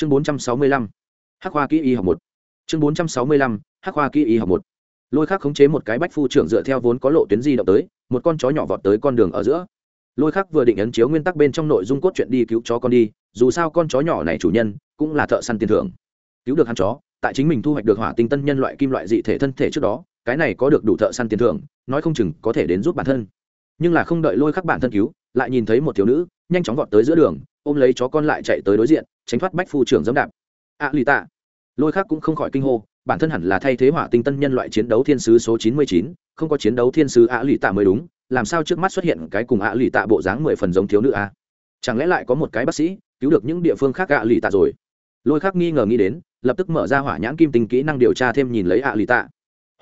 chương bốn trăm sáu mươi lăm, hắc hoa kỹ y học một. Chương bốn trăm sáu mươi lăm, hắc hoa kỹ y học một. Lôi khắc khống chế một cái bách phu trưởng dựa theo vốn có lộ tuyến di động tới, một con chó nhỏ vọt tới con đường ở giữa. Lôi khắc vừa định ấn chiếu nguyên tắc bên trong nội dung cốt truyện đi cứu chó con đi, dù sao con chó nhỏ này chủ nhân cũng là thợ săn tiền thưởng. Cứu được hắn chó, tại chính mình thu hoạch được hỏa tinh tân nhân loại kim loại dị thể thân thể trước đó, cái này có được đủ thợ săn tiền thưởng, nói không chừng có thể đến giúp bản thân. Nhưng là không đợi lôi khắc bản thân cứu, lại nhìn thấy một thiếu nữ, nhanh chóng vọt tới giữa đường ôm lấy chó con lại chạy tới đối diện, tránh thoát bách phu trưởng dẫm đạp. A lì tạ. Lôi khắc cũng không khỏi kinh hô, bản thân hẳn là thay thế hỏa tinh tân nhân loại chiến đấu thiên sứ số chín mươi chín, không có chiến đấu thiên sứ a lì tạ mới đúng, làm sao trước mắt xuất hiện cái cùng a lì tạ bộ dáng mười phần giống thiếu nữ a? Chẳng lẽ lại có một cái bác sĩ cứu được những địa phương khác a lì tạ rồi? Lôi khắc nghi ngờ nghĩ đến, lập tức mở ra hỏa nhãn kim tinh kỹ năng điều tra thêm nhìn lấy a lì tạ.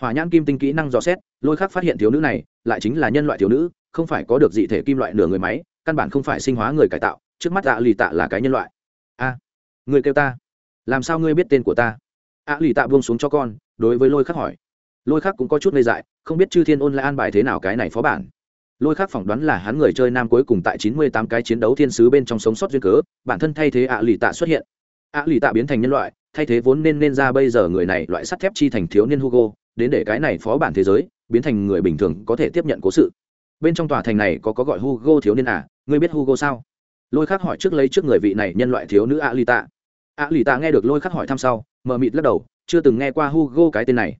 Hỏa nhãn kim tinh kỹ năng dò xét, lôi khắc phát hiện thiếu nữ này lại chính là nhân loại thiếu nữ, không phải có được dị thể kim loại nửa người máy, căn bản không phải sinh hóa người cải tạo trước mắt ạ lì tạ là cái nhân loại. A, người kêu ta. Làm sao ngươi biết tên của ta? ạ lì tạ buông xuống cho con, đối với lôi khắc hỏi. Lôi khắc cũng có chút ngây dại, không biết chư thiên ôn lại an bài thế nào cái này phó bản. Lôi khắc phỏng đoán là hắn người chơi nam cuối cùng tại chín mươi tám cái chiến đấu thiên sứ bên trong sống sót duyên cớ, bản thân thay thế ạ lì tạ xuất hiện. ạ lì tạ biến thành nhân loại, thay thế vốn nên nên ra bây giờ người này loại sắt thép chi thành thiếu niên hugo, đến để cái này phó bản thế giới, biến thành người bình thường có thể tiếp nhận cố sự. Bên trong tòa thành này có có gọi hugo thiếu niên à ngươi biết hugo sao? Lôi khắc hỏi trước lấy trước người vị này nhân loại thiếu nữ a lì tạ a lì tạ nghe được lôi khắc hỏi thăm sau, mờ mịt lắc đầu, chưa từng nghe qua hugo cái tên này.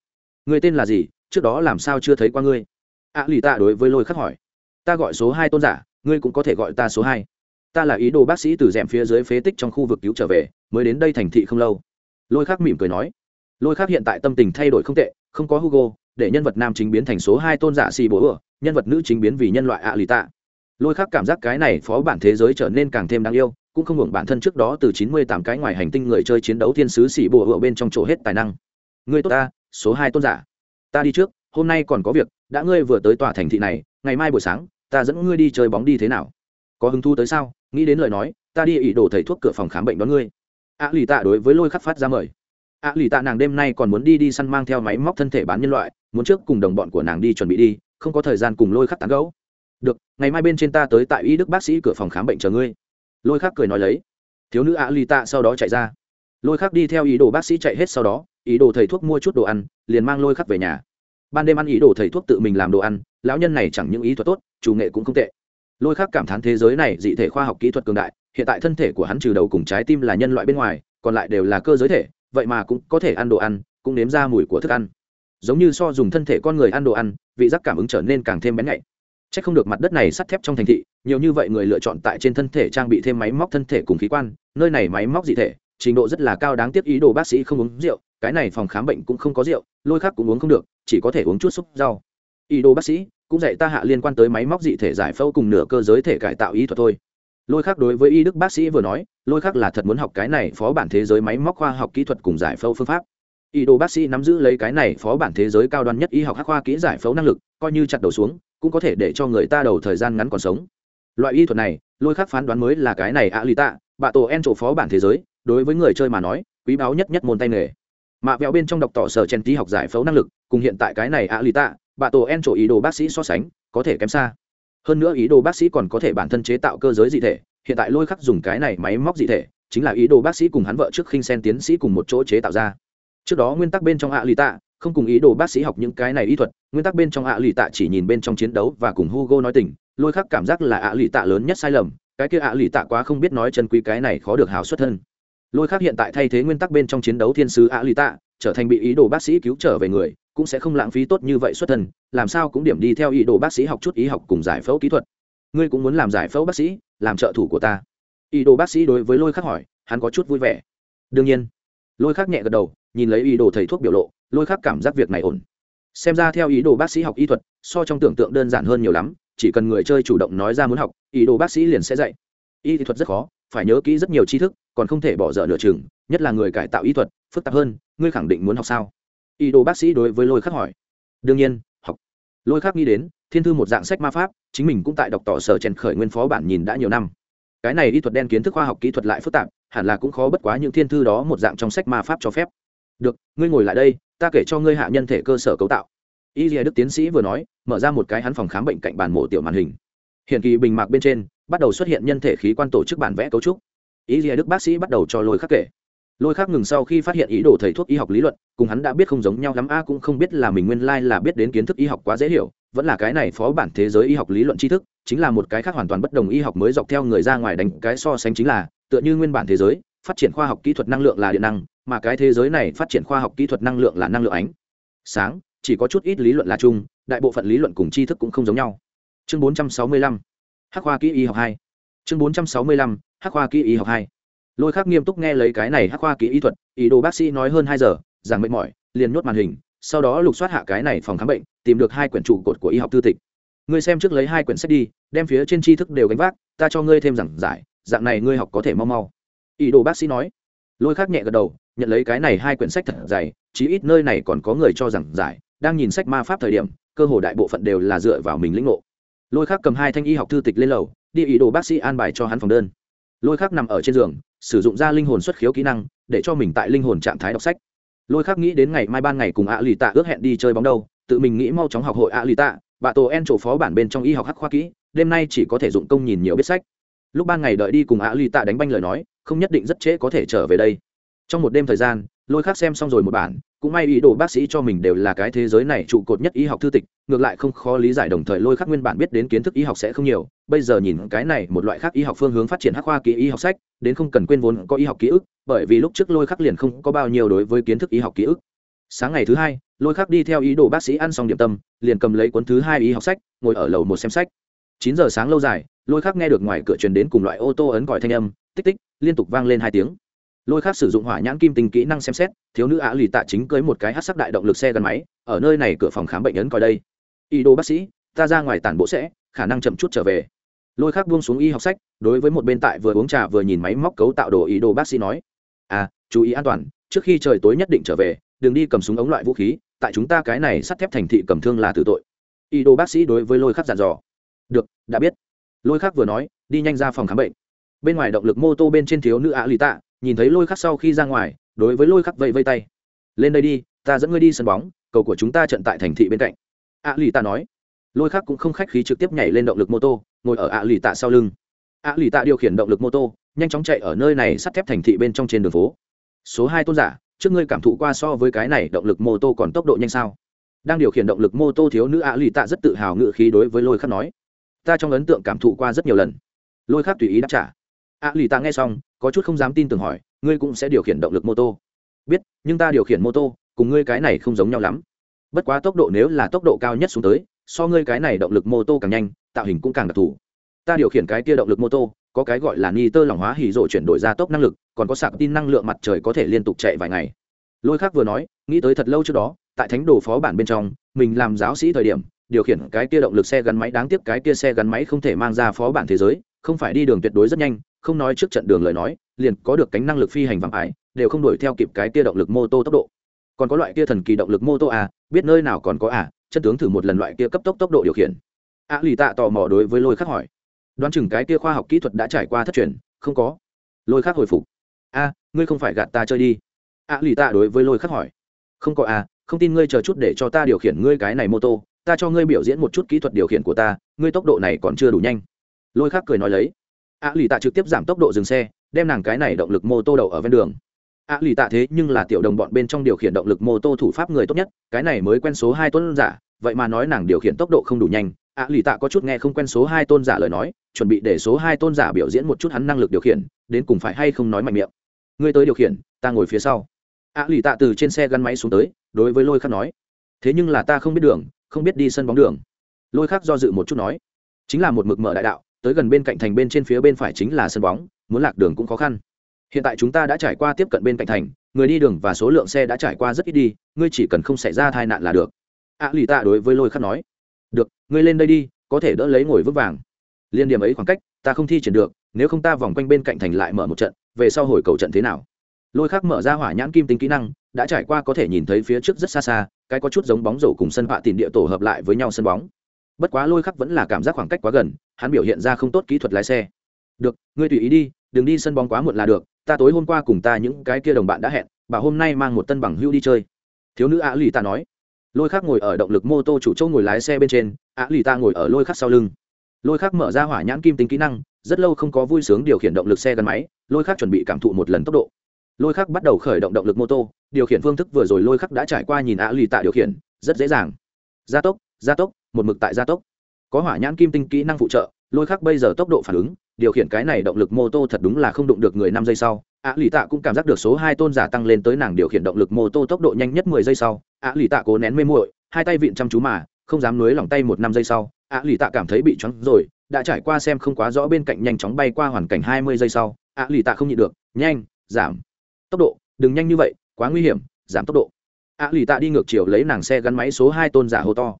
Người tên là gì? Trước đó làm sao chưa thấy qua ngươi? A lì tạ đối với lôi khắc hỏi. Ta gọi số hai tôn giả, ngươi cũng có thể gọi ta số hai. Ta là ý đồ bác sĩ từ rèm phía dưới phế tích trong khu vực cứu trở về, mới đến đây thành thị không lâu. Lôi khắc mỉm cười nói. Lôi khắc hiện tại tâm tình thay đổi không tệ, không có hugo, để nhân vật nam chính biến thành số hai tôn giả xì bố ửa nhân vật nữ chính biến vì nhân loại ạ lì tạ lôi khắc cảm giác cái này phó bản thế giới trở nên càng thêm đáng yêu, cũng không hưởng bản thân trước đó từ chín mươi tám cái ngoài hành tinh người chơi chiến đấu thiên sứ xỉ bùa hựa bên trong chỗ hết tài năng. Người tốt ta, số hai tôn giả. Ta đi trước, hôm nay còn có việc, đã ngươi vừa tới tòa thành thị này, ngày mai buổi sáng, ta dẫn ngươi đi chơi bóng đi thế nào? Có hứng thu tới sao? Nghĩ đến lời nói, ta đi ỷ đồ thầy thuốc cửa phòng khám bệnh đón ngươi. Ạ lì tạ đối với lôi khắc phát ra mời. Ạ lì tạ nàng đêm nay còn muốn đi đi săn mang theo máy móc thân thể bán nhân loại, muốn trước cùng đồng bọn của nàng đi chuẩn bị đi, không có thời gian cùng lôi khắc tán gấu được, ngày mai bên trên ta tới tại y đức bác sĩ cửa phòng khám bệnh chờ ngươi. Lôi khắc cười nói lấy. Thiếu nữ ạ lì tạ sau đó chạy ra. Lôi khắc đi theo ý đồ bác sĩ chạy hết sau đó, ý đồ thầy thuốc mua chút đồ ăn, liền mang lôi khắc về nhà. Ban đêm ăn ý đồ thầy thuốc tự mình làm đồ ăn, lão nhân này chẳng những ý thuật tốt, chủ nghệ cũng không tệ. Lôi khắc cảm thán thế giới này dị thể khoa học kỹ thuật cường đại, hiện tại thân thể của hắn trừ đầu cùng trái tim là nhân loại bên ngoài, còn lại đều là cơ giới thể, vậy mà cũng có thể ăn đồ ăn, cũng nếm ra mùi của thức ăn. Giống như so dùng thân thể con người ăn đồ ăn, vị giác cảm ứng trở nên càng thêm bén nhạy c h ắ c không được mặt đất này sắt thép trong thành thị, nhiều như vậy người lựa chọn tại trên thân thể trang bị thêm máy móc thân thể cùng khí quan, nơi này máy móc dị thể, trình độ rất là cao đáng tiếc ý đồ bác sĩ không uống rượu, cái này phòng khám bệnh cũng không có rượu, lôi khác cũng uống không được, chỉ có thể uống chút xúc rau. Ý đồ bác sĩ, cũng dạy ta hạ liên quan tới máy móc dị thể giải phẫu cùng nửa cơ giới thể cải tạo ý thuật thôi. Lôi khác đối với y đức bác sĩ vừa nói, lôi khác là thật muốn học cái này phó bản thế giới máy móc khoa học kỹ thuật cùng giải phẫu phương pháp. Y đồ bác sĩ nắm giữ lấy cái này phó bản thế giới cao đoan nhất y học hắc khoa kỹ giải phẫu năng lực, coi như chặt đầu xuống cũng có thể để cho người ta đầu thời gian ngắn còn sống. Loại y thuật này, lôi khắc phán đoán mới là cái này ạ lì tạ bạ tổ en chỗ phó bản thế giới, đối với người chơi mà nói, quý báu nhất nhất môn tay nghề. Mạ vẹo bên trong đọc tỏ sở chen tí học giải phẫu năng lực, cùng hiện tại cái này ạ lì tạ bạ tổ en chỗ ý đồ bác sĩ so sánh, có thể kém xa. Hơn nữa ý đồ bác sĩ còn có thể bản thân chế tạo cơ giới dị thể, hiện tại lôi khắc dùng cái này máy móc dị thể, chính là ý đồ bác sĩ cùng hắn vợ trước khinh sen tiến sĩ cùng một chỗ chế tạo ra. Trước đó nguyên tắc bên trong ạ lì tạ không cùng ý đồ bác sĩ học những cái này y thuật, nguyên tắc bên trong ạ lì tạ chỉ nhìn bên trong chiến đấu và cùng hugo nói tình, lôi khắc cảm giác là ạ lì tạ lớn nhất sai lầm, cái kia ạ lì tạ quá không biết nói chân quý cái này khó được hào xuất thân. Lôi khắc hiện tại thay thế nguyên tắc bên trong chiến đấu thiên sứ ạ lì tạ, trở thành bị ý đồ bác sĩ cứu trở về người, cũng sẽ không lãng phí tốt như vậy xuất thân, làm sao cũng điểm đi theo ý đồ bác sĩ học chút ý học cùng giải phẫu kỹ thuật. Ngươi cũng muốn làm giải phẫu bác sĩ, làm trợ thủ của ta. Ý đồ bác sĩ đối với lôi khắc hỏi, hắn có chút vui vẻ. Đương nhiên. Lôi khắc nhẹ gật đầu, nhìn lấy ý đồ thầy thuốc biểu lộ lôi khắc cảm giác việc này ổn. Xem ra theo ý đồ bác sĩ học y thuật, so trong tưởng tượng đơn giản hơn nhiều lắm, chỉ cần người chơi chủ động nói ra muốn học, ý đồ bác sĩ liền sẽ dạy. Y thuật rất khó, phải nhớ kỹ rất nhiều tri thức, còn không thể bỏ dở nửa chừng, nhất là người cải tạo y thuật, phức tạp hơn, ngươi khẳng định muốn học sao? Ý đồ bác sĩ đối với lôi khắc hỏi. Đương nhiên, học. Lôi khắc nghĩ đến, thiên thư một dạng sách ma pháp, chính mình cũng tại đọc tỏ sở chèn khởi nguyên phó bản nhìn đã nhiều năm. Cái này y thuật đen kiến thức khoa học kỹ thuật lại phức tạp, hẳn là cũng khó bất quá những thiên thư đó một dạng trong sách ma pháp cho phép. Được, ngươi ngồi lại đây ta kể cho ngươi hạ nhân thể cơ sở cấu tạo. Y dìa đức tiến sĩ vừa nói, mở ra một cái hắn phòng khám bệnh cạnh bàn mổ tiểu màn hình. Hiện kỳ bình mạc bên trên, bắt đầu xuất hiện nhân thể khí quan tổ chức bản vẽ cấu trúc. Y dìa đức bác sĩ bắt đầu cho lôi khắc kể. Lôi khác ngừng sau khi phát hiện ý đồ thầy thuốc y học lý luận, cùng hắn đã biết không giống nhau lắm, a cũng không biết là mình nguyên lai là biết đến kiến thức y học quá dễ hiểu, vẫn là cái này phó bản thế giới y học lý luận tri thức, chính là một cái khác hoàn toàn bất đồng y học mới dọc theo người ra ngoài đánh cái so sánh chính là, tựa như nguyên bản thế giới phát triển khoa học kỹ thuật năng lượng là điện năng, mà cái thế giới này phát triển khoa học kỹ thuật năng lượng là năng lượng ánh. Sáng, chỉ có chút ít lý luận là chung, đại bộ phận lý luận cùng tri thức cũng không giống nhau. Chương 465 hắc khoa kỹ y học hai. Chương 465 hắc khoa kỹ y học hai. Lôi khắc nghiêm túc nghe lấy cái này hắc khoa kỹ y thuật, ý đồ bác sĩ nói hơn hai giờ, giảng mệt mỏi, liền nhốt màn hình, sau đó lục soát hạ cái này phòng khám bệnh, tìm được hai quyển trụ cột của y học tư tịch. Ngươi xem trước lấy hai quyển sách đi, đem phía trên tri thức đều gánh vác, ta cho ngươi thêm giảng giải, dạng này ngươi học có thể mau mau ý đồ bác sĩ nói. Lôi khắc nhẹ gật đầu, nhận lấy cái này hai quyển sách thật dày, chí ít nơi này còn có người cho rằng giải, đang nhìn sách ma pháp thời điểm, cơ hồ đại bộ phận đều là dựa vào mình lĩnh ngộ. Lôi khắc cầm hai thanh y học thư tịch lên lầu, đi ý đồ bác sĩ an bài cho hắn phòng đơn. Lôi khắc nằm ở trên giường, sử dụng ra linh hồn xuất khiếu kỹ năng, để cho mình tại linh hồn trạng thái đọc sách. Lôi khắc nghĩ đến ngày mai ban ngày cùng ạ lì tạ ước hẹn đi chơi bóng đâu, tự mình nghĩ mau chóng học hội ạ lì tạ, bà tổ en chỗ phó bản bên trong y học hắc khoa kỹ, đêm nay chỉ có thể dụng công nhìn nhiều biết sách. Lúc ban ngày đợi đi cùng ạ lì tạ đánh banh lời nói không nhất định rất trễ có thể trở về đây. Trong một đêm thời gian, lôi khắc xem xong rồi một bản, cũng may ý đồ bác sĩ cho mình đều là cái thế giới này trụ cột nhất y học thư tịch, ngược lại không khó lý giải đồng thời lôi khắc nguyên bản biết đến kiến thức y học sẽ không nhiều, bây giờ nhìn cái này một loại khác y học phương hướng phát triển hắc khoa kỹ y học sách, đến không cần quên vốn có y học ký ức, bởi vì lúc trước lôi khắc liền không có bao nhiêu đối với kiến thức y học ký ức. Sáng ngày thứ hai, lôi khắc đi theo ý đồ bác sĩ ăn xong điểm tâm, liền cầm lấy cuốn thứ hai y học sách, ngồi ở lầu một xem sách. Chín giờ sáng lâu dài, lôi khắc nghe được ngoài cửa truyền đến cùng loại ô tô ấn còi thanh âm tích tích, liên tục vang lên hai tiếng. Lôi khác sử dụng hỏa nhãn kim tinh kỹ năng xem xét, thiếu nữ ạ lì tạ chính cưới một cái hát sắc đại động lực xe gắn máy, ở nơi này cửa phòng khám bệnh ấn coi đây. Y đô bác sĩ, ta ra ngoài tản bộ sẽ, khả năng chậm chút trở về. Lôi khác buông xuống y học sách, đối với một bên tại vừa uống trà vừa nhìn máy móc cấu tạo đồ ý đồ bác sĩ nói. À chú ý an toàn, trước khi trời tối nhất định trở về, đừng đi cầm súng ống loại vũ khí, tại chúng ta cái này sắt thép thành thị cầm thương là tử tội. Y đồ bác sĩ đối với lôi khắc dặn dò. Được, đã biết. Lôi khắc vừa nói, đi nhanh ra phòng khám bệnh bên ngoài động lực mô tô bên trên thiếu nữ ạ lì tạ, nhìn thấy lôi khắc sau khi ra ngoài, đối với lôi khắc vẫy vây tay. Lên đây đi, ta dẫn ngươi đi sân bóng, cầu của chúng ta trận tại thành thị bên cạnh. ạ lì tạ nói. Lôi khắc cũng không khách khí trực tiếp nhảy lên động lực mô tô, ngồi ở ạ lì tạ sau lưng. ạ lì tạ điều khiển động lực mô tô, nhanh chóng chạy ở nơi này sắt thép thành thị bên trong trên đường phố. Số hai tôn giả, trước ngươi cảm thụ qua so với cái này động lực mô tô còn tốc độ nhanh sao? Đang điều khiển động lực mô tô thiếu nữ ạ lì tạ rất tự hào ngự khí đối với lôi khắc nói. Ta trong ấn tượng cảm thụ qua rất nhiều lần. Lôi khắc tùy ý đáp trả. A lì ta nghe xong, có chút không dám tin tưởng hỏi, ngươi cũng sẽ điều khiển động lực mô tô? Biết, nhưng ta điều khiển mô tô, cùng ngươi cái này không giống nhau lắm. Bất quá tốc độ nếu là tốc độ cao nhất xuống tới, so ngươi cái này động lực mô tô càng nhanh, tạo hình cũng càng đặc thù. Ta điều khiển cái kia động lực mô tô, có cái gọi là ni tơ lỏng hóa hỉ rộ chuyển đổi ra tốc năng lực, còn có sạc tin năng lượng mặt trời có thể liên tục chạy vài ngày. Lôi khác vừa nói, nghĩ tới thật lâu trước đó, tại thánh đồ phó bản bên trong, mình làm giáo sĩ thời điểm, điều khiển cái kia động lực xe gắn máy, đáng tiếc cái kia xe gắn máy không thể mang ra phó bản thế giới, không phải đi đường tuyệt đối rất nhanh không nói trước trận đường lời nói liền có được cánh năng lực phi hành vàng ải đều không đuổi theo kịp cái kia động lực mô tô tốc độ. Còn có loại kia thần kỳ động lực mô tô à biết nơi nào còn có à chân tướng thử một lần loại kia cấp tốc tốc độ điều khiển. A à, lì tạ tò mò đối với lôi khắc hỏi. Đoán chừng cái kia khoa học kỹ thuật đã trải qua thất truyền không có. Lôi khắc hồi phục. A ngươi không phải gạt ta chơi đi. A à, lì tạ đối với lôi khắc hỏi. Không có à không tin ngươi chờ chút để cho ta điều khiển ngươi cái này mô tô ta cho ngươi biểu diễn một chút kỹ thuật điều khiển của ta ngươi tốc độ này còn chưa đủ nhanh. Lôi khắc cười nói lấy a lì tạ trực tiếp giảm tốc độ dừng xe, đem nàng cái này động lực mô tô đậu ở ven đường. a lì tạ thế nhưng là tiểu đồng bọn bên trong điều khiển động lực mô tô thủ pháp người tốt nhất, cái này mới quen số hai tôn giả, vậy mà nói nàng điều khiển tốc độ không đủ nhanh. a lì tạ có chút nghe không quen số hai tôn giả lời nói, chuẩn bị để số hai tôn giả biểu diễn một chút hắn năng lực điều khiển, đến cùng phải hay không nói mạnh miệng. Ngươi tới điều khiển, ta ngồi phía sau. a lì tạ từ trên xe gắn máy xuống tới, đối với lôi khắc nói. Thế nhưng là ta không biết đường, không biết đi sân bóng đường. Lôi khắc do dự một chút nói. Chính là một mực mở đại đạo tới gần bên cạnh thành bên trên phía bên phải chính là sân bóng, muốn lạc đường cũng khó khăn. Hiện tại chúng ta đã trải qua tiếp cận bên cạnh thành, người đi đường và số lượng xe đã trải qua rất ít đi, ngươi chỉ cần không xảy ra tai nạn là được. Ạ lì tạ đối với lôi khắc nói, được, ngươi lên đây đi, có thể đỡ lấy ngồi vững vàng. Liên điểm ấy khoảng cách, ta không thi triển được, nếu không ta vòng quanh bên cạnh thành lại mở một trận, về sau hồi cầu trận thế nào? Lôi khắc mở ra hỏa nhãn kim tinh kỹ năng, đã trải qua có thể nhìn thấy phía trước rất xa xa, cái có chút giống bóng rổ cùng sân vạ tìm địa tổ hợp lại với nhau sân bóng. Bất quá lôi khắc vẫn là cảm giác khoảng cách quá gần hắn biểu hiện ra không tốt kỹ thuật lái xe. Được, ngươi tùy ý đi, đừng đi sân bóng quá muộn là được, ta tối hôm qua cùng ta những cái kia đồng bạn đã hẹn bà hôm nay mang một tân bằng hưu đi chơi. Thiếu nữ ạ lì ta nói. Lôi khắc ngồi ở động lực mô tô chủ châu ngồi lái xe bên trên ạ lì ta ngồi ở lôi khắc sau lưng. Lôi khắc mở ra hỏa nhãn kim tính kỹ năng, rất lâu không có vui sướng điều khiển động lực xe gắn máy, lôi khắc chuẩn bị cảm thụ một lần tốc độ. Lôi khắc bắt đầu khởi động động lực mô tô, điều khiển phương thức vừa rồi lôi khắc đã trải qua nhìn ạ lì tạ điều khiển, rất dễ dàng. Gia tốc gia tốc, một mực tại gia tốc có hỏa nhãn kim tinh kỹ năng phụ trợ, lôi khắc bây giờ tốc độ phản ứng, điều khiển cái này động lực mô tô thật đúng là không đụng được người năm giây sau. Ạ lì tạ cũng cảm giác được số hai tôn giả tăng lên tới nàng điều khiển động lực mô tô tốc độ nhanh nhất mười giây sau. Ạ lì tạ cố nén mê muội, hai tay vịn chăm chú mà, không dám nuối lòng tay một năm giây sau. Ạ lì tạ cảm thấy bị choáng rồi, đã trải qua xem không quá rõ bên cạnh nhanh chóng bay qua hoàn cảnh hai mươi giây sau. Ạ lì tạ không nhịn được, nhanh, giảm. Tốc độ, đừng nhanh như vậy, quá nguy hiểm, giảm tốc độ. Ạ lì tạ đi ngược chiều lấy nàng xe gắn máy số hai tôn giả hô to.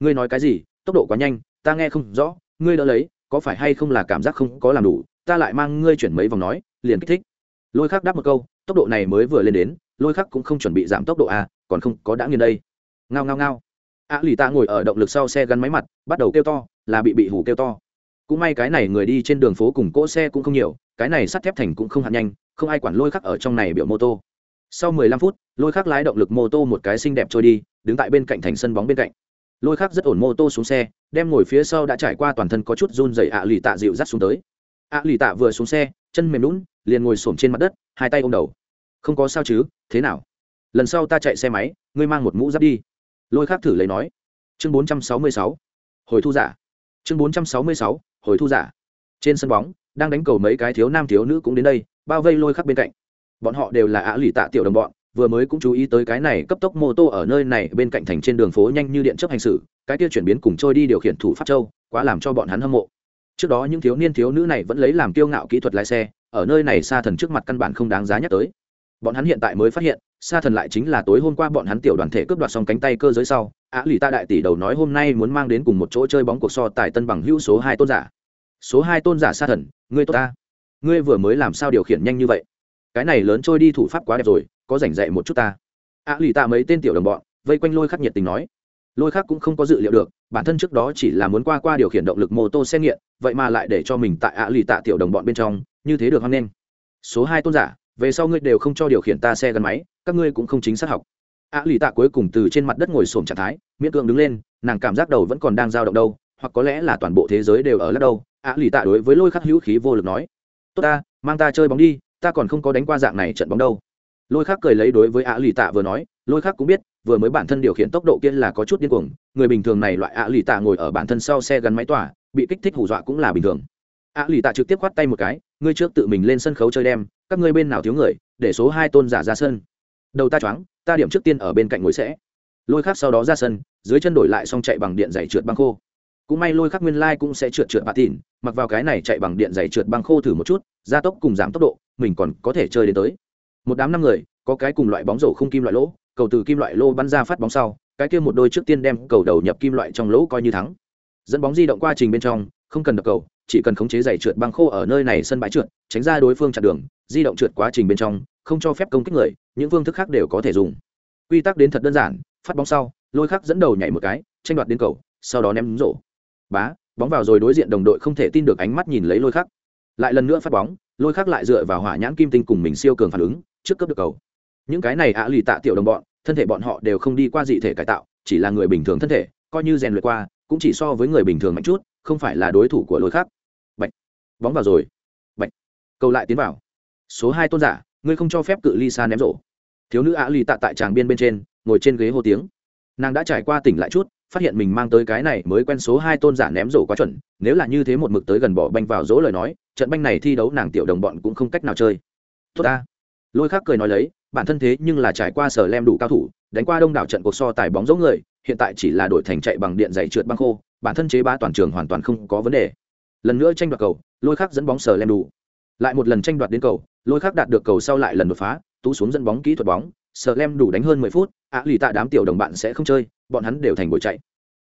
Ngươi nói cái gì, tốc độ quá nhanh ta nghe không rõ, ngươi đỡ lấy, có phải hay không là cảm giác không có làm đủ, ta lại mang ngươi chuyển mấy vòng nói, liền kích thích. Lôi khắc đáp một câu, tốc độ này mới vừa lên đến, lôi khắc cũng không chuẩn bị giảm tốc độ à còn không có đã nghiền đây. Ngao ngao ngao. Ạ lì ta ngồi ở động lực sau xe gắn máy mặt, bắt đầu kêu to, là bị bị hủ kêu to. Cũng may cái này người đi trên đường phố cùng cỗ xe cũng không nhiều, cái này sắt thép thành cũng không hạt nhanh, không ai quản lôi khắc ở trong này biểu mô tô. Sau mười lăm phút, lôi khắc lái động lực mô tô một cái xinh đẹp trôi đi, đứng tại bên cạnh thành sân bóng bên cạnh lôi khắc rất ổn mô tô xuống xe, đem ngồi phía sau đã trải qua toàn thân có chút run dày ạ lì tạ dịu dắt xuống tới. ạ lì tạ vừa xuống xe, chân mềm lún liền ngồi xổm trên mặt đất, hai tay ôm đầu. Không có sao chứ, thế nào? Lần sau ta chạy xe máy, ngươi mang một mũ giáp đi. Lôi khắc thử lấy nói. Chương bốn trăm sáu mươi sáu. Hồi thu giả. Chương bốn trăm sáu mươi sáu. Hồi thu giả. Trên sân bóng, đang đánh cầu mấy cái thiếu nam thiếu nữ cũng đến đây, bao vây lôi khắc bên cạnh. Bọn họ đều là ạ lì tạ tiểu đồng bọn vừa mới cũng chú ý tới cái này cấp tốc mô tô ở nơi này bên cạnh thành trên đường phố nhanh như điện chấp hành xử, cái kia chuyển biến cùng trôi đi điều khiển thủ pháp châu, quá làm cho bọn hắn hâm mộ. Trước đó những thiếu niên thiếu nữ này vẫn lấy làm kiêu ngạo kỹ thuật lái xe, ở nơi này xa thần trước mặt căn bản không đáng giá nhắc tới. Bọn hắn hiện tại mới phát hiện xa thần lại chính là tối hôm qua bọn hắn tiểu đoàn thể cướp đoạt xong cánh tay cơ giới sau, á lì ta đại tỷ đầu nói hôm nay muốn mang đến cùng một chỗ chơi bóng cuộc so tài tân bằng hữu số hai tôn giả. Số hai tôn giả xa thần, ngươi tốt ta. Ngươi vừa mới làm sao điều khiển nhanh như vậy? Cái này lớn trôi đi thủ pháp quá đẹp rồi có rảnh dạy một chút ta. Á lì tạ mấy tên tiểu đồng bọn, vây quanh lôi khắc nhiệt tình nói. Lôi khắc cũng không có dự liệu được, bản thân trước đó chỉ là muốn qua qua điều khiển động lực mô tô xe nghiện, vậy mà lại để cho mình tại ạ lì tạ tiểu đồng bọn bên trong, như thế được hoan nghênh. Số hai tôn giả, về sau ngươi đều không cho điều khiển ta xe gắn máy, các ngươi cũng không chính xác học. Ạ lì tạ cuối cùng từ trên mặt đất ngồi xổm trạng thái, miễn cưỡng đứng lên, nàng cảm giác đầu vẫn còn đang dao động đâu, hoặc có lẽ là toàn bộ thế giới đều ở lắc đâu ạ lì tạ đối với lôi khắc hữu khí vô lực nói. Tốt ta, mang ta chơi bóng đi, ta còn không có đánh qua dạng này trận bóng đâu lôi khắc cười lấy đối với ạ lì tạ vừa nói, lôi khắc cũng biết, vừa mới bản thân điều khiển tốc độ kia là có chút điên cuồng, người bình thường này loại ạ lì tạ ngồi ở bản thân sau xe gắn máy tỏa, bị kích thích hù dọa cũng là bình thường. Ạ lì tạ trực tiếp khoát tay một cái, ngươi trước tự mình lên sân khấu chơi đem, các ngươi bên nào thiếu người, để số hai tôn giả ra sân. Đầu ta choáng, ta điểm trước tiên ở bên cạnh ngồi sẽ. Lôi khắc sau đó ra sân, dưới chân đổi lại xong chạy bằng điện giày trượt băng khô. Cũng may lôi khắc nguyên lai cũng sẽ trượt trượt bạ tỉn mặc vào cái này chạy bằng điện giày trượt băng khô thử một chút, gia tốc cùng giảm tốc độ, mình còn có thể chơi đến tới một đám năm người, có cái cùng loại bóng rổ không kim loại lỗ, cầu từ kim loại lô bắn ra phát bóng sau, cái kia một đôi trước tiên đem cầu đầu nhập kim loại trong lỗ coi như thắng. Dẫn bóng di động qua trình bên trong, không cần đập cầu, chỉ cần khống chế giày trượt băng khô ở nơi này sân bãi trượt, tránh ra đối phương chặn đường, di động trượt quá trình bên trong, không cho phép công kích người, những phương thức khác đều có thể dùng. Quy tắc đến thật đơn giản, phát bóng sau, lôi khắc dẫn đầu nhảy một cái, tranh đoạt đến cầu, sau đó ném rổ. Bá, bóng vào rồi đối diện đồng đội không thể tin được ánh mắt nhìn lấy lôi khắc. Lại lần nữa phát bóng lôi khác lại dựa vào hỏa nhãn kim tinh cùng mình siêu cường phản ứng, trước cấp được cầu. Những cái này ạ lì tạ tiểu đồng bọn, thân thể bọn họ đều không đi qua dị thể cải tạo, chỉ là người bình thường thân thể, coi như rèn luyện qua, cũng chỉ so với người bình thường mạnh chút, không phải là đối thủ của lôi khác Bạch. bóng vào rồi. Bạch. cầu lại tiến vào. Số hai tôn giả, ngươi không cho phép cự ly xa ném rổ. Thiếu nữ ạ lì tạ tại tràng biên bên trên, ngồi trên ghế hô tiếng. Nàng đã trải qua tỉnh lại chút, phát hiện mình mang tới cái này mới quen số hai tôn giả ném rổ quá chuẩn, nếu là như thế một mực tới gần bỏ banh vào dỗ lời nói trận banh này thi đấu nàng tiểu đồng bọn cũng không cách nào chơi. Tốt ta. Lôi khác cười nói lấy, bản thân thế nhưng là trải qua sở lem đủ cao thủ, đánh qua đông đảo trận cuộc so tài bóng giống người, hiện tại chỉ là đổi thành chạy bằng điện dày trượt băng khô, bản thân chế ba toàn trường hoàn toàn không có vấn đề. Lần nữa tranh đoạt cầu, lôi khắc dẫn bóng sở lem đủ. Lại một lần tranh đoạt đến cầu, lôi khắc đạt được cầu sau lại lần đột phá, tú xuống dẫn bóng kỹ thuật bóng, sở lem đủ đánh hơn mười phút, ạ lì tạ đám tiểu đồng bạn sẽ không chơi, bọn hắn đều thành buổi chạy.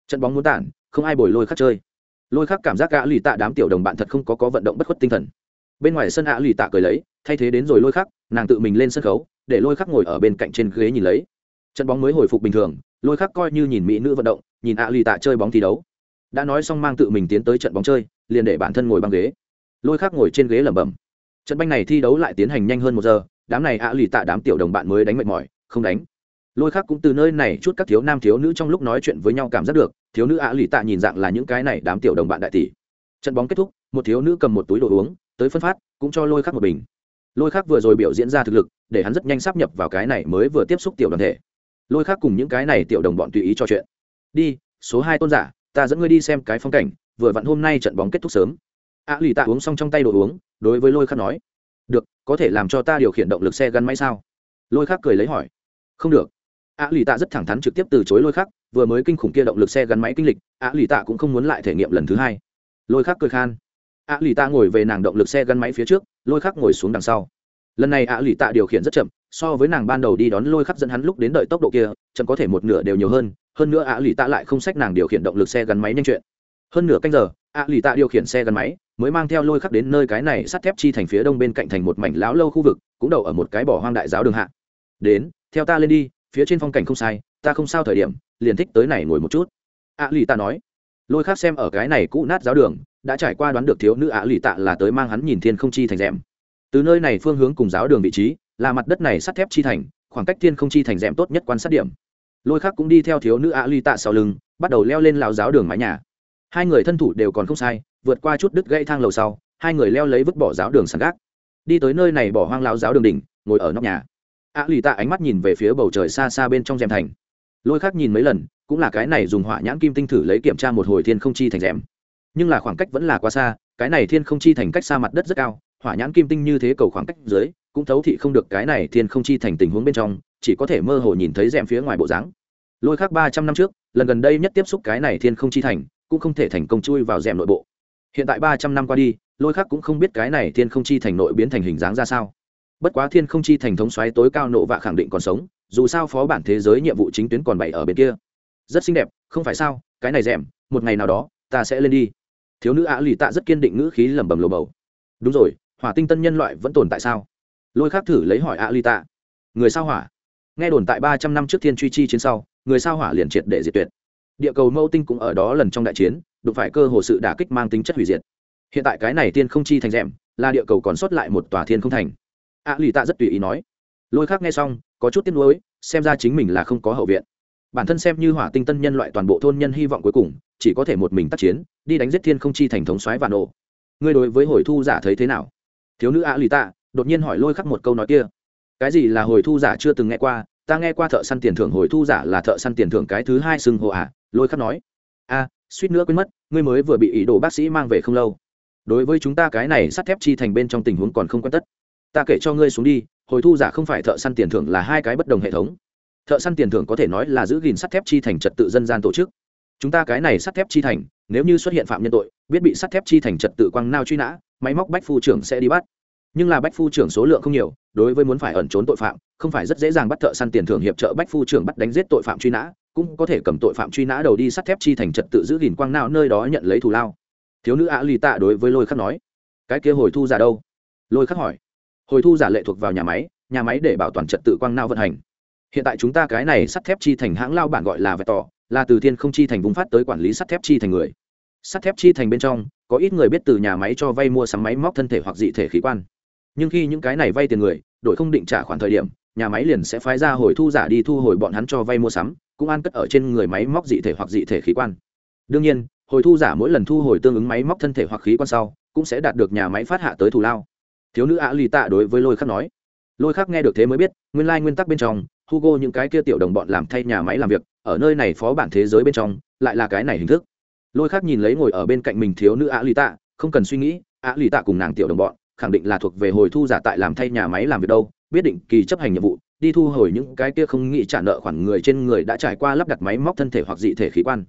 Trận bóng muốn tản, không ai bồi lôi khắc chơi lôi khắc cảm giác gã lì tạ đám tiểu đồng bạn thật không có có vận động bất khuất tinh thần. Bên ngoài sân ạ lì tạ cười lấy, thay thế đến rồi lôi khắc, nàng tự mình lên sân khấu, để lôi khắc ngồi ở bên cạnh trên ghế nhìn lấy. Trận bóng mới hồi phục bình thường, lôi khắc coi như nhìn mỹ nữ vận động, nhìn ạ lì tạ chơi bóng thi đấu. Đã nói xong mang tự mình tiến tới trận bóng chơi, liền để bản thân ngồi băng ghế. Lôi khắc ngồi trên ghế lẩm bẩm. Trận banh này thi đấu lại tiến hành nhanh hơn một giờ, đám này ạ lì tạ đám tiểu đồng bạn mới đánh mệt mỏi, không đánh. Lôi khắc cũng từ nơi này chút các thiếu nam thiếu nữ trong lúc nói chuyện với nhau cảm giác được thiếu nữ ạ lì tạ nhìn dạng là những cái này đám tiểu đồng bạn đại tỷ. Trận bóng kết thúc một thiếu nữ cầm một túi đồ uống tới phân phát cũng cho lôi khắc một bình. Lôi khắc vừa rồi biểu diễn ra thực lực để hắn rất nhanh sắp nhập vào cái này mới vừa tiếp xúc tiểu đoàn thể. Lôi khắc cùng những cái này tiểu đồng bọn tùy ý trò chuyện. Đi số hai tôn giả ta dẫn ngươi đi xem cái phong cảnh vừa vặn hôm nay trận bóng kết thúc sớm. Ạ à, lì tạ uống xong trong tay đồ uống đối với lôi khắc nói được có thể làm cho ta điều khiển động lực xe gắn máy sao? Lôi khắc cười lấy hỏi không được. Ạ à, lì tạ rất thẳng thắn trực tiếp từ chối lôi khắc vừa mới kinh khủng kia động lực xe gắn máy kinh lịch, ạ lì tạ cũng không muốn lại thể nghiệm lần thứ hai. Lôi khắc cười khan. ạ lì tạ ngồi về nàng động lực xe gắn máy phía trước, lôi khắc ngồi xuống đằng sau. Lần này ạ lì tạ điều khiển rất chậm, so với nàng ban đầu đi đón lôi khắc dẫn hắn lúc đến đợi tốc độ kia, chậm có thể một nửa đều nhiều hơn hơn nữa ạ lì tạ lại không sách nàng điều khiển động lực xe gắn máy nhanh chuyện. Hơn nửa canh giờ, ạ lì tạ điều khiển xe gắn máy, mới mang theo lôi khắc đến nơi cái này sắt thép chi thành phía đông bên cạnh thành một mảnh lão lâu khu vực, cũng đậu ở một cái bỏ hoang đại giáo đường hạ. Đến, theo ta lên đi, phía trên phong cảnh không sai ta không sao thời điểm, liền thích tới này ngồi một chút. A lì tạ nói. Lôi khác xem ở cái này cũ nát giáo đường, đã trải qua đoán được thiếu nữ a lì tạ là tới mang hắn nhìn thiên không chi thành rèm. Từ nơi này phương hướng cùng giáo đường vị trí, là mặt đất này sắt thép chi thành, khoảng cách thiên không chi thành rèm tốt nhất quan sát điểm. Lôi khác cũng đi theo thiếu nữ a lì tạ sau lưng, bắt đầu leo lên lão giáo đường mái nhà. Hai người thân thủ đều còn không sai, vượt qua chút đứt gãy thang lầu sau, hai người leo lấy vứt bỏ giáo đường sàn gác. Đi tới nơi này bỏ hoang lao giáo đường đỉnh, ngồi ở nóc nhà. Ạ lì tạ ánh mắt nhìn về phía bầu trời xa xa bên trong rèm thành lôi khác nhìn mấy lần, cũng là cái này dùng hỏa nhãn kim tinh thử lấy kiểm tra một hồi thiên không chi thành rèm. Nhưng là khoảng cách vẫn là quá xa, cái này thiên không chi thành cách xa mặt đất rất cao, hỏa nhãn kim tinh như thế cầu khoảng cách dưới, cũng thấu thị không được cái này thiên không chi thành tình huống bên trong, chỉ có thể mơ hồ nhìn thấy rèm phía ngoài bộ dáng. Lôi khác ba trăm năm trước, lần gần đây nhất tiếp xúc cái này thiên không chi thành, cũng không thể thành công chui vào rèm nội bộ. Hiện tại ba trăm năm qua đi, lôi khắc cũng không biết cái này thiên không chi thành nội biến thành hình dáng ra sao. Bất quá thiên không chi thành thống xoáy tối cao nộ vạ khẳng định còn sống dù sao phó bản thế giới nhiệm vụ chính tuyến còn bày ở bên kia. Rất xinh đẹp, không phải sao, cái này rèm, một ngày nào đó, ta sẽ lên đi. Thiếu nữ ạ lì tạ rất kiên định ngữ khí lẩm bẩm lồ bầu. Đúng rồi, hỏa tinh tân nhân loại vẫn tồn tại sao? Lôi khác thử lấy hỏi ạ lì tạ. Người sao hỏa? Nghe đồn tại ba trăm năm trước thiên truy chi chiến sau, người sao hỏa liền triệt để diệt tuyệt. Địa cầu mâu tinh cũng ở đó lần trong đại chiến, đụng phải cơ hồ sự đả kích mang tính chất hủy diệt. Hiện tại cái này tiên không chi thành rèm, là địa cầu còn sót lại một tòa thiên không thành. a lì tạ rất tùy ý nói. Lôi khác nghe xong có chút tiếc nuối, xem ra chính mình là không có hậu viện. Bản thân xem như hỏa tinh tân nhân loại toàn bộ thôn nhân hy vọng cuối cùng, chỉ có thể một mình tác chiến, đi đánh giết thiên không chi thành thống xoáy và nổ ngươi đối với hồi thu giả thấy thế nào? Thiếu nữ a lì tạ đột nhiên hỏi lôi khắc một câu nói kia. Cái gì là hồi thu giả chưa từng nghe qua, ta nghe qua thợ săn tiền thưởng hồi thu giả là thợ săn tiền thưởng cái thứ hai xưng hồ ạ à? lôi khắc nói. A, suýt nữa quên mất, ngươi mới vừa bị ý đồ bác sĩ mang về không lâu. Đối với chúng ta cái này sắt thép chi thành bên trong tình huống còn không quan tất ta kể cho ngươi xuống đi, hồi thu giả không phải thợ săn tiền thưởng là hai cái bất đồng hệ thống. Thợ săn tiền thưởng có thể nói là giữ gìn sắt thép chi thành trật tự dân gian tổ chức. Chúng ta cái này sắt thép chi thành, nếu như xuất hiện phạm nhân tội, biết bị sắt thép chi thành trật tự quăng nao truy nã, máy móc bách phu trưởng sẽ đi bắt. Nhưng là bách phu trưởng số lượng không nhiều, đối với muốn phải ẩn trốn tội phạm, không phải rất dễ dàng bắt thợ săn tiền thưởng hiệp trợ bách phu trưởng bắt đánh giết tội phạm truy nã, cũng có thể cầm tội phạm truy nã đầu đi sắt thép chi thành trật tự giữ gìn quang nao nơi đó nhận lấy thù lao. Thiếu nữ ạ lì tạ đối với lôi khắc nói, cái kia hồi thu giả đâu? Lôi khắc hỏi hồi thu giả lệ thuộc vào nhà máy nhà máy để bảo toàn trật tự quang nao vận hành. Hiện tại chúng ta cái này sắt thép chi thành hãng lao bản gọi là vẹt tỏ, là từ thiên không chi thành vùng phát tới quản lý sắt thép chi thành người. Sắt thép chi thành bên trong, có ít người biết từ nhà máy cho vay mua sắm máy móc thân thể hoặc dị thể khí quan. Nhưng khi những cái này vay tiền người đội không định trả khoản thời điểm, nhà máy liền sẽ phái ra hồi thu giả đi thu hồi bọn hắn cho vay mua sắm, cũng an cất ở trên người máy móc dị thể hoặc dị thể khí quan. Đương nhiên, hồi thu giả mỗi lần thu hồi tương ứng máy móc thân thể hoặc khí quan sau, cũng sẽ đạt được nhà máy phát hạ tới thù lao thiếu nữ ạ lì tạ đối với lôi khắc nói. Lôi khắc nghe được thế mới biết, nguyên lai nguyên tắc bên trong, hugo những cái kia tiểu đồng bọn làm thay nhà máy làm việc, ở nơi này phó bản thế giới bên trong, lại là cái này hình thức. Lôi khắc nhìn lấy ngồi ở bên cạnh mình thiếu nữ ạ lì tạ, không cần suy nghĩ, ạ lì tạ cùng nàng tiểu đồng bọn, khẳng định là thuộc về hồi thu giả tại làm thay nhà máy làm việc đâu, biết định kỳ chấp hành nhiệm vụ, đi thu hồi những cái kia không nghĩ trả nợ khoản người trên người đã trải qua lắp đặt máy móc thân thể hoặc dị thể khí quan.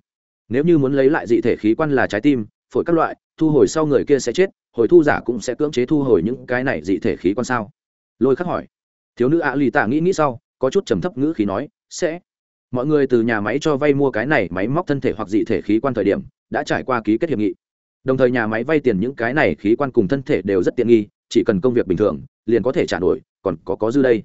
Nếu như muốn lấy lại dị thể khí quan là trái tim, phổi các loại, thu hồi sau người kia sẽ chết hồi thu giả cũng sẽ cưỡng chế thu hồi những cái này dị thể khí quan sao? Lôi khắc hỏi. Thiếu nữ ạ lì tạ nghĩ nghĩ sau, có chút trầm thấp ngữ khí nói, sẽ. Mọi người từ nhà máy cho vay mua cái này máy móc thân thể hoặc dị thể khí quan thời điểm, đã trải qua ký kết hiệp nghị. Đồng thời nhà máy vay tiền những cái này khí quan cùng thân thể đều rất tiện nghi, chỉ cần công việc bình thường, liền có thể trả nổi, còn có có dư đây.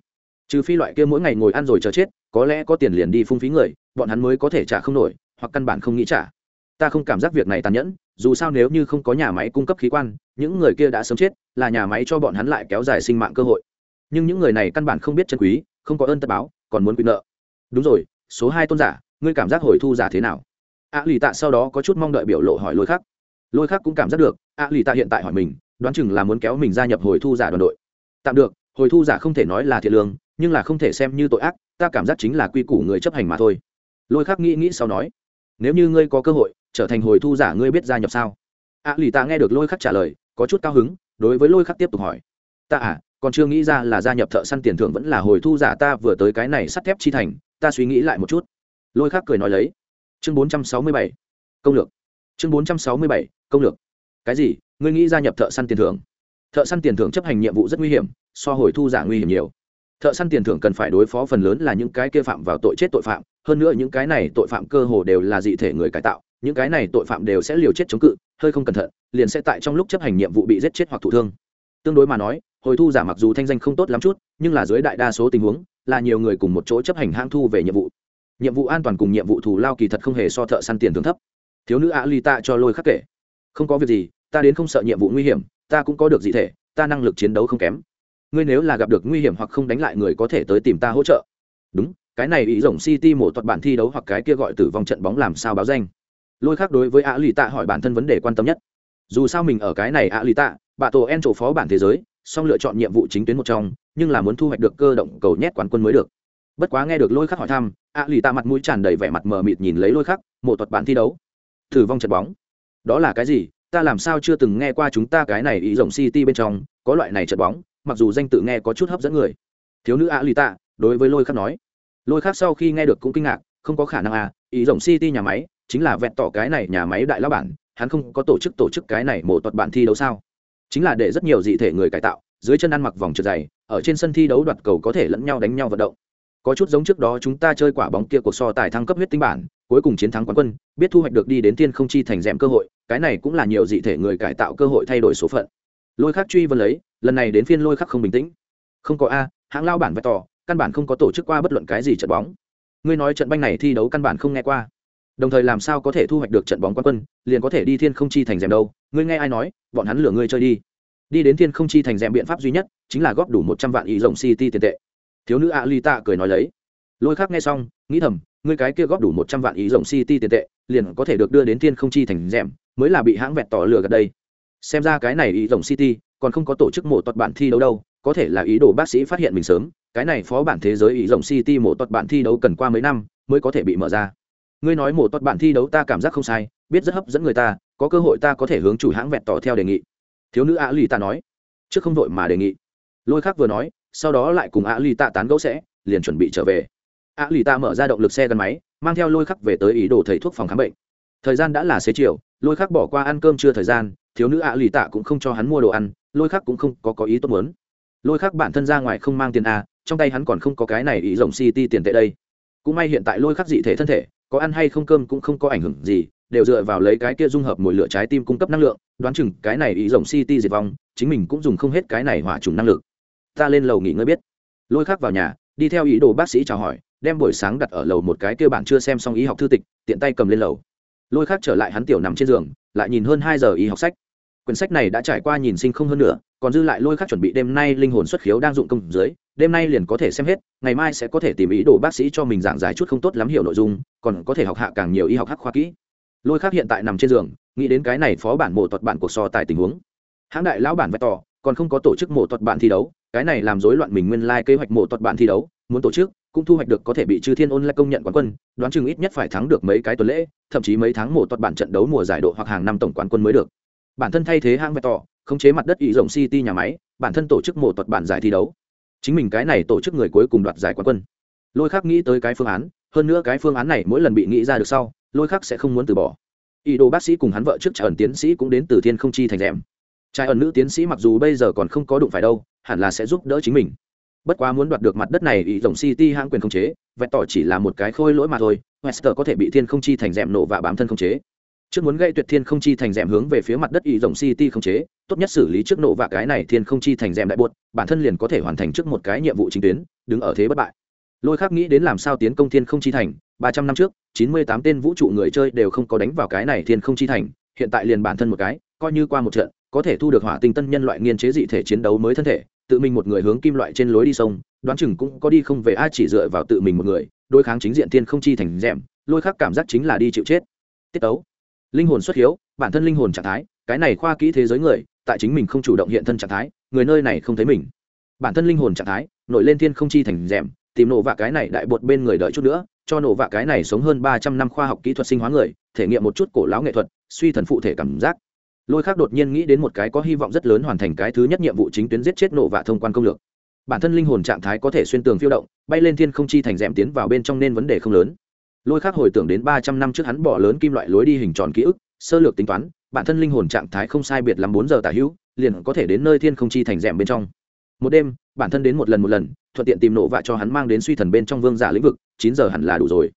Trừ phi loại kia mỗi ngày ngồi ăn rồi chờ chết, có lẽ có tiền liền đi phung phí người, bọn hắn mới có thể trả không nổi, hoặc căn bản không nghĩ trả. Ta không cảm giác việc này tàn nhẫn dù sao nếu như không có nhà máy cung cấp khí quan, những người kia đã sớm chết, là nhà máy cho bọn hắn lại kéo dài sinh mạng cơ hội. Nhưng những người này căn bản không biết chân quý, không có ơn tất báo, còn muốn quyền nợ. Đúng rồi, số hai tôn giả, ngươi cảm giác hồi thu giả thế nào? A lì tạ sau đó có chút mong đợi biểu lộ hỏi lôi khắc. Lôi khắc cũng cảm giác được, a lì tạ hiện tại hỏi mình, đoán chừng là muốn kéo mình gia nhập hồi thu giả đoàn đội. Tạm được, hồi thu giả không thể nói là thiện lương, nhưng là không thể xem như tội ác, ta cảm giác chính là quy củ người chấp hành mà thôi. Lôi khắc nghĩ nghĩ sau nói, nếu như ngươi có cơ hội trở thành hồi thu giả ngươi biết gia nhập sao? A à, lì ta nghe được lôi khắc trả lời có chút cao hứng đối với lôi khắc tiếp tục hỏi. Ta à còn chưa nghĩ ra là gia nhập thợ săn tiền thưởng vẫn là hồi thu giả ta vừa tới cái này sắt thép chi thành ta suy nghĩ lại một chút. Lôi khắc cười nói lấy. Chương bốn trăm sáu mươi bảy công lược. Chương bốn trăm sáu mươi bảy công lược. Cái gì? Ngươi nghĩ gia nhập thợ săn tiền thưởng? Thợ săn tiền thưởng chấp hành nhiệm vụ rất nguy hiểm so hồi thu giả nguy hiểm nhiều. Thợ săn tiền thưởng cần phải đối phó phần lớn là những cái kia phạm vào tội chết tội phạm hơn nữa những cái này tội phạm cơ hồ đều là dị thể người cải tạo những cái này tội phạm đều sẽ liều chết chống cự, hơi không cẩn thận, liền sẽ tại trong lúc chấp hành nhiệm vụ bị giết chết hoặc thụ thương. Tương đối mà nói, hồi thu giả mặc dù thanh danh không tốt lắm chút, nhưng là dưới đại đa số tình huống, là nhiều người cùng một chỗ chấp hành hãng thu về nhiệm vụ. Nhiệm vụ an toàn cùng nhiệm vụ thù lao kỳ thật không hề so thợ săn tiền thưởng thấp. Thiếu nữ a ly ta cho lôi khắc kể, không có việc gì, ta đến không sợ nhiệm vụ nguy hiểm, ta cũng có được dị thể, ta năng lực chiến đấu không kém. Ngươi nếu là gặp được nguy hiểm hoặc không đánh lại người có thể tới tìm ta hỗ trợ. Đúng, cái này ý rồng city một thuật bản thi đấu hoặc cái kia gọi tử vong trận bóng làm sao báo danh? Lôi khác đối với a lì tạ hỏi bản thân vấn đề quan tâm nhất. Dù sao mình ở cái này a lì tạ, bà tổ en chỗ phó bản thế giới, song lựa chọn nhiệm vụ chính tuyến một trong, nhưng là muốn thu hoạch được cơ động cầu nhét quán quân mới được. Bất quá nghe được lôi khắc hỏi thăm a lì tạ mặt mũi tràn đầy vẻ mặt mờ mịt nhìn lấy lôi khắc một thuật bản thi đấu. Thử vong chật bóng. Đó là cái gì? Ta làm sao chưa từng nghe qua chúng ta cái này ý rồng city bên trong, có loại này chật bóng, mặc dù danh tự nghe có chút hấp dẫn người. Thiếu nữ a lì tạ, đối với lôi khắc nói. Lôi khắc sau khi nghe được cũng kinh ngạc, không có khả năng à ý rồng city nhà máy chính là vẹn tỏ cái này nhà máy đại lao bản, hắn không có tổ chức tổ chức cái này một tuật bản thi đấu sao? Chính là để rất nhiều dị thể người cải tạo, dưới chân ăn mặc vòng trượt dày, ở trên sân thi đấu đoạt cầu có thể lẫn nhau đánh nhau vận động. Có chút giống trước đó chúng ta chơi quả bóng kia cuộc so tài thăng cấp huyết tinh bản, cuối cùng chiến thắng quán quân, biết thu hoạch được đi đến tiên không chi thành rèm cơ hội, cái này cũng là nhiều dị thể người cải tạo cơ hội thay đổi số phận. Lôi khắc truy vân lấy, lần này đến phiên lôi khắc không bình tĩnh. Không có a, hãng lao bản vẹt tỏ, căn bản không có tổ chức qua bất luận cái gì trận bóng. Ngươi nói trận banh này thi đấu căn bản không nghe qua đồng thời làm sao có thể thu hoạch được trận bóng quan quân, liền có thể đi thiên không chi thành rèm đâu? Ngươi nghe ai nói, bọn hắn lừa ngươi chơi đi. Đi đến thiên không chi thành rèm biện pháp duy nhất chính là góp đủ một trăm vạn ý rồng city tiền tệ. Thiếu nữ a li tạ cười nói lấy. Lôi khác nghe xong, nghĩ thầm, ngươi cái kia góp đủ một trăm vạn ý rồng city tiền tệ, liền có thể được đưa đến thiên không chi thành rèm, mới là bị hãng vẹt tỏ lừa gần đây. Xem ra cái này ý rồng city còn không có tổ chức một tuật bản thi đấu đâu, có thể là ý đồ bác sĩ phát hiện mình sớm, cái này phó bản thế giới ý rồng city một tuật bản thi đấu cần qua mấy năm mới có thể bị mở ra ngươi nói một tuật bản thi đấu ta cảm giác không sai, biết rất hấp dẫn người ta, có cơ hội ta có thể hướng chủ hãng vẹn tỏ theo đề nghị. Thiếu nữ ạ lì ta nói. Trước không đội mà đề nghị. Lôi khác vừa nói, sau đó lại cùng ạ lì ta tán gẫu sẽ, liền chuẩn bị trở về. Ạ lì ta mở ra động lực xe gắn máy, mang theo lôi khắc về tới ý đồ thầy thuốc phòng khám bệnh. Thời gian đã là xế chiều, lôi khắc bỏ qua ăn cơm chưa thời gian, thiếu nữ ạ lì tạ cũng không cho hắn mua đồ ăn, lôi khắc cũng không có có ý tốt muốn. Lôi khắc bản thân ra ngoài không mang tiền a trong tay hắn còn không có cái này ý rồng city tiền tệ đây. Cũng may hiện tại lôi khắc dị thể thân thể có ăn hay không cơm cũng không có ảnh hưởng gì, đều dựa vào lấy cái kia dung hợp mồi lửa trái tim cung cấp năng lượng, đoán chừng cái này ý rồng city diệt vong, chính mình cũng dùng không hết cái này hỏa trùng năng lực. Ta lên lầu nghỉ ngơi biết. Lôi khắc vào nhà, đi theo ý đồ bác sĩ chào hỏi, đem buổi sáng đặt ở lầu một cái kia bạn chưa xem xong ý học thư tịch, tiện tay cầm lên lầu. Lôi khắc trở lại hắn tiểu nằm trên giường, lại nhìn hơn hai giờ ý học sách quyển sách này đã trải qua nhìn sinh không hơn nữa còn dư lại lôi khắc chuẩn bị đêm nay linh hồn xuất khiếu đang dụng công dưới, đêm nay liền có thể xem hết, ngày mai sẽ có thể tìm ý đồ bác sĩ cho mình giảng giải chút không tốt lắm hiểu nội dung, còn có thể học hạ càng nhiều y học hắc khoa kỹ. Lôi khắc hiện tại nằm trên giường, nghĩ đến cái này phó bản mộ thuật bản cuộc so tài tình huống. Hãng đại lão bản vẹt tỏ, còn không có tổ chức mộ thuật bản thi đấu, cái này làm rối loạn mình nguyên lai kế hoạch mộ thuật bản thi đấu, muốn tổ chức, cũng thu hoạch được có thể bị chư thiên ôn lại công nhận quán quân, đoán chừng ít nhất phải thắng được mấy cái tuần lễ, thậm chí mấy tháng mổ thuật bản trận đấu mùa giải độ hoặc hàng năm tổng quán quân mới được bản thân thay thế hãng vẹt tỏ khống chế mặt đất ý rộng city nhà máy, bản thân tổ chức một tuật bản giải thi đấu. Chính mình cái này tổ chức người cuối cùng đoạt giải quán quân. Lôi khắc nghĩ tới cái phương án, hơn nữa cái phương án này mỗi lần bị nghĩ ra được sau, lôi khắc sẽ không muốn từ bỏ. Ý đồ bác sĩ cùng hắn vợ trước trà ẩn tiến sĩ cũng đến từ thiên không chi thành rèm. Trai ẩn nữ tiến sĩ mặc dù bây giờ còn không có đụng phải đâu, hẳn là sẽ giúp đỡ chính mình. Bất quá muốn đoạt được mặt đất này ý rộng city hãng quyền không chế vẹn tỏ chỉ là một cái khôi lỗi mà thôi, wester có thể bị thiên không chi thành rèm nổ và bám thân không chế trước muốn gây tuyệt thiên không chi thành rèm hướng về phía mặt đất y rồng city không chế, tốt nhất xử lý trước nổ và cái này thiên không chi thành rèm đại buột bản thân liền có thể hoàn thành trước một cái nhiệm vụ chính tuyến, đứng ở thế bất bại. Lôi khác nghĩ đến làm sao tiến công thiên không chi thành, ba trăm năm trước, chín mươi tám tên vũ trụ người chơi đều không có đánh vào cái này thiên không chi thành, hiện tại liền bản thân một cái, coi như qua một trận, có thể thu được hỏa tinh tân nhân loại nghiên chế dị thể chiến đấu mới thân thể, tự mình một người hướng kim loại trên lối đi sông, đoán chừng cũng có đi không về ai chỉ dựa vào tự mình một người đôi kháng chính diện thiên không chi thành rèm, lôi khắc cảm giác chính là đi chịu chết. Tiết tấu linh hồn xuất hiếu, bản thân linh hồn trạng thái, cái này khoa kỹ thế giới người, tại chính mình không chủ động hiện thân trạng thái, người nơi này không thấy mình. Bản thân linh hồn trạng thái, nổi lên thiên không chi thành rèm, tìm nổ vạ cái này đại bột bên người đợi chút nữa, cho nổ vạ cái này sống hơn ba trăm năm khoa học kỹ thuật sinh hóa người, thể nghiệm một chút cổ láo nghệ thuật, suy thần phụ thể cảm giác. Lôi khác đột nhiên nghĩ đến một cái có hy vọng rất lớn hoàn thành cái thứ nhất nhiệm vụ chính tuyến giết chết nổ vạ thông quan công lược. Bản thân linh hồn trạng thái có thể xuyên tường phiêu động, bay lên thiên không chi thành rèm tiến vào bên trong nên vấn đề không lớn lôi khác hồi tưởng đến ba trăm năm trước hắn bỏ lớn kim loại lối đi hình tròn ký ức, sơ lược tính toán, bản thân linh hồn trạng thái không sai biệt lắm bốn giờ tả hữu, liền có thể đến nơi thiên không chi thành rèm bên trong. Một đêm, bản thân đến một lần một lần, thuận tiện tìm nổ vạ cho hắn mang đến suy thần bên trong vương giả lĩnh vực, chín giờ hẳn là đủ rồi.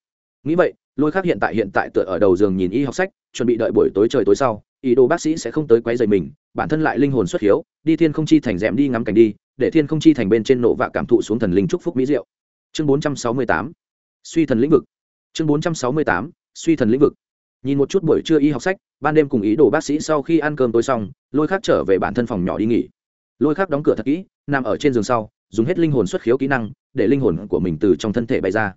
Nghĩ vậy, lôi khác hiện tại hiện tại tựa ở đầu giường nhìn y học sách, chuẩn bị đợi buổi tối trời tối sau, ý đồ bác sĩ sẽ không tới quấy rầy mình, bản thân lại linh hồn xuất hiếu, đi thiên không chi thành rèm đi ngắm cảnh đi, để thiên không chi thành bên trên nổ vạ cảm thụ xuống thần linh trúc phúc mỹ diệu. Chương bốn trăm sáu mươi tám, suy thần lĩnh vực chương bốn trăm sáu mươi tám, suy thần lĩnh vực. Nhìn một chút buổi trưa y học sách, ban đêm cùng ý đồ bác sĩ sau khi ăn cơm tối xong, lôi khác trở về bản thân phòng nhỏ đi nghỉ. Lôi khác đóng cửa thật kỹ, nằm ở trên giường sau, dùng hết linh hồn xuất khiếu kỹ năng, để linh hồn của mình từ trong thân thể bay ra.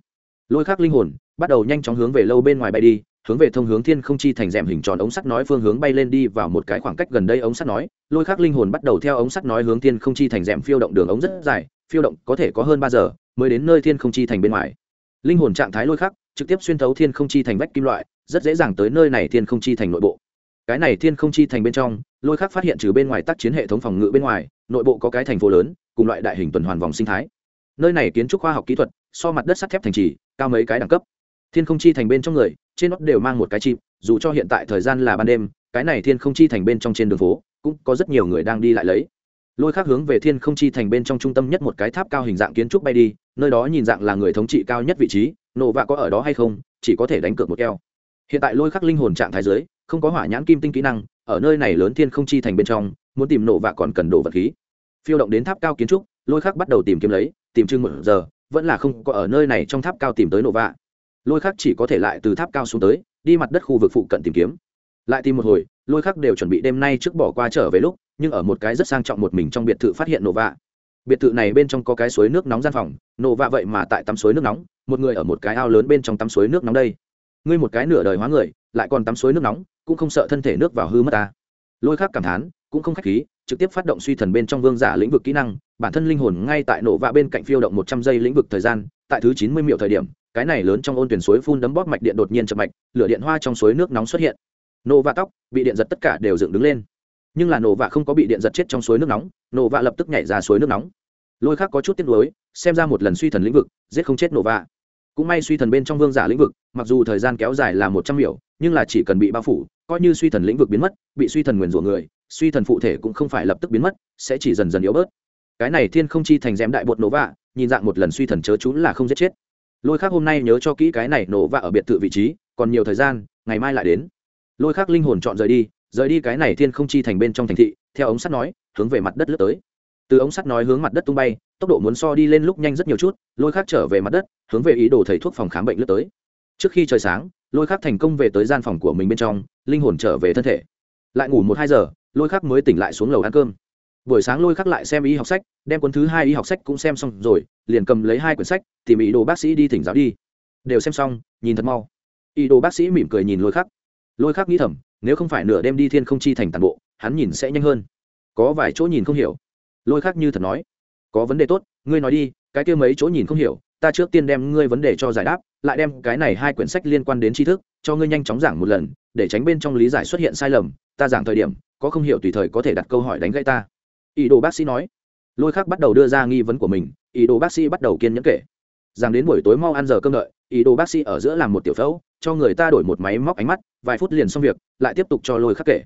Lôi khác linh hồn bắt đầu nhanh chóng hướng về lâu bên ngoài bay đi, hướng về thông hướng thiên không chi thành rèm hình tròn ống sắt nói phương hướng bay lên đi vào một cái khoảng cách gần đây ống sắt nói. Lôi khác linh hồn bắt đầu theo ống sắt nói hướng thiên không chi thành rèm phiêu động đường ống rất dài, phiêu động có thể có hơn ba giờ mới đến nơi thiên không chi thành bên ngoài. Linh hồn trạng thái lôi khác trực tiếp xuyên thấu thiên không chi thành vách kim loại, rất dễ dàng tới nơi này thiên không chi thành nội bộ. Cái này thiên không chi thành bên trong, lôi khác phát hiện trừ bên ngoài tác chiến hệ thống phòng ngự bên ngoài, nội bộ có cái thành phố lớn, cùng loại đại hình tuần hoàn vòng sinh thái. Nơi này kiến trúc khoa học kỹ thuật, so mặt đất sắt thép thành trì, cao mấy cái đẳng cấp. Thiên không chi thành bên trong người, trên nót đều mang một cái chịp dù cho hiện tại thời gian là ban đêm, cái này thiên không chi thành bên trong trên đường phố, cũng có rất nhiều người đang đi lại lấy. Lôi khác hướng về thiên không chi thành bên trong trung tâm nhất một cái tháp cao hình dạng kiến trúc bay đi, nơi đó nhìn dạng là người thống trị cao nhất vị trí Nổ vạ có ở đó hay không chỉ có thể đánh cược một keo. Hiện tại lôi khắc linh hồn trạng thái dưới, không có hỏa nhãn kim tinh kỹ năng ở nơi này lớn thiên không chi thành bên trong muốn tìm nổ vạ còn cần đồ vật khí. Phiêu động đến tháp cao kiến trúc lôi khắc bắt đầu tìm kiếm lấy tìm chừng một giờ vẫn là không có ở nơi này trong tháp cao tìm tới nổ vạ. Lôi khắc chỉ có thể lại từ tháp cao xuống tới đi mặt đất khu vực phụ cận tìm kiếm. Lại tìm một hồi lôi khắc đều chuẩn bị đêm nay trước bỏ qua trở về lúc nhưng ở một cái rất sang trọng một mình trong biệt thự phát hiện nổ vạ. Biệt thự này bên trong có cái suối nước nóng gian phòng nổ vạ vậy mà tại tắm suối nước nóng một người ở một cái ao lớn bên trong tắm suối nước nóng đây. Ngươi một cái nửa đời hóa người, lại còn tắm suối nước nóng, cũng không sợ thân thể nước vào hư mất ta. Lôi khắc cảm thán, cũng không khách khí, trực tiếp phát động suy thần bên trong vương giả lĩnh vực kỹ năng, bản thân linh hồn ngay tại nổ vạ bên cạnh phiêu động một trăm giây lĩnh vực thời gian, tại thứ chín mươi miệu thời điểm, cái này lớn trong ôn tuyển suối phun đấm bóp mạch điện đột nhiên chậm mạch, lửa điện hoa trong suối nước nóng xuất hiện. Nổ vạ tóc, bị điện giật tất cả đều dựng đứng lên. Nhưng là nổ vạ không có bị điện giật chết trong suối nước nóng, nổ vạ lập tức nhảy ra suối nước nóng. Lôi khác có chút tiếc nuối, xem ra một lần suy thần lĩnh vực, giết không chết nổ vạ cũng may suy thần bên trong vương giả lĩnh vực, mặc dù thời gian kéo dài là một trăm miểu, nhưng là chỉ cần bị bao phủ, coi như suy thần lĩnh vực biến mất, bị suy thần nguyền rủa người, suy thần phụ thể cũng không phải lập tức biến mất, sẽ chỉ dần dần yếu bớt. Cái này thiên không chi thành dém đại bột nổ vạ, nhìn dạng một lần suy thần chớ chú là không giết chết. Lôi khác hôm nay nhớ cho kỹ cái này nổ vạ ở biệt thự vị trí, còn nhiều thời gian, ngày mai lại đến. Lôi khác linh hồn chọn rời đi rời đi cái này thiên không chi thành bên trong thành thị, theo ống sắt nói, hướng về mặt đất lướt tới từ ống sắt nói hướng mặt đất tung bay, tốc độ muốn so đi lên lúc nhanh rất nhiều chút, lôi khác trở về mặt đất, hướng về ý đồ thầy thuốc phòng khám bệnh lướt tới. Trước khi trời sáng, lôi khác thành công về tới gian phòng của mình bên trong, linh hồn trở về thân thể. Lại ngủ một hai giờ, lôi khác mới tỉnh lại xuống lầu ăn cơm. Buổi sáng lôi khắc lại xem y học sách, đem cuốn thứ hai y học sách cũng xem xong rồi, liền cầm lấy hai quyển sách, tìm ý đồ bác sĩ đi thỉnh giáo đi. Đều xem xong, nhìn thật mau. Ý đồ bác sĩ mỉm cười nhìn lôi khắc lôi khắc nghĩ thầm, nếu không phải nửa đêm đi thiên không chi thành tàn bộ, hắn nhìn sẽ nhanh hơn. Có vài chỗ nhìn không hiểu lôi khác như thật nói. Có vấn đề tốt, ngươi nói đi, cái kia mấy chỗ nhìn không hiểu, ta trước tiên đem ngươi vấn đề cho giải đáp, lại đem cái này hai quyển sách liên quan đến tri thức, cho ngươi nhanh chóng giảng một lần, để tránh bên trong lý giải xuất hiện sai lầm, ta giảng thời điểm, có không hiểu tùy thời có thể đặt câu hỏi đánh gãy ta. Ý đồ bác sĩ nói. Lôi khác bắt đầu đưa ra nghi vấn của mình, ý đồ bác sĩ bắt đầu kiên nhẫn kể. Rằng đến buổi tối mau ăn giờ cơm đợi, ý đồ bác sĩ ở giữa làm một tiểu phẫu, cho người ta đổi một máy móc ánh mắt, vài phút liền xong việc, lại tiếp tục cho lôi khắc kể.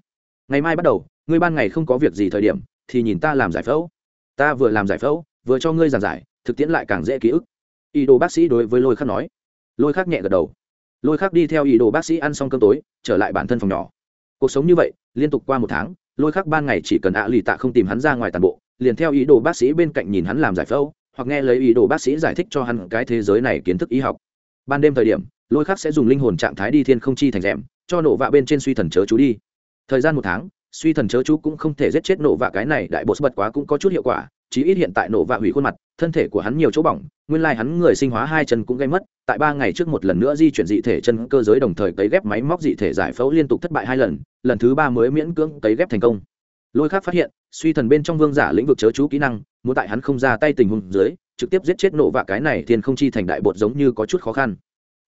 Ngày mai bắt đầu, ngươi ban ngày không có việc gì thời điểm, thì nhìn ta làm giải phẫu ta vừa làm giải phẫu, vừa cho ngươi giảng giải, thực tiễn lại càng dễ ký ức. Ý đồ bác sĩ đối với lôi khắc nói. Lôi khắc nhẹ gật đầu. Lôi khắc đi theo ý đồ bác sĩ ăn xong cơm tối, trở lại bản thân phòng nhỏ. Cuộc sống như vậy, liên tục qua một tháng, lôi khắc ban ngày chỉ cần ạ lì tạ không tìm hắn ra ngoài toàn bộ, liền theo ý đồ bác sĩ bên cạnh nhìn hắn làm giải phẫu, hoặc nghe lấy ý đồ bác sĩ giải thích cho hắn cái thế giới này kiến thức y học. Ban đêm thời điểm, lôi khắc sẽ dùng linh hồn trạng thái đi thiên không chi thành rèm, cho nổ vạ bên trên suy thần chớ chú đi. Thời gian một tháng suy thần chớ chú cũng không thể giết chết nổ vạ cái này, đại bột bật quá cũng có chút hiệu quả, chí ít hiện tại nổ vạ hủy khuôn mặt, thân thể của hắn nhiều chỗ bỏng, nguyên lai hắn người sinh hóa hai chân cũng gây mất, tại ba ngày trước một lần nữa di chuyển dị thể chân cơ giới đồng thời cấy ghép máy móc dị thể giải phẫu liên tục thất bại hai lần lần thứ ba mới miễn cưỡng cấy ghép thành công. Lôi khác phát hiện, suy thần bên trong vương giả lĩnh vực chớ chú kỹ năng, muốn tại hắn không ra tay tình huống dưới, trực tiếp giết chết nổ vạ cái này thiên không chi thành đại bột giống như có chút khó khăn.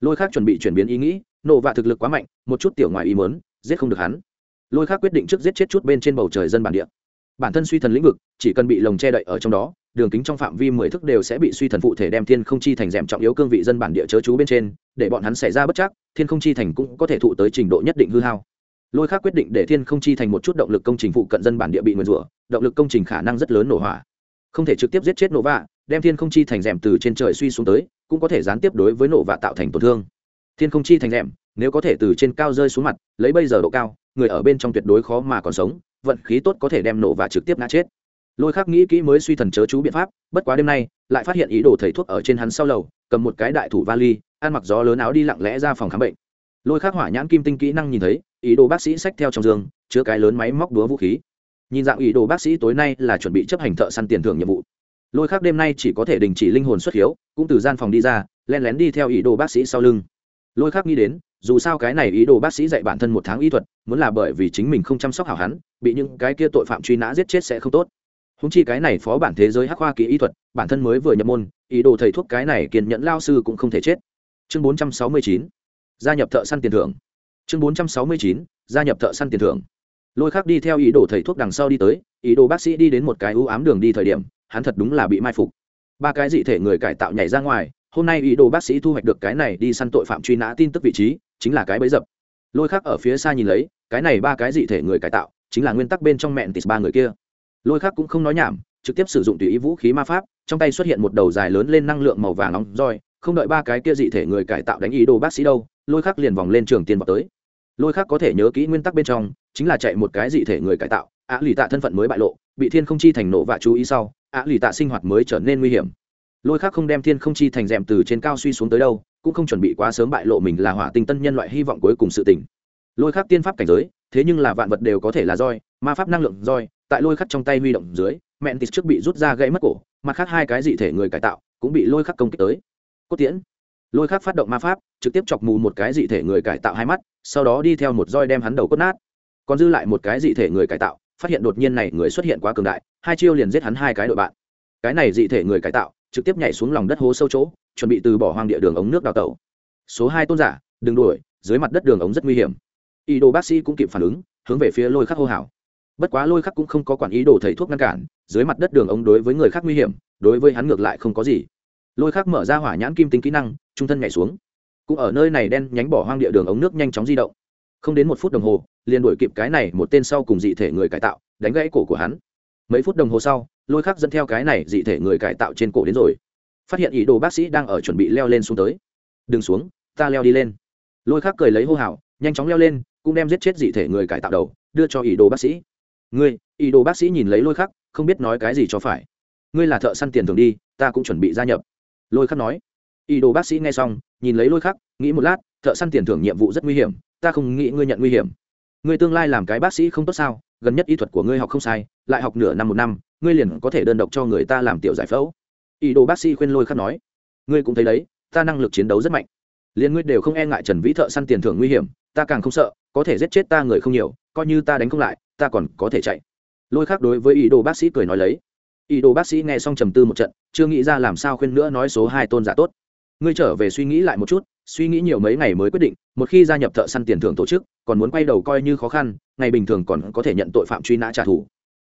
Lôi khác chuẩn bị chuyển biến ý nghĩ, nổ vạ thực lực quá mạnh, một chút tiểu ngoài ý muốn, giết không được hắn lôi khác quyết định trước giết chết chút bên trên bầu trời dân bản địa. Bản thân suy thần lĩnh vực, chỉ cần bị lồng che đậy ở trong đó, đường kính trong phạm vi mười thức đều sẽ bị suy thần phụ thể đem thiên không chi thành rèm trọng yếu cương vị dân bản địa chớ chú bên trên, để bọn hắn xảy ra bất chắc, thiên không chi thành cũng có thể thụ tới trình độ nhất định hư hao. Lôi khác quyết định để thiên không chi thành một chút động lực công trình phụ cận dân bản địa bị nguyền rủa, động lực công trình khả năng rất lớn nổ hỏa. Không thể trực tiếp giết chết nổ vạ, đem thiên không chi thành rèm từ trên trời suy xuống tới, cũng có thể gián tiếp đối với nổ vạ tạo thành tổn thương. Thiên không chi thành rèm, nếu có thể từ trên cao rơi xuống mặt, lấy bây giờ độ cao người ở bên trong tuyệt đối khó mà còn sống, vận khí tốt có thể đem nổ và trực tiếp ngã chết. Lôi khắc nghĩ kỹ mới suy thần chớ chú biện pháp, bất quá đêm nay, lại phát hiện ý đồ thầy thuốc ở trên hắn sau lầu, cầm một cái đại thủ vali, ăn mặc gió lớn áo đi lặng lẽ ra phòng khám bệnh. Lôi khắc hỏa nhãn kim tinh kỹ năng nhìn thấy, ý đồ bác sĩ xách theo trong giường, chứa cái lớn máy móc đúa vũ khí. Nhìn dạng ý đồ bác sĩ tối nay là chuẩn bị chấp hành thợ săn tiền thưởng nhiệm vụ. Lôi khắc đêm nay chỉ có thể đình chỉ linh hồn xuất hiếu, cũng từ gian phòng đi ra len lén đi theo ý đồ bác sĩ sau lưng. Lôi khắc nghĩ đến dù sao cái này ý đồ bác sĩ dạy bản thân một tháng y thuật, muốn là bởi vì chính mình không chăm sóc hảo hắn, bị những cái kia tội phạm truy nã giết chết sẽ không tốt. Húng chi cái này phó bản thế giới hắc hoa kỹ y thuật, bản thân mới vừa nhập môn, ý đồ thầy thuốc cái này kiên nhẫn lao sư cũng không thể chết. Chương 469 gia nhập thợ săn tiền thưởng. Chương 469 gia nhập thợ săn tiền thưởng. Lôi khác đi theo ý đồ thầy thuốc đằng sau đi tới, ý đồ bác sĩ đi đến một cái ưu ám đường đi thời điểm, hắn thật đúng là bị mai phục. Ba cái dị thể người cải tạo nhảy ra ngoài, hôm nay ý đồ bác sĩ thu hoạch được cái này đi săn tội phạm truy nã tin tức vị trí chính là cái bẫy dập. Lôi khác ở phía xa nhìn lấy, cái này ba cái dị thể người cải tạo, chính là nguyên tắc bên trong mẹn tis ba người kia. Lôi khác cũng không nói nhảm, trực tiếp sử dụng tùy ý vũ khí ma pháp, trong tay xuất hiện một đầu dài lớn lên năng lượng màu vàng nóng roi, không đợi ba cái kia dị thể người cải tạo đánh ý đồ bác sĩ đâu, lôi khác liền vòng lên trường tiền vào tới. Lôi khác có thể nhớ kỹ nguyên tắc bên trong, chính là chạy một cái dị thể người cải tạo, ạ lì tạ thân phận mới bại lộ, bị thiên không chi thành nộ và chú ý sau, ạ lì tạ sinh hoạt mới trở nên nguy hiểm lôi khác không đem thiên không chi thành rèm từ trên cao suy xuống tới đâu, cũng không chuẩn bị quá sớm bại lộ mình là hỏa tinh tân nhân loại hy vọng cuối cùng sự tỉnh lôi khác tiên pháp cảnh giới, thế nhưng là vạn vật đều có thể là roi, ma pháp năng lượng roi, tại lôi khắc trong tay huy động dưới, mẹn tịt trước bị rút ra gãy mất cổ, mặt khác hai cái dị thể người cải tạo, cũng bị lôi khắc công kích tới. Cốt tiễn. Lôi khắc phát động ma pháp, trực tiếp chọc mù một cái dị thể người cải tạo hai mắt, sau đó đi theo một roi đem hắn đầu cốt nát. Còn dư lại một cái dị thể người cải tạo, phát hiện đột nhiên này người xuất hiện quá cường đại, hai chiêu liền giết hắn hai cái đội bạn. Cái này dị thể người cải tạo trực tiếp nhảy xuống lòng đất hố sâu chỗ, chuẩn bị từ bỏ hoang địa đường ống nước đào tẩu. Số hai tôn giả, đừng đuổi, dưới mặt đất đường ống rất nguy hiểm. Y đồ bác sĩ cũng kịp phản ứng, hướng về phía lôi khắc hô hào. Bất quá lôi khắc cũng không có quản ý đồ thầy thuốc ngăn cản, dưới mặt đất đường ống đối với người khác nguy hiểm, đối với hắn ngược lại không có gì. Lôi khắc mở ra hỏa nhãn kim tính kỹ năng, trung thân nhảy xuống. Cũng ở nơi này đen nhánh bỏ hoang địa đường ống nước nhanh chóng di động. Không đến một phút đồng hồ, liền đuổi kịp cái này một tên sau cùng dị thể người cải tạo, đánh gãy cổ của hắn. Mấy phút đồng hồ sau lôi khắc dẫn theo cái này dị thể người cải tạo trên cổ đến rồi. Phát hiện ý đồ bác sĩ đang ở chuẩn bị leo lên xuống tới. Đừng xuống, ta leo đi lên. Lôi khắc cười lấy hô hào, nhanh chóng leo lên, cũng đem giết chết dị thể người cải tạo đầu, đưa cho ý đồ bác sĩ. Ngươi, ý đồ bác sĩ nhìn lấy lôi khắc, không biết nói cái gì cho phải. Ngươi là thợ săn tiền thường đi, ta cũng chuẩn bị gia nhập. Lôi khắc nói. Ý đồ bác sĩ nghe xong, nhìn lấy lôi khắc, nghĩ một lát, thợ săn tiền thưởng nhiệm vụ rất nguy hiểm, ta không nghĩ ngươi nhận nguy hiểm. Ngươi tương lai làm cái bác sĩ không tốt sao, gần nhất y thuật của ngươi học không sai, lại học nửa năm một năm ngươi liền có thể đơn độc cho người ta làm tiểu giải phẫu. Ý đồ bác sĩ khuyên lôi khắc nói, ngươi cũng thấy đấy, ta năng lực chiến đấu rất mạnh. Liền ngươi đều không e ngại trần vĩ thợ săn tiền thưởng nguy hiểm, ta càng không sợ, có thể giết chết ta người không nhiều, coi như ta đánh không lại, ta còn có thể chạy. Lôi khắc đối với ý đồ bác sĩ cười nói lấy. Ý đồ bác sĩ nghe xong trầm tư một trận, chưa nghĩ ra làm sao khuyên nữa nói số hai tôn giả tốt. Ngươi trở về suy nghĩ lại một chút, suy nghĩ nhiều mấy ngày mới quyết định, một khi gia nhập thợ săn tiền thưởng tổ chức, còn muốn quay đầu coi như khó khăn, ngày bình thường còn có thể nhận tội phạm truy nã trả thù.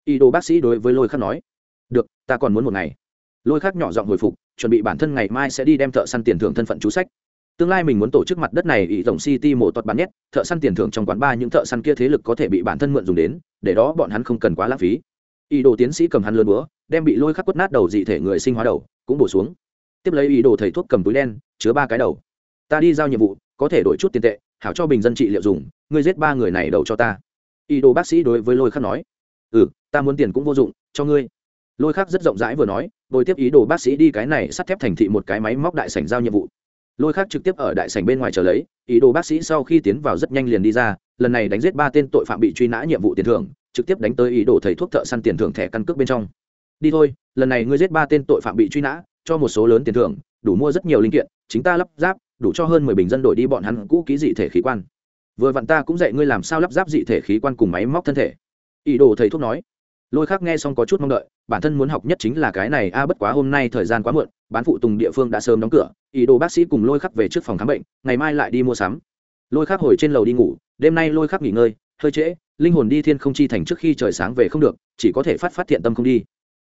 Y đồ bác sĩ đối với lôi khắc nói, được, ta còn muốn một ngày. Lôi khắc nhỏ giọng hồi phục, chuẩn bị bản thân ngày mai sẽ đi đem thợ săn tiền thưởng thân phận chú sách. Tương lai mình muốn tổ chức mặt đất này ý tổng city mổ toạt bán nhét thợ săn tiền thưởng trong quán ba những thợ săn kia thế lực có thể bị bản thân mượn dùng đến, để đó bọn hắn không cần quá lãng phí. Ý đồ tiến sĩ cầm hắn lớn búa, đem bị lôi khắc quất nát đầu dị thể người sinh hóa đầu, cũng bổ xuống. Tiếp lấy ý đồ thầy thuốc cầm túi đen, chứa ba cái đầu. Ta đi giao nhiệm vụ, có thể đổi chút tiền tệ, hảo cho bình dân trị liệu dùng, ngươi giết ba người này đầu cho ta. Ý đồ bác sĩ đối với lôi khắc nói ừ ta muốn tiền cũng vô dụng, cho ngươi. Lôi khắc rất rộng rãi vừa nói, bồi tiếp ý đồ bác sĩ đi cái này sắt thép thành thị một cái máy móc đại sảnh giao nhiệm vụ. Lôi khác trực tiếp ở đại sảnh bên ngoài chờ lấy, ý đồ bác sĩ sau khi tiến vào rất nhanh liền đi ra, lần này đánh giết ba tên tội phạm bị truy nã nhiệm vụ tiền thưởng, trực tiếp đánh tới ý đồ thầy thuốc thợ săn tiền thưởng thẻ căn cước bên trong. Đi thôi, lần này ngươi giết ba tên tội phạm bị truy nã, cho một số lớn tiền thưởng, đủ mua rất nhiều linh kiện, chính ta lắp ráp, đủ cho hơn mười bình dân đổi đi bọn hắn cũ ký dị thể khí quan. Vừa vặn ta cũng dạy ngươi làm sao lắp ráp dị thể khí quan cùng máy móc thân thể ý đồ thầy thuốc nói. Lôi khác nghe xong có chút mong đợi, bản thân muốn học nhất chính là cái này, a, bất quá hôm nay thời gian quá muộn, bán phụ tùng địa phương đã sớm đóng cửa, ý đồ bác sĩ cùng lôi khắc về trước phòng khám bệnh, ngày mai lại đi mua sắm. Lôi khắc hồi trên lầu đi ngủ, đêm nay lôi khắc nghỉ ngơi, hơi trễ, linh hồn đi thiên không chi thành trước khi trời sáng về không được, chỉ có thể phát phát thiện tâm không đi.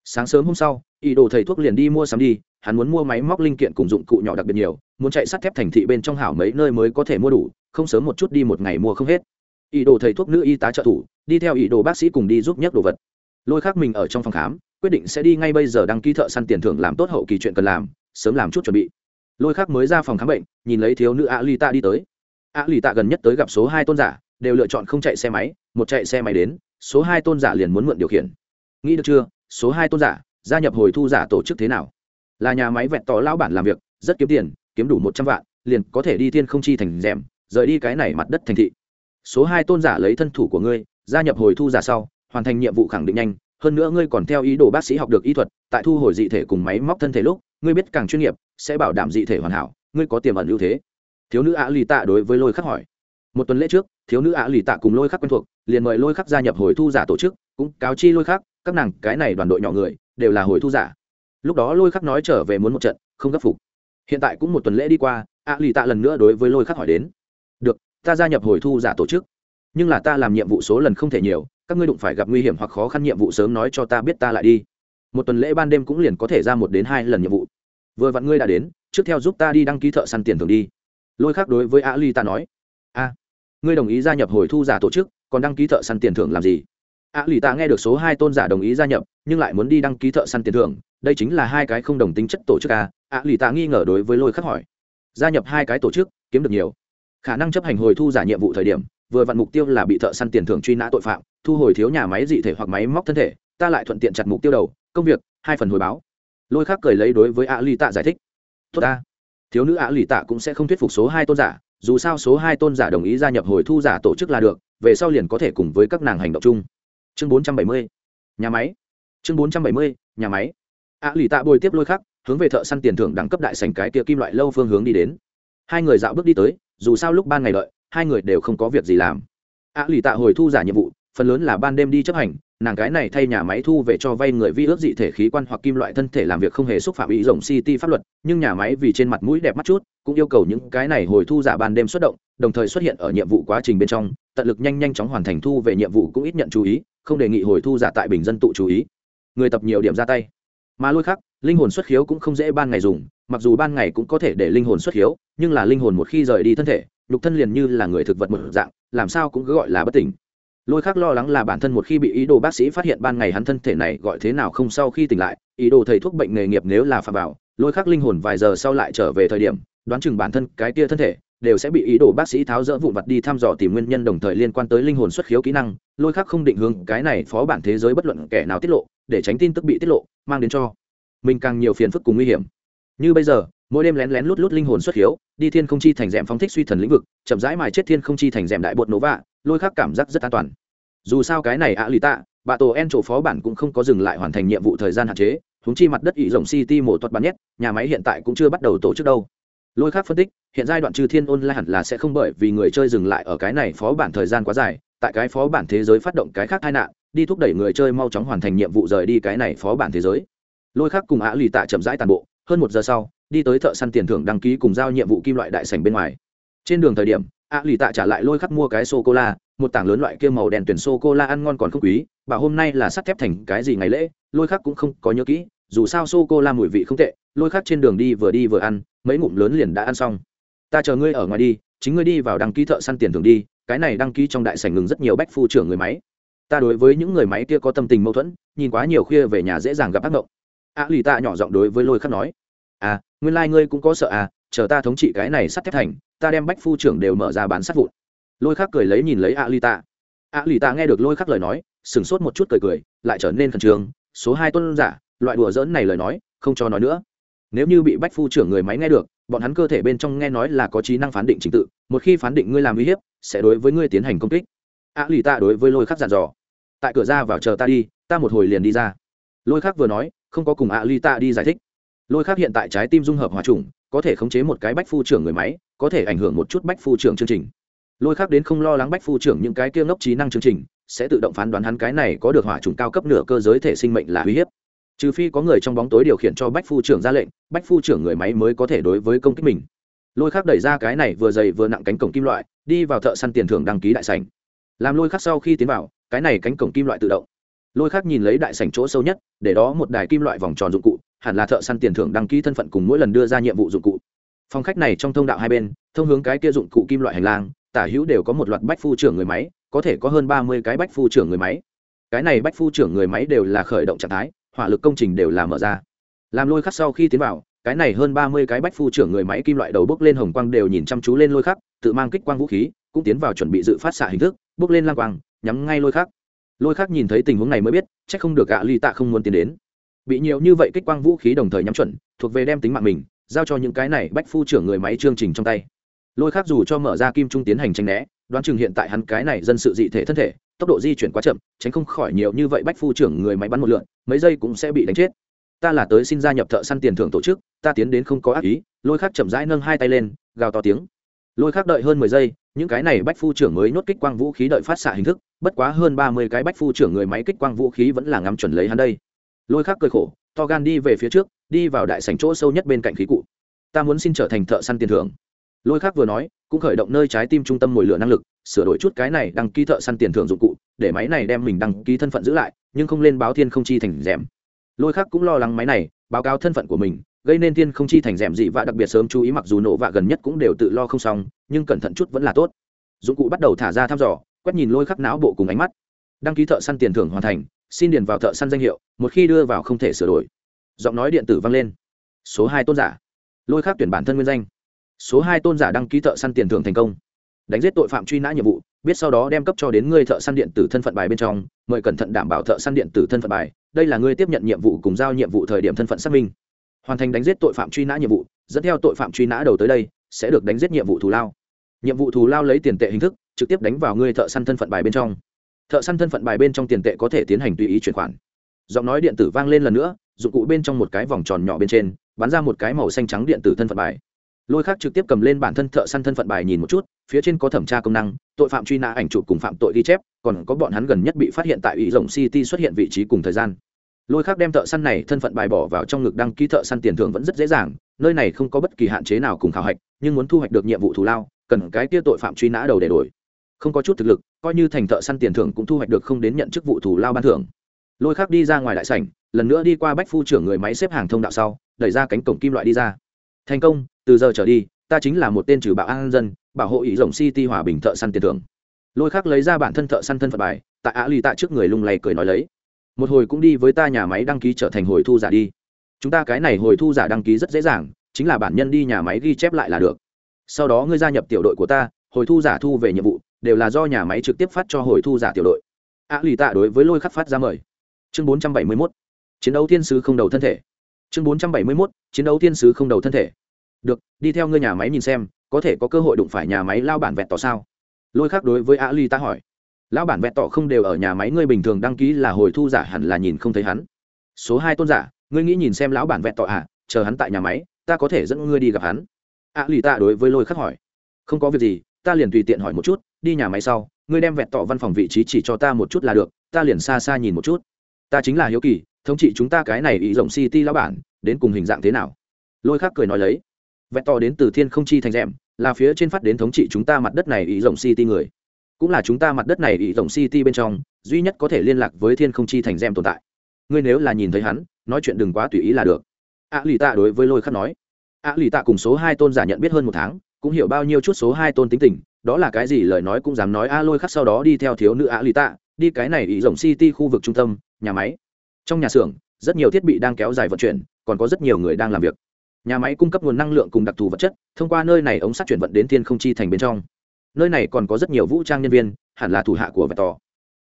Sáng sớm hôm sau, ý đồ thầy thuốc liền đi mua sắm đi, hắn muốn mua máy móc linh kiện cùng dụng cụ nhỏ đặc biệt nhiều, muốn chạy sắt thép thành thị bên trong hảo mấy nơi mới có thể mua đủ, không sớm một chút đi một ngày mua không hết ý đồ thầy thuốc nữ y tá trợ thủ, đi theo ý đồ bác sĩ cùng đi giúp nhấc đồ vật. Lôi khác mình ở trong phòng khám, quyết định sẽ đi ngay bây giờ đăng ký thợ săn tiền thưởng làm tốt hậu kỳ chuyện cần làm, sớm làm chút chuẩn bị. Lôi khác mới ra phòng khám bệnh, nhìn lấy thiếu nữ a lì tạ đi tới. A lì tạ gần nhất tới gặp số hai tôn giả, đều lựa chọn không chạy xe máy, một chạy xe máy đến, số hai tôn giả liền muốn mượn điều khiển. Nghĩ được chưa, số hai tôn giả, gia nhập hồi thu giả tổ chức thế nào? Là nhà máy vẹn tỏ lao bản làm việc, rất kiếm tiền, kiếm đủ một trăm vạn, liền có thể đi thiên không chi thành rèm, rời đi cái này mặt đất thành thị số hai tôn giả lấy thân thủ của ngươi, gia nhập hồi thu giả sau, hoàn thành nhiệm vụ khẳng định nhanh. Hơn nữa ngươi còn theo ý đồ bác sĩ học được y thuật, tại thu hồi dị thể cùng máy móc thân thể lúc, ngươi biết càng chuyên nghiệp, sẽ bảo đảm dị thể hoàn hảo. Ngươi có tiềm ẩn ưu thế. Thiếu nữ ạ lì tạ đối với lôi khắc hỏi. Một tuần lễ trước, thiếu nữ ạ lì tạ cùng lôi khắc quen thuộc, liền mời lôi khắc gia nhập hồi thu giả tổ chức, cũng cáo chi lôi khắc, các nàng, cái này đoàn đội nhỏ người, đều là hồi thu giả. Lúc đó lôi khắc nói trở về muốn một trận, không gấp phục. Hiện tại cũng một tuần lễ đi qua ạ lì tạ lần nữa đối với lôi khắc hỏi đến ta gia nhập hồi thu giả tổ chức. Nhưng là ta làm nhiệm vụ số lần không thể nhiều, các ngươi đụng phải gặp nguy hiểm hoặc khó khăn nhiệm vụ sớm nói cho ta biết ta lại đi. Một tuần lễ ban đêm cũng liền có thể ra một đến hai lần nhiệm vụ. Vừa vặn ngươi đã đến, trước theo giúp ta đi đăng ký thợ săn tiền thường đi. Lôi khác đối với a ly ta nói. A, ngươi đồng ý gia nhập hồi thu giả tổ chức, còn đăng ký thợ săn tiền thưởng làm gì? A lì ta nghe được số hai tôn giả đồng ý gia nhập, nhưng lại muốn đi đăng ký thợ săn tiền thưởng. Đây chính là hai cái không đồng tính chất tổ chức a. A lì ta nghi ngờ đối với lôi khắc hỏi. Gia nhập hai cái tổ chức, kiếm được nhiều khả năng chấp hành hồi thu giả nhiệm vụ thời điểm, vừa vặn mục tiêu là bị thợ săn tiền thưởng truy nã tội phạm, thu hồi thiếu nhà máy dị thể hoặc máy móc thân thể, ta lại thuận tiện chặt mục tiêu đầu, công việc, hai phần hồi báo. Lôi khác cười lấy đối với a lì tạ giải thích. Tốt ta. Thiếu nữ a lì tạ cũng sẽ không thuyết phục số hai tôn giả, dù sao số hai tôn giả đồng ý gia nhập hồi thu giả tổ chức là được, về sau liền có thể cùng với các nàng hành động chung. Chương bốn trăm bảy mươi. Nhà máy. Chương bốn trăm bảy mươi, nhà máy. A lì tạ bồi tiếp lôi khắc, hướng về thợ săn tiền thưởng đẳng cấp đại sành cái kia kim loại lâu phương hướng đi đến. Hai người dạo bước đi tới dù sao lúc ban ngày đợi, hai người đều không có việc gì làm. A lì tạ hồi thu giả nhiệm vụ, phần lớn là ban đêm đi chấp hành, nàng cái này thay nhà máy thu về cho vay người vi ước dị thể khí quan hoặc kim loại thân thể làm việc không hề xúc phạm ý rồng city pháp luật, nhưng nhà máy vì trên mặt mũi đẹp mắt chút, cũng yêu cầu những cái này hồi thu giả ban đêm xuất động, đồng thời xuất hiện ở nhiệm vụ quá trình bên trong, tận lực nhanh nhanh chóng hoàn thành thu về nhiệm vụ cũng ít nhận chú ý, không đề nghị hồi thu giả tại bình dân tụ chú ý. Người tập nhiều điểm ra tay. Mà lôi khác linh hồn xuất khiếu cũng không dễ ban ngày dùng mặc dù ban ngày cũng có thể để linh hồn xuất hiếu, nhưng là linh hồn một khi rời đi thân thể nhục thân liền như là người thực vật một dạng làm sao cũng cứ gọi là bất tỉnh. Lôi khác lo lắng là bản thân một khi bị ý đồ bác sĩ phát hiện ban ngày hắn thân thể này gọi thế nào không sau khi tỉnh lại ý đồ thầy thuốc bệnh nghề nghiệp nếu là phạm vào lôi khác linh hồn vài giờ sau lại trở về thời điểm đoán chừng bản thân cái tia thân thể đều sẽ bị ý đồ bác sĩ tháo rỡ vụn vặt đi thăm dò tìm nguyên nhân đồng thời liên quan tới linh hồn xuất khiếu kỹ năng. Lôi khác không định hướng cái này phó bản thế giới bất luận kẻ nào tiết lộ để tránh tin tức bị tiết lộ mang đến cho mình càng nhiều phiền phức cùng nguy hiểm như bây giờ, mỗi đêm lén lén lút lút linh hồn xuất hiếu, đi thiên không chi thành rèm phóng thích suy thần lĩnh vực, chậm rãi mài chết thiên không chi thành rèm đại bột nổ vạ, lôi khắc cảm giác rất an toàn. Dù sao cái này ạ lì tạ, bà tổ en chỗ phó bản cũng không có dừng lại hoàn thành nhiệm vụ thời gian hạn chế húng chi mặt đất ỵ rộng city mổ thuật bắn nhét, nhà máy hiện tại cũng chưa bắt đầu tổ chức đâu. Lôi khác phân tích, hiện giai đoạn trừ thiên ôn lại hẳn là sẽ không bởi vì người chơi dừng lại ở cái này phó bản thời gian quá dài, tại cái phó bản thế giới phát động cái khác tai nạn, đi thúc đẩy người chơi mau chóng hoàn thành nhiệm vụ rời đi cái này phó bản thế giới. Lôi khác cùng ạ lì tạ chậm rãi tàn bộ hơn một giờ sau, đi tới thợ săn tiền thưởng đăng ký cùng giao nhiệm vụ kim loại đại sành bên ngoài. Trên đường thời điểm, A lì tạ trả lại lôi khắc mua cái sô cô la một tảng lớn loại kia màu đen tuyển sô cô la ăn ngon còn không quý và hôm nay là sắt thép thành cái gì ngày lễ, lôi khắc cũng không có nhớ kỹ, dù sao sô cô la mùi vị không tệ, lôi khắc trên đường đi vừa đi vừa ăn, mấy ngụm lớn liền đã ăn xong. Ta chờ ngươi ở ngoài đi, chính ngươi đi vào đăng ký thợ săn tiền thưởng đi, cái này đăng ký trong đại sảnh ngừng rất nhiều bách phu trưởng người máy. Ta đối với những người máy kia có tâm tình mâu thuẫn, nhìn quá nhiều khuya về nhà dễ dàng gặp ác mộng a lì tạ nhỏ giọng đối với lôi khắc nói à nguyên lai、like、ngươi cũng có sợ à chờ ta thống trị cái này sắt thép thành, ta đem bách phu trưởng đều mở ra bán sắt vụn. Lôi khắc cười lấy nhìn lấy a lì tạ a lì tạ nghe được lôi khắc lời nói, sửng sốt một chút cười cười, lại trở nên khẩn trương, số hai tuân giả, loại đùa dỡn này lời nói, không cho nói nữa. Nếu như bị bách phu trưởng người máy nghe được, bọn hắn cơ thể bên trong nghe nói là có trí năng phán định trình tự, một khi phán định ngươi làm uy hiếp, sẽ đối với ngươi tiến hành công kích. A lì tạ đối với lôi khắc dặn dò, tại cửa ra vào chờ ta đi, ta một hồi liền đi ra. Lôi khắc vừa nói không có cùng ạ ly tạ đi giải thích. Lôi khác hiện tại trái tim dung hợp hòa trùng, có thể khống chế một cái bách phu trưởng người máy, có thể ảnh hưởng một chút bách phu trưởng chương trình. Lôi khác đến không lo lắng bách phu trưởng những cái kia ngốc trí năng chương trình, sẽ tự động phán đoán hắn cái này có được hỏa trùng cao cấp nửa cơ giới thể sinh mệnh là uy hiếp. Trừ phi có người trong bóng tối điều khiển cho bách phu trưởng ra lệnh, bách phu trưởng người máy mới có thể đối với công kích mình. Lôi khắc đẩy ra cái này vừa dày vừa nặng cánh cổng kim loại, đi vào thợ săn tiền thưởng đăng ký đại sảnh. Làm lôi khắc sau khi tiến vào, cái này cánh cổng kim loại tự động lôi khắc nhìn lấy đại sảnh chỗ sâu nhất, để đó một đài kim loại vòng tròn dụng cụ, hẳn là thợ săn tiền thưởng đăng ký thân phận cùng mỗi lần đưa ra nhiệm vụ dụng cụ. Phòng khách này trong thông đạo hai bên, thông hướng cái kia dụng cụ kim loại hành lang, tả hữu đều có một loạt bách phu trưởng người máy, có thể có hơn ba mươi cái bách phu trưởng người máy. Cái này bách phu trưởng người máy đều là khởi động trạng thái, hỏa lực công trình đều là mở ra. Làm lôi khắc sau khi tiến vào, cái này hơn ba mươi cái bách phu trưởng người máy kim loại đầu bước lên hồng quang đều nhìn chăm chú lên lôi khắc, tự mang kích quang vũ khí, cũng tiến vào chuẩn bị dự phát xạ hình thức, bước lên lang quang, nhắm ngay lôi khắc lôi khác nhìn thấy tình huống này mới biết, c h ắ c không được gạ ly tạ không muốn tiến đến. Bị nhiều như vậy kích quang vũ khí đồng thời nhắm chuẩn, thuộc về đem tính mạng mình, giao cho những cái này bách phu trưởng người máy chương trình trong tay. Lôi khác dù cho mở ra kim trung tiến hành tranh né, đoán chừng hiện tại hắn cái này dân sự dị thể thân thể, tốc độ di chuyển quá chậm, tránh không khỏi nhiều như vậy bách phu trưởng người máy bắn một lượn, mấy giây cũng sẽ bị đánh chết. Ta là tới xin gia nhập thợ săn tiền thưởng tổ chức, ta tiến đến không có ác ý, lôi khác chậm rãi nâng hai tay lên, gào to tiếng lôi khác đợi hơn mười giây, những cái này bách phu trưởng mới nhốt kích quang vũ khí đợi phát xạ hình thức, bất quá hơn ba mươi cái bách phu trưởng người máy kích quang vũ khí vẫn là ngắm chuẩn lấy hắn đây. Lôi khác cười khổ, to gan đi về phía trước, đi vào đại sảnh chỗ sâu nhất bên cạnh khí cụ. Ta muốn xin trở thành thợ săn tiền thưởng. Lôi khác vừa nói, cũng khởi động nơi trái tim trung tâm mồi lửa năng lực, sửa đổi chút cái này đăng ký thợ săn tiền thưởng dụng cụ, để máy này đem mình đăng ký thân phận giữ lại, nhưng không lên báo thiên không chi thành rèm. Lôi khác cũng lo lắng máy này, báo cáo thân phận của mình gây nên thiên không chi thành rèm dị và đặc biệt sớm chú ý mặc dù nổ vạ gần nhất cũng đều tự lo không xong, nhưng cẩn thận chút vẫn là tốt. Dụng cụ bắt đầu thả ra thăm dò, quét nhìn lôi khắc não bộ cùng ánh mắt. Đăng ký thợ săn tiền thưởng hoàn thành, xin điền vào thợ săn danh hiệu, một khi đưa vào không thể sửa đổi. Giọng nói điện tử vang lên. Số hai tôn giả. Lôi khắc tuyển bản thân nguyên danh. Số hai tôn giả đăng ký thợ săn tiền thưởng thành công. Đánh giết tội phạm truy nã nhiệm vụ, biết sau đó đem cấp cho đến ngươi thợ săn điện tử thân phận bài bên trong, mời cẩn thận đảm bảo thợ săn điện tử thân phận bài. Đây là ngươi tiếp nhận nhiệm vụ cùng giao nhiệm vụ thời điểm thân phận xác minh hoàn thành đánh giết tội phạm truy nã nhiệm vụ, dẫn theo tội phạm truy nã đầu tới đây, sẽ được đánh giết nhiệm vụ thù lao. Nhiệm vụ thù lao lấy tiền tệ hình thức, trực tiếp đánh vào người thợ săn thân phận bài bên trong. Thợ săn thân phận bài bên trong tiền tệ có thể tiến hành tùy ý chuyển khoản. Giọng nói điện tử vang lên lần nữa, dụng cụ bên trong một cái vòng tròn nhỏ bên trên, bắn ra một cái màu xanh trắng điện tử thân phận bài. Lôi khác trực tiếp cầm lên bản thân thợ săn thân phận bài nhìn một chút, phía trên có thẩm tra công năng, tội phạm truy nã ảnh chụp cùng phạm tội ghi chép, còn có bọn hắn gần nhất bị phát hiện tại ủy rồng city xuất hiện vị trí cùng thời gian lôi khác đem thợ săn này thân phận bài bỏ vào trong ngực đăng ký thợ săn tiền thưởng vẫn rất dễ dàng, nơi này không có bất kỳ hạn chế nào cùng khảo hạch, nhưng muốn thu hoạch được nhiệm vụ thù lao, cần cái kia tội phạm truy nã đầu để đổi. Không có chút thực lực, coi như thành thợ săn tiền thưởng cũng thu hoạch được không đến nhận chức vụ thù lao ban thưởng. Lôi khác đi ra ngoài đại sảnh, lần nữa đi qua bách phu trưởng người máy xếp hàng thông đạo sau, đẩy ra cánh cổng kim loại đi ra. Thành công, từ giờ trở đi, ta chính là một tên trừ bạo an dân, bảo hộ ý rồng city hòa bình thợ săn tiền thưởng. Lôi khác lấy ra bản thân thợ săn thân phận bài, tại á lì tạ trước người lung lay cười nói lấy một hồi cũng đi với ta nhà máy đăng ký trở thành hồi thu giả đi. Chúng ta cái này hồi thu giả đăng ký rất dễ dàng, chính là bản nhân đi nhà máy ghi chép lại là được. Sau đó ngươi gia nhập tiểu đội của ta, hồi thu giả thu về nhiệm vụ, đều là do nhà máy trực tiếp phát cho hồi thu giả tiểu đội. A lì tạ đối với lôi khắc phát ra mời. Chương bốn trăm bảy mươi mốt. Chiến đấu thiên sứ không đầu thân thể. Chương bốn trăm bảy mươi mốt. Chiến đấu thiên sứ không đầu thân thể. Được, đi theo ngươi nhà máy nhìn xem, có thể có cơ hội đụng phải nhà máy lao bản vẹn tỏ sao? Lôi khắc đối với a lì ta hỏi lão bản vẹn tỏ không đều ở nhà máy ngươi bình thường đăng ký là hồi thu giả hẳn là nhìn không thấy hắn. Số hai tôn giả, ngươi nghĩ nhìn xem lão bản vẹn tỏ à chờ hắn tại nhà máy, ta có thể dẫn ngươi đi gặp hắn. Ạ lì ta đối với lôi khắc hỏi. Không có việc gì, ta liền tùy tiện hỏi một chút, đi nhà máy sau, ngươi đem vẹn tỏ văn phòng vị trí chỉ cho ta một chút là được, ta liền xa xa nhìn một chút. Ta chính là hiếu kỳ, thống trị chúng ta cái này ý rộng city lão bản, đến cùng hình dạng thế nào? Lôi khắc cười nói lấy. Vẹn to đến từ thiên không chi thành rèm là phía trên phát đến thống trị chúng ta mặt đất này ý rộng city người cũng là chúng ta mặt đất này ỷ rộng city bên trong, duy nhất có thể liên lạc với thiên không chi thành gem tồn tại. Ngươi nếu là nhìn thấy hắn, nói chuyện đừng quá tùy ý là được. Ạ lì tạ đối với lôi khắc nói. Ạ lì tạ cùng số hai tôn giả nhận biết hơn một tháng, cũng hiểu bao nhiêu chút số hai tôn tính tình, đó là cái gì lời nói cũng dám nói. A lôi khắc sau đó đi theo thiếu nữ ạ lì tạ, đi cái này ỷ rộng city khu vực trung tâm, nhà máy. Trong nhà xưởng, rất nhiều thiết bị đang kéo dài vận chuyển, còn có rất nhiều người đang làm việc. Nhà máy cung cấp nguồn năng lượng cùng đặc thù vật chất, thông qua nơi này ống sắt chuyển vận đến thiên không chi thành bên trong nơi này còn có rất nhiều vũ trang nhân viên, hẳn là thủ hạ của vẹt tỏ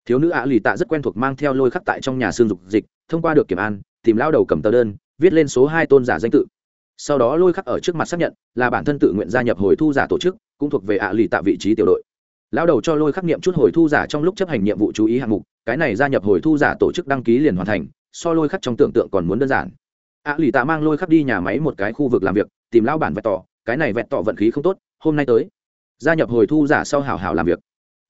thiếu nữ ạ lì tạ rất quen thuộc mang theo lôi khắc tại trong nhà xương dục dịch, thông qua được kiểm an, tìm lao đầu cầm tờ đơn, viết lên số hai tôn giả danh tự. Sau đó lôi khắc ở trước mặt xác nhận là bản thân tự nguyện gia nhập hồi thu giả tổ chức, cũng thuộc về ạ lì tạ vị trí tiểu đội. Lao đầu cho lôi khắc nghiệm chút hồi thu giả trong lúc chấp hành nhiệm vụ chú ý hạng mục, cái này gia nhập hồi thu giả tổ chức đăng ký liền hoàn thành, so lôi khắc trong tưởng tượng còn muốn đơn giản. Ạ lì tạ mang lôi khắc đi nhà máy một cái khu vực làm việc, tìm lão bản vẹt tỏ cái này vẹt tỏ vận khí không tốt, hôm nay tới gia nhập hồi thu giả sau hảo hảo làm việc.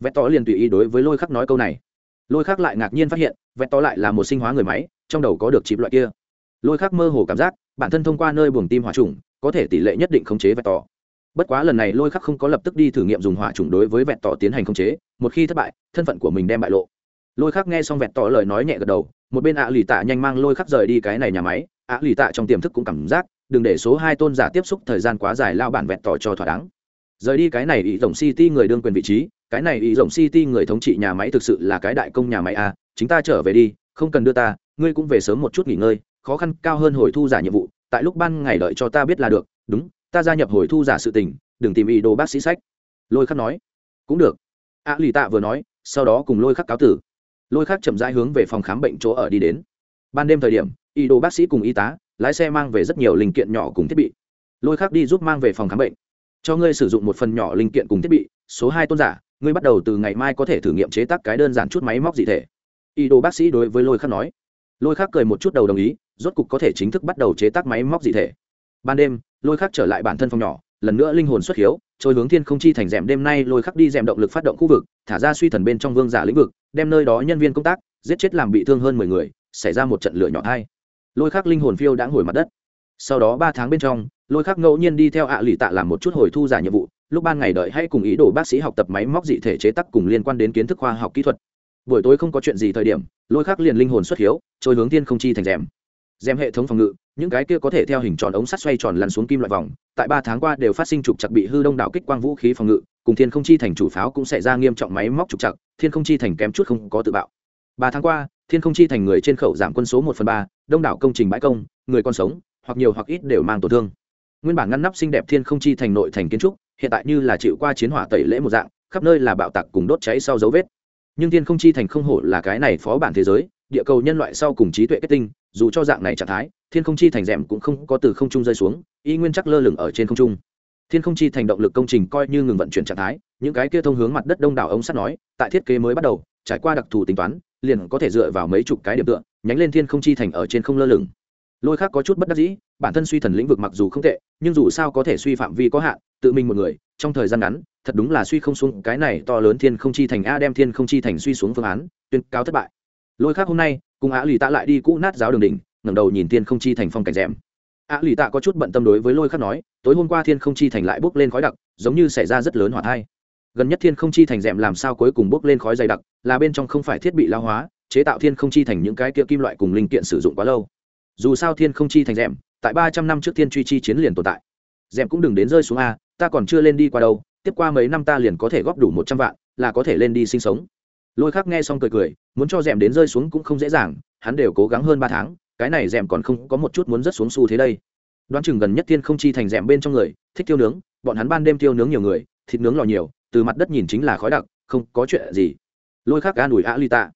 Vẹt tỏ liền tùy ý đối với lôi khắc nói câu này. Lôi khắc lại ngạc nhiên phát hiện, vẹt to lại là một sinh hóa người máy, trong đầu có được chịp loại kia. Lôi khắc mơ hồ cảm giác, bản thân thông qua nơi buồng tim hỏa trùng, có thể tỷ lệ nhất định khống chế vẹt tỏ. Bất quá lần này lôi khắc không có lập tức đi thử nghiệm dùng hỏa trùng đối với vẹt tỏ tiến hành khống chế, một khi thất bại, thân phận của mình đem bại lộ. Lôi khắc nghe xong vẹt tỏ lời nói nhẹ gật đầu, một bên ạ lì tạ nhanh mang lôi khắc rời đi cái này nhà máy, ạ lì tạ trong tiềm thức cũng cảm giác, đừng để số hai tôn giả tiếp xúc thời gian quá dài lao bản vẹt tỏ cho thỏa đáng rời đi cái này ý rồng city người đương quyền vị trí cái này ý rồng city người thống trị nhà máy thực sự là cái đại công nhà máy a à, chúng ta trở về đi không cần đưa ta ngươi cũng về sớm một chút nghỉ ngơi khó khăn cao hơn hồi thu giả nhiệm vụ tại lúc ban ngày đợi cho ta biết là được đúng ta gia nhập hồi thu giả sự tình đừng tìm ý đồ bác sĩ sách. Lôi khắc nói cũng được. A lì tạ vừa nói sau đó cùng lôi khắc cáo tử. Lôi khắc chậm rãi hướng về phòng khám bệnh chỗ ở đi đến. Ban đêm thời điểm ý đồ bác sĩ cùng y tá lái xe mang về rất nhiều linh kiện nhỏ cùng thiết bị. Lôi khắc đi giúp mang về phòng khám bệnh cho ngươi sử dụng một phần nhỏ linh kiện cùng thiết bị, số hai tôn giả, ngươi bắt đầu từ ngày mai có thể thử nghiệm chế tác cái đơn giản chút máy móc dị thể. Ý đồ bác sĩ đối với lôi khắc nói. Lôi khắc cười một chút đầu đồng ý, rốt cục có thể chính thức bắt đầu chế tác máy móc dị thể. Ban đêm, lôi khắc trở lại bản thân phòng nhỏ, lần nữa linh hồn xuất hiếu, trôi hướng thiên không chi thành rèm đêm nay lôi khắc đi rèm động lực phát động khu vực, thả ra suy thần bên trong vương giả lĩnh vực, đem nơi đó nhân viên công tác, giết chết làm bị thương hơn mười người, xảy ra một trận lửa nhỏ hai lôi khắc linh hồn phiêu đã ngồi mặt đất sau đó ba tháng bên trong, lôi khắc ngẫu nhiên đi theo ạ lì tạ làm một chút hồi thu giả nhiệm vụ, lúc ban ngày đợi hãy cùng ý đồ bác sĩ học tập máy móc dị thể chế tác cùng liên quan đến kiến thức khoa học kỹ thuật. Buổi tối không có chuyện gì thời điểm, lôi khắc liền linh hồn xuất hiếu, trôi hướng thiên không chi thành rèm. Rèm hệ thống phòng ngự, những cái kia có thể theo hình tròn ống sắt xoay tròn lăn xuống kim loại vòng, tại ba tháng qua đều phát sinh trục chặt bị hư đông đảo kích quang vũ khí phòng ngự, cùng thiên không chi thành chủ pháo cũng xảy ra nghiêm trọng máy móc trục chặt, thiên không chi thành kém chút không có tự bạo. Ba tháng qua, thiên không chi thành người trên khẩu giảm quân số một phần ba, đông đảo công trình bãi công, người còn sống hoặc nhiều hoặc ít đều mang tổn thương. Nguyên bản ngăn nắp xinh đẹp thiên không chi thành nội thành kiến trúc, hiện tại như là chịu qua chiến hỏa tẩy lễ một dạng, khắp nơi là bạo tạc cùng đốt cháy sau dấu vết. Nhưng thiên không chi thành không hổ là cái này phó bản thế giới, địa cầu nhân loại sau cùng trí tuệ kết tinh, dù cho dạng này trạng thái, thiên không chi thành rèm cũng không có từ không trung rơi xuống, y nguyên chắc lơ lửng ở trên không trung. Thiên không chi thành động lực công trình coi như ngừng vận chuyển trạng thái, những cái kia thông hướng mặt đất đông đảo ống sắt nói, tại thiết kế mới bắt đầu, trải qua đặc thù tính toán, liền có thể dựa vào mấy chục cái điểm tựa, nhánh lên thiên không chi thành ở trên không lơ lửng lôi khác có chút bất đắc dĩ, bản thân suy thần lĩnh vực mặc dù không tệ, nhưng dù sao có thể suy phạm vi có hạn, tự mình một người, trong thời gian ngắn, thật đúng là suy không xuống, cái này to lớn thiên không chi thành a đem thiên không chi thành suy xuống phương án, tuyên cáo thất bại. Lôi khác hôm nay, cùng á lì tạ lại đi cũ nát giáo đường đỉnh, ngẩng đầu nhìn thiên không chi thành phong cảnh rèm. Á lì tạ có chút bận tâm đối với lôi khác nói, tối hôm qua thiên không chi thành lại bốc lên khói đặc, giống như xảy ra rất lớn hỏa thai. Gần nhất thiên không chi thành rèm làm sao cuối cùng bốc lên khói dày đặc, là bên trong không phải thiết bị lao hóa, chế tạo thiên không chi thành những cái kia kim loại cùng linh kiện sử dụng quá lâu dù sao thiên không chi thành rèm, tại ba trăm năm trước thiên truy chi chiến liền tồn tại. Rèm cũng đừng đến rơi xuống a, ta còn chưa lên đi qua đâu, tiếp qua mấy năm ta liền có thể góp đủ một trăm vạn, là có thể lên đi sinh sống. Lôi khắc nghe xong cười cười, muốn cho rèm đến rơi xuống cũng không dễ dàng, hắn đều cố gắng hơn ba tháng, cái này rèm còn không có một chút muốn rớt xuống xu thế đây. Đoán chừng gần nhất thiên không chi thành rèm bên trong người, thích tiêu nướng, bọn hắn ban đêm tiêu nướng nhiều người, thịt nướng lò nhiều, từ mặt đất nhìn chính là khói đặc, không có chuyện gì. Lôi khắc an ủi a lì tạ.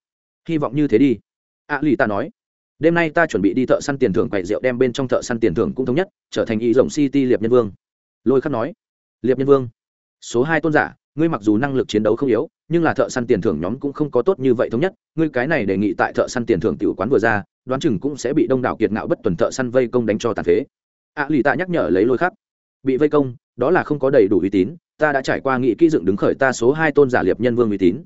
Hy vọng như thế đi. A lì tạ nói đêm nay ta chuẩn bị đi thợ săn tiền thưởng quậy rượu đem bên trong thợ săn tiền thưởng cũng thống nhất, trở thành y rồng city liệp nhân vương. Lôi khắc nói, liệp nhân vương, số hai tôn giả, ngươi mặc dù năng lực chiến đấu không yếu, nhưng là thợ săn tiền thưởng nhóm cũng không có tốt như vậy thống nhất. Ngươi cái này đề nghị tại thợ săn tiền thưởng tiểu quán vừa ra, đoán chừng cũng sẽ bị đông đảo kiệt ngạo bất tuần thợ săn vây công đánh cho tàn phế. A lì tạ nhắc nhở lấy lôi khắc, bị vây công, đó là không có đầy đủ uy tín, ta đã trải qua nghị kỹ dựng đứng khởi ta số hai tôn giả liệp nhân vương uy tín.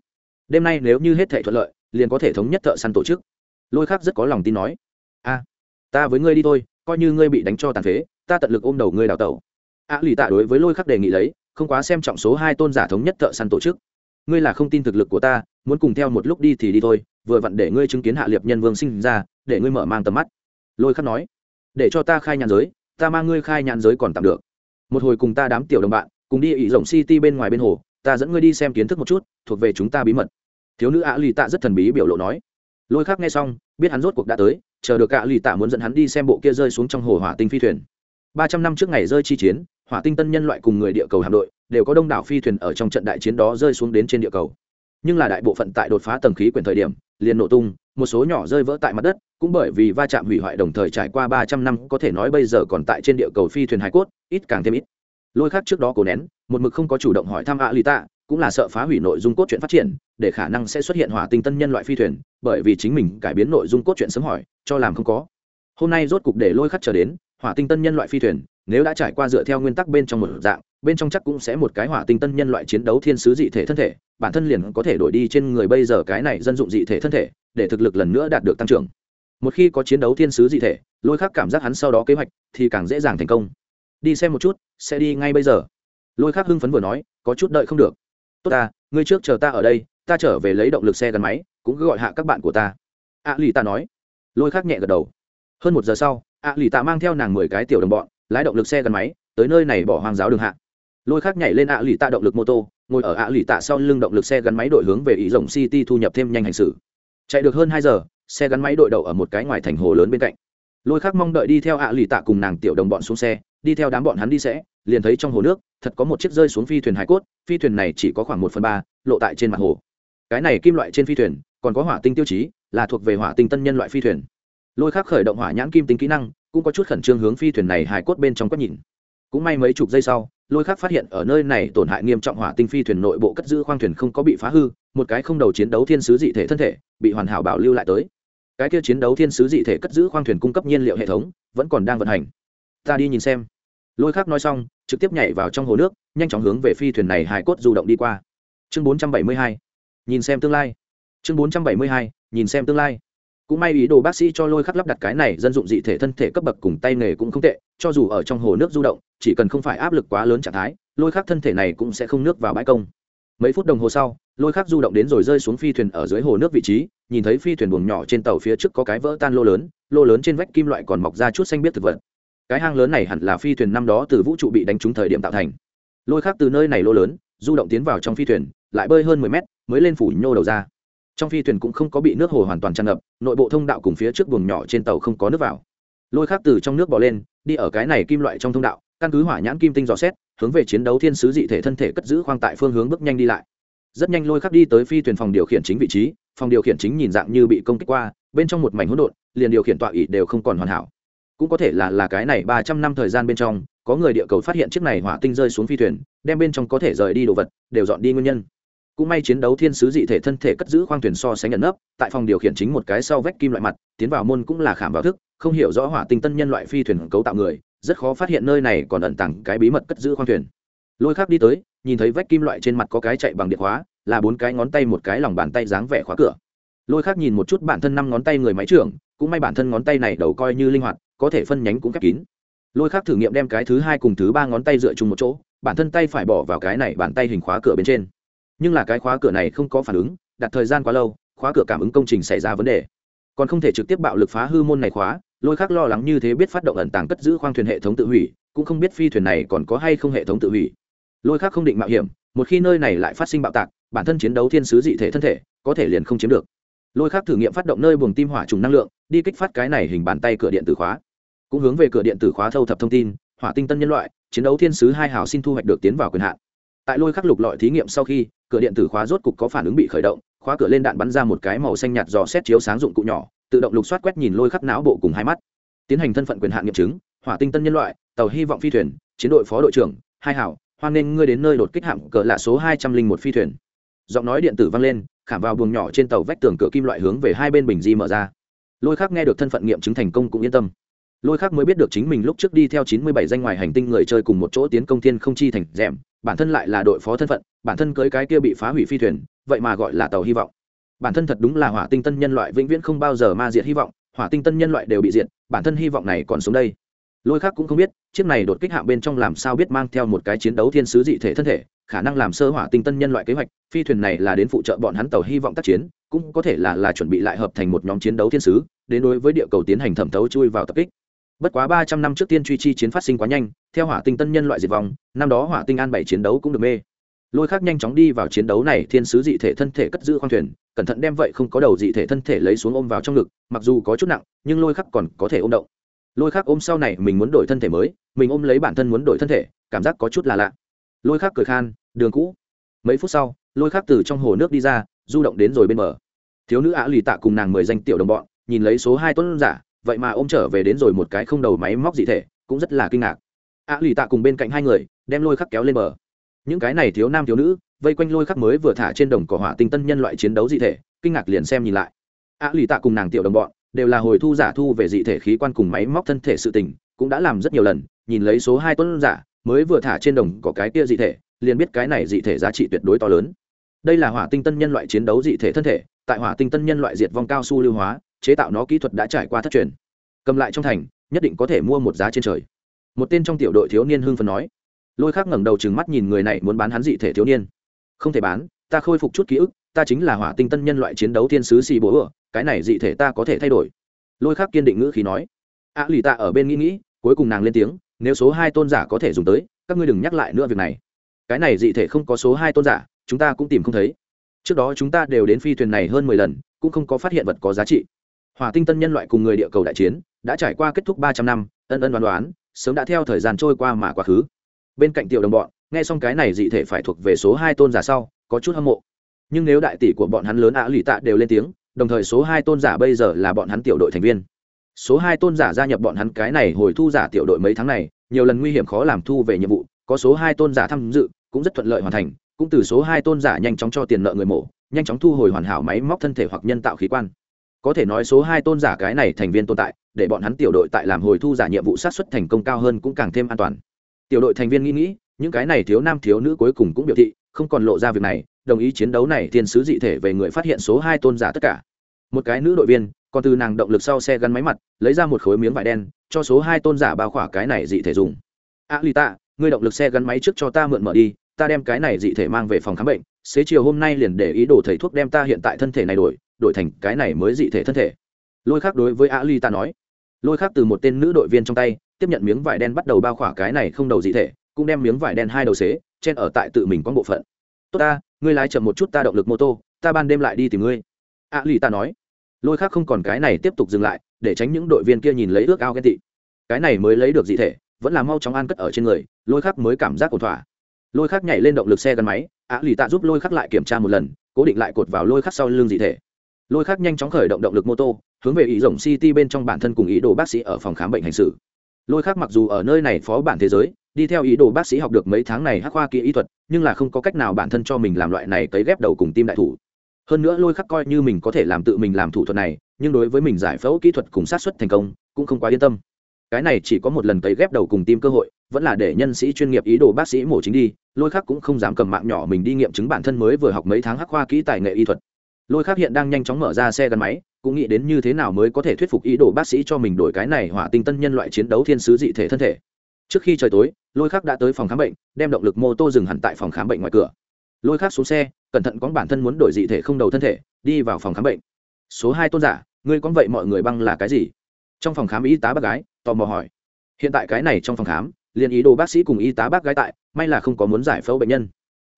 Đêm nay nếu như hết thể thuận lợi, liền có thể thống nhất thợ săn tổ chức lôi khắc rất có lòng tin nói, a, ta với ngươi đi thôi, coi như ngươi bị đánh cho tàn phế, ta tận lực ôm đầu ngươi đào tẩu. A lì tạ đối với lôi khắc đề nghị lấy, không quá xem trọng số hai tôn giả thống nhất thợ săn tổ chức. Ngươi là không tin thực lực của ta, muốn cùng theo một lúc đi thì đi thôi, vừa vặn để ngươi chứng kiến hạ liệt nhân vương sinh ra, để ngươi mở mang tầm mắt. Lôi khắc nói, để cho ta khai nhàn giới, ta mang ngươi khai nhàn giới còn tạm được. Một hồi cùng ta đám tiểu đồng bạn, cùng đi ỉ rộng city bên ngoài bên hồ, ta dẫn ngươi đi xem kiến thức một chút, thuộc về chúng ta bí mật. Thiếu nữ ạ lì tạ rất thần bí biểu lộ nói. Lôi khắc nghe xong biết hắn rốt cuộc đã tới, chờ được cả lì tạ muốn dẫn hắn đi xem bộ kia rơi xuống trong hồ hỏa tinh phi thuyền. Ba trăm năm trước ngày rơi chi chiến, hỏa tinh tân nhân loại cùng người địa cầu hạm đội đều có đông đảo phi thuyền ở trong trận đại chiến đó rơi xuống đến trên địa cầu. Nhưng là đại bộ phận tại đột phá tầng khí quyển thời điểm, liền nổ tung, một số nhỏ rơi vỡ tại mặt đất, cũng bởi vì va chạm hủy hoại đồng thời trải qua ba trăm năm, có thể nói bây giờ còn tại trên địa cầu phi thuyền hải cốt, ít càng thêm ít. Lôi khác trước đó cố nén, một mực không có chủ động hỏi thăm ạ lì tạ cũng là sợ phá hủy nội dung cốt truyện phát triển, để khả năng sẽ xuất hiện hỏa tinh tân nhân loại phi thuyền, bởi vì chính mình cải biến nội dung cốt truyện sớm hỏi, cho làm không có. Hôm nay rốt cục để lôi khắc trở đến, hỏa tinh tân nhân loại phi thuyền, nếu đã trải qua dựa theo nguyên tắc bên trong một dạng, bên trong chắc cũng sẽ một cái hỏa tinh tân nhân loại chiến đấu thiên sứ dị thể thân thể, bản thân liền có thể đổi đi trên người bây giờ cái này dân dụng dị thể thân thể, để thực lực lần nữa đạt được tăng trưởng. Một khi có chiến đấu thiên sứ dị thể, lôi khắc cảm giác hắn sau đó kế hoạch thì càng dễ dàng thành công. Đi xem một chút, sẽ đi ngay bây giờ. Lôi khắc hưng phấn vừa nói, có chút đợi không được tốt ta, ngươi trước chờ ta ở đây, ta trở về lấy động lực xe gắn máy, cũng cứ gọi hạ các bạn của ta. A lì ta nói. Lôi khắc nhẹ gật đầu. Hơn một giờ sau, a lì ta mang theo nàng mười cái tiểu đồng bọn, lái động lực xe gắn máy, tới nơi này bỏ hoang giáo đường hạ. Lôi khắc nhảy lên a lì ta động lực mô tô, ngồi ở a lì tạ sau lưng động lực xe gắn máy đội hướng về ý rồng city thu nhập thêm nhanh hành xử. Chạy được hơn hai giờ, xe gắn máy đội đậu ở một cái ngoài thành hồ lớn bên cạnh. Lôi khắc mong đợi đi theo ạ lì tạ cùng nàng tiểu đồng bọn xuống xe đi theo đám bọn hắn đi sẽ, liền thấy trong hồ nước, thật có một chiếc rơi xuống phi thuyền hải cốt, phi thuyền này chỉ có khoảng một phần ba, lộ tại trên mặt hồ. Cái này kim loại trên phi thuyền, còn có hỏa tinh tiêu chí, là thuộc về hỏa tinh tân nhân loại phi thuyền. Lôi khắc khởi động hỏa nhãn kim tinh kỹ năng, cũng có chút khẩn trương hướng phi thuyền này hải cốt bên trong quét nhìn. Cũng may mấy chục giây sau, lôi khắc phát hiện ở nơi này tổn hại nghiêm trọng hỏa tinh phi thuyền nội bộ cất giữ khoang thuyền không có bị phá hư, một cái không đầu chiến đấu thiên sứ dị thể thân thể, bị hoàn hảo bảo lưu lại tới. Cái kia chiến đấu thiên sứ dị thể cất giữ khoang thuyền cung cấp nhiên liệu hệ thống, vẫn còn đang vận hành. Ta đi nhìn xem lôi khắc nói xong, trực tiếp nhảy vào trong hồ nước, nhanh chóng hướng về phi thuyền này hài cốt du động đi qua chương 472. nhìn xem tương lai chương 472. nhìn xem tương lai cũng may ý đồ bác sĩ cho lôi khắc lắp đặt cái này, dân dụng dị thể thân thể cấp bậc cùng tay nghề cũng không tệ, cho dù ở trong hồ nước du động, chỉ cần không phải áp lực quá lớn trạng thái, lôi khắc thân thể này cũng sẽ không nước vào bãi công mấy phút đồng hồ sau, lôi khắc du động đến rồi rơi xuống phi thuyền ở dưới hồ nước vị trí, nhìn thấy phi thuyền buồng nhỏ trên tàu phía trước có cái vỡ tan lô lớn lô lớn trên vách kim loại còn mọc ra chút xanh biết thực vật cái hang lớn này hẳn là phi thuyền năm đó từ vũ trụ bị đánh trúng thời điểm tạo thành. Lôi khắc từ nơi này lô lớn, du động tiến vào trong phi thuyền, lại bơi hơn mười mét, mới lên phủ nhô đầu ra. Trong phi thuyền cũng không có bị nước hồ hoàn toàn tràn ngập, nội bộ thông đạo cùng phía trước buồng nhỏ trên tàu không có nước vào. Lôi khắc từ trong nước bỏ lên, đi ở cái này kim loại trong thông đạo, căn cứ hỏa nhãn kim tinh dò xét, hướng về chiến đấu thiên sứ dị thể thân thể cất giữ khoang tại phương hướng bước nhanh đi lại. Rất nhanh lôi khắc đi tới phi thuyền phòng điều khiển chính vị trí, phòng điều khiển chính nhìn dạng như bị công kích qua, bên trong một mảnh hỗn độn, liền điều khiển tọa ỷ đều không còn hoàn hảo cũng có thể là là cái này ba trăm năm thời gian bên trong, có người địa cầu phát hiện chiếc này hỏa tinh rơi xuống phi thuyền, đem bên trong có thể rời đi đồ vật, đều dọn đi nguyên nhân. Cũng may chiến đấu thiên sứ dị thể thân thể cất giữ khoang thuyền so sánh nhận nấp, tại phòng điều khiển chính một cái sau vách kim loại mặt, tiến vào môn cũng là khảm vào thức, không hiểu rõ hỏa tinh tân nhân loại phi thuyền cấu tạo người, rất khó phát hiện nơi này còn ẩn tàng cái bí mật cất giữ khoang thuyền. Lôi khác đi tới, nhìn thấy vách kim loại trên mặt có cái chạy bằng điện hóa là bốn cái ngón tay một cái lòng bàn tay dáng vẻ khóa cửa. Lôi khác nhìn một chút bản thân năm ngón tay người máy trưởng, cũng may bản thân ngón tay này đầu coi như linh hoạt có thể phân nhánh cũng khép kín. Lôi khác thử nghiệm đem cái thứ hai cùng thứ ba ngón tay dựa chung một chỗ, bản thân tay phải bỏ vào cái này bàn tay hình khóa cửa bên trên. Nhưng là cái khóa cửa này không có phản ứng, đặt thời gian quá lâu, khóa cửa cảm ứng công trình xảy ra vấn đề. Còn không thể trực tiếp bạo lực phá hư môn này khóa, lôi khác lo lắng như thế biết phát động ẩn tàng cất giữ khoang thuyền hệ thống tự hủy, cũng không biết phi thuyền này còn có hay không hệ thống tự hủy. Lôi khác không định mạo hiểm, một khi nơi này lại phát sinh bạo tạc, bản thân chiến đấu thiên sứ dị thể thân thể, có thể liền không chiếm được. Lôi khác thử nghiệm phát động nơi buồng tim hỏa trùng năng lượng, đi kích phát cái này hình bàn tay cửa điện tử khóa cũng hướng về cửa điện tử khóa thâu thập thông tin, hỏa tinh tân nhân loại, chiến đấu thiên sứ hai hào xin thu hoạch được tiến vào quyền hạn. Tại lôi khắc lục lọi thí nghiệm sau khi, cửa điện tử khóa rốt cục có phản ứng bị khởi động, khóa cửa lên đạn bắn ra một cái màu xanh nhạt dò xét chiếu sáng dụng cụ nhỏ, tự động lục soát quét nhìn lôi khắc não bộ cùng hai mắt. Tiến hành thân phận quyền hạn nghiệm chứng, hỏa tinh tân nhân loại, tàu hy vọng phi thuyền, chiến đội phó đội trưởng, hai hảo hoan nghênh ngươi đến nơi đột kích hạm cờ là số hai trăm linh một phi thuyền. Giọng nói điện tử vang lên, khảm vào buồng nhỏ trên tàu vách tường cửa kim loại hướng về hai bên bình di mở ra. Lôi khắc nghe được thân phận nghiệm chứng thành công cũng yên tâm lôi khác mới biết được chính mình lúc trước đi theo chín mươi bảy danh ngoài hành tinh người chơi cùng một chỗ tiến công thiên không chi thành rèm, bản thân lại là đội phó thân phận, bản thân cưới cái kia bị phá hủy phi thuyền, vậy mà gọi là tàu hy vọng. Bản thân thật đúng là hỏa tinh tân nhân loại vĩnh viễn không bao giờ ma diệt hy vọng, hỏa tinh tân nhân loại đều bị diệt, bản thân hy vọng này còn sống đây. Lôi khác cũng không biết, chiếc này đột kích hạ bên trong làm sao biết mang theo một cái chiến đấu thiên sứ dị thể thân thể, khả năng làm sơ hỏa tinh tân nhân loại kế hoạch, phi thuyền này là đến phụ trợ bọn hắn tàu hy vọng tác chiến, cũng có thể là là chuẩn bị lại hợp thành một nhóm chiến đấu thiên sứ, đến đối với địa cầu tiến hành thẩm thấu chui vào tập kích bất quá ba trăm năm trước tiên truy chi chiến phát sinh quá nhanh, theo hỏa tinh tân nhân loại diệt vong, năm đó hỏa tinh an bảy chiến đấu cũng được mê. Lôi khác nhanh chóng đi vào chiến đấu này, thiên sứ dị thể thân thể cất giữ khoang thuyền, cẩn thận đem vậy không có đầu dị thể thân thể lấy xuống ôm vào trong ngực, mặc dù có chút nặng, nhưng lôi khắc còn có thể ôm động. Lôi khắc ôm sau này mình muốn đổi thân thể mới, mình ôm lấy bản thân muốn đổi thân thể, cảm giác có chút là lạ. Lôi khắc cười khan, đường cũ. Mấy phút sau, lôi khắc từ trong hồ nước đi ra, du động đến rồi bên bờ. Thiếu nữ ả lì tạ cùng nàng mười danh tiểu đồng bọn, nhìn lấy số hai tuấn giả vậy mà ôm trở về đến rồi một cái không đầu máy móc dị thể, cũng rất là kinh ngạc. Ả lì tạ cùng bên cạnh hai người, đem lôi khắc kéo lên bờ. Những cái này thiếu nam thiếu nữ, vây quanh lôi khắc mới vừa thả trên đồng cỏ hỏa tinh tân nhân loại chiến đấu dị thể, kinh ngạc liền xem nhìn lại. Ả lì tạ cùng nàng tiểu đồng bọn, đều là hồi thu giả thu về dị thể khí quan cùng máy móc thân thể sự tình, cũng đã làm rất nhiều lần, nhìn lấy số hai tuấn giả, mới vừa thả trên đồng có cái kia dị thể, liền biết cái này dị thể giá trị tuyệt đối to lớn. Đây là hỏa tinh tân nhân loại chiến đấu dị thể thân thể, tại hỏa tinh tân nhân loại diệt vong cao su lưu hóa chế tạo nó kỹ thuật đã trải qua thất truyền. Cầm lại trong thành, nhất định có thể mua một giá trên trời. Một tên trong tiểu đội thiếu niên hưng phấn nói. Lôi khác ngẩng đầu trừng mắt nhìn người này muốn bán hắn dị thể thiếu niên. Không thể bán, ta khôi phục chút ký ức, ta chính là hỏa tinh tân nhân loại chiến đấu thiên sứ xì bố ửa cái này dị thể ta có thể thay đổi. Lôi khác kiên định ngữ khí nói. A lì tạ ở bên nghĩ nghĩ, cuối cùng nàng lên tiếng, nếu số hai tôn giả có thể dùng tới, các ngươi đừng nhắc lại nữa việc này. Cái này dị thể không có số hai tôn giả, chúng ta cũng tìm không thấy. Trước đó chúng ta đều đến phi thuyền này hơn mười lần, cũng không có phát hiện vật có giá trị hỏa tinh tân nhân loại cùng người địa cầu đại chiến đã trải qua kết thúc ba trăm năm, ân ân đoán đoán, sớm đã theo thời gian trôi qua mà quá khứ. Bên cạnh tiểu đồng bọn, nghe xong cái này dị thể phải thuộc về số hai tôn giả sau, có chút hâm mộ. Nhưng nếu đại tỷ của bọn hắn lớn ạ lụy tạ đều lên tiếng, đồng thời số hai tôn giả bây giờ là bọn hắn tiểu đội thành viên. Số hai tôn giả gia nhập bọn hắn cái này hồi thu giả tiểu đội mấy tháng này, nhiều lần nguy hiểm khó làm thu về nhiệm vụ, có số hai tôn giả tham dự, cũng rất thuận lợi hoàn thành, cũng từ số hai tôn giả nhanh chóng cho tiền nợ người mổ, nhanh chóng thu hồi hoàn hảo máy móc thân thể hoặc nhân tạo khí quan có thể nói số hai tôn giả cái này thành viên tồn tại, để bọn hắn tiểu đội tại làm hồi thu giả nhiệm vụ sát xuất thành công cao hơn cũng càng thêm an toàn. Tiểu đội thành viên nghĩ nghĩ, những cái này thiếu nam thiếu nữ cuối cùng cũng biểu thị, không còn lộ ra việc này, đồng ý chiến đấu này thiên sứ dị thể về người phát hiện số hai tôn giả tất cả. Một cái nữ đội viên, còn từ nàng động lực sau xe gắn máy mặt, lấy ra một khối miếng vải đen, cho số hai tôn giả bao khỏa cái này dị thể dùng. A lì tạ, ngươi động lực xe gắn máy trước cho ta mượn mở đi, ta đem cái này dị thể mang về phòng khám bệnh, xế chiều hôm nay liền để ý đồ thầy thuốc đem ta hiện tại thân thể này đổi đổi thành cái này mới dị thể thân thể. Lôi khác đối với a ly ta nói. Lôi khác từ một tên nữ đội viên trong tay, tiếp nhận miếng vải đen bắt đầu bao khỏa cái này không đầu dị thể, cũng đem miếng vải đen hai đầu xế, chen ở tại tự mình quán bộ phận. Tốt ta, ngươi lái chậm một chút ta động lực mô tô, ta ban đêm lại đi tìm ngươi. A ly ta nói. Lôi khác không còn cái này tiếp tục dừng lại, để tránh những đội viên kia nhìn lấy ước ao ghen tị. Cái này mới lấy được dị thể, vẫn là mau chóng ăn cất ở trên người, lôi khác mới cảm giác ổn thỏa. Lôi khác nhảy lên động lực xe gắn máy á lì tạ giúp lôi khắc lại kiểm tra một lần, cố định lại cột vào lôi khắc sau lưng dị thể lôi khắc nhanh chóng khởi động động lực mô tô, hướng về ý rồng city bên trong bản thân cùng ý đồ bác sĩ ở phòng khám bệnh hành xử. Lôi khắc mặc dù ở nơi này phó bản thế giới, đi theo ý đồ bác sĩ học được mấy tháng này hắc khoa kỹ y thuật, nhưng là không có cách nào bản thân cho mình làm loại này cấy ghép đầu cùng tim đại thủ. Hơn nữa lôi khắc coi như mình có thể làm tự mình làm thủ thuật này, nhưng đối với mình giải phẫu kỹ thuật cùng sát xuất thành công, cũng không quá yên tâm. Cái này chỉ có một lần cấy ghép đầu cùng tim cơ hội, vẫn là để nhân sĩ chuyên nghiệp ý đồ bác sĩ mổ chính đi, lôi khắc cũng không dám cầm mạng nhỏ mình đi nghiệm chứng bản thân mới vừa học mấy tháng hắc khoa kỹ tài nghệ y thuật lôi khắc hiện đang nhanh chóng mở ra xe gắn máy, cũng nghĩ đến như thế nào mới có thể thuyết phục ý đồ bác sĩ cho mình đổi cái này hỏa tinh tân nhân loại chiến đấu thiên sứ dị thể thân thể. Trước khi trời tối, lôi khắc đã tới phòng khám bệnh, đem động lực mô tô dừng hẳn tại phòng khám bệnh ngoài cửa. Lôi khắc xuống xe, cẩn thận có bản thân muốn đổi dị thể không đầu thân thể, đi vào phòng khám bệnh. Số hai tôn giả, ngươi có vậy mọi người băng là cái gì? Trong phòng khám y tá bác gái, tò mò hỏi. Hiện tại cái này trong phòng khám, liền ý đồ bác sĩ cùng y tá bác gái tại, may là không có muốn giải phẫu bệnh nhân.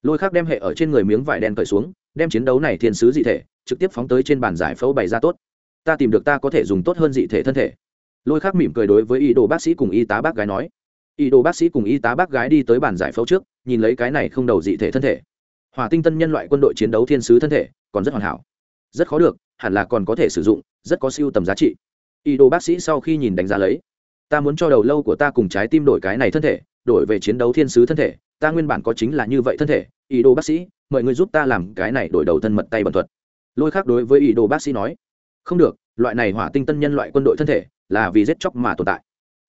Lôi khác đem hệ ở trên người miếng vải đen cởi xuống đem chiến đấu này thiên sứ dị thể trực tiếp phóng tới trên bàn giải phẫu bày ra tốt. Ta tìm được ta có thể dùng tốt hơn dị thể thân thể. Lôi khác mỉm cười đối với ý đồ bác sĩ cùng y tá bác gái nói. Ý đồ bác sĩ cùng y tá bác gái đi tới bàn giải phẫu trước, nhìn lấy cái này không đầu dị thể thân thể. Hòa tinh tân nhân loại quân đội chiến đấu thiên sứ thân thể, còn rất hoàn hảo. Rất khó được, hẳn là còn có thể sử dụng, rất có siêu tầm giá trị. Ý đồ bác sĩ sau khi nhìn đánh giá lấy, ta muốn cho đầu lâu của ta cùng trái tim đổi cái này thân thể, đổi về chiến đấu thiên sứ thân thể, ta nguyên bản có chính là như vậy thân thể. Ý đồ bác sĩ mời người giúp ta làm cái này đổi đầu thân mật tay bẩn thuật. Lôi khác đối với ý đồ bác sĩ nói, không được, loại này hỏa tinh tân nhân loại quân đội thân thể là vì giết chóc mà tồn tại.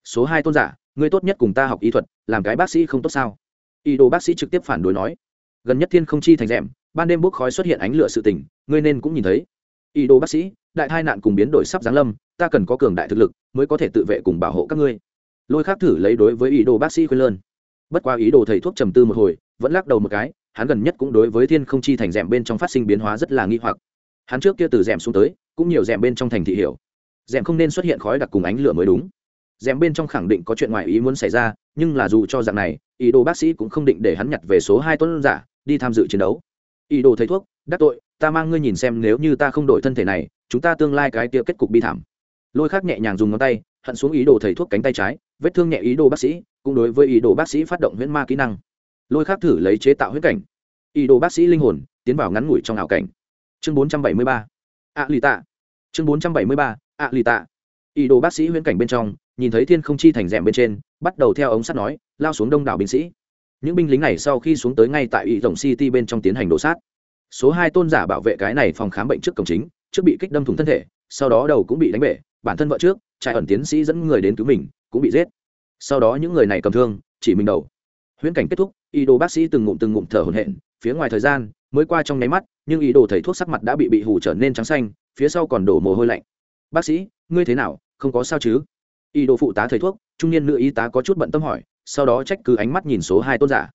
Số hai tôn giả, ngươi tốt nhất cùng ta học y thuật, làm cái bác sĩ không tốt sao? Ý đồ bác sĩ trực tiếp phản đối nói, gần nhất thiên không chi thành rèm, ban đêm bốc khói xuất hiện ánh lửa sự tình, ngươi nên cũng nhìn thấy. Ý đồ bác sĩ, đại tai nạn cùng biến đổi sắp giáng lâm, ta cần có cường đại thực lực mới có thể tự vệ cùng bảo hộ các ngươi. Lôi khác thử lấy đối với ý đồ bác sĩ khuyên lơn. Bất qua ý đồ thầy thuốc trầm tư một hồi, vẫn lắc đầu một cái hắn gần nhất cũng đối với thiên không chi thành rèm bên trong phát sinh biến hóa rất là nghi hoặc. Hắn trước kia từ rèm xuống tới, cũng nhiều rèm bên trong thành thị hiểu. Rèm không nên xuất hiện khói đặc cùng ánh lửa mới đúng. Rèm bên trong khẳng định có chuyện ngoài ý muốn xảy ra, nhưng là dù cho dạng này, ý đồ bác sĩ cũng không định để hắn nhặt về số hai tuấn giả, đi tham dự chiến đấu. Ý đồ thầy thuốc, đắc tội, ta mang ngươi nhìn xem nếu như ta không đổi thân thể này, chúng ta tương lai cái kia kết cục bi thảm. Lôi khác nhẹ nhàng dùng ngón tay, hận xuống ý đồ thầy thuốc cánh tay trái, vết thương nhẹ ý đồ bác sĩ, cũng đối với ý đồ bác sĩ phát động huyễn ma kỹ năng lôi khác thử lấy chế tạo huyết cảnh. Ý đồ bác sĩ linh hồn, tiến vào ngắn ngủi trong ảo cảnh. Chương bốn trăm bảy mươi ba. Ạ lì tạ. Chương bốn trăm bảy mươi ba. Ạ lì tạ. Ý đồ bác sĩ huyễn cảnh bên trong, nhìn thấy thiên không chi thành rèm bên trên, bắt đầu theo ống sắt nói, lao xuống đông đảo binh sĩ. Những binh lính này sau khi xuống tới ngay tại ý tổng city bên trong tiến hành đổ sát. Số hai tôn giả bảo vệ cái này phòng khám bệnh trước cổng chính, trước bị kích đâm thủng thân thể, sau đó đầu cũng bị đánh bể, bản thân vợ trước trại ẩn tiến sĩ dẫn người đến cứu mình, cũng bị giết. Sau đó những người này cầm thương, chỉ mình đầu. Huyễn cảnh kết thúc y đồ bác sĩ từng ngụm từng ngụm thở hổn hển, phía ngoài thời gian, mới qua trong nháy mắt, nhưng ý đồ thầy thuốc sắc mặt đã bị bị hủ trở nên trắng xanh, phía sau còn đổ mồ hôi lạnh. Bác sĩ, ngươi thế nào? Không có sao chứ? Ý đồ phụ tá thầy thuốc, trung niên nữ y tá có chút bận tâm hỏi, sau đó trách cứ ánh mắt nhìn số hai tôn giả.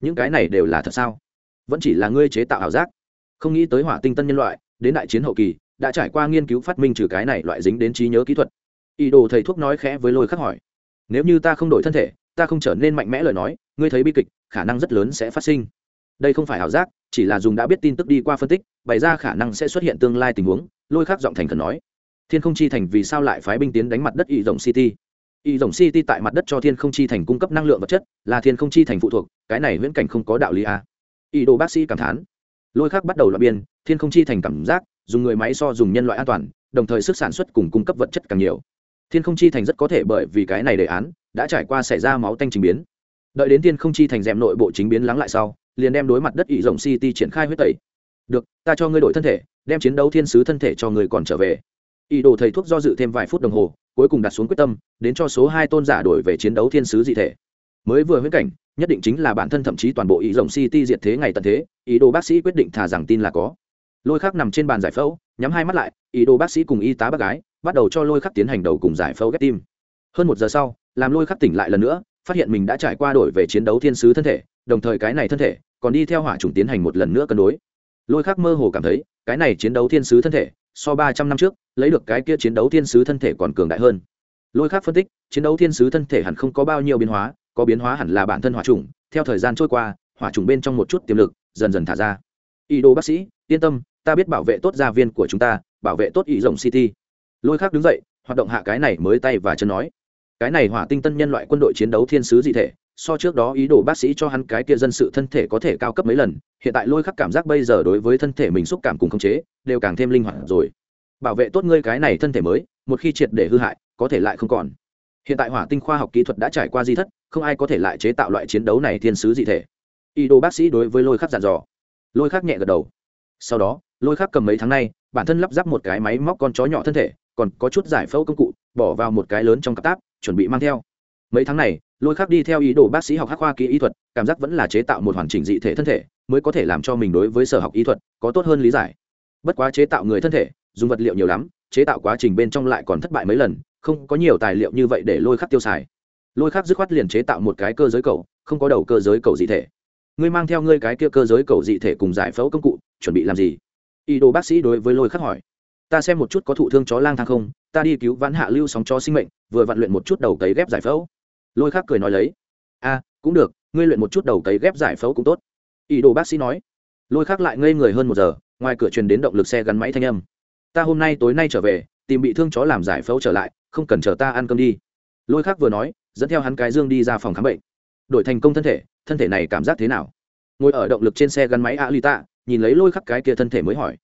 Những cái này đều là thật sao? Vẫn chỉ là ngươi chế tạo ảo giác. Không nghĩ tới hỏa tinh tân nhân loại, đến đại chiến hậu kỳ, đã trải qua nghiên cứu phát minh trừ cái này loại dính đến trí nhớ kỹ thuật. Ý đồ thầy thuốc nói khẽ với lôi khắc hỏi, nếu như ta không đổi thân thể, ta không trở nên mạnh mẽ lời nói, ngươi thấy bi kịch khả năng rất lớn sẽ phát sinh. Đây không phải ảo giác, chỉ là dùng đã biết tin tức đi qua phân tích, bày ra khả năng sẽ xuất hiện tương lai tình huống, lôi khắc giọng thành khẩn nói. Thiên không chi thành vì sao lại phái binh tiến đánh mặt đất Y rồng city? Y rồng city tại mặt đất cho thiên không chi thành cung cấp năng lượng vật chất, là thiên không chi thành phụ thuộc, cái này viễn cảnh không có đạo lý a à. đồ bác sĩ cảm thán. Lôi khắc bắt đầu loại biên, thiên không chi thành cảm giác, dùng người máy so dùng nhân loại an toàn, đồng thời sức sản xuất cùng cung cấp vật chất càng nhiều. Thiên không chi thành rất có thể bởi vì cái này đề án, đã trải qua xảy ra máu tanh trình biến đợi đến tiên không chi thành rèm nội bộ chính biến lắng lại sau, liền đem đối mặt đất ỷ rồng city triển khai huyết tẩy. Được, ta cho ngươi đổi thân thể, đem chiến đấu thiên sứ thân thể cho ngươi còn trở về. Ý đồ thầy thuốc do dự thêm vài phút đồng hồ, cuối cùng đặt xuống quyết tâm, đến cho số hai tôn giả đổi về chiến đấu thiên sứ dị thể. Mới vừa huyết cảnh, nhất định chính là bản thân thậm chí toàn bộ ý rồng city diệt thế ngày tận thế ý đồ bác sĩ quyết định thả rằng tin là có. Lôi khắc nằm trên bàn giải phẫu, nhắm hai mắt lại ý đồ bác sĩ cùng y tá bác gái bắt đầu cho lôi khắc tiến hành đầu cùng giải phẫu ghép tim. Hơn một giờ sau, làm lôi khắc tỉnh lại lần nữa phát hiện mình đã trải qua đổi về chiến đấu thiên sứ thân thể, đồng thời cái này thân thể còn đi theo hỏa chủng tiến hành một lần nữa cân đối. Lôi khắc mơ hồ cảm thấy, cái này chiến đấu thiên sứ thân thể, so ba trăm năm trước, lấy được cái kia chiến đấu thiên sứ thân thể còn cường đại hơn. Lôi khắc phân tích, chiến đấu thiên sứ thân thể hẳn không có bao nhiêu biến hóa, có biến hóa hẳn là bản thân hỏa chủng, theo thời gian trôi qua, hỏa chủng bên trong một chút tiềm lực dần dần thả ra. Ý đồ bác sĩ, yên tâm, ta biết bảo vệ tốt gia viên của chúng ta, bảo vệ tốt ý rộng city. Lôi khắc đứng dậy, hoạt động hạ cái này mới tay và chân nói cái này hỏa tinh tân nhân loại quân đội chiến đấu thiên sứ dị thể, so trước đó ý đồ bác sĩ cho hắn cái kia dân sự thân thể có thể cao cấp mấy lần, hiện tại lôi khắc cảm giác bây giờ đối với thân thể mình xúc cảm cùng khống chế, đều càng thêm linh hoạt rồi. Bảo vệ tốt ngươi cái này thân thể mới, một khi triệt để hư hại, có thể lại không còn. Hiện tại hỏa tinh khoa học kỹ thuật đã trải qua di thất, không ai có thể lại chế tạo loại chiến đấu này thiên sứ dị thể. Ý đồ bác sĩ đối với lôi khắc dặn dò. Lôi khắc nhẹ gật đầu. Sau đó, lôi khắc cầm mấy tháng nay, bản thân lắp ráp một cái máy móc con chó nhỏ thân thể, còn có chút giải phẫu công cụ, bỏ vào một cái lớn trong cặp táp chuẩn bị mang theo. Mấy tháng này, lôi khắc đi theo ý đồ bác sĩ học hắc khoa kỹ y thuật, cảm giác vẫn là chế tạo một hoàn chỉnh dị thể thân thể, mới có thể làm cho mình đối với sở học y thuật có tốt hơn lý giải. Bất quá chế tạo người thân thể, dùng vật liệu nhiều lắm, chế tạo quá trình bên trong lại còn thất bại mấy lần, không có nhiều tài liệu như vậy để lôi khắc tiêu xài. Lôi khắc dứt khoát liền chế tạo một cái cơ giới cầu, không có đầu cơ giới cầu dị thể. Ngươi mang theo ngươi cái kia cơ giới cầu dị thể cùng giải phẫu công cụ, chuẩn bị làm gì? Ý đồ bác sĩ đối với lôi khắc hỏi ta xem một chút có thụ thương chó lang thang không, ta đi cứu vãn hạ lưu sóng cho sinh mệnh, vừa vặn luyện một chút đầu cấy ghép giải phẫu. Lôi khắc cười nói lấy. A cũng được, ngươi luyện một chút đầu cấy ghép giải phẫu cũng tốt. Ý đồ bác sĩ nói. Lôi khắc lại ngây người hơn một giờ, ngoài cửa truyền đến động lực xe gắn máy thanh âm. Ta hôm nay tối nay trở về, tìm bị thương chó làm giải phẫu trở lại, không cần chờ ta ăn cơm đi. Lôi khắc vừa nói, dẫn theo hắn cái dương đi ra phòng khám bệnh. Đổi thành công thân thể thân thể này cảm giác thế nào? Ngồi ở động lực trên xe gắn máy a lì tạ nhìn lấy lôi khắc cái kia thân thể mới hỏi.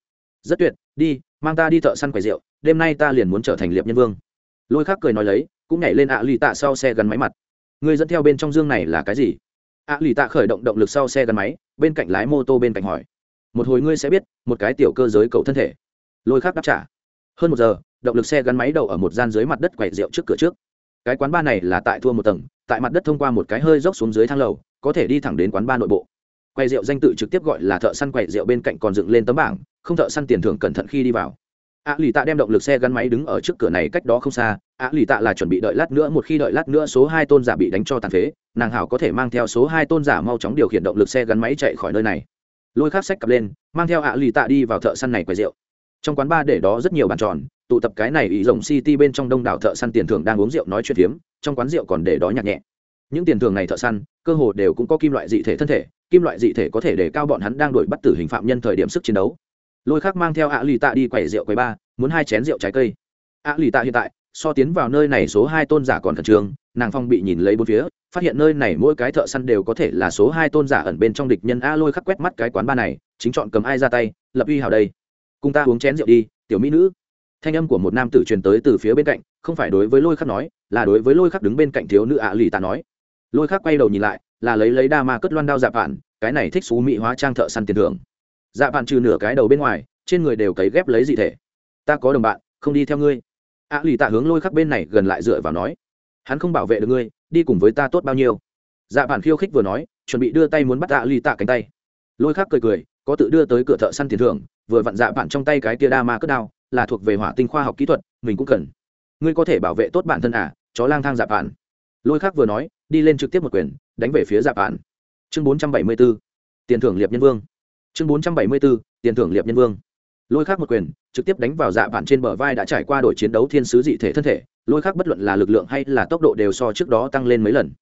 Rất tuyệt, đi mang ta đi thợ săn quầy rượu, đêm nay ta liền muốn trở thành liệp nhân vương. Lôi khắc cười nói lấy, cũng nhảy lên ạ lì tạ sau xe gắn máy mặt. Người dẫn theo bên trong dương này là cái gì? ạ lì tạ khởi động động lực sau xe gắn máy, bên cạnh lái mô tô bên cạnh hỏi. Một hồi ngươi sẽ biết, một cái tiểu cơ giới cầu thân thể. Lôi khắc đáp trả. Hơn một giờ, động lực xe gắn máy đậu ở một gian dưới mặt đất quầy rượu trước cửa trước. Cái quán ba này là tại thua một tầng, tại mặt đất thông qua một cái hơi dốc xuống dưới thang lầu, có thể đi thẳng đến quán ba nội bộ quầy rượu danh tự trực tiếp gọi là thợ săn quầy rượu bên cạnh còn dựng lên tấm bảng, không thợ săn tiền thưởng cẩn thận khi đi vào. Ạ lì tạ đem động lực xe gắn máy đứng ở trước cửa này cách đó không xa, ạ lì tạ là chuẩn bị đợi lát nữa, một khi đợi lát nữa số hai tôn giả bị đánh cho tàn phế, nàng hảo có thể mang theo số hai tôn giả mau chóng điều khiển động lực xe gắn máy chạy khỏi nơi này. Lôi khắc sách cặp lên, mang theo ạ lì tạ đi vào thợ săn này quầy rượu. Trong quán bar để đó rất nhiều bàn tròn, tụ tập cái này ý rồng city bên trong đông đảo thợ săn tiền thưởng đang uống rượu nói chuyện phiếm, trong quán rượu còn để đó nhạc nhẹ. Những tiền thưởng này thợ săn, cơ hồ đều cũng có kim loại dị thể thân thể kim loại dị thể có thể để cao bọn hắn đang đuổi bắt tử hình phạm nhân thời điểm sức chiến đấu. Lôi khắc mang theo ạ lì tạ đi quẩy rượu quầy ba, muốn hai chén rượu trái cây. Ạ lì tạ hiện tại, so tiến vào nơi này số hai tôn giả còn khẩn trương, nàng phong bị nhìn lấy bốn phía, phát hiện nơi này mỗi cái thợ săn đều có thể là số hai tôn giả ẩn bên trong địch nhân. A lôi khắc quét mắt cái quán ba này, chính chọn cầm ai ra tay, lập uy hào đây. Cùng ta uống chén rượu đi, tiểu mỹ nữ. Thanh âm của một nam tử truyền tới từ phía bên cạnh, không phải đối với lôi khắc nói, là đối với lôi khắc đứng bên cạnh thiếu nữ ạ lì tạ nói. Lôi khắc quay đầu nhìn lại là lấy lấy đa ma cất loan đao dạ vạn cái này thích xú mỹ hóa trang thợ săn tiền thưởng. Dạ vạn trừ nửa cái đầu bên ngoài, trên người đều cấy ghép lấy dị thể. Ta có đồng bạn, không đi theo ngươi. A lì tạ hướng lôi khắc bên này gần lại dựa vào nói, hắn không bảo vệ được ngươi, đi cùng với ta tốt bao nhiêu? Dạ vạn khiêu khích vừa nói, chuẩn bị đưa tay muốn bắt a lì tạ cánh tay. Lôi khắc cười cười, có tự đưa tới cửa thợ săn tiền thưởng, vừa vặn dạ bạn trong tay cái tia đa ma cất đao, là thuộc về hỏa tinh khoa học kỹ thuật, mình cũng cần. Ngươi có thể bảo vệ tốt bản thân à chó lang thang dạ bạn lôi khắc vừa nói, đi lên trực tiếp một quyền đánh về phía dạ bản chương bốn trăm bảy mươi b ố tiền thưởng liệp nhân vương. Chương bốn trăm bảy mươi b ố tiền thưởng liệp nhân vương. Lôi khác một quyền, trực tiếp đánh vào dạ bản trên bờ vai đã trải qua đội chiến đấu thiên sứ dị thể thân thể. Lôi khác bất luận là lực lượng hay là tốc độ đều so trước đó tăng lên mấy lần.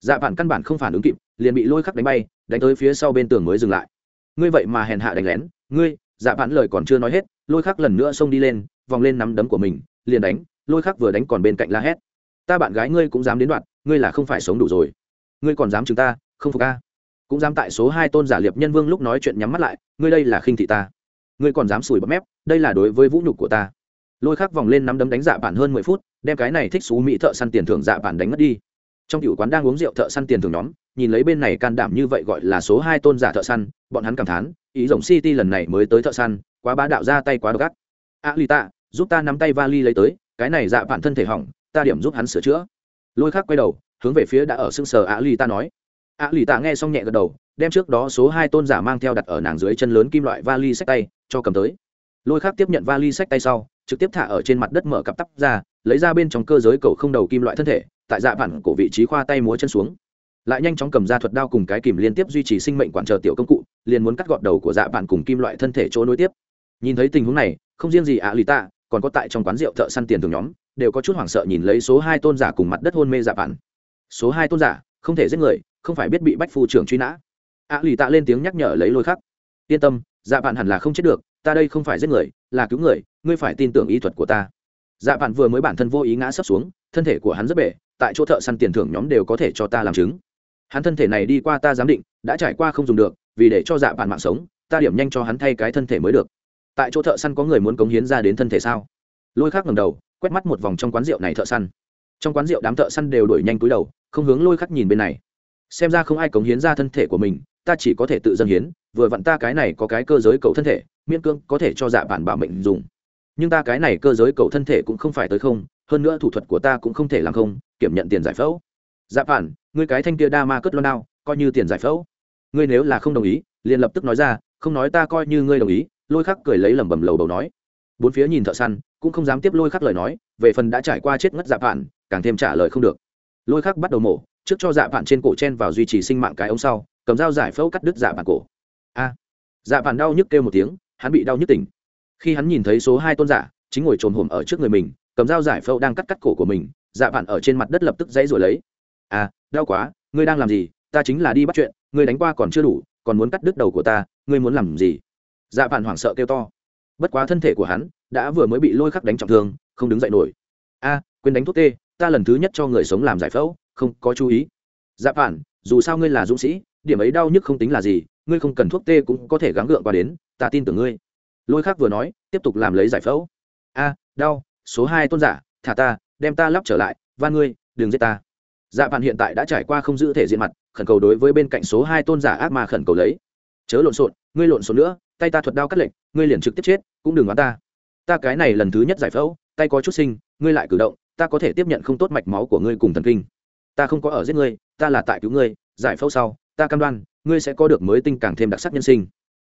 Dạ bản căn bản không phản ứng kịp, liền bị lôi khắc đánh bay, đánh tới phía sau bên tường mới dừng lại. Ngươi vậy mà hèn hạ đánh lén, ngươi dạ bản lời còn chưa nói hết, lôi khắc lần nữa xông đi lên, vòng lên nắm đấm của mình, liền đánh, lôi khắc vừa đánh còn bên cạnh la hét. Ta bạn gái ngươi cũng dám đến đoạn, ngươi là không phải sống đủ rồi ngươi còn dám chúng ta, không phục a? Cũng dám tại số hai tôn giả liệp nhân vương lúc nói chuyện nhắm mắt lại, ngươi đây là khinh thị ta. Ngươi còn dám sủi bấm mép, đây là đối với vũ nhục của ta. Lôi khắc vòng lên nắm đấm đánh dạ bản hơn mười phút, đem cái này thích xú mỹ thợ săn tiền thưởng dạ bản đánh mất đi. Trong cựu quán đang uống rượu thợ săn tiền thưởng nhóm, nhìn lấy bên này can đảm như vậy gọi là số hai tôn giả thợ săn, bọn hắn cảm thán, ý rộng city lần này mới tới thợ săn, quá bá đạo ra tay quá độc ác. A lì tạ, giúp ta nắm tay vali lấy tới, cái này dạ bản thân thể hỏng, ta điểm giúp hắn sửa chữa. Lôi khắc quay đầu hướng về phía đã ở sưng sờ ạ lì ta nói. Ạ lì ta nghe xong nhẹ gật đầu, đem trước đó số hai tôn giả mang theo đặt ở nàng dưới chân lớn kim loại vali sách tay, cho cầm tới. Lôi khác tiếp nhận vali sách tay sau, trực tiếp thả ở trên mặt đất mở cặp tắp ra, lấy ra bên trong cơ giới cầu không đầu kim loại thân thể, tại dạ bản cổ vị trí khoa tay múa chân xuống. Lại nhanh chóng cầm ra thuật đao cùng cái kìm liên tiếp duy trì sinh mệnh quản trợ tiểu công cụ, liền muốn cắt gọt đầu của dạ bản cùng kim loại thân thể chỗ nối tiếp. Nhìn thấy tình huống này, không riêng gì ạ lì tạ còn có tại trong quán rượu thợ săn tiền thường nhóm, đều có chút hoảng sợ nhìn lấy số hai tôn giả cùng mặt đất hôn mê dạ bản số hai tôn giả, không thể giết người, không phải biết bị bách phu trưởng truy nã. Ạ lì tạ lên tiếng nhắc nhở lấy lôi khắc. Yên tâm dạ bạn hẳn là không chết được, ta đây không phải giết người, là cứu người, ngươi phải tin tưởng ý thuật của ta. Dạ bạn vừa mới bản thân vô ý ngã sấp xuống, thân thể của hắn rất bể, tại chỗ thợ săn tiền thưởng nhóm đều có thể cho ta làm chứng. Hắn thân thể này đi qua ta giám định, đã trải qua không dùng được, vì để cho dạ bạn mạng sống, ta điểm nhanh cho hắn thay cái thân thể mới được. Tại chỗ thợ săn có người muốn cống hiến ra đến thân thể sao? Lôi khắc ngầm đầu, quét mắt một vòng trong quán rượu này thợ săn. Trong quán rượu đám thợ săn đều đuổi nhanh túi đầu không hướng lôi khắc nhìn bên này. Xem ra không ai cống hiến ra thân thể của mình, ta chỉ có thể tự dân hiến, vừa vặn ta cái này có cái cơ giới cầu thân thể, miễn cương có thể cho dạ bản bảo mệnh dùng. Nhưng ta cái này cơ giới cầu thân thể cũng không phải tới không, hơn nữa thủ thuật của ta cũng không thể làm không, kiểm nhận tiền giải phẫu. Dạ bản ngươi cái thanh kia đa ma cất lo nào coi như tiền giải phẫu. Ngươi nếu là không đồng ý, liền lập tức nói ra, không nói ta coi như ngươi đồng ý, lôi khắc cười lấy lẩm bẩm lầu bầu nói. Bốn phía nhìn thợ săn, cũng không dám tiếp lôi khắc lời nói, về phần đã trải qua chết ngất dạ bản càng thêm trả lời không được lôi khắc bắt đầu mổ, trước cho dạ bạn trên cổ chen vào duy trì sinh mạng cái ống sau, cầm dao giải phẫu cắt đứt dạ bạn cổ. A. Dạ bạn đau nhức kêu một tiếng, hắn bị đau nhức tỉnh. Khi hắn nhìn thấy số hai tôn giả, chính ngồi trồm hổm ở trước người mình, cầm dao giải phẫu đang cắt cắt cổ của mình dạ bạn ở trên mặt đất lập tức dãy rồi lấy. À đau quá, ngươi đang làm gì? Ta chính là đi bắt chuyện, ngươi đánh qua còn chưa đủ, còn muốn cắt đứt đầu của ta, ngươi muốn làm gì? Dạ bạn hoảng sợ kêu to. Bất quá thân thể của hắn đã vừa mới bị lôi khắc đánh trọng thương, không đứng dậy nổi. A, quên đánh thuốc tê ta lần thứ nhất cho người sống làm giải phẫu, không có chú ý. Dạ bạn dù sao ngươi là dũng sĩ, điểm ấy đau nhức không tính là gì, ngươi không cần thuốc tê cũng có thể gắng gượng qua đến, ta tin tưởng ngươi. Lôi khắc vừa nói, tiếp tục làm lấy giải phẫu. A, đau, số hai tôn giả, thả ta, đem ta lắp trở lại, van ngươi, đừng giết ta. Dạ bạn hiện tại đã trải qua không giữ thể diện mặt, khẩn cầu đối với bên cạnh số hai tôn giả ác mà khẩn cầu lấy. Chớ lộn xộn, ngươi lộn xộn nữa, tay ta thuật đao cắt lệnh ngươi liền trực tiếp chết, cũng đừng đoán ta. Ta cái này lần thứ nhất giải phẫu, tay có chút sinh ngươi lại cử động ta có thể tiếp nhận không tốt mạch máu của ngươi cùng thần kinh. Ta không có ở giết ngươi, ta là tại cứu ngươi, giải phẫu sau, ta cam đoan, ngươi sẽ có được mới tinh càng thêm đặc sắc nhân sinh.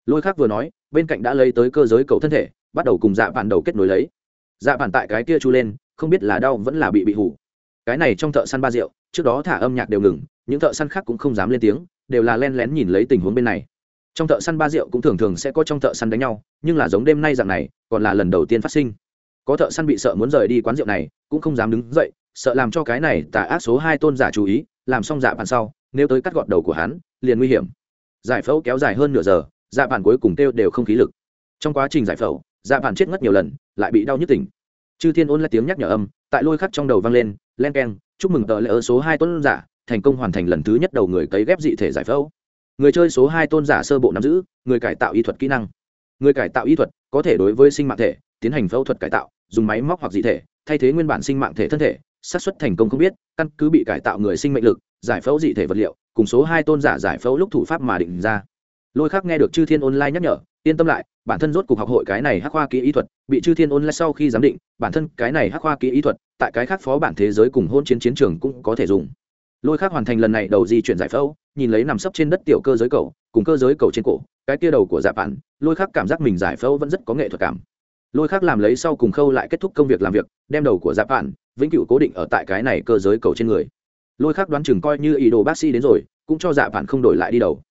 Lôi khác vừa nói, bên cạnh đã lấy tới cơ giới cầu thân thể, bắt đầu cùng dạ bản đầu kết nối lấy. Dạ bản tại cái kia chu lên, không biết là đau vẫn là bị bị hủ. Cái này trong thợ săn ba rượu, trước đó thả âm nhạc đều ngừng, những thợ săn khác cũng không dám lên tiếng, đều là len lén nhìn lấy tình huống bên này. Trong thợ săn ba rượu cũng thường thường sẽ có trong thợ săn đánh nhau, nhưng là giống đêm nay dạng này, còn là lần đầu tiên phát sinh có thợ săn bị sợ muốn rời đi quán rượu này, cũng không dám đứng dậy, sợ làm cho cái này tà ác số hai tôn giả chú ý, làm xong dạ bàn sau, nếu tới cắt gọt đầu của hắn, liền nguy hiểm. Giải phẫu kéo dài hơn nửa giờ dạ bàn cuối cùng kêu đều không khí lực. Trong quá trình giải phẫu dạ bàn chết ngất nhiều lần, lại bị đau nhức tỉnh. Chư thiên ôn lại tiếng nhắc nhở âm, tại lôi khắc trong đầu vang lên, len keng, chúc mừng tờ lễ ơ số hai tôn giả, thành công hoàn thành lần thứ nhất đầu người cấy ghép dị thể giải phẫu. Người chơi số hai tôn giả sơ bộ nắm giữ, người cải tạo y thuật kỹ năng. Người cải tạo y thuật có thể đối với sinh mạng thể tiến hành phẫu thuật cải tạo dùng máy móc hoặc dị thể, thay thế nguyên bản sinh mạng thể thân thể, xác suất thành công không biết, căn cứ bị cải tạo người sinh mệnh lực, giải phẫu dị thể vật liệu, cùng số hai tôn giả giải phẫu lúc thủ pháp mà định ra. Lôi khắc nghe được chư thiên online nhắc nhở, yên tâm lại, bản thân rốt cuộc học hội cái này hắc khoa kỹ y thuật, bị chư thiên online sau khi giám định, bản thân cái này hắc khoa kỹ y thuật, tại cái khác phó bản thế giới cùng hôn chiến chiến trường cũng có thể dùng. Lôi khác hoàn thành lần này đầu di chuyển giải phẫu, nhìn lấy nằm sấp trên đất tiểu cơ giới cầu, cùng cơ giới cầu trên cổ, cái kia đầu của dạ bản, lôi khác cảm giác mình giải phẫu vẫn rất có nghệ thuật cảm lôi khác làm lấy sau cùng khâu lại kết thúc công việc làm việc, đem đầu của giáp bản vĩnh cửu cố định ở tại cái này cơ giới cầu trên người. Lôi khác đoán chừng coi như ý đồ bác sĩ đến rồi, cũng cho dạ bản không đổi lại đi đầu.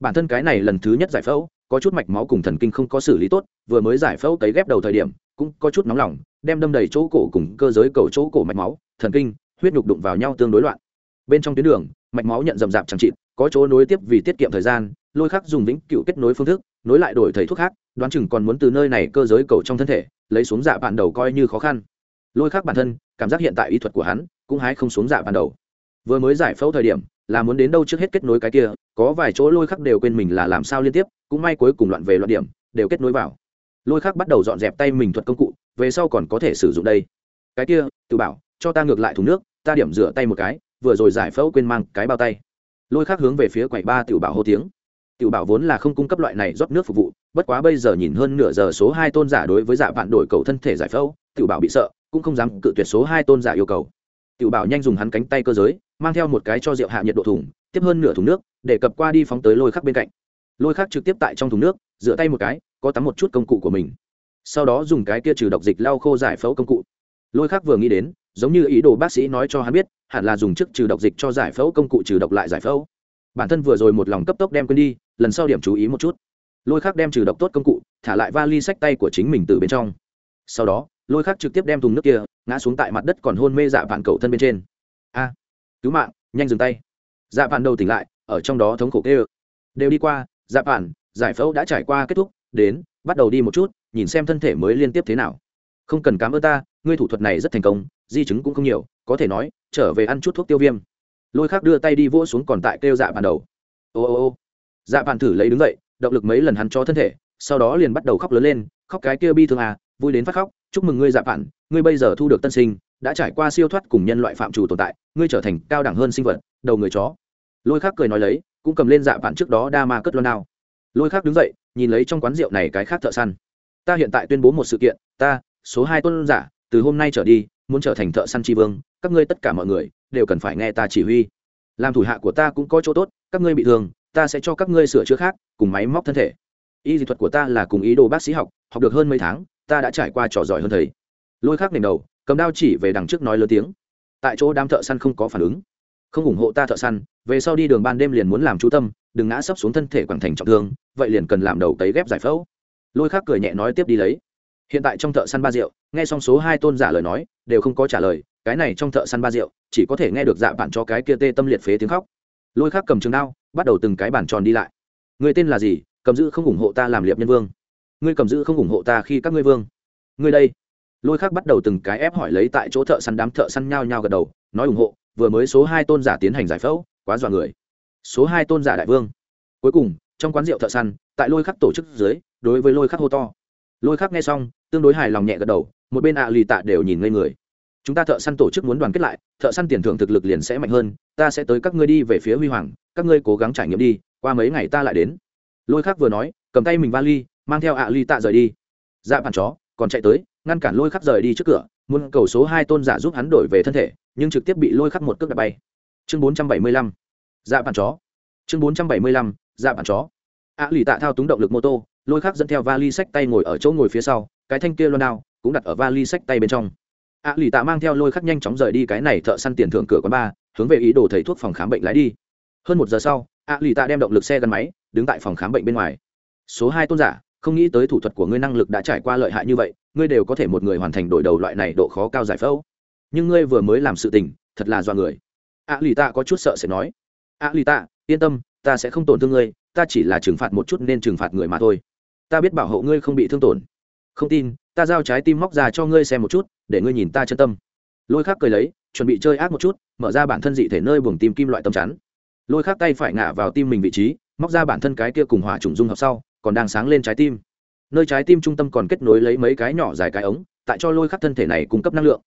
Bản thân cái này lần thứ nhất giải phẫu, có chút mạch máu cùng thần kinh không có xử lý tốt, vừa mới giải phẫu cấy ghép đầu thời điểm, cũng có chút nóng lòng, đem đâm đầy chỗ cổ cùng cơ giới cầu chỗ cổ mạch máu, thần kinh, huyết nhục đụng vào nhau tương đối loạn. Bên trong tuyến đường, mạch máu nhận rầm rạp chẳng chịt, có chỗ nối tiếp vì tiết kiệm thời gian, lôi khắc dùng vĩnh cựu kết nối phương thức nối lại đổi thầy thuốc khác, đoán chừng còn muốn từ nơi này cơ giới cầu trong thân thể, lấy xuống dạ bạn đầu coi như khó khăn. Lôi khắc bản thân, cảm giác hiện tại ý thuật của hắn cũng hái không xuống dạ ban đầu. Vừa mới giải phẫu thời điểm, là muốn đến đâu trước hết kết nối cái kia, có vài chỗ lôi khắc đều quên mình là làm sao liên tiếp, cũng may cuối cùng loạn về loạn điểm, đều kết nối vào. Lôi khắc bắt đầu dọn dẹp tay mình thuật công cụ, về sau còn có thể sử dụng đây. Cái kia, tự bảo, cho ta ngược lại thùng nước, ta điểm rửa tay một cái, vừa rồi giải phẫu quên mang cái bao tay. Lôi khắc hướng về phía quầy ba tiểu bảo hô tiếng tiểu bảo vốn là không cung cấp loại này rót nước phục vụ, bất quá bây giờ nhìn hơn nửa giờ số hai tôn giả đối với dạ bạn đổi cầu thân thể giải phẫu, tiểu bảo bị sợ, cũng không dám cự tuyệt số hai tôn giả yêu cầu. Tiểu bảo nhanh dùng hắn cánh tay cơ giới, mang theo một cái cho rượu hạ nhiệt độ thùng, tiếp hơn nửa thùng nước, để cập qua đi phóng tới lôi khắc bên cạnh. Lôi khắc trực tiếp tại trong thùng nước, rửa tay một cái, có tắm một chút công cụ của mình. Sau đó dùng cái kia trừ độc dịch lau khô giải phẫu công cụ. Lôi khắc vừa nghĩ đến, giống như ý đồ bác sĩ nói cho hắn biết, hẳn là dùng trước trừ độc dịch cho giải phẫu công cụ trừ độc lại giải phẫu. Bản thân vừa rồi một lòng cấp tốc đem quên đi lần sau điểm chú ý một chút. Lôi khắc đem trừ độc tốt công cụ, thả lại vali sách tay của chính mình từ bên trong. Sau đó, lôi khắc trực tiếp đem thùng nước kia ngã xuống tại mặt đất còn hôn mê dạ vạn cầu thân bên trên. A, cứu mạng, nhanh dừng tay. Dạ vạn đầu tỉnh lại, ở trong đó thống khổ kê ơ đều đi qua dạ vạn, giải phẫu đã trải qua kết thúc, đến, bắt đầu đi một chút, nhìn xem thân thể mới liên tiếp thế nào. Không cần cám ơn ta, ngươi thủ thuật này rất thành công, di chứng cũng không nhiều, có thể nói, trở về ăn chút thuốc tiêu viêm. Lôi khác đưa tay đi vỗ xuống còn tại kêu dạ vạn đầu. Ô ô ô dạ bạn thử lấy đứng dậy động lực mấy lần hắn cho thân thể sau đó liền bắt đầu khóc lớn lên khóc cái kia bi thương à vui đến phát khóc chúc mừng ngươi dạ bạn, ngươi bây giờ thu được tân sinh đã trải qua siêu thoát cùng nhân loại phạm chủ tồn tại ngươi trở thành cao đẳng hơn sinh vật đầu người chó. Lôi khác cười nói lấy cũng cầm lên dạ bạn trước đó đa ma cất lo nào lôi khác đứng dậy nhìn lấy trong quán rượu này cái khác thợ săn. Ta hiện tại tuyên bố một sự kiện ta số hai tôn giả từ hôm nay trở đi muốn trở thành thợ săn tri vương các ngươi tất cả mọi người đều cần phải nghe ta chỉ huy. Làm thủ hạ của ta cũng có chỗ tốt các ngươi bị thương ta sẽ cho các ngươi sửa chữa khác, cùng máy móc thân thể. Y dị thuật của ta là cùng ý đồ bác sĩ học học được hơn mấy tháng, ta đã trải qua trò giỏi hơn thầy. Lôi khác nền đầu, cầm đao chỉ về đằng trước nói lớn tiếng. Tại chỗ đám thợ săn không có phản ứng. Không ủng hộ ta thợ săn, về sau đi đường ban đêm liền muốn làm chú tâm, đừng ngã sấp xuống thân thể quảng thành trọng thương, vậy liền cần làm đầu tấy ghép giải phẫu. Lôi khác cười nhẹ nói tiếp đi lấy. Hiện tại trong thợ săn ba rượu, nghe xong số hai tôn giả lời nói, đều không có trả lời, cái này trong thợ săn ba rượu, chỉ có thể nghe được dạ bạn cho cái kia tê tâm liệt phế tiếng khóc. Lôi khác cầm trường đao bắt đầu từng cái bản tròn đi lại. Người tên là gì? Cầm giữ không ủng hộ ta làm liệp nhân vương. Ngươi cầm giữ không ủng hộ ta khi các ngươi vương. Ngươi đây. Lôi khác bắt đầu từng cái ép hỏi lấy tại chỗ thợ săn đám thợ săn nhao nhao gật đầu, nói ủng hộ, vừa mới số hai tôn giả tiến hành giải phẫu, quá dọa người. Số hai tôn giả đại vương. Cuối cùng, trong quán rượu thợ săn, tại lôi khắc tổ chức dưới, đối với lôi khắc hô to. Lôi khắc nghe xong, tương đối hài lòng nhẹ gật đầu, một bên ạ lì tạ đều nhìn ngây người chúng ta thợ săn tổ chức muốn đoàn kết lại, thợ săn tiền thưởng thực lực liền sẽ mạnh hơn, ta sẽ tới các ngươi đi về phía huy hoàng, các ngươi cố gắng trải nghiệm đi, qua mấy ngày ta lại đến. Lôi khắc vừa nói, cầm tay mình vali, mang theo ạ ly tạ rời đi. Dạ bàn chó, còn chạy tới, ngăn cản lôi khắc rời đi trước cửa, muốn cầu số hai tôn giả giúp hắn đổi về thân thể, nhưng trực tiếp bị lôi khắc một cước đặt bay. Chương bốn trăm bảy mươi lăm dạ bàn chó. Chương bốn trăm bảy mươi lăm dạ bàn chó. ạ lì tạ thao túng động lực mô tô, lôi khắc dẫn theo vali sách tay ngồi ở chỗ ngồi phía sau, cái thanh kia loan đao cũng đặt ở vali sách tay bên trong ạ lì tạ mang theo lôi khắc nhanh chóng rời đi cái này thợ săn tiền thưởng cửa quán ba hướng về ý đồ thầy thuốc phòng khám bệnh lái đi. Hơn một giờ sau ạ lì tạ đem động lực xe gắn máy, đứng tại phòng khám bệnh bên ngoài. Số hai tôn giả, không nghĩ tới thủ thuật của ngươi năng lực đã trải qua lợi hại như vậy, ngươi đều có thể một người hoàn thành đổi đầu loại này độ khó cao giải phẫu. Nhưng ngươi vừa mới làm sự tình, thật là do người. Ạ lì tạ có chút sợ sẽ nói. Ạ lì tạ, yên tâm, ta sẽ không tổn thương ngươi, ta chỉ là trừng phạt một chút nên trừng phạt người mà thôi. Ta biết bảo hộ ngươi không bị thương tổn không tin, ta giao trái tim móc ra cho ngươi xem một chút, để ngươi nhìn ta chân tâm. Lôi khác cười lấy, chuẩn bị chơi ác một chút, mở ra bản thân dị thể nơi buồng tim kim loại tầm chắn. Lôi khác tay phải ngả vào tim mình vị trí, móc ra bản thân cái kia cùng hỏa trùng dung hợp sau, còn đang sáng lên trái tim. Nơi trái tim trung tâm còn kết nối lấy mấy cái nhỏ dài cái ống, tại cho lôi khắc thân thể này cung cấp năng lượng.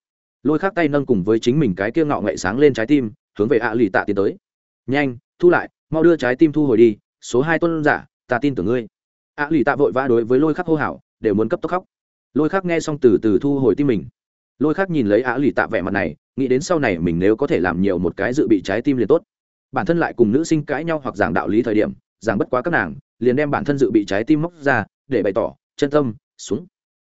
Lôi khắc tay nâng cùng với chính mình cái kia ngọ ngậy sáng lên trái tim, hướng về ạ lì tạ tiến tới. Nhanh, thu lại, mau đưa trái tim thu hồi đi, số hai tuân giả, ta tin tưởng ngươi. Ạ lì tạ vội vã đối với lôi khắc hô hào đều muốn cấp tốc khóc. Lôi khắc nghe xong từ từ thu hồi tim mình. Lôi khắc nhìn lấy á lì tạ vẻ mặt này, nghĩ đến sau này mình nếu có thể làm nhiều một cái dự bị trái tim liền tốt. Bản thân lại cùng nữ sinh cãi nhau hoặc giảng đạo lý thời điểm, giảng bất quá các nàng, liền đem bản thân dự bị trái tim móc ra, để bày tỏ, chân tâm, xuống.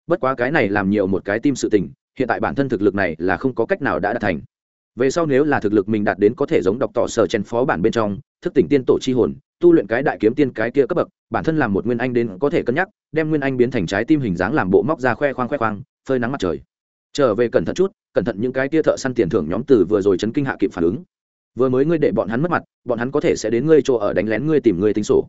Bất quá cái này làm nhiều một cái tim sự tình, hiện tại bản thân thực lực này là không có cách nào đã đạt thành về sau nếu là thực lực mình đạt đến có thể giống đọc tỏ sở chèn phó bản bên trong, thức tỉnh tiên tổ chi hồn, tu luyện cái đại kiếm tiên cái kia cấp bậc, bản thân làm một nguyên anh đến có thể cân nhắc, đem nguyên anh biến thành trái tim hình dáng làm bộ móc ra khoe khoang khoe khoang, phơi nắng mặt trời. Trở về cẩn thận chút, cẩn thận những cái kia thợ săn tiền thưởng nhóm từ vừa rồi chấn kinh hạ kịp phản ứng. Vừa mới ngươi để bọn hắn mất mặt, bọn hắn có thể sẽ đến ngươi chỗ ở đánh lén ngươi tìm ngươi tính sổ.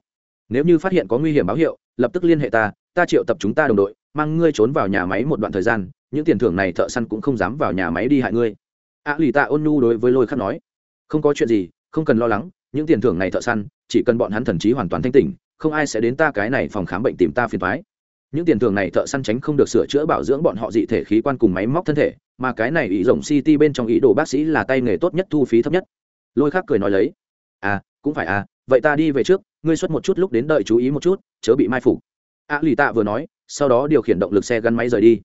Nếu như phát hiện có nguy hiểm báo hiệu, lập tức liên hệ ta ta triệu tập chúng ta đồng đội, mang ngươi trốn vào nhà máy một đoạn thời gian, những tiền thưởng này thợ săn cũng không dám vào nhà máy đi hại ngươi a lì tạ ôn nhu đối với lôi khắc nói, không có chuyện gì, không cần lo lắng, những tiền thưởng này thợ săn, chỉ cần bọn hắn thần trí hoàn toàn thanh tỉnh, không ai sẽ đến ta cái này phòng khám bệnh tìm ta phiền thoái những tiền thưởng này thợ săn tránh không được sửa chữa bảo dưỡng bọn họ dị thể khí quan cùng máy móc thân thể, mà cái này ý rồng city bên trong ý đồ bác sĩ là tay nghề tốt nhất, thu phí thấp nhất. Lôi khắc cười nói lấy à cũng phải à vậy ta đi về trước, ngươi xuất một chút lúc đến đợi chú ý một chút, chớ bị mai phục. A lì tạ vừa nói, sau đó điều khiển động lực xe gắn máy rời đi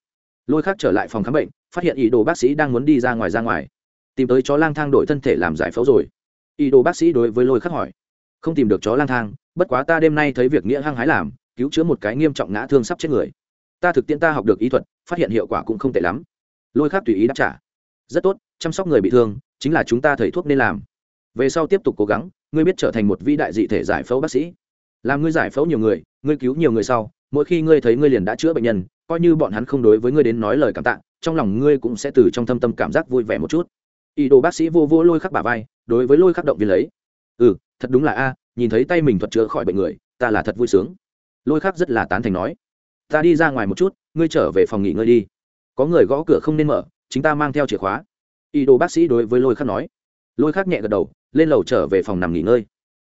lôi khác trở lại phòng khám bệnh, phát hiện ý đồ bác sĩ đang muốn đi ra ngoài ra ngoài. Tìm tới chó lang thang đổi thân thể làm giải phẫu rồi. Ý đồ bác sĩ đối với lôi khắc hỏi. Không tìm được chó lang thang, bất quá ta đêm nay thấy việc nghĩa hăng hái làm, cứu chữa một cái nghiêm trọng ngã thương sắp chết người. Ta thực tiễn ta học được ý thuật, phát hiện hiệu quả cũng không tệ lắm. Lôi khắc tùy ý đáp trả. Rất tốt, chăm sóc người bị thương, chính là chúng ta thầy thuốc nên làm. Về sau tiếp tục cố gắng, ngươi biết trở thành một vĩ đại dị thể giải phẫu bác sĩ. Làm ngươi giải phẫu nhiều người, ngươi cứu nhiều người sau, mỗi khi ngươi thấy ngươi liền đã chữa bệnh nhân coi như bọn hắn không đối với ngươi đến nói lời cảm tạ, trong lòng ngươi cũng sẽ từ trong thâm tâm cảm giác vui vẻ một chút. Ý đồ bác sĩ vô vô lôi khắc bà vai, đối với lôi khắc động viên lấy. Ừ thật đúng là a, nhìn thấy tay mình thuật chữa khỏi bệnh người, ta là thật vui sướng. Lôi khắc rất là tán thành nói. Ta đi ra ngoài một chút, ngươi trở về phòng nghỉ ngơi đi. Có người gõ cửa không nên mở, chính ta mang theo chìa khóa. Ý đồ bác sĩ đối với lôi khắc nói. Lôi khắc nhẹ gật đầu, lên lầu trở về phòng nằm nghỉ ngơi.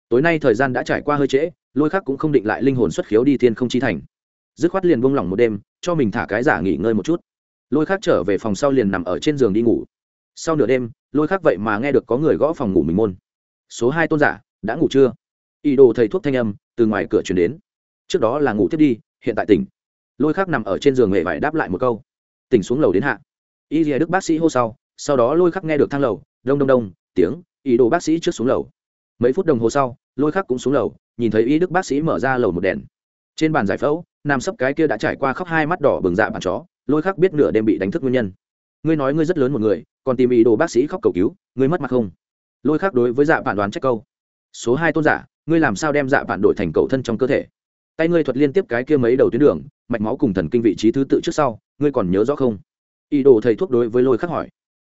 Tối nay thời gian đã trải qua hơi trễ, lôi khắc cũng không định lại linh hồn xuất khiếu đi thiên không chi thành. Dứt khoát liền buông lỏng một đêm cho mình thả cái giả nghỉ ngơi một chút. Lôi khắc trở về phòng sau liền nằm ở trên giường đi ngủ. Sau nửa đêm, lôi khắc vậy mà nghe được có người gõ phòng ngủ mình môn. Số hai tôn giả, đã ngủ chưa? Ý đồ thầy thuốc thanh âm từ ngoài cửa chuyển đến. Trước đó là ngủ tiếp đi, hiện tại tỉnh. Lôi khắc nằm ở trên giường hề vải đáp lại một câu. Tỉnh xuống lầu đến hạ. Y dìa đức bác sĩ hô sau sau đó lôi khắc nghe được thang lầu, đông đông đông, tiếng, ý đồ bác sĩ trước xuống lầu. Mấy phút đồng hồ sau, lôi khắc cũng xuống lầu, nhìn thấy y đức bác sĩ mở ra lầu một đèn. Trên bàn giải phẫu nam sấp cái kia đã trải qua khóc hai mắt đỏ bừng dạ bàn chó, lôi khắc biết nửa đêm bị đánh thức nguyên nhân. Ngươi nói ngươi rất lớn một người, còn tìm ý đồ bác sĩ khóc cầu cứu, ngươi mất mặt không? Lôi khắc đối với dạ bản đoán trách câu. Số hai tôn giả, ngươi làm sao đem dạ bản đổi thành cầu thân trong cơ thể? Tay ngươi thuật liên tiếp cái kia mấy đầu tuyến đường, mạch máu cùng thần kinh vị trí thứ tự trước sau, ngươi còn nhớ rõ không? Ý đồ thầy thuốc đối với lôi khắc hỏi.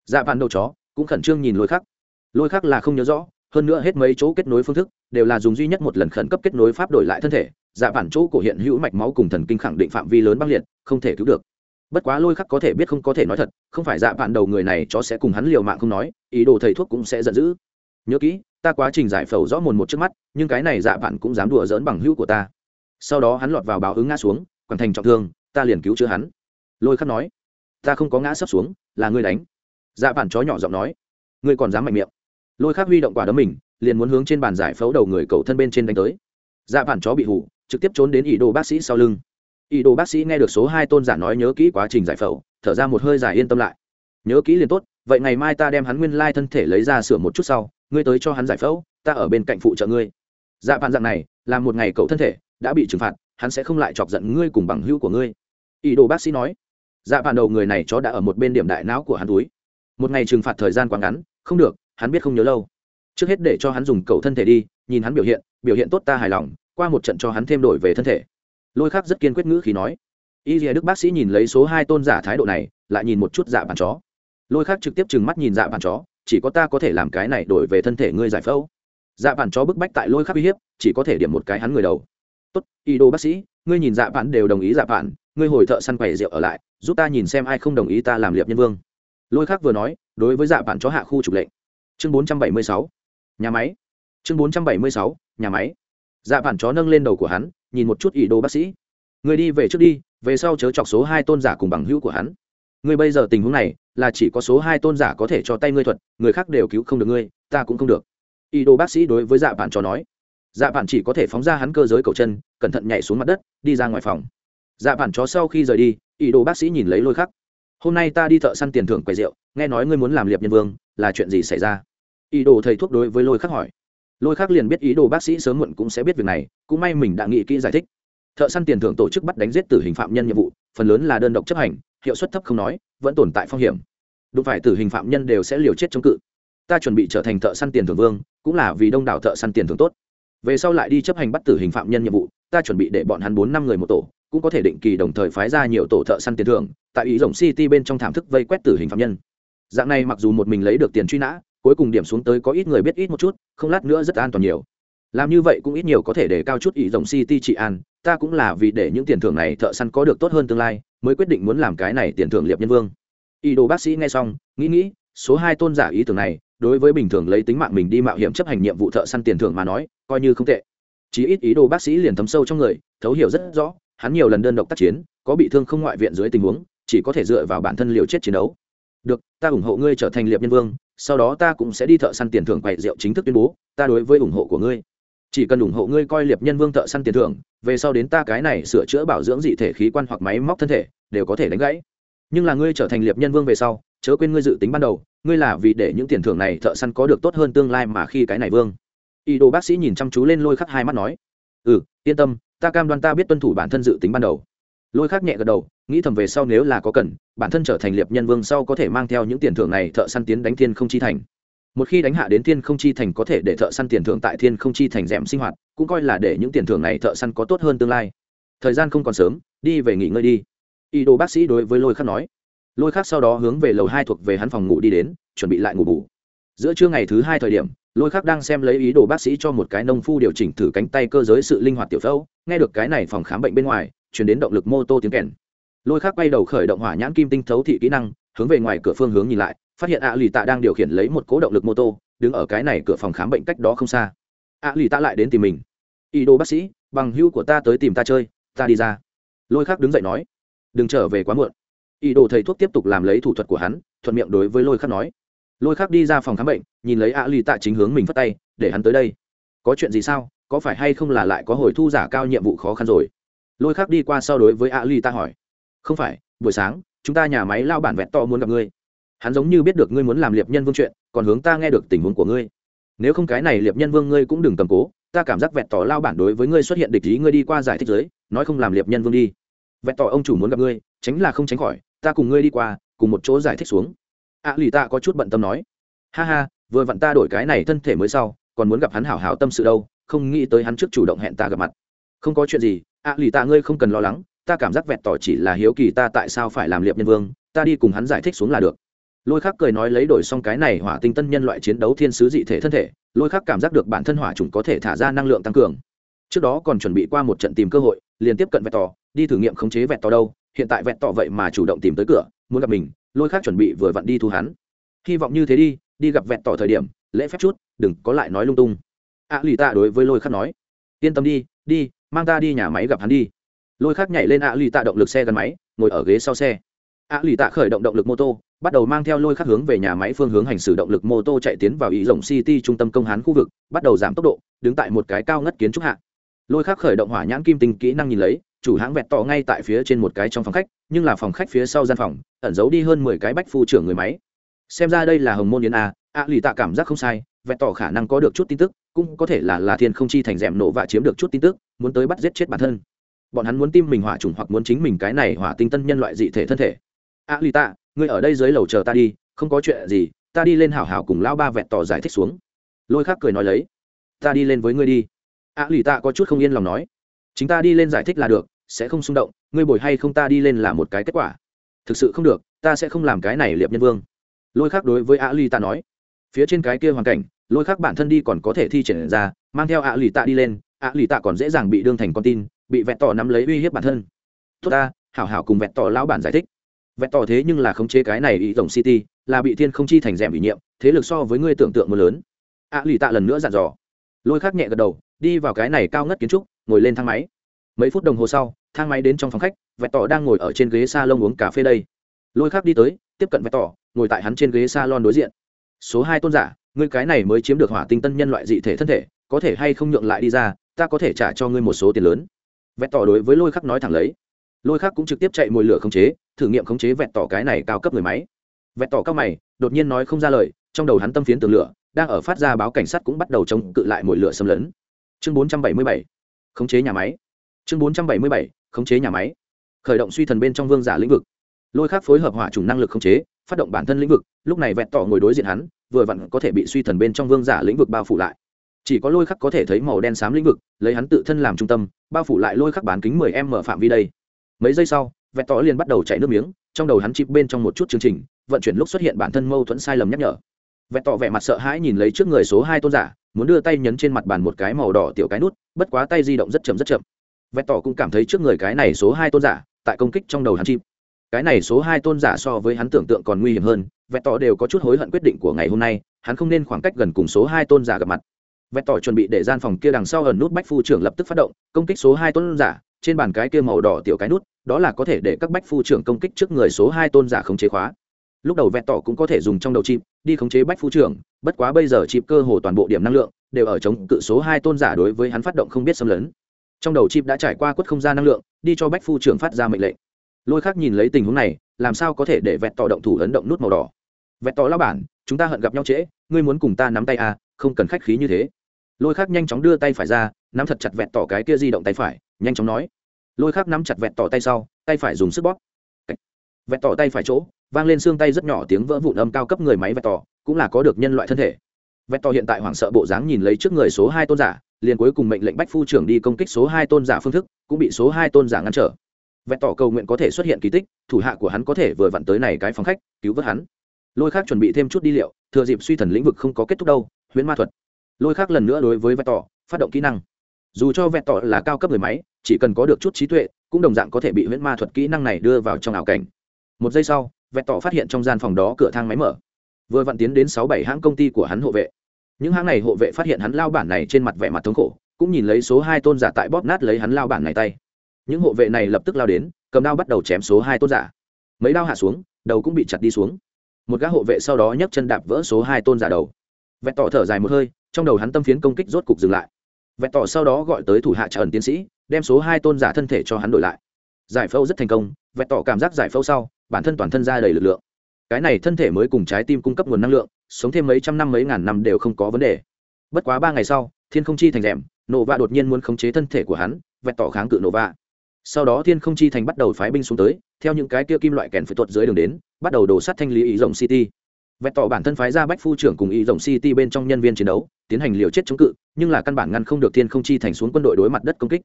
Dạ bản đầu chó, cũng khẩn trương nhìn lôi khắc. Lôi khắc là không nhớ rõ, hơn nữa hết mấy chỗ kết nối phương thức, đều là dùng duy nhất một lần khẩn cấp kết nối pháp đổi lại thân thể dạ bản chỗ cổ hiện hữu mạch máu cùng thần kinh khẳng định phạm vi lớn băng liệt, không thể cứu được. Bất quá lôi khắc có thể biết không có thể nói thật, không phải dạ bạn đầu người này chó sẽ cùng hắn liều mạng không nói, ý đồ thầy thuốc cũng sẽ giận dữ. Nhớ kỹ, ta quá trình giải phẫu rõ mồn một trước mắt, nhưng cái này dạ bạn cũng dám đùa dỡn bằng hữu của ta. Sau đó hắn lọt vào báo ứng ngã xuống quảng thành trọng thương, ta liền cứu chữa hắn. Lôi khắc nói, ta không có ngã sấp xuống, là ngươi đánh. Dạ bạn chó nhỏ giọng nói, ngươi còn dám mạnh miệng. Lôi khắc huy động quả đấm mình, liền muốn hướng trên bàn giải phẫu đầu người cầu thân bên trên đánh tới. Dạ bạn chó bị hủ trực tiếp trốn đến ý đồ bác sĩ sau lưng. Ý đồ bác sĩ nghe được số hai tôn giả nói nhớ kỹ quá trình giải phẫu, thở ra một hơi dài yên tâm lại. Nhớ kỹ liền tốt, vậy ngày mai ta đem hắn nguyên lai thân thể lấy ra sửa một chút sau, ngươi tới cho hắn giải phẫu, ta ở bên cạnh phụ trợ ngươi. Dạ bạn dạng này, làm một ngày cậu thân thể đã bị trừng phạt, hắn sẽ không lại chọc giận ngươi cùng bằng hữu của ngươi. Ý đồ bác sĩ nói. Dạ bạn đầu người này chó đã ở một bên điểm đại não của hắn túi. Một ngày trừng phạt thời gian quá ngắn, không được, hắn biết không nhớ lâu. Trước hết để cho hắn dùng cầu thân thể đi, nhìn hắn biểu hiện biểu hiện tốt ta hài lòng qua một trận cho hắn thêm đổi về thân thể. Lôi khác rất kiên quyết ngữ khi nói, y dìa đức bác sĩ nhìn lấy số hai tôn giả thái độ này, lại nhìn một chút dạ bàn chó. Lôi khác trực tiếp trừng mắt nhìn dạ bàn chó, chỉ có ta có thể làm cái này đổi về thân thể ngươi giải phẫu. Dạ bàn chó bức bách tại lôi khác uy hiếp, chỉ có thể điểm một cái hắn người đầu. Tốt, y đô bác sĩ, ngươi nhìn dạ bạn đều đồng ý dạ bạn ngươi hồi thợ săn quầy rượu ở lại, giúp ta nhìn xem ai không đồng ý ta làm liệp nhân vương. Lôi khác vừa nói, đối với dạ bạn chó hạ khu trục lệnh. Chương bốn trăm bảy mươi sáu, nhà máy. Chương bốn trăm bảy mươi sáu, nhà máy dạ bạn chó nâng lên đầu của hắn, nhìn một chút ý đồ bác sĩ. Người đi về trước đi, về sau chớ chọc số hai tôn giả cùng bằng hữu của hắn. Ngươi bây giờ tình huống này, là chỉ có số hai tôn giả có thể cho tay ngươi thuật, người khác đều cứu không được ngươi, ta cũng không được. Ý đồ bác sĩ đối với dạ bạn chó nói. Dạ bạn chỉ có thể phóng ra hắn cơ giới cầu chân, cẩn thận nhảy xuống mặt đất, đi ra ngoài phòng. Dạ bạn chó sau khi rời đi, ý đồ bác sĩ nhìn lấy lôi khắc. Hôm nay ta đi thợ săn tiền thưởng quầy rượu, nghe nói ngươi muốn làm liệp nhân vương, là chuyện gì xảy ra? Ý đồ thầy thuốc đối với lôi khắc hỏi lôi khác liền biết ý đồ bác sĩ sớm muộn cũng sẽ biết việc này, cũng may mình đã nghĩ kỹ giải thích. Thợ săn tiền thưởng tổ chức bắt đánh giết tử hình phạm nhân nhiệm vụ, phần lớn là đơn độc chấp hành, hiệu suất thấp không nói, vẫn tồn tại phong hiểm. Đúng phải tử hình phạm nhân đều sẽ liều chết chống cự. Ta chuẩn bị trở thành thợ săn tiền thưởng vương, cũng là vì đông đảo thợ săn tiền thưởng tốt. Về sau lại đi chấp hành bắt tử hình phạm nhân nhiệm vụ, ta chuẩn bị để bọn hắn bốn năm người một tổ, cũng có thể định kỳ đồng thời phái ra nhiều tổ thợ săn tiền thưởng, tại ý rồng city bên trong thảm thức vây quét tử hình phạm nhân. Dạng này mặc dù một mình lấy được tiền truy nã cuối cùng điểm xuống tới có ít người biết ít một chút, không lát nữa rất an toàn nhiều. Làm như vậy cũng ít nhiều có thể để cao chút ý rồng city trị an, ta cũng là vì để những tiền thưởng này thợ săn có được tốt hơn tương lai, mới quyết định muốn làm cái này tiền thưởng liệp nhân vương. Ý đồ bác sĩ nghe xong, nghĩ nghĩ, số hai tôn giả ý tưởng này, đối với bình thường lấy tính mạng mình đi mạo hiểm chấp hành nhiệm vụ thợ săn tiền thưởng mà nói, coi như không tệ. Chí ít ý đồ bác sĩ liền thấm sâu trong người, thấu hiểu rất rõ, hắn nhiều lần đơn độc tác chiến, có bị thương không ngoại viện dưới tình huống, chỉ có thể dựa vào bản thân liều chết chiến đấu được, ta ủng hộ ngươi trở thành liệp nhân vương, sau đó ta cũng sẽ đi thợ săn tiền thưởng quậy rượu chính thức tuyên bố, ta đối với ủng hộ của ngươi. Chỉ cần ủng hộ ngươi coi liệp nhân vương thợ săn tiền thưởng, về sau đến ta cái này sửa chữa bảo dưỡng dị thể khí quan hoặc máy móc thân thể, đều có thể đánh gãy. Nhưng là ngươi trở thành liệp nhân vương về sau, chớ quên ngươi dự tính ban đầu, ngươi là vì để những tiền thưởng này thợ săn có được tốt hơn tương lai mà khi cái này vương. Y đồ bác sĩ nhìn chăm chú lên lôi khắc hai mắt nói ừ yên tâm, ta cam đoan ta biết tuân thủ bản thân dự tính ban đầu lôi khắc nhẹ gật đầu, nghĩ thầm về sau nếu là có cần, bản thân trở thành liệp nhân vương sau có thể mang theo những tiền thưởng này thợ săn tiến đánh thiên không chi thành. Một khi đánh hạ đến thiên không chi thành có thể để thợ săn tiền thưởng tại thiên không chi thành rèm sinh hoạt, cũng coi là để những tiền thưởng này thợ săn có tốt hơn tương lai. Thời gian không còn sớm, đi về nghỉ ngơi đi. Y đồ bác sĩ đối với lôi khắc nói. Lôi khắc sau đó hướng về lầu hai thuộc về hắn phòng ngủ đi đến, chuẩn bị lại ngủ bù. Giữa trưa ngày thứ hai thời điểm, lôi khắc đang xem lấy ý đồ bác sĩ cho một cái nông phu điều chỉnh thử cánh tay cơ giới sự linh hoạt tiểu phẫu, nghe được cái này phòng khám bệnh bên ngoài chuyển đến động lực mô tô tiếng kèn. Lôi khắc bay đầu khởi động hỏa nhãn kim tinh thấu thị kỹ năng, hướng về ngoài cửa phương hướng nhìn lại, phát hiện ạ lì tạ đang điều khiển lấy một cố động lực mô tô, đứng ở cái này cửa phòng khám bệnh cách đó không xa. Ạ lì tạ lại đến tìm mình. Y đồ bác sĩ, bằng hữu của ta tới tìm ta chơi, ta đi ra. Lôi khắc đứng dậy nói. Đừng trở về quá muộn. Y đồ thầy thuốc tiếp tục làm lấy thủ thuật của hắn, thuận miệng đối với lôi khắc nói. Lôi khắc đi ra phòng khám bệnh, nhìn lấy ạ lì tạ chính hướng mình phất tay, để hắn tới đây. Có chuyện gì sao? Có phải hay không là lại có hồi thu giả cao nhiệm vụ khó khăn rồi? Lôi khác đi qua sau đối với a lì ta hỏi không phải buổi sáng chúng ta nhà máy lao bản vẹn to muốn gặp ngươi hắn giống như biết được ngươi muốn làm liệp nhân vương chuyện còn hướng ta nghe được tình huống của ngươi nếu không cái này liệp nhân vương ngươi cũng đừng cầm cố ta cảm giác vẹn tỏ lao bản đối với ngươi xuất hiện địch ý ngươi đi qua giải thích giới nói không làm liệp nhân vương đi vẹn tỏ ông chủ muốn gặp ngươi tránh là không tránh khỏi ta cùng ngươi đi qua cùng một chỗ giải thích xuống a à, lì ta có chút bận tâm nói ha ha vừa vặn ta đổi cái này thân thể mới sau còn muốn gặp hắn hảo hảo tâm sự đâu không nghĩ tới hắn trước chủ động hẹn ta gặp mặt không có chuyện gì ạ à, lì ta ngươi không cần lo lắng ta cảm giác vẹn tỏ chỉ là hiếu kỳ ta tại sao phải làm liệp nhân vương ta đi cùng hắn giải thích xuống là được. Lôi khắc cười nói lấy đổi xong cái này hỏa tinh tân nhân loại chiến đấu thiên sứ dị thể thân thể lôi khắc cảm giác được bản thân hỏa trùng có thể thả ra năng lượng tăng cường. Trước đó còn chuẩn bị qua một trận tìm cơ hội liền tiếp cận vẹn tỏ đi thử nghiệm khống chế vẹn tỏ đâu hiện tại vẹn tỏ vậy mà chủ động tìm tới cửa muốn gặp mình lôi khắc chuẩn bị vừa vặn đi thu hắn. Hy vọng như thế đi đi gặp vẹn tỏ thời điểm lễ phép chút đừng có lại nói lung tung. A à, lì tạ đối với lôi khắc nói yên tâm đi đi mang ta đi nhà máy gặp hắn đi. Lôi khắc nhảy lên ạ à, lì tạ động lực xe gắn máy ngồi ở ghế sau xe. A lì tạ khởi động động lực mô tô bắt đầu mang theo lôi khắc hướng về nhà máy phương hướng hành xử động lực mô tô chạy tiến vào ý rồng city trung tâm công hán khu vực bắt đầu giảm tốc độ đứng tại một cái cao ngất kiến trúc hạ. Lôi khắc khởi động hỏa nhãn kim tinh kỹ năng nhìn lấy chủ hãng vẹt to ngay tại phía trên một cái trong phòng khách nhưng là phòng khách phía sau gian phòng ẩn giấu đi hơn mười cái bách phu trưởng người máy. Xem ra đây là hồng môn yến a a lì tạ cảm giác không sai vẹn tỏ khả năng có được chút tin tức, cũng có thể là là thiên không chi thành rèm nổ và chiếm được chút tin tức, muốn tới bắt giết chết bản thân. Bọn hắn muốn tim mình hỏa trùng hoặc muốn chính mình cái này hỏa tinh tân nhân loại dị thể thân thể. A lì tạ, ngươi ở đây dưới lầu chờ ta đi, không có chuyện gì, ta đi lên hảo hảo cùng lão ba vẹn tỏ giải thích xuống. Lôi khác cười nói lấy, ta đi lên với ngươi đi. A lì tạ có chút không yên lòng nói, chính ta đi lên giải thích là được, sẽ không xung động, ngươi bồi hay không ta đi lên là một cái kết quả. Thực sự không được, ta sẽ không làm cái này liệp nhân vương. Lôi khác đối với a lì tạ nói phía trên cái kia hoàn cảnh, lôi khắc bản thân đi còn có thể thi triển ra, mang theo ạ lì tạ đi lên, ạ lì tạ còn dễ dàng bị đương thành con tin, bị vẹn tỏ nắm lấy uy hiếp bản thân. Tốt ta, hảo hảo cùng vẹn tỏ lão bản giải thích. Vẹn tỏ thế nhưng là khống chế cái này ý tổng city, là bị thiên không chi thành rèm ủy nhiệm, thế lực so với ngươi tưởng tượng mưa lớn. Ạ lì tạ lần nữa dặn dò. Lôi khắc nhẹ gật đầu, đi vào cái này cao ngất kiến trúc, ngồi lên thang máy. Mấy phút đồng hồ sau, thang máy đến trong phòng khách vẹn tỏ đang ngồi ở trên ghế s a lông uống cà phê đây. Lôi khắc đi tới, tiếp cận vẹn tỏ, ngồi tại hắn trên ghế s a lon đối diện số hai tôn giả, ngươi cái này mới chiếm được hỏa tinh tân nhân loại dị thể thân thể, có thể hay không nhượng lại đi ra, ta có thể trả cho ngươi một số tiền lớn. Vẹn tỏ đối với lôi khắc nói thẳng lấy. Lôi khắc cũng trực tiếp chạy mồi lửa khống chế, thử nghiệm khống chế vẹn tỏ cái này cao cấp người máy. Vẹn tỏ cao mày, đột nhiên nói không ra lời, trong đầu hắn tâm phiến tường lửa, đang ở phát ra báo cảnh sát cũng bắt đầu chống cự lại mồi lửa xâm lấn. Chương 477 khống chế nhà máy. Chương 477 khống chế nhà máy. Khởi động suy thần bên trong vương giả lĩnh vực. Lôi khác phối hợp hỏa chủng năng lực khống chế phát động bản thân lĩnh vực, lúc này vẹn tỏ ngồi đối diện hắn, vừa vặn có thể bị suy thần bên trong vương giả lĩnh vực bao phủ lại. Chỉ có lôi khắc có thể thấy màu đen xám lĩnh vực, lấy hắn tự thân làm trung tâm, bao phủ lại lôi khắc bán kính mười m phạm vi đây. Mấy giây sau, vẹn tỏ liền bắt đầu chạy nước miếng, trong đầu hắn chip bên trong một chút chương trình, vận chuyển lúc xuất hiện bản thân mâu thuẫn sai lầm nhắc nhở. Vẹn tỏ vẻ mặt sợ hãi nhìn lấy trước người số hai tôn giả, muốn đưa tay nhấn trên mặt bàn một cái màu đỏ tiểu cái nút, bất quá tay di động rất chậm rất chậm. Vẹn tỏ cũng cảm thấy trước người cái này số hai tôn giả, tại công kích trong đầu hắn chip cái này số hai tôn giả so với hắn tưởng tượng còn nguy hiểm hơn vẹn tỏ đều có chút hối hận quyết định của ngày hôm nay, hắn không nên khoảng cách gần cùng số hai tôn giả gặp mặt. Vẹn tỏ chuẩn bị để gian phòng kia đằng sau ẩn nút bách phu trưởng lập tức phát động, công kích số hai tôn giả, trên bàn cái kia màu đỏ tiểu cái nút, đó là có thể để các bách phu trưởng công kích trước người số hai tôn giả không chế khóa. Lúc đầu vẹn tỏ cũng có thể dùng trong đầu chim đi khống chế bách phu trưởng, bất quá bây giờ chịp cơ hồ toàn bộ điểm năng lượng đều ở chống cự số hai tôn giả đối với hắn phát động không biết xâm lấn. Trong đầu chip đã trải qua quất không gian năng lượng, đi cho bách phu trưởng phát ra mệnh lệnh lôi khác nhìn lấy tình huống này, làm sao có thể để vẹn tỏ động thủ ấn động nút màu đỏ? Vẹn tỏ lao bản, chúng ta hận gặp nhau trễ, ngươi muốn cùng ta nắm tay à không cần khách khí như thế. Lôi khác nhanh chóng đưa tay phải ra, nắm thật chặt vẹn tỏ cái kia di động tay phải, nhanh chóng nói. Lôi khác nắm chặt vẹn tỏ tay sau, tay phải dùng sức bóp. Vẹn tỏ tay phải chỗ, vang lên xương tay rất nhỏ tiếng vỡ vụn âm cao cấp người máy vẹn tỏ, cũng là có được nhân loại thân thể. Vẹn tỏ hiện tại hoảng sợ bộ dáng nhìn lấy trước người số hai tôn giả, liền cuối cùng mệnh lệnh bách phu trưởng đi công kích số hai tôn giả phương thức, cũng bị số hai tôn giả ngăn trở vẹn tỏ cầu nguyện có thể xuất hiện kỳ tích, thủ hạ của hắn có thể vừa vặn tới này cái phòng khách, cứu vớt hắn. Lôi khác chuẩn bị thêm chút đi liệu, thừa dịp suy thần lĩnh vực không có kết thúc đâu, huyễn ma thuật. Lôi khác lần nữa đối với vẹn tỏ, phát động kỹ năng. Dù cho vẹn tỏ là cao cấp người máy, chỉ cần có được chút trí tuệ, cũng đồng dạng có thể bị huyễn ma thuật kỹ năng này đưa vào trong ảo cảnh. Một giây sau vẹn tỏ phát hiện trong gian phòng đó cửa thang máy mở. Vừa vặn tiến đến sáu bảy hãng công ty của hắn hộ vệ. Những hãng này hộ vệ phát hiện hắn lao bản này trên mặt vẻ mặt thống khổ, cũng nhìn lấy số hai tôn giả tại bóp nát lấy hắn lao bản này tay những hộ vệ này lập tức lao đến, cầm đao bắt đầu chém số hai tôn giả. Mấy đao hạ xuống, đầu cũng bị chặt đi xuống. Một gã hộ vệ sau đó nhấc chân đạp vỡ số hai tôn giả đầu. Vẹn tỏ thở dài một hơi, trong đầu hắn tâm phiến công kích rốt cục dừng lại. Vẹn tỏ sau đó gọi tới thủ hạ trả ẩn tiến sĩ, đem số hai tôn giả thân thể cho hắn đổi lại. Giải phẫu rất thành công vẹn tỏ cảm giác giải phẫu sau, bản thân toàn thân ra đầy lực lượng. Cái này thân thể mới cùng trái tim cung cấp nguồn năng lượng, sống thêm mấy trăm năm mấy ngàn năm đều không có vấn đề. Bất quá ba ngày sau, thiên không chi thành rèm nổ vạ đột nhiên muốn khống chế thân thể của hắn vẹn tỏ kháng cự nổ vạ sau đó thiên không chi thành bắt đầu phái binh xuống tới, theo những cái kia kim loại kèn phải tuột dưới đường đến, bắt đầu đổ sát thanh lý ý rồng city. Vẹn tỏ bản thân phái ra bách phu trưởng cùng ý rồng city bên trong nhân viên chiến đấu, tiến hành liều chết chống cự, nhưng là căn bản ngăn không được thiên không chi thành xuống quân đội đối mặt đất công kích.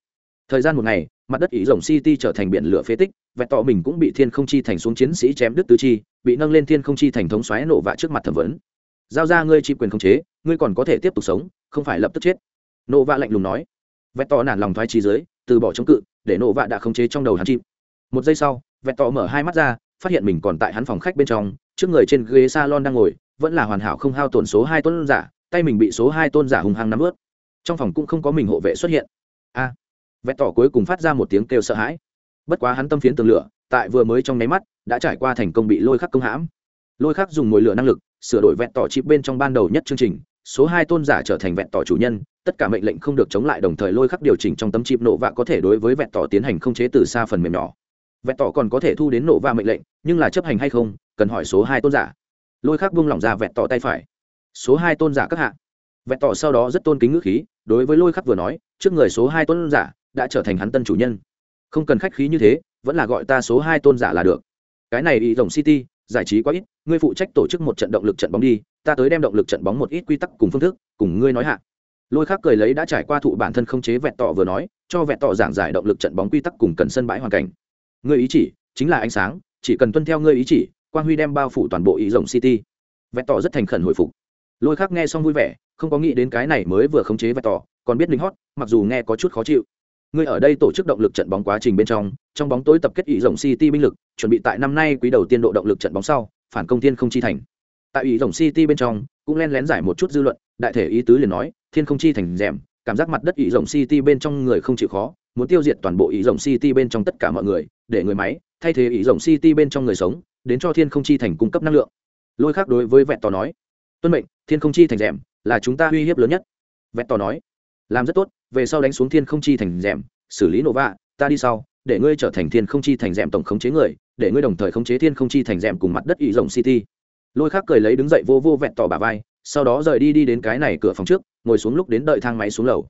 Thời gian một ngày, mặt đất ý rồng city trở thành biển lửa phế tích vẹn tỏ mình cũng bị thiên không chi thành xuống chiến sĩ chém đứt tứ chi, bị nâng lên thiên không chi thành thống xoáy nổ vạ trước mặt thẩm vấn. Giao ra ngươi chi quyền khống chế, ngươi còn có thể tiếp tục sống, không phải lập tức chết. Nổ vạ lạnh lùng nói. Vẹn tỏ nản lòng thoái trí dưới, từ bỏ chống cự để nổ vạ đã khống chế trong đầu hắn chim. Một giây sau vẹn tỏ mở hai mắt ra phát hiện mình còn tại hắn phòng khách bên trong trước người trên ghế salon đang ngồi vẫn là hoàn hảo không hao tổn số hai tôn giả tay mình bị số hai tôn giả hùng hăng nắm ướt. Trong phòng cũng không có mình hộ vệ xuất hiện. A à, vẹn tỏ cuối cùng phát ra một tiếng kêu sợ hãi. Bất quá hắn tâm phiến tường lửa tại vừa mới trong nháy mắt đã trải qua thành công bị lôi khắc công hãm. Lôi khắc dùng mồi lửa năng lực sửa đổi vẹn tỏ chip bên trong ban đầu nhất chương trình số hai tôn giả trở thành vẹn tỏ chủ nhân, tất cả mệnh lệnh không được chống lại đồng thời lôi khắc điều chỉnh trong tấm chip nổ vạ có thể đối với vẹn tỏ tiến hành không chế từ xa phần mềm nhỏ. Vẹn tỏ còn có thể thu đến nổ vạ mệnh lệnh, nhưng là chấp hành hay không, cần hỏi số hai tôn giả. Lôi khắc buông lỏng ra vẹn tỏ tay phải. Số hai tôn giả các hạ. Vẹn tỏ sau đó rất tôn kính ngữ khí, đối với lôi khắc vừa nói, trước người số hai tôn giả đã trở thành hắn tân chủ nhân. Không cần khách khí như thế, vẫn là gọi ta số hai tôn giả là được. Cái này ý rồng city, giải trí quá ít, ngươi phụ trách tổ chức một trận động lực trận bóng đi ta tới đem động lực trận bóng một ít quy tắc cùng phương thức cùng ngươi nói hạ. Lôi khác cười lấy đã trải qua thụ bản thân không chế vẹn tọ vừa nói cho vẹn tọ giảng giải động lực trận bóng quy tắc cùng cần sân bãi hoàn cảnh. Ngươi ý chỉ chính là ánh sáng chỉ cần tuân theo ngươi ý chỉ quang huy đem bao phủ toàn bộ ý rồng city. Vẹn tọ rất thành khẩn hồi phục. Lôi khác nghe xong vui vẻ không có nghĩ đến cái này mới vừa khống chế vẹn tọ, còn biết lính hót mặc dù nghe có chút khó chịu. Ngươi ở đây tổ chức động lực trận bóng quá trình bên trong trong bóng tối tập kết ý rồng city binh lực chuẩn bị tại năm nay quý đầu tiên độ động lực trận bóng sau phản công tiên không chi thành tại ý rồng city bên trong, cũng len lén giải một chút dư luận, đại thể ý tứ liền nói, thiên không chi thành rèm, cảm giác mặt đất ý rồng city bên trong người không chịu khó, muốn tiêu diệt toàn bộ ý rồng city bên trong tất cả mọi người, để người máy, thay thế ý rồng city bên trong người sống, đến cho thiên không chi thành cung cấp năng lượng. Lôi khác đối với vẹn tò nói, tuân mệnh, thiên không chi thành rèm là chúng ta uy hiếp lớn nhất. Vẹn tò nói, làm rất tốt, về sau đánh xuống thiên không chi thành rèm, xử lý nổ vạ, ta đi sau, để ngươi trở thành thiên không chi thành rèm tổng khống chế người, để ngươi đồng thời khống chế thiên không chi thành rèm cùng mặt đất ý rồng city lôi khác cười lấy đứng dậy vô vô vẹn tỏ bà vai, sau đó rời đi đi đến cái này cửa phòng trước, ngồi xuống lúc đến đợi thang máy xuống lầu.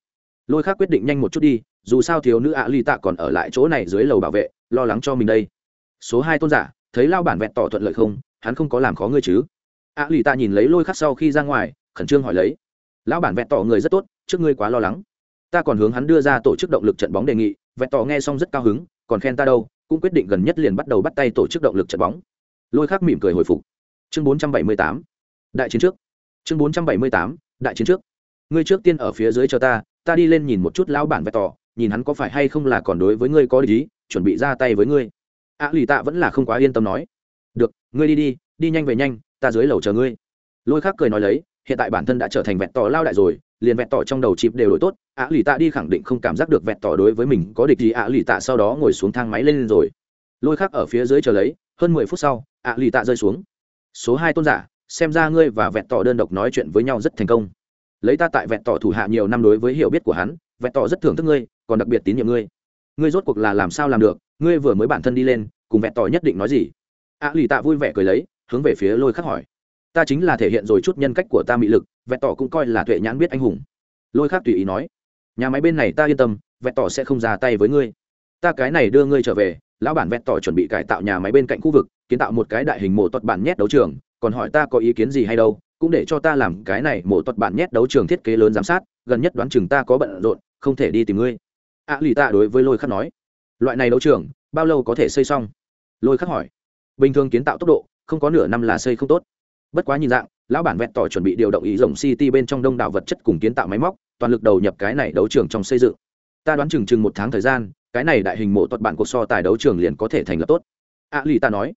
Lôi khác quyết định nhanh một chút đi, dù sao thiếu nữ ạ ly tạ còn ở lại chỗ này dưới lầu bảo vệ, lo lắng cho mình đây. Số hai tôn giả, thấy lao bản vẹn tỏ thuận lợi không? Hắn không có làm khó ngươi chứ? Ạ ly tạ nhìn lấy lôi khắc sau khi ra ngoài, khẩn trương hỏi lấy. Lão bản vẹn tỏ người rất tốt, trước ngươi quá lo lắng. Ta còn hướng hắn đưa ra tổ chức động lực trận bóng đề nghị, vẹn tỏ nghe xong rất cao hứng, còn khen ta đâu, cũng quyết định gần nhất liền bắt đầu bắt tay tổ chức động lực trận bóng. Lôi khắc mỉm cười hồi phục chương bốn trăm bảy mươi tám, đại chiến trước. Chương bốn trăm bảy mươi tám, đại chiến trước. Ngươi trước tiên ở phía dưới cho ta ta đi lên nhìn một chút lão bản vẹn tỏ, nhìn hắn có phải hay không là còn đối với ngươi có lý chuẩn bị ra tay với ngươi. A lì tạ vẫn là không quá yên tâm nói. Được, ngươi đi đi đi nhanh về nhanh, ta dưới lầu chờ ngươi. Lôi khác cười nói lấy, hiện tại bản thân đã trở thành vẹn tỏ lao đại rồi, liền vẹn tỏ trong đầu chịp đều đổi tốt. Ạ lì tạ đi khẳng định không cảm giác được vẹn tỏ đối với mình có địch gì ạ lì tạ sau đó ngồi xuống thang máy lên rồi. Lôi khác ở phía dưới chờ lấy, hơn mười phút sau ạ lì tạ rơi xuống số hai tôn giả, xem ra ngươi và vẹn tỏ đơn độc nói chuyện với nhau rất thành công. Lấy ta tại vẹn tỏ thủ hạ nhiều năm đối với hiểu biết của hắn vẹn tỏ rất thưởng thức ngươi, còn đặc biệt tín nhiệm ngươi. Ngươi rốt cuộc là làm sao làm được? Ngươi vừa mới bản thân đi lên, cùng vẹn tỏ nhất định nói gì? Ạ lì tạ vui vẻ cười lấy, hướng về phía lôi khắc hỏi. Ta chính là thể hiện rồi chút nhân cách của ta mị lực vẹn tỏ cũng coi là tuệ nhãn biết anh hùng. Lôi khắc tùy ý nói. Nhà máy bên này ta yên tâm vẹn tỏ sẽ không ra tay với ngươi. Ta cái này đưa ngươi trở về lão bản vẹn tỏ chuẩn bị cải tạo nhà máy bên cạnh khu vực, kiến tạo một cái đại hình mộ tuật bản nhét đấu trường, còn hỏi ta có ý kiến gì hay đâu, cũng để cho ta làm cái này mộ tuật bản nhét đấu trường thiết kế lớn giám sát, gần nhất đoán chừng ta có bận rộn, không thể đi tìm ngươi. Ạ lì tạ đối với lôi khắc nói, loại này đấu trường, bao lâu có thể xây xong? Lôi khắc hỏi, bình thường kiến tạo tốc độ, không có nửa năm là xây không tốt. Bất quá nhìn dạng, lão bản vẹn tỏ chuẩn bị điều động ý rồng city bên trong đông đảo vật chất cùng kiến tạo máy móc, toàn lực đầu nhập cái này đấu trường trong xây dựng. Ta đoán chừng chừng một tháng thời gian cái này đại hình mộ tuật bản cuộc so tài đấu trường liền có thể thành lập tốt. A lì ta nói.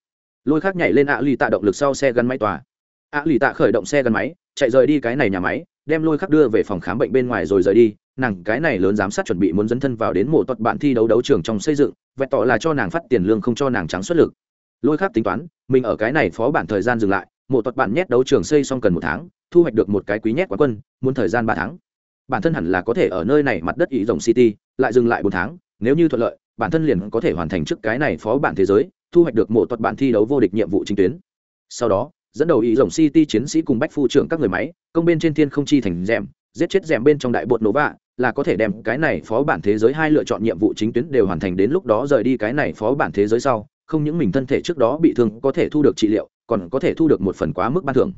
Lôi khác nhảy lên a lì tạ động lực sau xe gắn máy tòa. A lì tạ khởi động xe gắn máy, chạy rời đi cái này nhà máy, đem lôi khắc đưa về phòng khám bệnh bên ngoài rồi rời đi. Nàng cái này lớn giám sát chuẩn bị muốn dấn thân vào đến mộ tuật bạn thi đấu đấu trường trong xây dựng, vẹn tỏ là cho nàng phát tiền lương không cho nàng trắng xuất lực. Lôi khắc tính toán, mình ở cái này phó bản thời gian dừng lại, mộ tuật bạn nhét đấu trường xây xong cần một tháng, thu hoạch được một cái quý nhét quá quân, muốn thời gian ba tháng. Bản thân hẳn là có thể ở nơi này mặt đất ý rồng city, lại dừng lại bốn tháng nếu như thuận lợi, bản thân liền có thể hoàn thành trước cái này phó bản thế giới, thu hoạch được một tuật bản thi đấu vô địch nhiệm vụ chính tuyến. Sau đó, dẫn đầu ý rồng city chiến sĩ cùng bách phu trưởng các người máy, công bên trên thiên không chi thành rèm, giết chết rèm bên trong đại bột nổ vạ là có thể đem cái này phó bản thế giới hai lựa chọn nhiệm vụ chính tuyến đều hoàn thành đến lúc đó rời đi cái này phó bản thế giới sau, không những mình thân thể trước đó bị thương có thể thu được trị liệu, còn có thể thu được một phần quá mức ban thưởng.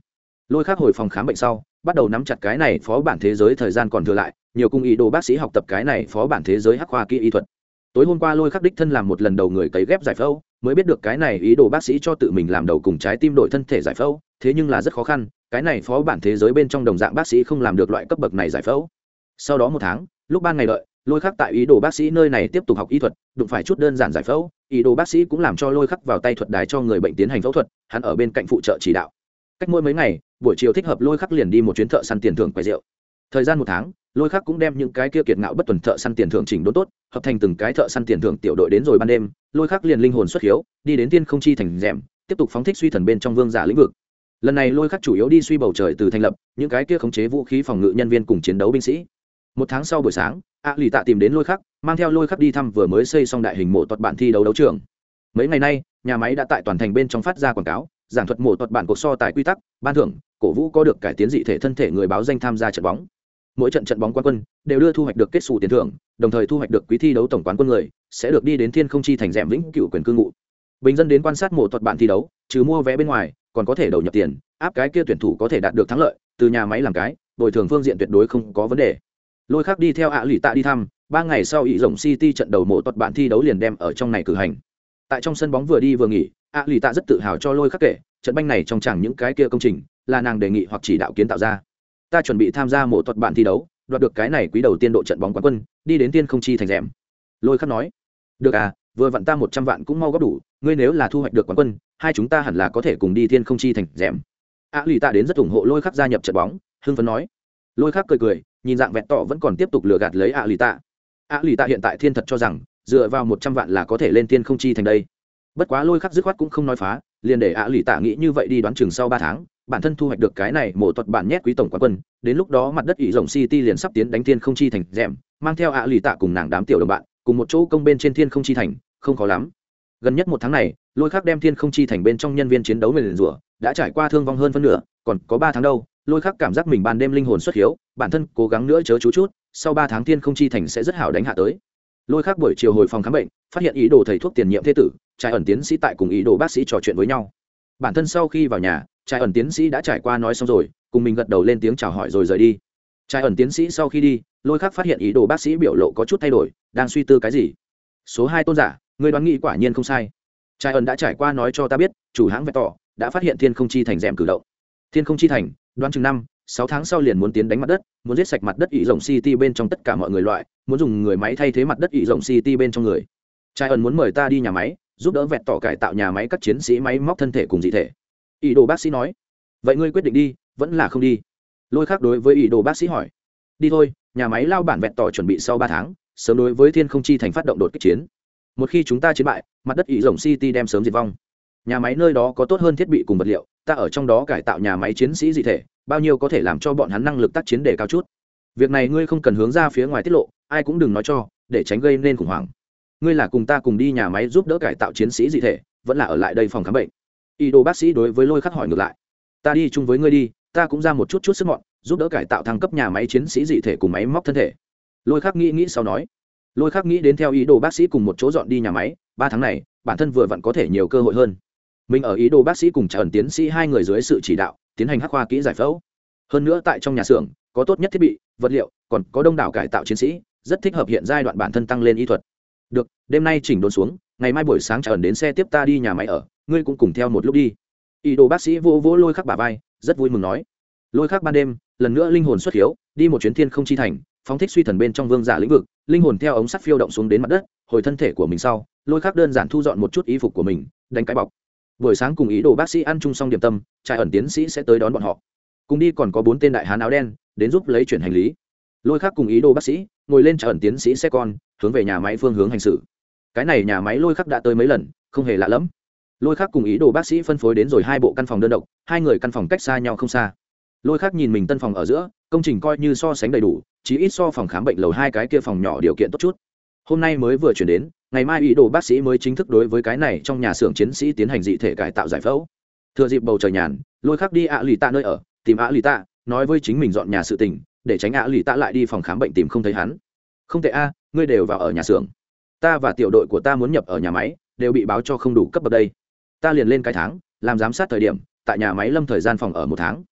Lôi khác hồi phòng khám bệnh sau, bắt đầu nắm chặt cái này phó bản thế giới thời gian còn thừa lại, nhiều cung ý đồ bác sĩ học tập cái này phó bản thế giới hắc khoa kỹ y thuật tối hôm qua lôi khắc đích thân làm một lần đầu người cấy ghép giải phẫu, mới biết được cái này ý đồ bác sĩ cho tự mình làm đầu cùng trái tim đổi thân thể giải phẫu, thế nhưng là rất khó khăn, cái này phó bản thế giới bên trong đồng dạng bác sĩ không làm được loại cấp bậc này giải phẫu. Sau đó một tháng, lúc ban ngày đợi, lôi khắc tại ý đồ bác sĩ nơi này tiếp tục học y thuật, đụng phải chút đơn giản giải phẫu, ý đồ bác sĩ cũng làm cho lôi khắc vào tay thuật đài cho người bệnh tiến hành phẫu thuật, hắn ở bên cạnh phụ trợ chỉ đạo. Cách mỗi mấy ngày, buổi chiều thích hợp lôi khắc liền đi một chuyến thợ săn tiền thưởng quầy rượu thời gian một tháng, lôi khắc cũng đem những cái kia kiệt ngạo bất tuần thợ săn tiền thưởng chỉnh đốn tốt, hợp thành từng cái thợ săn tiền thưởng tiểu đội đến rồi ban đêm, lôi khắc liền linh hồn xuất hiếu, đi đến tiên không chi thành rèm, tiếp tục phóng thích suy thần bên trong vương giả lĩnh vực. Lần này lôi khắc chủ yếu đi suy bầu trời từ thành lập, những cái kia khống chế vũ khí phòng ngự nhân viên cùng chiến đấu binh sĩ. Một tháng sau buổi sáng, a lì tạ tìm đến lôi khắc, mang theo lôi khắc đi thăm vừa mới xây xong đại hình mộ thuật bản thi đấu đấu trường. Mấy ngày nay, nhà máy đã tại toàn thành bên trong phát ra quảng cáo, giảng thuật mộ thuật bản cuộc so tài quy tắc, ban thưởng, cổ vũ có được cải tiến dị thể thân thể người báo danh tham gia trận bóng mỗi trận trận bóng quán quân đều đưa thu hoạch được kết xù tiền thưởng, đồng thời thu hoạch được quý thi đấu tổng quán quân người, sẽ được đi đến thiên không chi thành rèm vĩnh cựu quyền cư ngụ. Bình dân đến quan sát mộ thuật bạn thi đấu, trừ mua vé bên ngoài, còn có thể đầu nhập tiền, áp cái kia tuyển thủ có thể đạt được thắng lợi, từ nhà máy làm cái, bồi thường phương diện tuyệt đối không có vấn đề. Lôi khác đi theo ạ lì tạ đi thăm, ba ngày sau ý rồng city trận đầu mộ thuật bạn thi đấu liền đem ở trong này cử hành. Tại trong sân bóng vừa đi vừa nghỉ, ạ lì tạ rất tự hào cho lôi khắc kể, trận banh này trong chẳng những cái kia công trình, là nàng đề nghị hoặc chỉ đạo kiến tạo ra ta chuẩn bị tham gia mộ thuật bạn thi đấu, đoạt được cái này quý đầu tiên độ trận bóng quán quân, đi đến tiên không chi thành rèm. Lôi khắc nói. Được à vừa vặn ta một trăm vạn cũng mau góp đủ, ngươi nếu là thu hoạch được quán quân, hai chúng ta hẳn là có thể cùng đi thiên không chi thành rèm. Ạ lì tạ đến rất ủng hộ lôi khắc gia nhập trận bóng, hưng phấn nói. Lôi khắc cười cười, nhìn dạng vẹn tỏ vẫn còn tiếp tục lừa gạt lấy ạ lì tạ. Ạ lì tạ hiện tại thiên thật cho rằng, dựa vào một trăm vạn là có thể lên tiên không chi thành đây. Bất quá lôi khắc dứt khoát cũng không nói phá, liền để a lì tạ nghĩ như vậy đi đoán chừng sau ba tháng bản thân thu hoạch được cái này mổ thuật bản nhét quý tổng quán quân, đến lúc đó mặt đất ỷ rồng city liền sắp tiến đánh thiên không chi thành, rèm, mang theo ạ lì tạ cùng nàng đám tiểu đồng bạn, cùng một chỗ công bên trên thiên không chi thành, không khó lắm. Gần nhất một tháng này, lôi khắc đem thiên không chi thành bên trong nhân viên chiến đấu về liền rủa, đã trải qua thương vong hơn phân nửa, còn có ba tháng đâu, lôi khắc cảm giác mình ban đêm linh hồn xuất hiếu, bản thân cố gắng nữa chớ chú chút, sau ba tháng thiên không chi thành sẽ rất hảo đánh hạ tới. Lôi khắc buổi chiều hồi phòng khám bệnh, phát hiện ý đồ thầy thuốc tiền nhiệm thế tử, trai ẩn tiến sĩ tại cùng ý đồ bác sĩ trò chuyện với nhau. Bản thân sau khi vào nhà trai ẩn tiến sĩ đã trải qua nói xong rồi, cùng mình gật đầu lên tiếng chào hỏi rồi rời đi. Trai ẩn tiến sĩ sau khi đi, lôi khắc phát hiện ý đồ bác sĩ biểu lộ có chút thay đổi, đang suy tư cái gì? Số hai tôn giả, người đoán nghĩ quả nhiên không sai. Trai ẩn đã trải qua nói cho ta biết, chủ hãng vẹt tỏ đã phát hiện thiên không chi thành rèm cử động. Thiên không chi thành, đoán chừng năm, sáu tháng sau liền muốn tiến đánh mặt đất, muốn giết sạch mặt đất ỷ rộng city bên trong tất cả mọi người loại, muốn dùng người máy thay thế mặt đất ỷ rộng city bên trong người. Trai ẩn muốn mời ta đi nhà máy, giúp đỡ vẹt tỏ cải tạo nhà máy các chiến sĩ máy móc thân thể cùng dị thể ý đồ bác sĩ nói. Vậy ngươi quyết định đi, vẫn là không đi? Lôi khác đối với ý đồ bác sĩ hỏi. Đi thôi, nhà máy lao bản vẹn tỏ chuẩn bị sau ba tháng, sớm đối với thiên không chi thành phát động đột kích chiến. Một khi chúng ta chiến bại, mặt đất ỵ rộng city đem sớm diệt vong. Nhà máy nơi đó có tốt hơn thiết bị cùng vật liệu, ta ở trong đó cải tạo nhà máy chiến sĩ dị thể, bao nhiêu có thể làm cho bọn hắn năng lực tác chiến để cao chút. Việc này ngươi không cần hướng ra phía ngoài tiết lộ, ai cũng đừng nói cho, để tránh gây nên khủng hoảng. Ngươi là cùng ta cùng đi nhà máy giúp đỡ cải tạo chiến sĩ dị thể, vẫn là ở lại đây phòng khám bệnh y đồ bác sĩ đối với lôi khắc hỏi ngược lại. Ta đi chung với ngươi đi, ta cũng ra một chút chút sức mọn, giúp đỡ cải tạo thăng cấp nhà máy chiến sĩ dị thể cùng máy móc thân thể. Lôi khắc nghĩ nghĩ sau nói. Lôi khắc nghĩ đến theo ý đồ bác sĩ cùng một chỗ dọn đi nhà máy, ba tháng này, bản thân vừa vặn có thể nhiều cơ hội hơn. Mình ở ý đồ bác sĩ cùng trả ẩn tiến sĩ hai người dưới sự chỉ đạo, tiến hành hắc khoa kỹ giải phẫu. Hơn nữa tại trong nhà xưởng, có tốt nhất thiết bị, vật liệu, còn có đông đảo cải tạo chiến sĩ, rất thích hợp hiện giai đoạn bản thân tăng lên y thuật. Được, đêm nay chỉnh đốn xuống, ngày mai buổi sáng trả ẩn đến xe tiếp ta đi nhà máy ở ngươi cũng cùng theo một lúc đi. Ý đồ bác sĩ vô vỗ lôi khắc bà vai, rất vui mừng nói. Lôi khắc ban đêm, lần nữa linh hồn xuất hiếu, đi một chuyến thiên không chi thành, phóng thích suy thần bên trong vương giả lĩnh vực, linh hồn theo ống sắt phiêu động xuống đến mặt đất, hồi thân thể của mình sau, lôi khắc đơn giản thu dọn một chút y phục của mình, đánh cái bọc. Buổi sáng cùng ý đồ bác sĩ ăn chung xong điểm tâm, trại ẩn tiến sĩ sẽ tới đón bọn họ. Cùng đi còn có bốn tên đại hán áo đen, đến giúp lấy chuyển hành lý. Lôi khắc cùng ý đồ bác sĩ, ngồi lên trại ẩn tiến sĩ xe con, hướng về nhà máy phương hướng hành xử. Cái này nhà máy lôi khắc đã tới mấy lần, không hề lạ lẫm lôi khác cùng ý đồ bác sĩ phân phối đến rồi hai bộ căn phòng đơn độc, hai người căn phòng cách xa nhau không xa. Lôi khác nhìn mình tân phòng ở giữa, công trình coi như so sánh đầy đủ, chỉ ít so phòng khám bệnh lầu hai cái kia phòng nhỏ điều kiện tốt chút. Hôm nay mới vừa chuyển đến, ngày mai ý đồ bác sĩ mới chính thức đối với cái này trong nhà xưởng chiến sĩ tiến hành dị thể cải tạo giải phẫu. Thừa dịp bầu trời nhàn, lôi khác đi ạ lì tạ nơi ở, tìm ạ lì tạ, nói với chính mình dọn nhà sự tình, để tránh ạ lì tạ lại đi phòng khám bệnh tìm không thấy hắn. Không thể a, ngươi đều vào ở nhà xưởng. Ta và tiểu đội của ta muốn nhập ở nhà máy, đều bị báo cho không đủ cấp bậc đây ta liền lên cái tháng, làm giám sát thời điểm, tại nhà máy lâm thời gian phòng ở một tháng.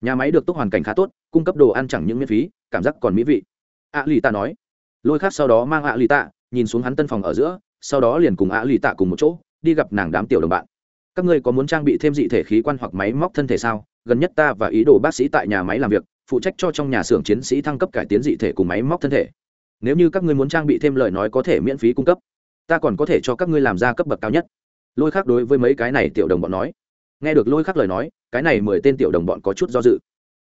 Nhà máy được túc hoàn cảnh khá tốt, cung cấp đồ ăn chẳng những miễn phí, cảm giác còn mỹ vị. Ạ lì tạ nói. Lôi khác sau đó mang ạ lì tạ nhìn xuống hắn tân phòng ở giữa, sau đó liền cùng ạ lì tạ cùng một chỗ, đi gặp nàng đám tiểu đồng bạn. Các ngươi có muốn trang bị thêm dị thể khí quan hoặc máy móc thân thể sao? Gần nhất ta và ý đồ bác sĩ tại nhà máy làm việc, phụ trách cho trong nhà xưởng chiến sĩ thăng cấp cải tiến dị thể cùng máy móc thân thể. Nếu như các ngươi muốn trang bị thêm lời nói có thể miễn phí cung cấp, ta còn có thể cho các ngươi làm ra cấp bậc cao nhất lôi khác đối với mấy cái này tiểu đồng bọn nói. Nghe được lôi khác lời nói cái này mười tên tiểu đồng bọn có chút do dự.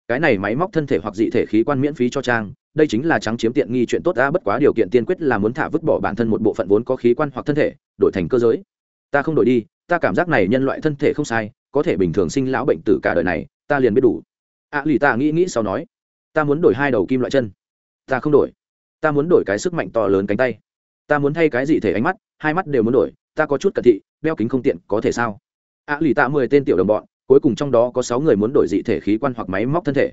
Cái này máy móc thân thể hoặc dị thể khí quan miễn phí cho trang đây chính là trắng chiếm tiện nghi chuyện tốt ta bất quá điều kiện tiên quyết là muốn thả vứt bỏ bản thân một bộ phận vốn có khí quan hoặc thân thể đổi thành cơ giới. Ta không đổi đi ta cảm giác này nhân loại thân thể không sai có thể bình thường sinh lão bệnh tử cả đời này ta liền biết đủ. Ạ à, lì ta nghĩ nghĩ sau nói ta muốn đổi hai đầu kim loại chân. Ta không đổi. Ta muốn đổi cái sức mạnh to lớn cánh tay. Ta muốn thay cái gì thể ánh mắt hai mắt đều muốn đổi ta có chút cận thị đeo kính không tiện có thể sao? Ạ à, lì tạ mười tên tiểu đồng bọn cuối cùng trong đó có sáu người muốn đổi dị thể khí quan hoặc máy móc thân thể.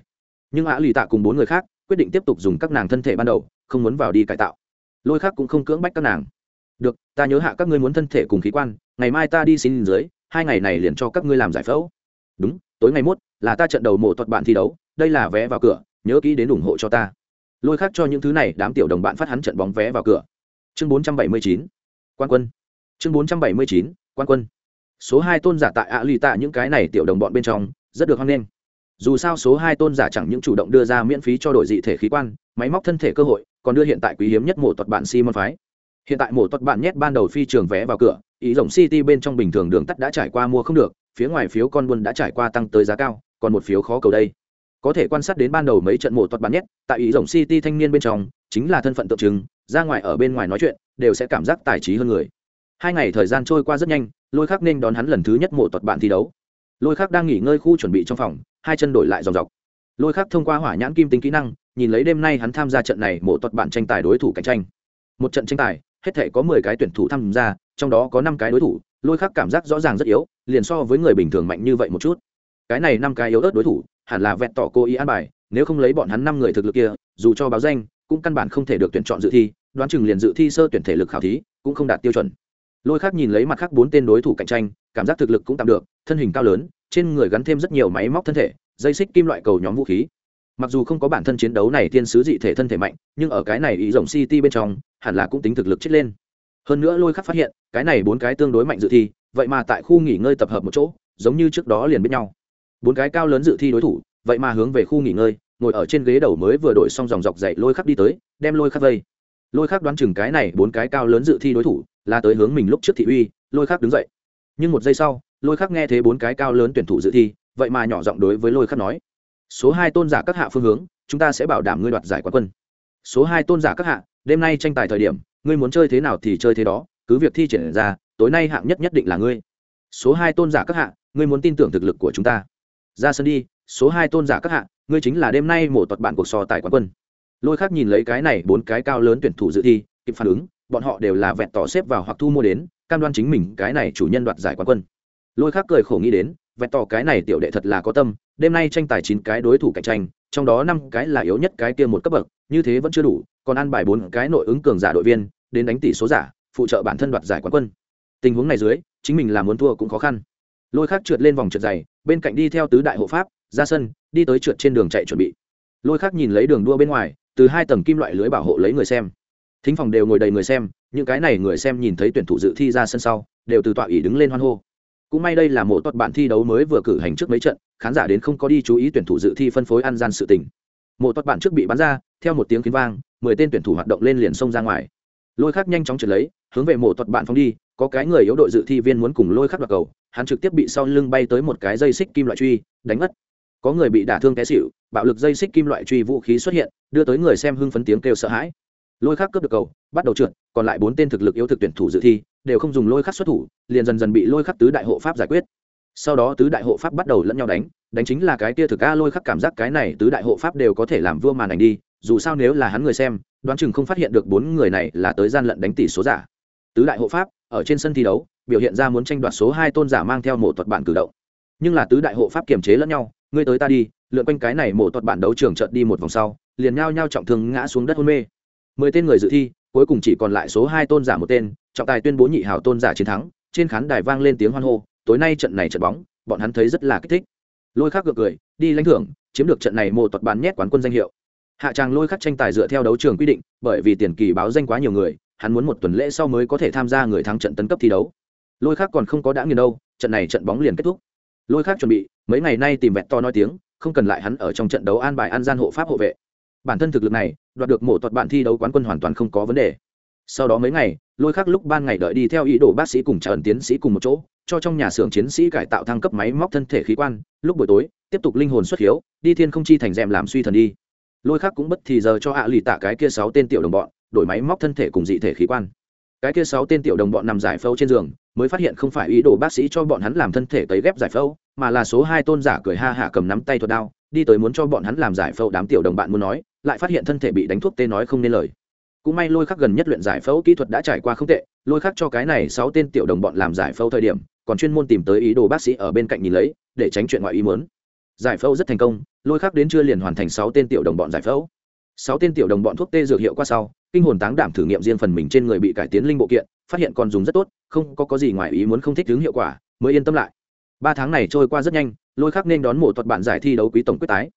Nhưng ạ à, lì tạ cùng bốn người khác quyết định tiếp tục dùng các nàng thân thể ban đầu không muốn vào đi cải tạo. Lôi khác cũng không cưỡng bách các nàng. Được ta nhớ hạ các ngươi muốn thân thể cùng khí quan ngày mai ta đi xin dưới hai ngày này liền cho các ngươi làm giải phẫu. Đúng tối ngày mốt là ta trận đầu mộ thuật bạn thi đấu đây là vé vào cửa nhớ kỹ đến ủng hộ cho ta. Lôi khác cho những thứ này đám tiểu đồng bạn phát hắn trận bóng vé vào cửa. Chương bốn trăm bảy mươi chín. Quan quân chương bốn trăm bảy mươi chín, quan quân. Số hai tôn giả tại ạ lì tạ những cái này tiểu đồng bọn bên trong, rất được hoan nghênh. Dù sao số hai tôn giả chẳng những chủ động đưa ra miễn phí cho đội dị thể khí quan, máy móc thân thể cơ hội, còn đưa hiện tại quý hiếm nhất mộ thuật bạn si môn phái. Hiện tại mộ thuật bạn nhét ban đầu phi trường vé vào cửa, ý rộng city bên trong bình thường đường tắt đã trải qua mua không được, phía ngoài phiếu con buôn đã trải qua tăng tới giá cao, còn một phiếu khó cầu đây. Có thể quan sát đến ban đầu mấy trận mộ thuật bạn nhét, tại ý rộng city thanh niên bên trong, chính là thân phận tượng trưng, ra ngoài ở bên ngoài nói chuyện, đều sẽ cảm giác tài trí hơn người hai ngày thời gian trôi qua rất nhanh, lôi khắc nên đón hắn lần thứ nhất mộ tuật bạn thi đấu. Lôi khắc đang nghỉ ngơi khu chuẩn bị trong phòng, hai chân đổi lại dòng dọc. Lôi khắc thông qua hỏa nhãn kim tính kỹ năng, nhìn lấy đêm nay hắn tham gia trận này mộ tuật bạn tranh tài đối thủ cạnh tranh. Một trận tranh tài, hết thể có mười cái tuyển thủ tham gia, trong đó có năm cái đối thủ, lôi khắc cảm giác rõ ràng rất yếu, liền so với người bình thường mạnh như vậy một chút. Cái này năm cái yếu ớt đối thủ, hẳn là vẹn tỏ cô ý an bài, nếu không lấy bọn hắn năm người thực lực kia, dù cho báo danh, cũng căn bản không thể được tuyển chọn dự thi, đoán chừng liền dự thi sơ tuyển thể lực khảo thí, cũng không đạt tiêu chuẩn lôi khác nhìn lấy mặt khác bốn tên đối thủ cạnh tranh, cảm giác thực lực cũng tạm được, thân hình cao lớn, trên người gắn thêm rất nhiều máy móc thân thể, dây xích kim loại cầu nhóm vũ khí. Mặc dù không có bản thân chiến đấu này thiên sứ dị thể thân thể mạnh, nhưng ở cái này ý rộng city bên trong, hẳn là cũng tính thực lực chết lên. Hơn nữa lôi khắc phát hiện, cái này bốn cái tương đối mạnh dự thi, vậy mà tại khu nghỉ ngơi tập hợp một chỗ, giống như trước đó liền biết nhau. Bốn cái cao lớn dự thi đối thủ, vậy mà hướng về khu nghỉ ngơi, ngồi ở trên ghế đầu mới vừa đổi xong dòng dọc dậy lôi khắc đi tới, đem lôi khắc vây. Lôi khắc đoán chừng cái này bốn cái cao lớn dự thi đối thủ là tới hướng mình lúc trước thị uy, lôi khắc đứng dậy. Nhưng một giây sau, lôi khắc nghe thấy bốn cái cao lớn tuyển thủ dự thi, vậy mà nhỏ giọng đối với lôi khắc nói, số hai tôn giả các hạ phương hướng, chúng ta sẽ bảo đảm ngươi đoạt giải quán quân. Số hai tôn giả các hạ, đêm nay tranh tài thời điểm, ngươi muốn chơi thế nào thì chơi thế đó, cứ việc thi triển ra, tối nay hạng nhất nhất định là ngươi. Số hai tôn giả các hạ, ngươi muốn tin tưởng thực lực của chúng ta. Ra sân đi, số hai tôn giả các hạ, ngươi chính là đêm nay một tuật bản cuộc so tài quán quân. Lôi khác nhìn lấy cái này bốn cái cao lớn tuyển thủ dự thi, kịp phản ứng bọn họ đều là vẹn tỏ xếp vào hoặc thu mua đến, cam đoan chính mình cái này chủ nhân đoạt giải quán quân. Lôi khác cười khổ nghĩ đến, vẹn tỏ cái này tiểu đệ thật là có tâm, đêm nay tranh tài chín cái đối thủ cạnh tranh, trong đó năm cái là yếu nhất cái kia một cấp bậc, như thế vẫn chưa đủ, còn ăn bài bốn cái nội ứng cường giả đội viên, đến đánh tỷ số giả, phụ trợ bản thân đoạt giải quán quân. Tình huống này dưới, chính mình là muốn thua cũng khó khăn. Lôi khác trượt lên vòng trượt dày, bên cạnh đi theo tứ đại hộ pháp, ra sân, đi tới trượt trên đường chạy chuẩn bị. Lôi khác nhìn lấy đường đua bên ngoài, từ hai tầng kim loại lưới bảo hộ lấy người xem thính phòng đều ngồi đầy người xem, những cái này người xem nhìn thấy tuyển thủ dự thi ra sân sau, đều từ tọa ủy đứng lên hoan hô. Cũng may đây là một tuật bạn thi đấu mới vừa cử hành trước mấy trận, khán giả đến không có đi chú ý tuyển thủ dự thi phân phối ăn gian sự tình. Một tuật bạn trước bị bắn ra, theo một tiếng kiến vang, mười tên tuyển thủ hoạt động lên liền xông ra ngoài. Lôi khắc nhanh chóng trượt lấy, hướng về một tuật bạn phóng đi, có cái người yếu đội dự thi viên muốn cùng lôi khắc đoạt cầu, hắn trực tiếp bị sau lưng bay tới một cái dây xích kim loại truy, đánh mất có người bị đả thương té xịu bạo lực dây xích kim loại truy vũ khí xuất hiện, đưa tới người xem hưng phấn tiếng kêu sợ hãi lôi khắc cướp được cầu, bắt đầu trượt, còn lại bốn tên thực lực yếu thực tuyển thủ dự thi, đều không dùng lôi khắc xuất thủ, liền dần dần bị lôi khắc tứ đại hộ pháp giải quyết. Sau đó tứ đại hộ pháp bắt đầu lẫn nhau đánh đánh chính là cái kia thực a lôi khắc cảm giác cái này tứ đại hộ pháp đều có thể làm vua màn ảnh đi, dù sao nếu là hắn người xem, đoán chừng không phát hiện được bốn người này là tới gian lận đánh tỷ số giả. Tứ đại hộ pháp, ở trên sân thi đấu, biểu hiện ra muốn tranh đoạt số hai tôn giả mang theo một thuật bản cử động. Nhưng là tứ đại hộ pháp kiềm chế lẫn nhau, ngươi tới ta đi, lượn quanh cái này một thuật bản đấu trường trận đi một vòng sau, liền nhao nhao trọng thương ngã xuống đất hôn mê mười tên người dự thi, cuối cùng chỉ còn lại số hai tôn giả một tên, trọng tài tuyên bố nhị hào tôn giả chiến thắng, trên khán đài vang lên tiếng hoan hô, tối nay trận này trận bóng, bọn hắn thấy rất là kích thích. Lôi khắc gượng cười, đi lãnh thưởng, chiếm được trận này một thuật bán nhét quán quân danh hiệu. Hạ tràng lôi khắc tranh tài dựa theo đấu trường quy định, bởi vì tiền kỳ báo danh quá nhiều người, hắn muốn một tuần lễ sau mới có thể tham gia người thắng trận tấn cấp thi đấu. Lôi khắc còn không có đã nghiền đâu, trận này trận bóng liền kết thúc. Lôi khắc chuẩn bị, mấy ngày nay tìm vẹn to nói tiếng, không cần lại hắn ở trong trận đấu an bài an gian hộ pháp hộ vệ bản thân thực lực này, đoạt được mổ thuật bạn thi đấu quán quân hoàn toàn không có vấn đề. Sau đó mấy ngày, lôi khắc lúc ban ngày đợi đi theo ý đồ bác sĩ cùng trả ẩn tiến sĩ cùng một chỗ, cho trong nhà xưởng chiến sĩ cải tạo thăng cấp máy móc thân thể khí quan. Lúc buổi tối, tiếp tục linh hồn xuất hiếu, đi thiên không chi thành rèm làm suy thần đi. Lôi khắc cũng bất thì giờ cho hạ lì tạ cái kia sáu tên tiểu đồng bọn, đổi máy móc thân thể cùng dị thể khí quan. Cái kia sáu tên tiểu đồng bọn nằm giải phẫu trên giường, mới phát hiện không phải ý đồ bác sĩ cho bọn hắn làm thân thể tấy ghép giải phẫu mà là số hai tôn giả cười ha hạ cầm nắm tay thuật đao đi tới muốn cho bọn hắn làm giải phẫu đám tiểu đồng bạn muốn nói, lại phát hiện thân thể bị đánh thuốc tê nói không nên lời. Cũng may lôi khắc gần nhất luyện giải phẫu kỹ thuật đã trải qua không tệ, lôi khắc cho cái này sáu tên tiểu đồng bọn làm giải phẫu thời điểm, còn chuyên môn tìm tới ý đồ bác sĩ ở bên cạnh nhìn lấy, để tránh chuyện ngoại ý muốn. Giải phẫu rất thành công, lôi khắc đến chưa liền hoàn thành sáu tên tiểu đồng bọn giải phẫu. Sáu tên tiểu đồng bọn thuốc tê dược hiệu qua sau, kinh hồn táng đảm thử nghiệm riêng phần mình trên người bị cải tiến linh bộ kiện, phát hiện còn dùng rất tốt, không có có gì ngoài ý muốn không thích hướng hiệu quả, mới yên tâm lại ba tháng này trôi qua rất nhanh, lôi khắc nên đón mộ thuật bản giải thi đấu quý tổng quyết tái.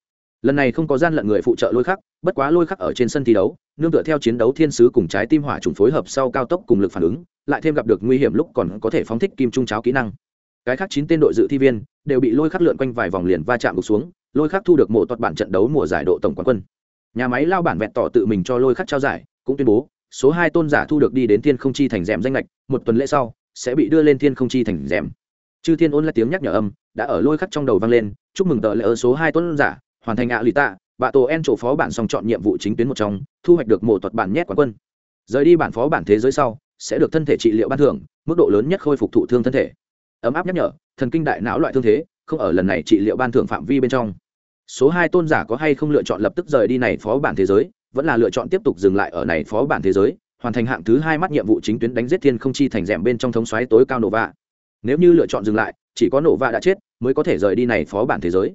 Lần này không có gian lận người phụ trợ lôi khắc, bất quá lôi khắc ở trên sân thi đấu, nương tựa theo chiến đấu thiên sứ cùng trái tim hỏa trùng phối hợp sau cao tốc cùng lực phản ứng, lại thêm gặp được nguy hiểm lúc còn có thể phóng thích kim trung cháo kỹ năng. Cái khác chín tên đội dự thi viên đều bị lôi khắc lượn quanh vài vòng liền va chạm gục xuống, lôi khắc thu được một thuật bản trận đấu mùa giải độ tổng quán quân. Nhà máy lao bản vẹn tỏ tự mình cho lôi khắc trao giải, cũng tuyên bố, số hai tôn giả thu được đi đến thiên không chi thành rèm danh lệch một tuần lễ sau sẽ bị đưa lên thiên không chi thành rèm chư thiên ôn là tiếng nhắc nhở âm, đã ở lôi khắc trong đầu vang lên, chúc mừng tờ lễ ở số hai tôn giả, hoàn thành ạ lì tạ, bạ tổ en chỗ phó bản song chọn nhiệm vụ chính tuyến một trong, thu hoạch được một thuật bản nhét quán quân. Rời đi bản phó bản thế giới sau, sẽ được thân thể trị liệu ban thưởng, mức độ lớn nhất khôi phục thụ thương thân thể. Ấm áp nhắc nhở, thần kinh đại não loại thương thế, không ở lần này trị liệu ban thưởng phạm vi bên trong. Số hai tôn giả có hay không lựa chọn lập tức rời đi này phó bản thế giới, vẫn là lựa chọn tiếp tục dừng lại ở này phó bản thế giới, hoàn thành hạng thứ hai mắt nhiệm vụ chính tuyến đánh giết thiên không chi thành rèm bên trong thống xoáy tối cao nổ vạ nếu như lựa chọn dừng lại, chỉ có nổ vạ đã chết mới có thể rời đi này phó bản thế giới.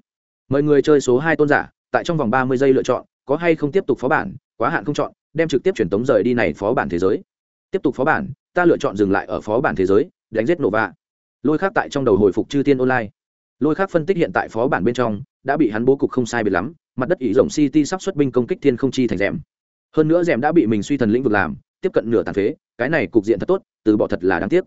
Mời người chơi số hai tôn giả, tại trong vòng ba mươi giây lựa chọn, có hay không tiếp tục phó bản, quá hạn không chọn, đem trực tiếp truyền tống rời đi này phó bản thế giới. Tiếp tục phó bản, ta lựa chọn dừng lại ở phó bản thế giới, đánh giết nổ vạ. Lôi khác tại trong đầu hồi phục chư thiên online. Lôi khác phân tích hiện tại phó bản bên trong, đã bị hắn bố cục không sai biệt lắm, mặt đất ỷ rộng city sắp xuất binh công kích thiên không chi thành rèm. Hơn nữa rèm đã bị mình suy thần lĩnh vực làm, tiếp cận nửa tàn phế, cái này cục diện thật tốt, từ bỏ thật là đáng tiếc.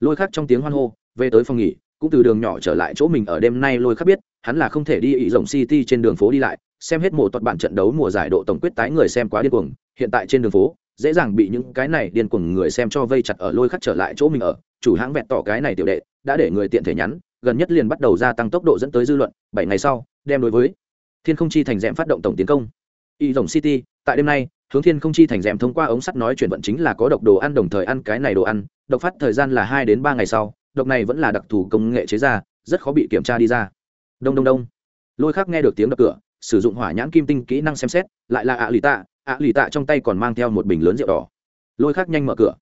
Lôi khác trong tiếng hoan hô về tới phòng nghỉ, cũng từ đường nhỏ trở lại chỗ mình ở đêm nay lôi khác biết, hắn là không thể đi ỷ rồng city trên đường phố đi lại, xem hết mùa tuật bản trận đấu mùa giải độ tổng quyết tái người xem quá điên cuồng, hiện tại trên đường phố, dễ dàng bị những cái này điên cuồng người xem cho vây chặt ở lôi khắc trở lại chỗ mình ở, chủ hãng vẹn tỏ cái này tiểu đệ, đã để người tiện thể nhắn, gần nhất liền bắt đầu gia tăng tốc độ dẫn tới dư luận, bảy ngày sau, đem đối với thiên không chi thành rẽm phát động tổng tiến công. Y rồng city, tại đêm nay, hướng thiên không chi thành rẽm thông qua ống sắt nói chuyển vận chính là có độc đồ ăn đồng thời ăn cái này đồ ăn, độc phát thời gian là hai đến ba ngày sau độc này vẫn là đặc thù công nghệ chế ra, rất khó bị kiểm tra đi ra. Đông đông đông. Lôi khắc nghe được tiếng đập cửa, sử dụng hỏa nhãn kim tinh kỹ năng xem xét, lại là ạ lì tạ ạ lì tạ trong tay còn mang theo một bình lớn rượu đỏ. Lôi khắc nhanh mở cửa.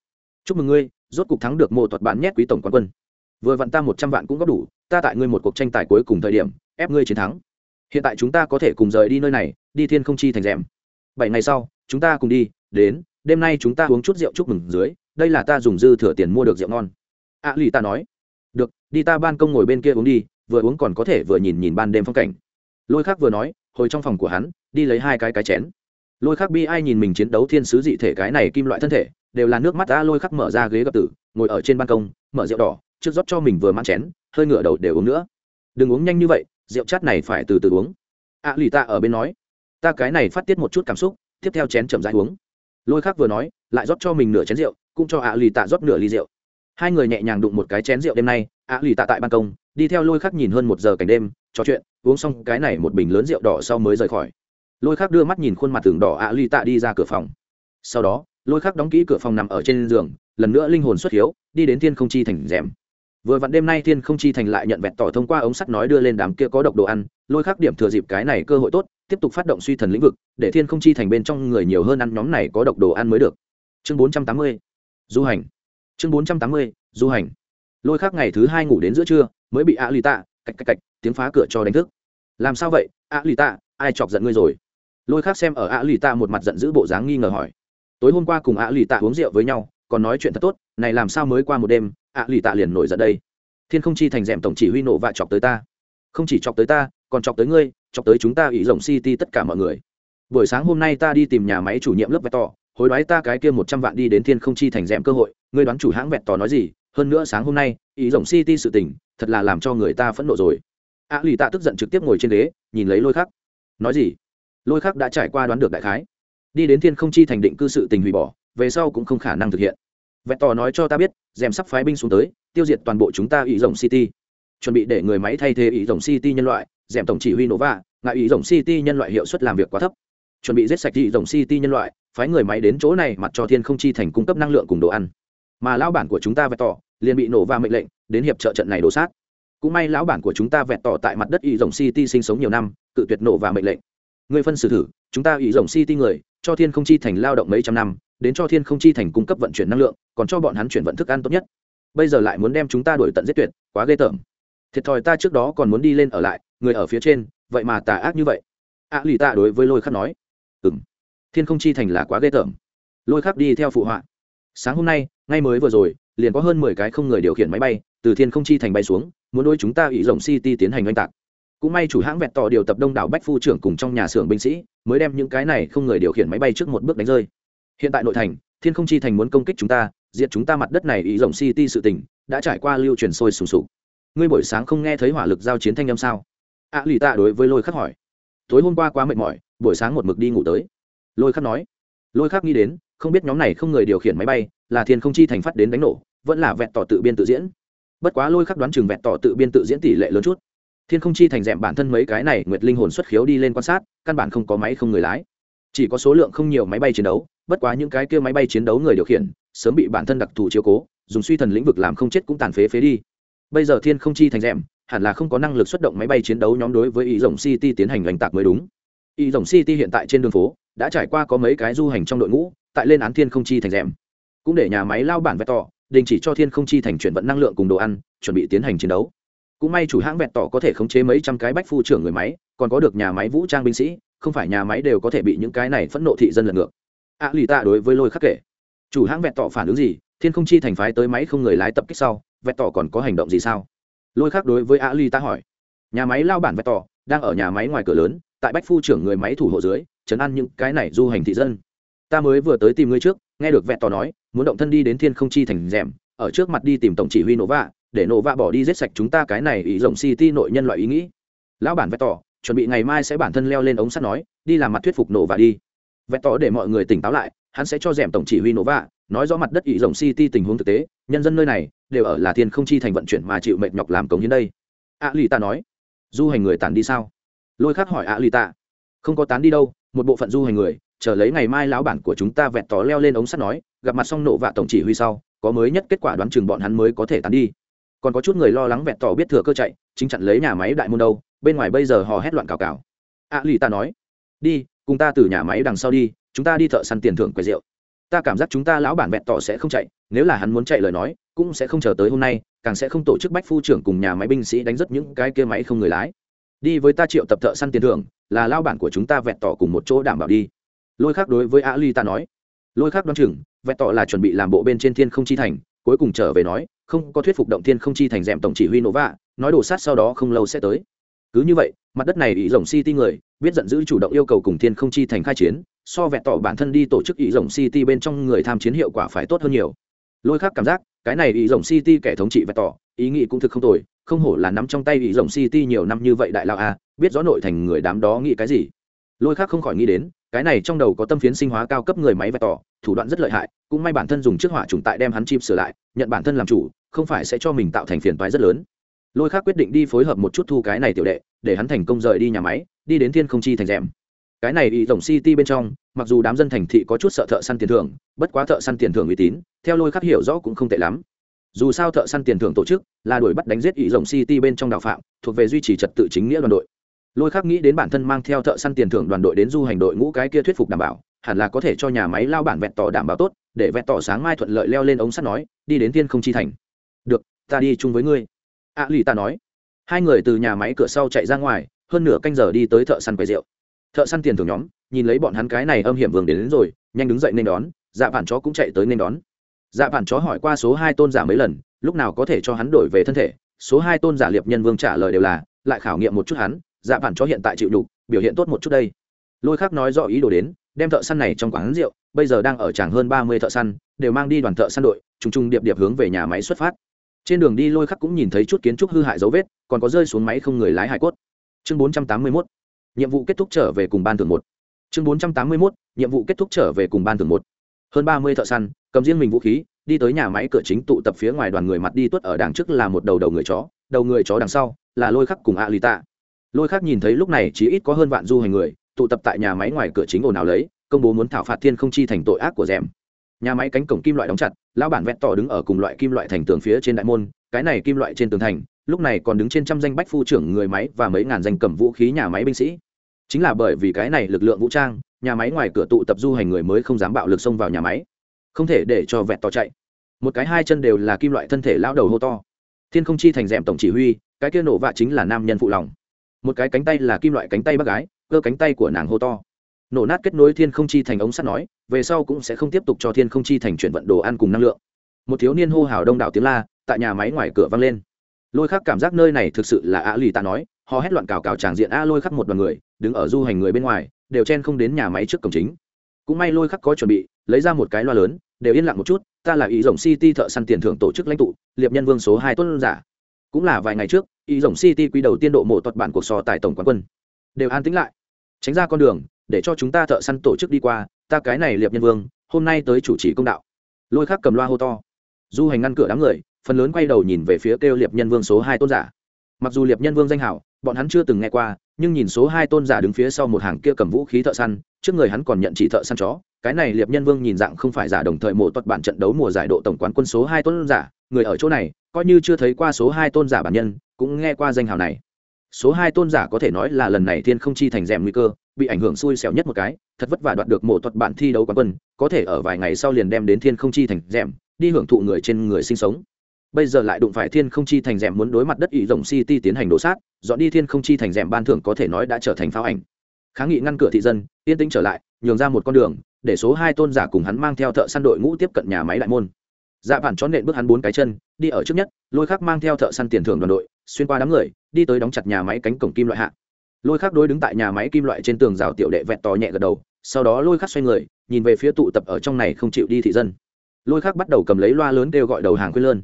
Chúc mừng ngươi, rốt cục thắng được mộ thuật bản nhét quý tổng quán quân. Vừa vặn ta một trăm vạn cũng góp đủ, ta tại ngươi một cuộc tranh tài cuối cùng thời điểm, ép ngươi chiến thắng. Hiện tại chúng ta có thể cùng rời đi nơi này, đi thiên không chi thành rèm. Bảy ngày sau, chúng ta cùng đi, đến, đêm nay chúng ta uống chút rượu chúc mừng dưới, đây là ta dùng dư thừa tiền mua được rượu ngon. A lì ta nói, được, đi ta ban công ngồi bên kia uống đi, vừa uống còn có thể vừa nhìn nhìn ban đêm phong cảnh. Lôi khác vừa nói, hồi trong phòng của hắn, đi lấy hai cái cái chén. Lôi khắc bi ai nhìn mình chiến đấu thiên sứ dị thể cái này kim loại thân thể, đều là nước mắt ta lôi khắc mở ra ghế gặp tử, ngồi ở trên ban công, mở rượu đỏ, trước rót cho mình vừa mang chén, hơi ngửa đầu đều uống nữa. Đừng uống nhanh như vậy, rượu chát này phải từ từ uống. Ạ lì ta ở bên nói, ta cái này phát tiết một chút cảm xúc, tiếp theo chén chậm rãi uống. Lôi khắc vừa nói, lại rót cho mình nửa chén rượu, cũng cho ạ lì tạ rót nửa ly rượu hai người nhẹ nhàng đụng một cái chén rượu đêm nay, ạ lì tạ tại ban công, đi theo lôi khắc nhìn hơn một giờ cảnh đêm, trò chuyện, uống xong cái này một bình lớn rượu đỏ sau mới rời khỏi. Lôi khắc đưa mắt nhìn khuôn mặt tường đỏ ạ lì tạ đi ra cửa phòng. Sau đó, lôi khắc đóng kỹ cửa phòng nằm ở trên giường, lần nữa linh hồn xuất hiếu, đi đến thiên không chi thành rèm. Vừa vặn đêm nay thiên không chi thành lại nhận vẹn tỏ thông qua ống sắt nói đưa lên đám kia có độc đồ ăn, lôi khắc điểm thừa dịp cái này cơ hội tốt, tiếp tục phát động suy thần lĩnh vực, để thiên không chi thành bên trong người nhiều hơn ăn nhóm này có độc đồ ăn mới được. Chương bốn trăm tám mươi, du hành chương bốn trăm tám mươi, du hành. Lôi khắc ngày thứ hai ngủ đến giữa trưa, mới bị ạ lì tạ cạch cạch cạch, tiếng phá cửa cho đánh thức. Làm sao vậy? Ạ lì tạ ai chọc giận ngươi rồi? Lôi khác xem ở ạ lì tạ một mặt giận dữ bộ dáng nghi ngờ hỏi. Tối hôm qua cùng ạ lì tạ uống rượu với nhau, còn nói chuyện thật tốt, này làm sao mới qua một đêm ạ lì tạ liền nổi giận đây. Thiên không chi thành rèm tổng chỉ huy nổ và chọc tới ta. Không chỉ chọc tới ta, còn chọc tới ngươi, chọc tới chúng ta ủy rồng city tất cả mọi người. Buổi sáng hôm nay ta đi tìm nhà máy chủ nhiệm lớp vẹt tỏ hối đoái ta cái kia một trăm vạn đi đến thiên không chi thành rèm cơ hội, ngươi đoán chủ hãng vẹt tỏ nói gì? Hơn nữa sáng hôm nay, ý rồng city sự tình, thật là làm cho người ta phẫn nộ rồi. Ạ lì tạ tức giận trực tiếp ngồi trên ghế, nhìn lấy lôi khắc. Nói gì? Lôi khắc đã trải qua đoán được đại khái. Đi đến thiên không chi thành định cư sự tình hủy bỏ, về sau cũng không khả năng thực hiện. Vẹn tỏ nói cho ta biết dèm sắp phái binh xuống tới, tiêu diệt toàn bộ chúng ta ý rồng city. Chuẩn bị để người máy thay thế ý rồng city nhân loại, rèm tổng chỉ huy nổ vạ ngại ý rồng city nhân loại hiệu suất làm việc quá thấp. Chuẩn bị giết sạch ý rồng city nhân loại phái người máy đến chỗ này mặt cho thiên không chi thành cung cấp năng lượng cùng đồ ăn. Mà lão bản của chúng ta vẹn tỏ, liền bị nổ và mệnh lệnh, đến hiệp trợ trận này đổ sát. Cũng may lão bản của chúng ta vẹn tỏ tại mặt đất ý rồng city sinh sống nhiều năm, cự tuyệt nổ và mệnh lệnh. Người phân xử thử, chúng ta ý rồng city người, cho thiên không chi thành lao động mấy trăm năm, đến cho thiên không chi thành cung cấp vận chuyển năng lượng, còn cho bọn hắn chuyển vận thức ăn tốt nhất. Bây giờ lại muốn đem chúng ta đuổi tận giết tuyệt, quá ghê tởm. Thiệt thòi ta trước đó còn muốn đi lên ở lại, người ở phía trên, vậy mà tà ác như vậy. Ạ lì tạ đối với lôi khắc nói. Ừ m thiên không chi thành là quá ghê tởm. Lôi khắc đi theo phụ họa. Sáng hôm nay, ngay mới vừa rồi, liền có hơn mười cái không người điều khiển máy bay từ thiên không chi thành bay xuống, muốn đôi chúng ta ủy rồng city tiến hành oanh tạc. Cũng may chủ hãng vẹn tỏ điều tập đông đảo bách phu trưởng cùng trong nhà xưởng binh sĩ mới đem những cái này không người điều khiển máy bay trước một bước đánh rơi. Hiện tại nội thành, thiên không chi thành muốn công kích chúng ta, diệt chúng ta mặt đất này ý rồng city sự tình, đã trải qua lưu truyền sôi sùng sục. Ngươi buổi sáng không nghe thấy hỏa lực giao chiến thanh âm sao? Ạ lì tạ đối với lôi khắc hỏi. Tối hôm qua quá mệt mỏi, buổi sáng một mực đi ngủ tới lôi khắc nói. Lôi khắc nghĩ đến, không biết nhóm này không người điều khiển máy bay, là thiên không chi thành phát đến đánh nổ, vẫn là vẹn tỏ tự biên tự diễn. Bất quá lôi khắc đoán chừng vẹn tỏ tự biên tự diễn tỷ lệ lớn chút. Thiên không chi thành rèm bản thân mấy cái này nguyệt linh hồn xuất khiếu đi lên quan sát, căn bản không có máy không người lái. Chỉ có số lượng không nhiều máy bay chiến đấu, bất quá những cái kia máy bay chiến đấu người điều khiển, sớm bị bản thân đặc thù chiếu cố, dùng suy thần lĩnh vực làm không chết cũng tàn phế phế đi. Bây giờ thiên không chi thành rèm, hẳn là không có năng lực xuất động máy bay chiến đấu nhóm đối với ý rồng city tiến hành oanh tạc mới đúng. Ý rồng city hiện tại trên đường phố đã trải qua có mấy cái du hành trong đội ngũ, tại lên án thiên không chi thành rèm. Cũng để nhà máy lao bản vẹt tỏ, đình chỉ cho thiên không chi thành chuyển vận năng lượng cùng đồ ăn, chuẩn bị tiến hành chiến đấu. Cũng may chủ hãng vẹt tỏ có thể khống chế mấy trăm cái bách phu trưởng người máy, còn có được nhà máy vũ trang binh sĩ, không phải nhà máy đều có thể bị những cái này phẫn nộ thị dân lật ngược. A lì tạ đối với lôi khắc kể. Chủ hãng vẹt tỏ phản ứng gì? Thiên không chi thành phái tới máy không người lái tập kích sau, vẹt tỏ còn có hành động gì sao? Lôi khắc đối với a lì tạ hỏi. Nhà máy lao bản vẹt tỏ đang ở nhà máy ngoài cửa lớn, tại bách phu trưởng người máy thủ hộ dưới chấn ăn những cái này du hành thị dân. Ta mới vừa tới tìm ngươi trước, nghe được vẹt tỏ nói, muốn động thân đi đến thiên không chi thành rèm, ở trước mặt đi tìm tổng chỉ huy nổ vạ, để nổ vạ bỏ đi giết sạch chúng ta cái này ý rộng city nội nhân loại ý nghĩ. Lão bản vẹt tỏ chuẩn bị ngày mai sẽ bản thân leo lên ống sắt nói, đi làm mặt thuyết phục nổ vạ đi. Vẹt tỏ để mọi người tỉnh táo lại, hắn sẽ cho rèm tổng chỉ huy nổ vạ, nói rõ mặt đất ý rộng city tình huống thực tế, nhân dân nơi này, đều ở là thiên không chi thành vận chuyển mà chịu mệt nhọc làm cống hiến đây. A lì ta nói, du hành người tàn đi sao? Lôi khắc hỏi a lì ta không có tán đi đâu một bộ phận du hành người, chờ lấy ngày mai lão bản của chúng ta vẹn tỏ leo lên ống sắt nói, gặp mặt xong nộ vạ tổng chỉ huy sau, có mới nhất kết quả đoán chừng bọn hắn mới có thể tán đi. Còn có chút người lo lắng vẹn tỏ biết thừa cơ chạy, chính chặn lấy nhà máy đại môn đâu, bên ngoài bây giờ họ hét loạn cào cào. A lì ta nói, đi, cùng ta từ nhà máy đằng sau đi, chúng ta đi thợ săn tiền thưởng quầy rượu. Ta cảm giác chúng ta lão bản vẹn tỏ sẽ không chạy, nếu là hắn muốn chạy lời nói, cũng sẽ không chờ tới hôm nay, càng sẽ không tổ chức bách phu trưởng cùng nhà máy binh sĩ đánh rất những cái kia máy không người lái. Đi với ta triệu tập thợ săn tiền thưởng là lao bản của chúng ta vẹn tỏ cùng một chỗ đảm bảo đi. Lôi khác đối với A ali ta nói. Lôi khác đoán chừng vẹn tỏ là chuẩn bị làm bộ bên trên thiên không chi thành, cuối cùng trở về nói, không có thuyết phục động thiên không chi thành dẹm tổng chỉ huy nổ vạ nói đổ sát sau đó không lâu sẽ tới. Cứ như vậy, mặt đất này ý rồng city người, biết giận dữ chủ động yêu cầu cùng thiên không chi thành khai chiến, so vẹn tỏ bản thân đi tổ chức ý rồng city bên trong người tham chiến hiệu quả phải tốt hơn nhiều. Lôi khác cảm giác, cái này ý rồng city kẻ thống trị vẹn tỏ, ý nghĩ cũng thực không tồi không hổ là nắm trong tay ý rồng city nhiều năm như vậy đại lao a, biết rõ nội thành người đám đó nghĩ cái gì. Lôi khác không khỏi nghĩ đến, cái này trong đầu có tâm phiến sinh hóa cao cấp người máy vẹt tỏ, thủ đoạn rất lợi hại, cũng may bản thân dùng chiếc hỏa trùng tại đem hắn chim sửa lại, nhận bản thân làm chủ, không phải sẽ cho mình tạo thành phiền toái rất lớn. Lôi khác quyết định đi phối hợp một chút thu cái này tiểu đệ, để hắn thành công rời đi nhà máy, đi đến thiên không chi thành rèm. Cái này ý tổng city bên trong, mặc dù đám dân thành thị có chút sợ thợ săn tiền thưởng, bất quá thợ săn tiền thưởng uy tín, theo lôi khắc hiểu rõ cũng không tệ lắm dù sao thợ săn tiền thưởng tổ chức là đuổi bắt đánh giết ý rồng city bên trong đạo phạm thuộc về duy trì trật tự chính nghĩa đoàn đội. Lôi khắc nghĩ đến bản thân mang theo thợ săn tiền thưởng đoàn đội đến du hành đội ngũ cái kia thuyết phục đảm bảo hẳn là có thể cho nhà máy lao bản vẹn tỏ đảm bảo tốt để vẹn tỏ sáng mai thuận lợi leo lên ống sắt nói đi đến thiên không chi thành. Được ta đi chung với ngươi. A lì ta nói. Hai người từ nhà máy cửa sau chạy ra ngoài hơn nửa canh giờ đi tới thợ săn quầy rượu. Thợ săn tiền thưởng nhóm nhìn lấy bọn hắn cái này âm hiểm vương đến, đến rồi nhanh đứng dậy nên đón dạ bản chó cũng chạy tới nên đón dạ bản chó hỏi qua số hai tôn giả mấy lần, lúc nào có thể cho hắn đổi về thân thể, số hai tôn giả liệp nhân vương trả lời đều là, lại khảo nghiệm một chút hắn dạ bản chó hiện tại chịu đục biểu hiện tốt một chút đây. Lôi khác nói rõ ý đồ đến, đem thợ săn này trong quán rượu, bây giờ đang ở tràng hơn ba mươi thợ săn, đều mang đi đoàn thợ săn đội t r ù n g t r ù n g điệp điệp hướng về nhà máy xuất phát. Trên đường đi lôi khắc cũng nhìn thấy chút kiến trúc hư hại dấu vết, còn có rơi xuống máy không người lái hải cốt. Chương bốn trăm tám mươi mốt. Nhiệm vụ kết thúc trở về cùng ban thường một. Chương bốn trăm tám mươi mốt, nhiệm vụ kết thúc trở về cùng ban thường một hơn ba mươi thợ săn, cầm riêng mình vũ khí, đi tới nhà máy cửa chính tụ tập phía ngoài đoàn người mặt đi tuất ở đằng trước là một đầu đầu người chó, đầu người chó đằng sau là lôi khắc cùng a lì tạ lôi khắc nhìn thấy lúc này chỉ ít có hơn vạn du hành người, tụ tập tại nhà máy ngoài cửa chính ồn ào lấy, công bố muốn thảo phạt thiên không chi thành tội ác của rèm. Nhà máy cánh cổng kim loại đóng chặt, lão bản vẹn tỏ đứng ở cùng loại kim loại thành tường phía trên đại môn, cái này kim loại trên tường thành, lúc này còn đứng trên trăm danh bách phu trưởng người máy và mấy ngàn danh cầm vũ khí nhà máy binh sĩ. Chính là bởi vì cái này lực lượng vũ trang nhà máy ngoài cửa tụ tập du hành người mới không dám bạo lực xông vào nhà máy. Không thể để cho vẹt to chạy. Một cái hai chân đều là kim loại thân thể lão đầu hô to. Thiên không chi thành rèm tổng chỉ huy, cái kia nổ vạ chính là nam nhân phụ lòng. Một cái cánh tay là kim loại cánh tay bác gái, cơ cánh tay của nàng hô to. Nổ nát kết nối thiên không chi thành ống sắt nói, về sau cũng sẽ không tiếp tục cho thiên không chi thành chuyển vận đồ ăn cùng năng lượng. Một thiếu niên hô hào đông đảo tiếng la, tại nhà máy ngoài cửa vang lên. Lôi khắc cảm giác nơi này thực sự là ạ lì ta nói họ hét loạn cào cào tràng diện a lôi khắc một đoàn người, đứng ở du hành người bên ngoài, đều chen không đến nhà máy trước cổng chính. Cũng may lôi khắc có chuẩn bị, lấy ra một cái loa lớn, đều yên lặng một chút, ta là ý rồng city thợ săn tiền thưởng tổ chức lãnh tụ, liệp nhân vương số hai tuân giả. Cũng là vài ngày trước ý rồng city quý đầu tiên độ mộ thuật bản cuộc so tài tổng quán quân. Đều an tĩnh lại. Tránh ra con đường, để cho chúng ta thợ săn tổ chức đi qua, ta cái này liệp nhân vương, hôm nay tới chủ trì công đạo. Lôi khắc cầm loa hô to. Du hành ngăn cửa đám người, phần lớn quay đầu nhìn về phía kêu liệp nhân vương số hai tôn giả mặc dù liệp nhân vương danh hảo, bọn hắn chưa từng nghe qua, nhưng nhìn số hai tôn giả đứng phía sau một hàng kia cầm vũ khí thợ săn, trước người hắn còn nhận chỉ thợ săn chó, cái này liệp nhân vương nhìn dạng không phải giả đồng thời mộ tuật bản trận đấu mùa giải độ tổng quán quân số hai tôn giả, người ở chỗ này, coi như chưa thấy qua số hai tôn giả bản nhân, cũng nghe qua danh hào này. Số hai tôn giả có thể nói là lần này thiên không chi thành rèm nguy cơ, bị ảnh hưởng xui xẻo nhất một cái, thật vất vả đoạt được mộ thuật bản thi đấu quán quân, có thể ở vài ngày sau liền đem đến thiên không chi thành rèm, đi hưởng thụ người trên người sinh sống bây giờ lại đụng phải thiên không chi thành rèm muốn đối mặt đất ỷ rồng city tiến hành đổ sát, dọn đi thiên không chi thành rèm ban thưởng có thể nói đã trở thành pháo ảnh. Kháng nghị ngăn cửa thị dân, yên tĩnh trở lại, nhường ra một con đường, để số hai tôn giả cùng hắn mang theo thợ săn đội ngũ tiếp cận nhà máy đại môn. Dạ bản chó nện bước hắn bốn cái chân, đi ở trước nhất, lôi khắc mang theo thợ săn tiền thưởng đoàn đội, xuyên qua đám người, đi tới đóng chặt nhà máy cánh cổng kim loại hạ. Lôi khắc đôi đứng tại nhà máy kim loại trên tường rào tiểu đệ vẹn tò nhẹ gật đầu, sau đó lôi khắc xoay người, nhìn về phía tụ tập ở trong này không chịu đi thị dân. Lôi khắc bắt đầu cầm lấy loa lớn kêu gọi đầu hàng khuyên lơn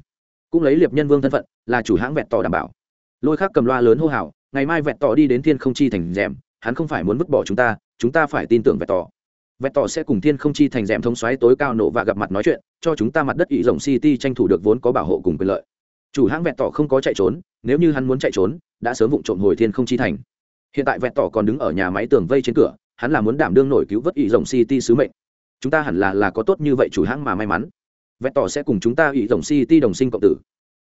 cũng lấy liệp nhân vương thân phận, là chủ hãng vẹn tỏ đảm bảo. Lôi khác cầm loa lớn hô hào, ngày mai vẹn tỏ đi đến thiên không chi thành rèm, hắn không phải muốn vứt bỏ chúng ta chúng ta phải tin tưởng vẹn tỏ. Vẹn tỏ sẽ cùng thiên không chi thành rèm thống xoáy tối cao nổ và gặp mặt nói chuyện, cho chúng ta mặt đất ỵ rồng city tranh thủ được vốn có bảo hộ cùng quyền lợi. Chủ hãng vẹn tỏ không có chạy trốn, nếu như hắn muốn chạy trốn, đã sớm vụng trộm hồi thiên không chi thành. Hiện tại vẹn tỏ còn đứng ở nhà máy tường vây trên cửa, hắn là muốn đảm đương nổi cứu vớt ỵ rồng city sứ mệnh. Chúng ta hẳn là là có tốt như vậy chủ hãng mà may mắn vẹn tỏ sẽ cùng chúng ta ủy tổng city đồng sinh cộng tử.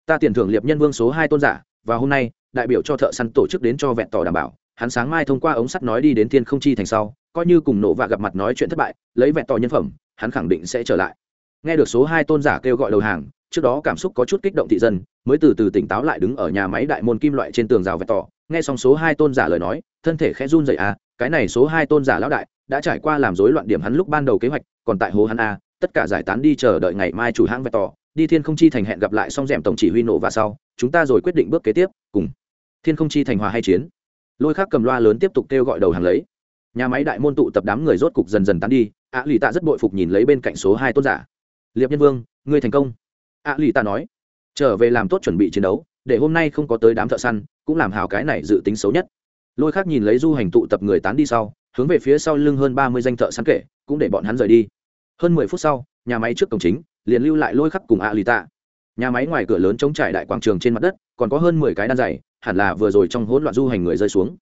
Ta tiền thưởng liệp nhân vương số hai tôn giả, và hôm nay, đại biểu cho thợ săn tổ chức đến cho vẹn tỏ đảm bảo. Hắn sáng mai thông qua ống sắt nói đi đến thiên không chi thành sau, coi như cùng nổ và gặp mặt nói chuyện thất bại, lấy vẹn tỏ nhân phẩm, hắn khẳng định sẽ trở lại. Nghe được số hai tôn giả kêu gọi đầu hàng, trước đó cảm xúc có chút kích động thị dân, mới từ từ tỉnh táo lại đứng ở nhà máy đại môn kim loại trên tường rào vẹt tỏ. Nghe xong số hai tôn giả lời nói, thân thể khẽ run dậy à cái này số hai tôn giả lão đại, đã trải qua làm rối loạn điểm hắn lúc ban đầu kế hoạch, còn tại hố hắn a tất cả giải tán đi chờ đợi ngày mai chủ hãng vẹt tỏ đi thiên không chi thành hẹn gặp lại xong rèm tổng chỉ huy nổ và sau, chúng ta rồi quyết định bước kế tiếp, cùng. Thiên không chi thành hòa hay chiến? Lôi khác cầm loa lớn tiếp tục kêu gọi đầu hàng lấy. Nhà máy đại môn tụ tập đám người rốt cục dần dần tán đi, ạ lì tạ rất bội phục nhìn lấy bên cạnh số hai tôn giả. Liệp nhân vương, ngươi thành công. Ạ lì tạ nói. Trở về làm tốt chuẩn bị chiến đấu, để hôm nay không có tới đám thợ săn, cũng làm hào cái này dự tính xấu nhất. Lôi khác nhìn lấy du hành tụ tập người tán đi sau, hướng về phía sau lưng hơn ba mươi danh thợ săn kể, cũng để bọn hắn rời đi hơn mười phút sau, nhà máy trước cổng chính liền lưu lại lôi khắc cùng ạ lì tạ nhà máy ngoài cửa lớn chống trải đại quảng trường trên mặt đất, còn có hơn mười cái đan dày, hẳn là vừa rồi trong hỗn loạn du hành người rơi xuống.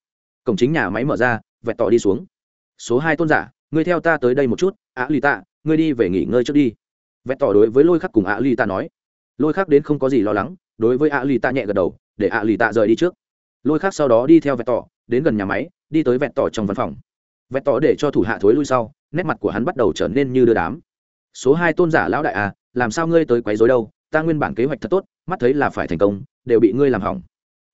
Cổng chính nhà máy mở ra, vẹt tỏ đi xuống. Số hai tôn giả, ngươi theo ta tới đây một chút ạ lì tạ ngươi đi về nghỉ ngơi trước đi. Vẹt tỏ đối với lôi khắc cùng ạ lì tạ nói. Lôi khắc đến không có gì lo lắng, đối với ạ lì tạ nhẹ gật đầu, để ạ lì tạ rời đi trước. Lôi khắc sau đó đi theo vẹt tỏ, đến gần nhà máy, đi tới vẹt tỏ trong văn phòng. Vẹt tỏ để cho thủ hạ thối lui sau nét mặt của hắn bắt đầu trở nên như đưa đám. Số hai tôn giả lão đại à làm sao ngươi tới quấy rối đâu? Ta nguyên bản kế hoạch thật tốt, mắt thấy là phải thành công, đều bị ngươi làm hỏng.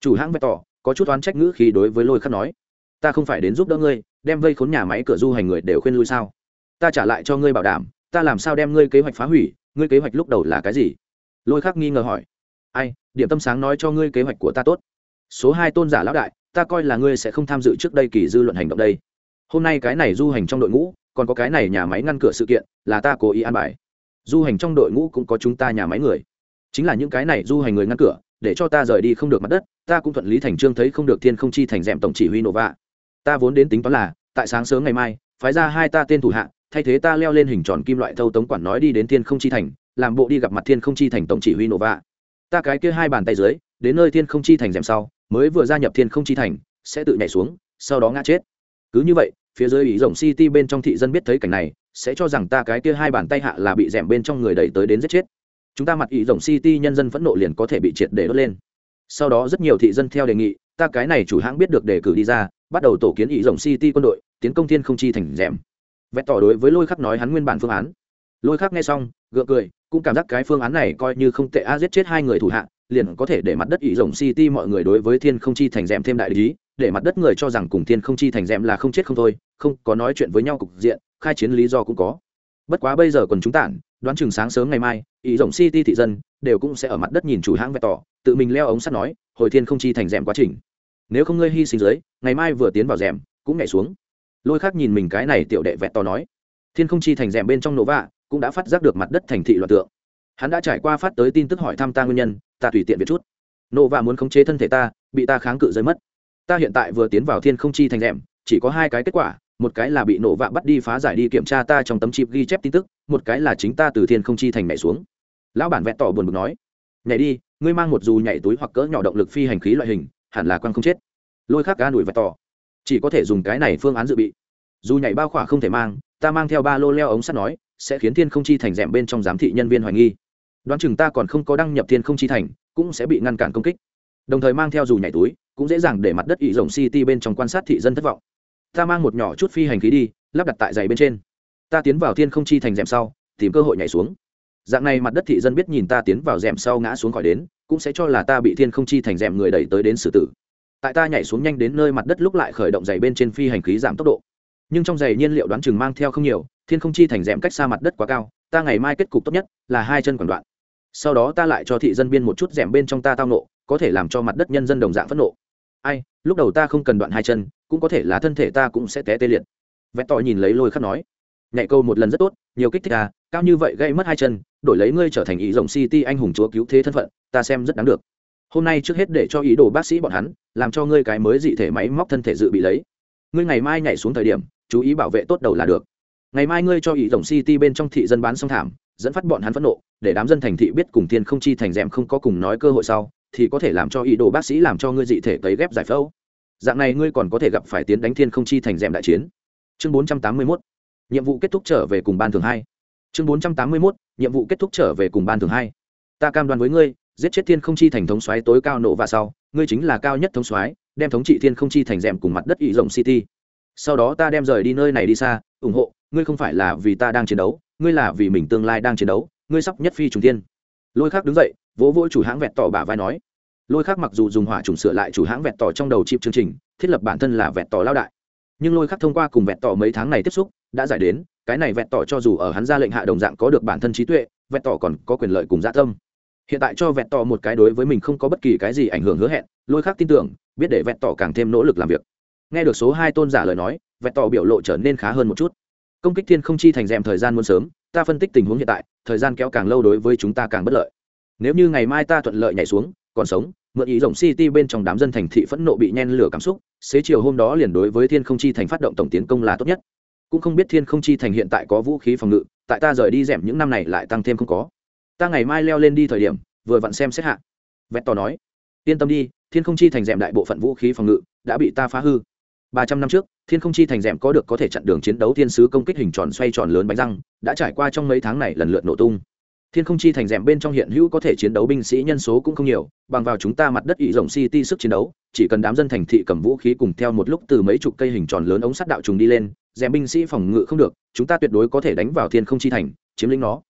Chủ hãng vẹt tỏ, có chút oán trách ngữ khi đối với lôi khắc nói. Ta không phải đến giúp đỡ ngươi, đem vây khốn nhà máy cửa du hành người đều khuyên lui sao? Ta trả lại cho ngươi bảo đảm, ta làm sao đem ngươi kế hoạch phá hủy, ngươi kế hoạch lúc đầu là cái gì? Lôi khắc nghi ngờ hỏi. Ai, điểm tâm sáng nói cho ngươi kế hoạch của ta tốt. Số hai tôn giả lão đại, ta coi là ngươi sẽ không tham dự trước đây kỳ dư luận hành động đây. Hôm nay cái này du hành trong đội ngũ còn có cái này nhà máy ngăn cửa sự kiện, là ta cố ý an bài. Du hành trong đội ngũ cũng có chúng ta nhà máy người. Chính là những cái này du hành người ngăn cửa, để cho ta rời đi không được mặt đất, ta cũng thuận lý thành trương thấy không được thiên không chi thành d tổng chỉ huy nổ vạ. Ta vốn đến tính toán là, tại sáng sớm ngày mai, phái ra hai ta tên thủ hạ, thay thế ta leo lên hình tròn kim loại thâu tống quản nói đi đến thiên không chi thành, làm bộ đi gặp mặt thiên không chi thành tổng chỉ huy nổ vạ. Ta cái kia hai bàn tay dưới, đến nơi thiên không chi thành rèm sau, mới vừa gia nhập thiên không chi thành, sẽ tự nhảy xuống, sau đó ngã chết. Cứ như vậy phía dưới ý rồng city bên trong thị dân biết thấy cảnh này, sẽ cho rằng ta cái kia hai bàn tay hạ là bị rèm bên trong người đẩy tới đến giết chết. Chúng ta mặt ý rồng city nhân dân phẫn nộ liền có thể bị triệt để đốt lên. Sau đó rất nhiều thị dân theo đề nghị, ta cái này chủ hãng biết được đề cử đi ra, bắt đầu tổ kiến ý rồng city quân đội, tiến công thiên không chi thành rèm. Vẹt tỏ đối với lôi khắc nói hắn nguyên bản phương án. Lôi khắc nghe xong, gượng cười, cũng cảm giác cái phương án này coi như không tệ a, giết chết hai người thủ hạ, liền có thể để mặt đất ý rồng city mọi người đối với thiên không chi thành rèm thêm đại lý để mặt đất người cho rằng cùng thiên không chi thành rèm là không chết không thôi, không có nói chuyện với nhau cục diện, khai chiến lý do cũng có. Bất quá bây giờ còn chúng tản, đoán chừng sáng sớm ngày mai, ý rồng city thị dân đều cũng sẽ ở mặt đất nhìn chủ hãng vẹt tỏ, tự mình leo ống sắt nói, hồi thiên không chi thành rèm quá trình. Nếu không ngươi hy sinh dưới, ngày mai vừa tiến vào rèm, cũng nhảy xuống. Lôi khác nhìn mình cái này tiểu đệ vẹt to nói, thiên không chi thành rèm bên trong nổ vạ, cũng đã phát giác được mặt đất thành thị loạt tượng. Hắn đã trải qua phát tới tin tức hỏi thăm ta nguyên nhân, ta tùy tiện việc chút. Nổ vạ muốn khống chế thân thể ta, bị ta kháng cự rơi mất ta hiện tại vừa tiến vào thiên không chi thành rèm, chỉ có hai cái kết quả, một cái là bị nổ vạ bắt đi phá giải đi kiểm tra ta trong tấm chip ghi chép tin tức, một cái là chính ta từ thiên không chi thành nhảy xuống. Lão bản vẹn tỏ buồn bực nói, nhảy đi, ngươi mang một dù nhảy túi hoặc cỡ nhỏ động lực phi hành khí loại hình, hẳn là quăng không chết. Lôi khắc ca đuổi vẹn tỏ, chỉ có thể dùng cái này phương án dự bị. Dù nhảy bao khỏa không thể mang, ta mang theo ba lô leo ống sắt nói, sẽ khiến thiên không chi thành rèm bên trong giám thị nhân viên hoài nghi. Đoán chừng ta còn không có đăng nhập thiên không chi thành, cũng sẽ bị ngăn cản công kích đồng thời mang theo dù nhảy túi, cũng dễ dàng để mặt đất ỵ rồng city bên trong quan sát thị dân thất vọng. Ta mang một nhỏ chút phi hành khí đi, lắp đặt tại giày bên trên. Ta tiến vào thiên không chi thành rèm sau, tìm cơ hội nhảy xuống. Dạng này mặt đất thị dân biết nhìn ta tiến vào rèm sau ngã xuống khỏi đến, cũng sẽ cho là ta bị thiên không chi thành rèm người đẩy tới đến xử tử. Tại ta nhảy xuống nhanh đến nơi mặt đất lúc lại khởi động giày bên trên phi hành khí giảm tốc độ. Nhưng trong giày nhiên liệu đoán chừng mang theo không nhiều, thiên không chi thành rèm cách xa mặt đất quá cao, ta ngày mai kết cục tốt nhất là hai chân quản đoạn. Sau đó ta lại cho thị dân biên một chút rèm bên trong ta tao nộ có thể làm cho mặt đất nhân dân đồng dạng phẫn nộ. Ai, lúc đầu ta không cần đoạn hai chân, cũng có thể là thân thể ta cũng sẽ té tê liệt. Vẹn tỏi nhìn lấy lôi khắc nói nhạy câu một lần rất tốt, nhiều kích thích à cao như vậy gây mất hai chân, đổi lấy ngươi trở thành ý rồng city anh hùng chúa cứu thế thân phận, ta xem rất đáng được. Hôm nay trước hết để cho ý đồ bác sĩ bọn hắn, làm cho ngươi cái mới dị thể máy móc thân thể dự bị lấy. Ngươi ngày mai nhảy xuống thời điểm, chú ý bảo vệ tốt đầu là được. Ngày mai ngươi cho ý rồng city bên trong thị dân bán song thảm, dẫn phát bọn hắn phẫn nộ, để đám dân thành thị biết cùng thiên không chi thành rèm không có cùng nói cơ hội sau thì có thể làm cho ý đồ bác sĩ làm cho ngươi dị thể cấy ghép giải phẫu. Dạng này ngươi còn có thể gặp phải tiến đánh thiên không chi thành rèm đại chiến. Chương 481 nhiệm vụ kết thúc trở về cùng ban thường hai. Chương 481 nhiệm vụ kết thúc trở về cùng ban thường hai. Ta cam đoan với ngươi, giết chết thiên không chi thành thống xoáy tối cao nộ và sau, ngươi chính là cao nhất thống xoáy đem thống trị thiên không chi thành rèm cùng mặt đất ỵ rộng city. Sau đó ta đem rời đi nơi này đi xa, ủng hộ, ngươi không phải là vì ta đang chiến đấu, ngươi là vì mình tương lai đang chiến đấu, ngươi sắp nhất phi trùng tiên lôi khác đứng dậy vỗ vỗ chủ hãng vẹt tỏ bả vai nói. Lôi khác mặc dù dùng hỏa trùng sửa lại chủ hãng vẹt tỏ trong đầu chịp chương trình, thiết lập bản thân là vẹt tỏ lao đại. Nhưng lôi khác thông qua cùng vẹt tỏ mấy tháng này tiếp xúc, đã giải đến, cái này vẹt tỏ cho dù ở hắn ra lệnh hạ đồng dạng có được bản thân trí tuệ, vẹt tỏ còn có quyền lợi cùng gia tâm. Hiện tại cho vẹt tỏ một cái đối với mình không có bất kỳ cái gì ảnh hưởng hứa hẹn, lôi khác tin tưởng, biết để vẹt tỏ càng thêm nỗ lực làm việc. Nghe được số hai tôn giả lời nói, vẹt tỏ biểu lộ trở nên khá hơn một chút. Công kích thiên không chi thành rèm thời gian muốn sớm, ta phân tích tình huống hiện tại, thời gian kéo càng lâu đối với chúng ta càng bất lợi nếu như ngày mai ta thuận lợi nhảy xuống, còn sống, mượn ý rộng city bên trong đám dân thành thị phẫn nộ bị nhen lửa cảm xúc, xế chiều hôm đó liền đối với thiên không chi thành phát động tổng tiến công là tốt nhất. Cũng không biết thiên không chi thành hiện tại có vũ khí phòng ngự, tại ta rời đi rèm những năm này lại tăng thêm không có. Ta ngày mai leo lên đi thời điểm, vừa vặn xem xét hạ. Vẹt tỏ nói. Yên tâm đi, thiên không chi thành rèm đại bộ phận vũ khí phòng ngự đã bị ta phá hư. Ba trăm năm trước, thiên không chi thành rèm có được có thể chặn đường chiến đấu thiên sứ công kích hình tròn xoay tròn lớn bánh răng, đã trải qua trong mấy tháng này lần lượt nổ tung thiên không chi thành rèm bên trong hiện hữu có thể chiến đấu binh sĩ nhân số cũng không nhiều, bằng vào chúng ta mặt đất ỵ rộng city sức chiến đấu, chỉ cần đám dân thành thị cầm vũ khí cùng theo một lúc từ mấy chục cây hình tròn lớn ống sắt đạo trùng đi lên, rèm binh sĩ phòng ngự không được, chúng ta tuyệt đối có thể đánh vào thiên không chi thành, chiếm lĩnh nó.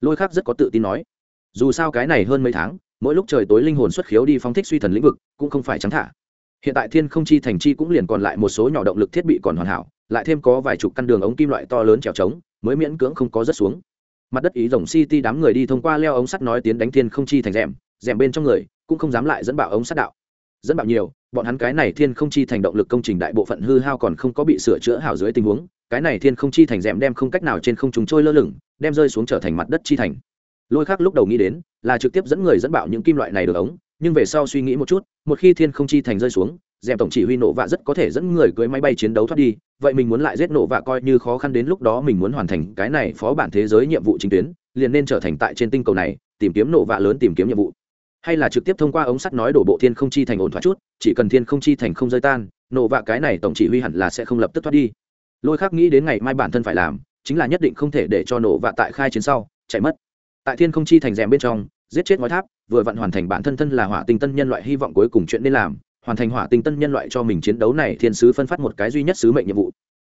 Lôi khác rất có tự tin nói. Dù sao cái này hơn mấy tháng, mỗi lúc trời tối linh hồn xuất khiếu đi phóng thích suy thần lĩnh vực, cũng không phải trắng thả. Hiện tại thiên không chi thành chi cũng liền còn lại một số nhỏ động lực thiết bị còn hoàn hảo, lại thêm có vài chục căn đường ống kim loại to lớn trèo trống, mới miễn cưỡng không có rất xuống mặt đất ý rồng city đám người đi thông qua leo ống sắt nói tiến đánh thiên không chi thành rèm rèm bên trong người cũng không dám lại dẫn bạo ống sắt đạo. Dẫn bạo nhiều, bọn hắn cái này thiên không chi thành động lực công trình đại bộ phận hư hao còn không có bị sửa chữa hảo dưới tình huống, cái này thiên không chi thành rèm đem không cách nào trên không chúng trôi lơ lửng, đem rơi xuống trở thành mặt đất chi thành. Lôi khác lúc đầu nghĩ đến là trực tiếp dẫn người dẫn bạo những kim loại này được ống, nhưng về sau suy nghĩ một chút, một khi thiên không chi thành rơi xuống dèm tổng chỉ huy nổ vạ rất có thể dẫn người cưới máy bay chiến đấu thoát đi, vậy mình muốn lại giết nổ vạ coi như khó khăn đến lúc đó mình muốn hoàn thành cái này phó bản thế giới nhiệm vụ chính tuyến, liền nên trở thành tại trên tinh cầu này, tìm kiếm nổ vạ lớn tìm kiếm nhiệm vụ. Hay là trực tiếp thông qua ống sắt nói đổ bộ thiên không chi thành ổn thoát chút, chỉ cần thiên không chi thành không rơi tan, nổ vạ cái này tổng chỉ huy hẳn là sẽ không lập tức thoát đi. Lôi khác nghĩ đến ngày mai bản thân phải làm, chính là nhất định không thể để cho nổ vạ tại khai chiến sau, chạy mất. Tại thiên không chi thành rèm bên trong, giết chết ngói tháp, vừa vặn hoàn thành bản thân thân là hỏa tinh tân nhân loại hy vọng cuối cùng chuyện nên làm hoàn thành hỏa tinh tân nhân loại cho mình chiến đấu này, thiên sứ phân phát một cái duy nhất sứ mệnh nhiệm vụ.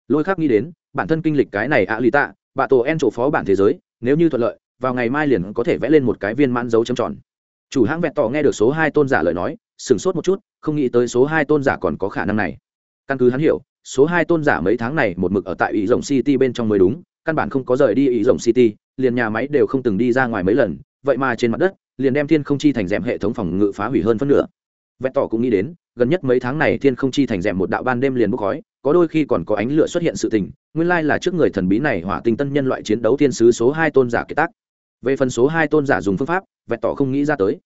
Lôi khác nghĩ đến, bản thân kinh lịch cái này ạ lì tạ bạ tổ en chỗ phó bản thế giới, nếu như thuận lợi, vào ngày mai liền có thể vẽ lên một cái viên mãn dấu chấm tròn. Chủ hãng vẹn tỏ nghe được số hai tôn giả lời nói, sửng sốt một chút, không nghĩ tới số hai tôn giả còn có khả năng này. Căn cứ hắn hiểu, số hai tôn giả mấy tháng này một mực ở tại ý rồng city bên trong mới đúng, căn bản không có rời đi ý rồng city, liền nhà máy đều không từng đi ra ngoài mấy lần, vậy mà trên mặt đất, liền đem thiên không chi thành rèm hệ thống phòng ngự phá hủy hơn phân nửa vẹn tỏ cũng nghĩ đến, gần nhất mấy tháng này thiên không chi thành rèm một đạo ban đêm liền bốc khói, có đôi khi còn có ánh lửa xuất hiện sự tình, nguyên lai là trước người thần bí này hỏa tinh tân nhân loại chiến đấu thiên sứ số hai tôn giả kiệt tác. Về phần số hai tôn giả dùng phương pháp vẹn tỏ không nghĩ ra tới.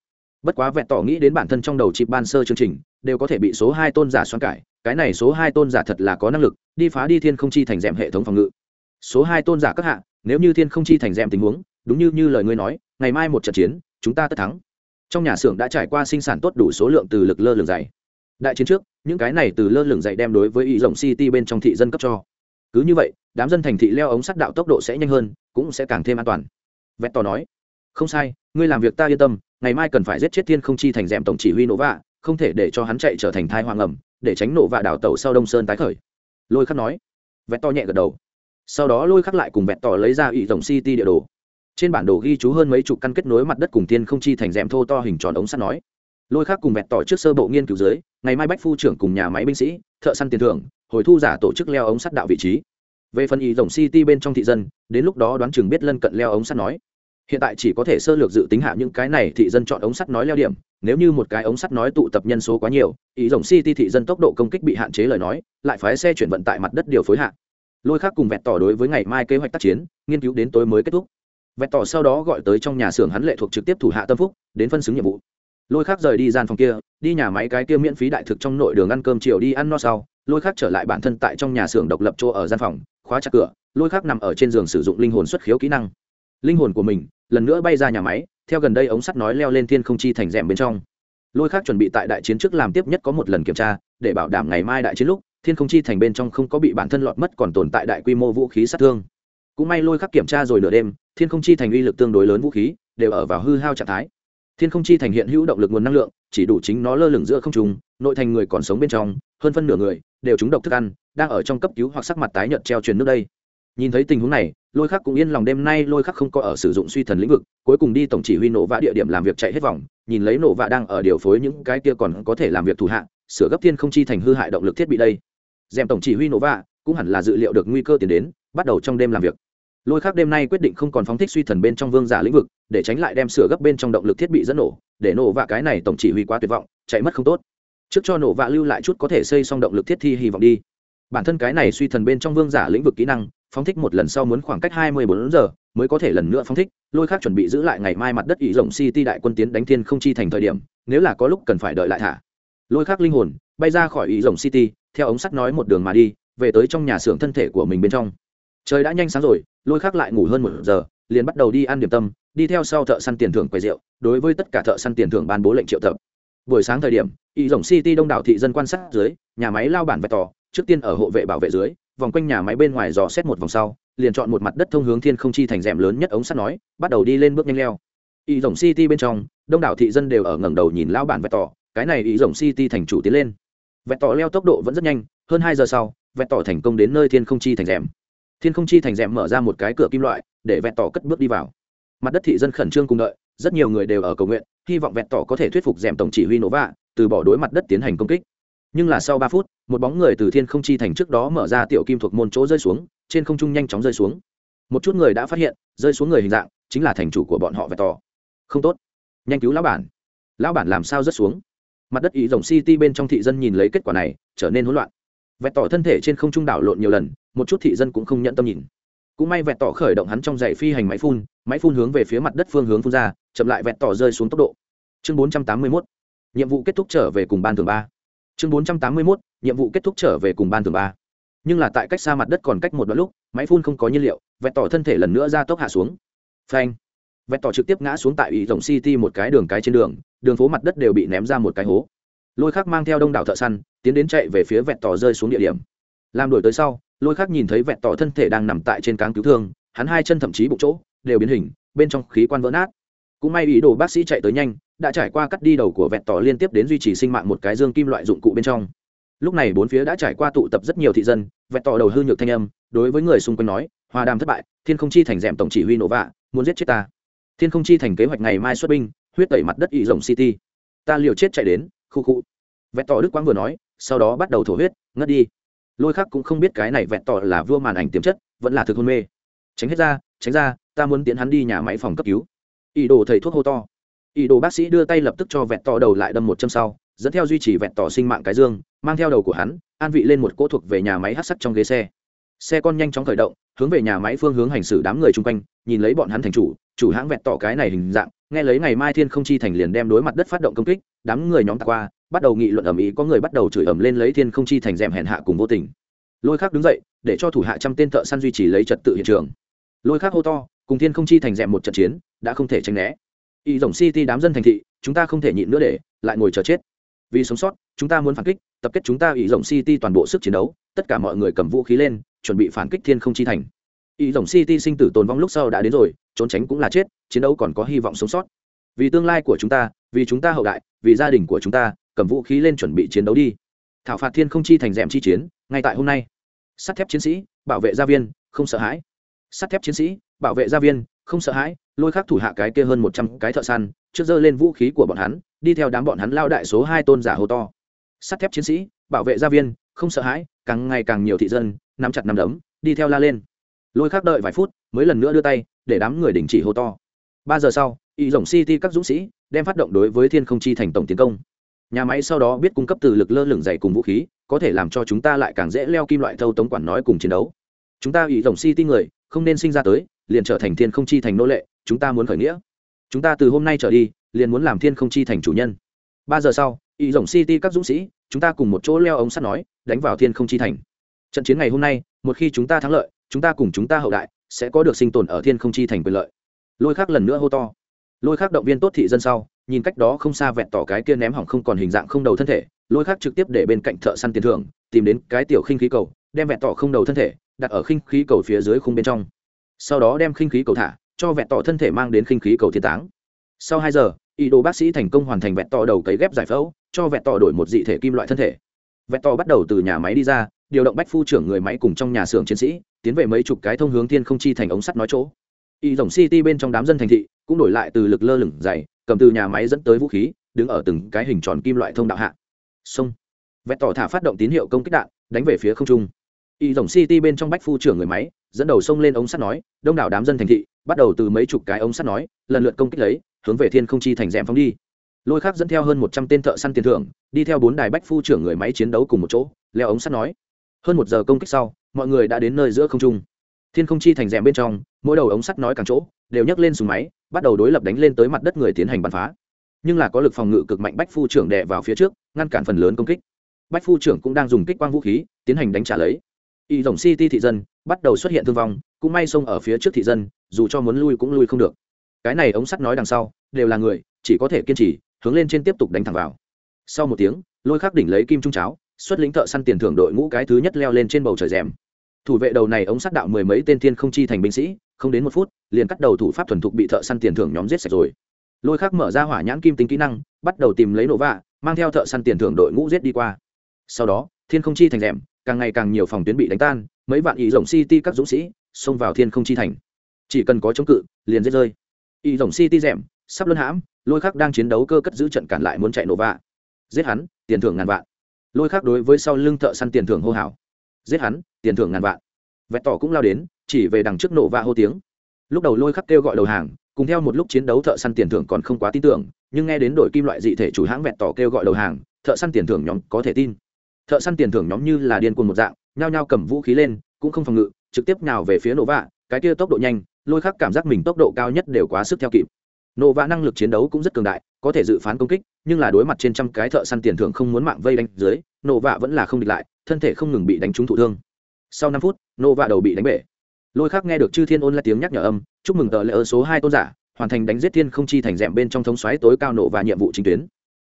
Bất quá vẹn tỏ nghĩ đến bản thân trong đầu chịp ban sơ chương trình, đều có thể bị số hai tôn giả xoắn cải, cái này số hai tôn giả thật là có năng lực, đi phá đi thiên không chi thành rèm hệ thống phòng ngự. Số hai tôn giả các hạ, nếu như thiên không chi thành rèm tình huống, đúng như như lời ngươi nói, ngày mai một trận chiến, chúng ta tất thắng trong nhà xưởng đã trải qua sinh sản tốt đủ số lượng từ lực lơ lửng dày. Đại chiến trước, những cái này từ lơ lửng dày đem đối với ý rộng city bên trong thị dân cấp cho. Cứ như vậy, đám dân thành thị leo ống sắt đạo tốc độ sẽ nhanh hơn, cũng sẽ càng thêm an toàn. Vẹt tỏ nói, không sai, ngươi làm việc ta yên tâm, ngày mai cần phải giết chết thiên không chi thành rèm tổng chỉ huy nổ vạ, không thể để cho hắn chạy trở thành thai hoàng ẩm, để tránh nổ vạ đảo tàu sau đông sơn tái khởi. Lôi khắc nói. Vẹt to nhẹ gật đầu. Sau đó lôi khắc lại cùng vẹt tỏ lấy ra ủy tổng city địa đồ trên bản đồ ghi chú hơn mấy chục căn kết nối mặt đất cùng tiên không chi thành rèm thô to hình tròn ống sắt nói. Lôi khác cùng vẹt tỏ trước sơ bộ nghiên cứu dưới, ngày mai bách phu trưởng cùng nhà máy binh sĩ, thợ săn tiền thưởng, hồi thu giả tổ chức leo ống sắt đạo vị trí. Về phần ý tổng city bên trong thị dân, đến lúc đó đoán chừng biết lân cận leo ống sắt nói. Hiện tại chỉ có thể sơ lược dự tính hạ những cái này thị dân chọn ống sắt nói leo điểm, nếu như một cái ống sắt nói tụ tập nhân số quá nhiều, ý tổng city thị dân tốc độ công kích bị hạn chế lời nói, lại phái xe chuyển vận tại mặt đất điều phối hạ. Lôi khác cùng vẹt tỏ đối với ngày mai kế hoạch tác chiến, nghiên cứu đến tối mới kết thúc vẹt tỏ sau đó gọi tới trong nhà xưởng hắn lệ thuộc trực tiếp thủ hạ tâm phúc, đến phân xứng nhiệm vụ. Lôi khác rời đi gian phòng kia, đi nhà máy cái kia miễn phí đại thực trong nội đường ăn cơm chiều đi ăn no sau, lôi khác trở lại bản thân tại trong nhà xưởng độc lập chỗ ở gian phòng, khóa chặt cửa, lôi khác nằm ở trên giường sử dụng linh hồn xuất khiếu kỹ năng. Linh hồn của mình, lần nữa bay ra nhà máy, theo gần đây ống sắt nói leo lên thiên không chi thành rèm bên trong. Lôi khác chuẩn bị tại đại chiến trước làm tiếp nhất có một lần kiểm tra, để bảo đảm ngày mai đại chiến lúc, thiên không chi thành bên trong không có bị bản thân lọt mất còn tồn tại đại quy mô vũ khí sát thương cũng may lôi khắc kiểm tra rồi nửa đêm, thiên không chi thành uy lực tương đối lớn vũ khí, đều ở vào hư hao trạng thái. Thiên không chi thành hiện hữu động lực nguồn năng lượng, chỉ đủ chính nó lơ lửng giữa không trùng nội thành người còn sống bên trong, hơn phân nửa người, đều trúng độc thức ăn, đang ở trong cấp cứu hoặc sắc mặt tái nhợt treo truyền nước đây. Nhìn thấy tình huống này, lôi khắc cũng yên lòng đêm nay lôi khắc không có ở sử dụng suy thần lĩnh vực, cuối cùng đi tổng chỉ huy nổ vạ địa điểm làm việc chạy hết vòng, nhìn lấy nổ vạ đang ở điều phối những cái kia còn có thể làm việc thủ hạ, sửa gấp thiên không chi thành hư hại động lực thiết bị đây. Dèm tổng chỉ huy nổ vạ, cũng hẳn là dự liệu được nguy cơ tiến đến, bắt đầu trong đêm làm việc lôi khắc đêm nay quyết định không còn phóng thích suy thần bên trong vương giả lĩnh vực, để tránh lại đem sửa gấp bên trong động lực thiết bị dẫn nổ, để nổ vạ cái này tổng chỉ huy quá tuyệt vọng, chạy mất không tốt. Trước cho nổ vạ lưu lại chút có thể xây xong động lực thiết thi hy vọng đi. Bản thân cái này suy thần bên trong vương giả lĩnh vực kỹ năng, phóng thích một lần sau muốn khoảng cách hai mươi bốn giờ mới có thể lần nữa phóng thích. Lôi khác chuẩn bị giữ lại ngày mai mặt đất ý rộng city đại quân tiến đánh thiên không chi thành thời điểm, nếu là có lúc cần phải đợi lại thả. Lôi khác linh hồn, bay ra khỏi ý rộng city, theo ống sắt nói một đường mà đi, về tới trong nhà xưởng thân thể của mình bên trong. Trời đã nhanh sáng rồi lôi khác lại ngủ hơn một giờ, liền bắt đầu đi ăn điểm tâm, đi theo sau thợ săn tiền thưởng quầy rượu, đối với tất cả thợ săn tiền thưởng ban bố lệnh triệu tập. Buổi sáng thời điểm, y rộng city đông đảo thị dân quan sát dưới, nhà máy lao bản vẹt tỏ, trước tiên ở hộ vệ bảo vệ dưới, vòng quanh nhà máy bên ngoài dò xét một vòng sau, liền chọn một mặt đất thông hướng thiên không chi thành rèm lớn nhất ống sắt nói, bắt đầu đi lên bước nhanh leo. Y rộng city bên trong, đông đảo thị dân đều ở ngẩng đầu nhìn lao bản vẹt tỏ, cái này y rộng city thành chủ tiến lên. Vẹt tỏ leo tốc độ vẫn rất nhanh, hơn hai giờ sau vẹt tỏ thành công đến nơi thiên không chi thành rèm thiên không chi thành rèm mở ra một cái cửa kim loại, để Vẹn tỏ cất bước đi vào. Mặt đất thị dân khẩn trương cùng đợi, rất nhiều người đều ở cầu nguyện, hy vọng Vẹn tỏ có thể thuyết phục rèm tổng chỉ huy nổ vạ từ bỏ đối mặt đất tiến hành công kích. Nhưng là sau ba phút, một bóng người từ thiên không chi thành trước đó mở ra tiểu kim thuộc môn chỗ rơi xuống, trên không trung nhanh chóng rơi xuống. Một chút người đã phát hiện, rơi xuống người hình dạng, chính là thành chủ của bọn họ Vẹn tỏ. Không tốt. Nhanh cứu lão bản. Lão bản làm sao rớt xuống? Mặt đất ý rồng city bên trong thị dân nhìn lấy kết quả này, trở nên hỗn loạn. Vẹn tỏ thân thể trên không trung đảo lộn nhiều lần một chút thị dân cũng không nhận tâm nhìn. Cũng may vẹt tỏ khởi động hắn trong dãy phi hành máy phun máy phun hướng về phía mặt đất phương hướng phun ra, chậm lại vẹt tỏ rơi xuống tốc độ. Chương 481 nhiệm vụ kết thúc trở về cùng ban thường ba. Chương 481 nhiệm vụ kết thúc trở về cùng ban thường ba. Nhưng là tại cách xa mặt đất còn cách một đoạn lúc, máy phun không có nhiên liệu vẹt tỏ thân thể lần nữa ra tốc hạ xuống. Phanh. Vẹt tỏ trực tiếp ngã xuống tại ủy tổng city một cái đường cái trên đường đường phố mặt đất đều bị ném ra một cái hố. Lôi khắc mang theo đông đảo thợ săn, tiến đến chạy về phía vẹt tỏ rơi xuống địa điểm. Làm đổi tới sau lôi khắc nhìn thấy Vẹn tỏ thân thể đang nằm tại trên cáng cứu thương, hắn hai chân thậm chí bụng chỗ, đều biến hình, bên trong khí quan vỡ nát. Cũng may ý đồ bác sĩ chạy tới nhanh, đã trải qua cắt đi đầu của Vẹn tỏ liên tiếp đến duy trì sinh mạng một cái dương kim loại dụng cụ bên trong. Lúc này bốn phía đã trải qua tụ tập rất nhiều thị dân, Vẹn tỏ đầu hư nhược thanh âm, đối với người xung quanh nói, hòa đàm thất bại, thiên không chi thành rèm tổng chỉ huy nổ vạ, muốn giết chết ta. Thiên không chi thành kế hoạch ngày mai xuất binh, huyết tẩy mặt đất ỵ rồng city. Ta liều chết chạy đến, khu khu. Vẹn tỏ đức quang vừa nói, sau đó bắt đầu thổ huyết, ngất đi lôi khác cũng không biết cái này vẹn tỏ là vua màn ảnh tiềm chất, vẫn là thực hôn mê. Tránh hết ra, tránh ra, ta muốn tiến hắn đi nhà máy phòng cấp cứu. Ý đồ thầy thuốc hô to. Ý đồ bác sĩ đưa tay lập tức cho vẹn tỏ đầu lại đâm một châm sau, dẫn theo duy trì vẹn tỏ sinh mạng cái dương, mang theo đầu của hắn, an vị lên một cỗ thuộc về nhà máy hát sắt trong ghế xe. Xe con nhanh chóng khởi động, hướng về nhà máy phương hướng hành xử đám người chung quanh, nhìn lấy bọn hắn thành chủ chủ hãng vẹn tỏ cái này hình dạng, nghe lấy ngày mai thiên không chi thành liền đem đối mặt đất phát động công kích, đám người nhóm tạc qua bắt đầu nghị luận ầm ĩ, có người bắt đầu chửi ầm lên lấy thiên không chi thành rèm hèn hạ cùng vô tình. Lôi khác đứng dậy, để cho thủ hạ trăm tên thợ săn duy trì lấy trật tự hiện trường. Lôi khác hô to, cùng thiên không chi thành rèm một trận chiến, đã không thể tránh né. Y rồng city đám dân thành thị, chúng ta không thể nhịn nữa để, lại ngồi chờ chết. Vì sống sót, chúng ta muốn phản kích, tập kết chúng ta y rồng city toàn bộ sức chiến đấu, tất cả mọi người cầm vũ khí lên, chuẩn bị phản kích thiên không chi thành. Y rồng city sinh tử tồn vong lúc sau đã đến rồi, trốn tránh cũng là chết, chiến đấu còn có hy vọng sống sót. Vì tương lai của chúng ta, vì chúng ta hậu đại, vì gia đình của chúng ta cầm vũ khí lên chuẩn bị chiến đấu đi. Thảo phạt thiên không chi thành rèm chi chiến, ngay tại hôm nay. Sắt thép chiến sĩ, bảo vệ gia viên, không sợ hãi. Sắt thép chiến sĩ, bảo vệ gia viên, không sợ hãi, lôi khắc thủ hạ cái kia hơn một trăm cái thợ săn, trước giơ lên vũ khí của bọn hắn, đi theo đám bọn hắn lao đại số hai tôn giả hô to. Sắt thép chiến sĩ, bảo vệ gia viên, không sợ hãi, càng ngày càng nhiều thị dân, nắm chặt nắm đấm, đi theo la lên. Lôi khắc đợi vài phút, mới lần nữa đưa tay, để đám người đình chỉ hô to. Ba giờ sau, y rồng city các dũng sĩ, đem phát động đối với thiên không chi thành tổng tiến công nhà máy sau đó biết cung cấp từ lực lơ lửng dày cùng vũ khí, có thể làm cho chúng ta lại càng dễ leo kim loại thâu tống quản nói cùng chiến đấu. Chúng ta ủy tổng city người, không nên sinh ra tới, liền trở thành thiên không chi thành nô lệ, chúng ta muốn khởi nghĩa. Chúng ta từ hôm nay trở đi, liền muốn làm thiên không chi thành chủ nhân. Ba giờ sau, ủy rồng city các dũng sĩ, chúng ta cùng một chỗ leo ống sắt nói, đánh vào thiên không chi thành. Trận chiến ngày hôm nay, một khi chúng ta thắng lợi, chúng ta cùng chúng ta hậu đại, sẽ có được sinh tồn ở thiên không chi thành quyền lợi. Lôi khác lần nữa hô to. Lôi khác động viên tốt thị dân sau nhìn cách đó không xa vẹn tỏ cái kia ném hỏng không còn hình dạng không đầu thân thể, lôi khác trực tiếp để bên cạnh thợ săn tiền thưởng, tìm đến cái tiểu khinh khí cầu, đem vẹn tỏ không đầu thân thể đặt ở khinh khí cầu phía dưới khung bên trong. Sau đó đem khinh khí cầu thả, cho vẹn tỏ thân thể mang đến khinh khí cầu thiên táng. Sau hai giờ, ý đồ bác sĩ thành công hoàn thành vẹn tỏ đầu cấy ghép giải phẫu, cho vẹn tỏ đổi một dị thể kim loại thân thể. Vẹn tỏ bắt đầu từ nhà máy đi ra, điều động bách phu trưởng người máy cùng trong nhà xưởng chiến sĩ, tiến về mấy chục cái thông hướng thiên không chi thành ống sắt nói chỗ. Y tổng city bên trong đám dân thành thị cũng đổi lại từ lực lơ lửng dày cầm từ nhà máy dẫn tới vũ khí, đứng ở từng cái hình tròn kim loại thông đạo hạ. Sông vẹn tỏ thả phát động tín hiệu công kích đạn, đánh về phía không trung. Y tổng city bên trong bách phu trưởng người máy, dẫn đầu sông lên ống sắt nói, đông đảo đám dân thành thị, bắt đầu từ mấy chục cái ống sắt nói, lần lượt công kích lấy, hướng về thiên không chi thành rèm phóng đi. Lôi khác dẫn theo hơn một trăm tên thợ săn tiền thưởng, đi theo bốn đài bách phu trưởng người máy chiến đấu cùng một chỗ, leo ống sắt nói. Hơn một giờ công kích sau, mọi người đã đến nơi giữa không trung. Thiên không chi thành rèm bên trong, mỗi đầu ống sắt nói càng chỗ, đều nhấc lên súng máy bắt đầu đối lập đánh lên tới mặt đất người tiến hành bắn phá. Nhưng là có lực phòng ngự cực mạnh bách phu trưởng đè vào phía trước, ngăn cản phần lớn công kích. Bách phu trưởng cũng đang dùng kích quang vũ khí, tiến hành đánh trả lấy. Y tổng city thị dân bắt đầu xuất hiện thương vong, cũng may xông ở phía trước thị dân, dù cho muốn lui cũng lui không được. Cái này ống sắt nói đằng sau, đều là người, chỉ có thể kiên trì, hướng lên trên tiếp tục đánh thẳng vào. Sau một tiếng, lôi khắc đỉnh lấy kim trung cháo, xuất lĩnh thợ săn tiền thưởng đội ngũ cái thứ nhất leo lên trên bầu trời rèm. Thủ vệ đầu này ống sắt đạo mười mấy tên thiên không chi thành binh sĩ không đến một phút, liền cắt đầu thủ pháp thuần thục bị thợ săn tiền thưởng nhóm giết sạch rồi. Lôi khắc mở ra hỏa nhãn kim tính kỹ năng, bắt đầu tìm lấy nổ vạ, mang theo thợ săn tiền thưởng đội ngũ giết đi qua. Sau đó, thiên không chi thành rèm, càng ngày càng nhiều phòng tuyến bị đánh tan, mấy vạn ý rồng city các dũng sĩ xông vào thiên không chi thành. Chỉ cần có chống cự, liền giết rơi. Ý rồng city rèm, sắp luân hãm, lôi khắc đang chiến đấu cơ cất giữ trận cản lại muốn chạy nổ vạ. Giết hắn, tiền thưởng ngàn vạn. Lôi khắc đối với sau lưng thợ săn tiền thưởng hô hào. Giết hắn, tiền thưởng ngàn vạn. Vẹt tỏ cũng lao đến chỉ về đằng trước nổ vạ hô tiếng. Lúc đầu lôi khắc kêu gọi đầu hàng, cùng theo một lúc chiến đấu thợ săn tiền thưởng còn không quá tin tưởng, nhưng nghe đến đội kim loại dị thể chủ hãng vẹn tỏ kêu gọi đầu hàng, thợ săn tiền thưởng nhóm có thể tin. Thợ săn tiền thưởng nhóm như là điên cuồng một dạng, nhao nhao cầm vũ khí lên, cũng không phòng ngự, trực tiếp nào về phía nổ vạ cái kia tốc độ nhanh, lôi khắc cảm giác mình tốc độ cao nhất đều quá sức theo kịp. Nổ vạ năng lực chiến đấu cũng rất cường đại, có thể dự phán công kích, nhưng là đối mặt trên trăm cái thợ săn tiền thưởng không muốn mạng vây đánh dưới, nổ vạ vẫn là không địch lại, thân thể không ngừng bị đánh trúng thụ thương. Sau năm phút, nổ vạ đầu bị đánh bể lôi khác nghe được chư thiên ôn là tiếng nhắc nhở âm, chúc mừng tờ lễ ở số hai tôn giả, hoàn thành đánh giết thiên không chi thành rèm bên trong thống xoáy tối cao nổ và nhiệm vụ chính tuyến.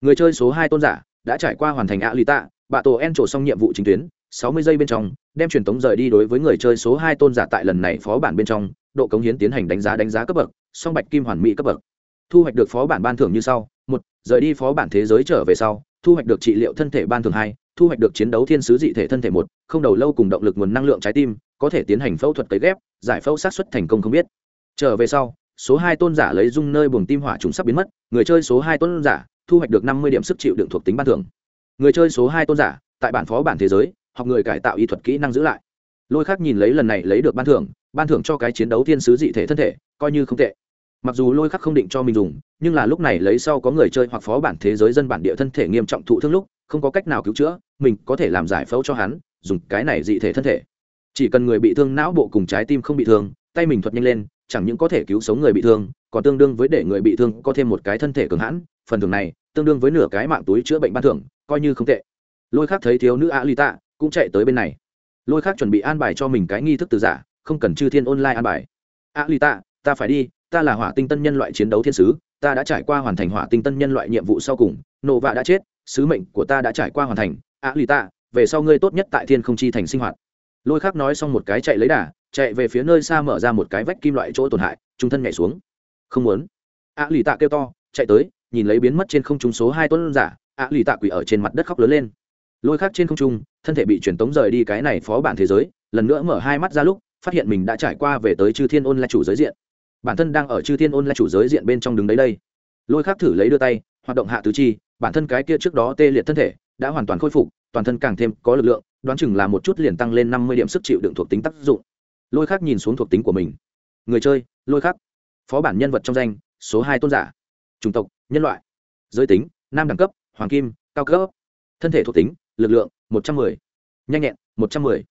Người chơi số hai tôn giả, đã trải qua hoàn thành ạ lì tạ, bạ tổ en trổ xong nhiệm vụ chính tuyến, sáu mươi giây bên trong, đem truyền tống rời đi đối với người chơi số hai tôn giả tại lần này phó bản bên trong, độ cống hiến tiến hành đánh giá đánh giá cấp bậc, song bạch kim hoàn mỹ cấp bậc. Thu hoạch được phó bản ban thưởng như sau, một, rời đi phó bản thế giới trở về sau, thu hoạch được trị liệu thân thể ban thưởng hai, thu hoạch được chiến đấu thiên sứ dị thể thân thể một, không đầu lâu cùng động lực nguồn năng lượng trái tim có thể tiến hành phẫu thuật cấy ghép, giải phẫu sát xuất thành công không biết. Trở về sau, số hai tôn giả lấy dung nơi buồng tim hỏa trùng sắp biến mất, người chơi số hai tôn giả thu hoạch được năm mươi điểm sức chịu đựng thuộc tính ban thưởng. Người chơi số hai tôn giả, tại bản phó bản thế giới, học người cải tạo y thuật kỹ năng giữ lại. Lôi khác nhìn lấy lần này lấy được ban thưởng ban thưởng cho cái chiến đấu thiên sứ dị thể thân thể, coi như không tệ. Mặc dù lôi khắc không định cho mình dùng, nhưng là lúc này lấy sau có người chơi hoặc phó bản thế giới dân bản địa thân thể nghiêm trọng thụ thương lúc, không có cách nào cứu chữa, mình có thể làm giải phẫu cho hắn, dùng cái này dị thể thân thể chỉ cần người bị thương não bộ cùng trái tim không bị thương, tay mình thuật nhanh lên, chẳng những có thể cứu sống người bị thương, còn tương đương với để người bị thương có thêm một cái thân thể cường hãn. Phần thưởng này, tương đương với nửa cái mạng túi chữa bệnh ban thưởng, coi như không tệ. Lôi khác thấy thiếu nữ a lì tạ cũng chạy tới bên này. Lôi khác chuẩn bị an bài cho mình cái nghi thức từ giả, không cần chư thiên online an bài. A lì tạ ta phải đi, ta là hỏa tinh tân nhân loại chiến đấu thiên sứ, ta đã trải qua hoàn thành hỏa tinh tân nhân loại nhiệm vụ sau cùng nộ vạ đã chết, sứ mệnh của ta đã trải qua hoàn thành. A lì tạ về sau ngươi tốt nhất tại thiên không chi thành sinh hoạt lôi khác nói xong một cái chạy lấy đà, chạy về phía nơi xa mở ra một cái vách kim loại chỗ tổn hại, trung thân nhảy xuống. Không muốn. A lì tạ kêu to, chạy tới, nhìn lấy biến mất trên không trung số hai tuấn giả ạ lì tạ quỷ ở trên mặt đất khóc lớn lên. Lôi khác trên không trung, thân thể bị truyền tống rời đi cái này phó bản thế giới, lần nữa mở hai mắt ra lúc, phát hiện mình đã trải qua về tới chư thiên ôn là chủ giới diện. Bản thân đang ở chư thiên ôn là chủ giới diện bên trong đứng đấy đây. Lôi khác thử lấy đưa tay, hoạt động hạ tứ chi, bản thân cái kia trước đó tê liệt thân thể, đã hoàn toàn khôi phục, toàn thân càng thêm có lực lượng đoán chừng là một chút liền tăng lên năm mươi điểm sức chịu đựng thuộc tính tác dụng. Lôi khác nhìn xuống thuộc tính của mình. Người chơi, lôi khắc. Phó bản nhân vật trong danh, số hai tôn giả. Chủng tộc, nhân loại. Giới tính, nam đẳng cấp, hoàng kim, cao cấp. Thân thể thuộc tính, lực lượng, một trăm m ư ơ i nhanh nhẹn, một trăm m ư ơ i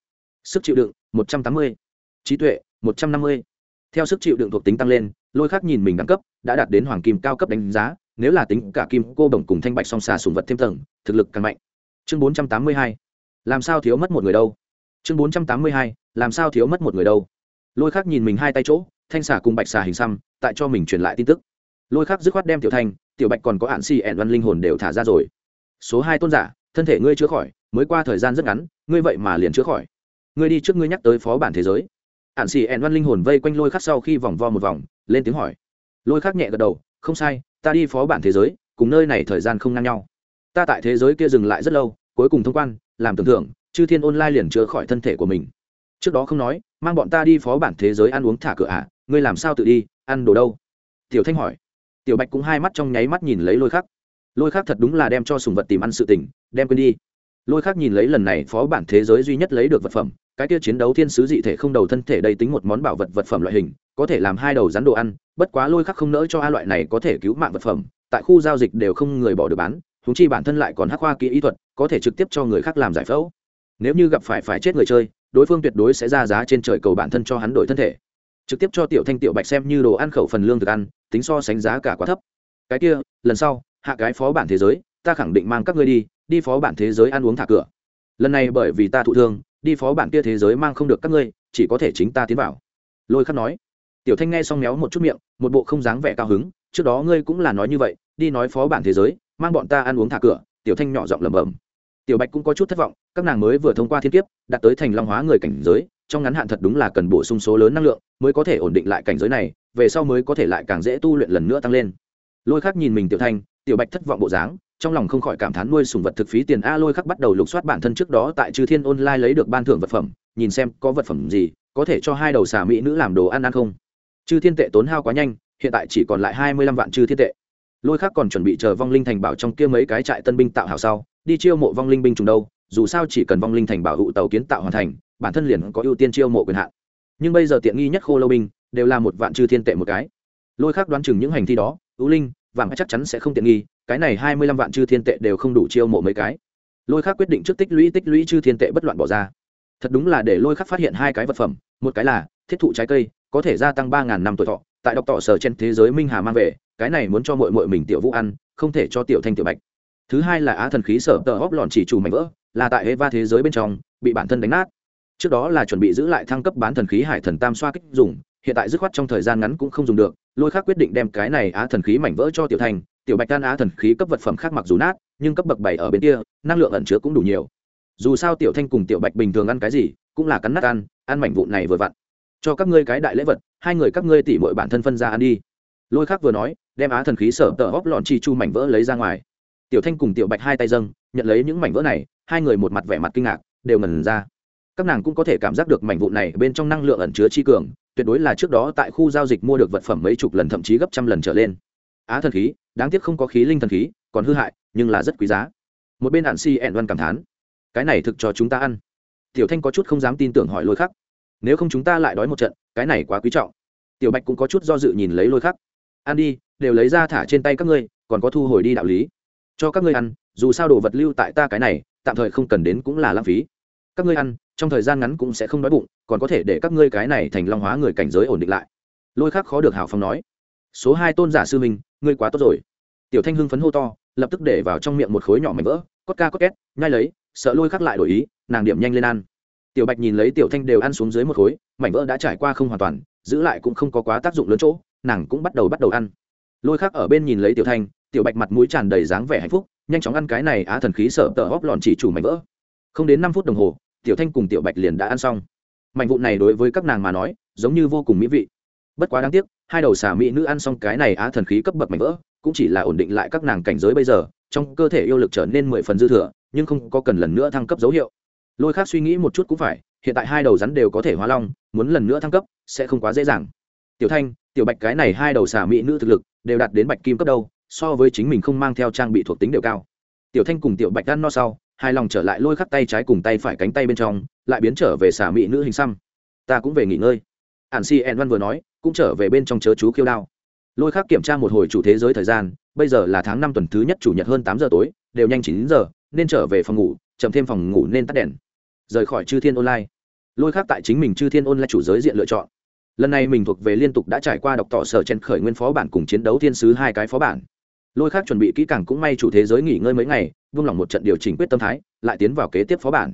sức chịu đựng, một trăm tám mươi. Trí tuệ, một trăm năm mươi. Theo sức chịu đựng thuộc tính tăng lên, lôi khác nhìn mình đẳng cấp, đã đạt đến hoàng kim cao cấp đánh giá, nếu là tính cả kim cô đồng cùng thanh bạch song xà sùng vật thêm tầng, thực lực càng mạnh. Chương bốn trăm tám mươi hai làm sao thiếu mất một người đâu? Chương bốn trăm tám mươi hai, làm sao thiếu mất một người đâu? Lôi khác nhìn mình hai tay chỗ, thanh xà cùng bạch xà hình xăm, tại cho mình truyền lại tin tức. Lôi khác dứt khoát đem tiểu thanh, tiểu bạch còn có hạn xì ẻn văn linh hồn đều thả ra rồi. Số hai tôn giả, thân thể ngươi chữa khỏi, mới qua thời gian rất ngắn, ngươi vậy mà liền chữa khỏi. Ngươi đi trước ngươi nhắc tới phó bản thế giới. Hạn xì ẻn văn linh hồn vây quanh lôi khắc sau khi vòng vo một vòng, lên tiếng hỏi. Lôi khắc nhẹ gật đầu, không sai, ta đi phó bản thế giới, cùng nơi này thời gian không ngang nhau. Ta tại thế giới kia dừng lại rất lâu, cuối cùng thông quan làm tưởng thưởng chư thiên online liền chữa khỏi thân thể của mình. Trước đó không nói mang bọn ta đi phó bản thế giới ăn uống thả cửa ạ à, ngươi làm sao tự đi ăn đồ đâu? Tiểu thanh hỏi. Tiểu bạch cũng hai mắt trong nháy mắt nhìn lấy lôi khắc. Lôi khắc thật đúng là đem cho sùng vật tìm ăn sự tình đem quên đi. Lôi khắc nhìn lấy lần này phó bản thế giới duy nhất lấy được vật phẩm cái kia chiến đấu thiên sứ dị thể không đầu thân thể đây tính một món bảo vật vật phẩm loại hình có thể làm hai đầu rắn đồ ăn bất quá lôi khắc không nỡ cho a loại này có thể cứu mạng vật phẩm tại khu giao dịch đều không người bỏ được bán húng chi bản thân lại còn hắc khoa kỹ ý thuật, có thể trực tiếp cho người khác làm giải phẫu. Nếu như gặp phải phải chết người chơi, đối phương tuyệt đối sẽ ra giá trên trời cầu bản thân cho hắn đổi thân thể. Trực tiếp cho tiểu thanh, tiểu bạch xem như đồ ăn khẩu phần lương thực ăn, tính so sánh giá cả quá thấp. Cái kia, lần sau, hạ cái phó bản thế giới, ta khẳng định mang các ngươi đi đi phó bản thế giới ăn uống thả cửa. Lần này bởi vì ta thụ thương, đi phó bản kia thế giới mang không được các ngươi, chỉ có thể chính ta tiến vào. Lôi khắc nói. Tiểu thanh nghe xong méo một chút miệng, một bộ không dáng vẻ cao hứng, trước đó ngươi cũng là nói như vậy, đi nói phó bản thế giới mang bọn ta ăn uống thả cửa, tiểu thanh nhỏ giọng lẩm bẩm. Tiểu bạch cũng có chút thất vọng, các nàng mới vừa thông qua thiên kiếp, đạt tới thành long hóa người cảnh giới, trong ngắn hạn thật đúng là cần bổ sung số lớn năng lượng, mới có thể ổn định lại cảnh giới này, về sau mới có thể lại càng dễ tu luyện lần nữa tăng lên. Lôi khắc nhìn mình tiểu thanh, tiểu bạch thất vọng bộ dáng, trong lòng không khỏi cảm thán nuôi sùng vật thực phí tiền a lôi khắc bắt đầu lục soát bản thân trước đó tại chư thiên online lấy được ban thưởng vật phẩm, nhìn xem có vật phẩm gì, có thể cho hai đầu xà mỹ nữ làm đồ ăn ăn không. Chư thiên tệ tốn hao quá nhanh, hiện tại chỉ còn lại hai mươi lăm vạn chư thiên tệ lôi khác còn chuẩn bị chờ vong linh thành bảo trong kia mấy cái trại tân binh tạo hảo sau, đi chiêu mộ vong linh binh trùng đâu, dù sao chỉ cần vong linh thành bảo hụ tàu kiến tạo hoàn thành, bản thân liền có ưu tiên chiêu mộ quyền hạn. Nhưng bây giờ tiện nghi nhất khô lâu binh, đều là một vạn chư thiên tệ một cái. Lôi khác đoán chừng những hành thi đó, ưu linh vàng chắc chắn sẽ không tiện nghi, cái này hai mươi lăm vạn chư thiên tệ đều không đủ chiêu mộ mấy cái. Lôi khác quyết định trước tích lũy tích lũy chư thiên tệ bất loạn bỏ ra. Thật đúng là để lôi khắc phát hiện hai cái vật phẩm, một cái là thiết thụ trái cây, có thể gia tăng ba ngàn năm tuổi thọ, tại đọc tỏ sở trên thế giới minh hà mang về cái này muốn cho mội mội mình tiểu vũ ăn, không thể cho tiểu thanh tiểu bạch. Thứ hai là á thần khí sở tờ hóp lòn chỉ chủ mảnh vỡ, là tại eva thế giới bên trong, bị bản thân đánh nát. Trước đó là chuẩn bị giữ lại thăng cấp bán thần khí hải thần tam xoa kích dùng, hiện tại dứt khoát trong thời gian ngắn cũng không dùng được, lôi khác quyết định đem cái này á thần khí mảnh vỡ cho tiểu thành tiểu bạch tan á thần khí cấp vật phẩm khác mặc dù nát, nhưng cấp bậc bảy ở bên kia, năng lượng ẩn chứa cũng đủ nhiều. Dù sao tiểu thanh cùng tiểu bạch bình thường ăn cái gì, cũng là cắn nát ăn ăn mảnh vụn này vừa vặn. Cho các ngươi cái đại lễ vật, hai người các ngươi tỉ mọi bản thân phân ra ăn đi. Lôi khác vừa nói đem á thần khí sở tờ hóc lọn chi chu mảnh vỡ lấy ra ngoài. Tiểu thanh cùng tiểu bạch hai tay dâng, nhận lấy những mảnh vỡ này, hai người một mặt vẻ mặt kinh ngạc, đều ngần ra. Các nàng cũng có thể cảm giác được mảnh vụn này bên trong năng lượng ẩn chứa chi cường, tuyệt đối là trước đó tại khu giao dịch mua được vật phẩm mấy chục lần thậm chí gấp trăm lần trở lên. Á thần khí, đáng tiếc không có khí linh thần khí, còn hư hại, nhưng là rất quý giá. Một bên hạn si ẹn văn cảm thán, cái này thực cho chúng ta ăn. Tiểu thanh có chút không dám tin tưởng hỏi lôi khắc, nếu không chúng ta lại đói một trận, cái này quá quý trọng. Tiểu bạch cũng có chút do dự nhìn lấy lôi khắc, ăn đi đều lấy ra thả trên tay các ngươi, còn có thu hồi đi đạo lý. Cho các ngươi ăn, dù sao đồ vật lưu tại ta cái này, tạm thời không cần đến cũng là lãng phí. Các ngươi ăn, trong thời gian ngắn cũng sẽ không đói bụng, còn có thể để các ngươi cái này thành long hóa người cảnh giới ổn định lại. Lôi khắc khó được hào phong nói, số hai tôn giả sư minh ngươi quá tốt rồi. Tiểu thanh hưng phấn hô to, lập tức để vào trong miệng một khối nhỏ mảnh vỡ, cốt ca cốt két, nhai lấy, sợ lôi khắc lại đổi ý, nàng điểm nhanh lên ăn. Tiểu bạch nhìn lấy tiểu thanh đều ăn xuống dưới một khối, mảnh vỡ đã trải qua không hoàn toàn, giữ lại cũng không có quá tác dụng lớn chỗ, nàng cũng bắt đầu bắt đầu ăn lôi khác ở bên nhìn lấy tiểu thanh, tiểu bạch mặt mũi tràn đầy dáng vẻ hạnh phúc, nhanh chóng ăn cái này á thần khí sợ tờ hóp lòn chỉ chủ mảnh vỡ. Không đến năm phút đồng hồ, tiểu thanh cùng tiểu bạch liền đã ăn xong. Mảnh vụn này đối với các nàng mà nói, giống như vô cùng mỹ vị. Bất quá đáng tiếc, hai đầu xà mỹ nữ ăn xong cái này á thần khí cấp bậc mảnh vỡ, cũng chỉ là ổn định lại các nàng cảnh giới bây giờ, trong cơ thể yêu lực trở nên mười phần dư thừa, nhưng không có cần lần nữa thăng cấp dấu hiệu. Lôi khác suy nghĩ một chút cũng phải, hiện tại hai đầu rắn đều có thể hóa long, muốn lần nữa thăng cấp, sẽ không quá dễ dàng tiểu thanh, tiểu bạch cái này hai đầu xà mỹ nữ thực lực đều đạt đến bạch kim cấp đâu, so với chính mình không mang theo trang bị thuộc tính đều cao. Tiểu thanh cùng tiểu bạch ăn no sau, hai lòng trở lại lôi khắc tay trái cùng tay phải cánh tay bên trong, lại biến trở về xà mỹ nữ hình xăm. Ta cũng về nghỉ ngơi. Ản si en văn vừa nói, cũng trở về bên trong chớ chú khiêu đao. Lôi khắc kiểm tra một hồi chủ thế giới thời gian, bây giờ là tháng năm tuần thứ nhất chủ nhật hơn tám giờ tối, đều nhanh chín giờ, nên trở về phòng ngủ, chậm thêm phòng ngủ nên tắt đèn. Rời khỏi chư thiên online. Lôi khắc tại chính mình chư thiên online chủ giới diện lựa chọn lần này mình thuộc về liên tục đã trải qua đọc tỏ sở trên khởi nguyên phó bản cùng chiến đấu thiên sứ hai cái phó bản. Lôi khác chuẩn bị kỹ càng cũng may chủ thế giới nghỉ ngơi mấy ngày, vung lòng một trận điều chỉnh quyết tâm thái, lại tiến vào kế tiếp phó bản.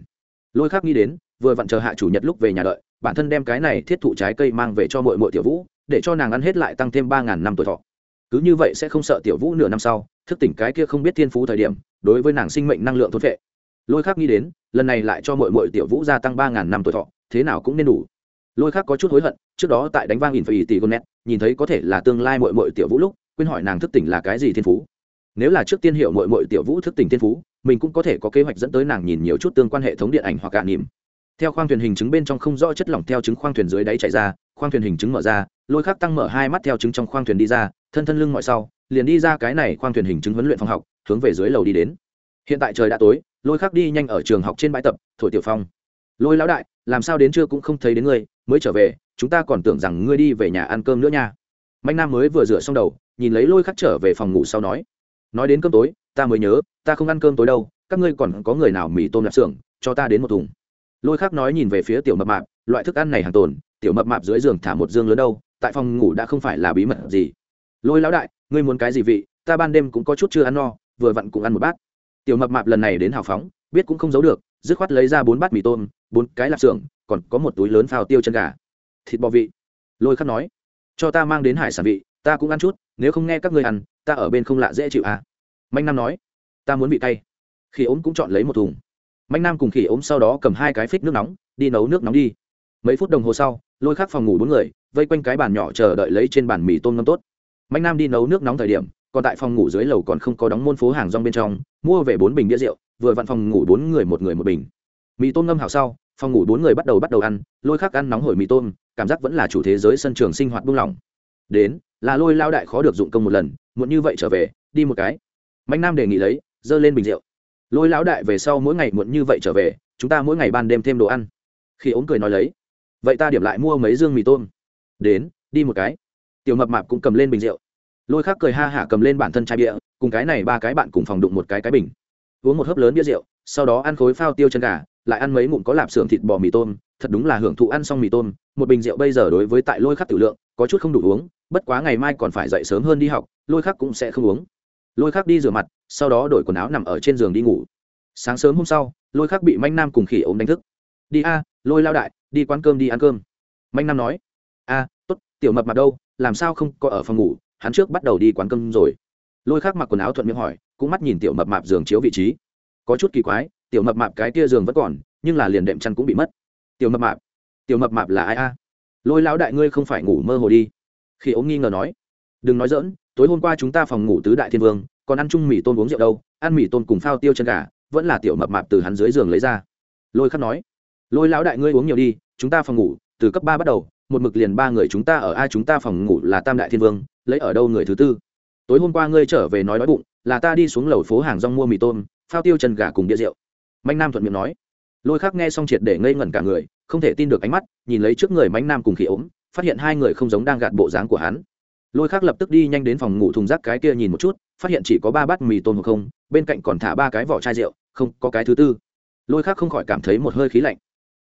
Lôi khác nghĩ đến, vừa vặn chờ hạ chủ nhật lúc về nhà đợi, bản thân đem cái này thiết thụ trái cây mang về cho mội mội tiểu vũ, để cho nàng ăn hết lại tăng thêm ba ngàn năm tuổi thọ. Cứ như vậy sẽ không sợ tiểu vũ nửa năm sau, thức tỉnh cái kia không biết thiên phú thời điểm, đối với nàng sinh mệnh năng lượng thốt vệ lôi khác nghĩ đến, lần này lại cho mội mội tiểu vũ gia tăng ba ngàn năm tuổi thọ, thế nào cũng nên đủ lôi khác có chút hối hận, trước đó tại đánh vang in phải tỷ gonet, nhìn thấy có thể là tương lai mội mội tiểu vũ lúc, quên hỏi nàng thức tỉnh là cái gì thiên phú. Nếu là trước tiên hiệu mội mội tiểu vũ thức tỉnh thiên phú, mình cũng có thể có kế hoạch dẫn tới nàng nhìn nhiều chút tương quan hệ thống điện ảnh hoặc cả nỉm. Theo khoang thuyền hình chứng bên trong không rõ chất lỏng theo trứng khoang thuyền dưới đáy chạy ra, khoang thuyền hình chứng mở ra, lôi khác tăng mở hai mắt theo trứng trong khoang thuyền đi ra, thân thân lưng mọi sau, liền đi ra cái này khoang thuyền hình chứng huấn luyện phòng học, hướng về dưới lầu đi đến. Hiện tại trời đã tối, lôi khác đi nhanh ở trường học trên bãi tập, thổi tiểu phong. Lôi lão đại, làm sao đến trưa cũng không thấy đến ngươi mới trở về, chúng ta còn tưởng rằng ngươi đi về nhà ăn cơm nữa nha. Mạnh nam mới vừa rửa xong đầu, nhìn lấy lôi khắc trở về phòng ngủ sau nói nói đến cơm tối, ta mới nhớ, ta không ăn cơm tối đâu, các ngươi còn có người nào mì tôm lạp xưởng, cho ta đến một thùng. Lôi khắc nói nhìn về phía tiểu mập mạp, loại thức ăn này hàng tồn, tiểu mập mạp dưới giường thả một dương lớn đâu, tại phòng ngủ đã không phải là bí mật gì. Lôi lão đại, ngươi muốn cái gì vị, ta ban đêm cũng có chút chưa ăn no, vừa vặn cũng ăn một bát. Tiểu mập mạp lần này đến hào phóng, biết cũng không giấu được, dứt khoát lấy ra bốn bát mì tôm bốn cái lạp xưởng, còn có một túi lớn phao tiêu chân gà. Thịt bò vị. Lôi khắc nói, cho ta mang đến hải sản vị, ta cũng ăn chút, nếu không nghe các ngươi ăn, ta ở bên không lạ dễ chịu à. Mạnh nam nói, ta muốn bị cay. Khi ốm cũng chọn lấy một thùng. Mạnh nam cùng khỉ ốm sau đó cầm hai cái phích nước nóng, đi nấu nước nóng đi. Mấy phút đồng hồ sau, lôi khắc phòng ngủ bốn người, vây quanh cái bàn nhỏ chờ đợi lấy trên bàn mì tôm ngâm tốt. Mạnh nam đi nấu nước nóng thời điểm, còn tại phòng ngủ dưới lầu còn không có đóng môn phố hàng rong bên trong, mua về bốn bình bia rượu, vừa vặn phòng ngủ bốn người một người một bình. Mì tôm ngâm hảo sau phòng ngủ bốn người bắt đầu bắt đầu ăn, lôi khắc ăn nóng hổi mì tôm, cảm giác vẫn là chủ thế giới sân trường sinh hoạt buông lỏng. Đến, là lôi lao đại khó được dụng công một lần, muộn như vậy trở về, đi một cái. Mạnh nam đề nghị lấy, dơ lên bình rượu. Lôi lão đại về sau mỗi ngày muộn như vậy trở về, chúng ta mỗi ngày ban đêm thêm đồ ăn. Khi ống cười nói lấy, vậy ta điểm lại mua mấy dương mì tôm. Đến, đi một cái. Tiểu mập mạp cũng cầm lên bình rượu. Lôi khác cười ha hả cầm lên bản thân chai bia, cùng cái này ba cái bạn cùng phòng đụng một cái cái bình. Uống một hớp lớn bia rượu sau đó ăn khối phao tiêu chân gà lại ăn mấy ngụm có lạp xưởng thịt bò mì tôm thật đúng là hưởng thụ ăn xong mì tôm một bình rượu bây giờ đối với tại lôi khắc tử lượng có chút không đủ uống bất quá ngày mai còn phải dậy sớm hơn đi học lôi khắc cũng sẽ không uống. Lôi khắc đi rửa mặt sau đó đổi quần áo nằm ở trên giường đi ngủ. Sáng sớm hôm sau lôi khắc bị manh nam cùng khỉ ốm đánh thức. Đi a lôi lao đại đi quán cơm đi ăn cơm. Manh nam nói. A à, t ố t tiểu mập mặt đâu làm sao không có ở phòng ngủ hắn trước bắt đầu đi quán cơm rồi. Lôi khắc mặc quần áo thuận miệng hỏi cũng mắt nhìn tiểu mập mạp giường chiếu vị trí có chút kỳ quái, tiểu mập mạp cái kia giường vẫn còn, nhưng là liền đệm chăn cũng bị mất. Tiểu mập mạp? Tiểu mập mạp là ai a? Lôi lão đại ngươi không phải ngủ mơ hồ đi. Khi ống nghi ngờ nói. Đừng nói dỡn tối hôm qua chúng ta phòng ngủ tứ đại thiên vương, còn ăn chung mì tôm uống rượu đâu, ăn mì tôm cùng phao tiêu chân gà, vẫn là tiểu mập mạp từ hắn dưới giường lấy ra. Lôi khắc nói. Lôi lão đại ngươi uống nhiều đi, chúng ta phòng ngủ, từ cấp ba bắt đầu, một mực liền ba người chúng ta ở ai chúng ta phòng ngủ là tam đại thiên vương, lấy ở đâu người thứ tư? Tối hôm qua ngươi trở về nói đói bụng, là ta đi xuống lầu phố hàng rong mua mì tôm phao tiêu chân gà cùng bia rượu. Mạnh nam thuận miệng nói. Lôi khắc nghe xong triệt để ngây ngẩn cả người, không thể tin được ánh mắt, nhìn lấy trước người Mạnh nam cùng khỉ ốm, phát hiện hai người không giống đang gạt bộ dáng của hắn. Lôi khắc lập tức đi nhanh đến phòng ngủ thùng rác cái kia nhìn một chút, phát hiện chỉ có ba bát mì tôm hoặc không, bên cạnh còn thả ba cái vỏ chai rượu, không, có cái thứ tư. Lôi khắc không khỏi cảm thấy một hơi khí lạnh.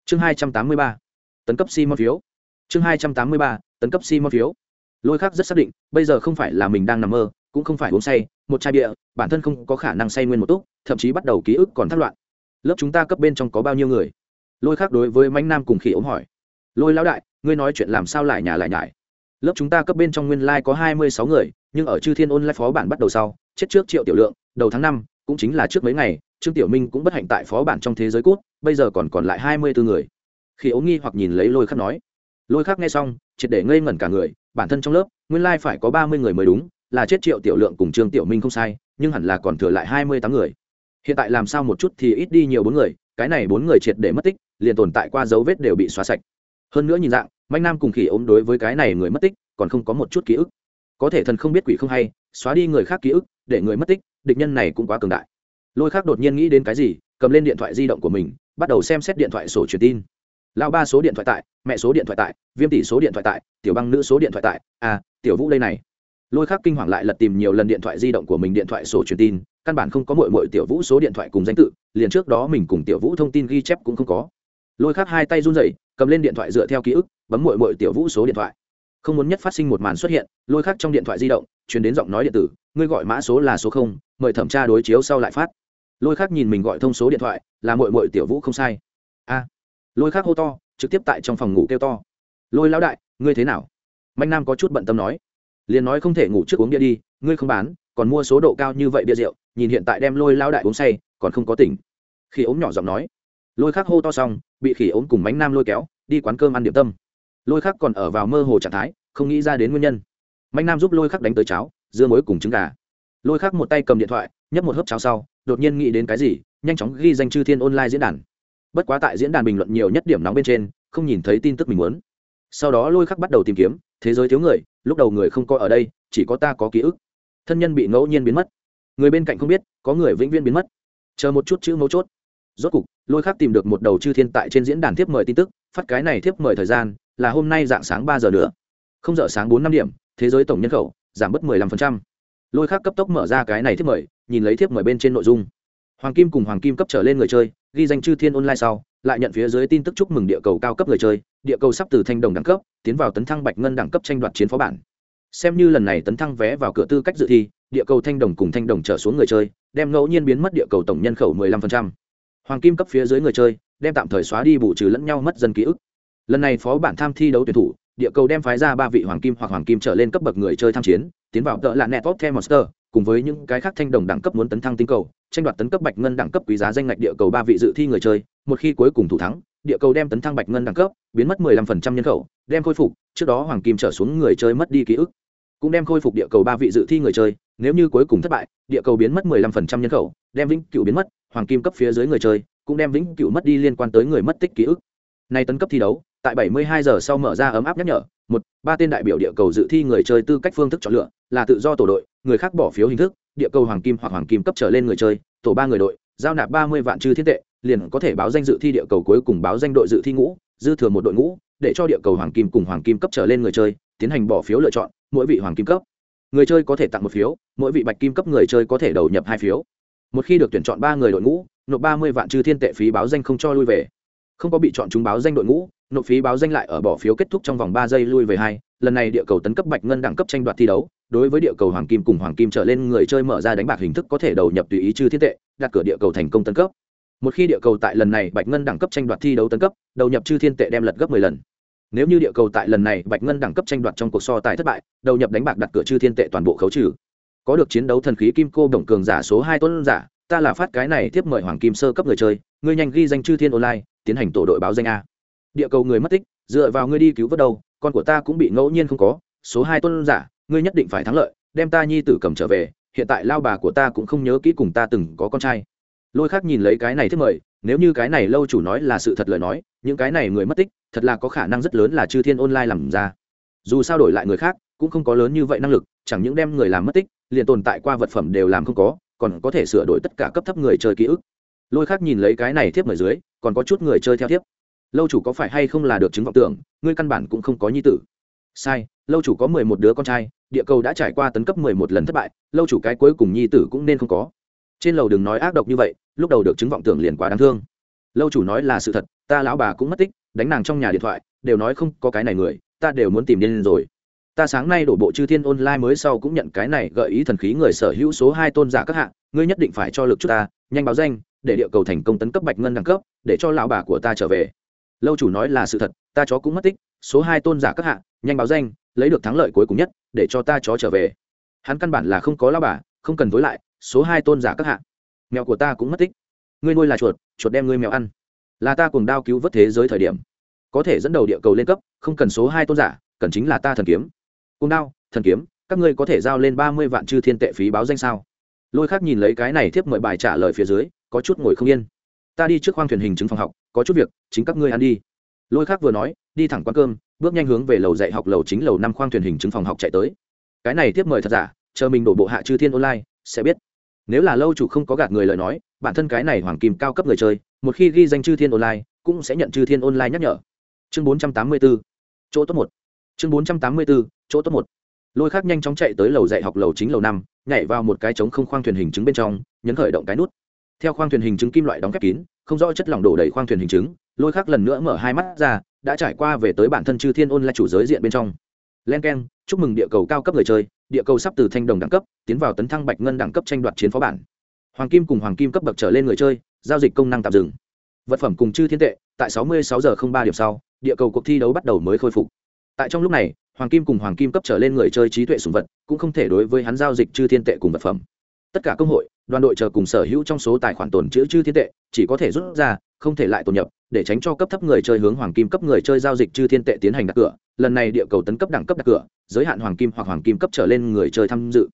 Chương hai trăm tám mươi ba. Tấn cấp si mơ phiếu. Chương hai trăm tám mươi ba. Tấn cấp si mơ phiếu. Lôi khắc rất xác định, bây giờ không phải là mình đang nằm mơ cũng không phải uống say, một chai bia, bản thân không có khả năng say nguyên một túc, thậm chí bắt đầu ký ức còn thất loạn. Lớp chúng ta cấp bên trong có bao nhiêu người? Lôi khác đối với mánh nam cùng khỉ ống hỏi. Lôi lão đại, ngươi nói chuyện làm sao lại nhà lại nhải? Lớp chúng ta cấp bên trong nguyên lai、like、có hai mươi sáu người, nhưng ở chư thiên ôn lai phó bản bắt đầu sau, chết trước triệu tiểu lượng, đầu tháng năm, cũng chính là trước mấy ngày, trương tiểu minh cũng bất hạnh tại phó bản trong thế giới cút, bây giờ còn còn lại hai mươi bốn người. Khi ống nghi hoặc nhìn lấy lôi khắc nói. Lôi khắc nghe xong, triệt để ngây ngẩn cả người, bản thân trong lớp, nguyên lai phải có ba mươi người mới đúng là chết triệu tiểu lượng cùng trương tiểu minh không sai, nhưng hẳn là còn thừa lại hai mươi tám người. Hiện tại làm sao một chút thì ít đi nhiều bốn người, cái này bốn người triệt để mất tích, liền tồn tại qua dấu vết đều bị xóa sạch. Hơn nữa nhìn dạng, manh nam cùng khỉ ốm đối với cái này người mất tích, còn không có một chút ký ức. Có thể thần không biết quỷ không hay, xóa đi người khác ký ức, để người mất tích, địch nhân này cũng quá cường đại. Lôi khác đột nhiên nghĩ đến cái gì, cầm lên điện thoại di động của mình, bắt đầu xem xét điện thoại sổ truyền tin. Lao ba số điện thoại tại, mẹ số điện thoại tại, viêm tỷ số điện thoại tại, tiểu băng nữ số điện thoại tại à tiểu vũ đây này lôi khác kinh hoàng lại lật tìm nhiều lần điện thoại di động của mình điện thoại sổ truyền tin, căn bản không có mội mội tiểu vũ số điện thoại cùng danh tự, liền trước đó mình cùng tiểu vũ thông tin ghi chép cũng không có. Lôi khác hai tay run rẩy, cầm lên điện thoại dựa theo ký ức, bấm mội mội tiểu vũ số điện thoại. Không muốn nhất phát sinh một màn xuất hiện, lôi khác trong điện thoại di động chuyển đến giọng nói điện tử, ngươi gọi mã số là số không, mời thẩm tra đối chiếu sau lại phát. Lôi khác nhìn mình gọi thông số điện thoại, là mội mội tiểu vũ không sai. A. Lôi khác hô to, trực tiếp tại trong phòng ngủ kêu to. Lôi lão đại, ngươi thế nào? Mạnh nam có chút bận tâm nói liền nói không thể ngủ trước uống bia đi, ngươi không bán, còn mua số độ cao như vậy bia rượu, nhìn hiện tại đem lôi lao đại uống say, còn không có tỉnh. Khi ốm nhỏ giọng nói. Lôi khác hô to xong, bị khỉ ốm cùng bánh nam lôi kéo, đi quán cơm ăn điểm tâm. Lôi khác còn ở vào mơ hồ trạng thái, không nghĩ ra đến nguyên nhân. Bánh nam giúp lôi khắc đánh tới cháo, dưa muối cùng trứng gà. Lôi khắc một tay cầm điện thoại, nhấp một hớp cháo sau, đột nhiên nghĩ đến cái gì, nhanh chóng ghi danh chư thiên online diễn đàn. Bất quá tại diễn đàn bình luận nhiều nhất điểm nóng bên trên, không nhìn thấy tin tức mình muốn. Sau đó lôi khắc bắt đầu tìm kiếm, thế giới thiếu người lúc đầu người không có ở đây, chỉ có ta có ký ức. Thân nhân bị ngẫu nhiên biến mất. Người bên cạnh không biết, có người vĩnh viễn biến mất. Chờ một chút chữ mấu chốt. Rốt cục, lôi khác tìm được một đầu chư thiên tại trên diễn đàn tiếp mời tin tức, phát cái này tiếp mời thời gian, là hôm nay dạng sáng ba giờ nữa. Không giờ sáng bốn năm điểm, thế giới tổng nhân khẩu, giảm bớt mười lăm phần trăm. Lôi khác cấp tốc mở ra cái này tiếp mời, nhìn lấy thiếp mời bên trên nội dung. Hoàng kim cùng hoàng kim cấp trở lên người chơi, ghi danh chư thiên online sau lại nhận phía dưới tin tức chúc mừng địa cầu cao cấp người chơi, địa cầu sắp từ thanh đồng đẳng cấp, tiến vào tấn thăng bạch ngân đẳng cấp tranh đoạt chiến phó bản xem như lần này tấn thăng vé vào cửa tư cách dự thi, địa cầu thanh đồng cùng thanh đồng trở xuống người chơi, đem ngẫu nhiên biến mất địa cầu tổng nhân khẩu 15%. hoàng kim cấp phía dưới người chơi, đem tạm thời xóa đi bù trừ lẫn nhau mất dân ký ức lần này phó bản tham thi đấu tuyển thủ, địa cầu đem phái ra ba vị hoàng kim hoặc hoàng kim trở lên cấp bậc người chơi tham chiến, tiến vào tợ là vót theo monster, cùng với những cái khác thanh đồng đẳng cấp muốn tấn thăng tinh cầu tranh đoạt tấn cấp bạch ngân đẳng cấp quý giá danh ngạch địa cầu ba vị dự thi người chơi, một khi cuối cùng thủ thắng, địa cầu đem tấn thăng bạch ngân đẳng cấp, biến mất 15% nhân khẩu, đem khôi phục, trước đó hoàng kim trở xuống người chơi mất đi ký ức. Cũng đem khôi phục địa cầu ba vị dự thi người chơi, nếu như cuối cùng thất bại, địa cầu biến mất 15% nhân khẩu, đem vĩnh cửu biến mất, hoàng kim cấp phía dưới người chơi, cũng đem vĩnh cửu mất đi liên quan tới người mất tích ký ức. Nay tấn cấp thi đấu, tại 72 giờ sau mở ra ấm áp nhắc nhở, một, ba tên đại biểu địa cầu dự thi người chơi tư cách phương thức chọn lựa, là tự do tổ đội, người khác bỏ phiếu hình thức địa cầu hoàng kim hoặc hoàng kim cấp trở lên người chơi, tổ ba người đội, giao nạp ba mươi vạn chư thiên tệ, liền có thể báo danh dự thi địa cầu cuối cùng báo danh đội dự thi ngũ, dư thừa một đội ngũ, để cho địa cầu hoàng kim cùng hoàng kim cấp trở lên người chơi tiến hành bỏ phiếu lựa chọn, mỗi vị hoàng kim cấp. Người chơi có thể tặng một phiếu, mỗi vị bạch kim cấp người chơi có thể đầu nhập hai phiếu. Một khi được tuyển chọn ba người đội ngũ, nộp ba mươi vạn chư thiên tệ phí báo danh không cho lui về. Không có bị chọn chúng báo danh đội ngũ nộp phí báo danh lại ở bỏ phiếu kết thúc trong vòng ba giây lui về hai. Lần này địa cầu tấn cấp bạch ngân đẳng cấp tranh đoạt thi đấu, đối với địa cầu hoàng kim cùng hoàng kim trở lên người chơi mở ra đánh bạc hình thức có thể đầu nhập tùy ý chư thiên tệ, đặt cửa địa cầu thành công tấn cấp. Một khi địa cầu tại lần này bạch ngân đẳng cấp tranh đoạt thi đấu tấn cấp, đầu nhập chư thiên tệ đem lật gấp mười lần. Nếu như địa cầu tại lần này bạch ngân đẳng cấp tranh đoạt trong cuộc so tài thất bại, đầu nhập đánh bạc đặt cửa chư thiên tệ toàn bộ khấu trừ. Có được chiến đấu thần khí kim cô đồng cường giả số hai tuấn giả, ta là phát cái này tiếp mời hoàng kim sơ cấp người chơi, ngươi nhanh ghi danh chư thiên online, tiến hành tổ đội báo danh a địa cầu người mất tích, dựa vào ngươi đi cứu vớt đâu, con của ta cũng bị ngẫu nhiên không có, số hai tuân giả, ngươi nhất định phải thắng lợi, đem ta nhi tử cầm trở về, hiện tại lao bà của ta cũng không nhớ kỹ cùng ta từng có con trai. Lôi khác nhìn lấy cái này thích mời, nếu như cái này lâu chủ nói là sự thật lời nói, những cái này người mất tích, thật là có khả năng rất lớn là chư thiên online làm ra. Dù sao đổi lại người khác, cũng không có lớn như vậy năng lực, chẳng những đem người làm mất tích, liền tồn tại qua vật phẩm đều làm không có, còn có thể sửa đổi tất cả cấp thấp người chơi ký ức. Lôi khác nhìn lấy cái này thiếp mời dưới, còn có chút người chơi theo thiếp lâu chủ có phải hay không là được chứng vọng tưởng, ngươi căn bản cũng không có nhi tử. Sai, lâu chủ có mười một đứa con trai, địa cầu đã trải qua tấn cấp mười một lần thất bại, lâu chủ cái cuối cùng nhi tử cũng nên không có. Trên lầu đừng nói ác độc như vậy, lúc đầu được chứng vọng tưởng liền quá đáng thương. Lâu chủ nói là sự thật, ta lão bà cũng mất tích, đánh nàng trong nhà điện thoại, đều nói không có cái này người, ta đều muốn tìm nên rồi. Ta sáng nay đổ bộ chư thiên online mới sau cũng nhận cái này gợi ý thần khí người sở hữu số hai tôn giả các hạng ngươi nhất định phải cho lực chút ta, nhanh báo danh, để địa cầu thành công tấn cấp bạch ngân đẳng cấp, để cho lão bà của ta trở về lâu chủ nói là sự thật, ta chó cũng mất tích, số hai tôn giả các hạ, nhanh báo danh, lấy được thắng lợi cuối cùng nhất, để cho ta chó trở về. Hắn căn bản là không có lao bà, không cần tối lại, số hai tôn giả các hạ. Mèo của ta cũng mất tích. Ngươi nuôi là chuột chuột đem ngươi mèo ăn. Là ta cùng đao cứu vớt thế giới thời điểm. Có thể dẫn đầu địa cầu lên cấp, không cần số hai tôn giả, cần chính là ta thần kiếm. Cùng đao, thần kiếm, các ngươi có thể giao lên ba mươi vạn chư thiên tệ phí báo danh sao? Lôi khác nhìn lấy cái này thiếp mời bài trả lời phía dưới, có chút ngồi không yên. Ta đi trước khoang thuyền hình chứng phòng học có chút việc chính các ngươi ăn đi. Lôi khác vừa nói đi thẳng quán cơm bước nhanh hướng về lầu dạy học lầu chính lầu năm khoang thuyền hình chứng phòng học chạy tới. Cái này tiếp mời thật giả chờ mình đổ bộ hạ chư thiên online sẽ biết. Nếu là lâu chủ không có gạt người lời nói bản thân cái này hoàng kim cao cấp người chơi một khi ghi danh chư thiên online cũng sẽ nhận chư thiên online nhắc nhở. Chương bốn trăm tám mươi 484, chỗ tốt một. Chương bốn trăm tám mươi 484, chỗ tốt một. Lôi khác nhanh chóng chạy tới lầu dạy học lầu chính lầu năm nhảy vào một cái trống không khoang thuyền hình chứng bên trong nhấn khởi động cái nút. Theo khoang thuyền hình chứng kim loại đóng khép kín không rõ chất lỏng đổ đầy khoang thuyền hình chứng, lôi khác lần nữa mở hai mắt ra, đã trải qua về tới bản thân chư thiên ôn là chủ giới diện bên trong. Len k e n chúc mừng địa cầu cao cấp người chơi, địa cầu sắp từ thanh đồng đẳng cấp, tiến vào tấn thăng bạch ngân đẳng cấp tranh đoạt chiến phó bản. Hoàng kim cùng hoàng kim cấp bậc trở lên người chơi, giao dịch công năng tạm dừng. Vật phẩm cùng chư thiên tệ, tại sáu mươi sáu giờ ba điểm sau, địa cầu cuộc thi đấu bắt đầu mới khôi phục. Tại trong lúc này, hoàng kim cùng hoàng kim cấp trở lên người chơi trí tuệ sùng vật cũng không thể đối với hắn giao dịch chư thiên tệ cùng vật phẩm. Tất cả công hội đoàn đội chờ cùng sở hữu trong số tài khoản tồn chữ chư thiên tệ, chỉ có thể rút ra, không thể lại tồn nhập, để tránh cho cấp thấp người chơi hướng hoàng kim cấp người chơi giao dịch chư thiên tệ tiến hành đặt cửa. Lần này địa cầu tấn cấp đẳng cấp đặt cửa, giới hạn hoàng kim hoặc hoàng kim cấp trở lên người chơi tham dự.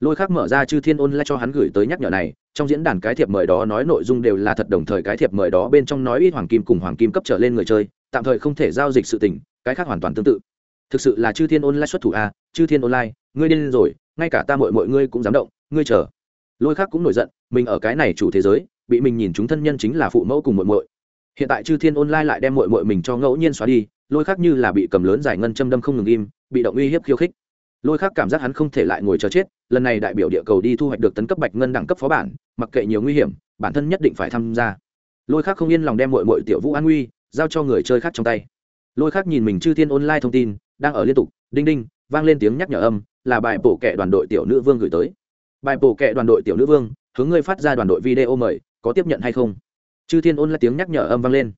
Lôi khác mở ra chư thiên ôn lại cho hắn gửi tới nhắc nhở này, trong diễn đàn cái thiệp mời đó nói nội dung đều là thật, đồng thời cái thiệp mời đó bên trong nói ít hoàng kim cùng hoàng kim cấp trở lên người chơi, tạm thời không thể giao dịch sự tình, cái khác hoàn toàn tương tự. Thực sự là chư thiên online xuất thủ a chư thiên online, ngươi điên rồi, ngay cả ta mọi mọi ngươi cũng dám động, ngươi chờ lôi khác cũng nổi giận, mình ở cái này chủ thế giới, bị mình nhìn chúng thân nhân chính là phụ mẫu cùng muội muội. Hiện tại chư thiên online lại đem muội muội mình cho ngẫu nhiên xóa đi, lôi khác như là bị cầm lớn giải ngân châm đâm không ngừng im, bị động uy hiếp khiêu khích. Lôi khác cảm giác hắn không thể lại ngồi chờ chết, lần này đại biểu địa cầu đi thu hoạch được tấn cấp bạch ngân đẳng cấp phó bản, mặc kệ nhiều nguy hiểm, bản thân nhất định phải tham gia. Lôi khác không yên lòng đem muội muội tiểu vũ an nguy, giao cho người chơi khác trong tay. Lôi khác nhìn mình chư thiên online thông tin, đang ở liên tục, đinh đinh, vang lên tiếng nhắc nhở âm, là bài bổ kệ đoàn đội tiểu nữ vương gửi tới bài bổ kệ đoàn đội tiểu nữ vương, hướng ngươi phát ra đoàn đội video mời, có tiếp nhận hay không? Chư thiên ôn lại tiếng nhắc nhở âm vang lên.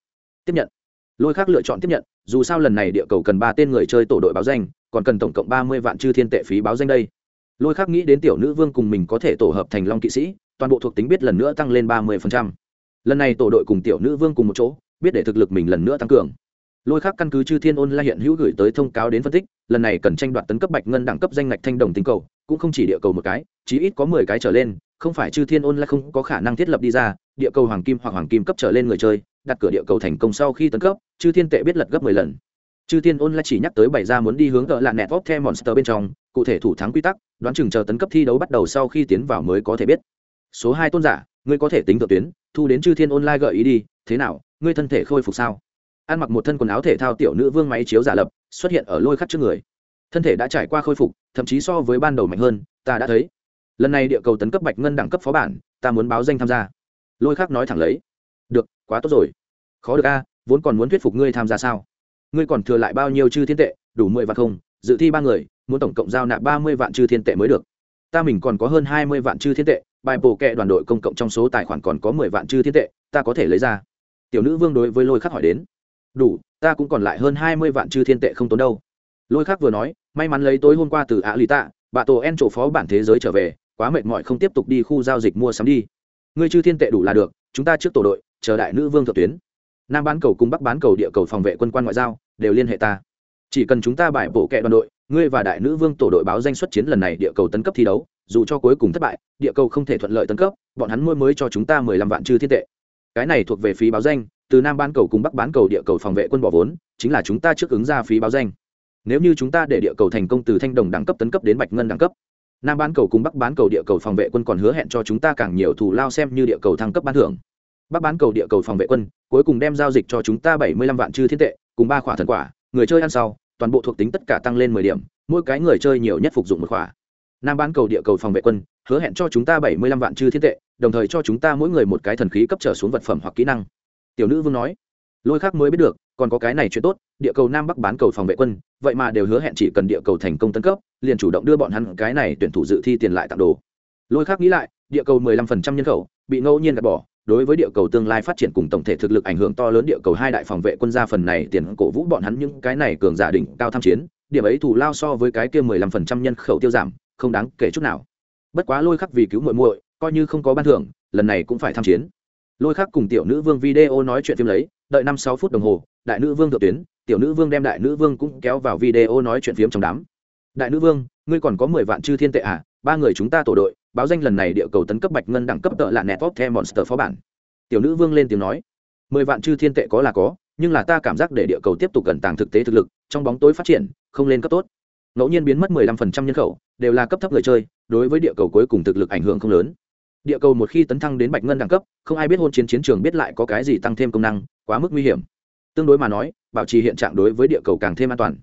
Tiếp nhận. Lôi khác lựa chọn tiếp nhận, dù sao lần này địa cầu cần ba tên người chơi tổ đội báo danh, còn cần tổng cộng ba mươi vạn chư thiên tệ phí báo danh đây. Lôi khác nghĩ đến tiểu nữ vương cùng mình có thể tổ hợp thành long kỵ sĩ, toàn bộ thuộc tính biết lần nữa tăng lên ba mươi lần này tổ đội cùng tiểu nữ vương cùng một chỗ, biết để thực lực mình lần nữa tăng cường. Lôi khác căn cứ chư thiên ôn la hiện hữu gửi tới thông cáo đến phân tích, lần này cần tranh đoạt tấn cấp bạch ngân đẳng cấp danh ngạch thanh đồng tinh cầu cũng không chỉ địa cầu một cái, chí ít có mười cái trở lên, không phải chư thiên ôn la không có khả năng thiết lập đi ra, địa cầu hoàng kim hoặc hoàng kim cấp trở lên người chơi, đặt cửa địa cầu thành công sau khi tấn cấp, chư thiên tệ biết lật gấp mười lần. Chư thiên ôn la chỉ nhắc tới bày ra muốn đi hướng tợ là nẹt vóc the monster bên trong, cụ thể thủ thắng quy tắc, đoán chừng chờ tấn cấp thi đấu bắt đầu sau khi tiến vào mới có thể biết. Số hai tôn giả, ngươi có thể tính thượng tuyến, thu đến chư thiên online gợi ý đi, thế nào, ngươi thân thể khôi phục sao? Ăn mặc một thân quần áo thể thao tiểu nữ vương máy chiếu giả lập, xuất hiện ở lôi khắc trước người thân thể đã trải qua khôi phục, thậm chí so với ban đầu mạnh hơn, ta đã thấy. Lần này địa cầu tấn cấp bạch ngân đẳng cấp phó bản, ta muốn báo danh tham gia. Lôi khắc nói thẳng lấy. Được, quá tốt rồi. Khó được a, vốn còn muốn thuyết phục ngươi tham gia sao? Ngươi còn thừa lại bao nhiêu chư thiên tệ, đủ mười vạn không? Dự thi ba người, muốn tổng cộng giao nạp ba mươi vạn chư thiên tệ mới được. Ta mình còn có hơn hai mươi vạn chư thiên tệ, bài bổ kệ đoàn đội công cộng trong số tài khoản còn có mười vạn chư thiên tệ, ta có thể lấy ra. Tiểu nữ vương đối với lôi khắc hỏi đến. Đủ, ta cũng còn lại hơn hai mươi vạn chư thiên tệ không tốn đâu lôi khác vừa nói, may mắn lấy tối hôm qua từ ạ lì tạ bà tổ en chỗ phó bản thế giới trở về, quá mệt mỏi không tiếp tục đi khu giao dịch mua sắm đi. Ngươi chư thiên tệ đủ là được, chúng ta trước tổ đội, chờ đại nữ vương thượng tuyến. Nam bán cầu cùng bắc bán cầu địa cầu phòng vệ quân quan ngoại giao, đều liên hệ ta. Chỉ cần chúng ta bài bổ kệ đoàn đội, ngươi và đại nữ vương tổ đội báo danh xuất chiến lần này địa cầu tấn cấp thi đấu, dù cho cuối cùng thất bại, địa cầu không thể thuận lợi tấn cấp, bọn hắn mua mới cho chúng ta mười lăm vạn chư thiên tệ. Cái này thuộc về phí báo danh, từ nam bán cầu cùng bắc bán cầu địa cầu phòng vệ quân bỏ vốn, chính là chúng ta trước ứng ra phí báo danh nếu như chúng ta để địa cầu thành công từ thanh đồng đẳng cấp tấn cấp đến bạch ngân đẳng cấp, nam bán cầu cùng bắc bán cầu địa cầu phòng vệ quân còn hứa hẹn cho chúng ta càng nhiều thù lao xem như địa cầu thăng cấp bán thưởng. Bắc bán cầu địa cầu phòng vệ quân cuối cùng đem giao dịch cho chúng ta bảy mươi lăm vạn chư thiên tệ, cùng ba khỏa thần quả, người chơi ăn sau, toàn bộ thuộc tính tất cả tăng lên mười điểm, mỗi cái người chơi nhiều nhất phục dụng một khỏa. Nam bán cầu địa cầu phòng vệ quân hứa hẹn cho chúng ta bảy mươi lăm vạn chư thiên tệ, đồng thời cho chúng ta mỗi người một cái thần khí cấp trở xuống vật phẩm hoặc kỹ năng. Tiểu nữ vương nói, lôi khác mới biết được còn có cái này chuyện tốt, địa cầu nam bắc bán cầu phòng vệ quân, vậy mà đều hứa hẹn chỉ cần địa cầu thành công tấn cấp, liền chủ động đưa bọn hắn cái này tuyển thủ dự thi tiền lại tặng đồ. Lôi khác nghĩ lại, địa cầu mười lăm phần trăm nhân khẩu, bị ngẫu nhiên gạt bỏ, đối với địa cầu tương lai phát triển cùng tổng thể thực lực ảnh hưởng to lớn địa cầu hai đại phòng vệ quân gia phần này tiền cổ vũ bọn hắn những cái này cường giả đỉnh cao tham chiến, điểm ấy thủ lao so với cái kia mười lăm phần trăm nhân khẩu tiêu giảm, không đáng kể chút nào. Bất quá lôi khắc vì cứu muội muội, coi như không có ban thưởng, lần này cũng phải tham chiến lôi khác cùng tiểu nữ vương video nói chuyện phim lấy, đợi năm sáu phút đồng hồ, đại nữ vương thượng tuyến, tiểu nữ vương đem đại nữ vương cũng kéo vào video nói chuyện phiếm trong đám. Đại nữ vương, ngươi còn có mười vạn chư thiên tệ à ba người chúng ta tổ đội, báo danh lần này địa cầu tấn cấp bạch ngân đẳng cấp tợ là nẹt top the monster phó bản. Tiểu nữ vương lên tiếng nói, mười vạn chư thiên tệ có là có, nhưng là ta cảm giác để địa cầu tiếp tục gần tàng thực tế thực lực, trong bóng tối phát triển, không lên cấp tốt. Ngẫu nhiên biến mất mười lăm phần trăm nhân khẩu, đều là cấp thấp người chơi, đối với địa cầu cuối cùng thực lực ảnh hưởng không lớn địa cầu một khi tấn thăng đến bạch ngân đẳng cấp, không ai biết hôn chiến chiến trường biết lại có cái gì tăng thêm công năng, quá mức nguy hiểm. Tương đối mà nói, bảo trì hiện trạng đối với địa cầu càng thêm an toàn.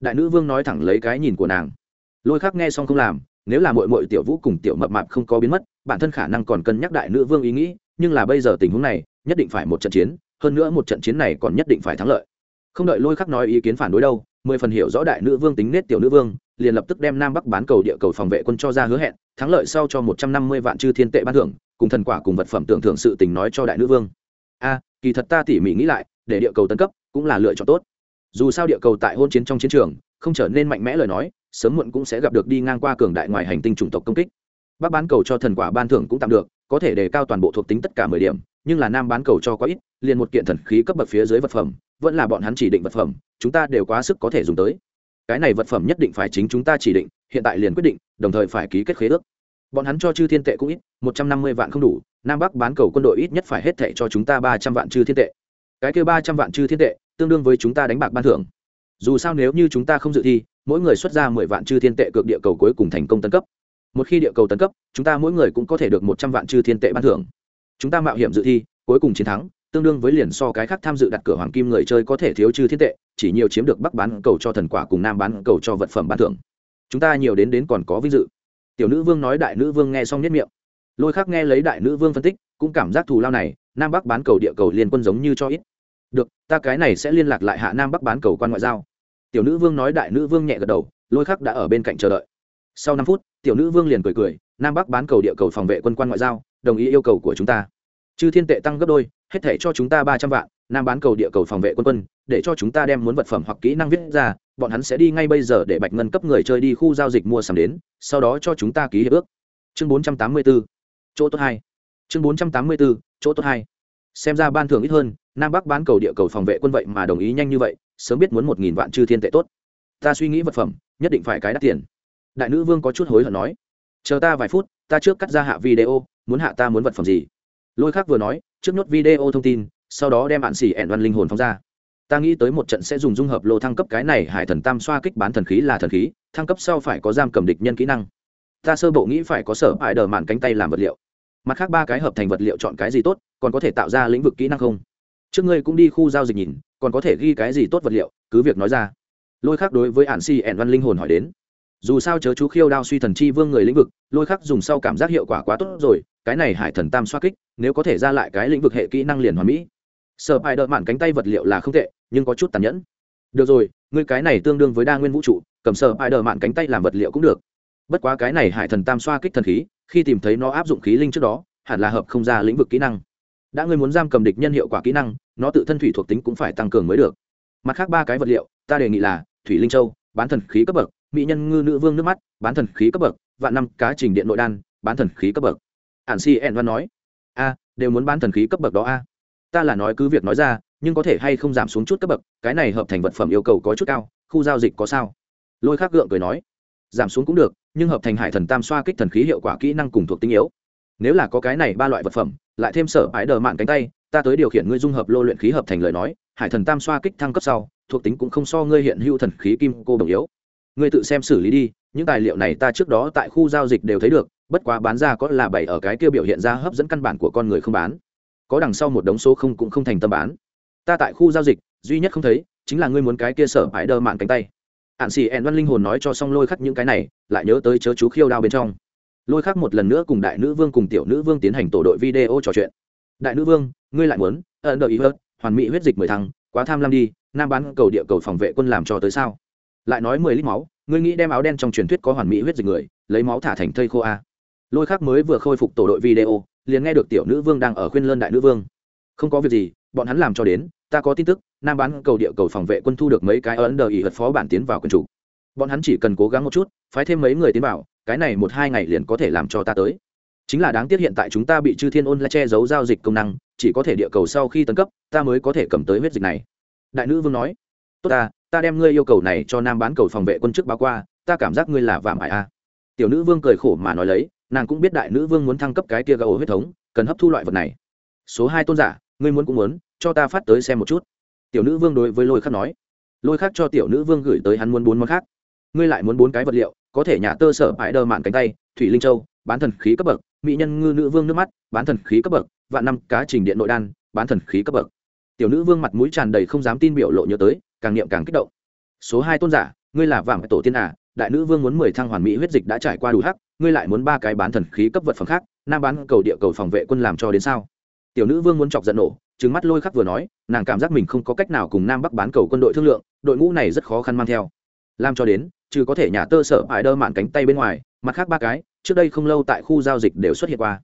Đại nữ vương nói thẳng lấy cái nhìn của nàng. Lôi khắc nghe xong không làm, nếu là mội mội tiểu vũ cùng tiểu mập mạp không có biến mất, bản thân khả năng còn cân nhắc đại nữ vương ý nghĩ, nhưng là bây giờ tình huống này, nhất định phải một trận chiến, hơn nữa một trận chiến này còn nhất định phải thắng lợi. Không đợi lôi khắc nói ý kiến phản đối đâu, mười phần hiểu rõ đại nữ vương tính nết tiểu nữ vương, liền lập tức đem nam bắc bán cầu địa cầu phòng vệ quân cho ra hứa hẹn thắng lợi sau cho một trăm năm mươi vạn chư thiên tệ ban thưởng, cùng thần quả cùng vật phẩm tưởng thưởng sự tình nói cho đại nữ vương. A, kỳ thật ta tỉ mỉ nghĩ lại, để địa cầu tấn cấp cũng là lựa chọn tốt. Dù sao địa cầu tại hôn chiến trong chiến trường, không trở nên mạnh mẽ lời nói, sớm muộn cũng sẽ gặp được đi ngang qua cường đại ngoài hành tinh chủng tộc công kích. Bắc bán cầu cho thần quả ban thưởng cũng tạm được, có thể đề cao toàn bộ thuộc tính tất cả mười điểm, nhưng là nam bán cầu cho quá ít, liền một kiện thần khí cấp bậc phía dưới vật phẩm, vẫn là bọn hắn chỉ định vật phẩm, chúng ta đều quá sức có thể dùng tới. Cái này vật phẩm nhất định phải chính chúng ta chỉ định hiện tại liền quyết định, đồng thời phải ký kết khế ước. Bọn hắn cho chư thiên tệ cũng ít, một trăm năm mươi vạn không đủ, nam bắc bán cầu quân đội ít nhất phải hết thệ cho chúng ta ba trăm vạn chư thiên tệ. Cái kêu ba trăm vạn chư thiên tệ, tương đương với chúng ta đánh bạc ban thưởng. Dù sao nếu như chúng ta không dự thi, mỗi người xuất ra mười vạn chư thiên tệ cược địa cầu cuối cùng thành công tấn cấp. Một khi địa cầu tấn cấp, chúng ta mỗi người cũng có thể được một trăm vạn chư thiên tệ ban thưởng. Chúng ta mạo hiểm dự thi, cuối cùng chiến thắng, tương đương với liền so cái khác tham dự đặt cửa hoàng kim người chơi có thể thiếu chư thiên tệ, chỉ nhiều chiếm được bắc bán cầu cho thần quả cùng nam bán cầu cho vật phẩm ban thưởng chúng ta nhiều đến đến còn có vinh dự. Tiểu nữ vương nói đại nữ vương nghe xong nhất miệng. Lôi khác nghe lấy đại nữ vương phân tích, cũng cảm giác thù lao này, nam bắc bán cầu địa cầu liên quân giống như cho ít. Được, ta cái này sẽ liên lạc lại hạ nam bắc bán cầu quan ngoại giao. Tiểu nữ vương nói đại nữ vương nhẹ gật đầu, lôi khắc đã ở bên cạnh chờ đợi. Sau năm phút, tiểu nữ vương liền cười cười, nam bắc bán cầu địa cầu phòng vệ quân quan ngoại giao, đồng ý yêu cầu của chúng ta. Chư thiên tệ tăng gấp đôi, hết thể cho chúng ta ba trăm vạn, nam bán cầu địa cầu phòng vệ quân quân, để cho chúng ta đem muốn vật phẩm hoặc kỹ năng viết ra bọn hắn sẽ đi ngay bây giờ để bạch ngân cấp người chơi đi khu giao dịch mua sắm đến, sau đó cho chúng ta ký hiệp ước. Chương bốn trăm tám mươi bốn chỗ tốt hai. Chương bốn trăm tám mươi bốn chỗ tốt hai. Xem ra ban thưởng ít hơn, nam bắc bán cầu địa cầu phòng vệ quân vậy mà đồng ý nhanh như vậy, sớm biết muốn một nghìn vạn chư thiên tệ tốt. Ta suy nghĩ vật phẩm, nhất định phải cái đắt tiền. Đại nữ vương có chút hối hận nói, chờ ta vài phút, ta trước cắt ra hạ video, muốn hạ ta muốn vật phẩm gì? Lôi khác vừa nói, trước nhốt video thông tin, sau đó đem bạn xỉ ẻn văn linh hồn phóng ra ta nghĩ tới một trận sẽ dùng dung hợp lô thăng cấp cái này, hải thần tam xoa kích bán thần khí là thần khí, thăng cấp sau phải có giam cầm địch nhân kỹ năng. Ta sơ bộ nghĩ phải có sở hại đờ mạn cánh tay làm vật liệu. Mặt khác ba cái hợp thành vật liệu chọn cái gì tốt, còn có thể tạo ra lĩnh vực kỹ năng không? Trước ngươi cũng đi khu giao dịch nhìn, còn có thể ghi cái gì tốt vật liệu, cứ việc nói ra. Lôi khác đối với ạn si ẻn văn linh hồn hỏi đến. Dù sao chớ chú khiêu đao suy thần chi vương người lĩnh vực, lôi khắc dùng sau cảm giác hiệu quả quá tốt rồi, cái này hải thần tam xoa kích, nếu có thể ra lại cái lĩnh vực hệ kỹ năng liền hoàn mỹ sợ bài đợt mạn cánh tay vật liệu là không tệ, nhưng có chút tàn nhẫn. Được rồi, ngươi cái này tương đương với đa nguyên vũ trụ, cầm sợ bài đợt mạn cánh tay làm vật liệu cũng được. Bất quá cái này hải thần tam xoa kích thần khí, khi tìm thấy nó áp dụng khí linh trước đó, hẳn là hợp không ra lĩnh vực kỹ năng. Đã ngươi muốn giam cầm địch nhân hiệu quả kỹ năng, nó tự thân thủy thuộc tính cũng phải tăng cường mới được. Mặt khác ba cái vật liệu, ta đề nghị là thủy linh châu, bán thần khí cấp bậc, mỹ nhân ngư nữ vương nước mắt, bán thần khí cấp bậc, vạn năm cá trình điện nội đan, bán thần khí cấp bậc. Ản si en văn nói, a, đều muốn bán thần khí cấp bậc đó a ta là nói cứ việc nói ra, nhưng có thể hay không giảm xuống chút cấp bậc, cái này hợp thành vật phẩm yêu cầu có chút cao, khu giao dịch có sao? Lôi khắc gượng cười nói, giảm xuống cũng được, nhưng hợp thành hải thần tam xoa kích thần khí hiệu quả kỹ năng cùng thuộc tính yếu. Nếu là có cái này ba loại vật phẩm, lại thêm sở ái đờ mạn cánh tay, ta tới điều khiển ngươi dung hợp lô luyện khí hợp thành lời nói, hải thần tam xoa kích thăng cấp sau, thuộc tính cũng không so ngươi hiện hữu thần khí kim cô đồng yếu. Ngươi tự xem xử lý đi, những tài liệu này ta trước đó tại khu giao dịch đều thấy được, bất quá bán ra có là bảy ở cái kia biểu hiện ra hấp dẫn căn bản của con người không bán có đằng sau một đống số không cũng không thành tâm bán. Ta tại khu giao dịch, duy nhất không thấy, chính là ngươi muốn cái kia sở hãi đơ mạn cánh tay. Hạn xì ẹn văn linh hồn nói cho xong lôi khắc những cái này, lại nhớ tới chớ chú khiêu đao bên trong. Lôi khắc một lần nữa cùng đại nữ vương cùng tiểu nữ vương tiến hành tổ đội video trò chuyện. Đại nữ vương, ngươi lại muốn ẩn đợi ý hớt, hoàn mỹ huyết dịch mười thăng quá tham lam đi, nam bán cầu địa cầu phòng vệ quân làm cho tới sao? Lại nói mười lít máu, ngươi nghĩ đem áo đen trong truyền thuyết có hoàn mỹ huyết dịch người, lấy máu thả thành thây khô a. Lôi khắc mới vừa khôi phục tổ đội video liền nghe được tiểu nữ vương đang ở khuyên lơn đại nữ vương. Không có việc gì, bọn hắn làm cho đến, ta có tin tức, nam bán cầu địa cầu phòng vệ quân thu được mấy cái ấn đờ ý hật phó bản tiến vào quân chủ. Bọn hắn chỉ cần cố gắng một chút, phái thêm mấy người tiến vào, cái này một hai ngày liền có thể làm cho ta tới. Chính là đáng tiếc hiện tại chúng ta bị chư thiên ôn la che giấu giao dịch công năng, chỉ có thể địa cầu sau khi tấn cấp, ta mới có thể cầm tới huyết dịch này. Đại nữ vương nói, tốt ta ta đem ngươi yêu cầu này cho nam bán cầu phòng vệ quân chức báo qua, ta cảm giác ngươi là vàm ải a. Tiểu nữ vương cười khổ mà nói lấy nàng cũng biết đại nữ vương muốn thăng cấp cái kia gấu huyết thống, cần hấp thu loại vật này. Số hai tôn giả, ngươi muốn cũng muốn, cho ta phát tới xem một chút. Tiểu nữ vương đối với lôi khắc nói. Lôi khắc cho tiểu nữ vương gửi tới hắn muốn bốn món khác. Ngươi lại muốn bốn cái vật liệu, có thể nhà tơ sở bãi đơ mạn cánh tay, thủy linh châu, bán thần khí cấp bậc, mỹ nhân ngư nữ vương nước mắt, bán thần khí cấp bậc, vạn năm cá trình điện nội đan, bán thần khí cấp bậc. Tiểu nữ vương mặt mũi tràn đầy không dám tin biểu lộ nhớ tới, càng niệm càng kích động. Số hai tôn giả, ngươi là vàng tổ tiên à đại nữ vương muốn mười thăng hoàn mỹ huyết dịch đã trải qua đủ hắc ngươi lại muốn ba cái bán thần khí cấp vật phẩm khác, nam bán cầu địa cầu phòng vệ quân làm cho đến sao? Tiểu nữ vương muốn chọc giận nổ trứng mắt lôi khắc vừa nói, nàng cảm giác mình không có cách nào cùng nam bắc bán cầu quân đội thương lượng, đội ngũ này rất khó khăn mang theo. Làm cho đến, trừ có thể nhà tơ sở ải đơ mạn cánh tay bên ngoài, mặt khác ba cái, trước đây không lâu tại khu giao dịch đều xuất hiện qua.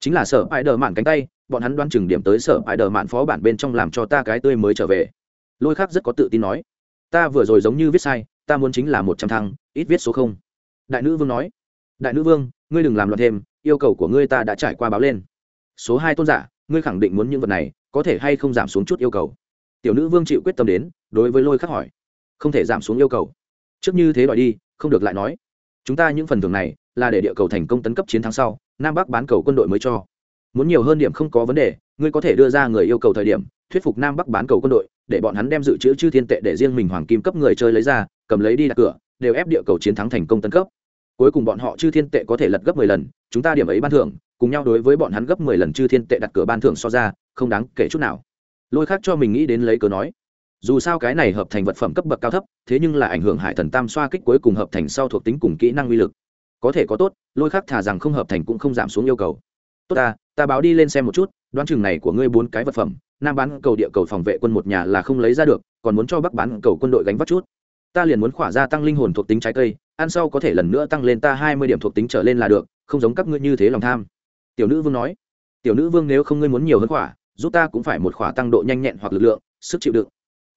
Chính là sở ải đơ mạn cánh tay, bọn hắn đoán chừng điểm tới sở ải đơ mạn phó bản bên trong làm cho ta cái tươi mới trở về. Lôi khắc rất có tự tin nói, ta vừa rồi giống như viết sai, ta muốn chính là một trăm thăng, ít viết số không. Đại nữ vương nói đại nữ vương, ngươi đừng làm loạn thêm, yêu cầu của ngươi ta đã trải qua báo lên. Số hai tôn giả, ngươi khẳng định muốn những vật này, có thể hay không giảm xuống chút yêu cầu? Tiểu nữ vương chịu quyết tâm đến, đối với lôi khắc hỏi. Không thể giảm xuống yêu cầu. Trước như thế đòi đi, không được lại nói. Chúng ta những phần thưởng này, là để địa cầu thành công tấn cấp chiến thắng sau, nam bắc bán cầu quân đội mới cho. Muốn nhiều hơn điểm không có vấn đề, ngươi có thể đưa ra người yêu cầu thời điểm, thuyết phục nam bắc bán cầu quân đội, để bọn hắn đem dự trữ chư thiên tệ để riêng mình hoàng kim cấp người chơi lấy ra, cầm lấy đi đặt cửa, đều ép địa cầu chiến thắng thành công tấn cấp cuối cùng bọn họ chư thiên tệ có thể lật gấp mười lần, chúng ta điểm ấy ban thưởng, cùng nhau đối với bọn hắn gấp mười lần chư thiên tệ đặt cửa ban thưởng so ra, không đáng kể chút nào. Lôi khác cho mình nghĩ đến lấy cớ nói, dù sao cái này hợp thành vật phẩm cấp bậc cao thấp, thế nhưng là ảnh hưởng hải thần tam xoa kích cuối cùng hợp thành sau thuộc tính cùng kỹ năng uy lực. Có thể có tốt, lôi khác thả rằng không hợp thành cũng không giảm xuống yêu cầu. Tốt ta ta báo đi lên xem một chút, đoán chừng này của ngươi bốn cái vật phẩm, nam bán cầu địa cầu phòng vệ quân một nhà là không lấy ra được, còn muốn cho bắc bán cầu quân đội gánh vác chút ta liền muốn khỏa ra tăng linh hồn thuộc tính trái cây, ăn sau có thể lần nữa tăng lên ta hai mươi điểm thuộc tính trở lên là được, không giống các ngươi như thế lòng tham. Tiểu nữ vương nói. Tiểu nữ vương nếu không ngươi muốn nhiều hơn khỏa, giúp ta cũng phải một khỏa tăng độ nhanh nhẹn hoặc lực lượng, sức chịu đựng.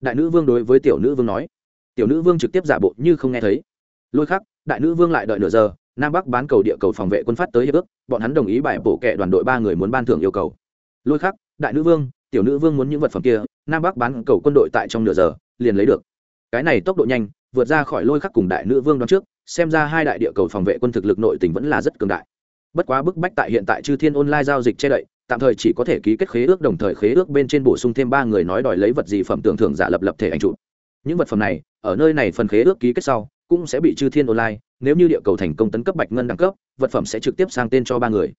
Đại nữ vương đối với tiểu nữ vương nói. Tiểu nữ vương trực tiếp giả bộ như không nghe thấy. Lôi khắc, đại nữ vương lại đợi nửa giờ, nam bắc bán cầu địa cầu phòng vệ quân phát tới hiệp ước, bọn hắn đồng ý bài bổ kệ đoàn đội ba người muốn ban thưởng yêu cầu. Lôi khắc, đại nữ vương, tiểu nữ vương muốn những vật phẩm kia, nam bắc bán cầu quân đội tại trong nửa giờ, liền lấy được cái này tốc độ nhanh, vượt ra khỏi lôi khắc cùng đại nữ vương đoán trước, xem ra hai đại địa cầu phòng vệ quân thực lực nội tỉnh vẫn là rất cường đại. Bất quá bức bách tại hiện tại chư thiên online giao dịch che đậy, tạm thời chỉ có thể ký kết khế ước đồng thời khế ước bên trên bổ sung thêm ba người nói đòi lấy vật gì phẩm tưởng thưởng giả lập lập thể ảnh chụp. Những vật phẩm này, ở nơi này phần khế ước ký kết sau, cũng sẽ bị chư thiên online, nếu như địa cầu thành công tấn cấp bạch ngân đẳng cấp, vật phẩm sẽ trực tiếp sang tên cho ba người.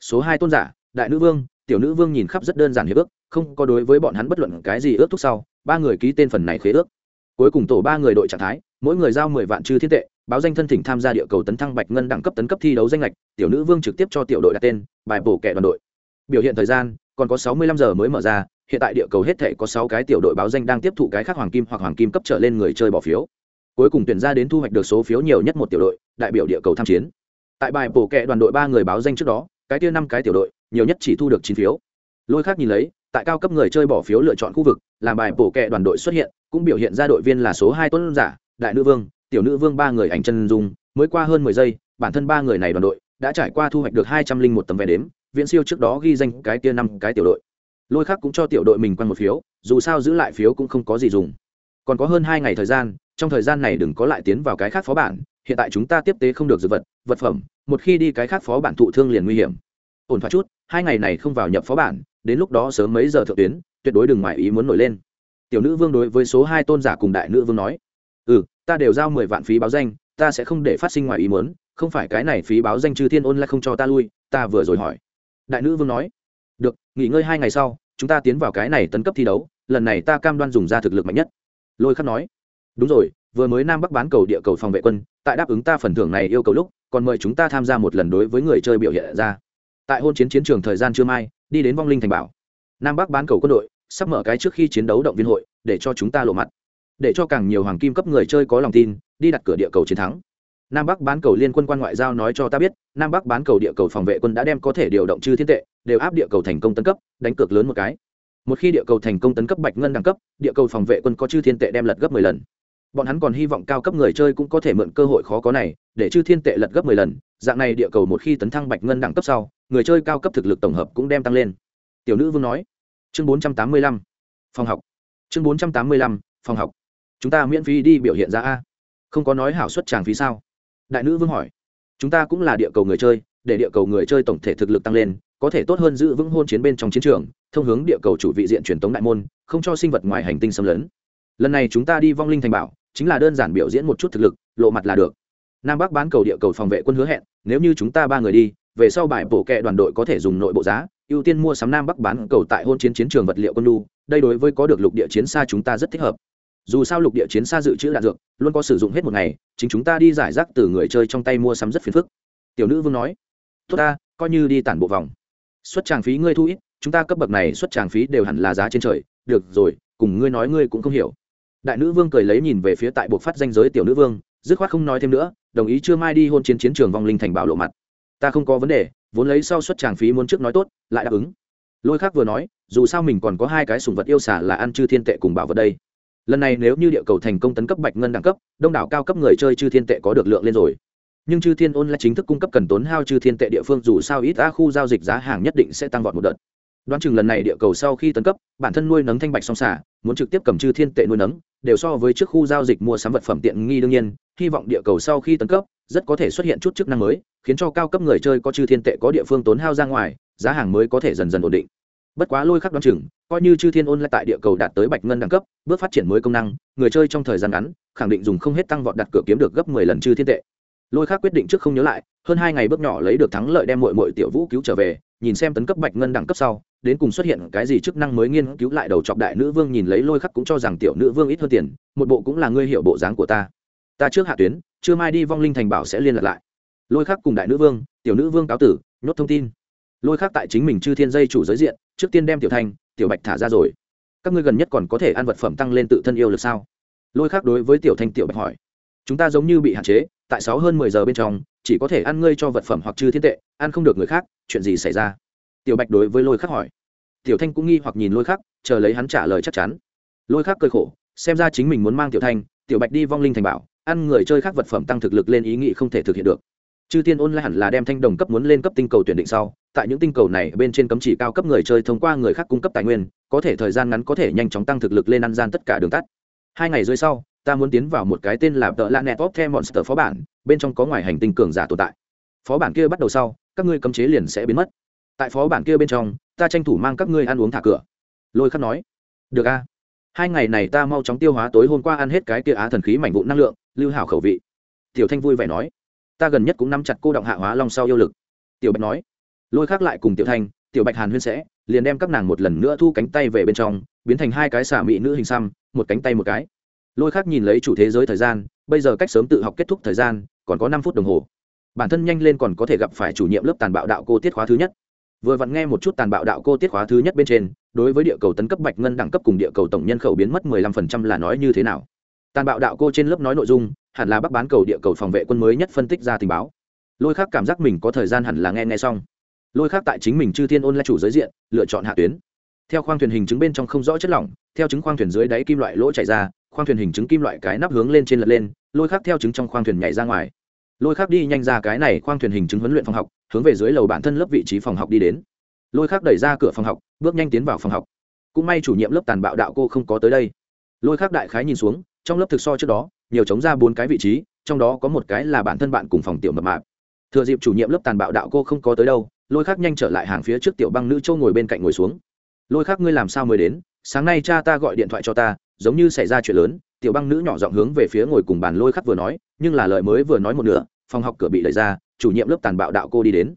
Số hai tôn giả, đại nữ vương, tiểu nữ vương nhìn khắp rất đơn giản hiệp ước, không có đối với bọn hắn bất luận cái gì ước thúc sau, ba người ký tên phần này khế ước cuối cùng tổ ba người đội trạng thái, mỗi người giao mười vạn chư thiên tệ, báo danh thân thỉnh tham gia địa cầu tấn thăng bạch ngân đẳng cấp tấn cấp thi đấu danh lệch tiểu nữ vương trực tiếp cho tiểu đội đặt tên, bài bổ kẻ đoàn đội. Biểu hiện thời gian, còn có sáu mươi lăm giờ mới mở ra, hiện tại địa cầu hết thể có sáu cái tiểu đội báo danh đang tiếp thụ cái khác hoàng kim hoặc hoàng kim cấp trở lên người chơi bỏ phiếu. Cuối cùng tuyển ra đến thu hoạch được số phiếu nhiều nhất một tiểu đội, đại biểu địa cầu tham chiến. Tại bài bổ kẹ đoàn đội ba người báo danh trước đó, cái tia năm cái tiểu đội, nhiều nhất chỉ thu được chín phiếu. Lôi khác nhìn lấy tại cao cấp người chơi bỏ phiếu lựa chọn khu vực, làm bài bổ kẹ đoàn đội xuất hiện, cũng biểu hiện ra đội viên là số hai tuấn giả, đại nữ vương, tiểu nữ vương ba người ảnh chân dung, mới qua hơn mười giây, bản thân ba người này đoàn đội đã trải qua thu hoạch được hai trăm linh một tấm vé đếm, viễn siêu trước đó ghi danh cái kia năm cái tiểu đội. Lôi khác cũng cho tiểu đội mình quăng một phiếu, dù sao giữ lại phiếu cũng không có gì dùng. Còn có hơn hai ngày thời gian, trong thời gian này đừng có lại tiến vào cái khác phó bản, hiện tại chúng ta tiếp tế không được dự vật vật phẩm, một khi đi cái khác phó bản thụ thương liền nguy hiểm. Ổn thoát chút, hai ngày này không vào nhập phó bản đến lúc đó sớm mấy giờ thượng tuyến, tuyệt đối đừng ngoài ý muốn nổi lên. Tiểu nữ vương đối với số hai tôn giả cùng đại nữ vương nói ừ ta đều giao mười vạn phí báo danh, ta sẽ không để phát sinh ngoài ý muốn, không phải cái này phí báo danh chư thiên ôn lại không cho ta lui, ta vừa rồi hỏi. Đại nữ vương nói, được, nghỉ ngơi hai ngày sau, chúng ta tiến vào cái này tấn cấp thi đấu, lần này ta cam đoan dùng ra thực lực mạnh nhất. Lôi khắc nói, đúng rồi, vừa mới nam bắc bán cầu địa cầu phòng vệ quân, tại đáp ứng ta phần thưởng này yêu cầu lúc, còn mời chúng ta tham gia một lần đối với người chơi biểu hiện ra. Tại hôn chiến chiến trường thời gian chưa mai đi đến vong linh thành bảo. Nam bắc bán cầu quân đội, sắp mở cái trước khi chiến đấu động viên hội, để cho chúng ta lộ mặt. Để cho càng nhiều hoàng kim cấp người chơi có lòng tin, đi đặt cửa địa cầu chiến thắng. Nam bắc bán cầu liên quân quan ngoại giao nói cho ta biết, nam bắc bán cầu địa cầu phòng vệ quân đã đem có thể điều động chư thiên tệ, đều áp địa cầu thành công tấn cấp, đánh cược lớn một cái. Một khi địa cầu thành công tấn cấp bạch ngân đẳng cấp, địa cầu phòng vệ quân có chư thiên tệ đem lật gấp mười lần. Bọn hắn còn hy vọng cao cấp người chơi cũng có thể mượn cơ hội khó có này, để chư thiên tệ lật gấp mười lần. Dạng này địa cầu một khi tấn thăng bạch ngân đẳng cấp sau người chơi cao cấp thực lực tổng hợp cũng đem tăng lên. Tiểu nữ vương nói, chương bốn trăm tám mươi lăm, phòng học. Chương bốn trăm tám mươi lăm, phòng học. Chúng ta miễn phí đi biểu hiện ra a. Không có nói hảo suất tràng phí sao? Đại nữ vương hỏi. Chúng ta cũng là địa cầu người chơi, để địa cầu người chơi tổng thể thực lực tăng lên, có thể tốt hơn giữ vững hôn chiến bên trong chiến trường, thông hướng địa cầu chủ vị diện truyền tống đại môn, không cho sinh vật ngoài hành tinh xâm lấn. Lần này chúng ta đi vong linh thành bảo, chính là đơn giản biểu diễn một chút thực lực, lộ mặt là được. Nam bắc bán cầu địa cầu phòng vệ quân hứa hẹn, nếu như chúng ta ba người đi về sau bài bổ kẹ đoàn đội có thể dùng nội bộ giá, ưu tiên mua sắm nam bắc bán cầu tại hôn chiến chiến trường vật liệu quân lu đây đối với có được lục địa chiến xa chúng ta rất thích hợp. Dù sao lục địa chiến xa dự trữ đạn dược, luôn có sử dụng hết một ngày, chính chúng ta đi giải rác từ người chơi trong tay mua sắm rất phiền phức. Tiểu nữ vương nói, tốt ta, coi như đi tản bộ vòng. Xuất tràng phí ngươi thu ít, chúng ta cấp bậc này xuất tràng phí đều hẳn là giá trên trời. Được rồi, cùng ngươi nói ngươi cũng không hiểu. Đại nữ vương cười lấy nhìn về phía tại buộc phát danh giới tiểu nữ vương, dứt khoát không nói thêm nữa, đồng ý chưa mai đi hôn chiến chiến trường vong linh thành bảo lộ mặt ta không có vấn đề, vốn lấy sau suất tràng phí muốn trước nói tốt, lại đáp ứng. Lôi khác vừa nói, dù sao mình còn có hai cái sùng vật yêu xả là ăn chư thiên tệ cùng bảo vật đây. Lần này nếu như địa cầu thành công tấn cấp bạch ngân đẳng cấp, đông đảo cao cấp người chơi chư thiên tệ có được lượng lên rồi. Nhưng chư thiên ôn lại chính thức cung cấp cần tốn hao chư thiên tệ địa phương dù sao ít a khu giao dịch giá hàng nhất định sẽ tăng vọt một đợt đoán chừng lần này địa cầu sau khi tấn cấp, bản thân nuôi nấng thanh bạch song xả muốn trực tiếp cầm chư thiên tệ nuôi nấng, đều so với trước khu giao dịch mua sắm vật phẩm tiện nghi đương nhiên, hy vọng địa cầu sau khi tấn cấp, rất có thể xuất hiện chút chức năng mới, khiến cho cao cấp người chơi có chư thiên tệ có địa phương tốn hao ra ngoài, giá hàng mới có thể dần dần ổn định. Bất quá lôi khắc đoán chừng, coi như chư thiên ôn lại tại địa cầu đạt tới bạch ngân đẳng cấp, bước phát triển mới công năng, người chơi trong thời gian ngắn, khẳng định dùng không hết tăng vọt đặt cửa kiếm được gấp mười lần chư thiên tệ. Lôi khắc quyết định trước không nhớ lại, hơn hai ngày bước nhỏ lấy được thắng lợi đem mội mội tiểu vũ cứu trở về, nhìn xem tấn cấp bạch ngân đẳng cấp sau đến cùng xuất hiện cái gì chức năng mới nghiên cứu lại đầu chọc đại nữ vương nhìn lấy lôi khắc cũng cho rằng tiểu nữ vương ít hơn tiền, một bộ cũng là ngươi hiệu bộ dáng của ta. Ta trước hạ tuyến chưa mai đi vong linh thành bảo sẽ liên lạc lại. Lôi khắc cùng đại nữ vương, tiểu nữ vương cáo tử, nhốt thông tin. Lôi khắc tại chính mình chư thiên dây chủ giới diện, trước tiên đem tiểu thanh tiểu bạch thả ra rồi. Các ngươi gần nhất còn có thể ăn vật phẩm tăng lên tự thân yêu lực sao? Lôi khắc đối với tiểu thanh tiểu bạch hỏi. Chúng ta giống như bị hạn chế, tại sáu hơn mười giờ bên trong, chỉ có thể ăn ngươi cho vật phẩm hoặc chư thiên tệ, ăn không được người khác, chuyện gì xảy ra? Tiểu bạch đối với lôi khắc hỏi. Tiểu thanh cũng nghi hoặc nhìn lôi khắc, chờ lấy hắn trả lời chắc chắn. Lôi khắc cơi khổ, xem ra chính mình muốn mang tiểu thanh, tiểu bạch đi vong linh thành bảo, ăn người chơi khác vật phẩm tăng thực lực lên ý nghĩ không thể thực hiện được. Chư tiên ôn lại hẳn là đem thanh đồng cấp muốn lên cấp tinh cầu tuyển định sau, tại những tinh cầu này bên trên cấm chỉ cao cấp người chơi thông qua người khác cung cấp tài nguyên, có thể thời gian ngắn có thể nhanh chóng tăng thực lực lên ăn gian tất cả đường tắt. Hai ngày rưỡi sau, ta muốn tiến vào một cái tên là tợ lanet top the monster phó bản, bên trong có ngoài hành tinh cường giả tồn tại. Phó bản kia bắt đầu sau, các ngươi cấm chế liền sẽ biến mất tại phó bản kia bên trong, ta tranh thủ mang các ngươi ăn uống thả cửa. Lôi khắc nói. Được a. Hai ngày này ta mau chóng tiêu hóa tối hôm qua ăn hết cái kia á thần khí mảnh vụn năng lượng, lưu hảo khẩu vị. Tiểu thanh vui vẻ nói. Ta gần nhất cũng nắm chặt cô động hạ hóa long sau yêu lực. Tiểu bạch nói. Lôi khắc lại cùng tiểu thanh, tiểu bạch hàn huyên sẽ, liền đem các nàng một lần nữa thu cánh tay về bên trong, biến thành hai cái xả mị nữ hình xăm, một cánh tay một cái. Lôi khắc nhìn lấy chủ thế giới thời gian, bây giờ cách sớm tự học kết thúc thời gian, còn có năm phút đồng hồ. Bản thân nhanh lên còn có thể gặp phải chủ nhiệm lớp tàn bạo đạo cô tiết khóa thứ nhất vừa vặn nghe một chút tàn bạo đạo cô tiết khóa thứ nhất bên trên, đối với địa cầu tấn cấp bạch ngân đẳng cấp cùng địa cầu tổng nhân khẩu biến mất mười lăm phần trăm là nói như thế nào? Tàn bạo đạo cô trên lớp nói nội dung, hẳn là bắc bán cầu địa cầu phòng vệ quân mới nhất phân tích ra tình báo. Lôi khác cảm giác mình có thời gian hẳn là nghe nghe xong. Lôi khác tại chính mình chư thiên ôn là chủ giới diện, lựa chọn hạ tuyến. Theo khoang thuyền hình chứng bên trong không rõ chất lỏng, theo chứng khoang thuyền dưới đáy kim loại lỗ chảy ra, khoang thuyền hình chứng kim loại cái nắp hướng lên trên lật lên, lôi khác theo chứng trong khoang thuyền nhảy ra ngoài. Lôi khác đi nhanh ra cái này khoang thuyền hình chứng huấn luyện phòng học hướng về dưới lầu bản thân lớp vị trí phòng học đi đến. Lôi khác đẩy ra cửa phòng học, bước nhanh tiến vào phòng học. Cũng may chủ nhiệm lớp tàn bạo đạo cô không có tới đây. Lôi khác đại khái nhìn xuống, trong lớp thực so trước đó, nhiều chống ra bốn cái vị trí, trong đó có một cái là bản thân bạn cùng phòng tiểu mập mạp. Thừa dịp chủ nhiệm lớp tàn bạo đạo cô không có tới đâu, lôi khác nhanh trở lại hàng phía trước tiểu băng nữ châu ngồi bên cạnh ngồi xuống. Lôi khác ngươi làm sao mới đến? Sáng nay cha ta gọi điện thoại cho ta, giống như xảy ra chuyện lớn. Tiểu băng nữ nhỏ giọng hướng về phía ngồi cùng bàn lôi khắc vừa nói, nhưng là lời mới vừa nói một nửa, phòng học cửa bị đẩy ra chủ nhiệm lớp tàn bạo đạo cô đi đến.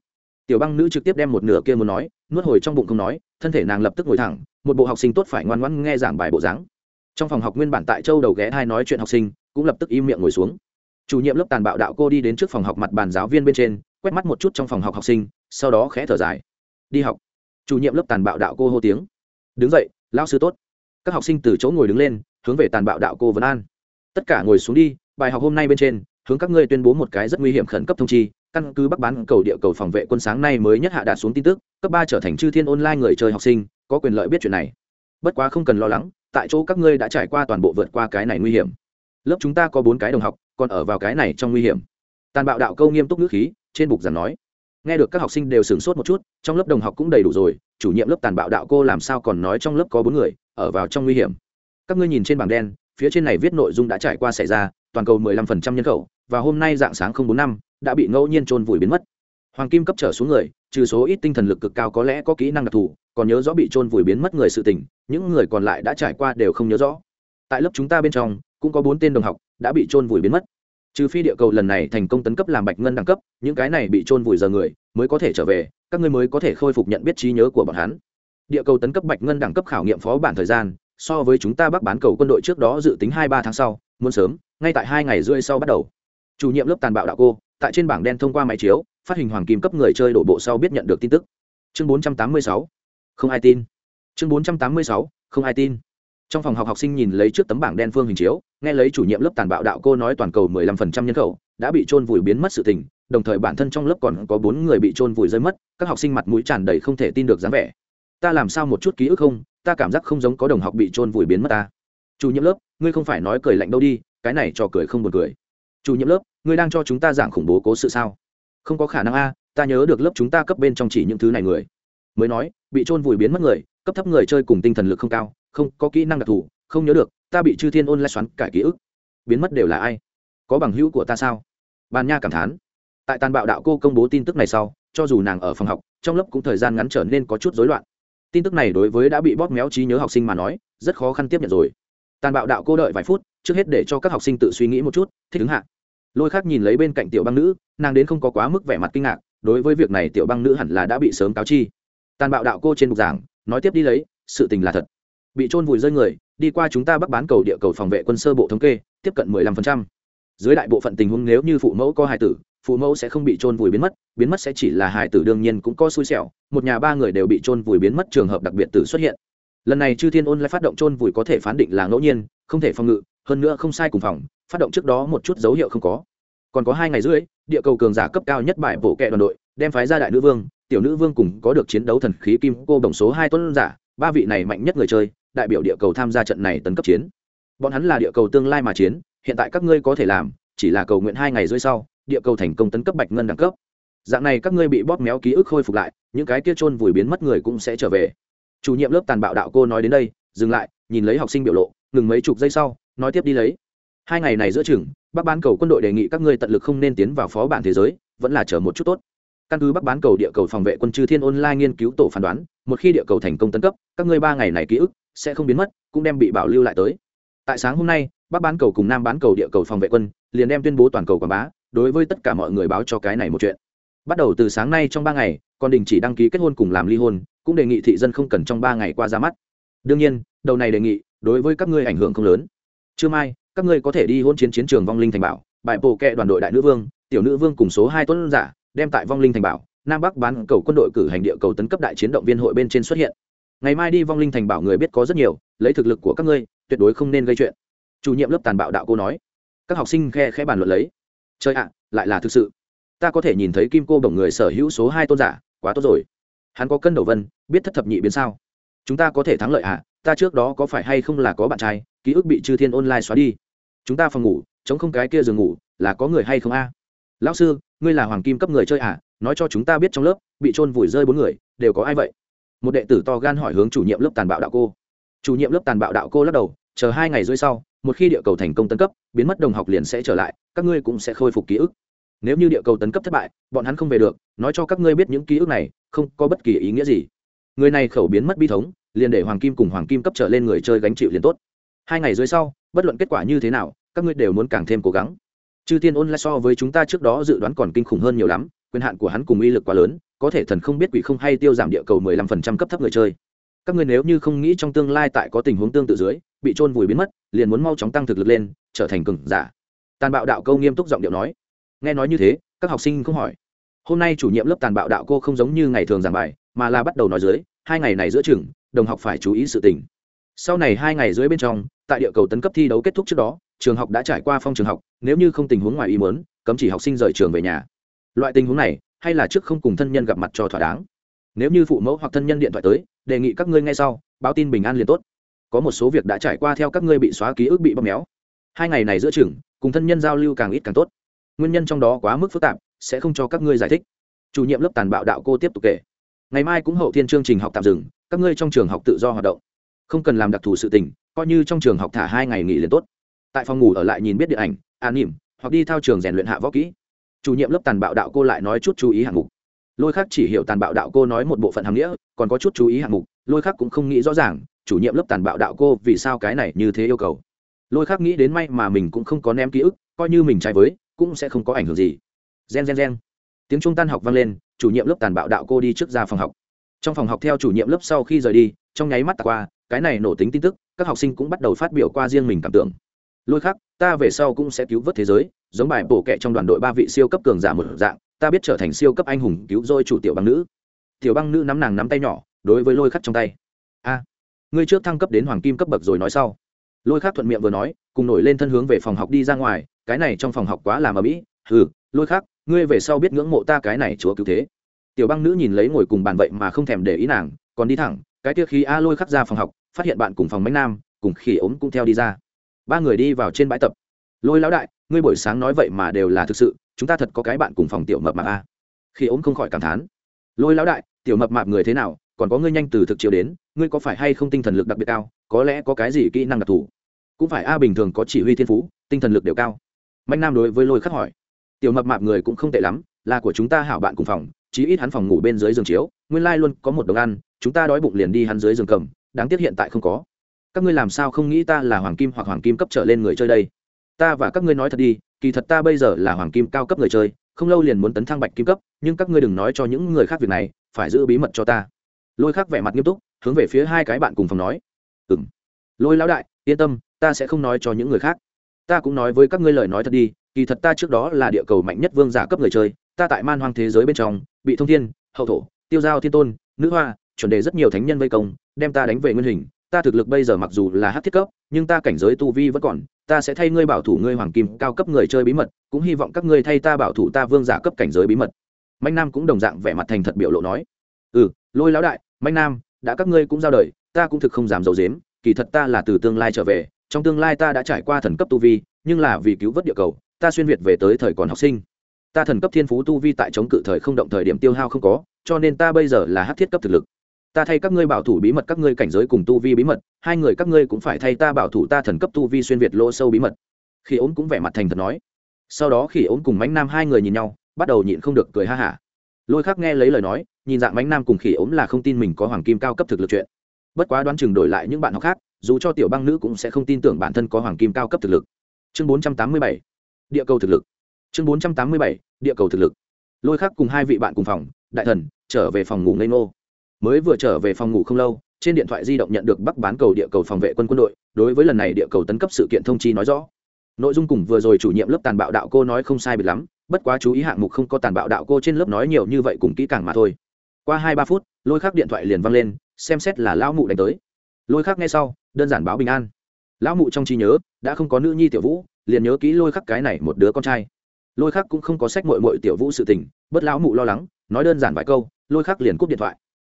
Tiểu băng nữ trực tiếp đem một nửa kia muốn nói, nuốt hồi trong bụng không nói, thân thể nàng lập tức ngồi thẳng, một bộ học sinh tốt phải ngoan ngoãn nghe giảng bài bộ dáng. Trong phòng học nguyên bản tại châu đầu ghé hai nói chuyện học sinh, cũng lập tức im miệng ngồi xuống. Chủ nhiệm lớp tàn bạo đạo cô đi đến trước phòng học mặt bàn giáo viên bên trên, quét mắt một chút trong phòng học học sinh, sau đó khẽ thở dài. Đi học. Chủ nhiệm lớp tàn bạo đạo cô hô tiếng. Đứng dậy lao sư tốt. Các học sinh từ chỗ ngồi đứng lên, hướng về tàn bạo đạo cô vấn an. Tất cả ngồi xuống đi, bài học hôm nay bên trên, hướng các ngươi tuyên bố một cái rất nguy hiểm khẩn cấp thông chi căn cứ bắc bán cầu địa cầu phòng vệ quân sáng nay mới nhất hạ đạt xuống tin tức, cấp ba trở thành chư thiên online người chơi học sinh, có quyền lợi biết chuyện này. Bất quá không cần lo lắng, tại chỗ các ngươi đã trải qua toàn bộ vượt qua cái này nguy hiểm. Lớp chúng ta có bốn cái đồng học, còn ở vào cái này trong nguy hiểm. Tàn bạo đạo câu nghiêm túc ngữ khí, trên bục giảng nói. Nghe được các học sinh đều sửng sốt một chút, trong lớp đồng học cũng đầy đủ rồi, chủ nhiệm lớp tàn bạo đạo cô làm sao còn nói trong lớp có bốn người, ở vào trong nguy hiểm. Các ngươi nhìn trên bảng đen, phía trên này viết nội dung đã trải qua xảy ra, toàn cầu 15% nhân khẩu, và hôm nay dạng sáng không bốn năm đã bị ngẫu nhiên trôn vùi biến mất. Hoàng kim cấp trở xuống người, trừ số ít tinh thần lực cực cao có lẽ có kỹ năng đặc thù, còn nhớ rõ bị trôn vùi biến mất người sự tình, những người còn lại đã trải qua đều không nhớ rõ. Tại lớp chúng ta bên trong, cũng có bốn tên đồng học đã bị trôn vùi biến mất. Trừ phi địa cầu lần này thành công tấn cấp làm bạch ngân đẳng cấp, những cái này bị trôn vùi giờ người mới có thể trở về, các ngươi mới có thể khôi phục nhận biết trí nhớ của bọn hắn. Địa cầu tấn cấp bạch ngân đẳng cấp khảo nghiệm phó bản thời gian, so với chúng ta bắc bán cầu quân đội trước đó dự tính hai ba tháng sau, muốn sớm, ngay tại hai ngày rưỡi sau bắt đầu. Chủ nhiệm lớp tàn bạo đạo cô tại trên bảng đen thông qua máy chiếu, phát hình hoàng kim cấp người chơi đổ bộ sau biết nhận được tin tức. Chương bốn trăm tám mươi sáu. Không ai tin. Chương bốn trăm tám mươi sáu. Không ai tin. Trong phòng học học sinh nhìn lấy trước tấm bảng đen phương hình chiếu, nghe lấy chủ nhiệm lớp tàn bạo đạo cô nói toàn cầu mười lăm phần trăm nhân khẩu, đã bị trôn vùi biến mất sự tình, đồng thời bản thân trong lớp còn có bốn người bị trôn vùi rơi mất, các học sinh mặt mũi tràn đầy không thể tin được dáng vẻ. Ta làm sao một chút ký ức không, ta cảm giác không giống có đồng học bị trôn vùi biến mất ta. Chủ nhiệm lớp, ngươi không phải nói cười lạnh đâu đi, cái này cho cười không buồn cười chủ nhiệm lớp, ngươi đang cho chúng ta giảng khủng bố cố sự sao? Không có khả năng a, ta nhớ được lớp chúng ta cấp bên trong chỉ những thứ này người. Mới nói, bị trôn vùi biến mất người, cấp thấp người chơi cùng tinh thần lực không cao, không có kỹ năng đặc thù, không nhớ được, ta bị chư thiên ôn lại xoắn cải ký ức. Biến mất đều là ai? Có bằng hữu của ta sao? Bàn nha cảm thán. Tại tàn bạo đạo cô công bố tin tức này sau, cho dù nàng ở phòng học, trong lớp cũng thời gian ngắn trở nên có chút rối loạn. Tin tức này đối với đã bị bóp méo trí nhớ học sinh mà nói, rất khó khăn tiếp nhận rồi. Tàn bạo đạo cô đợi vài phút, trước hết để cho các học sinh tự suy nghĩ một chút, thích ứng hạ lôi khác nhìn lấy bên cạnh tiểu băng nữ, nàng đến không có quá mức vẻ mặt kinh ngạc, đối với việc này tiểu băng nữ hẳn là đã bị sớm cáo chi. Tàn bạo đạo cô trên bục giảng, nói tiếp đi lấy, sự tình là thật. Bị trôn vùi rơi người, đi qua chúng ta bắc bán cầu địa cầu phòng vệ quân sơ bộ thống kê, tiếp cận 15%. dưới đại bộ phận tình huống nếu như phụ mẫu có hài tử, phụ mẫu sẽ không bị trôn vùi biến mất biến mất sẽ chỉ là hài tử đương nhiên cũng có xui xẻo, một nhà ba người đều bị trôn vùi biến mất trường hợp đặc biệt tử xuất hiện. Lần này chư thiên ôn lại phát động trôn vùi có thể phán định là ngẫu nhiên, không thể phòng ngự, hơn nữa không sai cùng phòng phát động trước đó một chút dấu hiệu không có. Còn có hai ngày rưỡi, địa cầu cường giả cấp cao nhất bại bộ kệ đoàn đội, đem phái ra đại nữ vương, tiểu nữ vương cùng có được chiến đấu thần khí kim cô đồng số hai tuấn giả, ba vị này mạnh nhất người chơi, đại biểu địa cầu tham gia trận này tấn cấp chiến. Bọn hắn là địa cầu tương lai mà chiến, hiện tại các ngươi có thể làm, chỉ là cầu nguyện hai ngày rưỡi sau, địa cầu thành công tấn cấp bạch ngân đẳng cấp. Dạng này các ngươi bị bóp méo ký ức khôi phục lại, những cái kia trôn vùi biến mất người cũng sẽ trở về. Chủ nhiệm lớp tàn bạo đạo cô nói đến đây, dừng lại, nhìn lấy học sinh biểu lộ, ngừng mấy chục giây sau, nói tiếp đi lấy hai ngày này giữa chừng, bắc bán cầu quân đội đề nghị các ngươi tận lực không nên tiến vào phó bản thế giới, vẫn là chờ một chút tốt. Căn cứ bắc bán cầu địa cầu phòng vệ quân chư thiên online nghiên cứu tổ phán đoán, một khi địa cầu thành công tấn cấp, các ngươi ba ngày này ký ức sẽ không biến mất, cũng đem bị bảo lưu lại tới. Tại sáng hôm nay, bắc bán cầu cùng nam bán cầu địa cầu phòng vệ quân liền đem tuyên bố toàn cầu quảng bá, đối với tất cả mọi người báo cho cái này một chuyện. Bắt đầu từ sáng nay trong ba ngày, còn đình chỉ đăng ký kết hôn cùng làm ly hôn, cũng đề nghị thị dân không cần trong ba ngày qua ra mắt. Đương nhiên, đầu này đề nghị đối với các ngươi ảnh hưởng không lớn. Trưa mai các ngươi có thể đi hôn chiến chiến trường vong linh thành bảo, bại bộ kệ đoàn đội đại nữ vương, tiểu nữ vương cùng số hai tuấn giả, đem tại vong linh thành bảo, nam bắc bán cầu quân đội cử hành địa cầu tấn cấp đại chiến động viên hội bên trên xuất hiện. Ngày mai đi vong linh thành bảo người biết có rất nhiều, lấy thực lực của các ngươi, tuyệt đối không nên gây chuyện. Chủ nhiệm lớp tàn bạo đạo cô nói. Các học sinh khe khẽ bàn luận lấy. Chơi ạ, lại là thực sự. Ta có thể nhìn thấy kim cô bổng người sở hữu số hai tôn giả, quá tốt rồi. Hắn có cân đầu vân, biết thất thập nhị biến sao. Chúng ta có thể thắng lợi ạ ta trước đó có phải hay không là có bạn trai, ký ức bị chư thiên online xóa đi chúng ta phòng ngủ, chống không cái kia giường ngủ, là có người hay không a? Lão sư, ngươi là hoàng kim cấp người chơi à? Nói cho chúng ta biết trong lớp, bị trôn vùi rơi bốn người, đều có ai vậy? Một đệ tử to gan hỏi hướng chủ nhiệm lớp tàn bạo đạo cô. Chủ nhiệm lớp tàn bạo đạo cô lắc đầu, chờ hai ngày rưỡi sau, một khi địa cầu thành công tấn cấp, biến mất đồng học liền sẽ trở lại, các ngươi cũng sẽ khôi phục ký ức. Nếu như địa cầu tấn cấp thất bại, bọn hắn không về được, nói cho các ngươi biết những ký ức này, không có bất kỳ ý nghĩa gì. Người này khẩu biến mất bi thống, liền để hoàng kim cùng hoàng kim cấp trở lên người chơi gánh chịu liền tốt. Hai ngày dưới sau bất luận kết quả như thế nào, các ngươi đều muốn càng thêm cố gắng. Chư thiên ôn lại so với chúng ta trước đó dự đoán còn kinh khủng hơn nhiều lắm, quyền hạn của hắn cùng uy lực quá lớn, có thể thần không biết quỷ không hay tiêu giảm địa cầu 15% cấp thấp người chơi. Các ngươi nếu như không nghĩ trong tương lai tại có tình huống tương tự dưới, bị trôn vùi biến mất, liền muốn mau chóng tăng thực lực lên, trở thành cường giả. Tàn bạo đạo câu nghiêm túc giọng điệu nói. Nghe nói như thế, các học sinh không hỏi. Hôm nay chủ nhiệm lớp tàn bạo đạo cô không giống như ngày thường giảng bài, mà là bắt đầu nói dưới, hai ngày này giữa trường, đồng học phải chú ý sự tình. Sau này hai ngày dưới bên trong tại địa cầu tấn cấp thi đấu kết thúc trước đó, trường học đã trải qua phong trường học, nếu như không tình huống ngoài ý muốn, cấm chỉ học sinh rời trường về nhà. Loại tình huống này, hay là trước không cùng thân nhân gặp mặt cho thỏa đáng. Nếu như phụ mẫu hoặc thân nhân điện thoại tới, đề nghị các ngươi ngay sau, báo tin bình an liền tốt. Có một số việc đã trải qua theo các ngươi bị xóa ký ức bị bóp méo. Hai ngày này giữa trường, cùng thân nhân giao lưu càng ít càng tốt. Nguyên nhân trong đó quá mức phức tạp, sẽ không cho các ngươi giải thích. Chủ nhiệm lớp tàn bạo đạo cô tiếp tục kể. Ngày mai cũng hậu thiên chương trình học tạm dừng, các ngươi trong trường học tự do hoạt động. Không cần làm đặc thù sự tình coi như trong trường học thả hai ngày nghỉ liền tốt. Tại phòng ngủ ở lại nhìn biết điện ảnh, an nỉm, hoặc đi thao trường rèn luyện hạ võ kỹ. Chủ nhiệm lớp tàn bạo đạo cô lại nói chút chú ý hạng mục. Lôi khác chỉ hiểu tàn bạo đạo cô nói một bộ phận hàm nghĩa, còn có chút chú ý hạng mục, lôi khác cũng không nghĩ rõ ràng, chủ nhiệm lớp tàn bạo đạo cô vì sao cái này như thế yêu cầu. Lôi khác nghĩ đến may mà mình cũng không có ném ký ức, coi như mình trái với, cũng sẽ không có ảnh hưởng gì. Gen gen gen. Tiếng trung tan học vang lên, chủ nhiệm lớp tàn bạo đạo cô đi trước ra phòng học. Trong phòng học theo chủ nhiệm lớp sau khi rời đi, trong nháy mắt qua cái này nổ tính tin tức, các học sinh cũng bắt đầu phát biểu qua riêng mình cảm tưởng. Lôi khác ta về sau cũng sẽ cứu vớt thế giới, giống bài bổ kệ trong đoàn đội ba vị siêu cấp cường giả một dạng, ta biết trở thành siêu cấp anh hùng cứu rồi chủ tiểu băng nữ. Tiểu băng nữ nắm nàng nắm tay nhỏ, đối với lôi khắc trong tay. A, ngươi trước thăng cấp đến hoàng kim cấp bậc rồi nói sau. Lôi khắc thuận miệng vừa nói, cùng nổi lên thân hướng về phòng học đi ra ngoài, cái này trong phòng học quá làm ở mỹ. Hừ, lôi khắc, ngươi về sau biết ngưỡng mộ ta cái này chúa cứu thế. Tiểu băng nữ nhìn lấy ngồi cùng bàn vậy mà không thèm để ý nàng, còn đi thẳng, cái kia khi a lôi khắc ra phòng học phát hiện bạn cùng phòng mánh nam, cùng khỉ ốm cũng theo đi ra. Ba người đi vào trên bãi tập. Lôi lão đại, ngươi buổi sáng nói vậy mà đều là thực sự, chúng ta thật có cái bạn cùng phòng tiểu mập mạp à? a khi ốm không khỏi cảm thán. Lôi lão đại, tiểu mập mạp người thế nào, còn có ngươi nhanh từ thực chiều đến, ngươi có phải hay không tinh thần lực đặc biệt cao, có lẽ có cái gì kỹ năng đặc thù? Cũng phải a bình thường có chỉ huy thiên phú, tinh thần lực đều cao. Mạnh nam đối với lôi khắc hỏi. Tiểu mập mạp người cũng không tệ lắm, là của chúng ta hảo bạn cùng phòng, chí ít hắn phòng ngủ bên dưới giường chiếu, nguyên lai luôn có một đồng ăn, chúng ta đói bụng liền đi hắn dưới giường cầm đáng tiếc hiện tại không có. Các ngươi làm sao không nghĩ ta là hoàng kim hoặc hoàng kim cấp trở lên người chơi đây? Ta và các ngươi nói thật đi, kỳ thật ta bây giờ là hoàng kim cao cấp người chơi, không lâu liền muốn tấn thăng bạch kim cấp, nhưng các ngươi đừng nói cho những người khác việc này, phải giữ bí mật cho ta. Lôi khắc vẻ mặt nghiêm túc, hướng về phía hai cái bạn cùng phòng nói. Ừng lôi lão đại, yên tâm, ta sẽ không nói cho những người khác. Ta cũng nói với các ngươi lời nói thật đi, kỳ thật ta trước đó là địa cầu mạnh nhất vương giả cấp người chơi, ta tại man hoang thế giới bên trong, bị thông thiên, hậu thổ, tiêu giao thiên tôn, nữ hoa, chuẩn đề rất nhiều thánh nhân vây công đem ta đánh về nguyên hình, ta thực lực bây giờ mặc dù là hát thiết cấp, nhưng ta cảnh giới tu vi vẫn còn, ta sẽ thay ngươi bảo thủ ngươi hoàng kim cao cấp người chơi bí mật, cũng hy vọng các ngươi thay ta bảo thủ ta vương giả cấp cảnh giới bí mật. Mạnh nam cũng đồng dạng vẻ mặt thành thật biểu lộ nói. Ừ lôi lão đại, mạnh nam, đã các ngươi cũng giao đời, ta cũng thực không dám d i ấ u dếm kỳ thật ta là từ tương lai trở về, trong tương lai ta đã trải qua thần cấp tu vi, nhưng là vì cứu vớt địa cầu, ta xuyên việt về tới thời còn học sinh. Ta thần cấp thiên phú tu vi tại chống cự thời không động thời điểm tiêu hao không có, cho nên ta bây giờ là hát thiết cấp thực lực ta thay các ngươi bảo thủ bí mật, các ngươi cảnh giới cùng tu vi bí mật, hai người các ngươi cũng phải thay ta bảo thủ ta thần cấp tu vi xuyên việt lỗ sâu bí mật. Khi ốm cũng vẻ mặt thành thật nói. Sau đó khi ốm cùng mánh nam hai người nhìn nhau, bắt đầu nhịn không được cười ha hả. Lôi khắc nghe lấy lời nói, nhìn dạng mánh nam cùng khỉ ốm là không tin mình có hoàng kim cao cấp thực lực chuyện. Bất quá đoán chừng đổi lại những bạn học khác, dù cho tiểu băng nữ cũng sẽ không tin tưởng bản thân có hoàng kim cao cấp thực lực. Chương bốn trăm tám mươi bảy, địa cầu thực lực. Chương bốn trăm tám mươi bảy, địa cầu thực lực. Lôi khắc cùng hai vị bạn cùng phòng, đại thần, trở về phòng ngủ ngây ngô mới vừa trở về phòng ngủ không lâu, trên điện thoại di động nhận được bắc bán cầu địa cầu phòng vệ quân quân đội, đối với lần này địa cầu tấn cấp sự kiện thông chi nói rõ. Nội dung cùng vừa rồi chủ nhiệm lớp tàn bạo đạo cô nói không sai biệt lắm, bất quá chú ý hạng mục không có tàn bạo đạo cô trên lớp nói nhiều như vậy cùng kỹ càng mà thôi. Qua hai ba phút, lôi khắc điện thoại liền văng lên, xem xét là lão mụ đánh tới. Lôi khắc nghe sau, đơn giản báo bình an. Lão mụ trong trí nhớ, đã không có nữ nhi tiểu vũ, liền nhớ kỹ lôi khắc cái này một đứa con trai. Lôi khắc cũng không có sách mội mội tiểu vũ sự tình, bất lão mụ lo lắng, nói đơn giản vài câu, lôi khắc liền cúp điện thoại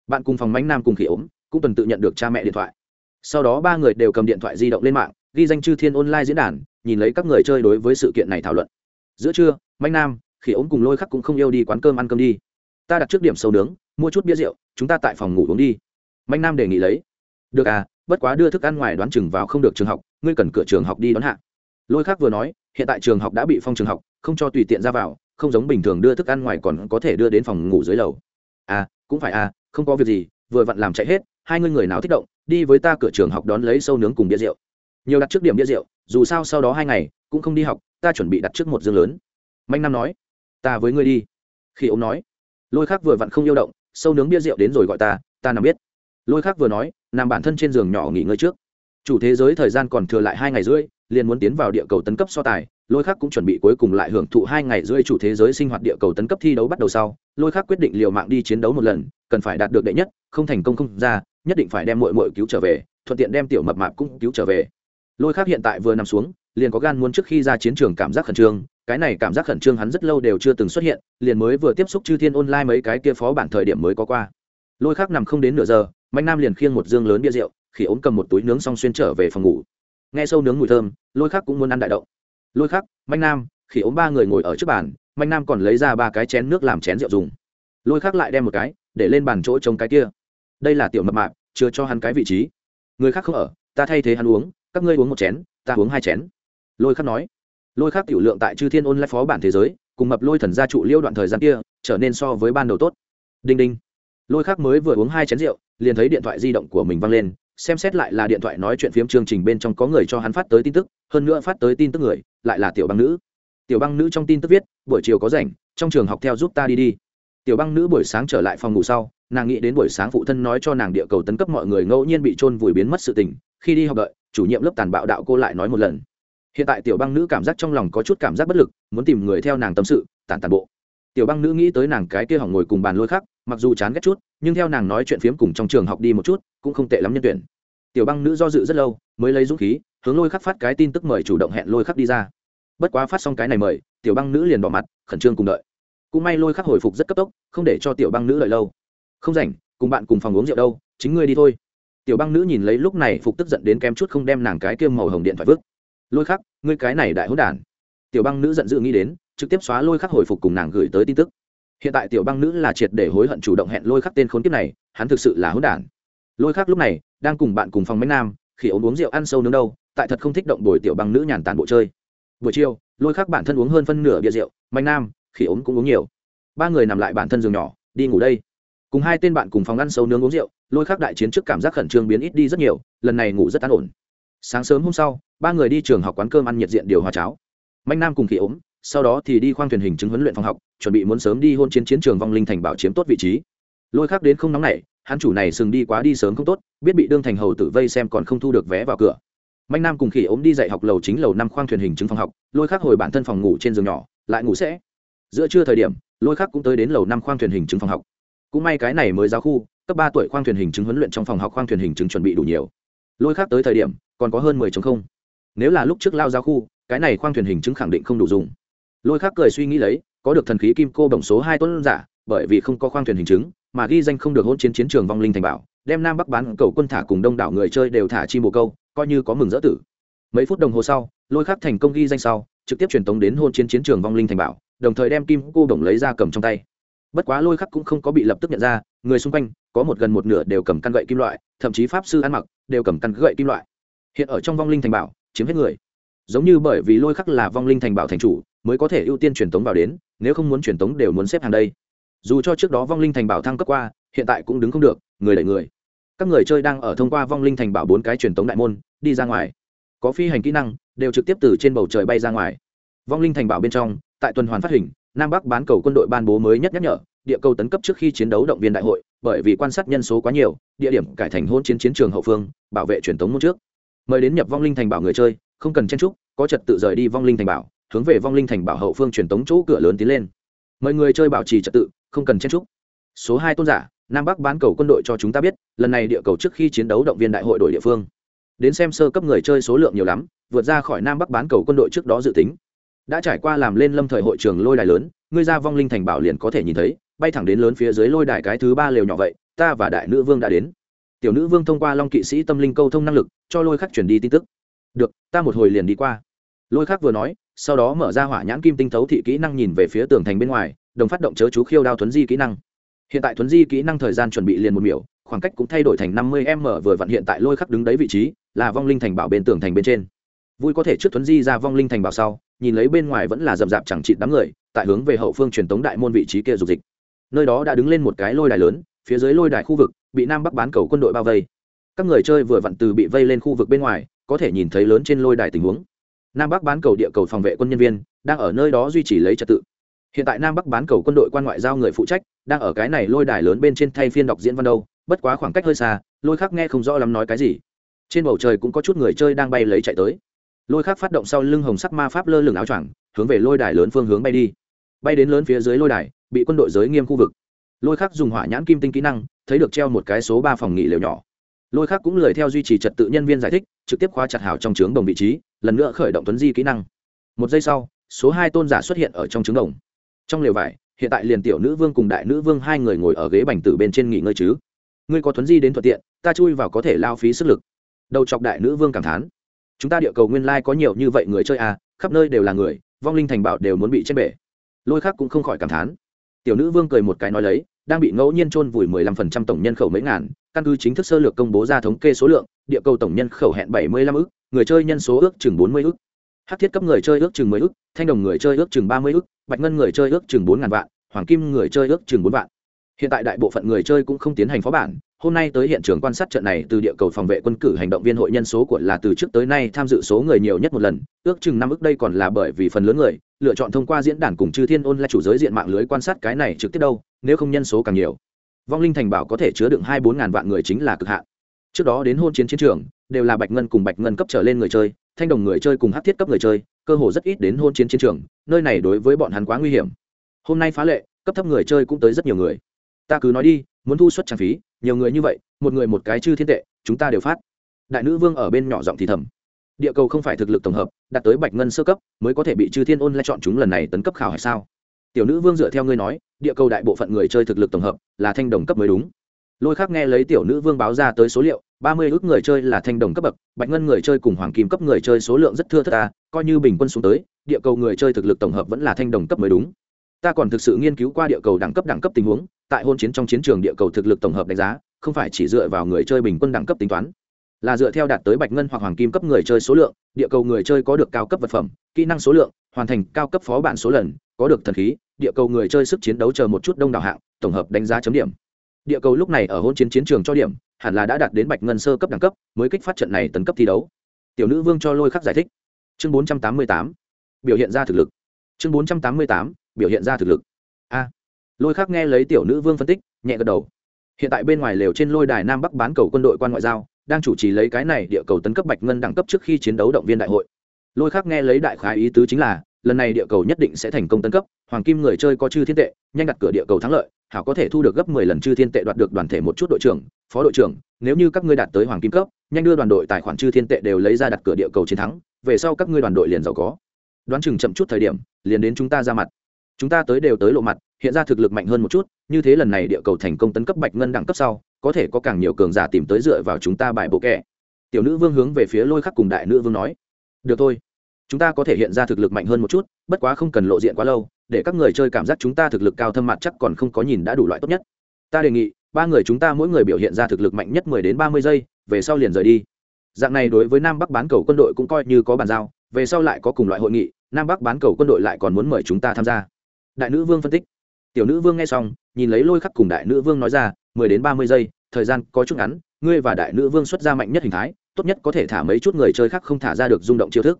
bạn cùng phòng mánh nam cùng khỉ ốm, cũng tuần tự nhận được cha mẹ điện thoại. Sau đó ba người đều cầm điện thoại di động lên mạng, ghi danh chư thiên online diễn đàn, nhìn lấy các người chơi đối với sự kiện này thảo luận. Giữa trưa, mánh nam, khỉ ốm cùng lôi khắc cũng không yêu đi quán cơm ăn cơm đi. Ta đặt trước điểm sâu nướng, mua chút bia rượu, chúng ta tại phòng ngủ uống đi. Manh nam đề nghị lấy. Được à bất quá đưa thức ăn ngoài đoán chừng vào không được trường học, ngươi cần cửa trường học đi đón hạ. Lôi khắc vừa nói, hiện tại trường học đã bị phong trường học, không cho tùy tiện ra vào, không giống bình thường đưa thức ăn ngoài còn có thể đưa đến phòng ngủ dưới lầu à cũng phải à không có việc gì, vừa vặn làm chạy hết, hai ngươi người nào thích động, đi với ta cửa trường học đón lấy sâu nướng cùng bia rượu. Nhiều đặt trước điểm bia rượu, dù sao sau đó hai ngày, cũng không đi học, ta chuẩn bị đặt trước một dương lớn. Manh nam nói, ta với ngươi đi. Khi ông nói, lôi khác vừa vặn không yêu động, sâu nướng bia rượu đến rồi gọi ta ta nằm biết. Lôi khác vừa nói, nằm bản thân trên giường nhỏ nghỉ ngơi trước. Chủ thế giới thời gian còn thừa lại hai ngày rưỡi, liền muốn tiến vào địa cầu tấn cấp so tài lôi khác cũng chuẩn bị cuối cùng lại hưởng thụ hai ngày rưỡi chủ thế giới sinh hoạt địa cầu tấn cấp thi đấu bắt đầu sau, lôi khác quyết định liều mạng đi chiến đấu một lần, cần phải đạt được đệ nhất, không thành công không ra, nhất định phải đem mội mội cứu trở về, thuận tiện đem tiểu mập mạp cũng cứu trở về. Lôi khác hiện tại vừa nằm xuống, liền có gan muốn trước khi ra chiến trường cảm giác khẩn trương, cái này cảm giác khẩn trương hắn rất lâu đều chưa từng xuất hiện, liền mới vừa tiếp xúc chư thiên online mấy cái kia phó bản thời điểm mới có qua. Lôi khác nằm không đến nửa giờ, mạnh nam liền khiêng một dương lớn bia rượu khi ống cầm một túi nướng xong xuyên trở về phòng ngủ. Nghe sâu nướng mùi thơm, lôi khác cũng muốn ăn đại động lôi khắc, manh nam khi ốm ba người ngồi ở trước bàn, manh nam còn lấy ra ba cái chén nước làm chén rượu dùng. Lôi khắc lại đem một cái, để lên bàn chỗ trông cái kia. Đây là tiểu mập mạp, chưa cho hắn cái vị trí. Người khác không ở, ta thay thế hắn uống, các ngươi uống một chén, ta uống hai chén. Lôi khắc nói. Lôi khắc tiểu lượng tại chư thiên ôn lại phó bản thế giới, cùng mập lôi thần gia trụ liêu đoạn thời gian kia, trở nên so với ban đầu tốt. Đinh đinh. Lôi khắc mới vừa uống hai chén rượu, liền thấy điện thoại di động của mình văng lên xem xét lại là điện thoại nói chuyện phiếm chương trình bên trong có người cho hắn phát tới tin tức, hơn nữa phát tới tin tức người, lại là tiểu băng nữ. Tiểu băng nữ trong tin tức viết, buổi chiều có rảnh, trong trường học theo giúp ta đi đi. Tiểu băng nữ buổi sáng trở lại phòng ngủ sau, nàng nghĩ đến buổi sáng phụ thân nói cho nàng địa cầu tấn cấp mọi người ngẫu nhiên bị trôn vùi biến mất sự tình, khi đi học đợi, chủ nhiệm lớp tàn bạo đạo cô lại nói một lần. Hiện tại tiểu băng nữ cảm giác trong lòng có chút cảm giác bất lực, muốn tìm người theo nàng tâm sự tàn tàn bộ. Tiểu băng nữ nghĩ tới nàng cái kia hỏng ngồi cùng bàn lôi khác mặc dù chán ghét chút, nhưng theo nàng nói chuyện phiếm cùng trong trường học đi một chút, cũng không tệ lắm nhân tuyển. Tiểu băng nữ do dự rất lâu, mới lấy dũng khí, hướng lôi khắc phát cái tin tức mời chủ động hẹn lôi khắc đi ra. Bất quá phát xong cái này mời, tiểu băng nữ liền bỏ mặt, khẩn trương cùng đợi. Cũng may lôi khắc hồi phục rất cấp tốc, không để cho tiểu băng nữ đợi lâu. Không rảnh, cùng bạn cùng phòng uống rượu đâu, chính ngươi đi thôi. Tiểu băng nữ nhìn lấy lúc này phục tức giận đến kem chút không đem nàng cái kiêm màu hồng điện thoại vứt. Lôi khắc, ngươi cái này đại hỗn đản. Tiểu băng nữ giận dữ nghĩ đến, trực tiếp xóa lôi khắc hồi phục cùng nàng gửi tới tin tức hiện tại tiểu băng nữ là triệt để hối hận chủ động hẹn lôi khắc tên khốn kiếp này, hắn thực sự là hỗn đản. Lôi khắc lúc này, đang cùng bạn cùng phòng mấy nam, khi ống uống rượu ăn sâu nướng đâu, tại thật không thích động đổi tiểu băng nữ nhàn tàn bộ chơi. Buổi chiều, lôi khắc bản thân uống hơn phân nửa bia rượu mạnh nam, khi ống cũng uống nhiều. Ba người nằm lại bản thân giường nhỏ, đi ngủ đây. Cùng hai tên bạn cùng phòng ăn sâu nướng uống rượu, lôi khắc đại chiến trước cảm giác khẩn trương biến ít đi rất nhiều, lần này ngủ rất an ổn. Sáng sớm hôm sau, ba người đi trường học quán cơm ăn nhiệt diện điều hòa cháo. Mạnh nam cùng khi ống sau đó thì đi khoang thuyền hình chứng huấn luyện phòng học, chuẩn bị muốn sớm đi hôn chiến chiến trường vong linh thành bảo chiếm tốt vị trí. Lôi khác đến không nóng này hắn chủ này sừng đi quá đi sớm không tốt, biết bị đương thành hầu tử vây xem còn không thu được vé vào cửa. Mạnh nam cùng khỉ ốm đi dạy học lầu chính lầu năm khoang thuyền hình chứng phòng học, lôi khác hồi bản thân phòng ngủ trên giường nhỏ, lại ngủ sẽ. Giữa trưa thời điểm, lôi khác cũng tới đến lầu năm khoang thuyền hình chứng phòng học. Cũng may cái này mới giao khu, cấp ba tuổi khoang thuyền hình chứng huấn luyện trong phòng học khoang thuyền hình chứng chuẩn bị đủ nhiều. Lôi khác tới thời điểm, còn có hơn mười chống không. Nếu là lúc trước lao giao khu, cái này khoang thuyền hình chứng khẳng định không đủ dùng lôi khác cười suy nghĩ lấy, có được thần khí kim cô bổng số hai tuấn giả, bởi vì không có khoang thuyền hình chứng, mà ghi danh không được hôn chiến chiến trường vong linh thành bảo, đem nam bắc bán cầu quân thả cùng đông đảo người chơi đều thả chi bồ câu, coi như có mừng dỡ tử. Mấy phút đồng hồ sau, lôi khắc thành công ghi danh sau, trực tiếp truyền tống đến hôn chiến chiến trường vong linh thành bảo, đồng thời đem kim cô bổng lấy ra cầm trong tay. Bất quá lôi khắc cũng không có bị lập tức nhận ra, người xung quanh, có một gần một nửa đều cầm căn gậy kim loại, thậm chí pháp sư ăn mặc, đều cầm căn gậy kim loại. Hiện ở trong vong linh thành bảo, chiếm hết người giống như bởi vì lôi khắc là vong linh thành bảo thành chủ, mới có thể ưu tiên truyền tống vào đến, nếu không muốn truyền tống đều muốn xếp hàng đây. Dù cho trước đó vong linh thành bảo thăng cấp qua, hiện tại cũng đứng không được, người đẩy người. Các người chơi đang ở thông qua vong linh thành bảo bốn cái truyền tống đại môn, đi ra ngoài. Có phi hành kỹ năng, đều trực tiếp từ trên bầu trời bay ra ngoài. Vong linh thành bảo bên trong, tại tuần hoàn phát hình, nam bắc bán cầu quân đội ban bố mới nhất nhắc nhở, địa cầu tấn cấp trước khi chiến đấu động viên đại hội, bởi vì quan sát nhân số quá nhiều, địa điểm cải thành hôn chiến chiến trường hậu phương, bảo vệ truyền tống môn trước. Mời đến nhập vong linh thành bảo người chơi không cần chen trúc, có trật tự rời đi vong linh thành bảo, hướng về vong linh thành bảo hậu phương truyền tống chỗ cửa lớn tiến lên. Mọi người chơi bảo trì trật tự, không cần chen trúc. Số hai tôn giả, nam bắc bán cầu quân đội cho chúng ta biết, lần này địa cầu trước khi chiến đấu động viên đại hội đội địa phương. Đến xem sơ cấp người chơi số lượng nhiều lắm, vượt ra khỏi nam bắc bán cầu quân đội trước đó dự tính. Đã trải qua làm lên lâm thời hội trường lôi đài lớn, ngươi ra vong linh thành bảo liền có thể nhìn thấy, bay thẳng đến lớn phía dưới lôi đài cái thứ ba lều nhỏ vậy, ta và đại nữ vương đã đến. Tiểu nữ vương thông qua long kỵ sĩ tâm linh câu thông năng lực, cho lôi khắc chuyển đi tin tức được, ta một hồi liền đi qua. Lôi khắc vừa nói, sau đó mở ra hỏa nhãn kim tinh thấu thị kỹ năng nhìn về phía tường thành bên ngoài, đồng phát động chớ chú khiêu đao thuấn di kỹ năng. Hiện tại thuấn di kỹ năng thời gian chuẩn bị liền một miểu, khoảng cách cũng thay đổi thành năm mươi m vừa vặn hiện tại lôi khắc đứng đấy vị trí, là vong linh thành bảo bên tường thành bên trên. Vui có thể trước thuấn di ra vong linh thành bảo sau, nhìn lấy bên ngoài vẫn là rậm rạp chẳng chịt đám người, tại hướng về hậu phương truyền tống đại môn vị trí kia dục dịch. Nơi đó đã đứng lên một cái lôi đài lớn, phía dưới lôi đài khu vực, bị nam bắc bán cầu quân đội bao vây. Các người chơi vừa vặn từ bị vây lên khu vực bên ngoài có thể nhìn thấy lớn trên lôi đài tình huống. Nam bắc bán cầu địa cầu phòng vệ quân nhân viên đang ở nơi đó duy trì lấy trật tự. Hiện tại nam bắc bán cầu quân đội quan ngoại giao người phụ trách đang ở cái này lôi đài lớn bên trên thay phiên đọc diễn văn đâu, bất quá khoảng cách hơi xa, lôi khác nghe không rõ lắm nói cái gì. Trên bầu trời cũng có chút người chơi đang bay lấy chạy tới. Lôi khác phát động sau lưng hồng sắc ma pháp lơ lửng áo choàng, hướng về lôi đài lớn phương hướng bay đi. Bay đến lớn phía dưới lôi đài, bị quân đội giới nghiêm khu vực. Lôi khác dùng hỏa nhãn kim tinh kỹ năng, thấy được treo một cái số ba phòng nghỉ lều nhỏ lôi khác cũng lời theo duy trì trật tự nhân viên giải thích, trực tiếp khóa chặt hào trong trướng đồng vị trí, lần nữa khởi động tuấn di kỹ năng. Một giây sau, số hai tôn giả xuất hiện ở trong trứng đồng. Trong lều vải, hiện tại liền tiểu nữ vương cùng đại nữ vương hai người ngồi ở ghế bành tử bên trên nghỉ ngơi chứ. Ngươi có thuấn di đến thuận tiện, ta chui vào có thể lao phí sức lực. Đầu chọc đại nữ vương cảm thán. Chúng ta địa cầu nguyên lai có nhiều như vậy người chơi à khắp nơi đều là người, vong linh thành bảo đều muốn bị chết bể. Lôi khác cũng không khỏi cảm thán. Tiểu nữ vương cười một cái nói lấy, đang bị ngẫu nhiên chôn vùi 15% tổng nhân khẩu mấy ngàn căn cứ chính thức sơ lược công bố ra thống kê số lượng, địa cầu tổng nhân khẩu hẹn 75 ức, người chơi nhân số ước chừng 40 ức. Hát thiết cấp người chơi ước chừng mười ước thanh đồng người chơi ước chừng ba mươi ước bạch ngân người chơi ước chừng 4.000 vạn, hoàng kim người chơi ước chừng 4 vạn. Hiện tại đại bộ phận người chơi cũng không tiến hành phó bản, hôm nay tới hiện trường quan sát trận này từ địa cầu phòng vệ quân cử hành động viên hội nhân số của là từ trước tới nay tham dự số người nhiều nhất một lần, ước chừng năm ước đây còn là bởi vì phần lớn người, lựa chọn thông qua diễn đàn cùng chư thiên ôn là chủ giới diện mạng lưới quan sát cái này trực tiếp đâu, nếu không nhân số càng nhiều vong linh thành bảo có thể chứa đựng hai bốn ngàn vạn người chính là cực hạn. Trước đó đến hôn chiến chiến trường, đều là bạch ngân cùng bạch ngân cấp trở lên người chơi, thanh đồng người chơi cùng hát thiết cấp người chơi, cơ hồ rất ít đến hôn chiến chiến trường, nơi này đối với bọn hắn quá nguy hiểm. Hôm nay phá lệ, cấp thấp người chơi cũng tới rất nhiều người. Ta cứ nói đi, muốn thu xuất trang phí, nhiều người như vậy, một người một cái chư thiên tệ, chúng ta đều phát. Đại nữ vương ở bên nhỏ giọng thì thầm. Địa cầu không phải thực lực tổng hợp, đạt tới bạch ngân sơ cấp, mới có thể bị chư thiên ôn lại chọn chúng lần này tấn cấp khảo hay sao? Tiểu nữ vương dựa theo ngươi nói, địa cầu đại bộ phận người chơi thực lực tổng hợp là thanh đồng cấp mới đúng. Lôi khác nghe lấy tiểu nữ vương báo ra tới số liệu, ba mươi ước người chơi là thanh đồng cấp bậc, bạch ngân người chơi cùng hoàng kim cấp người chơi số lượng rất thưa thớt ta coi như bình quân xuống tới, địa cầu người chơi thực lực tổng hợp vẫn là thanh đồng cấp mới đúng. Ta còn thực sự nghiên cứu qua địa cầu đẳng cấp đẳng cấp tình huống, tại hôn chiến trong chiến trường địa cầu thực lực tổng hợp đánh giá, không phải chỉ dựa vào người chơi bình quân đẳng cấp tính toán. Là dựa theo đạt tới bạch ngân hoặc hoàng kim cấp người chơi số lượng, địa cầu người chơi có được cao cấp vật phẩm, kỹ năng số lượng, hoàn thành cao cấp phó bản số lần có được thần khí, địa cầu người chơi sức chiến đấu chờ một chút đông đảo hạng, tổng hợp đánh giá chấm điểm. Địa cầu lúc này ở hôn chiến chiến trường cho điểm, hẳn là đã đạt đến bạch ngân sơ cấp đẳng cấp, mới kích phát trận này tấn cấp thi đấu. Tiểu nữ vương cho lôi khắc giải thích. Chương bốn trăm tám mươi tám. Biểu hiện ra thực lực. Chương bốn trăm tám mươi tám. Biểu hiện ra thực lực. A. Lôi khắc nghe lấy tiểu nữ vương phân tích, nhẹ gật đầu. Hiện tại bên ngoài lều trên lôi đài nam bắc bán cầu quân đội quan ngoại giao, đang chủ trì lấy cái này địa cầu tấn cấp bạch ngân đẳng cấp trước khi chiến đấu động viên đại hội. Lôi khắc nghe lấy đại khái ý tứ chính là lần này địa cầu nhất định sẽ thành công tấn cấp, hoàng kim người chơi có chư thiên tệ, nhanh đặt cửa địa cầu thắng lợi, hảo có thể thu được gấp mười lần chư thiên tệ đoạt được đoàn thể một chút đội trưởng, phó đội trưởng, nếu như các ngươi đạt tới hoàng kim cấp, nhanh đưa đoàn đội tài khoản chư thiên tệ đều lấy ra đặt cửa địa cầu chiến thắng, về sau các ngươi đoàn đội liền giàu có. Đoán chừng chậm chút thời điểm, liền đến chúng ta ra mặt. Chúng ta tới đều tới lộ mặt, hiện ra thực lực mạnh hơn một chút, như thế lần này địa cầu thành công tấn cấp bạch ngân đẳng cấp sau, có thể có càng nhiều cường giả tìm tới dựa vào chúng ta bài bộ kẻ. Tiểu nữ vương hướng về phía lôi khắc cùng đại nữ vương nói. Được thôi chúng ta có thể hiện ra thực lực mạnh hơn một chút, bất quá không cần lộ diện quá lâu, để các người chơi cảm giác chúng ta thực lực cao thâm mặt chắc còn không có nhìn đã đủ loại tốt nhất. Ta đề nghị, ba người chúng ta mỗi người biểu hiện ra thực lực mạnh nhất mười đến ba mươi giây, về sau liền rời đi. Dạng này đối với nam bắc bán cầu quân đội cũng coi như có bàn giao, về sau lại có cùng loại hội nghị, nam bắc bán cầu quân đội lại còn muốn mời chúng ta tham gia. Đại nữ vương phân tích. Tiểu nữ vương nghe xong, nhìn lấy lôi khắc cùng đại nữ vương nói ra, mười đến ba mươi giây, thời gian có chút ngắn, ngươi và đại nữ vương xuất ra mạnh nhất hình thái, tốt nhất có thể thả mấy chút người chơi khác không thả ra được rung động chiêu thức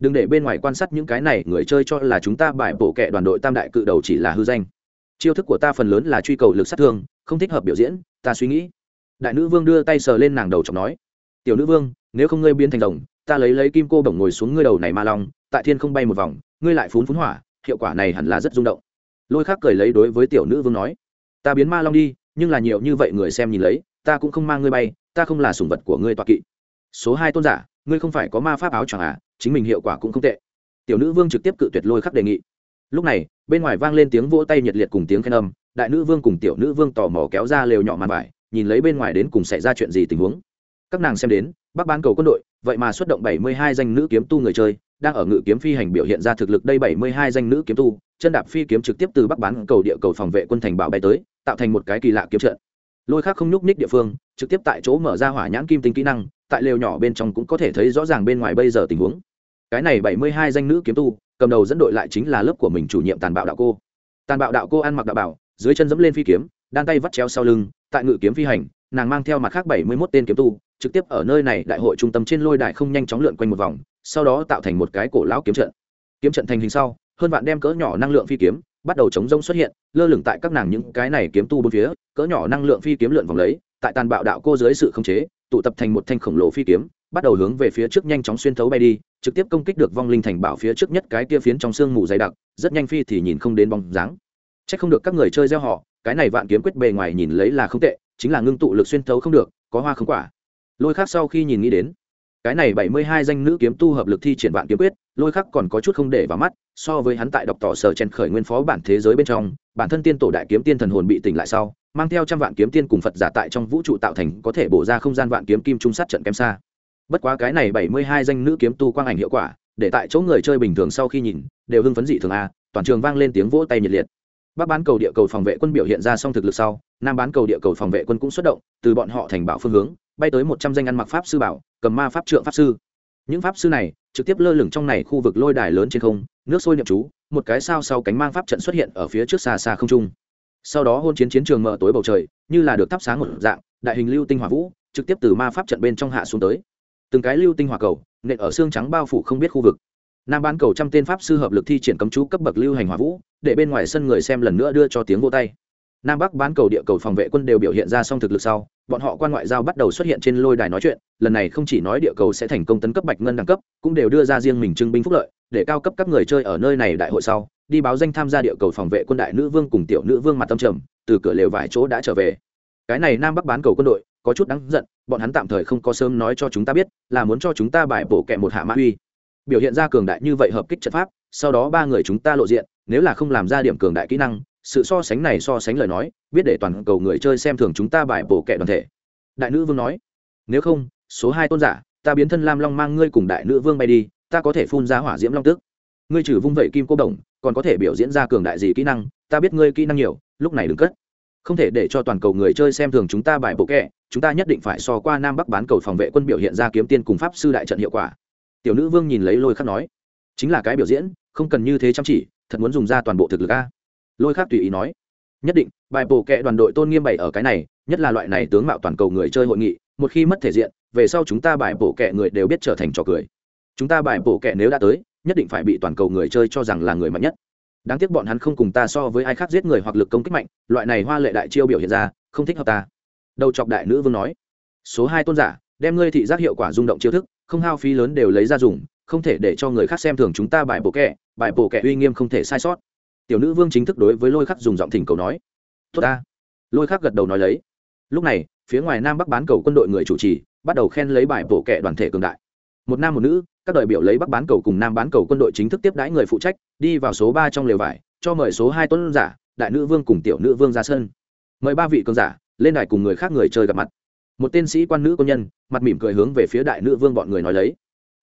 đừng để bên ngoài quan sát những cái này, người chơi cho là chúng ta bài bổ kệ đoàn đội tam đại cự đầu chỉ là hư danh. Chiêu thức của ta phần lớn là truy cầu lực sát thương, không thích hợp biểu diễn, ta suy nghĩ. Đại nữ vương đưa tay sờ lên nàng đầu chọc nói, tiểu nữ vương, nếu không ngươi biến thành đồng ta lấy lấy kim cô bổng ngồi xuống ngươi đầu này ma long, tại thiên không bay một vòng, ngươi lại phún phún hỏa, hiệu quả này hẳn là rất rung động. Lôi khác cười lấy đối với tiểu nữ vương nói, ta biến ma long đi, nhưng là nhiều như vậy người xem nhìn lấy, ta cũng không mang ngươi bay, ta không là sủng vật của ngươi toạ kỵ. Số hai tôn giả, ngươi không phải có ma pháp áo chẳng à? Chính mình hiệu quả cũng không tệ. Tiểu nữ vương trực tiếp cự tuyệt lôi khắc đề nghị. Lúc này, bên ngoài vang lên tiếng vỗ tay nhiệt liệt cùng tiếng khen âm, đại nữ vương cùng tiểu nữ vương tò mò kéo ra lều nhỏ màn vải, nhìn lấy bên ngoài đến cùng xảy ra chuyện gì tình huống. Các nàng xem đến, bắc bán cầu quân đội, vậy mà xuất động bảy mươi hai danh nữ kiếm tu người chơi, đang ở ngự kiếm phi hành biểu hiện ra thực lực đây bảy mươi hai danh nữ kiếm tu, chân đạp phi kiếm trực tiếp từ bắc bán cầu địa cầu phòng vệ quân thành bảo bay tới, tạo thành một cái kỳ lạ kiếm trận. Lôi khác không nhúc ních địa phương, trực tiếp tại chỗ mở ra hỏa nhãn kim tinh kỹ năng, tại lều nhỏ bên trong cũng có thể thấy rõ ràng bên ngoài bây giờ tình huống cái này bảy mươi hai danh nữ kiếm tu, cầm đầu dẫn đội lại chính là lớp của mình chủ nhiệm tàn bạo đạo cô. Tàn bạo đạo cô ăn mặc đạo bảo, dưới chân dẫm lên phi kiếm, đan tay vắt chéo sau lưng, tại ngự kiếm phi hành, nàng mang theo mặt khác bảy mươi mốt tên kiếm tu, trực tiếp ở nơi này đại hội trung tâm trên lôi đài không nhanh chóng lượn quanh một vòng, sau đó tạo thành một cái cổ lão kiếm trận. Kiếm trận thành hình sau, hơn vạn đem cỡ nhỏ năng lượng phi kiếm bắt đầu chống rông xuất hiện, lơ lửng tại các nàng những cái này kiếm tu bốn phía, cỡ nhỏ năng lượng phi kiếm lượn vòng lấy, tại tàn bạo đạo cô dưới sự khống chế, tụ tập thành một thanh khổng lồ phi kiếm bắt đầu hướng về phía trước nhanh chóng xuyên thấu bay đi, trực tiếp công kích được vong linh thành bảo phía trước nhất cái kia phiến trong sương mù dày đặc, rất nhanh phi thì nhìn không đến bóng dáng. C h ắ c không được các người chơi gieo họ, cái này vạn kiếm quyết bề ngoài nhìn lấy là không tệ, chính là ngưng tụ lực xuyên thấu không được, có hoa không quả. Lôi khác sau khi nhìn nghĩ đến, cái này bảy mươi hai danh nữ kiếm tu hợp lực thi triển vạn kiếm quyết, lôi khắc còn có chút không để vào mắt, so với hắn tại đọc tỏ sở chen khởi nguyên phó bản thế giới bên trong, bản thân tiên tổ đại kiếm tiên thần hồn bị tỉnh lại sau, mang theo trăm vạn kiếm tiên cùng phật giả tại trong vũ trụ tạo thành có thể bổ ra không gian vạn kiếm kim trung sát trận kém xa bất quá cái này bảy mươi hai danh nữ kiếm tu quang ảnh hiệu quả, để tại chỗ người chơi bình thường sau khi nhìn, đều hưng phấn dị thường a, toàn trường vang lên tiếng vỗ tay nhiệt liệt. Bắc bán cầu địa cầu phòng vệ quân biểu hiện ra xong thực lực sau, nam bán cầu địa cầu phòng vệ quân cũng xuất động, từ bọn họ thành bảo phương hướng, bay tới một trăm danh ăn mặc pháp sư bảo, cầm ma pháp trượng pháp sư. Những pháp sư này, trực tiếp lơ lửng trong này khu vực lôi đài lớn trên không, nước sôi niệm chú, một cái sao sau cánh mang pháp trận xuất hiện ở phía trước xa xa không trung. Sau đó hôn chiến chiến trường mở tối bầu trời, như là được thắp sáng một dạng, đại hình lưu tinh hỏa vũ, trực tiếp từ ma pháp trận bên trong hạ xuống tới từng cái lưu tinh hỏa cầu, nện ở xương trắng bao phủ không biết khu vực. Nam bán cầu trăm tên pháp sư hợp lực thi triển cấm chú cấp bậc lưu hành hỏa vũ, để bên ngoài sân người xem lần nữa đưa cho tiếng vô tay. Nam bắc bán cầu địa cầu phòng vệ quân đều biểu hiện ra song thực lực sau, bọn họ quan ngoại giao bắt đầu xuất hiện trên lôi đài nói chuyện, lần này không chỉ nói địa cầu sẽ thành công tấn cấp bạch ngân đẳng cấp, cũng đều đưa ra riêng mình trưng binh phúc lợi, để cao cấp các người chơi ở nơi này đại hội sau, đi báo danh tham gia địa cầu phòng vệ quân đại nữ vương cùng tiểu nữ vương mặt tâm trầm, từ cửa lều vài chỗ đã trở về. Cái này nam bắc bán cầu quân đội có chút đáng giận, bọn hắn tạm thời không có sớm nói cho chúng ta biết, là muốn cho chúng ta bài bổ kẹ một hạ mã uy. Biểu hiện ra cường đại như vậy hợp kích trận pháp, sau đó ba người chúng ta lộ diện, nếu là không làm ra điểm cường đại kỹ năng, sự so sánh này so sánh lời nói, biết để toàn cầu người chơi xem thường chúng ta bài bổ kẹ đoàn thể. Đại nữ vương nói, nếu không, số hai tôn giả, ta biến thân lam long mang ngươi cùng đại nữ vương bay đi, ta có thể phun ra hỏa diễm long tức. Ngươi trừ vung vẩy kim cô đồng, còn có thể biểu diễn ra cường đại gì kỹ năng, ta biết ngươi kỹ năng nhiều, lúc này đừng cất. Không thể để cho toàn cầu người chơi xem thường chúng ta bài bộ kẹ chúng ta nhất định phải so qua nam bắc bán cầu phòng vệ quân biểu hiện ra kiếm tiên cùng pháp sư đại trận hiệu quả. Tiểu nữ vương nhìn lấy lôi khắc nói, chính là cái biểu diễn, không cần như thế chăm chỉ, thật muốn dùng ra toàn bộ thực lực a. Lôi khắc tùy ý nói, nhất định, bài bổ kệ đoàn đội tôn nghiêm bày ở cái này, nhất là loại này tướng mạo toàn cầu người chơi hội nghị, một khi mất thể diện, về sau chúng ta bài bổ kệ người đều biết trở thành trò cười. Chúng ta bài bổ kệ nếu đã tới, nhất định phải bị toàn cầu người chơi cho rằng là người mạnh nhất. Đáng tiếc bọn hắn không cùng ta so với ai khác giết người hoặc lực công kích mạnh, loại này hoa lệ đại chiêu biểu hiện ra, không thích hợp ta đầu chọc đại nữ vương nói, số hai tôn giả, đem ngươi thị giác hiệu quả rung động chiêu thức, không hao phí lớn đều lấy ra dùng, không thể để cho người khác xem thường chúng ta bài bộ kẹ bài bộ kẹ uy nghiêm không thể sai sót. Tiểu nữ vương chính thức đối với lôi khắc dùng giọng thỉnh cầu nói, tốt ta. Lôi khắc gật đầu nói lấy. Lúc này, phía ngoài nam bắc bán cầu quân đội người chủ trì, bắt đầu khen lấy bài bộ kẹ đoàn thể cường đại. Một nam một nữ, các đại biểu lấy bắc bán cầu cùng nam bán cầu quân đội chính thức tiếp đãi người phụ trách, đi vào số ba trong lều vải, cho mời số hai tuấn giả, đại nữ vương cùng tiểu nữ vương ra sân. Mời ba vị cường giả lên đài cùng người khác người chơi gặp mặt. Một tên sĩ quan nữ quân nhân, mặt mỉm cười hướng về phía đại nữ vương bọn người nói lấy.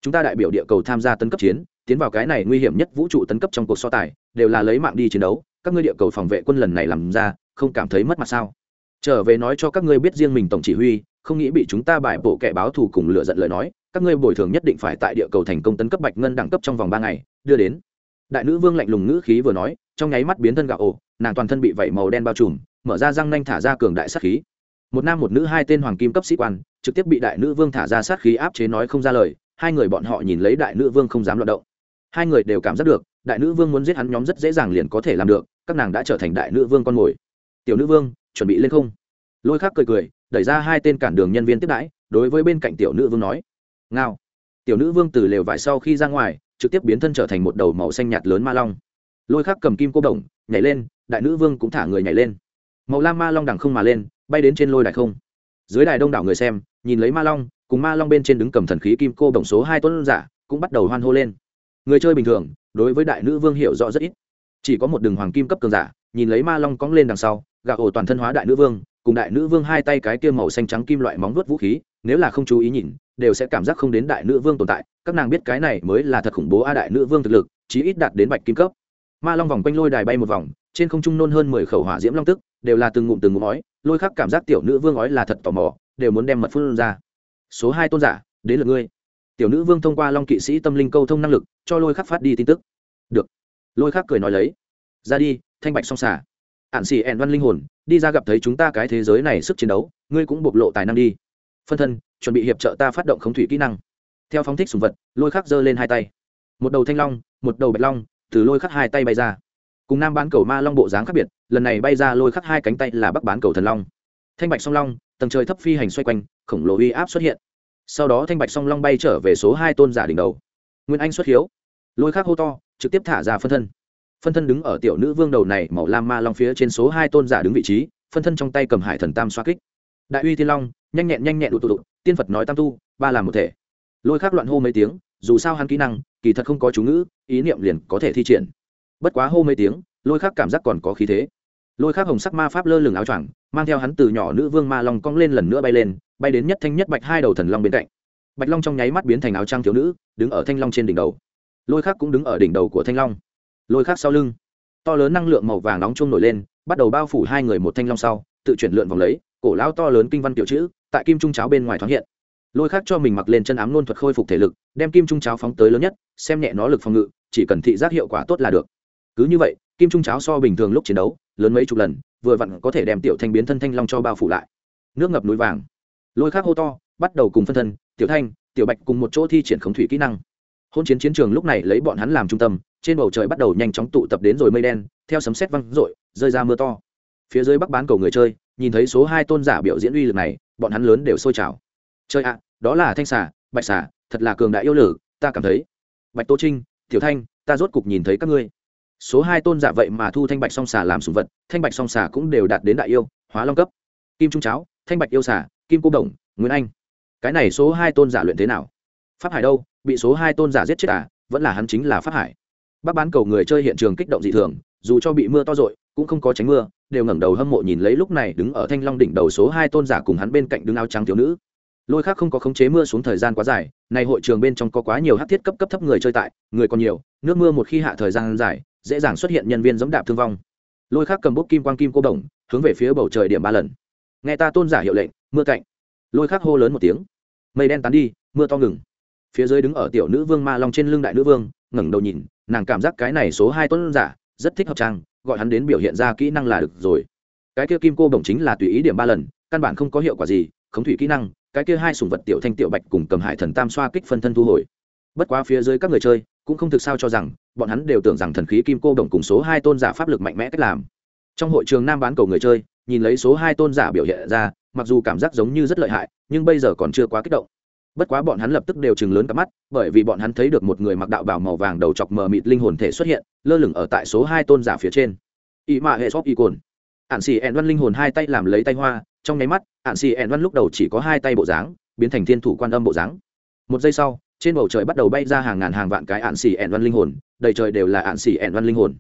Chúng ta đại biểu địa cầu tham gia tấn cấp chiến, tiến vào cái này nguy hiểm nhất vũ trụ tấn cấp trong cuộc so tài, đều là lấy mạng đi chiến đấu, các ngươi địa cầu phòng vệ quân lần này làm ra, không cảm thấy mất mặt sao? Trở về nói cho các ngươi biết riêng mình tổng chỉ huy, không nghĩ bị chúng ta bài bộ kẻ báo thù cùng lựa giận lời nói, các ngươi bồi thường nhất định phải tại địa cầu thành công tấn cấp bạch ngân đẳng cấp trong vòng ba ngày, đưa đến. Đại nữ vương lạnh lùng ngữ khí vừa nói, trong nháy mắt biến thân gạo ổ, nàng toàn thân bị vẩy màu đen bao trùm mở ra răng nanh thả ra cường đại sát khí. Một nam một nữ hai tên hoàng kim cấp sĩ quan, trực tiếp bị đại nữ vương thả ra sát khí áp chế nói không ra lời, hai người bọn họ nhìn lấy đại nữ vương không dám loạt động. Hai người đều cảm giác được, đại nữ vương muốn giết hắn nhóm rất dễ dàng liền có thể làm được, các nàng đã trở thành đại nữ vương con mồi. Tiểu nữ vương, chuẩn bị lên không? Lôi khắc cười cười, đẩy ra hai tên cản đường nhân viên tiếp đãi, đối với bên cạnh tiểu nữ vương nói. Ngao. Tiểu nữ vương từ lều vải sau khi ra ngoài, trực tiếp biến thân trở thành một đầu màu xanh nhạt lớn ma long. Lôi khắc cầm kim cô đồng, nhảy lên, đại nữ vương cũng thả người nhảy lên màu lam ma long đằng không mà lên, bay đến trên lôi đài không. Dưới đài đông đảo người xem, nhìn lấy ma long, cùng ma long bên trên đứng cầm thần khí kim cô đồng số hai tuấn giả, cũng bắt đầu hoan hô lên. Người chơi bình thường, đối với đại nữ vương hiểu rõ rất ít. Chỉ có một đường hoàng kim cấp cường giả, nhìn lấy ma long cóng lên đằng sau gạc ổ toàn thân hóa đại nữ vương, cùng đại nữ vương hai tay cái kia màu xanh trắng kim loại móng vuốt vũ khí, nếu là không chú ý nhìn, đều sẽ cảm giác không đến đại nữ vương tồn tại. Các nàng biết cái này mới là thật khủng bố a đại nữ vương thực lực, chí ít đạt đến bạch kim cấp. Ma long vòng quanh lôi đài bay một vòng trên không trung nôn hơn mười khẩu hỏa diễm long tức, đều là từng ngụm từng ngụm ói, lôi khắc cảm giác tiểu nữ vương ói là thật tò mò, đều muốn đem mật phun ra. Số hai tôn giả, đến lượt ngươi. Tiểu nữ vương thông qua long kỵ sĩ tâm linh câu thông năng lực, cho lôi khắc phát đi tin tức. Được. Lôi khắc cười nói lấy. Ra đi, thanh bạch song xả ạn xì ẹn văn linh hồn, đi ra gặp thấy chúng ta cái thế giới này sức chiến đấu, ngươi cũng bộc lộ tài năng đi. Phân thân, chuẩn bị hiệp trợ ta phát động khống thủy kỹ năng. Theo phóng thích sùng vật, lôi khắc giơ lên hai tay. Một đầu thanh long, một đầu bạch long, từ lôi khắc hai tay bay ra cùng nam bán cầu ma long bộ dáng khác biệt, lần này bay ra lôi khắc hai cánh tay là bắc bán cầu thần long. Thanh bạch song long, tầng trời thấp phi hành xoay quanh, khổng lồ uy áp xuất hiện. Sau đó thanh bạch song long bay trở về số hai tôn giả đỉnh đầu. Nguyên anh xuất hiếu. Lôi khắc hô to, trực tiếp thả ra phân thân. Phân thân đứng ở tiểu nữ vương đầu này, màu lam ma long phía trên số hai tôn giả đứng vị trí, phân thân trong tay cầm hải thần tam xoa kích. Đại uy thiên long, nhanh nhẹn nhanh nhẹn đụ tụ tụ, tiên phật nói tam tu, ba làm một thể. Lôi khắc loạn hô mấy tiếng, dù sao hắn kỹ năng, kỳ thật không có chú ngữ, ý niệm liền có thể thi triển bất quá hô mấy tiếng, lôi khắc cảm giác còn có khí thế. Lôi khắc hồng sắc ma pháp lơ lửng áo choàng, mang theo hắn từ nhỏ nữ vương ma long cong lên lần nữa bay lên, bay đến nhất thanh nhất bạch hai đầu thần long bên cạnh. Bạch long trong nháy mắt biến thành áo trang thiếu nữ, đứng ở thanh long trên đỉnh đầu. Lôi khắc cũng đứng ở đỉnh đầu của thanh long. Lôi khắc sau lưng, to lớn năng lượng màu vàng nóng chung nổi lên, bắt đầu bao phủ hai người một thanh long sau, tự chuyển lượn vòng lấy, cổ lao to lớn kinh văn kiểu chữ, tại kim trung cháo bên ngoài thoáng hiện. Lôi khác cho mình mặc lên chân ám luôn thuật khôi phục thể lực, đem kim trung cháo phóng tới lớn nhất, xem nhẹ nó lực phòng ngự, chỉ cần thị giác hiệu quả tốt là được cứ như vậy, kim trung cháo so bình thường lúc chiến đấu, lớn mấy chục lần, vừa vặn có thể đem tiểu thanh biến thân thanh long cho bao phủ lại. Nước ngập núi vàng. Lôi khác hô to, bắt đầu cùng phân thân, tiểu thanh, tiểu bạch cùng một chỗ thi triển khống thủy kỹ năng. Hôn chiến chiến trường lúc này lấy bọn hắn làm trung tâm, trên bầu trời bắt đầu nhanh chóng tụ tập đến rồi mây đen, theo sấm sét văng r ộ i rơi ra mưa to. Phía dưới bắc bán cầu người chơi, nhìn thấy số hai tôn giả biểu diễn uy lực này, bọn hắn lớn đều sôi trào. Chơi ạ, đó là thanh xà, bạch xà, thật là cường đại yêu lử ta cảm thấy. Bạch tô trinh, tiểu thanh, ta rốt cục nhìn thấy các ngươi số hai tôn giả vậy mà thu thanh bạch song xà làm sùng vật, thanh bạch song xà cũng đều đạt đến đại yêu, hóa long cấp. Kim trung cháo, thanh bạch yêu xà, kim cô đồng nguyễn anh. Cái này số hai tôn giả luyện thế nào? Pháp hải đâu? Bị số hai tôn giả giết chết à? Vẫn là hắn chính là pháp hải. Bác bán cầu người chơi hiện trường kích động dị thường, dù cho bị mưa to rội, cũng không có tránh mưa, đều ngẩng đầu hâm mộ nhìn lấy lúc này đứng ở thanh long đỉnh đầu số hai tôn giả cùng hắn bên cạnh đứng áo trắng thiếu nữ. Lôi khác không có khống chế mưa xuống thời gian quá dài, này hội trường bên trong có quá nhiều hát thiết cấp cấp thấp người chơi tại, người còn nhiều, nước mưa một khi hạ thời gian dài dễ dàng xuất hiện nhân viên giống đạp thương vong. Lôi khác cầm bút kim quang kim cô đồng, hướng về phía bầu trời điểm ba lần. Nghe ta tôn giả hiệu lệnh, mưa cạnh. Lôi khác hô lớn một tiếng. Mây đen tán đi, mưa to ngừng. Phía dưới đứng ở tiểu nữ vương ma long trên lưng đại nữ vương, ngẩng đầu nhìn, nàng cảm giác cái này số hai tôn giả, rất thích hợp trang, gọi hắn đến biểu hiện ra kỹ năng là được rồi. Cái kia kim cô bổng chính là tùy ý điểm ba lần, căn bản không có hiệu quả gì, khống thủy kỹ năng, cái kia hai sùng vật tiểu thanh tiểu bạch cùng cầm hải thần tam xoa kích phân thân thu hồi. Bất quá phía dưới các người chơi cũng không thực sao cho rằng, bọn hắn đều tưởng rằng thần khí kim cô đồng cùng số hai tôn giả pháp lực mạnh mẽ cách làm. Trong hội trường nam bán cầu người chơi, nhìn lấy số hai tôn giả biểu hiện ra, mặc dù cảm giác giống như rất lợi hại, nhưng bây giờ còn chưa quá kích động. Bất quá bọn hắn lập tức đều chừng lớn cả mắt, bởi vì bọn hắn thấy được một người mặc đạo bào màu vàng đầu chọc mờ mịt linh hồn thể xuất hiện, lơ lửng ở tại số hai tôn giả phía trên. Y mạ hệ sóc y cồn. Ạn xì ẹn văn linh hồn hai tay làm lấy tay hoa, trong nháy mắt ạn xì ẹn văn lúc đầu chỉ có hai tay bộ dáng, biến thành thiên thủ quan âm bộ dáng. Một giây sau trên bầu trời bắt đầu bay ra hàng ngàn hàng vạn cái ạn xỉ ẹn văn linh hồn, đầy trời đều là ạn xỉ ẹn văn linh hồn.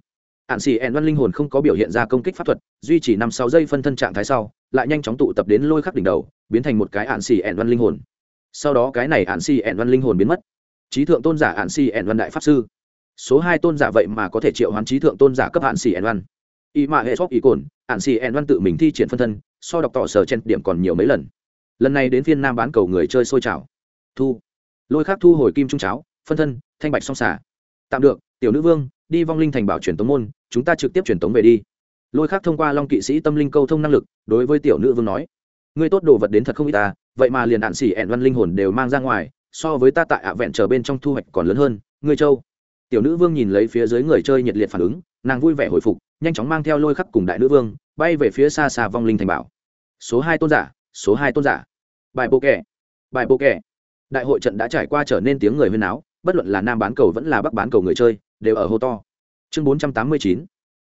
Ạn xỉ ẹn văn linh hồn không có biểu hiện ra công kích pháp thuật, duy trì năm sáu giây phân thân trạng thái sau, lại nhanh chóng tụ tập đến lôi khắc đỉnh đầu, biến thành một cái ạn xỉ ẹn văn linh hồn. Sau đó cái này ạn xỉ ẹn văn linh hồn biến mất. Trí thượng tôn giả ạn xỉ ẹn văn đại pháp sư. Số hai tôn giả vậy mà có thể triệu hoán trí thượng tôn giả cấp ạn xỉ ẹn văn. Y mạ hệ sóc ý cồn, ạn xỉ ẹn văn tự mình thi triển phân thân, so đọc tỏ sở trên điểm còn nhiều mấy lần. Lần này đến phiên nam bán cầu người chơi sôi trào. Thu lôi khác thu hồi kim trung cháo, phân thân, thanh bạch song xả tạm được, tiểu nữ vương, đi vong linh thành bảo truyền tống môn, chúng ta trực tiếp truyền tống về đi. Lôi khác thông qua long kỵ sĩ tâm linh câu thông năng lực, đối với tiểu nữ vương nói, ngươi tốt đồ vật đến thật không ít ta, vậy mà liền đạn xỉ ẹn văn linh hồn đều mang ra ngoài, so với ta tại ạ vẹn chờ bên trong thu hoạch còn lớn hơn, ngươi châu. Tiểu nữ vương nhìn lấy phía dưới người chơi nhiệt liệt phản ứng, nàng vui vẻ hồi phục, nhanh chóng mang theo lôi khắc cùng đại nữ vương, bay về phía xa xa vong linh thành bảo. Số hai tôn giả, số hai tôn giả. Bài bộ kẻ. Bài bộ kẻ đại hội trận đã trải qua trở nên tiếng người huyên áo bất luận là nam bán cầu vẫn là bắc bán cầu người chơi, đều ở hô to. Chương bốn trăm tám mươi chín,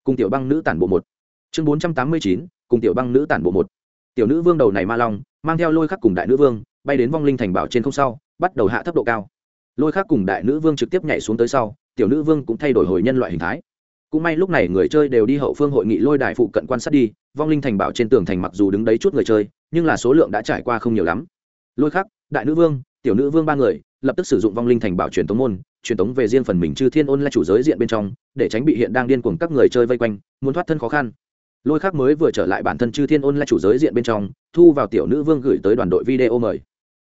cùng tiểu băng nữ tản bộ một. Chương bốn trăm tám mươi chín, cùng tiểu băng nữ tản bộ một. Tiểu nữ vương đầu này ma long, mang theo lôi khắc cùng đại nữ vương, bay đến vong linh thành bảo trên không sau, bắt đầu hạ thấp độ cao. Lôi khắc cùng đại nữ vương trực tiếp nhảy xuống tới sau, tiểu nữ vương cũng thay đổi hồi nhân loại hình thái. Cũng may lúc này người chơi đều đi hậu phương hội nghị lôi đài phụ cận quan sát đi, vong linh thành bảo trên tường thành mặc dù đứng đấy chút người chơi, nhưng là số lượng đã trải qua không nhiều lắm. Lôi khắc, đại nữ vương tiểu nữ vương ba người, lập tức sử dụng vong linh thành bảo truyền tống môn, truyền tống về riêng phần mình chư thiên ôn là chủ giới diện bên trong, để tránh bị hiện đang điên cuồng các người chơi vây quanh, muốn thoát thân khó khăn. Lôi khắc mới vừa trở lại bản thân chư thiên ôn là chủ giới diện bên trong, thu vào tiểu nữ vương gửi tới đoàn đội video mời.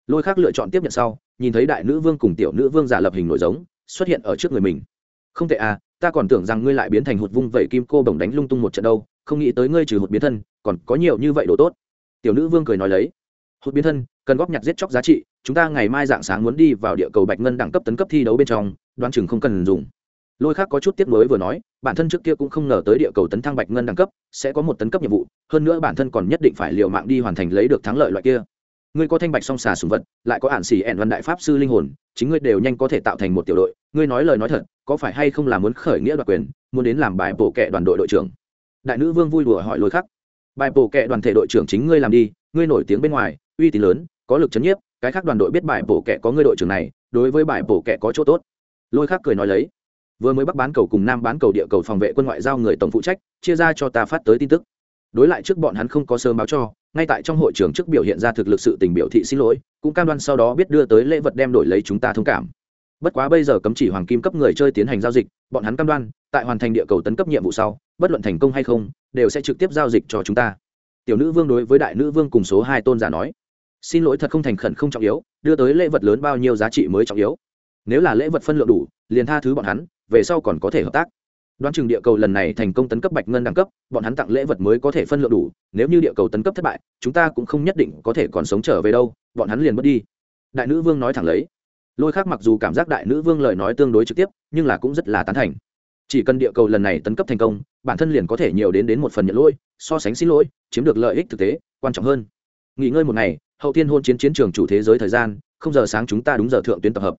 Lôi khắc lựa chọn tiếp nhận sau, nhìn thấy đại nữ vương cùng tiểu nữ vương giả lập hình nổi giống, xuất hiện ở trước người mình. Không tệ à ta còn tưởng rằng ngươi lại biến thành hụt vung vẩy kim cô bồng đánh lung tung một trận đâu, không nghĩ tới ngươi trừ hụt biến thân, còn có nhiều như vậy đồ tốt. Tiểu nữ vương cười nói lấy. Hụt biến thân, cần góp nhặt giết chóc giá trị chúng ta ngày mai dạng sáng muốn đi vào địa cầu bạch ngân đẳng cấp tấn cấp thi đấu bên trong, đoán chừng không cần dùng. Lôi khác có chút tiếc mới vừa nói, bản thân trước kia cũng không ngờ tới địa cầu tấn thăng bạch ngân đẳng cấp, sẽ có một tấn cấp nhiệm vụ, hơn nữa bản thân còn nhất định phải liều mạng đi hoàn thành lấy được thắng lợi loại kia. Ngươi có thanh bạch song xà sùng vật, lại có ản xỉ ẹn văn đại pháp sư linh hồn, chính ngươi đều nhanh có thể tạo thành một tiểu đội, ngươi nói lời nói thật, có phải hay không là muốn khởi nghĩa đoạt quyền, muốn đến làm bài bổ kệ đoàn đội đội trưởng? Đại nữ vương vui đùa hỏi lôi khắc bài bổ kệ đoàn thể đội trưởng chính ngươi làm đi, ngươi nổi tiếng bên ngoài, uy tín lớn, có lực chấn nhiếp cái khác đoàn đội biết bài bổ kẹ có ngươi đội trưởng này, đối với bài bổ kẹ có chỗ tốt. Lôi khác cười nói lấy, vừa mới bắc bán cầu cùng nam bán cầu địa cầu phòng vệ quân ngoại giao người tổng phụ trách, chia ra cho ta phát tới tin tức. Đối lại trước bọn hắn không có sớm báo cho, ngay tại trong hội trường trước biểu hiện ra thực lực sự tình biểu thị xin lỗi, cũng cam đoan sau đó biết đưa tới lễ vật đem đổi lấy chúng ta thông cảm. Bất quá bây giờ cấm chỉ hoàng kim cấp người chơi tiến hành giao dịch, bọn hắn cam đoan, tại hoàn thành địa cầu tấn cấp nhiệm vụ sau, bất luận thành công hay không, đều sẽ trực tiếp giao dịch cho chúng ta. Tiểu nữ vương đối với đại nữ vương cùng số hai tôn giả nói xin lỗi thật không thành khẩn không trọng yếu, đưa tới lễ vật lớn bao nhiêu giá trị mới trọng yếu. Nếu là lễ vật phân lượng đủ, liền tha thứ bọn hắn, về sau còn có thể hợp tác. Đoán chừng địa cầu lần này thành công tấn cấp bạch ngân đẳng cấp, bọn hắn tặng lễ vật mới có thể phân lượng đủ, nếu như địa cầu tấn cấp thất bại, chúng ta cũng không nhất định có thể còn sống trở về đâu, bọn hắn liền mất đi. Đại nữ vương nói thẳng lấy. Lôi khác mặc dù cảm giác đại nữ vương lời nói tương đối trực tiếp, nhưng là cũng rất là tán thành. Chỉ cần địa cầu lần này tấn cấp thành công, bản thân liền có thể nhiều đến đến một phần nhận lỗi, so sánh xin lỗi, chiếm được lợi ích thực tế, quan trọng hơn. Nghỉ ngơi một ngày hậu Thiên hôn chiến chiến trường chủ thế giới thời gian, không giờ sáng chúng ta đúng giờ thượng tuyến tập hợp.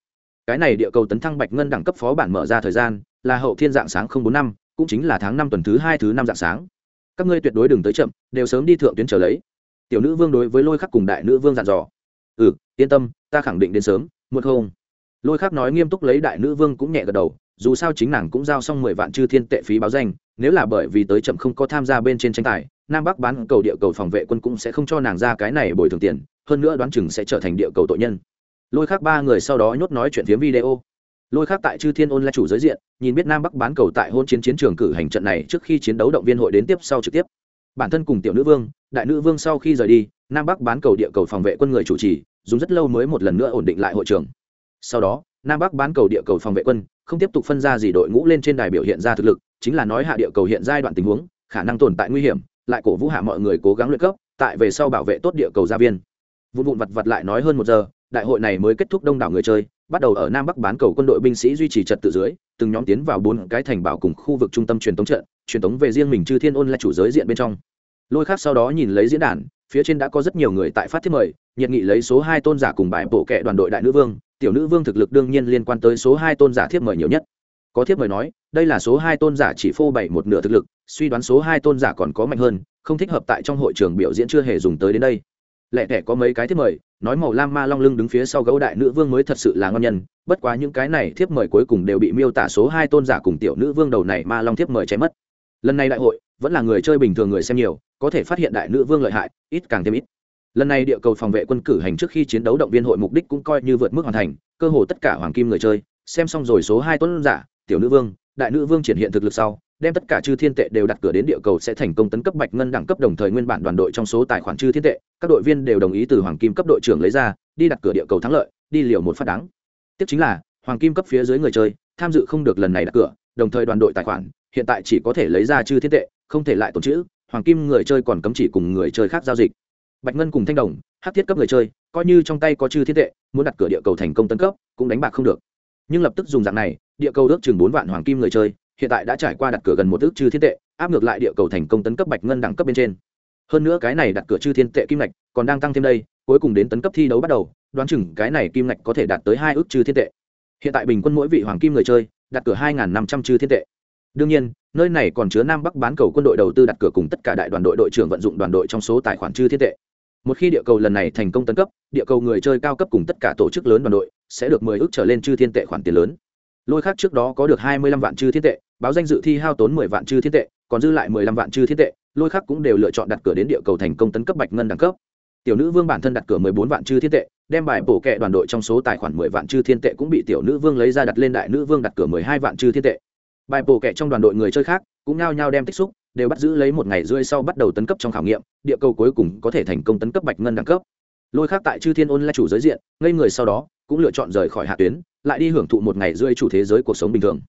Cái này địa cầu tấn thăng bạch ngân đẳng cấp phó bản mở ra thời gian, là hậu thiên dạng sáng không bốn năm, cũng chính là tháng năm tuần thứ hai thứ năm dạng sáng. Các ngươi tuyệt đối đừng tới chậm, đều sớm đi thượng tuyến trở lấy. Tiểu nữ vương đối với lôi khắc cùng đại nữ vương dặn dò. Ừ yên tâm, ta khẳng định đến sớm, muộn không? Lôi khắc nói nghiêm túc lấy đại nữ vương cũng nhẹ gật đầu, dù sao chính nàng cũng giao xong mười vạn chư thiên tệ phí báo danh, nếu là bởi vì tới chậm không có tham gia bên trên tranh tài, nam bắc bán cầu địa cầu phòng vệ quân cũng sẽ không cho nàng ra cái này bồi thường tiền hơn nữa đoán chừng sẽ trở thành địa cầu tội nhân. Lôi khác ba người sau đó nhốt nói chuyện phiếm video. Lôi khác tại chư thiên ôn là chủ giới diện, nhìn biết nam bắc bán cầu tại hôn chiến chiến trường cử hành trận này trước khi chiến đấu động viên hội đến tiếp sau trực tiếp. Bản thân cùng tiểu nữ vương, đại nữ vương sau khi rời đi, nam bắc bán cầu địa cầu phòng vệ quân người chủ trì, dùng rất lâu mới một lần nữa ổn định lại hội trường. Sau đó, nam bắc bán cầu địa cầu phòng vệ quân, không tiếp tục phân ra gì đội ngũ lên trên đài biểu hiện ra thực lực, chính là nói hạ địa cầu hiện giai đoạn tình huống, khả năng tồn tại nguy hiểm, lại cổ vũ hạ mọi người cố gắng luyện cấp, tại về sau bảo vệ tốt địa cầu gia viên vụn vụn vặt vặt lại nói hơn một giờ, đại hội này mới kết thúc đông đảo người chơi, bắt đầu ở nam bắc bán cầu quân đội binh sĩ duy trì trật tự dưới, từng nhóm tiến vào bốn cái thành bảo cùng khu vực trung tâm truyền thống trận, truyền thống về riêng mình chư thiên ôn là chủ giới diện bên trong. Lôi khác sau đó nhìn lấy diễn đàn, phía trên đã có rất nhiều người tại phát thiết mời, nhiệt nghị lấy số hai tôn giả cùng bài bộ kệ đoàn đội đại nữ vương, tiểu nữ vương thực lực đương nhiên liên quan tới số hai tôn giả thiết mời nhiều nhất. Có thiết mời nói, đây là số hai tôn giả chỉ phô bày một nửa thực lực, suy đoán số hai tôn giả còn có mạnh hơn, không thích hợp tại trong hội trường biểu diễn chưa hề dùng tới đến đây lẹ tẻ có mấy cái thiếp mời, nói màu lam ma long lưng đứng phía sau gấu đại nữ vương mới thật sự là ngon nhân, bất quá những cái này thiếp mời cuối cùng đều bị miêu tả số hai tôn giả cùng tiểu nữ vương đầu này ma long thiếp mời cháy mất. Lần này đại hội, vẫn là người chơi bình thường người xem nhiều, có thể phát hiện đại nữ vương lợi hại, ít càng thêm ít. Lần này địa cầu phòng vệ quân cử hành trước khi chiến đấu động viên hội mục đích cũng coi như vượt mức hoàn thành, cơ hồ tất cả hoàng kim người chơi, xem xong rồi số hai tôn giả, tiểu nữ vương, đại nữ vương triển hiện thực lực sau đem tất cả chư thiên tệ đều đặt cửa đến địa cầu sẽ thành công tấn cấp bạch ngân đẳng cấp đồng thời nguyên bản đoàn đội trong số tài khoản chư thiên tệ, các đội viên đều đồng ý từ hoàng kim cấp đội trưởng lấy ra, đi đặt cửa địa cầu thắng lợi, đi liều một phát đáng. Tiếp chính là, hoàng kim cấp phía dưới người chơi, tham dự không được lần này đặt cửa, đồng thời đoàn đội tài khoản, hiện tại chỉ có thể lấy ra chư thiên tệ, không thể lại tồn chữ, hoàng kim người chơi còn cấm chỉ cùng người chơi khác giao dịch. Bạch ngân cùng thanh đồng, hát thiết cấp người chơi, coi như trong tay có chư thiên tệ, muốn đặt cửa địa cầu thành công tấn cấp, cũng đánh bạc không được. Nhưng lập tức dùng dạng này, địa cầu ước chừng bốn vạn hoàng kim người chơi hiện tại đã trải qua đặt cửa gần một ước chư thiên tệ, áp ngược lại địa cầu thành công tấn cấp bạch ngân đẳng cấp bên trên. Hơn nữa cái này đặt cửa chư thiên tệ kim ngạch còn đang tăng thêm đây, cuối cùng đến tấn cấp thi đấu bắt đầu, đoán chừng cái này kim ngạch có thể đạt tới hai ước chư thiên tệ. Hiện tại bình quân mỗi vị hoàng kim người chơi, đặt cửa hai năm trăm chư thiên tệ. Đương nhiên, nơi này còn chứa nam bắc bán cầu quân đội đầu tư đặt cửa cùng tất cả đại đoàn đội đội trưởng vận dụng đoàn đội trong số tài khoản chư thiên tệ. Một khi địa cầu lần này thành công tấn cấp, địa cầu người chơi cao cấp cùng tất cả tổ chức lớn đoàn đội sẽ được mười ước trở lên chư thiên tệ khoản tiền lớn. Lôi khác trước đó có được hai mươi lăm vạn chư thiên tệ báo danh dự thi hao tốn mười vạn chư thiên tệ, còn dư lại mười lăm vạn chư thiên tệ, lôi khác cũng đều lựa chọn đặt cửa đến địa cầu thành công tấn cấp bạch ngân đẳng cấp. Tiểu nữ vương bản thân đặt cửa mười bốn vạn chư thiên tệ, đem bài bổ kệ đoàn đội trong số tài khoản mười vạn chư thiên tệ cũng bị tiểu nữ vương lấy ra đặt lên đại nữ vương đặt cửa mười hai vạn chư thiên tệ. Bài bổ kệ trong đoàn đội người chơi khác cũng nao nhao đem tích xúc, đều bắt giữ lấy một ngày rưỡi sau bắt đầu tấn cấp trong khảo nghiệm, địa cầu cuối cùng có thể thành công tấn cấp bạch ngân đẳng cấp. Lôi khác tại chư thiên ôn là chủ giới diện, ngây người sau đó, cũng lựa chọn rời khỏi hạ tuyến, lại đi hưởng thụ một ngày rưỡi chủ thế giới cuộc sống bình thường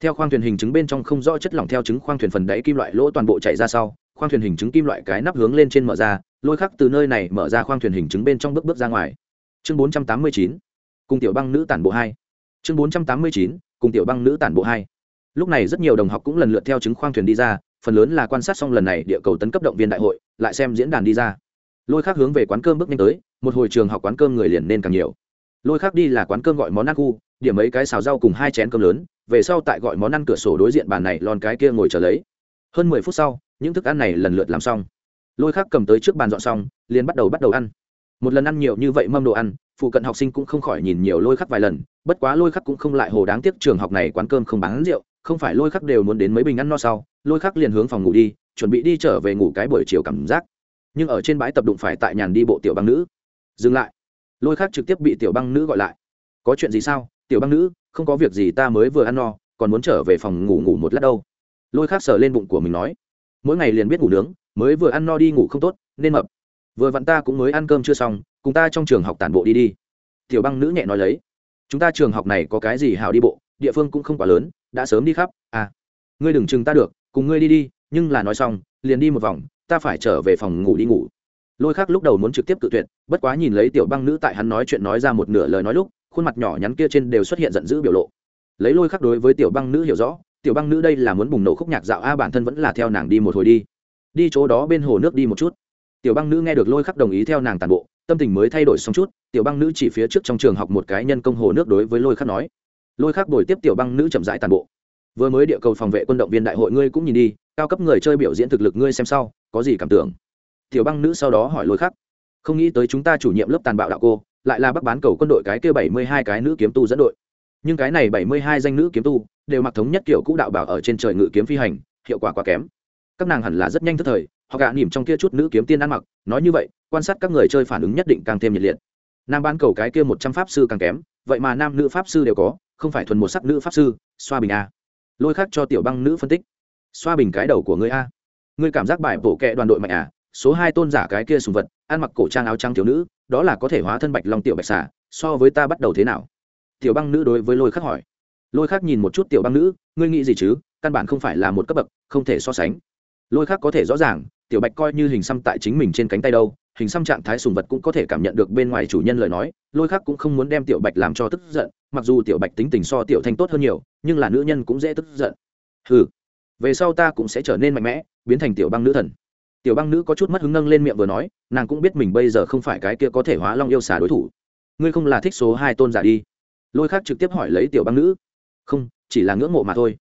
theo khoang thuyền hình chứng bên trong không rõ chất lỏng theo chứng khoang thuyền phần đáy kim loại lỗ toàn bộ chạy ra sau, khoang thuyền hình chứng kim loại cái nắp hướng lên trên mở ra, lôi khắc từ nơi này mở ra khoang thuyền hình chứng bên trong bước bước ra ngoài. Chương 489 cùng tiểu băng nữ tản bộ hai. Chương 489 cùng tiểu băng nữ tản bộ hai. Lúc này rất nhiều đồng học cũng lần lượt theo chứng khoang thuyền đi ra, phần lớn là quan sát xong lần này địa cầu tấn cấp động viên đại hội, lại xem diễn đàn đi ra. Lôi khác hướng về quán cơm bước nhanh tới, một hồi trường học quán cơm người liền nên càng nhiều. Lôi khác đi là quán cơm gọi món ăn khu điểm mấy cái xào rau cùng hai chén cơm lớn, về sau tại gọi món ăn cửa sổ đối diện bàn này lon cái kia ngồi chờ lấy. Hơn mười phút sau, những thức ăn này lần lượt làm xong. Lôi khắc cầm tới trước bàn dọn xong, liền bắt đầu bắt đầu ăn. Một lần ăn nhiều như vậy mâm đồ ăn, phụ cận học sinh cũng không khỏi nhìn nhiều lôi khắc vài lần, bất quá lôi khắc cũng không lại hồ đáng tiếc trường học này quán cơm không bán rượu, không phải lôi khắc đều muốn đến mấy bình ăn no sau, lôi khắc liền hướng phòng ngủ đi, chuẩn bị đi trở về ngủ cái buổi chiều cảm giác. Nhưng ở trên bãi tập đụng phải tại nhàn đi bộ tiểu băng nữ. Dừng lại. Lôi khắc trực tiếp bị tiểu băng nữ gọi lại. Có chuyện gì sao? Tiểu băng nữ, không có việc gì ta mới vừa ăn no, còn muốn trở về phòng ngủ ngủ một lát đâu. Lôi khắc sờ lên bụng của mình nói, mỗi ngày liền biết ngủ nướng, mới vừa ăn no đi ngủ không tốt, nên mập. Vừa vặn ta cũng mới ăn cơm chưa xong, cùng ta trong trường học tản bộ đi đi. Tiểu băng nữ nhẹ nói lấy, chúng ta trường học này có cái gì hào đi bộ, địa phương cũng không quá lớn, đã sớm đi khắp à. Ngươi đừng chừng ta được, cùng ngươi đi đi, nhưng là nói xong, liền đi một vòng, ta phải trở về phòng ngủ đi ngủ. Lôi khác lúc đầu muốn trực tiếp cự tuyệt, bất quá nhìn lấy tiểu băng nữ tại hắn nói chuyện nói ra một nửa lời nói lúc khuôn mặt nhỏ nhắn kia trên đều xuất hiện giận dữ biểu lộ. Lấy lôi khắc đối với tiểu băng nữ hiểu rõ, tiểu băng nữ đây là muốn bùng nổ khúc nhạc dạo, a, bản thân vẫn là theo nàng đi một hồi đi. Đi chỗ đó bên hồ nước đi một chút. Tiểu băng nữ nghe được lôi khắc đồng ý theo nàng tàn bộ, tâm tình mới thay đổi xong chút, tiểu băng nữ chỉ phía trước trong trường học một cái nhân công hồ nước đối với lôi khắc nói. Lôi khắc đổi tiếp tiểu băng nữ chậm rãi tàn bộ. Vừa mới địa cầu phòng vệ quân động viên đại hội ngươi cũng nhìn đi, cao cấp người chơi biểu diễn thực lực ngươi xem sau, có gì cảm tưởng? Tiểu băng nữ sau đó hỏi lôi khắc. Không nghĩ tới chúng ta chủ nhiệm lớp tàn bạo đạo cô lại là bắc bán cầu quân đội cái kia bảy mươi hai cái nữ kiếm tu dẫn đội. Nhưng cái này bảy mươi hai danh nữ kiếm tu đều mặc thống nhất kiểu cũ đạo bảo ở trên trời ngự kiếm phi hành, hiệu quả quá kém. Các nàng hẳn là rất nhanh thức thời họ gạ nỉm trong kia chút nữ kiếm tiên ăn mặc, nói như vậy, quan sát các người chơi phản ứng nhất định càng thêm nhiệt liệt. Nam bán cầu cái kia một trăm pháp sư càng kém, vậy mà nam nữ pháp sư đều có, không phải thuần một sắc nữ pháp sư, xoa bình a. Lôi khác cho tiểu băng nữ phân tích. Xoa bình cái đầu của ngươi a. Ngươi cảm giác bài bổ kẹ đoàn đội mạnh à? Số hai tôn giả cái kia sùng vật, ăn mặc cổ trang áo trắng thiếu nữ đó là có thể hóa thân bạch long tiểu bạch xà, so với ta bắt đầu thế nào? Tiểu băng nữ đối với lôi khắc hỏi. Lôi khắc nhìn một chút tiểu băng nữ, ngươi nghĩ gì chứ? Căn bản không phải là một cấp bậc, không thể so sánh. Lôi khắc có thể rõ ràng, tiểu bạch coi như hình xăm tại chính mình trên cánh tay đâu, hình xăm trạng thái sùng vật cũng có thể cảm nhận được bên ngoài chủ nhân lời nói, lôi khắc cũng không muốn đem tiểu bạch làm cho tức giận, mặc dù tiểu bạch tính tình so tiểu thanh tốt hơn nhiều, nhưng là nữ nhân cũng dễ tức giận. Ừ về sau ta cũng sẽ trở nên mạnh mẽ, biến thành tiểu băng nữ thần tiểu băng nữ có chút mất hứng nâng lên miệng vừa nói, nàng cũng biết mình bây giờ không phải cái kia có thể hóa long yêu xà đối thủ. Ngươi không là thích số hai tôn giả đi. Lôi khác trực tiếp hỏi lấy tiểu băng nữ. Không, chỉ là ngưỡng mộ mà thôi.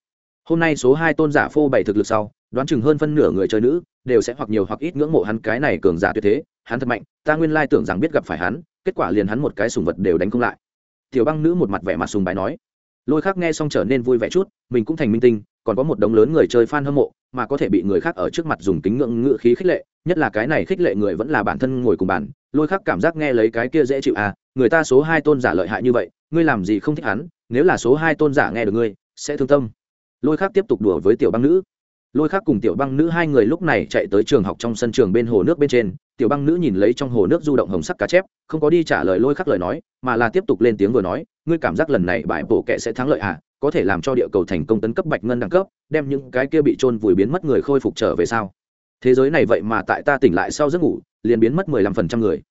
Hôm nay số hai tôn giả phô bày thực lực sau, đoán chừng hơn phân nửa người chơi nữ đều sẽ hoặc nhiều hoặc ít ngưỡng mộ hắn cái này cường giả tuyệt thế. Hắn thật mạnh, ta nguyên lai tưởng rằng biết gặp phải hắn, kết quả liền hắn một cái sùng vật đều đánh không lại. Tiểu băng nữ một mặt vẻ mặt sùng bài nói. Lôi khác nghe xong trở nên vui vẻ chút, mình cũng thành minh tinh còn có một đống lớn người chơi fan hâm mộ, mà có thể bị người khác ở trước mặt dùng kính ngưỡng ngự khí khích lệ, nhất là cái này khích lệ người vẫn là bản thân ngồi cùng bàn, lôi khác cảm giác nghe lấy cái kia dễ chịu à người ta số hai tôn giả lợi hại như vậy, ngươi làm gì không thích hắn, nếu là số hai tôn giả nghe được ngươi, sẽ thương tâm. Lôi khác tiếp tục đùa với tiểu băng nữ. Lôi khác cùng tiểu băng nữ hai người lúc này chạy tới trường học trong sân trường bên hồ nước bên trên, tiểu băng nữ nhìn lấy trong hồ nước du động hồng sắc cá chép, không có đi trả lời lôi khắc lời nói, mà là tiếp tục lên tiếng vừa nói, ngươi cảm giác lần này bại bổ kệ sẽ thắng lợi à có thể làm cho địa cầu thành công tấn cấp bạch ngân đẳng cấp, đem những cái kia bị trôn vùi biến mất người khôi phục trở về sao? Thế giới này vậy mà tại ta tỉnh lại sau giấc ngủ, liền biến mất mười lăm phần trăm người.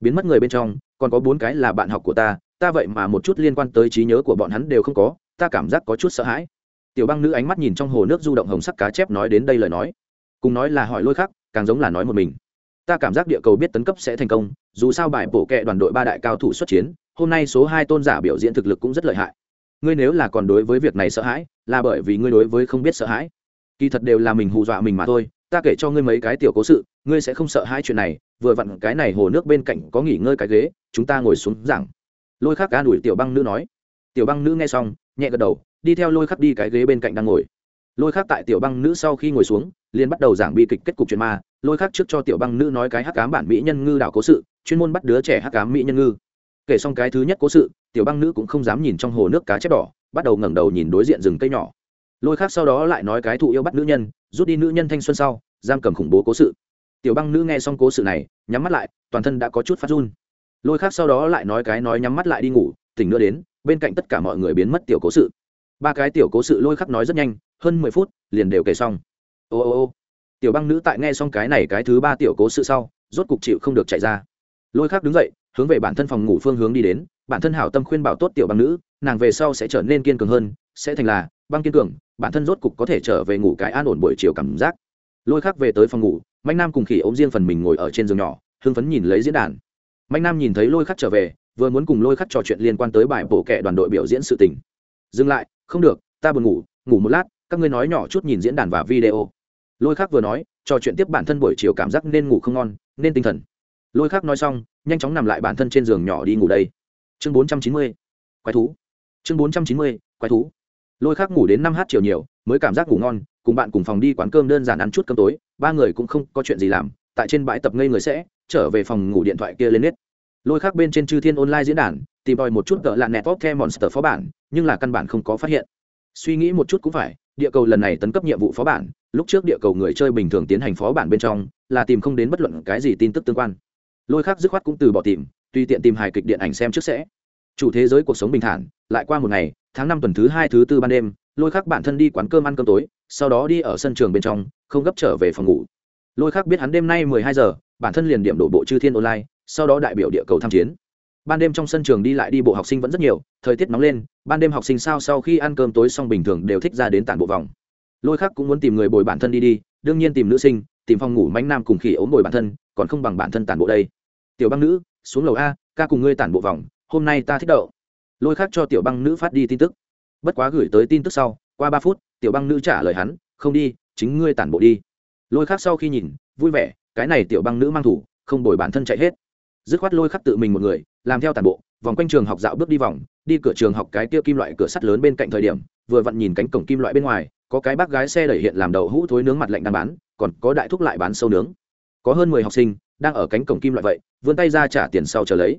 Biến mất người bên trong, còn có bốn cái là bạn học của ta ta vậy mà một chút liên quan tới trí nhớ của bọn hắn đều không có, ta cảm giác có chút sợ hãi. Tiểu băng nữ ánh mắt nhìn trong hồ nước du động hồng sắc cá chép nói đến đây lời nói. Cùng nói là hỏi lôi khắc, càng giống là nói một mình. Ta cảm giác địa cầu biết tấn cấp sẽ thành công, dù sao bài bổ kệ đoàn đội ba đại cao thủ xuất chiến, hôm nay số hai tôn giả biểu diễn thực lực cũng rất lợi hại ngươi nếu là còn đối với việc này sợ hãi, là bởi vì ngươi đối với không biết sợ hãi. Kỳ thật đều là mình hù dọa mình mà thôi, ta kể cho ngươi mấy cái tiểu cố sự, ngươi sẽ không sợ hai chuyện này, vừa vặn cái này hồ nước bên cạnh có nghỉ ngơi cái ghế, chúng ta ngồi xuống giảng. Lôi khắc cá đuổi tiểu băng nữ nói. Tiểu băng nữ nghe xong, nhẹ gật đầu, đi theo lôi khắc đi cái ghế bên cạnh đang ngồi. Lôi khắc tại tiểu băng nữ sau khi ngồi xuống, liền bắt đầu giảng bi kịch kết cục chuyện ma. Lôi khắc trước cho tiểu băng nữ nói cái hắc cám bản mỹ nhân ngư đảo cố sự, chuyên môn bắt đứa trẻ hắc cám mỹ nhân ngư. Kể xong cái thứ nhất cố sự tiểu băng nữ cũng không dám nhìn trong hồ nước cá chép đỏ, bắt đầu ngẩng đầu nhìn đối diện rừng cây nhỏ. Lôi khác sau đó lại nói cái thụ yêu bắt nữ nhân, rút đi nữ nhân thanh xuân sau, giam cầm khủng bố cố sự. Tiểu băng nữ nghe xong cố sự này, nhắm mắt lại, toàn thân đã có chút phát run. Lôi khác sau đó lại nói cái nói nhắm mắt lại đi ngủ, tỉnh nữa đến, bên cạnh tất cả mọi người biến mất tiểu cố sự. Ba cái tiểu cố sự lôi khắc nói rất nhanh, hơn mười phút, liền đều kể xong. Ô ô ô. Tiểu băng nữ tại nghe xong cái này cái thứ ba tiểu cố sự sau, rốt cục chịu không được chạy ra. Lôi khắc đứng dậy, hướng về bản thân phòng ngủ phương hướng đi đến bản thân hảo tâm khuyên bảo tốt tiểu băng nữ, nàng về sau sẽ trở nên kiên cường hơn, sẽ thành là băng kiên cường, bản thân rốt cục có thể trở về ngủ cái an ổn buổi chiều cảm giác. Lôi khắc về tới phòng ngủ, mạnh nam cùng khỉ ống riêng phần mình ngồi ở trên giường nhỏ, hưng phấn nhìn lấy diễn đàn. Mạnh nam nhìn thấy lôi khắc trở về, vừa muốn cùng lôi khắc trò chuyện liên quan tới bài bổ kệ đoàn đội biểu diễn sự tình. Dừng lại, không được, ta buồn ngủ ngủ một lát, các ngươi nói nhỏ chút nhìn diễn đàn và video. Lôi khắc vừa nói, trò chuyện tiếp bản thân buổi chiều cảm giác nên ngủ không ngon, nên tinh thần. Lôi khắc nói xong, nhanh chóng nằm lại bản thân trên giường nhỏ đi ngủ đây chương bốn trăm chín mươi, quái thú. Chương bốn trăm chín mươi, quái thú. Lôi khắc ngủ đến năm h chiều nhiều, mới cảm giác ngủ ngon, cùng bạn cùng phòng đi quán cơm đơn giản ăn chút cơm tối, ba người cũng không có chuyện gì làm, tại trên bãi tập ngây người sẽ, trở về phòng ngủ điện thoại kia lên nết lôi khắc bên trên chư thiên online diễn đàn, tìm tòi một chút tợ lạ nẹt pop the monster phó bản, nhưng là căn bản không có phát hiện. Suy nghĩ một chút cũng phải, địa cầu lần này tấn cấp nhiệm vụ phó bản, lúc trước địa cầu người chơi bình thường tiến hành phó bản bên trong, là tìm không đến bất luận cái gì tin tức tương quan. Lôi khác dứt khoát cũng từ bỏ tìm tùy tiện tìm hài kịch điện ảnh xem trước sẽ. Chủ thế giới cuộc sống bình thản, lại qua một ngày, tháng năm tuần thứ hai thứ tư ban đêm, lôi khắc bản thân đi quán cơm ăn cơm tối, sau đó đi ở sân trường bên trong, không gấp trở về phòng ngủ. Lôi khắc biết hắn đêm nay mười hai giờ, bản thân liền điểm đổ bộ chư thiên online, sau đó đại biểu địa cầu tham chiến. Ban đêm trong sân trường đi lại đi bộ học sinh vẫn rất nhiều, thời tiết nóng lên, ban đêm học sinh sao sau khi ăn cơm tối xong bình thường đều thích ra đến tản bộ vòng. Lôi khắc cũng muốn tìm người bồi bản thân đi đi, đương nhiên tìm nữ sinh, tìm phòng ngủ mánh nam cùng khỉ ốm bồi bản thân, còn không bằng bản thân tản bộ đây. Tiểu băng nữ xuống lầu a, ca cùng ngươi tản bộ vòng, hôm nay ta thích đậu. Lôi khắc cho tiểu băng nữ phát đi tin tức. Bất quá gửi tới tin tức sau, qua ba phút, tiểu băng nữ trả lời hắn, không đi, chính ngươi tản bộ đi. Lôi khắc sau khi nhìn, vui vẻ, cái này tiểu băng nữ mang thủ, không đổi bản thân chạy hết. Dứt khoát lôi khắc tự mình một người, làm theo tàn bộ, vòng quanh trường học dạo bước đi vòng, đi cửa trường học cái kia kim loại cửa sắt lớn bên cạnh thời điểm, vừa vặn nhìn cánh cổng kim loại bên ngoài, có cái bác gái xe đẩy hiện làm đậu hũ thối nướng mặt lạnh đang bán, còn có đại thúc lại bán sâu nướng. Có hơn mười học sinh đang ở cánh cổng kim loại vậy, vươn tay ra trả tiền sau chờ lấy.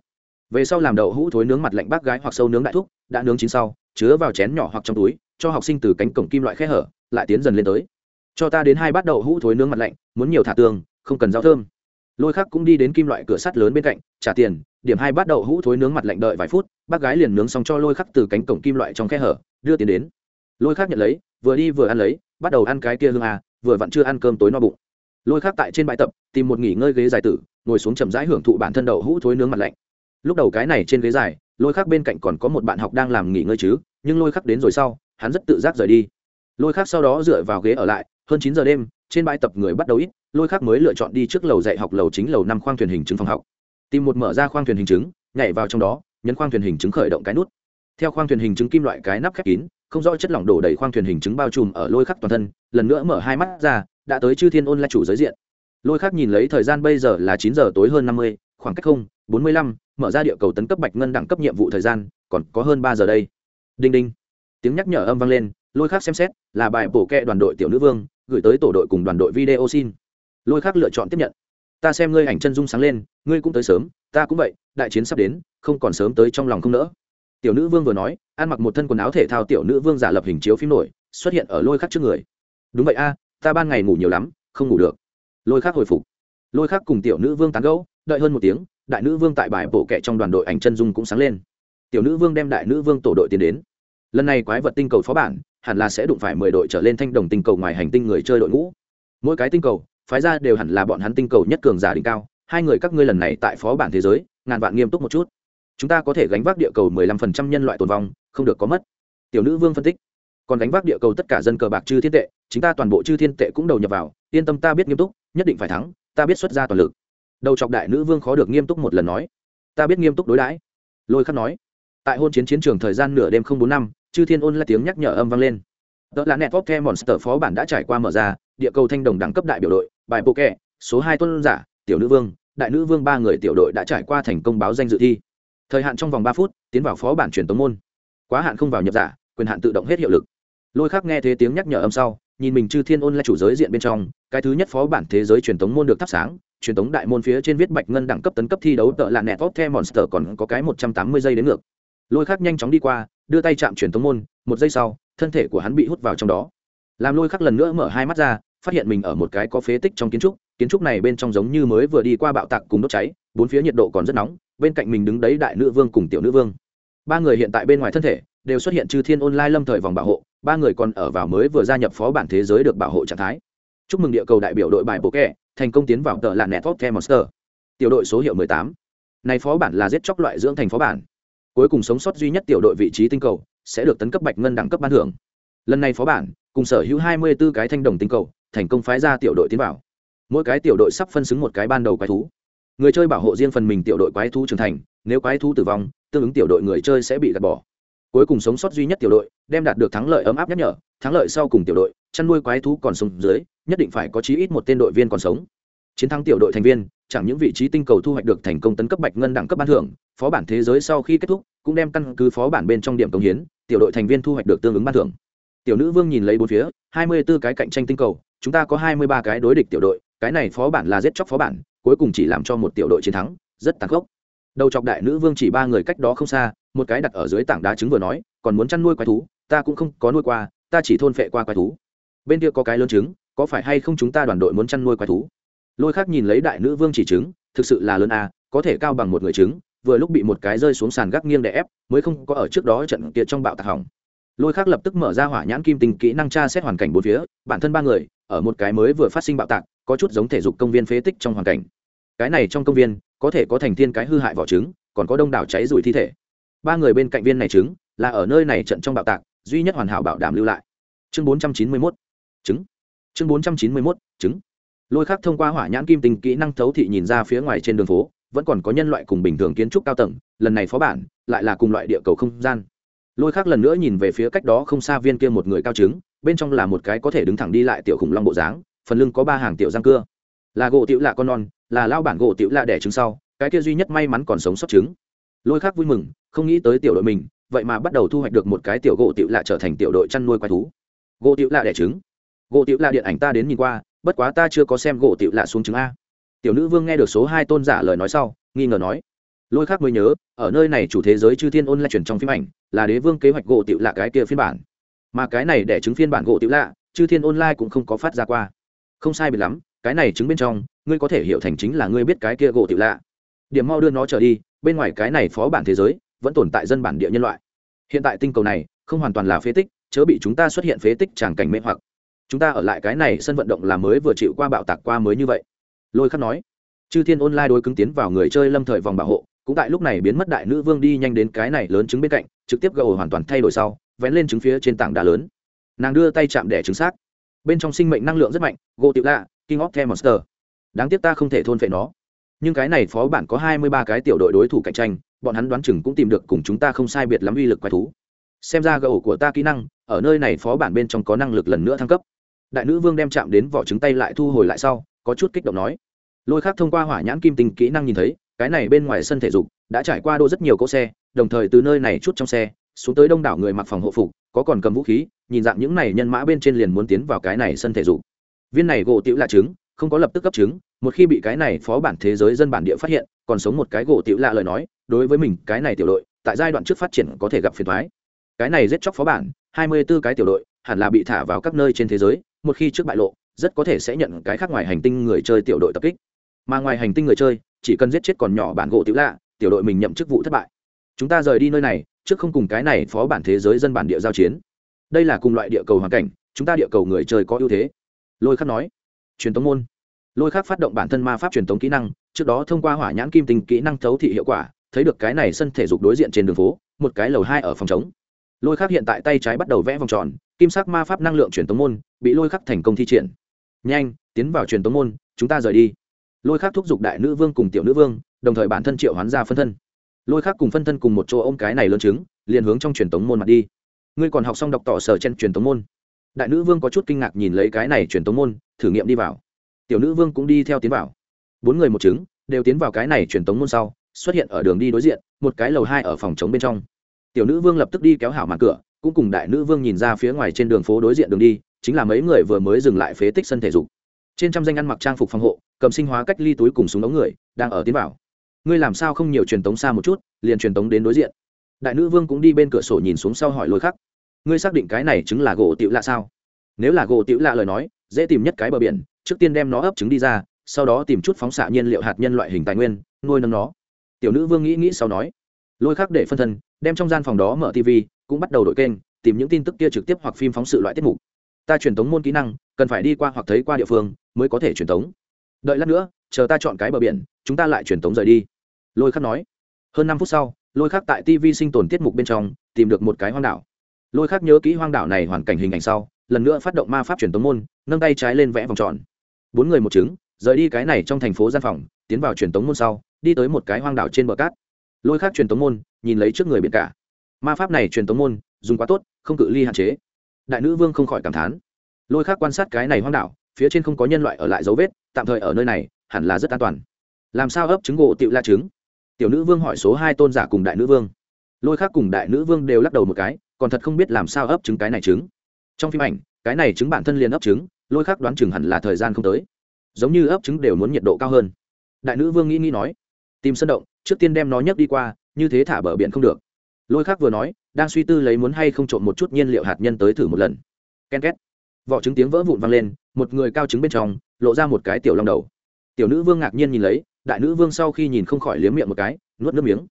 Về sau làm đậu hũ thối nướng mặt lạnh bác gái hoặc sâu nướng đại thúc, đã nướng chín sau, chứa vào chén nhỏ hoặc trong túi, cho học sinh từ cánh cổng kim loại khe hở, lại tiến dần lên tới. Cho ta đến hai bát đậu hũ thối nướng mặt lạnh, muốn nhiều thả tương không cần rau thơm. Lôi khắc cũng đi đến kim loại cửa sắt lớn bên cạnh, trả tiền, điểm hai bát đậu hũ thối nướng mặt lạnh đợi vài phút, bác gái liền nướng xong cho lôi khắc từ cánh cổng kim loại trong khe hở, đưa tiền đến. Lôi khắc nhận lấy, vừa đi vừa ăn lấy, bắt đầu ăn cái kia hương à vừa vặn chưa ăn cơm tối no bụng lôi khắc tại trên bãi tập, tìm một nghỉ ngơi ghế dài tử, ngồi xuống chậm rãi hưởng thụ bản thân đậu hũ thối nướng mặt lạnh. Lúc đầu cái này trên ghế dài, lôi khắc bên cạnh còn có một bạn học đang làm nghỉ ngơi chứ, nhưng lôi khắc đến rồi sau, hắn rất tự giác rời đi. Lôi khắc sau đó dựa vào ghế ở lại, hơn chín giờ đêm, trên bãi tập người bắt đầu ít, lôi khắc mới lựa chọn đi trước lầu dạy học lầu chính lầu năm khoang thuyền hình chứng phòng học. Tìm một mở ra khoang thuyền hình chứng, nhảy vào trong đó, nhấn khoang thuyền hình chứng khởi động cái nút. Theo khoang thuyền hình chứng kim loại cái nắp khép kín không rõ chất lỏng đổ đầy khoang thuyền hình chứng bao trùm ở lôi khắc toàn thân, lần nữa mở hai mắt ra, đã tới chư thiên ôn là chủ giới diện. Lôi khắc nhìn lấy thời gian bây giờ là chín giờ tối hơn năm mươi, khoảng cách không, bốn mươi lăm, mở ra địa cầu tấn cấp bạch ngân đẳng cấp nhiệm vụ thời gian, còn có hơn ba giờ đây. Đinh đinh. Tiếng nhắc nhở âm vang lên, lôi khắc xem xét, là bài bổ kẹ đoàn đội tiểu nữ vương, gửi tới tổ đội cùng đoàn đội video xin. Lôi khắc lựa chọn tiếp nhận. Ta xem ngươi ảnh chân dung sáng lên, ngươi cũng tới sớm, ta cũng vậy, đại chiến sắp đến, không còn sớm tới trong lòng không nỡ tiểu nữ vương vừa nói, ăn mặc một thân quần áo thể thao tiểu nữ vương giả lập hình chiếu phim nổi, xuất hiện ở lôi khắc trước người. Đúng vậy a, ta ban ngày ngủ nhiều lắm, không ngủ được. Lôi khắc hồi phục. Lôi khắc cùng tiểu nữ vương tán gẫu, đợi hơn một tiếng, đại nữ vương tại bài bộ kệ trong đoàn đội ảnh chân dung cũng sáng lên. Tiểu nữ vương đem đại nữ vương tổ đội tiến đến. Lần này quái vật tinh cầu phó bản, hẳn là sẽ đụng phải mười đội trở lên thanh đồng tinh cầu ngoài hành tinh người chơi đội ngũ. Mỗi cái tinh cầu, phái ra đều hẳn là bọn hắn tinh cầu nhất cường giả đỉnh cao, hai người các ngươi lần này tại phó bản thế giới, ngàn vạn nghiêm túc một chút chúng ta có thể gánh vác địa cầu mười lăm phần trăm nhân loại tồn vong, không được có mất. Tiểu nữ vương phân tích. Còn gánh vác địa cầu tất cả dân cờ bạc chư thiên tệ chúng ta toàn bộ chư thiên tệ cũng đầu nhập vào, yên tâm ta biết nghiêm túc, nhất định phải thắng, ta biết xuất ra toàn lực. Đầu chọc đại nữ vương khó được nghiêm túc một lần nói. Ta biết nghiêm túc đối đãi. Lôi khắc nói. Tại hôn chiến chiến trường thời gian nửa đêm không bốn năm, chư thiên ôn là tiếng nhắc nhở âm vang lên. Đó là network the monster phó bản đã trải qua mở ra, địa cầu thanh đồng đẳng cấp đại biểu đội, bài bộ kẹ số hai tuân giả, tiểu nữ vương, đại nữ vương ba người tiểu đội đã trải qua thành công báo danh dự thi thời hạn trong vòng ba phút, tiến vào phó bản truyền tống môn. Quá hạn không vào nhập giả, quyền hạn tự động hết hiệu lực. Lôi khắc nghe thế tiếng nhắc nhở âm sau, nhìn mình chư thiên ôn là chủ giới diện bên trong, cái thứ nhất phó bản thế giới truyền tống môn được thắp sáng, truyền tống đại môn phía trên viết bạch ngân đẳng cấp tấn cấp thi đấu tợ là nẹt tốt the monster còn có cái một trăm tám mươi giây đến ngược. Lôi khắc nhanh chóng đi qua, đưa tay chạm truyền tống môn, một giây sau, thân thể của hắn bị hút vào trong đó. Làm lôi khắc lần nữa mở hai mắt ra, phát hiện mình ở một cái có phế tích trong kiến trúc kiến trúc này bên trong giống như mới vừa đi qua bạo tạc cùng đốt cháy, bốn phía nhiệt độ còn rất nóng bên cạnh mình đứng đấy đại nữ vương cùng tiểu nữ vương. Ba người hiện tại bên ngoài thân thể, đều xuất hiện chư thiên online lâm thời vòng bảo hộ, ba người còn ở vào mới vừa gia nhập phó bản thế giới được bảo hộ trạng thái. Chúc mừng địa cầu đại biểu đội bài bộ kẻ thành công tiến vào tờ là network the monster. Tiểu đội số hiệu 18. này phó bản là giết chóc loại dưỡng thành phó bản. Cuối cùng sống sót duy nhất tiểu đội vị trí tinh cầu, sẽ được tấn cấp bạch ngân đẳng cấp ban thưởng. Lần này phó bản, cùng sở hữu 24 cái thanh đồng tinh cầu, thành công phái ra tiểu đội tiến vào. Mỗi cái tiểu đội sắp phân xứng một cái ban đầu quái thú người chơi bảo hộ riêng phần mình tiểu đội quái thú trưởng thành, nếu quái thú tử vong, tương ứng tiểu đội người chơi sẽ bị gạt bỏ. Cuối cùng sống sót duy nhất tiểu đội, đem đạt được thắng lợi ấm áp nhắc nhở, thắng lợi sau cùng tiểu đội, chăn nuôi quái thú còn sống dưới, nhất định phải có chí ít một tên đội viên còn sống. Chiến thắng tiểu đội thành viên, chẳng những vị trí tinh cầu thu hoạch được thành công tấn cấp bạch ngân đẳng cấp ban thưởng, phó bản thế giới sau khi kết thúc, cũng đem căn cứ phó bản bên trong điểm công hiến, tiểu đội thành viên thu hoạch được tương ứng ban thưởng. Tiểu nữ vương nhìn lấy bốn phía, hai mươi b ố cái cạnh tranh tinh cầu, chúng ta có hai mươi ba cái đối địch tiểu đội cái này phó bản là giết chóc phó bản, cuối cùng chỉ làm cho một tiểu đội chiến thắng, rất tàn khốc. Đầu chọc đại nữ vương chỉ ba người cách đó không xa, một cái đặt ở dưới tảng đá trứng vừa nói, còn muốn chăn nuôi quái thú? Ta cũng không có nuôi qua, ta chỉ thôn phệ qua quái thú. Bên kia có cái lớn trứng, có phải hay không chúng ta đoàn đội muốn chăn nuôi quái thú? Lôi khác nhìn lấy đại nữ vương chỉ trứng, thực sự là lớn a có thể cao bằng một người trứng, vừa lúc bị một cái rơi xuống sàn gác nghiêng đè ép, mới không có ở trước đó trận kia trong bạo tạc hỏng. Lôi khác lập tức mở ra hỏa nhãn kim tình kỹ năng tra xét hoàn cảnh bốn phía, bản thân ba người ở một cái mới vừa phát sinh bạo tạc, có chút giống thể dục công viên phế tích trong hoàn cảnh. Cái này trong công viên, có thể có thành thiên cái hư hại vỏ trứng, còn có đông đảo cháy rủi thi thể. Ba người bên cạnh viên này trứng, là ở nơi này trận trong bạo tạc, duy nhất hoàn hảo bảo đảm lưu lại. Chương bốn trăm chín mươi mốt, trứng. Chương bốn trăm chín mươi mốt, trứng. Lôi khác thông qua hỏa nhãn kim tình kỹ năng thấu thị nhìn ra phía ngoài trên đường phố, vẫn còn có nhân loại cùng bình thường kiến trúc cao tầng, lần này phó bản, lại là cùng loại địa cầu không gian. Lôi khác lần nữa nhìn về phía cách đó không xa viên kia một người cao trứng bên trong là một cái có thể đứng thẳng đi lại tiểu khủng long bộ dáng, phần lưng có ba hàng tiểu răng cưa. Là gỗ tiểu lạ con non, là lao bản gỗ tiểu lạ đẻ trứng sau, cái kia duy nhất may mắn còn sống sót trứng. Lôi khác vui mừng, không nghĩ tới tiểu đội mình, vậy mà bắt đầu thu hoạch được một cái tiểu gỗ tiểu lạ trở thành tiểu đội chăn nuôi quái thú. Gỗ tiểu lạ đẻ trứng. Gỗ tiểu lạ điện ảnh ta đến nhìn qua, bất quá ta chưa có xem gỗ tiểu lạ xuống trứng a. Tiểu nữ vương nghe được số hai tôn giả lời nói sau, nghi ngờ nói. Lôi khác mới nhớ, ở nơi này chủ thế giới chư thiên ôn lại chuyển trong phim ảnh, là đế vương kế hoạch gỗ tiểu lạ cái kia phiên bản mà cái này để chứng phiên bản gỗ tiểu lạ, chư thiên online cũng không có phát ra qua. Không sai biệt lắm, cái này chứng bên trong, ngươi có thể hiểu thành chính là ngươi biết cái kia gỗ tiểu lạ. Điểm mau đưa nó trở đi, bên ngoài cái này phó bản thế giới, vẫn tồn tại dân bản địa nhân loại. Hiện tại tinh cầu này, không hoàn toàn là phế tích, chớ bị chúng ta xuất hiện phế tích tràng cảnh mê hoặc. Chúng ta ở lại cái này sân vận động là mới vừa chịu qua bạo tạc qua mới như vậy. Lôi khắc nói. Chư thiên online đối cứng tiến vào người chơi lâm thời vòng bảo hộ, cũng tại lúc này biến mất đại nữ vương đi nhanh đến cái này lớn chứng bên cạnh, trực tiếp gầu hoàn toàn thay đổi sau vén lên trứng phía trên tảng đá lớn. Nàng đưa tay chạm đẻ trứng xác. Bên trong sinh mệnh năng lượng rất mạnh, gỗ tiểu lạ, king of the monster đáng tiếc ta không thể thôn phệ nó. Nhưng cái này phó bản có hai mươi ba cái tiểu đội đối thủ cạnh tranh, bọn hắn đoán chừng cũng tìm được cùng chúng ta không sai biệt lắm uy lực quái thú. Xem ra gậu của ta kỹ năng, ở nơi này phó bản bên trong có năng lực lần nữa thăng cấp. Đại nữ vương đem chạm đến vỏ trứng tay lại thu hồi lại sau, có chút kích động nói. Lôi khác thông qua hỏa nhãn kim tinh kỹ năng nhìn thấy, cái này bên ngoài sân thể dục, đã trải qua đô rất nhiều cỗ xe, đồng thời từ nơi này chút trong xe xuống tới đông đảo người mặc phòng hộ phục, có còn cầm vũ khí, nhìn dạng những này nhân mã bên trên liền muốn tiến vào cái này sân thể dục. Viên này gỗ tiểu lạ trứng, không có lập tức cấp trứng, một khi bị cái này phó bản thế giới dân bản địa phát hiện, còn sống một cái gỗ tiểu lạ lời nói, đối với mình, cái này tiểu đội, tại giai đoạn trước phát triển có thể gặp phiền thoái cái này giết chóc phó bản, hai mươi 24 cái tiểu đội, hẳn là bị thả vào các nơi trên thế giới, một khi trước bại lộ, rất có thể sẽ nhận cái khác ngoài hành tinh người chơi tiểu đội tập kích. Mà ngoài hành tinh người chơi, chỉ cần giết chết còn nhỏ bản gỗ tiểu lạ, tiểu đội mình nhậm chức vụ thất bại. Chúng ta rời đi nơi này trước không cùng cái này phó bản thế giới dân bản địa giao chiến. Đây là cùng loại địa cầu hoàn cảnh, chúng ta địa cầu người chơi có ưu thế. Lôi khắc nói. Truyền tống môn. Lôi khắc phát động bản thân ma pháp truyền tống kỹ năng, trước đó thông qua hỏa nhãn kim tình kỹ năng thấu thị hiệu quả, thấy được cái này sân thể dục đối diện trên đường phố, một cái lầu hai ở phòng chống lôi khắc hiện tại tay trái bắt đầu vẽ vòng tròn, kim sắc ma pháp năng lượng truyền tống môn, bị lôi khắc thành công thi triển. Nhanh, tiến vào truyền tống môn, chúng ta rời đi. Lôi khắc thúc giục đại nữ vương cùng tiểu nữ vương, đồng thời bản thân triệu hoán ra phân thân lôi khác cùng phân thân cùng một chỗ ôm cái này lớn trứng, liền hướng trong truyền tống môn mặt đi. Ngươi còn học xong đọc tỏ sở trên truyền tống môn. Đại nữ vương có chút kinh ngạc nhìn lấy cái này truyền tống môn, thử nghiệm đi vào. Tiểu nữ vương cũng đi theo tiến vào. Bốn người một trứng, đều tiến vào cái này truyền tống môn sau, xuất hiện ở đường đi đối diện, một cái lầu hai ở phòng chống bên trong. Tiểu nữ vương lập tức đi kéo hảo màn cửa, cũng cùng đại nữ vương nhìn ra phía ngoài trên đường phố đối diện đường đi, chính là mấy người vừa mới dừng lại phế tích sân thể dục. Trên trăm danh ăn mặc trang phục phòng hộ, cầm sinh hóa cách ly túi cùng súng ống người, đang ở tiến vào ngươi làm sao không nhiều truyền tống xa một chút, liền truyền tống đến đối diện. Đại nữ vương cũng đi bên cửa sổ nhìn xuống sau hỏi lôi khắc. Ngươi xác định cái này chứng là gỗ tiểu lạ sao? Nếu là gỗ tiểu lạ lời nói, dễ tìm nhất cái bờ biển, trước tiên đem nó ấp trứng đi ra, sau đó tìm chút phóng xạ nhiên liệu hạt nhân loại hình tài nguyên, nuôi nấng nó. Tiểu nữ vương nghĩ nghĩ sau nói. Lôi khắc để phân thân, đem trong gian phòng đó mở tv cũng bắt đầu đổi kênh, tìm những tin tức kia trực tiếp hoặc phim phóng sự loại tiết mục. Ta truyền tống môn kỹ năng, cần phải đi qua hoặc thấy qua địa phương, mới có thể truyền tống. Đợi lát nữa, chờ ta chọn cái bờ biển, chúng ta lại truyền tống rời đi lôi khắc nói. Hơn năm phút sau, lôi khắc tại tv sinh tồn tiết mục bên trong tìm được một cái hoang đảo. Lôi khắc nhớ kỹ hoang đảo này hoàn cảnh hình ảnh sau, lần nữa phát động ma pháp truyền tống môn, nâng tay trái lên vẽ vòng tròn. Bốn người một trứng, rời đi cái này trong thành phố gian phòng, tiến vào truyền tống môn sau, đi tới một cái hoang đảo trên bờ cát. Lôi khắc truyền tống môn, nhìn lấy trước người biển cả. Ma pháp này truyền tống môn, dùng quá tốt, không cự ly hạn chế. Đại nữ vương không khỏi cảm thán. Lôi khắc quan sát cái này hoang đảo, phía trên không có nhân loại ở lại dấu vết, tạm thời ở nơi này, hẳn là rất an toàn. Làm sao ấp trứng gỗ tựu la trứng? Tiểu nữ vương hỏi số hai tôn giả cùng đại nữ vương. Lôi khác cùng đại nữ vương đều lắc đầu một cái, còn thật không biết làm sao ấp trứng cái này trứng. Trong phim ảnh, cái này trứng bản thân liền ấp trứng, lôi khác đoán chừng hẳn là thời gian không tới. Giống như ấp trứng đều muốn nhiệt độ cao hơn. Đại nữ vương nghĩ nghĩ nói, tìm sân động, trước tiên đem nó nhấc đi qua, như thế thả bờ biển không được. Lôi khác vừa nói, đang suy tư lấy muốn hay không trộn một chút nhiên liệu hạt nhân tới thử một lần. Ken két. Vỏ trứng tiếng vỡ vụn vang lên, một người cao trứng bên trong, lộ ra một cái tiểu long đầu. Tiểu nữ vương ngạc nhiên nhìn lấy đại nữ vương sau khi nhìn không khỏi liếm miệng một cái, nuốt nước miếng.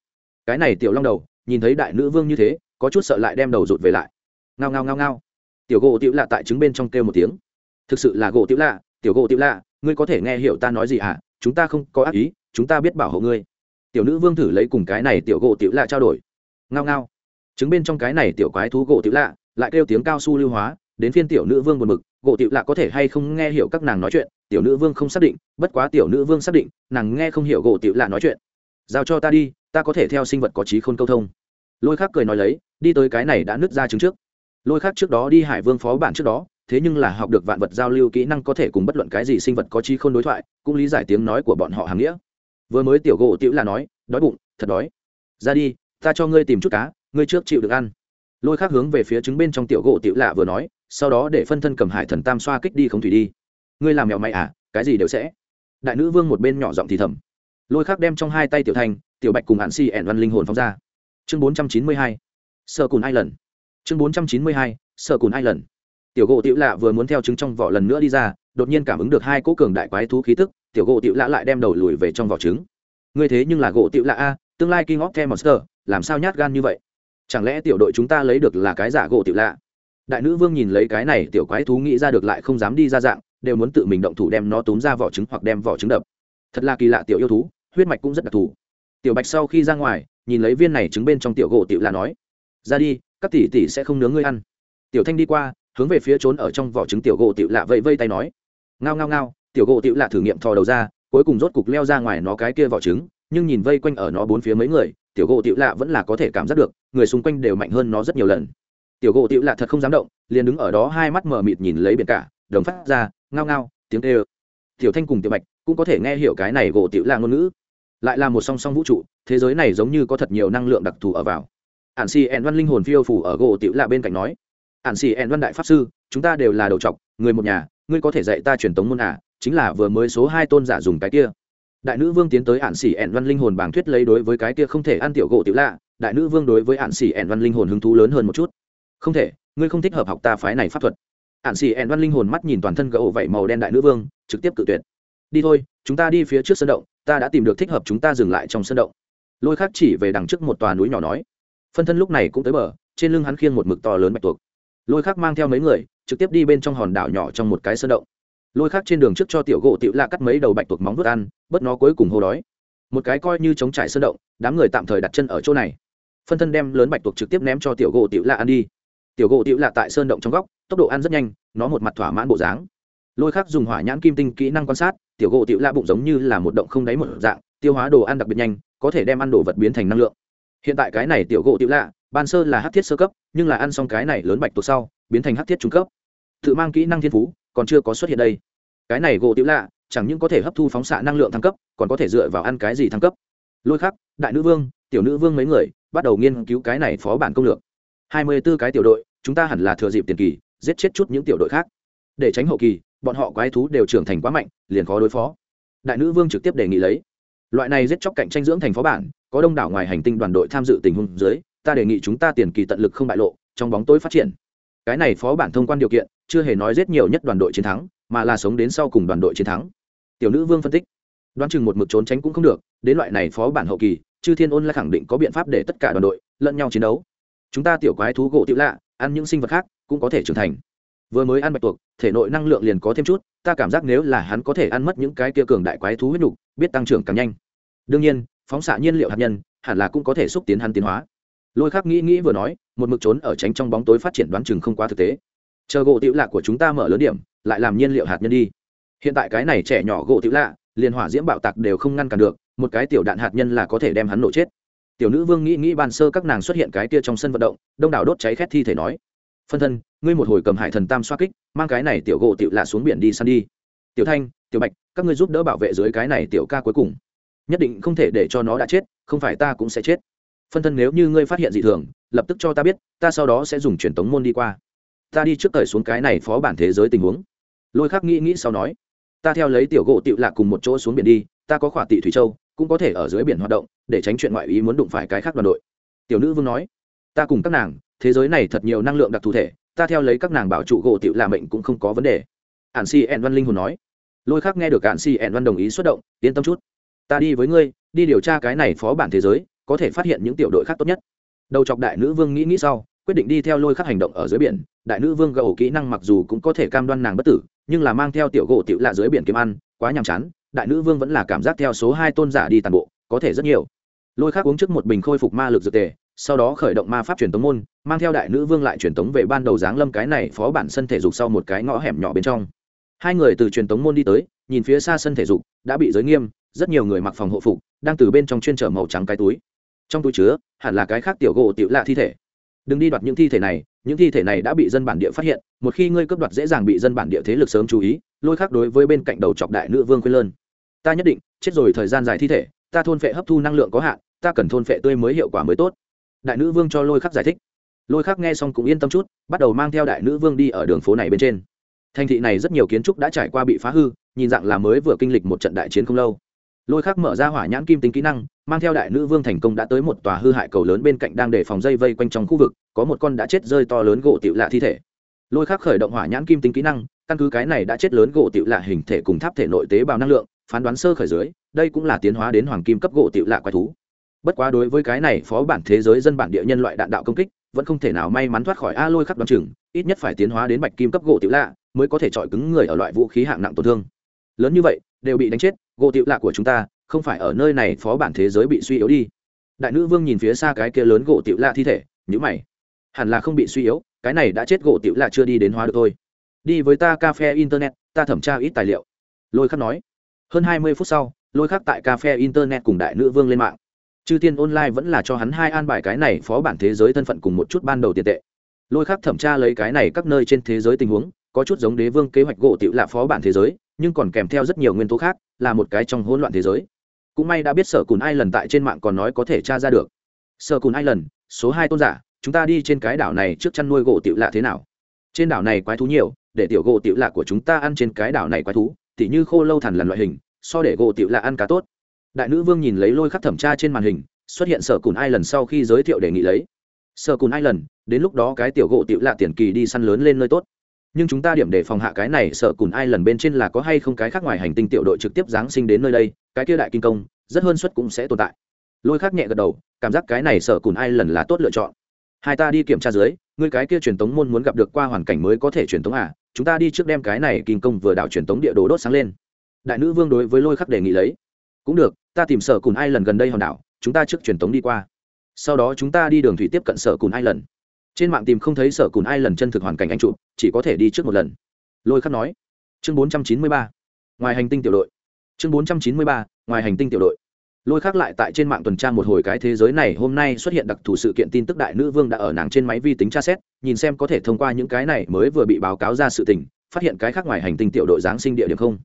Cái này tiểu long đầu, nhìn thấy đại nữ vương như thế, có chút sợ lại đem đầu rụt về lại. Ngao ngao ngao ngao. Tiểu gỗ tiểu lạ tại trứng bên trong kêu một tiếng. Thực sự là gỗ tiểu lạ, tiểu gỗ tiểu lạ, ngươi có thể nghe hiểu ta nói gì hả? Chúng ta không có ác ý, chúng ta biết bảo hộ ngươi. Tiểu nữ vương thử lấy cùng cái này tiểu gỗ tiểu lạ trao đổi. Ngao ngao. Trứng bên trong cái này tiểu quái thú gỗ tiểu lạ, lại kêu tiếng cao su lưu hóa đến phiên tiểu nữ vương buồn mực, gỗ tiểu lạ có thể hay không nghe hiểu các nàng nói chuyện, tiểu nữ vương không xác định, bất quá tiểu nữ vương xác định, nàng nghe không hiểu gỗ tiểu lạ nói chuyện. Giao cho ta đi, ta có thể theo sinh vật có trí khôn câu thông. Lôi khác cười nói lấy, đi tới cái này đã nứt ra trứng trước. Lôi khác trước đó đi hải vương phó bản trước đó, thế nhưng là học được vạn vật giao lưu kỹ năng có thể cùng bất luận cái gì sinh vật có trí khôn đối thoại, cũng lý giải tiếng nói của bọn họ hàng nghĩa. Vừa mới tiểu gỗ tiểu là nói, đói bụng, thật đói. Ra đi, ta cho ngươi tìm chút cá, ngươi trước chịu được ăn. Lôi khác hướng về phía trứng bên trong tiểu gỗ tiểu lạ vừa nói sau đó để phân thân cầm hải thần tam xoa kích đi không thủy đi. Ngươi làm mèo mày à cái gì đều sẽ. Đại nữ vương một bên nhỏ giọng thì thầm. Lôi khác đem trong hai tay tiểu thành tiểu bạch cùng hạn si ẻn văn linh hồn phóng ra. Chương bốn trăm chín mươi hai sợ cùn ai lần chương bốn trăm chín mươi hai sợ cùn ai lần tiểu gỗ tiểu lạ vừa muốn theo trứng trong vỏ lần nữa đi ra, đột nhiên cảm ứng được hai cỗ cường đại quái thú khí tức, tiểu gỗ tiểu lạ lại đem đầu lùi về trong vỏ trứng. Ngươi thế nhưng là gỗ tiểu lạ a, tương lai king of the monster, làm sao nhát gan như vậy? Chẳng lẽ tiểu đội chúng ta lấy được là cái giả gỗ tiểu lạ? Đại nữ vương nhìn lấy cái này tiểu quái thú nghĩ ra được lại không dám đi ra dạng, đều muốn tự mình động thủ đem nó túm ra vỏ trứng hoặc đem vỏ trứng đập. Thật là kỳ lạ tiểu yêu thú, huyết mạch cũng rất đặc thù. Tiểu bạch sau khi ra ngoài, nhìn lấy viên này trứng bên trong tiểu gỗ tiểu lạ nói, ra đi, các tỷ tỷ sẽ không nướng ngươi ăn. Tiểu thanh đi qua, hướng về phía trốn ở trong vỏ trứng tiểu gỗ tiểu lạ vẫy vây tay nói, ngao ngao ngao. Tiểu gỗ tiểu lạ thử nghiệm thò đầu ra, cuối cùng rốt cục leo ra ngoài nó cái kia vỏ trứng, nhưng nhìn vây quanh ở nó bốn phía mấy người, tiểu gỗ tiểu lạ vẫn là có thể cảm giác được, người xung quanh đều mạnh hơn nó rất nhiều lần tiểu gỗ tiểu lạ thật không dám động, liền đứng ở đó hai mắt mờ mịt nhìn lấy biển cả, đồng phát ra, ngao ngao, tiếng tê ơ tiểu thanh cùng tiểu bạch cũng có thể nghe hiểu cái này gỗ tiểu lạ ngôn ngữ. Lại là một song song vũ trụ, thế giới này giống như có thật nhiều năng lượng đặc thù ở vào. Ản xì ẹn văn linh hồn phiêu phủ ở gỗ tiểu lạ bên cạnh nói, ản xì ẹn văn đại pháp sư, chúng ta đều là đầu trọc, người một nhà, ngươi có thể dạy ta truyền tống môn à chính là vừa mới số hai tôn giả dùng cái kia. Đại nữ vương tiến tới ản xỉ ẹn văn linh hồn bảng thuyết lấy đối với cái kia không thể ăn tiểu gỗ tiểu lạ, đại nữ vương đối với ản xỉ ẹn văn linh hồn hứng thú lớn hơn một chút không thể, ngươi không thích hợp học ta phái này pháp thuật. Ạn xì ẹn văn linh hồn mắt nhìn toàn thân gậu vẫy màu đen đại nữ vương, trực tiếp cự tuyệt. Đi thôi, chúng ta đi phía trước sân động, ta đã tìm được thích hợp chúng ta dừng lại trong sân động. Lôi khác chỉ về đằng trước một tòa núi nhỏ nói. Phân thân lúc này cũng tới bờ, trên lưng hắn khiêng một mực to lớn bạch tuộc. Lôi khác mang theo mấy người, trực tiếp đi bên trong hòn đảo nhỏ trong một cái sân động. Lôi khác trên đường trước cho tiểu gỗ tiểu lạ cắt mấy đầu bạch tuộc móng vớt ăn, bớt nó cuối cùng hô đói. Một cái coi như chống trải sân động, đám người tạm thời đặt chân ở chỗ này. Phân thân đem lớn bạch tuộc trực tiếp ném cho tiểu gỗ tiểu lạ ăn đi tiểu gỗ tiểu lạ tại sơn động trong góc, tốc độ ăn rất nhanh, nó một mặt thỏa mãn bộ dáng. Lôi khác dùng hỏa nhãn kim tinh kỹ năng quan sát, tiểu gỗ tiểu lạ bụng giống như là một động không đáy một dạng, tiêu hóa đồ ăn đặc biệt nhanh, có thể đem ăn đồ vật biến thành năng lượng. Hiện tại cái này tiểu gỗ tiểu lạ ban sơ là hát thiết sơ cấp, nhưng là ăn xong cái này lớn bạch tuộc sau, biến thành hát thiết trung cấp. Tự mang kỹ năng thiên phú, còn chưa có xuất hiện đây. Cái này gỗ tiểu lạ chẳng những có thể hấp thu phóng xạ năng lượng thăng cấp, còn có thể dựa vào ăn cái gì thăng cấp. Lôi khắc, đại nữ vương, tiểu nữ vương mấy người, bắt đầu nghiên cứu cái này phó bản công lược hai mươi b ố cái tiểu đội, chúng ta hẳn là thừa dịp tiền kỳ, giết chết chút những tiểu đội khác. Để tránh hậu kỳ, bọn họ quái thú đều trưởng thành quá mạnh, liền khó đối phó. Đại nữ vương trực tiếp đề nghị lấy. Loại này giết chóc cạnh tranh dưỡng thành phó bản, có đông đảo ngoài hành tinh đoàn đội tham dự tình huống dưới, ta đề nghị chúng ta tiền kỳ tận lực không bại lộ, trong bóng tối phát triển. Cái này phó bản thông quan điều kiện, chưa hề nói giết nhiều nhất đoàn đội chiến thắng, mà là sống đến sau cùng đoàn đội chiến thắng. Tiểu nữ vương phân tích. Đoán chừng một mực trốn tránh cũng không được, đến loại này phó bản hậu kỳ, chư thiên ôn lại khẳng định có biện pháp để tất cả đoàn đội lẫn nhau chiến đấu chúng ta tiểu quái thú gỗ tiểu lạ, ăn những sinh vật khác, cũng có thể trưởng thành. Vừa mới ăn bạch tuộc, thể nội năng lượng liền có thêm chút, ta cảm giác nếu là hắn có thể ăn mất những cái kia cường đại quái thú huyết nhục, biết tăng trưởng càng nhanh. Đương nhiên, phóng xạ nhiên liệu hạt nhân, hẳn là cũng có thể xúc tiến hắn tiến hóa. Lôi khắc nghĩ nghĩ vừa nói, một mực trốn ở tránh trong bóng tối phát triển đoán chừng không quá thực tế. Chờ gỗ tiểu lạ của chúng ta mở lớn điểm, lại làm nhiên liệu hạt nhân đi. Hiện tại cái này trẻ nhỏ gỗ tiểu lạ, liền hỏa diễm bạo tạc đều không ngăn cản được, một cái tiểu đạn hạt nhân là có thể đem hắn nổ chết tiểu nữ vương nghĩ nghĩ ban sơ các nàng xuất hiện cái kia trong sân vận động, đông đảo đốt cháy khét thi thể nói, phân thân, ngươi một hồi cầm hải thần tam xoa kích, mang cái này tiểu gỗ tiểu lạ xuống biển đi săn đi. Tiểu thanh, tiểu bạch, các ngươi giúp đỡ bảo vệ dưới cái này tiểu ca cuối cùng. Nhất định không thể để cho nó đã chết, không phải ta cũng sẽ chết. Phân thân nếu như ngươi phát hiện dị thường, lập tức cho ta biết, ta sau đó sẽ dùng truyền tống môn đi qua. Ta đi trước thời xuống cái này phó bản thế giới tình huống. Lôi khắc nghĩ nghĩ sau nói, ta theo lấy tiểu gỗ tiểu lạc cùng một chỗ xuống biển đi, ta có khỏa tị thủy châu cũng có thể ở dưới biển hoạt động, để tránh chuyện ngoại ý muốn đụng phải cái khác đoàn đội. Tiểu nữ vương nói, ta cùng các nàng, thế giới này thật nhiều năng lượng đặc thù thể, ta theo lấy các nàng bảo trụ gỗ tiểu làm mệnh cũng không có vấn đề. Ản si ẹn văn linh hồn nói. Lôi khắc nghe được ản si ẹn văn đồng ý xuất động, yên tâm chút. Ta đi với ngươi, đi điều tra cái này phó bản thế giới, có thể phát hiện những tiểu đội khác tốt nhất. Đầu chọc đại nữ vương nghĩ nghĩ sau, quyết định đi theo lôi khắc hành động ở dưới biển. Đại nữ vương gậu kỹ năng mặc dù cũng có thể cam đoan nàng bất tử, nhưng là mang theo tiểu gỗ tiểu lạ dưới biển kiếm ăn, quá nhàm chán đại nữ vương vẫn là cảm giác theo số hai tôn giả đi tàn bộ, có thể rất nhiều. Lôi khắc uống trước một bình khôi phục ma lực dược tề, sau đó khởi động ma pháp truyền tống môn, mang theo đại nữ vương lại truyền tống về ban đầu giáng lâm cái này phó bản sân thể dục sau một cái ngõ hẻm nhỏ bên trong. Hai người từ truyền tống môn đi tới, nhìn phía xa sân thể dục, đã bị giới nghiêm, rất nhiều người mặc phòng hộ phục, đang từ bên trong chuyên trở màu trắng cái túi. Trong túi chứa, hẳn là cái khác tiểu gỗ tiểu lạ thi thể. Đừng đi đoạt những thi thể này, những thi thể này đã bị dân bản địa phát hiện, một khi ngươi cướp đoạt dễ dàng bị dân bản địa thế lực sớm chú ý, lôi khác đối với bên cạnh đầu chọc đại nữ vương quê lơn ta nhất định, chết rồi thời gian dài thi thể, ta thôn phệ hấp thu năng lượng có hạn, ta cần thôn phệ tươi mới hiệu quả mới tốt. Đại nữ vương cho lôi khắc giải thích. Lôi khắc nghe xong cũng yên tâm chút, bắt đầu mang theo đại nữ vương đi ở đường phố này bên trên. Thành thị này rất nhiều kiến trúc đã trải qua bị phá hư, nhìn dạng là mới vừa kinh lịch một trận đại chiến không lâu. Lôi khắc mở ra hỏa nhãn kim tính kỹ năng, mang theo đại nữ vương thành công đã tới một tòa hư hại cầu lớn bên cạnh đang để phòng dây vây quanh trong khu vực, có một con đã chết rơi to lớn gỗ tiểu lạ thi thể. Lôi khắc khởi động hỏa nhãn kim tính kỹ năng, căn cứ cái này đã chết lớn gỗ tiểu lạ hình thể cùng tháp thể nội tế bào năng lượng phán đoán sơ khởi dưới, đây cũng là tiến hóa đến hoàng kim cấp gỗ tiểu lạ quái thú. Bất quá đối với cái này phó bản thế giới dân bản địa nhân loại đạn đạo công kích, vẫn không thể nào may mắn thoát khỏi a lôi khắc n chừng, ít nhất phải tiến hóa đến bạch kim cấp gỗ tiểu lạ mới có thể chọi cứng người ở loại vũ khí hạng nặng tổn thương. Lớn như vậy, đều bị đánh chết, gỗ tiểu lạ của chúng ta không phải ở nơi này phó bản thế giới bị suy yếu đi. Đại nữ vương nhìn phía xa cái kia lớn gỗ tiểu lạ thi thể nhữ mày. Hẳn là không bị suy yếu, cái này đã chết gỗ tiểu lạ chưa đi đến hóa được thôi. Đi với ta cà phê internet, ta thẩm tra ít tài liệu. Lôi khắc nói hơn hai mươi phút sau, lôi khắc tại cà phê internet cùng đại nữ vương lên mạng. Chư tiên online vẫn là cho hắn hai an bài cái này phó bản thế giới thân phận cùng một chút ban đầu tiền tệ. Lôi khắc thẩm tra lấy cái này các nơi trên thế giới tình huống, có chút giống đế vương kế hoạch gỗ tiểu lạ phó bản thế giới, nhưng còn kèm theo rất nhiều nguyên tố khác, là một cái trong hỗn loạn thế giới. Cũng may đã biết sở cùn ai lần tại trên mạng còn nói có thể tra ra được. Sở cùn ai lần số hai tôn giả, chúng ta đi trên cái đảo này trước chăn nuôi gỗ tiểu lạ thế nào? Trên đảo này quái thú nhiều, để tiểu gỗ tiểu lạ của chúng ta ăn trên cái đảo này quái thú tỉ như khô lâu thằn lần loại hình, so để gỗ tiểu lạ ăn cá tốt. Đại nữ vương nhìn lấy lôi khắc thẩm tra trên màn hình, xuất hiện sở cùn ai lần sau khi giới thiệu đề nghị lấy. Sở cùn ai lần đến lúc đó cái tiểu gỗ tiểu lạ tiền kỳ đi săn lớn lên nơi tốt. Nhưng chúng ta điểm để phòng hạ cái này, sở cùn ai lần bên trên là có hay không cái khác ngoài hành tinh tiểu đội trực tiếp giáng sinh đến nơi đây, cái kia đại kinh công, rất hơn suất cũng sẽ tồn tại. Lôi khác nhẹ gật đầu, cảm giác cái này sở cùn ai lần là tốt lựa chọn. Hai ta đi kiểm tra dưới ngươi cái kia truyền tống môn muốn gặp được qua hoàn cảnh mới có thể truyền tống à? Chúng ta đi trước đem cái này kinh công vừa đảo truyền tống địa đồ đốt sáng lên. Đại nữ vương đối với lôi khắc đề nghị lấy. Cũng được, ta tìm sở cùn ai lần gần đây hòn đảo, chúng ta trước truyền tống đi qua. Sau đó chúng ta đi đường thủy tiếp cận sở cùn ai lần. Trên mạng tìm không thấy sở cùn ai lần chân thực hoàn cảnh anh chụp, chỉ có thể đi trước một lần. Lôi khắc nói. Chương bốn trăm chín mươi ba. Ngoài hành tinh tiểu đội. Chương bốn trăm chín mươi ba. Ngoài hành tinh tiểu đội lôi khác lại tại trên mạng tuần tra một hồi cái thế giới này, hôm nay xuất hiện đặc thù sự kiện tin tức đại nữ vương đã ở nàng trên máy vi tính tra xét, nhìn xem có thể thông qua những cái này mới vừa bị báo cáo ra sự tình, phát hiện cái khác ngoài hành tinh tiểu đội giáng sinh địa điểm không.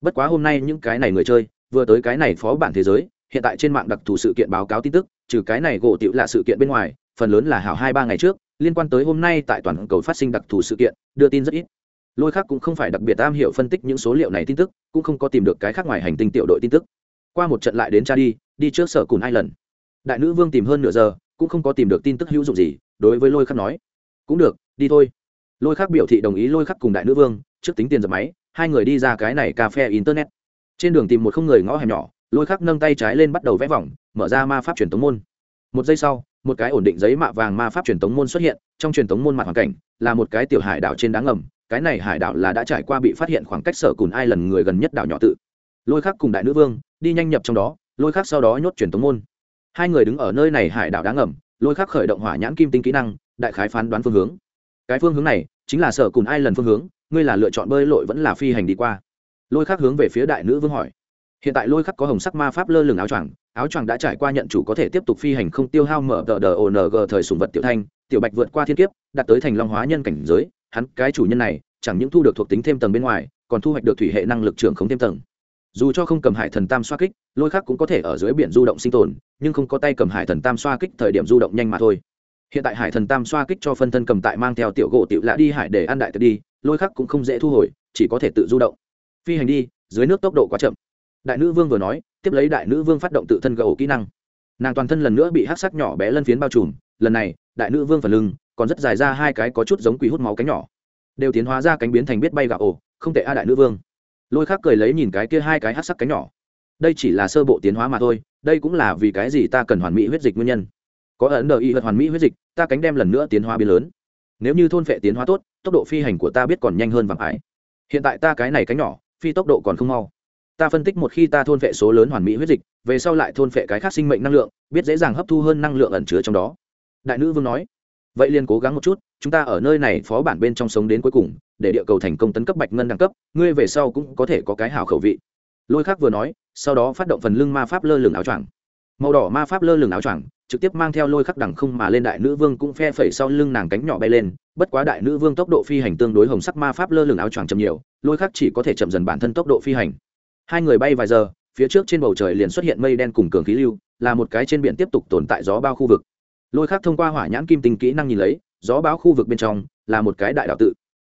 Bất quá hôm nay những cái này người chơi, vừa tới cái này phó bản thế giới, hiện tại trên mạng đặc thù sự kiện báo cáo tin tức, trừ cái này gỗ tiểu là sự kiện bên ngoài, phần lớn là hảo hai ba ngày trước, liên quan tới hôm nay tại toàn cầu phát sinh đặc thù sự kiện, đưa tin rất ít. Lôi khác cũng không phải đặc biệt am hiểu phân tích những số liệu này tin tức, cũng không có tìm được cái khác ngoài hành tinh tiểu đội tin tức qua một trận lại đến cha đi đi trước sở cùn hai lần đại nữ vương tìm hơn nửa giờ, cũng không có tìm được tin tức hữu dụng gì, đối với lôi khắc nói. Cũng được, đi thôi. Lôi khắc biểu thị đồng ý lôi khắc cùng đại nữ vương, trước tính tiền dập máy, hai người đi ra cái này cà phê internet. Trên đường tìm một không người ngõ hẻm nhỏ, lôi khắc nâng tay trái lên bắt đầu vẽ vòng, mở ra ma pháp truyền tống môn. Một giây sau, một cái ổn định giấy mạ vàng ma pháp truyền tống môn xuất hiện, trong truyền tống môn mặt hoàn cảnh là một cái tiểu hải đảo trên đá ngầm, cái này hải đảo là đã trải qua bị phát hiện khoảng cách sở cùn ai lần người gần nhất đảo nhỏ tự. Lôi khắc cùng đại nữ vương đi nhanh nhập trong đó, lôi khắc sau đó nhốt truyền tống môn. Hai người đứng ở nơi này hải đảo đáng ngầm, lôi khắc khởi động hỏa nhãn kim tinh kỹ năng, đại khái phán đoán phương hướng. Cái phương hướng này chính là sở cùng ai lần phương hướng, ngươi là lựa chọn bơi lội vẫn là phi hành đi qua. Lôi khắc hướng về phía đại nữ vương hỏi. Hiện tại lôi khắc có hồng sắc ma pháp lơ lửng áo choàng áo choàng đã trải qua nhận chủ có thể tiếp tục phi hành không tiêu hao mở tờ đờ ong thời sùng vật tiểu thanh, tiểu bạch vượt qua thiên kiếp, đạt tới thành long hóa nhân cảnh giới, hắn cái chủ nhân này chẳng những thu được thuộc tính thêm tầng bên ngoài, còn thu hoạch được thủy hệ năng lực trưởng không thêm tầng dù cho không cầm hải thần tam xoa kích, lôi khác cũng có thể ở dưới biển du động sinh tồn, nhưng không có tay cầm hải thần tam xoa kích thời điểm du động nhanh mà thôi. Hiện tại hải thần tam xoa kích cho phân thân cầm tại mang theo tiểu gỗ tiểu lạ đi hải để ăn đại tự đi, lôi khắc cũng không dễ thu hồi, chỉ có thể tự du động. Phi hành đi, dưới nước tốc độ quá chậm. Đại nữ vương vừa nói, tiếp lấy đại nữ vương phát động tự thân gỗ kỹ năng. Nàng toàn thân lần nữa bị hát sắc nhỏ bé lân phiến bao trùm, lần này, đại nữ vương phần lưng còn rất dài ra hai cái có chút giống quỷ hút máu cánh nhỏ. Đều tiến hóa ra cánh biến thành biết bay gạo ổ, không tệ a đại nữ vương lôi khác cười lấy nhìn cái kia hai cái hát sắc cánh nhỏ. Đây chỉ là sơ bộ tiến hóa mà thôi, đây cũng là vì cái gì ta cần hoàn mỹ huyết dịch nguyên nhân. Có ấn đờ y vật hoàn mỹ huyết dịch, ta cánh đem lần nữa tiến hóa biến lớn. Nếu như thôn vệ tiến hóa tốt, tốc độ phi hành của ta biết còn nhanh hơn vàng ải hiện tại ta cái này cánh nhỏ, phi tốc độ còn không mau. Ta phân tích một khi ta thôn vệ số lớn hoàn mỹ huyết dịch, về sau lại thôn vệ cái khác sinh mệnh năng lượng, biết dễ dàng hấp thu hơn năng lượng ẩn chứa trong đó. Đại nữ vương nói vậy liền cố gắng một chút, chúng ta ở nơi này phó bản bên trong sống đến cuối cùng, để địa cầu thành công tấn cấp bạch ngân đẳng cấp, ngươi về sau cũng có thể có cái hảo khẩu vị. Lôi khác vừa nói, sau đó phát động phần lưng ma pháp lơ lửng áo choàng. Màu đỏ ma pháp lơ lửng áo choàng, trực tiếp mang theo lôi khắc đẳng không mà lên đại nữ vương cũng phe phẩy sau lưng nàng cánh nhỏ bay lên, bất quá đại nữ vương tốc độ phi hành tương đối hồng sắc ma pháp lơ lửng áo choàng chậm nhiều, lôi khắc chỉ có thể chậm dần bản thân tốc độ phi hành. Hai người bay vài giờ, phía trước trên bầu trời liền xuất hiện mây đen cùng cường khí lưu, là một cái trên biển tiếp tục tồn tại gió bao khu vực lôi khắc thông qua hỏa nhãn kim tinh kỹ năng nhìn lấy, gió báo khu vực bên trong là một cái đại đạo tự.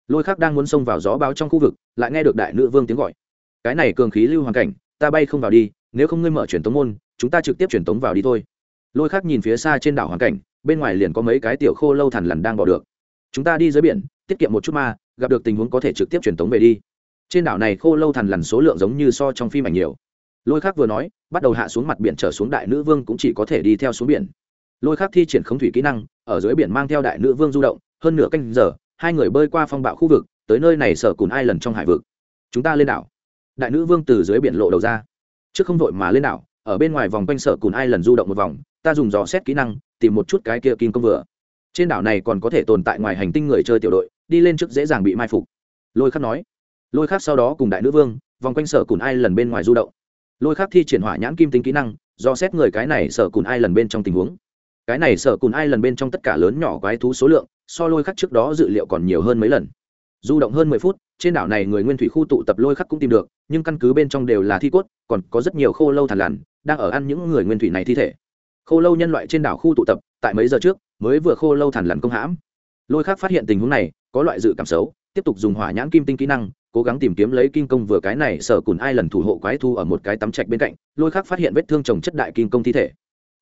Lôi khắc đang muốn xông vào gió báo trong khu vực, lại nghe được đại nữ vương tiếng gọi. Cái này cường khí lưu hoàn cảnh, ta bay không vào đi, nếu không ngươi mở truyền tống môn, chúng ta trực tiếp truyền tống vào đi thôi. Lôi khắc nhìn phía xa trên đảo hoàn cảnh, bên ngoài liền có mấy cái tiểu khô lâu thằn lằn đang bỏ được. Chúng ta đi dưới biển, tiết kiệm một chút ma, gặp được tình huống có thể trực tiếp truyền tống về đi. Trên đảo này khô lâu thằn lằn số lượng giống như so trong phim ảnh nhiều. Lôi khắc vừa nói, bắt đầu hạ xuống mặt biển trở xuống đại nữ vương cũng chỉ có thể đi theo xuống biển lôi khắc thi triển khống thủy kỹ năng, ở dưới biển mang theo đại nữ vương du động, hơn nửa canh giờ, hai người bơi qua phong bạo khu vực, tới nơi này sở cùn ai lần trong hải vực. Chúng ta lên đảo. Đại nữ vương từ dưới biển lộ đầu ra. Trước không vội mà lên đảo, ở bên ngoài vòng quanh sở cùn ai lần du động một vòng, ta dùng dò xét kỹ năng, tìm một chút cái kia kim công vừa. Trên đảo này còn có thể tồn tại ngoài hành tinh người chơi tiểu đội, đi lên trước dễ dàng bị mai phục. Lôi khắc nói. Lôi khắc sau đó cùng đại nữ vương, vòng quanh sở cùn ai lần bên ngoài du động. Lôi khắc thi triển hỏa nhãn kim tinh kỹ năng do xét người cái này sở cùn ai lần bên trong tình huống cái này sở cùn ai lần bên trong tất cả lớn nhỏ quái thú số lượng, so lôi khắc trước đó dự liệu còn nhiều hơn mấy lần. Du động hơn mười phút, trên đảo này người nguyên thủy khu tụ tập lôi khắc cũng tìm được, nhưng căn cứ bên trong đều là thi cốt, còn có rất nhiều khô lâu thằn lằn, đang ở ăn những người nguyên thủy này thi thể. Khô lâu nhân loại trên đảo khu tụ tập, tại mấy giờ trước, mới vừa khô lâu thằn lằn công hãm. Lôi khắc phát hiện tình huống này, có loại dự cảm xấu, tiếp tục dùng hỏa nhãn kim tinh kỹ năng, cố gắng tìm kiếm lấy kim công vừa cái này sở cùn ai lần thủ hộ quái thu ở một cái tắm trạch bên cạnh. Lôi khắc phát hiện vết thương trồng chất đại kim công thi thể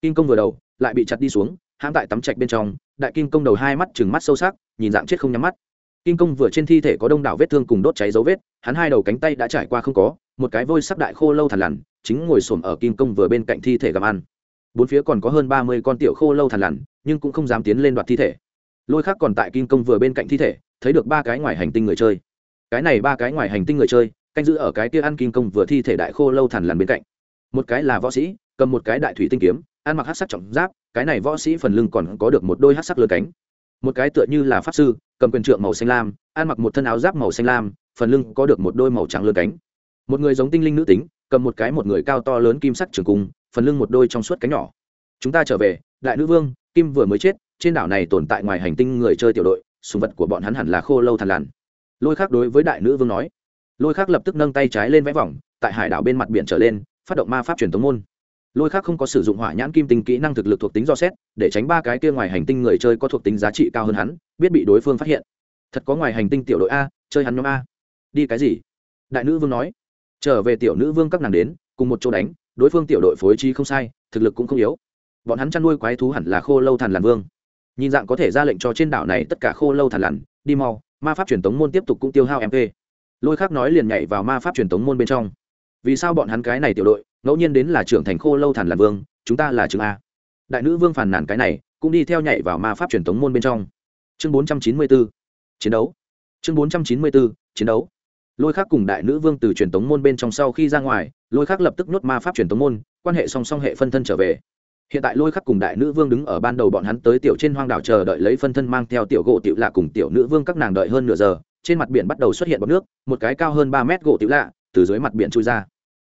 kim công vừa đầu, lại bị chặt đi xuống, hãm tại tắm trạch bên trong, đại kim công đầu hai mắt chừng mắt sâu sắc, nhìn dạng chết không nhắm mắt. Kim công vừa trên thi thể có đông đảo vết thương cùng đốt cháy dấu vết, hắn hai đầu cánh tay đã trải qua không có, một cái vôi sắc đại khô lâu thằn lằn, chính ngồi xổm ở kim công vừa bên cạnh thi thể gặm ăn. Bốn phía còn có hơn ba mươi con tiểu khô lâu thằn lằn, nhưng cũng không dám tiến lên đoạt thi thể. Lôi khác còn tại kim công vừa bên cạnh thi thể, thấy được ba cái ngoài hành tinh người chơi. Cái này ba cái ngoài hành tinh người chơi, canh giữ ở cái kia ăn kim công vừa thi thể đại khô lâu thằn lằn bên cạnh. Một cái là võ sĩ, cầm một cái đại thủy tinh kiếm ăn mặc hát sắc trọng giáp, cái này võ sĩ phần lưng còn có được một đôi hát sắc lơ cánh. Một cái tựa như là pháp sư, cầm quyền trượng màu xanh lam ăn mặc một thân áo giáp màu xanh lam, phần lưng có được một đôi màu trắng lơ cánh. Một người giống tinh linh nữ tính, cầm một cái một người cao to lớn kim sắc trường cung, phần lưng một đôi trong suốt cánh nhỏ. Chúng ta trở về, đại nữ vương, kim vừa mới chết, trên đảo này tồn tại ngoài hành tinh người chơi tiểu đội, sùng vật của bọn hắn hẳn là khô lâu thằn lằn. Lôi khác đối với đại nữ vương nói. Lôi khác lập tức nâng tay trái lên vẽ vòng, tại hải đảo bên mặt biển trở lên, phát động ma pháp truyền tống môn lôi khác không có sử dụng hỏa nhãn kim tinh kỹ năng thực lực thuộc tính do xét, để tránh ba cái kia ngoài hành tinh người chơi có thuộc tính giá trị cao hơn hắn, biết bị đối phương phát hiện. Thật có ngoài hành tinh tiểu đội a, chơi hắn nhóm a. Đi cái gì? Đại nữ vương nói. Trở về tiểu nữ vương các nàng đến, cùng một chỗ đánh, đối phương tiểu đội phối trí không sai, thực lực cũng không yếu. Bọn hắn chăn nuôi quái thú hẳn là khô lâu thằn lằn vương. Nhìn dạng có thể ra lệnh cho trên đảo này tất cả khô lâu thằn lằn đi mau, ma pháp truyền tống môn tiếp tục cũng tiêu hao mp lôi khác nói liền nhảy vào ma pháp truyền tống môn bên trong vì sao bọn hắn cái này tiểu đội, ngẫu nhiên đến là trưởng thành khô lâu thản là vương, chúng ta là trường a. Đại nữ vương phàn nàn cái này, cũng đi theo nhảy vào ma pháp truyền thống môn bên trong. Chương bốn trăm chín mươi bốn chiến đấu. Chương bốn trăm chín mươi bốn chiến đấu. Lôi khác cùng đại nữ vương từ truyền thống môn bên trong sau khi ra ngoài, lôi khác lập tức nhốt ma pháp truyền thống môn, quan hệ song song hệ phân thân trở về. Hiện tại lôi khắc cùng đại nữ vương đứng ở ban đầu bọn hắn tới tiểu trên hoang đảo chờ đợi lấy phân thân mang theo tiểu gỗ tiểu lạ cùng tiểu nữ vương các nàng đợi hơn nửa giờ, trên mặt biển bắt đầu xuất hiện bọc nước, một cái cao hơn ba mét gỗ tiểu lạ từ dưới mặt biển trôi ra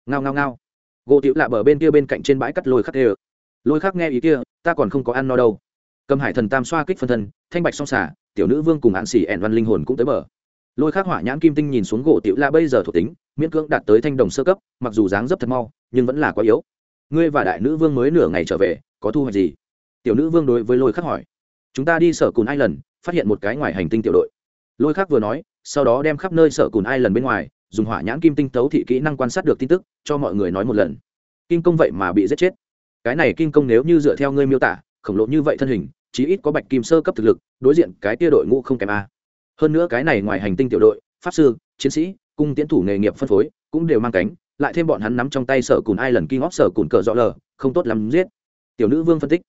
ngao ngao ngao. Gỗ tiểu lạ bờ bên kia bên cạnh trên bãi cắt lôi khắc đê lôi khắc nghe ý kia, ta còn không có ăn no đâu. Cầm hải thần tam xoa kích phân thân, thanh bạch song xả tiểu nữ vương cùng hạn xỉ ẻn văn linh hồn cũng tới bờ. Lôi khắc hỏa nhãn kim tinh nhìn xuống gỗ tiểu lạ bây giờ thuộc tính, miễn cưỡng đạt tới thanh đồng sơ cấp, mặc dù dáng dấp thật mau, nhưng vẫn là quá yếu. Ngươi và đại nữ vương mới nửa ngày trở về, có thu hoạch gì? Tiểu nữ vương đối với lôi khắc hỏi. Chúng ta đi sở cùn ai lần phát hiện một cái ngoài hành tinh tiểu đội. Lôi khắc vừa nói, sau đó đem khắp nơi sở cùn ai lần bên ngoài dùng hỏa nhãn kim tinh tấu thị kỹ năng quan sát được tin tức cho mọi người nói một lần. Kim công vậy mà bị giết chết. Cái này kim công nếu như dựa theo ngươi miêu tả khổng lồ như vậy thân hình chí ít có bạch kim sơ cấp thực lực đối diện cái tia đội ngũ không kém a. Hơn nữa cái này ngoài hành tinh tiểu đội pháp sư chiến sĩ cung tiến thủ nghề nghiệp phân phối cũng đều mang cánh lại thêm bọn hắn nắm trong tay sở cùn ai lần kinh óc sở cùn cờ rõ lờ không tốt lắm giết. Tiểu nữ vương phân tích.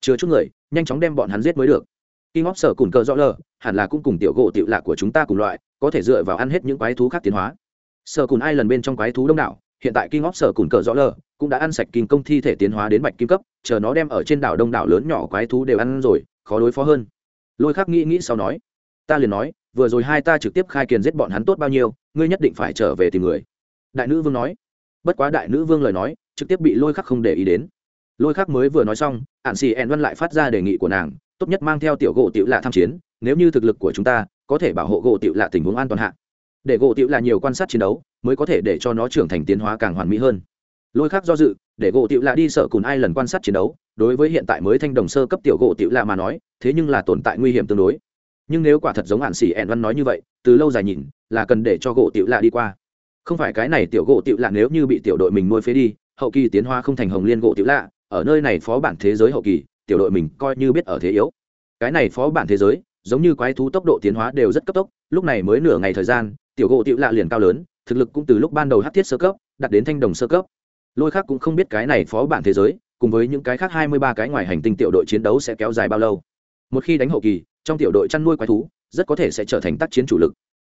Chứa chút người nhanh chóng đem bọn hắn giết mới được. Kinh óc sở cùn cờ rõ lờ, hẳn là cũng cùng tiểu gỗ tiểu lạ của chúng ta cùng loại, có thể dựa vào ăn hết những quái thú khác tiến hóa. Sở cùn ai lần bên trong quái thú đông đảo, hiện tại kinh of sở cùn cờ rõ lờ cũng đã ăn sạch kinh công thi thể tiến hóa đến bạch kim cấp, chờ nó đem ở trên đảo đông đảo lớn nhỏ quái thú đều ăn rồi, khó đối phó hơn. Lôi Khắc nghĩ nghĩ sau nói, ta liền nói, vừa rồi hai ta trực tiếp khai kiền giết bọn hắn tốt bao nhiêu, ngươi nhất định phải trở về tìm người. Đại nữ vương nói, bất quá đại nữ vương lời nói, trực tiếp bị Lôi Khắc không để ý đến. Lôi Khắc mới vừa nói xong, Ản xì En Văn lại phát ra đề nghị của nàng, tốt nhất mang theo tiểu gỗ tiểu lạ tham chiến nếu như thực lực của chúng ta có thể bảo hộ gỗ tiểu lạ tình huống an toàn hạ để gỗ tiểu là nhiều quan sát chiến đấu, mới có thể để cho nó trưởng thành tiến hóa càng hoàn mỹ hơn. Lôi khác do dự, để gỗ tiểu là đi sợ cùn ai lần quan sát chiến đấu, đối với hiện tại mới thanh đồng sơ cấp tiểu gỗ tiểu là mà nói, thế nhưng là tồn tại nguy hiểm tương đối. Nhưng nếu quả thật giống hạn xỉ ẹn văn nói như vậy, từ lâu dài nhìn, là cần để cho gỗ tiểu lạ đi qua. Không phải cái này tiểu gỗ tiểu lạ nếu như bị tiểu đội mình nuôi phế đi, hậu kỳ tiến hóa không thành hồng liên gỗ tiểu lạ ở nơi này phó bản thế giới hậu kỳ, tiểu đội mình coi như biết ở thế yếu. Cái này phó bản thế giới, giống như quái thú tốc độ tiến hóa đều rất cấp tốc, lúc này mới nửa ngày thời gian tiểu gỗ tiểu lạ liền cao lớn, thực lực cũng từ lúc ban đầu hát thiết sơ cấp đặt đến thanh đồng sơ cấp. Lôi khác cũng không biết cái này phó bản thế giới, cùng với những cái khác hai mươi ba cái ngoài hành tinh tiểu đội chiến đấu sẽ kéo dài bao lâu. Một khi đánh hậu kỳ, trong tiểu đội chăn nuôi quái thú, rất có thể sẽ trở thành tác chiến chủ lực.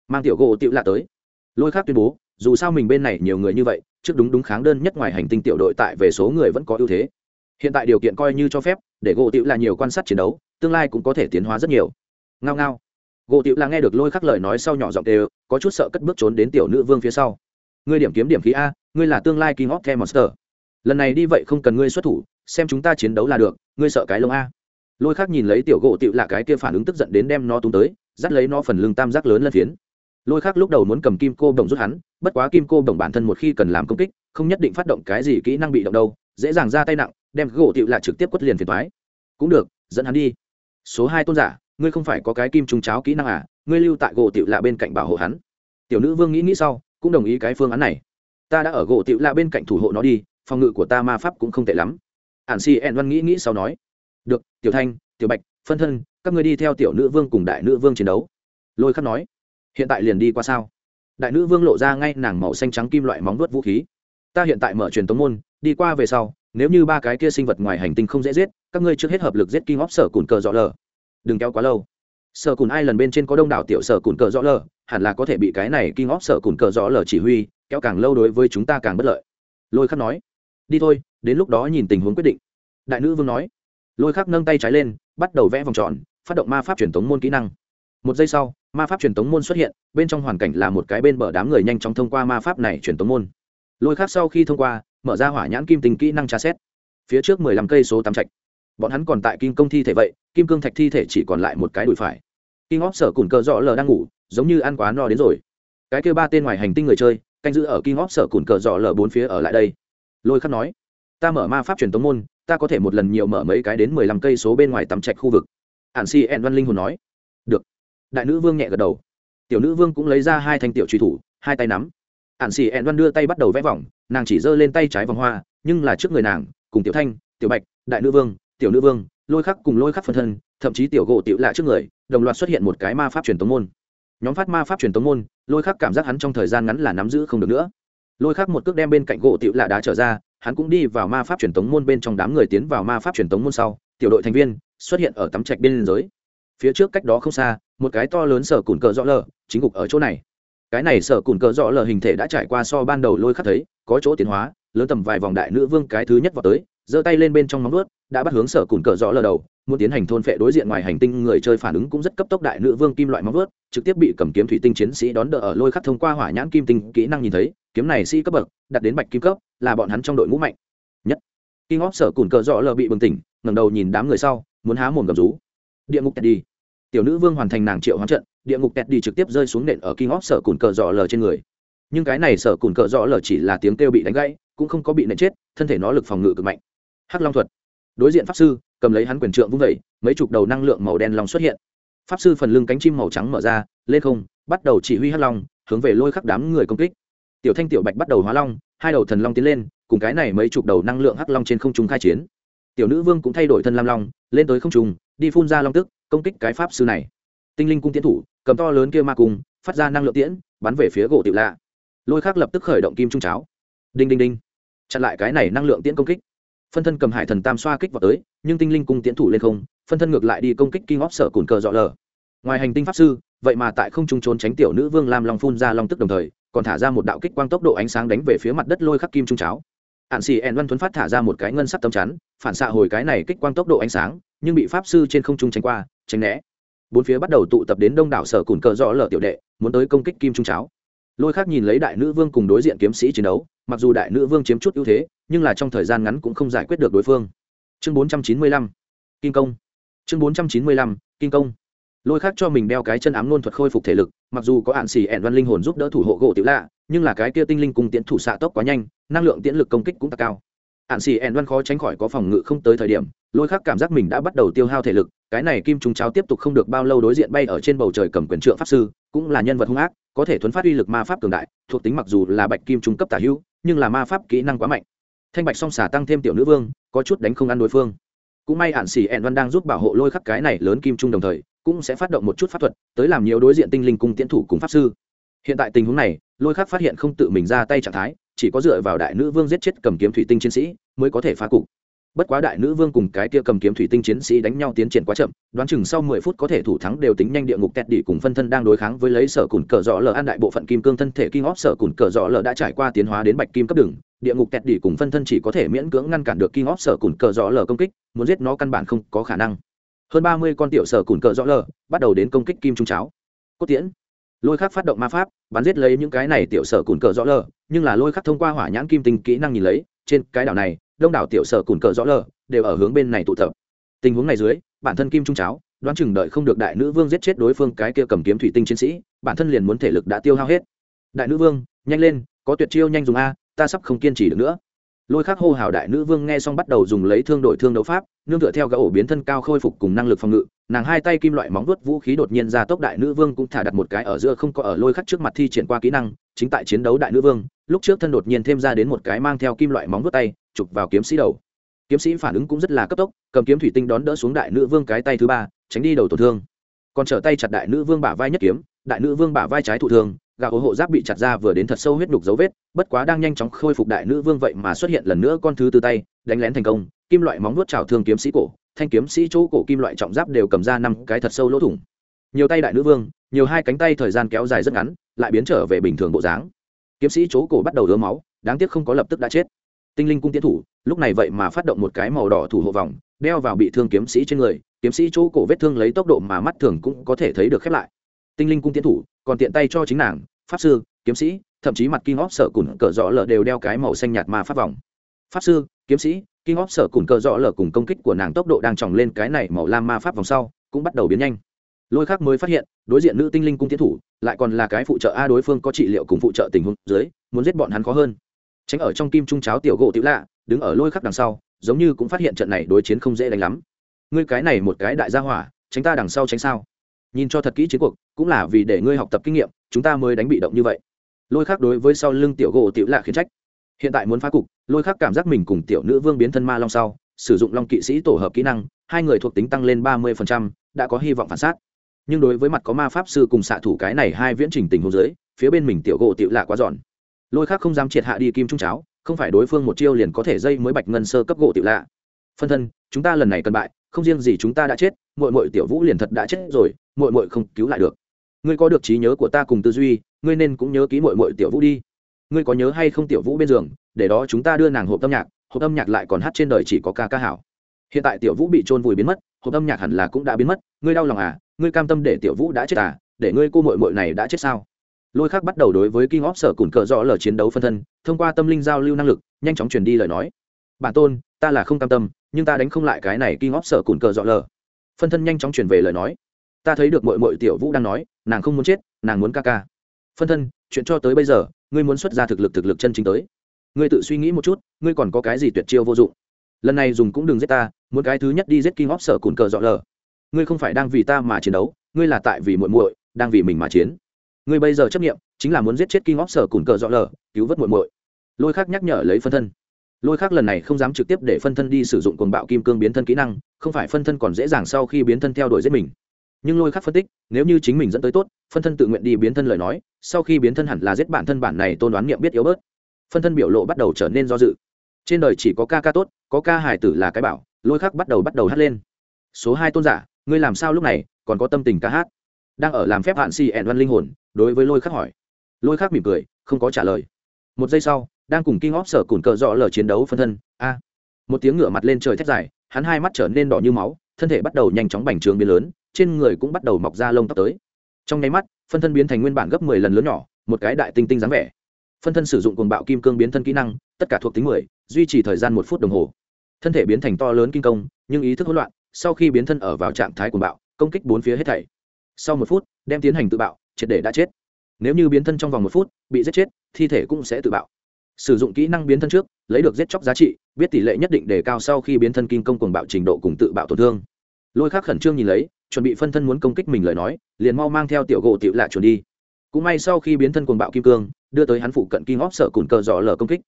Mang tiểu gỗ tiểu lạ tới. Lôi khác tuyên bố, dù sao mình bên này nhiều người như vậy, trước đúng đúng kháng đơn nhất ngoài hành tinh tiểu đội tại về số người vẫn có ưu thế. Hiện tại điều kiện coi như cho phép, để gỗ tiểu là nhiều quan sát chiến đấu, tương lai cũng có thể tiến hóa rất nhiều. Ngao ngao gỗ tiểu là nghe được lôi khắc lời nói sau nhỏ giọng đều có chút sợ cất bước trốn đến tiểu nữ vương phía sau. Ngươi điểm kiếm điểm khí a, ngươi là tương lai king of the monster. Lần này đi vậy không cần ngươi xuất thủ, xem chúng ta chiến đấu là được, ngươi sợ cái lông a. Lôi khắc nhìn lấy tiểu gỗ tiểu là cái kia phản ứng tức giận đến đem nó túng tới, dắt lấy nó phần lưng tam giác lớn lân phiến. Lôi khắc lúc đầu muốn cầm kim cô đồng rút hắn, bất quá kim cô đồng bản thân một khi cần làm công kích, không nhất định phát động cái gì kỹ năng bị động đâu, dễ dàng ra tay nặng, đem gỗ tiểu là trực tiếp quất liền phiền thoái cũng được, dẫn hắn đi. Số hai tôn giả ngươi không phải có cái kim trung cháo kỹ năng à ngươi lưu tại gỗ tiểu lạ bên cạnh bảo hộ hắn. Tiểu nữ vương nghĩ nghĩ sau, cũng đồng ý cái phương án này. Ta đã ở gỗ tiểu lạ bên cạnh thủ hộ nó đi, phòng ngự của ta ma pháp cũng không tệ lắm. Ản si ẹn văn nghĩ nghĩ sau nói, được, tiểu thanh, tiểu bạch, phân thân, các ngươi đi theo tiểu nữ vương cùng đại nữ vương chiến đấu. Lôi khắc nói, hiện tại liền đi qua sao? Đại nữ vương lộ ra ngay nàng màu xanh trắng kim loại móng vuốt vũ khí. Ta hiện tại mở truyền tống môn, đi qua về sau, nếu như ba cái kia sinh vật ngoài hành tinh không dễ giết, các ngươi trước hết hợp lực giết kinh óc sở cùn cờ dọ lờ đừng kéo quá lâu. Sở cùn ai lần bên trên có đông đảo tiểu sở cùn cờ rõ lờ, hẳn là có thể bị cái này kinh óc sở cùn cờ rõ lờ chỉ huy, kéo càng lâu đối với chúng ta càng bất lợi. Lôi khắc nói, đi thôi, đến lúc đó nhìn tình huống quyết định. Đại nữ vương nói. Lôi khắc nâng tay trái lên, bắt đầu vẽ vòng tròn, phát động ma pháp truyền thống môn kỹ năng. Một giây sau, ma pháp truyền thống môn xuất hiện, bên trong hoàn cảnh là một cái bên bờ đám người nhanh chóng thông qua ma pháp này truyền thống môn. Lôi khắc sau khi thông qua, mở ra hỏa nhãn kim tình kỹ năng tra xét. Phía trước mười lăm cây số tám trạch bọn hắn còn tại kim công thi thể vậy, kim cương thạch thi thể chỉ còn lại một cái đùi phải. Kim óp sở cùn cờ dọ lờ đang ngủ, giống như ăn quá no đến rồi. Cái kêu ba tên ngoài hành tinh người chơi, canh giữ ở kim óp sở cùn cờ dọ lờ bốn phía ở lại đây. Lôi khắc nói, ta mở ma pháp truyền tống môn, ta có thể một lần nhiều mở mấy cái đến mười lăm cây số bên ngoài tắm trạch khu vực. Ản si ẹn văn linh hồn nói, được. Đại nữ vương nhẹ gật đầu. Tiểu nữ vương cũng lấy ra hai thanh tiểu truy thủ, hai tay nắm. Ản xì ẹn văn đưa tay bắt đầu vẽ vòng, nàng chỉ giơ lên tay trái vòng hoa, nhưng là trước người nàng, cùng tiểu thanh, tiểu bạch, đại nữ vương tiểu nữ vương, lôi khắc cùng lôi khắc phân thân, thậm chí tiểu gỗ tiểu lạ trước người, đồng loạt xuất hiện một cái ma pháp truyền tống môn. Nhóm phát ma pháp truyền tống môn, lôi khắc cảm giác hắn trong thời gian ngắn là nắm giữ không được nữa. Lôi khắc một cước đem bên cạnh gỗ tiểu lạ đá trở ra, hắn cũng đi vào ma pháp truyền tống môn bên trong đám người tiến vào ma pháp truyền tống môn sau, tiểu đội thành viên xuất hiện ở tắm trạch bên giới phía trước cách đó không xa, một cái to lớn sở cùn cờ rõ lờ, chính cục ở chỗ này. Cái này sở cùn cờ rõ lờ hình thể đã trải qua so ban đầu lôi khắc thấy, có chỗ tiến hóa, lớn tầm vài vòng đại nữ vương cái thứ nhất vào tới giơ tay lên bên trong móng ướt đã bắt hướng sở cùn cờ rõ lờ đầu, muốn tiến hành thôn phệ đối diện ngoài hành tinh, người chơi phản ứng cũng rất cấp tốc đại nữ vương kim loại móng ướt trực tiếp bị cầm kiếm thủy tinh chiến sĩ đón đỡ ở lôi khắc thông qua hỏa nhãn kim tinh kỹ năng nhìn thấy, kiếm này sĩ cấp bậc, đặt đến bạch kim cấp, là bọn hắn trong đội ngũ mạnh nhất. Kim óc sở cùn cờ rõ lờ bị bừng tỉnh, ngẩng đầu nhìn đám người sau, muốn há mồm gầm rú. Địa ngục tẹt đi tiểu nữ vương hoàn thành nàng triệu hoán trận, địa ngục tẹt đi trực tiếp rơi xuống nện ở king of sở cùn cờ rõ lờ trên người. Nhưng cái này sở cùn cờ rõ lờ chỉ là tiếng kêu bị đánh gãy, cũng không có bị nện chết, thân thể nó lực phòng ngự cực mạnh hắc long thuật. Đối diện pháp sư, cầm lấy hắn quyền trượng vung vẩy mấy chục đầu năng lượng màu đen long xuất hiện. Pháp sư phần lưng cánh chim màu trắng mở ra, lên không, bắt đầu chỉ huy hắc long, hướng về lôi khắc đám người công kích. Tiểu thanh tiểu bạch bắt đầu hóa long, hai đầu thần long tiến lên, cùng cái này mấy chục đầu năng lượng hắc long trên không trung khai chiến. Tiểu nữ vương cũng thay đổi thân lam long, lên tới không trung, đi phun ra long tức, công kích cái pháp sư này. Tinh linh cung tiến thủ, cầm to lớn kia ma cung, phát ra năng lượng tiễn, bắn về phía gỗ tiểu lạ. Lôi khắc lập tức khởi động kim trung cháo. Đinh đinh đinh. Chặn lại cái này năng lượng tiễn công kích phân thân cầm hải thần tam xoa kích vào tới, nhưng tinh linh cung tiến thủ lên không, phân thân ngược lại đi công kích kinh óc sở cồn cờ dọ lờ. Ngoài hành tinh pháp sư, vậy mà tại không trung trốn tránh tiểu nữ vương lam long phun ra long tức đồng thời, còn thả ra một đạo kích quang tốc độ ánh sáng đánh về phía mặt đất lôi khắc kim trung cháo. Hạn xì ẹn văn thuấn phát thả ra một cái ngân sắc tấm chắn, phản xạ hồi cái này kích quang tốc độ ánh sáng, nhưng bị pháp sư trên không trung tránh qua, tránh né. Bốn phía bắt đầu tụ tập đến đông đảo sở cùn cờ dọ lở tiểu đệ, muốn tới công kích kim trung cháo lôi khác nhìn lấy đại nữ vương cùng đối diện kiếm sĩ chiến đấu, mặc dù đại nữ vương chiếm chút ưu thế, nhưng là trong thời gian ngắn cũng không giải quyết được đối phương. Chương bốn trăm chín mươi lăm, kinh công. Chương bốn trăm chín mươi lăm, kinh công. Lôi khác cho mình đeo cái chân ám nôn thuật khôi phục thể lực, mặc dù có hạn xì ẹn văn linh hồn giúp đỡ thủ hộ gỗ tiểu lạ, nhưng là cái kia tinh linh cùng tiễn thủ xạ tốc quá nhanh, năng lượng tiễn lực công kích cũng tăng cao. Hạn xì ẹn văn khó tránh khỏi có phòng ngự không tới thời điểm lôi khắc cảm giác mình đã bắt đầu tiêu hao thể lực, cái này kim trung cháo tiếp tục không được bao lâu đối diện bay ở trên bầu trời cầm quyền trượng pháp sư, cũng là nhân vật hung ác, có thể thuấn phát uy lực ma pháp cường đại, thuộc tính mặc dù là bạch kim trung cấp tả hữu, nhưng là ma pháp kỹ năng quá mạnh. Thanh bạch song xả tăng thêm tiểu nữ vương, có chút đánh không ăn đối phương. Cũng may hạn xỉ ẹn văn đang giúp bảo hộ lôi khắc cái này lớn kim trung đồng thời, cũng sẽ phát động một chút pháp thuật, tới làm nhiều đối diện tinh linh cung tiến thủ cùng pháp sư. Hiện tại tình huống này, lôi khắc phát hiện không tự mình ra tay trạng thái, chỉ có dựa vào đại nữ vương giết chết cầm kiếm thủy tinh chiến sĩ, mới có thể phá cục bất quá đại nữ vương cùng cái kia cầm kiếm thủy tinh chiến sĩ đánh nhau tiến triển quá chậm, đoán chừng sau mười phút có thể thủ thắng đều tính nhanh địa ngục tẹt đỉ cùng phân thân đang đối kháng với lấy sở cùn cờ rõ lờ an đại bộ phận kim cương thân thể kim óp sở cùn cờ rõ lờ đã trải qua tiến hóa đến bạch kim cấp đường, địa ngục tẹt đỉ cùng phân thân chỉ có thể miễn cưỡng ngăn cản được kim óp sở cùn cờ rõ lờ công kích, muốn giết nó căn bản không có khả năng. Hơn ba mươi con tiểu sở cùn cờ rõ lờ bắt đầu đến công kích kim trung cháo. Cốt tiễn. Lôi khắc phát động ma pháp, bắn giết lấy những cái này tiểu sở cùn cờ rõ lờ, nhưng là lôi khắc thông qua hỏa nhãn kim tinh kỹ năng nhìn lấy, trên cái đảo này đông đảo tiểu sở cùn cờ rõ lờ đều ở hướng bên này tụ tập. Tình huống này dưới, bản thân kim trung cháo, đoán chừng đợi không được đại nữ vương giết chết đối phương cái kia cầm kiếm thủy tinh chiến sĩ, bản thân liền muốn thể lực đã tiêu hao hết. Đại nữ vương, nhanh lên, có tuyệt chiêu nhanh dùng a, ta sắp không kiên trì được nữa. Lôi khắc hô hào đại nữ vương nghe xong bắt đầu dùng lấy thương đổi thương đấu pháp, nương tựa theo gã ổ biến thân cao khôi phục cùng năng lực phòng ngự, nàng hai tay kim loại móng vuốt vũ khí đột nhiên ra tốc đại nữ vương cũng thả đặt một cái ở giữa không có ở lôi khắc trước mặt thi triển qua kỹ năng, chính tại chiến đấu đại nữ vương lúc trước thân đột nhiên thêm ra đến một cái mang theo kim loại móng vuốt tay, chụp vào kiếm sĩ đầu. Kiếm sĩ phản ứng cũng rất là cấp tốc, cầm kiếm thủy tinh đón đỡ xuống đại nữ vương cái tay thứ ba, tránh đi đầu tổn thương. Còn trở tay chặt đại nữ vương bả vai nhất kiếm, đại nữ vương bả vai trái thụ thương, gà ố hộ giáp bị chặt ra vừa đến thật sâu huyết đục dấu vết, bất quá đang nhanh chóng khôi phục đại nữ vương vậy mà xuất hiện lần nữa con thứ tư tay, đánh lén thành công, kim loại móng nuốt trào thương kiếm sĩ cổ, thanh kiếm sĩ chỗ cổ kim loại trọng giáp đều cầm ra năm cái thật sâu lỗ thủng. Nhiều tay đại nữ vương, nhiều hai cánh tay thời gian kéo dài rất ngắn, lại biến trở về bình thường bộ dáng kiếm sĩ chỗ cổ bắt đầu đứa máu, đáng tiếc không có lập tức đã chết. Tinh linh cung tiến thủ, lúc này vậy mà phát động một cái màu đỏ thủ hộ vòng, đeo vào bị thương kiếm sĩ trên người, kiếm sĩ chỗ cổ vết thương lấy tốc độ mà mắt thường cũng có thể thấy được khép lại. Tinh linh cung tiến thủ, còn tiện tay cho chính nàng, pháp sư, kiếm sĩ, thậm chí mặt kinh óp sở cùn cờ rõ lở đều đeo cái màu xanh nhạt mà pháp vòng. Pháp sư, kiếm sĩ kinh óp sở cùn cờ rõ lở cùng công kích của nàng tốc độ đang tròng lên cái này màu lam ma pháp vòng sau, cũng bắt đầu biến nhanh lôi khác mới phát hiện, đối diện nữ tinh linh cung tiến thủ, lại còn là cái phụ trợ a đối phương có trị liệu cùng phụ trợ tình huống dưới, muốn giết bọn hắn khó hơn. Tránh ở trong kim trung cháo tiểu gỗ tiểu lạ, đứng ở lôi khắc đằng sau, giống như cũng phát hiện trận này đối chiến không dễ đánh lắm. Ngươi cái này một cái đại gia hỏa, tránh ta đằng sau tránh sao? Nhìn cho thật kỹ chiến cuộc, cũng là vì để ngươi học tập kinh nghiệm, chúng ta mới đánh bị động như vậy. Lôi khắc đối với sau lưng tiểu gỗ tiểu lạ khiến trách. Hiện tại muốn phá cục, lôi khắc cảm giác mình cùng tiểu nữ vương biến thân ma long sau, sử dụng long kỵ sĩ tổ hợp kỹ năng, hai người thuộc tính tăng lên ba mươi đã có hy vọng phản xác nhưng đối với mặt có ma pháp sư cùng xạ thủ cái này hai viễn trình tình hôn dưới, phía bên mình tiểu gỗ tiểu lạ quá giòn. Lôi khác không dám triệt hạ đi kim trung cháo, không phải đối phương một chiêu liền có thể dây mới bạch ngân sơ cấp gỗ tiểu lạ. Phân thân, chúng ta lần này cần bại, không riêng gì chúng ta đã chết mội mội tiểu vũ liền thật đã chết rồi mội mội không cứu lại được. Ngươi có được trí nhớ của ta cùng tư duy, ngươi nên cũng nhớ ký mội mội tiểu vũ đi. Ngươi có nhớ hay không tiểu vũ bên giường, để đó chúng ta đưa nàng hộp âm nhạc, hộp âm nhạc lại còn hát trên đời chỉ có ca ca hảo hiện tại tiểu vũ bị trôn vùi biến mất, hộp âm nhạc hẳn là cũng đã biến mất. Ngươi đau lòng à? Ngươi cam tâm để tiểu vũ đã chết à? Để ngươi cô mội mội này đã chết sao? Lôi khác bắt đầu đối với kinh óp sở cùn cờ rõ lờ chiến đấu phân thân, thông qua tâm linh giao lưu năng lực, nhanh chóng truyền đi lời nói. Bản tôn, ta là không cam tâm, nhưng ta đánh không lại cái này kinh óp sở cùn cờ rõ lờ. Phân thân nhanh chóng truyền về lời nói. Ta thấy được mội mội tiểu vũ đang nói, nàng không muốn chết, nàng muốn ca ca. Phân thân, chuyện cho tới bây giờ, ngươi muốn xuất ra thực lực thực lực chân chính tới. Ngươi tự suy nghĩ một chút, ngươi còn có cái gì tuyệt chiêu vô dụng? Lần này dùng cũng đừng giết ta muốn cái thứ nhất đi giết kinh óp sở cùn cờ rõ lờ ngươi không phải đang vì ta mà chiến đấu ngươi là tại vì muội muội đang vì mình mà chiến ngươi bây giờ chấp nghiệm chính là muốn giết chết kinh of Sở cùng cờ dọ lờ, cứu vớt muội muội. Lôi Khắc nhắc nhở lấy phân thân. Lôi Khắc lần này không dám trực tiếp để phân thân đi sử dụng cuồng bạo kim cương biến thân kỹ năng, không phải phân thân còn dễ dàng sau khi biến thân theo đuổi giết mình. Nhưng Lôi Khắc phân tích, nếu như chính mình dẫn tới tốt, phân thân tự nguyện đi biến thân lời nói, sau khi biến thân hẳn là giết bản thân bản này tôn đoán niệm biết yếu bớt. Phân thân biểu lộ bắt đầu trở nên do dự trên đời chỉ có ca ca tốt, có ca hải tử là cái bảo, lôi khắc bắt đầu bắt đầu hát lên. Số hai tôn giả, ngươi làm sao lúc này, còn có tâm tình ca hát? Đang ở làm phép hạn si ẹn văn linh hồn, đối với lôi khắc hỏi. Lôi khắc mỉm cười, không có trả lời. Một giây sau, đang cùng kinh óp sở cùn cờ dọ lờ chiến đấu phân thân, a. Một tiếng ngựa mặt lên trời thét dài, hắn hai mắt trở nên đỏ như máu, thân thể bắt đầu nhanh chóng bành trướng biến lớn, trên người cũng bắt đầu mọc ra lông tóc tới. Trong nháy mắt, phân thân biến thành nguyên bản gấp mười lần lớn nhỏ, một cái đại tinh tinh dáng vẻ. Phân thân sử dụng cuồng bạo kim cương biến thân kỹ năng tất cả thuộc tính mười, duy trì thời gian một phút đồng hồ. Thân thể biến thành to lớn kinh công, nhưng ý thức hỗn loạn, sau khi biến thân ở vào trạng thái cuồng bạo, công kích bốn phía hết thảy. Sau một phút, đem tiến hành tự bạo, triệt để đã chết. Nếu như biến thân trong vòng một phút, bị giết chết, thi thể cũng sẽ tự bạo. Sử dụng kỹ năng biến thân trước, lấy được giết chóc giá trị, biết tỷ lệ nhất định đề cao sau khi biến thân kinh công cuồng bạo trình độ cùng tự bạo tổn thương. Lôi khác khẩn trương nhìn lấy, chuẩn bị phân thân muốn công kích mình lời nói, liền mau mang theo tiểu gỗ tiểu lạ chuẩn đi. Cũng may sau khi biến thân cuồng bạo kim cương, đưa tới hắn phụ cận kim óp sở cùn cờ dọ lở công kích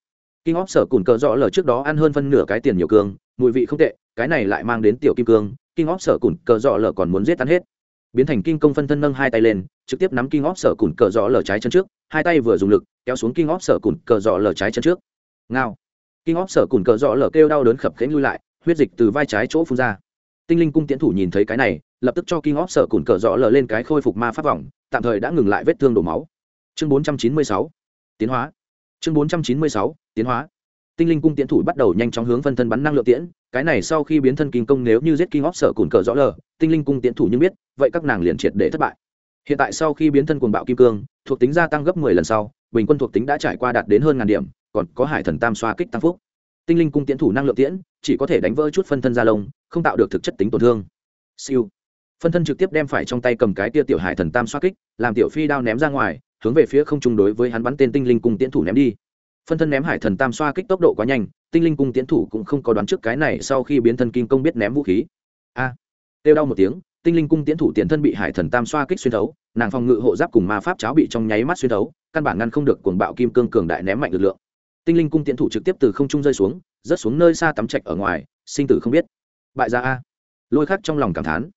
kinh óp sở cùn cờ dọ lở trước đó ăn hơn phân nửa cái tiền nhiều cương, mùi vị không tệ, cái này lại mang đến tiểu kim cương kinh óp sở cùn cờ dọ lở còn muốn giết tan hết. Biến thành kinh công phân thân nâng hai tay lên, trực tiếp nắm kinh óp sở cùn cờ dọ lở trái chân trước, hai tay vừa dùng lực, kéo xuống kinh óp sở cùn cờ dọ lở trái chân trước. Ngao. Kinh óp sở cùn cờ dọ lở kêu đau đớn khập khẽnh lui lại, huyết dịch từ vai trái chỗ phun ra. Tinh linh cung tiến thủ nhìn thấy cái này, lập tức cho kinh óp sở cùn cờ dọ lở lên cái khôi phục ma pháp vòng, tạm thời đã ngừng lại vết thương đổ máu. Chương bốn trăm chín mươi sáu. Tiến hóa chương bốn trăm chín mươi sáu, tiến hóa. Tinh linh cung tiến thủ bắt đầu nhanh chóng hướng phân thân bắn năng lượng tiễn, cái này sau khi biến thân kinh công nếu như giết kinh óp sở cùn cờ rõ lờ, tinh linh cung tiến thủ nhưng biết, vậy các nàng liền triệt để thất bại. Hiện tại sau khi biến thân cuồng bạo kim cương, thuộc tính gia tăng gấp mười lần sau, bình quân thuộc tính đã trải qua đạt đến hơn ngàn điểm, còn có hải thần tam xoa kích tăng phúc. Tinh linh cung tiến thủ năng lượng tiễn, chỉ có thể đánh vỡ chút phân thân da lông, không tạo được thực chất tính tổn thương. Siêu. Phân thân trực tiếp đem phải trong tay cầm cái tia tiểu hải thần tam xoa kích, làm tiểu phi đao ném ra ngoài hướng về phía không trung đối với hắn bắn tên tinh linh cung tiến thủ ném đi. Phân thân ném hải thần tam xoa kích tốc độ quá nhanh tinh linh cung tiến thủ cũng không có đoán trước cái này sau khi biến thân kim công biết ném vũ khí. A! À, đau một tiếng tinh linh cung tiến thủ tiền thân bị hải thần tam xoa kích xuyên thấu nàng phòng ngự hộ giáp cùng ma pháp cháo bị trong nháy mắt xuyên thấu căn bản ngăn không được cuồng bạo kim cương cường đại ném mạnh lực lượng. Tinh linh cung tiến thủ trực tiếp từ không trung rơi xuống rớt xuống nơi xa tắm trạch ở ngoài sinh tử không biết. Bại gia a! Lôi khắc trong lòng cảm thán.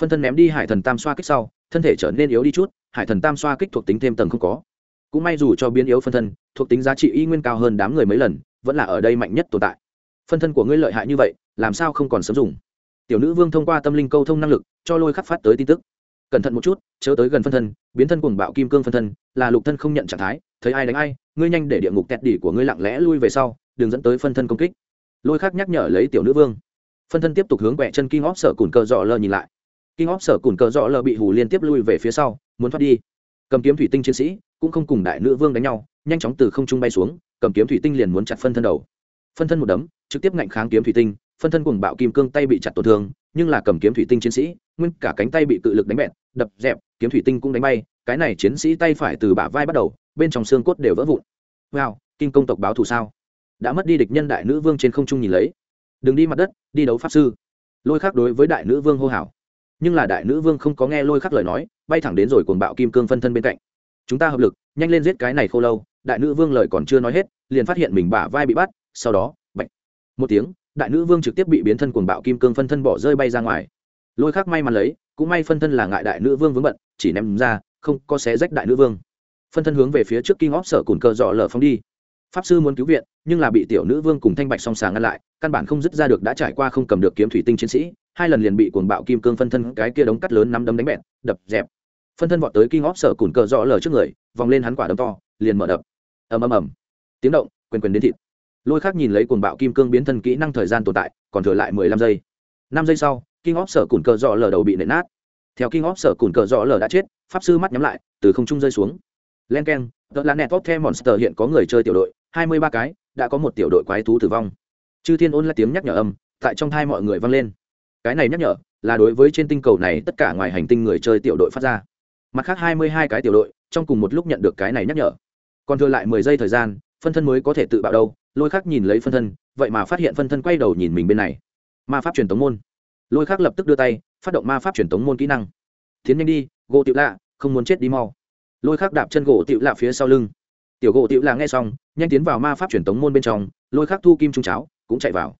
Phân thân ném đi hải thần tam xoa kích sau thân thể trở nên yếu đi chút, hải thần tam xoa kích thuộc tính thêm tầng không có. Cũng may dù cho biến yếu phân thân, thuộc tính giá trị y nguyên cao hơn đám người mấy lần, vẫn là ở đây mạnh nhất tồn tại. Phân thân của ngươi lợi hại như vậy, làm sao không còn sớm dùng? Tiểu nữ vương thông qua tâm linh câu thông năng lực, cho lôi khắc phát tới tin tức. Cẩn thận một chút, chớ tới gần phân thân, biến thân cuồng bạo kim cương phân thân, là lục thân không nhận trạng thái, thấy ai đánh ai, ngươi nhanh để địa ngục tẹt đỉ của ngươi lặng lẽ lui về sau, đừng dẫn tới phân thân công kích. Lôi khắc nhắc nhở lấy tiểu nữ vương. Phân thân tiếp tục hướng quẹ chân kim óp sở cùn cờ dọ lơ nhìn lại kim óp sở cùn cờ dọ lờ bị hù liên tiếp lui về phía sau, muốn thoát đi. Cầm kiếm thủy tinh chiến sĩ cũng không cùng đại nữ vương đánh nhau, nhanh chóng từ không trung bay xuống, cầm kiếm thủy tinh liền muốn chặt phân thân đầu. Phân thân một đấm, trực tiếp ngạnh kháng kiếm thủy tinh, phân thân cùng bạo kim cương tay bị chặt tổn thương, nhưng là cầm kiếm thủy tinh chiến sĩ, nguyên cả cánh tay bị cự lực đánh bẹn đập, dẹp, kiếm thủy tinh cũng đánh bay, cái này chiến sĩ tay phải từ bả vai bắt đầu, bên trong xương cốt đều vỡ vụn. Wow kinh công tộc báo thù sao? Đã mất đi địch nhân đại nữ vương trên không trung nhìn lấy. Đừng đi mặt đất, đi đấu pháp sư. Lôi khắc đối với đại nữ vương hô hào nhưng là đại nữ vương không có nghe lôi khắc lời nói, bay thẳng đến rồi cuồng bạo kim cương phân thân bên cạnh. Chúng ta hợp lực, nhanh lên giết cái này khô lâu, đại nữ vương lời còn chưa nói hết, liền phát hiện mình bả vai bị bắt, sau đó bệnh một tiếng, đại nữ vương trực tiếp bị biến thân cuồng bạo kim cương phân thân bỏ rơi bay ra ngoài. Lôi khắc may mắn lấy, cũng may phân thân là ngại đại nữ vương vướng bận, chỉ ném ra, không có xé rách đại nữ vương. Phân thân hướng về phía trước kinh óp sở cùn cờ dọ lở phong đi. Pháp sư muốn cứu viện, nhưng là bị tiểu nữ vương cùng thanh bạch song sàng ngăn lại, căn bản không dứt ra được đã trải qua không cầm được kiếm thủy tinh chiến sĩ hai lần liền bị cuồng bạo kim cương phân thân cái kia đống cắt lớn nắm đấm đánh bẹn, đập, dẹp. Phân thân vọt tới kinh óp sở cùn cờ rõ lở trước người, vòng lên hắn quả đấm to, liền mở đập. Ầm ầm ầm. Tiếng động, quyền quyền đến thịt. Lôi khác nhìn lấy cuồng bạo kim cương biến thân kỹ năng thời gian tồn tại, còn thừa lại mười lăm giây. Năm giây sau kinh óp sở cùn cờ rõ lở đầu bị nện nát. Theo kinh óp sở cùn cờ rõ lở đã chết, pháp sư mắt nhắm lại, từ không trung rơi xuống. Len keng e là nẹt top the monster hiện có người chơi tiểu đội, hai mươi ba cái, đã có một tiểu đội quái thú tử vong. Chư thiên ôn là tiếng nhắc nhở âm, tại trong thai mọi người vang lên cái này nhắc nhở là đối với trên tinh cầu này tất cả ngoài hành tinh người chơi tiểu đội phát ra. Mặt khác hai mươi hai cái tiểu đội, trong cùng một lúc nhận được cái này nhắc nhở. Còn thừa lại mười giây thời gian, phân thân mới có thể tự bạo đâu, lôi khắc nhìn lấy phân thân, vậy mà phát hiện phân thân quay đầu nhìn mình bên này. Ma pháp truyền tống môn. Lôi khắc lập tức đưa tay, phát động ma pháp truyền tống môn kỹ năng. Tiến nhanh đi, gỗ tiểu lạ, không muốn chết đi mau. Lôi khắc đạp chân gỗ tiểu lạ phía sau lưng. Tiểu gỗ tiểu lạ nghe xong, nhanh tiến vào ma pháp truyền tống môn bên trong, lôi khắc thu kim trung cháo, cũng chạy vào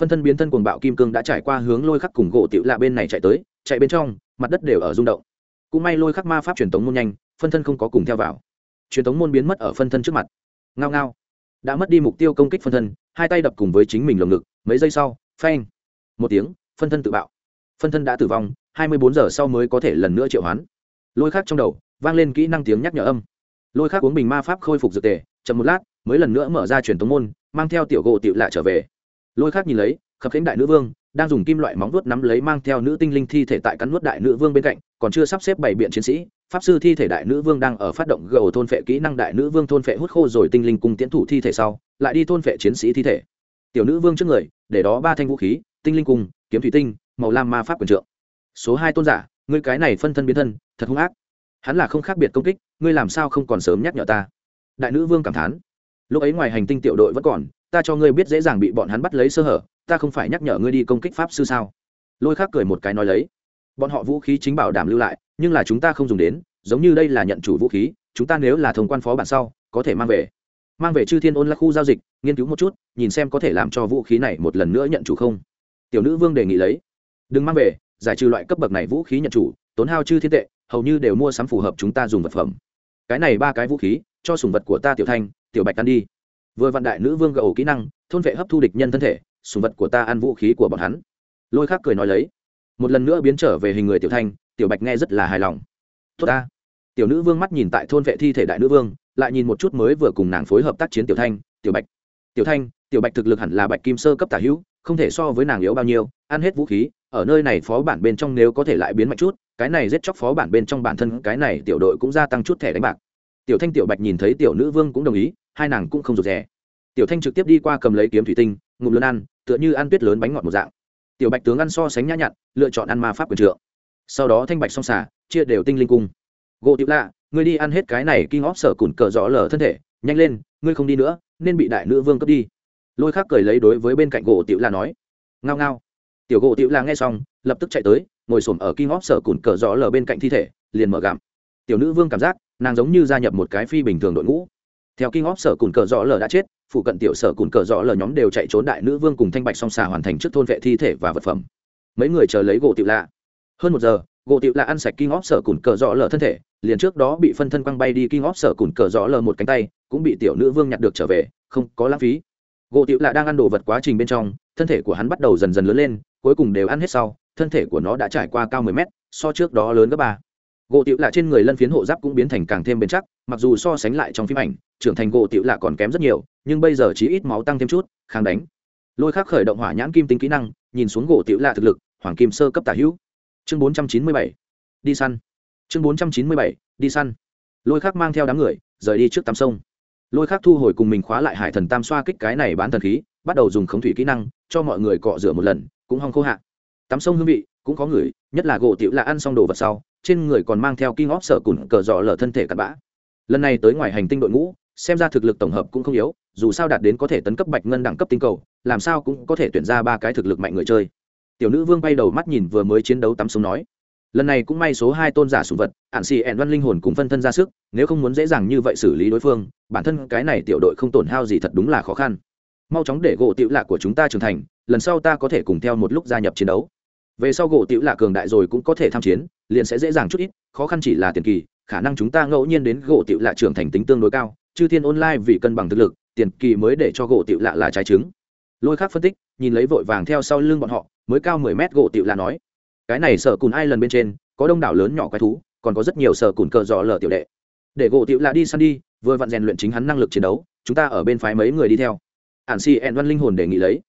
phân thân biến thân cuồng bạo kim cương đã trải qua hướng lôi khắc cùng gỗ tiểu lạ bên này chạy tới, chạy bên trong, mặt đất đều ở rung động. Cũng may lôi khắc ma pháp truyền tống môn nhanh, phân thân không có cùng theo vào. Truyền tống môn biến mất ở phân thân trước mặt. Ngao ngao. Đã mất đi mục tiêu công kích phân thân, hai tay đập cùng với chính mình lồng ngực, mấy giây sau, phanh. Một tiếng, phân thân tự bạo. Phân thân đã tử vong, hai mươi bốn giờ sau mới có thể lần nữa triệu hoán. Lôi khác trong đầu, vang lên kỹ năng tiếng nhắc nhở âm. Lôi khác uống bình ma pháp khôi phục dược tề, chậm một lát, mới lần nữa mở ra truyền tống môn, mang theo tiểu gỗ tiểu lạ trở về lôi khác nhìn lấy, khập khánh đại nữ vương, đang dùng kim loại móng vuốt nắm lấy mang theo nữ tinh linh thi thể tại cắn nuốt đại nữ vương bên cạnh, còn chưa sắp xếp bảy biện chiến sĩ, pháp sư thi thể đại nữ vương đang ở phát động gầu thôn phệ kỹ năng đại nữ vương thôn phệ hút khô rồi tinh linh cùng tiến thủ thi thể sau, lại đi thôn phệ chiến sĩ thi thể. Tiểu nữ vương trước người, để đó ba thanh vũ khí, tinh linh cùng kiếm thủy tinh, màu lam ma pháp quyền trượng. Số hai tôn giả, ngươi cái này phân thân biến thân, thật hung ác. Hắn là không khác biệt công kích, ngươi làm sao không còn sớm nhắc nhở ta? Đại nữ vương cảm thán. Lúc ấy ngoài hành tinh tiểu đội vẫn còn ta cho ngươi biết dễ dàng bị bọn hắn bắt lấy sơ hở, ta không phải nhắc nhở ngươi đi công kích pháp sư sao? Lôi khác cười một cái nói lấy. Bọn họ vũ khí chính bảo đảm lưu lại, nhưng là chúng ta không dùng đến, giống như đây là nhận chủ vũ khí, chúng ta nếu là thông quan phó bản sau, có thể mang về. Mang về chư thiên ôn là khu giao dịch, nghiên cứu một chút, nhìn xem có thể làm cho vũ khí này một lần nữa nhận chủ không. Tiểu nữ vương đề nghị lấy. Đừng mang về, giải trừ loại cấp bậc này vũ khí nhận chủ, tốn hao chư thiên tệ, hầu như đều mua sắm phù hợp chúng ta dùng vật phẩm. Cái này ba cái vũ khí, cho sùng vật của ta tiểu thanh, tiểu bạch ăn đi vừa vạn đại nữ vương gậu kỹ năng, thôn vệ hấp thu địch nhân thân thể, sùng vật của ta ăn vũ khí của bọn hắn. Lôi khác cười nói lấy. Một lần nữa biến trở về hình người tiểu thanh, tiểu bạch nghe rất là hài lòng. Tốt ta. Tiểu nữ vương mắt nhìn tại thôn vệ thi thể đại nữ vương, lại nhìn một chút mới vừa cùng nàng phối hợp tác chiến tiểu thanh, tiểu bạch. Tiểu thanh, tiểu bạch thực lực hẳn là bạch kim sơ cấp tả hữu, không thể so với nàng yếu bao nhiêu, ăn hết vũ khí, ở nơi này phó bản bên trong nếu có thể lại biến mạnh chút, cái này giết chóc phó bản bên trong bản thân, cái này tiểu đội cũng gia tăng chút thẻ đánh bạc. Tiểu thanh, tiểu bạch nhìn thấy tiểu nữ vương cũng đồng ý hai nàng cũng không rụt rè. Tiểu thanh trực tiếp đi qua cầm lấy kiếm thủy tinh, ngụm lớn ăn, tựa như ăn tuyết lớn bánh ngọt một dạng. Tiểu bạch tướng ăn so sánh nhã nhặn, lựa chọn ăn ma pháp quyền trượng. Sau đó thanh bạch song xả, chia đều tinh linh cung. Gỗ tiểu lạ, ngươi đi ăn hết cái này kinh óp sở cùn cờ rõ lở thân thể, nhanh lên, ngươi không đi nữa, nên bị đại nữ vương cướp đi. Lôi khác cười lấy đối với bên cạnh gỗ tiểu lạ nói. Ngao ngao. Tiểu gỗ tiểu lạ nghe xong, lập tức chạy tới, ngồi xổm ở kinh óp sở cùn cờ rõ lở bên cạnh thi thể, liền mở gặm. Tiểu nữ vương cảm giác, nàng giống như gia nhập một cái phi bình thường đội ngũ theo kinh óp sở cùn cờ rõ lờ đã chết, phụ cận tiểu sở cùn cờ rõ lờ nhóm đều chạy trốn đại nữ vương cùng thanh bạch song xà hoàn thành trước thôn vệ thi thể và vật phẩm. Mấy người chờ lấy gỗ tiểu lạ. Hơn một giờ, gỗ tiểu lạ ăn sạch kinh óp sở cùn cờ rõ lờ thân thể, liền trước đó bị phân thân quăng bay đi kinh óp sở cùn cờ rõ lờ một cánh tay, cũng bị tiểu nữ vương nhặt được trở về, không có lãng phí. Gỗ tiểu lạ đang ăn đồ vật quá trình bên trong, thân thể của hắn bắt đầu dần dần lớn lên, cuối cùng đều ăn hết sau, thân thể của nó đã trải qua cao 10 mét, so trước đó lớn gấp ba. Gỗ tiểu lạ trên người lân phiến hộ giáp cũng biến thành càng thêm bền chắc, mặc dù so sánh lại trong phim ảnh trưởng thành gỗ tiểu lạ còn kém rất nhiều, nhưng bây giờ chỉ ít máu tăng thêm chút, kháng đánh. Lôi khắc khởi động hỏa nhãn kim tính kỹ năng, nhìn xuống gỗ tiểu lạ thực lực, hoàng kim sơ cấp tả hữu. Chương 497. đi săn. Chương 497. đi săn. Lôi khắc mang theo đám người, rời đi trước tắm sông. Lôi khắc thu hồi cùng mình khóa lại hải thần tam xoa kích cái này bán thần khí, bắt đầu dùng khống thủy kỹ năng, cho mọi người cọ rửa một lần, cũng hong khô hạ. Tắm sông hương vị, cũng có người, nhất là gỗ tiểu lạ ăn xong đồ vật sau, trên người còn mang theo kinh óp sở cùn cờ dọ lở thân thể cặn bã. Lần này tới ngoài hành tinh đội ngũ xem ra thực lực tổng hợp cũng không yếu, dù sao đạt đến có thể tấn cấp bạch ngân đẳng cấp tinh cầu, làm sao cũng có thể tuyển ra ba cái thực lực mạnh người chơi. Tiểu nữ vương bay đầu mắt nhìn vừa mới chiến đấu tắm sông nói, lần này cũng may số hai tôn giả sùng vật ạn xì ẹn văn linh hồn cùng phân thân ra sức, nếu không muốn dễ dàng như vậy xử lý đối phương, bản thân cái này tiểu đội không tổn hao gì thật đúng là khó khăn. Mau chóng để gỗ tiểu lạc của chúng ta trưởng thành, lần sau ta có thể cùng theo một lúc gia nhập chiến đấu. Về sau gỗ tiểu lạc cường đại rồi cũng có thể tham chiến, liền sẽ dễ dàng chút ít, khó khăn chỉ là tiền kỳ, khả năng chúng ta ngẫu nhiên đến gỗ tiểu lạ trưởng thành tính tương đối cao chư thiên online vì cân bằng thực lực, tiền kỳ mới để cho gỗ tiểu lạ là trái trứng. Lôi khác phân tích, nhìn lấy vội vàng theo sau lưng bọn họ, mới cao mười mét gỗ tiểu lạ nói, cái này sở cùn ai lần bên trên, có đông đảo lớn nhỏ quái thú, còn có rất nhiều sở cùn cờ dọ lở tiểu đệ. Để gỗ tiểu lạ đi săn đi, vừa vặn rèn luyện chính hắn năng lực chiến đấu, chúng ta ở bên phái mấy người đi theo. Ản si ẹn văn linh hồn đề nghị lấy,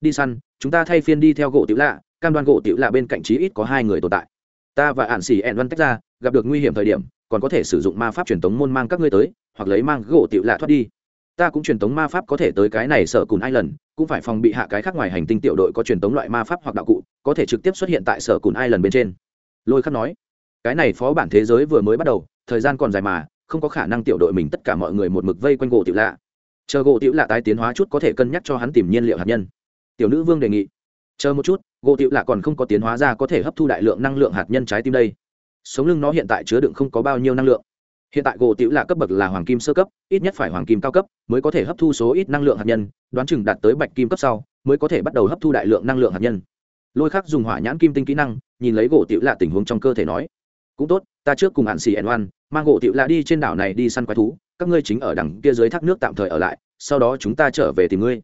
đi săn, chúng ta thay phiên đi theo gỗ tiểu lạ, cam đoan gỗ tiểu lạ bên cạnh trí ít có hai người tồn tại. Ta và ản si ẹn văn tách ra, gặp được nguy hiểm thời điểm còn có thể sử dụng ma pháp truyền tống môn mang các ngươi tới, hoặc lấy mang gỗ tiểu lạ thoát đi. Ta cũng truyền tống ma pháp có thể tới cái này sở cùn ai lần cũng phải phòng bị hạ cái khác ngoài hành tinh tiểu đội có truyền tống loại ma pháp hoặc đạo cụ, có thể trực tiếp xuất hiện tại sở cùn ai lần bên trên. Lôi khắc nói. Cái này phó bản thế giới vừa mới bắt đầu, thời gian còn dài mà, không có khả năng tiểu đội mình tất cả mọi người một mực vây quanh gỗ tiểu lạ. Chờ gỗ tiểu lạ tái tiến hóa chút có thể cân nhắc cho hắn tìm nhiên liệu hạt nhân. Tiểu nữ vương đề nghị. Chờ một chút, gỗ tiểu lạ còn không có tiến hóa ra có thể hấp thu đại lượng năng lượng hạt nhân trái tim đây sống lưng nó hiện tại chứa đựng không có bao nhiêu năng lượng. Hiện tại gỗ tiểu lạ cấp bậc là hoàng kim sơ cấp, ít nhất phải hoàng kim cao cấp mới có thể hấp thu số ít năng lượng hạt nhân, đoán chừng đạt tới bạch kim cấp sau mới có thể bắt đầu hấp thu đại lượng năng lượng hạt nhân. Lôi khắc dùng hỏa nhãn kim tinh kỹ năng, nhìn lấy gỗ tiểu lạ tình huống trong cơ thể nói, cũng tốt, ta trước cùng hạn xì ẩn oan, mang gỗ tiểu lạ đi trên đảo này đi săn quái thú, các ngươi chính ở đằng kia dưới thác nước tạm thời ở lại, sau đó chúng ta trở về tìm ngươi.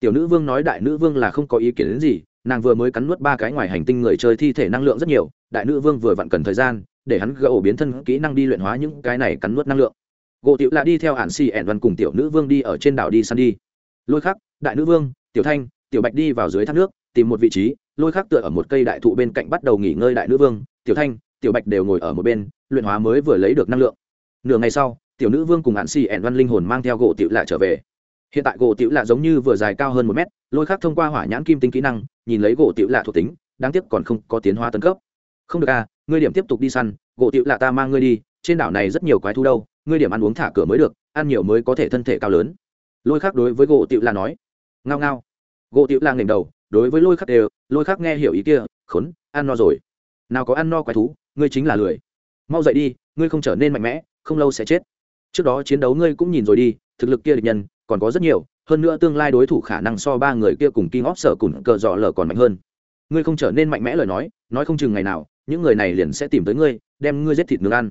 Tiểu nữ vương nói, đại nữ vương là không có ý kiến đến gì, nàng vừa mới cắn nuốt ba cái ngoài hành tinh người chơi thi thể năng lượng rất nhiều đại nữ vương vừa vặn cần thời gian, để hắn gỡ ổ biến thân kỹ năng đi luyện hóa những cái này cắn nuốt năng lượng. Gỗ tiểu là đi theo hạn xì ẻn văn cùng tiểu nữ vương đi ở trên đảo đi săn đi. Lôi khắc, đại nữ vương, tiểu thanh, tiểu bạch đi vào dưới thác nước, tìm một vị trí, lôi khắc tựa ở một cây đại thụ bên cạnh bắt đầu nghỉ ngơi đại nữ vương, tiểu thanh, tiểu bạch đều ngồi ở một bên, luyện hóa mới vừa lấy được năng lượng. Nửa ngày sau, tiểu nữ vương cùng hạn xì ẻn văn linh hồn mang theo gỗ tiểu lạ trở về. Hiện tại gỗ tiểu lạ giống như vừa dài cao hơn một mét, lôi khắc thông qua hỏa nhãn kim tinh kỹ năng, nhìn lấy gỗ tiểu lạ thuộc tính, đáng tiếc còn không có tiến hóa tấn cấp không được à ngươi điểm tiếp tục đi săn, gỗ tiệu lạ ta mang ngươi đi, trên đảo này rất nhiều quái thú đâu, ngươi điểm ăn uống thả cửa mới được, ăn nhiều mới có thể thân thể cao lớn. Lôi khắc đối với gỗ tiệu lạ nói. Ngao ngao. Gỗ tiệu lạ nghềnh đầu, đối với lôi khắc đều, lôi khắc nghe hiểu ý kia, khốn, ăn no rồi. Nào có ăn no quái thú, ngươi chính là lười. Mau dậy đi, ngươi không trở nên mạnh mẽ, không lâu sẽ chết. Trước đó chiến đấu ngươi cũng nhìn rồi đi, thực lực kia địch nhân, còn có rất nhiều, hơn nữa tương lai đối thủ khả năng so ba người kia cùng kinh óp sở cùng cờ dọ lở còn mạnh hơn ngươi không trở nên mạnh mẽ lời nói nói không chừng ngày nào, những người này liền sẽ tìm tới ngươi, đem ngươi giết thịt nướng ăn.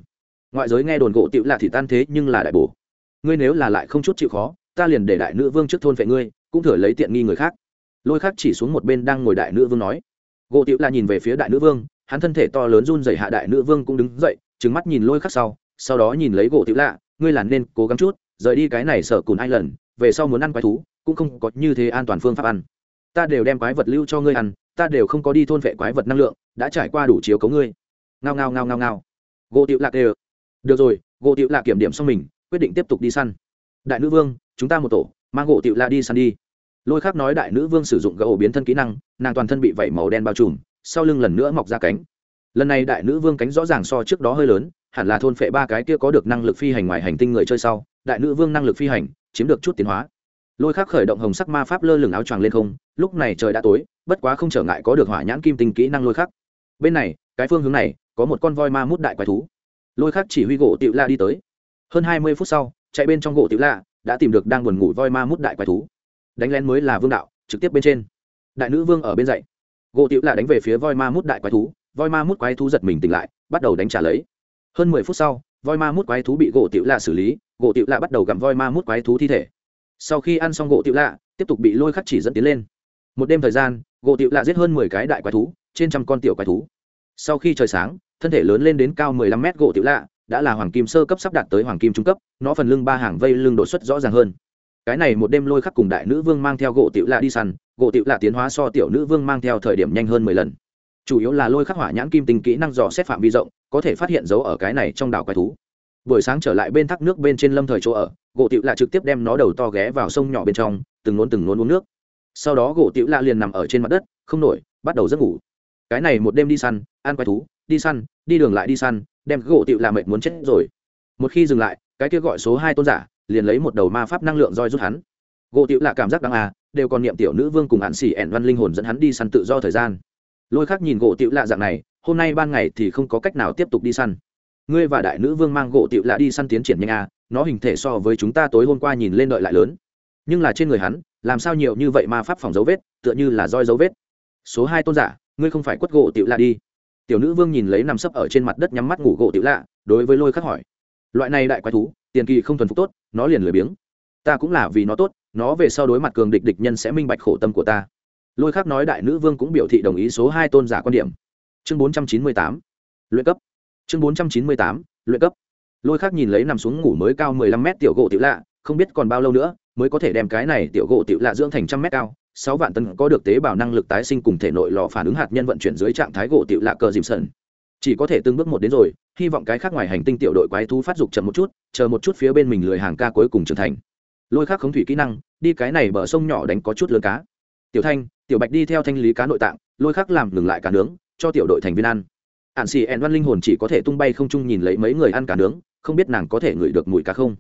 Ngoại giới nghe đồn gỗ tựu là thịt tan thế nhưng là đại bổ. Ngươi nếu là lại không chút chịu khó, ta liền để đại nữ vương trước thôn vệ ngươi, cũng thừa lấy tiện nghi người khác. Lôi khác chỉ xuống một bên đang ngồi đại nữ vương nói. Gỗ tựu là nhìn về phía đại nữ vương, hắn thân thể to lớn run dày hạ đại nữ vương cũng đứng dậy trứng mắt nhìn lôi khắc sau sau đó nhìn lấy gỗ tựu lạ ngươi là nên cố gắng chút, rời đi cái này sợ cùn ai lần về sau muốn ăn quái thú, cũng không có như thế an toàn phương pháp ăn. Ta đều đem quái vật lưu cho ngươi ăn ta đều không có đi thôn vệ quái vật năng lượng, đã trải qua đủ chiếu cấu ngươi. Ngao ngao ngao ngao ngao. Gỗ tiểu lạc đều. Được rồi, gỗ tiểu lạc kiểm điểm xong mình, quyết định tiếp tục đi săn. Đại nữ vương, chúng ta một tổ, mang gỗ tiểu lạc đi săn đi. Lôi khác nói đại nữ vương sử dụng gỗ biến thân kỹ năng, nàng toàn thân bị vẩy màu đen bao trùm, sau lưng lần nữa mọc ra cánh. Lần này đại nữ vương cánh rõ ràng so trước đó hơi lớn, hẳn là thôn phệ ba cái kia có được năng lực phi hành ngoài hành tinh người chơi sau. Đại nữ vương năng lực phi hành, chiếm được chút tiến hóa lôi khắc khởi động hồng sắc ma pháp lơ lửng áo choàng lên không, lúc này trời đã tối, bất quá không trở ngại có được hỏa nhãn kim tinh kỹ năng lôi khắc. Bên này, cái phương hướng này, có một con voi ma mút đại quái thú. Lôi khắc chỉ huy gỗ tiểu la đi tới. Hơn hai mươi phút sau, chạy bên trong gỗ tiểu la, đã tìm được đang buồn ngủ voi ma mút đại quái thú. Đánh lén mới là vương đạo, trực tiếp bên trên. Đại nữ vương ở bên dậy. Gỗ tiểu la đánh về phía voi ma mút đại quái thú, voi ma mút quái thú giật mình tỉnh lại, bắt đầu đánh trả lấy. Hơn mười phút sau, voi ma mút quái thú bị gỗ tiểu la xử lý, gỗ tiểu la bắt đầu gặm voi ma mút quái thú thi thể sau khi ăn xong gỗ tiểu lạ, tiếp tục bị lôi khắc chỉ dẫn tiến lên. Một đêm thời gian, gỗ tiểu lạ giết hơn mười cái đại quái thú, trên trăm con tiểu quái thú. Sau khi trời sáng, thân thể lớn lên đến cao mười lăm mét gỗ tiểu lạ, đã là hoàng kim sơ cấp sắp đạt tới hoàng kim trung cấp, nó phần lưng ba hàng vây lưng đột xuất rõ ràng hơn. Cái này một đêm lôi khắc cùng đại nữ vương mang theo gỗ tiểu lạ đi săn, gỗ tiểu lạ tiến hóa so tiểu nữ vương mang theo thời điểm nhanh hơn mười lần. Chủ yếu là lôi khắc hỏa nhãn kim tinh kỹ năng dò xét phạm vi rộng, có thể phát hiện dấu ở cái này trong đảo quái thú buổi sáng trở lại bên thác nước bên trên lâm thời chỗ ở, gỗ tịu lạ trực tiếp đem nó đầu to ghé vào sông nhỏ bên trong, từng nốn từng nốn uống nước. Sau đó gỗ tịu lạ liền nằm ở trên mặt đất, không nổi, bắt đầu giấc ngủ. Cái này một đêm đi săn, ăn quái thú, đi săn, đi đường lại đi săn, đem gỗ tịu lạ mệt muốn chết rồi. Một khi dừng lại, cái kia gọi số hai tôn giả, liền lấy một đầu ma pháp năng lượng roi rút hắn. Gỗ tịu lạ cảm giác đáng à đều còn niệm tiểu nữ vương cùng hạn xỉ ẻn văn linh hồn dẫn hắn đi săn tự do thời gian. Lôi khác nhìn gỗ tịu lạ dạng này, hôm nay ban ngày thì không có cách nào tiếp tục đi săn ngươi và đại nữ vương mang gỗ tiểu lạ đi săn tiến triển nhanh à nó hình thể so với chúng ta tối hôm qua nhìn lên đợi lại lớn. Nhưng là trên người hắn, làm sao nhiều như vậy mà pháp phòng dấu vết, tựa như là roi dấu vết. Số hai tôn giả, ngươi không phải quất gỗ tiểu lạ đi. Tiểu nữ vương nhìn lấy nằm sấp ở trên mặt đất nhắm mắt ngủ gỗ tiểu lạ, đối với lôi khắc hỏi. Loại này đại quái thú, tiền kỳ không thuần phục tốt, nó liền lười biếng. Ta cũng là vì nó tốt, nó về sau đối mặt cường địch địch nhân sẽ minh bạch khổ tâm của ta. Lôi khắc nói đại nữ vương cũng biểu thị đồng ý số hai tôn giả quan điểm. Chương bốn trăm chín mươi tám. Luyện cấp chương bốn trăm chín mươi tám, luyện cấp. Lôi khắc nhìn lấy nằm xuống ngủ mới cao mười lăm mét tiểu gỗ tiểu lạ, không biết còn bao lâu nữa mới có thể đem cái này tiểu gỗ tiểu lạ dưỡng thành trăm mét cao. Sáu vạn tấn có được tế bào năng lực tái sinh cùng thể nội lò phản ứng hạt nhân vận chuyển dưới trạng thái gỗ tiểu lạ cờ dìm sần. Chỉ có thể từng bước một đến rồi, hy vọng cái khác ngoài hành tinh tiểu đội quái thú phát dục chậm một chút, chờ một chút phía bên mình lười hàng ca cuối cùng trưởng thành. Lôi khắc khống thủy kỹ năng, đi cái này bờ sông nhỏ đánh có chút lớn cá. Tiểu thanh, tiểu bạch đi theo thanh lý cá nội tạng, lôi khắc làm ngừng lại cá nướng, cho tiểu đội thành viên ăn ạn xì ẹn văn linh hồn chỉ có thể tung bay không chung nhìn lấy mấy người ăn cá nướng, không biết nàng có thể ngửi được mùi cá không.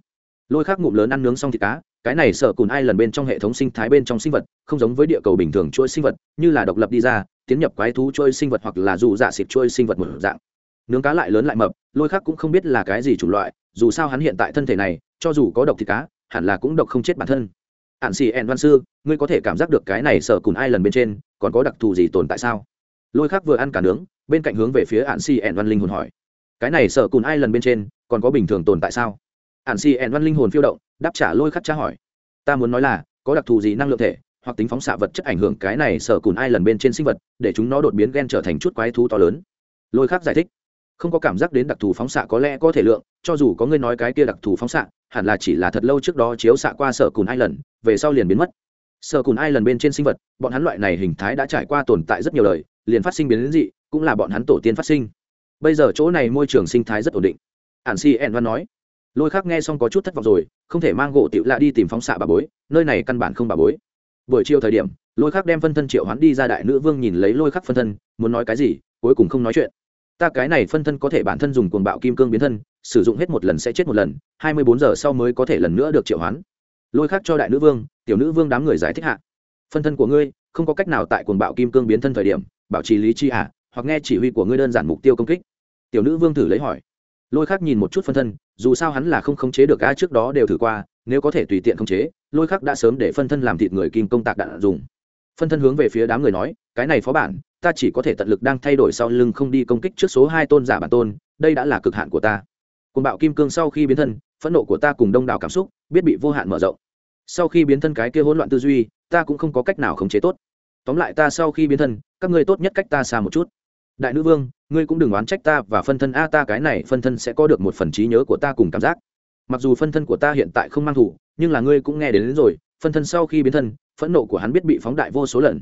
Lôi khắc ngụm lớn ăn nướng xong thịt cá, cái này sợ cùn ai lần bên trong hệ thống sinh thái bên trong sinh vật, không giống với địa cầu bình thường chuỗi sinh vật, như là độc lập đi ra, tiến nhập quái thú chuỗi sinh vật hoặc là dù dạ xịt chuỗi sinh vật một dạng. Nướng cá lại lớn lại mập, lôi khắc cũng không biết là cái gì chủng loại, dù sao hắn hiện tại thân thể này, cho dù có độc thịt cá, hẳn là cũng độc không chết bản thân. Ạn xì ẹn văn sư, ngươi có thể cảm giác được cái này sợ cùn ai lần bên trên, còn có đặc thù gì tồn tại sao? Lôi khắc vừa ăn cả nướng bên cạnh hướng về phía ạn xì ẹn văn linh hồn hỏi. Cái này sợ cùn ai lần bên trên, còn có bình thường tồn tại sao? Ạn xì ẹn văn linh hồn phiêu động, đáp trả lôi khắc tra hỏi. Ta muốn nói là, có đặc thù gì năng lượng thể, hoặc tính phóng xạ vật chất ảnh hưởng cái này sở cùn ai lần bên trên sinh vật, để chúng nó đột biến gen trở thành chút quái thú to lớn? Lôi khác giải thích. Không có cảm giác đến đặc thù phóng xạ có lẽ có thể lượng, cho dù có người nói cái kia đặc thù phóng xạ, hẳn là chỉ là thật lâu trước đó chiếu xạ qua sở cùn ai lần, về sau liền biến mất. Sở cùn ai lần bên trên sinh vật, bọn hắn loại này hình thái đã trải qua tồn tại rất nhiều lời liền phát sinh biến dị cũng là bọn hắn tổ tiên phát sinh. Bây giờ chỗ này môi trường sinh thái rất ổn định. Ản si en văn nói. Lôi khác nghe xong có chút thất vọng rồi không thể mang gỗ tiểu lạ đi tìm phóng xạ bà bối nơi này căn bản không bà bối. Buổi chiều thời điểm lôi khắc đem phân thân triệu hoán đi ra đại nữ vương nhìn lấy lôi khắc phân thân muốn nói cái gì cuối cùng không nói chuyện. Ta cái này phân thân có thể bản thân dùng cuồng bạo kim cương biến thân sử dụng hết một lần sẽ chết một lần hai mươi bốn giờ sau mới có thể lần nữa được triệu hoán. Lôi khắc cho đại nữ vương tiểu nữ vương đám người giải thích hạ. Phân thân của ngươi không có cách nào tại cuồng bạo kim cương biến thân thời điểm bảo trì lý chi ạ à, hoặc nghe chỉ huy của ngươi đơn giản mục tiêu công kích. Tiểu nữ vương thử lấy hỏi. Lôi khắc nhìn một chút phân thân, dù sao hắn là không khống chế được ai trước đó đều thử qua, nếu có thể tùy tiện khống chế, lôi khắc đã sớm để phân thân làm thịt người kim công tạc đạn dùng. Phân thân hướng về phía đám người nói, cái này phó bản, ta chỉ có thể tận lực đang thay đổi sau lưng không đi công kích trước số hai tôn giả bản tôn, đây đã là cực hạn của ta. Côn bạo kim cương sau khi biến thân, phẫn nộ của ta cùng đông đảo cảm xúc, biết bị vô hạn mở rộng. Sau khi biến thân cái kia hỗn loạn tư duy, ta cũng không có cách nào khống chế tốt tóm lại ta sau khi biến thân các ngươi tốt nhất cách ta xa một chút. Đại nữ vương ngươi cũng đừng oán trách ta và phân thân a ta cái này phân thân sẽ có được một phần trí nhớ của ta cùng cảm giác. Mặc dù phân thân của ta hiện tại không mang thủ nhưng là ngươi cũng nghe đến, đến rồi phân thân sau khi biến thân phẫn nộ của hắn biết bị phóng đại vô số lần.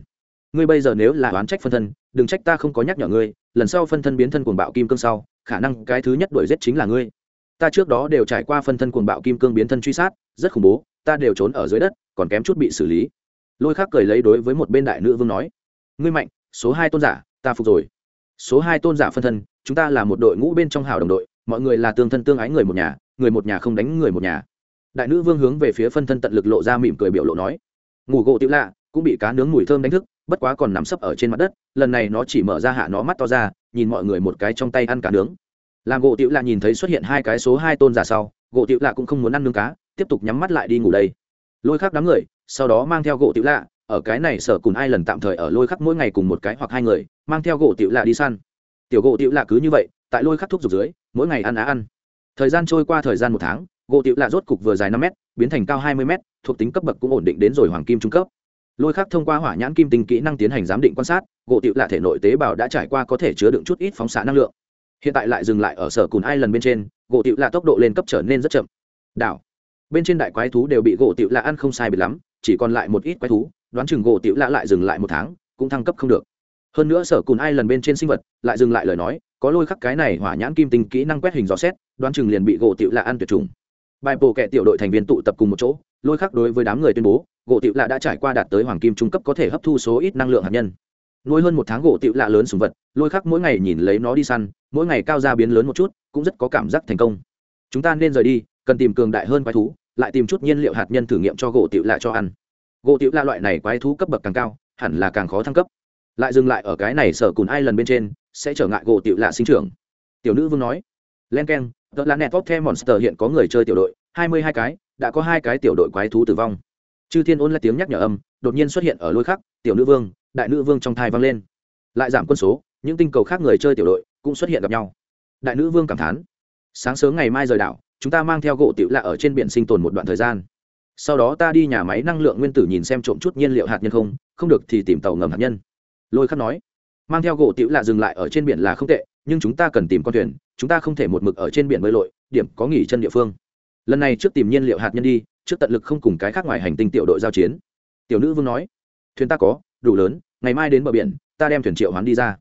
Ngươi bây giờ nếu là oán trách phân thân đừng trách ta không có nhắc nhở ngươi lần sau phân thân biến thân cuồng bạo kim cương sau khả năng cái thứ nhất đuổi giết chính là ngươi. Ta trước đó đều trải qua phân thân cuồng bạo kim cương biến thân truy sát rất khủng bố ta đều trốn ở dưới đất còn kém chút bị xử lý lôi khác cười lấy đối với một bên đại nữ vương nói, ngươi mạnh, số hai tôn giả, ta phục rồi. Số hai tôn giả phân thân, chúng ta là một đội ngũ bên trong hào đồng đội, mọi người là tương thân tương ái người một nhà, người một nhà không đánh người một nhà. Đại nữ vương hướng về phía phân thân tận lực lộ ra mỉm cười biểu lộ nói, ngủ gỗ tiểu lạ, cũng bị cá nướng mùi thơm đánh thức, bất quá còn nằm sấp ở trên mặt đất, lần này nó chỉ mở ra hạ nó mắt to ra, nhìn mọi người một cái trong tay ăn cá nướng. Làm gỗ tiểu lạ nhìn thấy xuất hiện hai cái số hai tôn giả sau, gỗ tiểu lạ cũng không muốn ăn nướng cá, tiếp tục nhắm mắt lại đi ngủ đây lôi khắc đám người, sau đó mang theo gỗ tiểu lạ, ở cái này sở cùng ai lần tạm thời ở lôi khắc mỗi ngày cùng một cái hoặc hai người, mang theo gỗ tiểu lạ đi săn. Tiểu gỗ tiểu lạ cứ như vậy, tại lôi khắc thuốc dục dưới, mỗi ngày ăn á ăn. Thời gian trôi qua thời gian một tháng, gỗ tiểu lạ rốt cục vừa dài năm m biến thành cao hai mươi m thuộc tính cấp bậc cũng ổn định đến rồi hoàng kim trung cấp. Lôi khắc thông qua hỏa nhãn kim tinh kỹ năng tiến hành giám định quan sát, gỗ tiểu lạ thể nội tế bào đã trải qua có thể chứa đựng chút ít phóng xạ năng lượng. Hiện tại lại dừng lại ở sở cùn ai lần bên trên, gỗ tiểu lạ tốc độ lên cấp trở nên rất chậm. Đảo bên trên đại quái thú đều bị gỗ tiểu lạ ăn không sai biệt lắm, chỉ còn lại một ít quái thú, đoán chừng gỗ tiểu lạ lại dừng lại một tháng, cũng thăng cấp không được. Hơn nữa sở cùn ai lần bên trên sinh vật, lại dừng lại lời nói, có lôi khắc cái này hỏa nhãn kim tinh kỹ năng quét hình dò xét, đoán chừng liền bị gỗ tiểu lạ ăn tuyệt chủng. Bài bộ kệ tiểu đội thành viên tụ tập cùng một chỗ, lôi khắc đối với đám người tuyên bố, gỗ tiểu lạ đã trải qua đạt tới hoàng kim trung cấp có thể hấp thu số ít năng lượng hạt nhân. Nuôi hơn một tháng gỗ tiểu lạ lớn sùng vật, lôi khắc mỗi ngày nhìn lấy nó đi săn, mỗi ngày cao ra biến lớn một chút, cũng rất có cảm giác thành công. Chúng ta nên rời đi, cần tìm cường đại hơn quái thú lại tìm chút nhiên liệu hạt nhân thử nghiệm cho gỗ tiểu lạ cho ăn gỗ tiểu lạ loại này quái thú cấp bậc càng cao hẳn là càng khó thăng cấp lại dừng lại ở cái này sở cùn ai lần bên trên sẽ trở ngại gỗ tiểu lạ sinh trưởng tiểu nữ vương nói len k e n The The Monster hiện có người chơi tiểu đội, 22 cái, đã có hai cái tiểu đội quái thú tử vong. Chư Thiên ôn lại tiếng nhắc nhở âm, đột nhiên xuất hiện ở lôi khắc, tiểu nữ vương, đại nữ vương trong thai vang lên. Lại giảm quân số, những tinh cầu khác người chơi tiểu đội cũng xuất hiện gặp nhau. Đại nữ vương cảm thán, sáng sớm ngày mai rời đảo, chúng ta mang theo gỗ tiểu lạ ở trên biển sinh tồn một đoạn thời gian. Sau đó ta đi nhà máy năng lượng nguyên tử nhìn xem trộm chút nhiên liệu hạt nhân không, không được thì tìm tàu ngầm hạt nhân. Lôi khắc nói, mang theo gỗ tiểu lạ dừng lại ở trên biển là không tệ, nhưng chúng ta cần tìm con thuyền chúng ta không thể một mực ở trên biển bơi lội điểm có nghỉ chân địa phương. Lần này trước tìm nhiên liệu hạt nhân đi trước tận lực không cùng cái khác ngoài hành tinh tiểu đội giao chiến. Tiểu nữ vương nói. Thuyền ta có đủ lớn ngày mai đến bờ biển ta đem thuyền triệu hoán đi ra.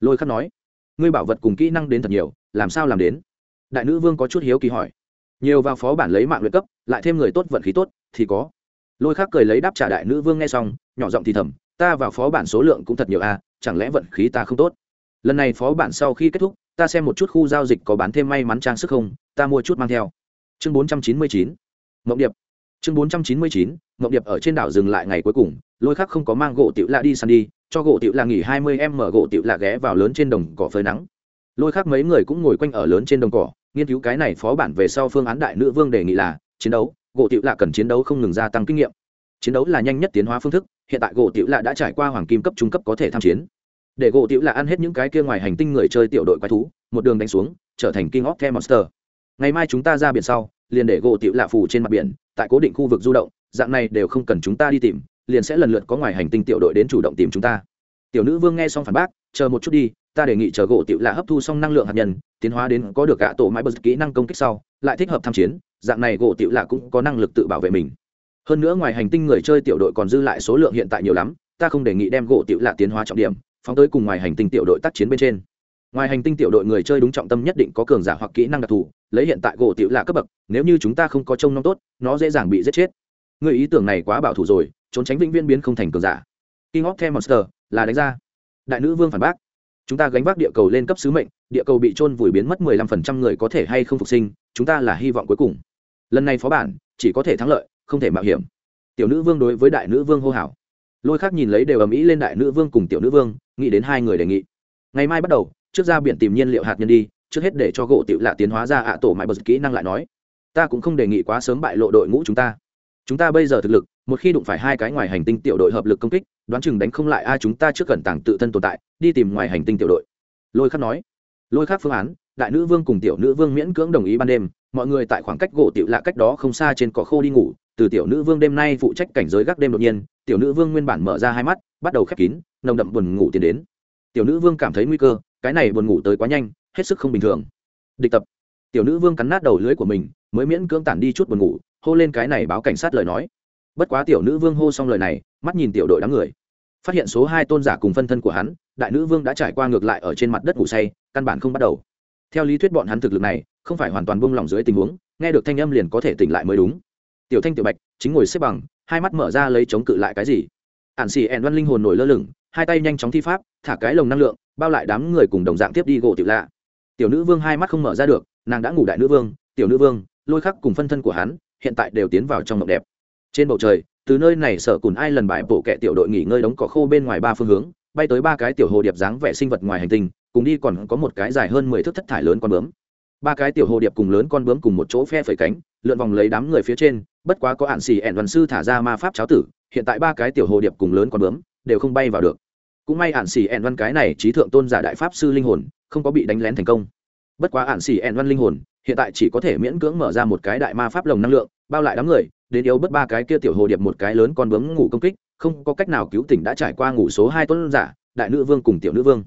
Lôi khắc nói. Ngươi bảo vật cùng kỹ năng đến thật nhiều làm sao làm đến? Đại nữ vương có chút hiếu kỳ hỏi nhiều vào phó bản lấy mạng luyện cấp, lại thêm người tốt vận khí tốt, thì có. Lôi khác cười lấy đáp trả đại nữ vương nghe xong, nhỏ giọng thì thầm, ta vào phó bản số lượng cũng thật nhiều à chẳng lẽ vận khí ta không tốt? Lần này phó bản sau khi kết thúc, ta xem một chút khu giao dịch có bán thêm may mắn trang sức không, ta mua chút mang theo. Chương bốn trăm chín mươi chín, mộng điệp. Chương bốn trăm chín mươi chín, mộng điệp ở trên đảo dừng lại ngày cuối cùng, lôi khác không có mang gỗ tiểu lạ đi săn đi, cho gỗ tiểu lạ nghỉ hai mươi em mở gỗ tiểu lạ ghé vào lớn trên đồng cỏ phơi nắng. Lôi khác mấy người cũng ngồi quanh ở lớn trên đồng cỏ nghiên cứu cái này phó bản về sau phương án đại nữ vương đề nghị là, chiến đấu, gỗ tiểu lạ cần chiến đấu không ngừng gia tăng kinh nghiệm. Chiến đấu là nhanh nhất tiến hóa phương thức, hiện tại gỗ tiểu lạ đã trải qua hoàng kim cấp trung cấp có thể tham chiến. Để gỗ tiểu lạ ăn hết những cái kia ngoài hành tinh người chơi tiểu đội quái thú, một đường đánh xuống, trở thành king of the monster. Ngày mai chúng ta ra biển sau, liền để gỗ tiểu lạ phủ trên mặt biển, tại cố định khu vực du động, dạng này đều không cần chúng ta đi tìm, liền sẽ lần lượt có ngoài hành tinh tiểu đội đến chủ động tìm chúng ta. Tiểu nữ vương nghe xong phản bác, chờ một chút đi ta đề nghị chờ gỗ tiểu lạ hấp thu xong năng lượng hạt nhân, tiến hóa đến có được cả tổ máy bật kỹ năng công kích sau, lại thích hợp tham chiến, dạng này gỗ tiểu lạ cũng có năng lực tự bảo vệ mình. Hơn nữa ngoài hành tinh người chơi tiểu đội còn dư lại số lượng hiện tại nhiều lắm, ta không đề nghị đem gỗ tiểu lạ tiến hóa trọng điểm, phóng tới cùng ngoài hành tinh tiểu đội tác chiến bên trên. Ngoài hành tinh tiểu đội người chơi đúng trọng tâm nhất định có cường giả hoặc kỹ năng đặc thù, lấy hiện tại gỗ tiểu lạ cấp bậc, nếu như chúng ta không có trông nom tốt, nó dễ dàng bị giết chết. Người ý tưởng này quá bảo thủ rồi, trốn tránh vĩnh viên biến không thành cường giả. King of the monster, là đánh ra. Đại nữ vương phản bác chúng ta gánh vác địa cầu lên cấp sứ mệnh, địa cầu bị trôn vùi biến mất mười lăm phần trăm người có thể hay không phục sinh, chúng ta là hy vọng cuối cùng. Lần này phó bản, chỉ có thể thắng lợi, không thể mạo hiểm. Tiểu nữ vương đối với đại nữ vương hô hào. Lôi khác nhìn lấy đều ầm ĩ lên đại nữ vương cùng tiểu nữ vương, nghĩ đến hai người đề nghị. Ngày mai bắt đầu, trước ra biển tìm nhiên liệu hạt nhân đi, trước hết để cho gỗ tiểu lạ tiến hóa ra ạ tổ mãi bật kỹ năng lại nói. Ta cũng không đề nghị quá sớm bại lộ đội ngũ chúng ta. Chúng ta bây giờ thực lực một khi đụng phải hai cái ngoài hành tinh tiểu đội hợp lực công kích, đoán chừng đánh không lại ai chúng ta trước gần tàng tự thân tồn tại, đi tìm ngoài hành tinh tiểu đội. Lôi khắc nói. Lôi khắc phương án, đại nữ vương cùng tiểu nữ vương miễn cưỡng đồng ý ban đêm, mọi người tại khoảng cách gỗ tiểu lạ cách đó không xa trên cỏ khô đi ngủ, từ tiểu nữ vương đêm nay phụ trách cảnh giới gác đêm đột nhiên, tiểu nữ vương nguyên bản mở ra hai mắt, bắt đầu khép kín, nồng đậm buồn ngủ tiến đến. Tiểu nữ vương cảm thấy nguy cơ, cái này buồn ngủ tới quá nhanh, hết sức không bình thường. Địch tập. Tiểu nữ vương cắn nát đầu lưới của mình, mới miễn cưỡng tản đi chút buồn ngủ, hô lên cái này báo cảnh sát lời nói bất quá tiểu nữ vương hô xong lời này, mắt nhìn tiểu đội đám người. Phát hiện số hai tôn giả cùng phân thân của hắn, đại nữ vương đã trải qua ngược lại ở trên mặt đất ngủ say, căn bản không bắt đầu. Theo lý thuyết bọn hắn thực lực này, không phải hoàn toàn buông lỏng dưới tình huống, nghe được thanh âm liền có thể tỉnh lại mới đúng. Tiểu thanh, tiểu bạch, chính ngồi xếp bằng, hai mắt mở ra lấy chống cự lại cái gì? Ản xì ẹn văn linh hồn nổi lơ lửng, hai tay nhanh chóng thi pháp, thả cái lồng năng lượng, bao lại đám người cùng đồng dạng tiếp đi gỗ tiểu lạ. Tiểu nữ vương hai mắt không mở ra được, nàng đã ngủ đại nữ vương, tiểu nữ vương, lôi khắc cùng phân thân của hắn, hiện tại đều tiến vào trong mộng đẹp trên bầu trời, từ nơi này sở cùn ai lần bài bộ kẹ tiểu đội nghỉ ngơi đóng cỏ khô bên ngoài ba phương hướng, bay tới ba cái tiểu hồ điệp dáng vẻ sinh vật ngoài hành tinh, cùng đi còn có một cái dài hơn mười thước thất thải lớn con bướm. Ba cái tiểu hồ điệp cùng lớn con bướm cùng một chỗ phe phẩy cánh, lượn vòng lấy đám người phía trên, bất quá có ạn xì ẹn văn sư thả ra ma pháp cháo tử, hiện tại ba cái tiểu hồ điệp cùng lớn con bướm đều không bay vào được. Cũng may ạn xì ẹn văn cái này trí thượng tôn giả đại pháp sư linh hồn, không có bị đánh lén thành công. Bất quá ạn xì ẹn văn linh hồn, hiện tại chỉ có thể miễn cưỡng mở ra một cái đại ma pháp lồng năng lượng bao lại đám người, đến yếu bất ba cái kia tiểu hồ điệp một cái lớn con bướm ngủ công kích, không có cách nào cứu tỉnh đã trải qua ngủ số hai tuấn giả, đại nữ vương cùng tiểu nữ vương.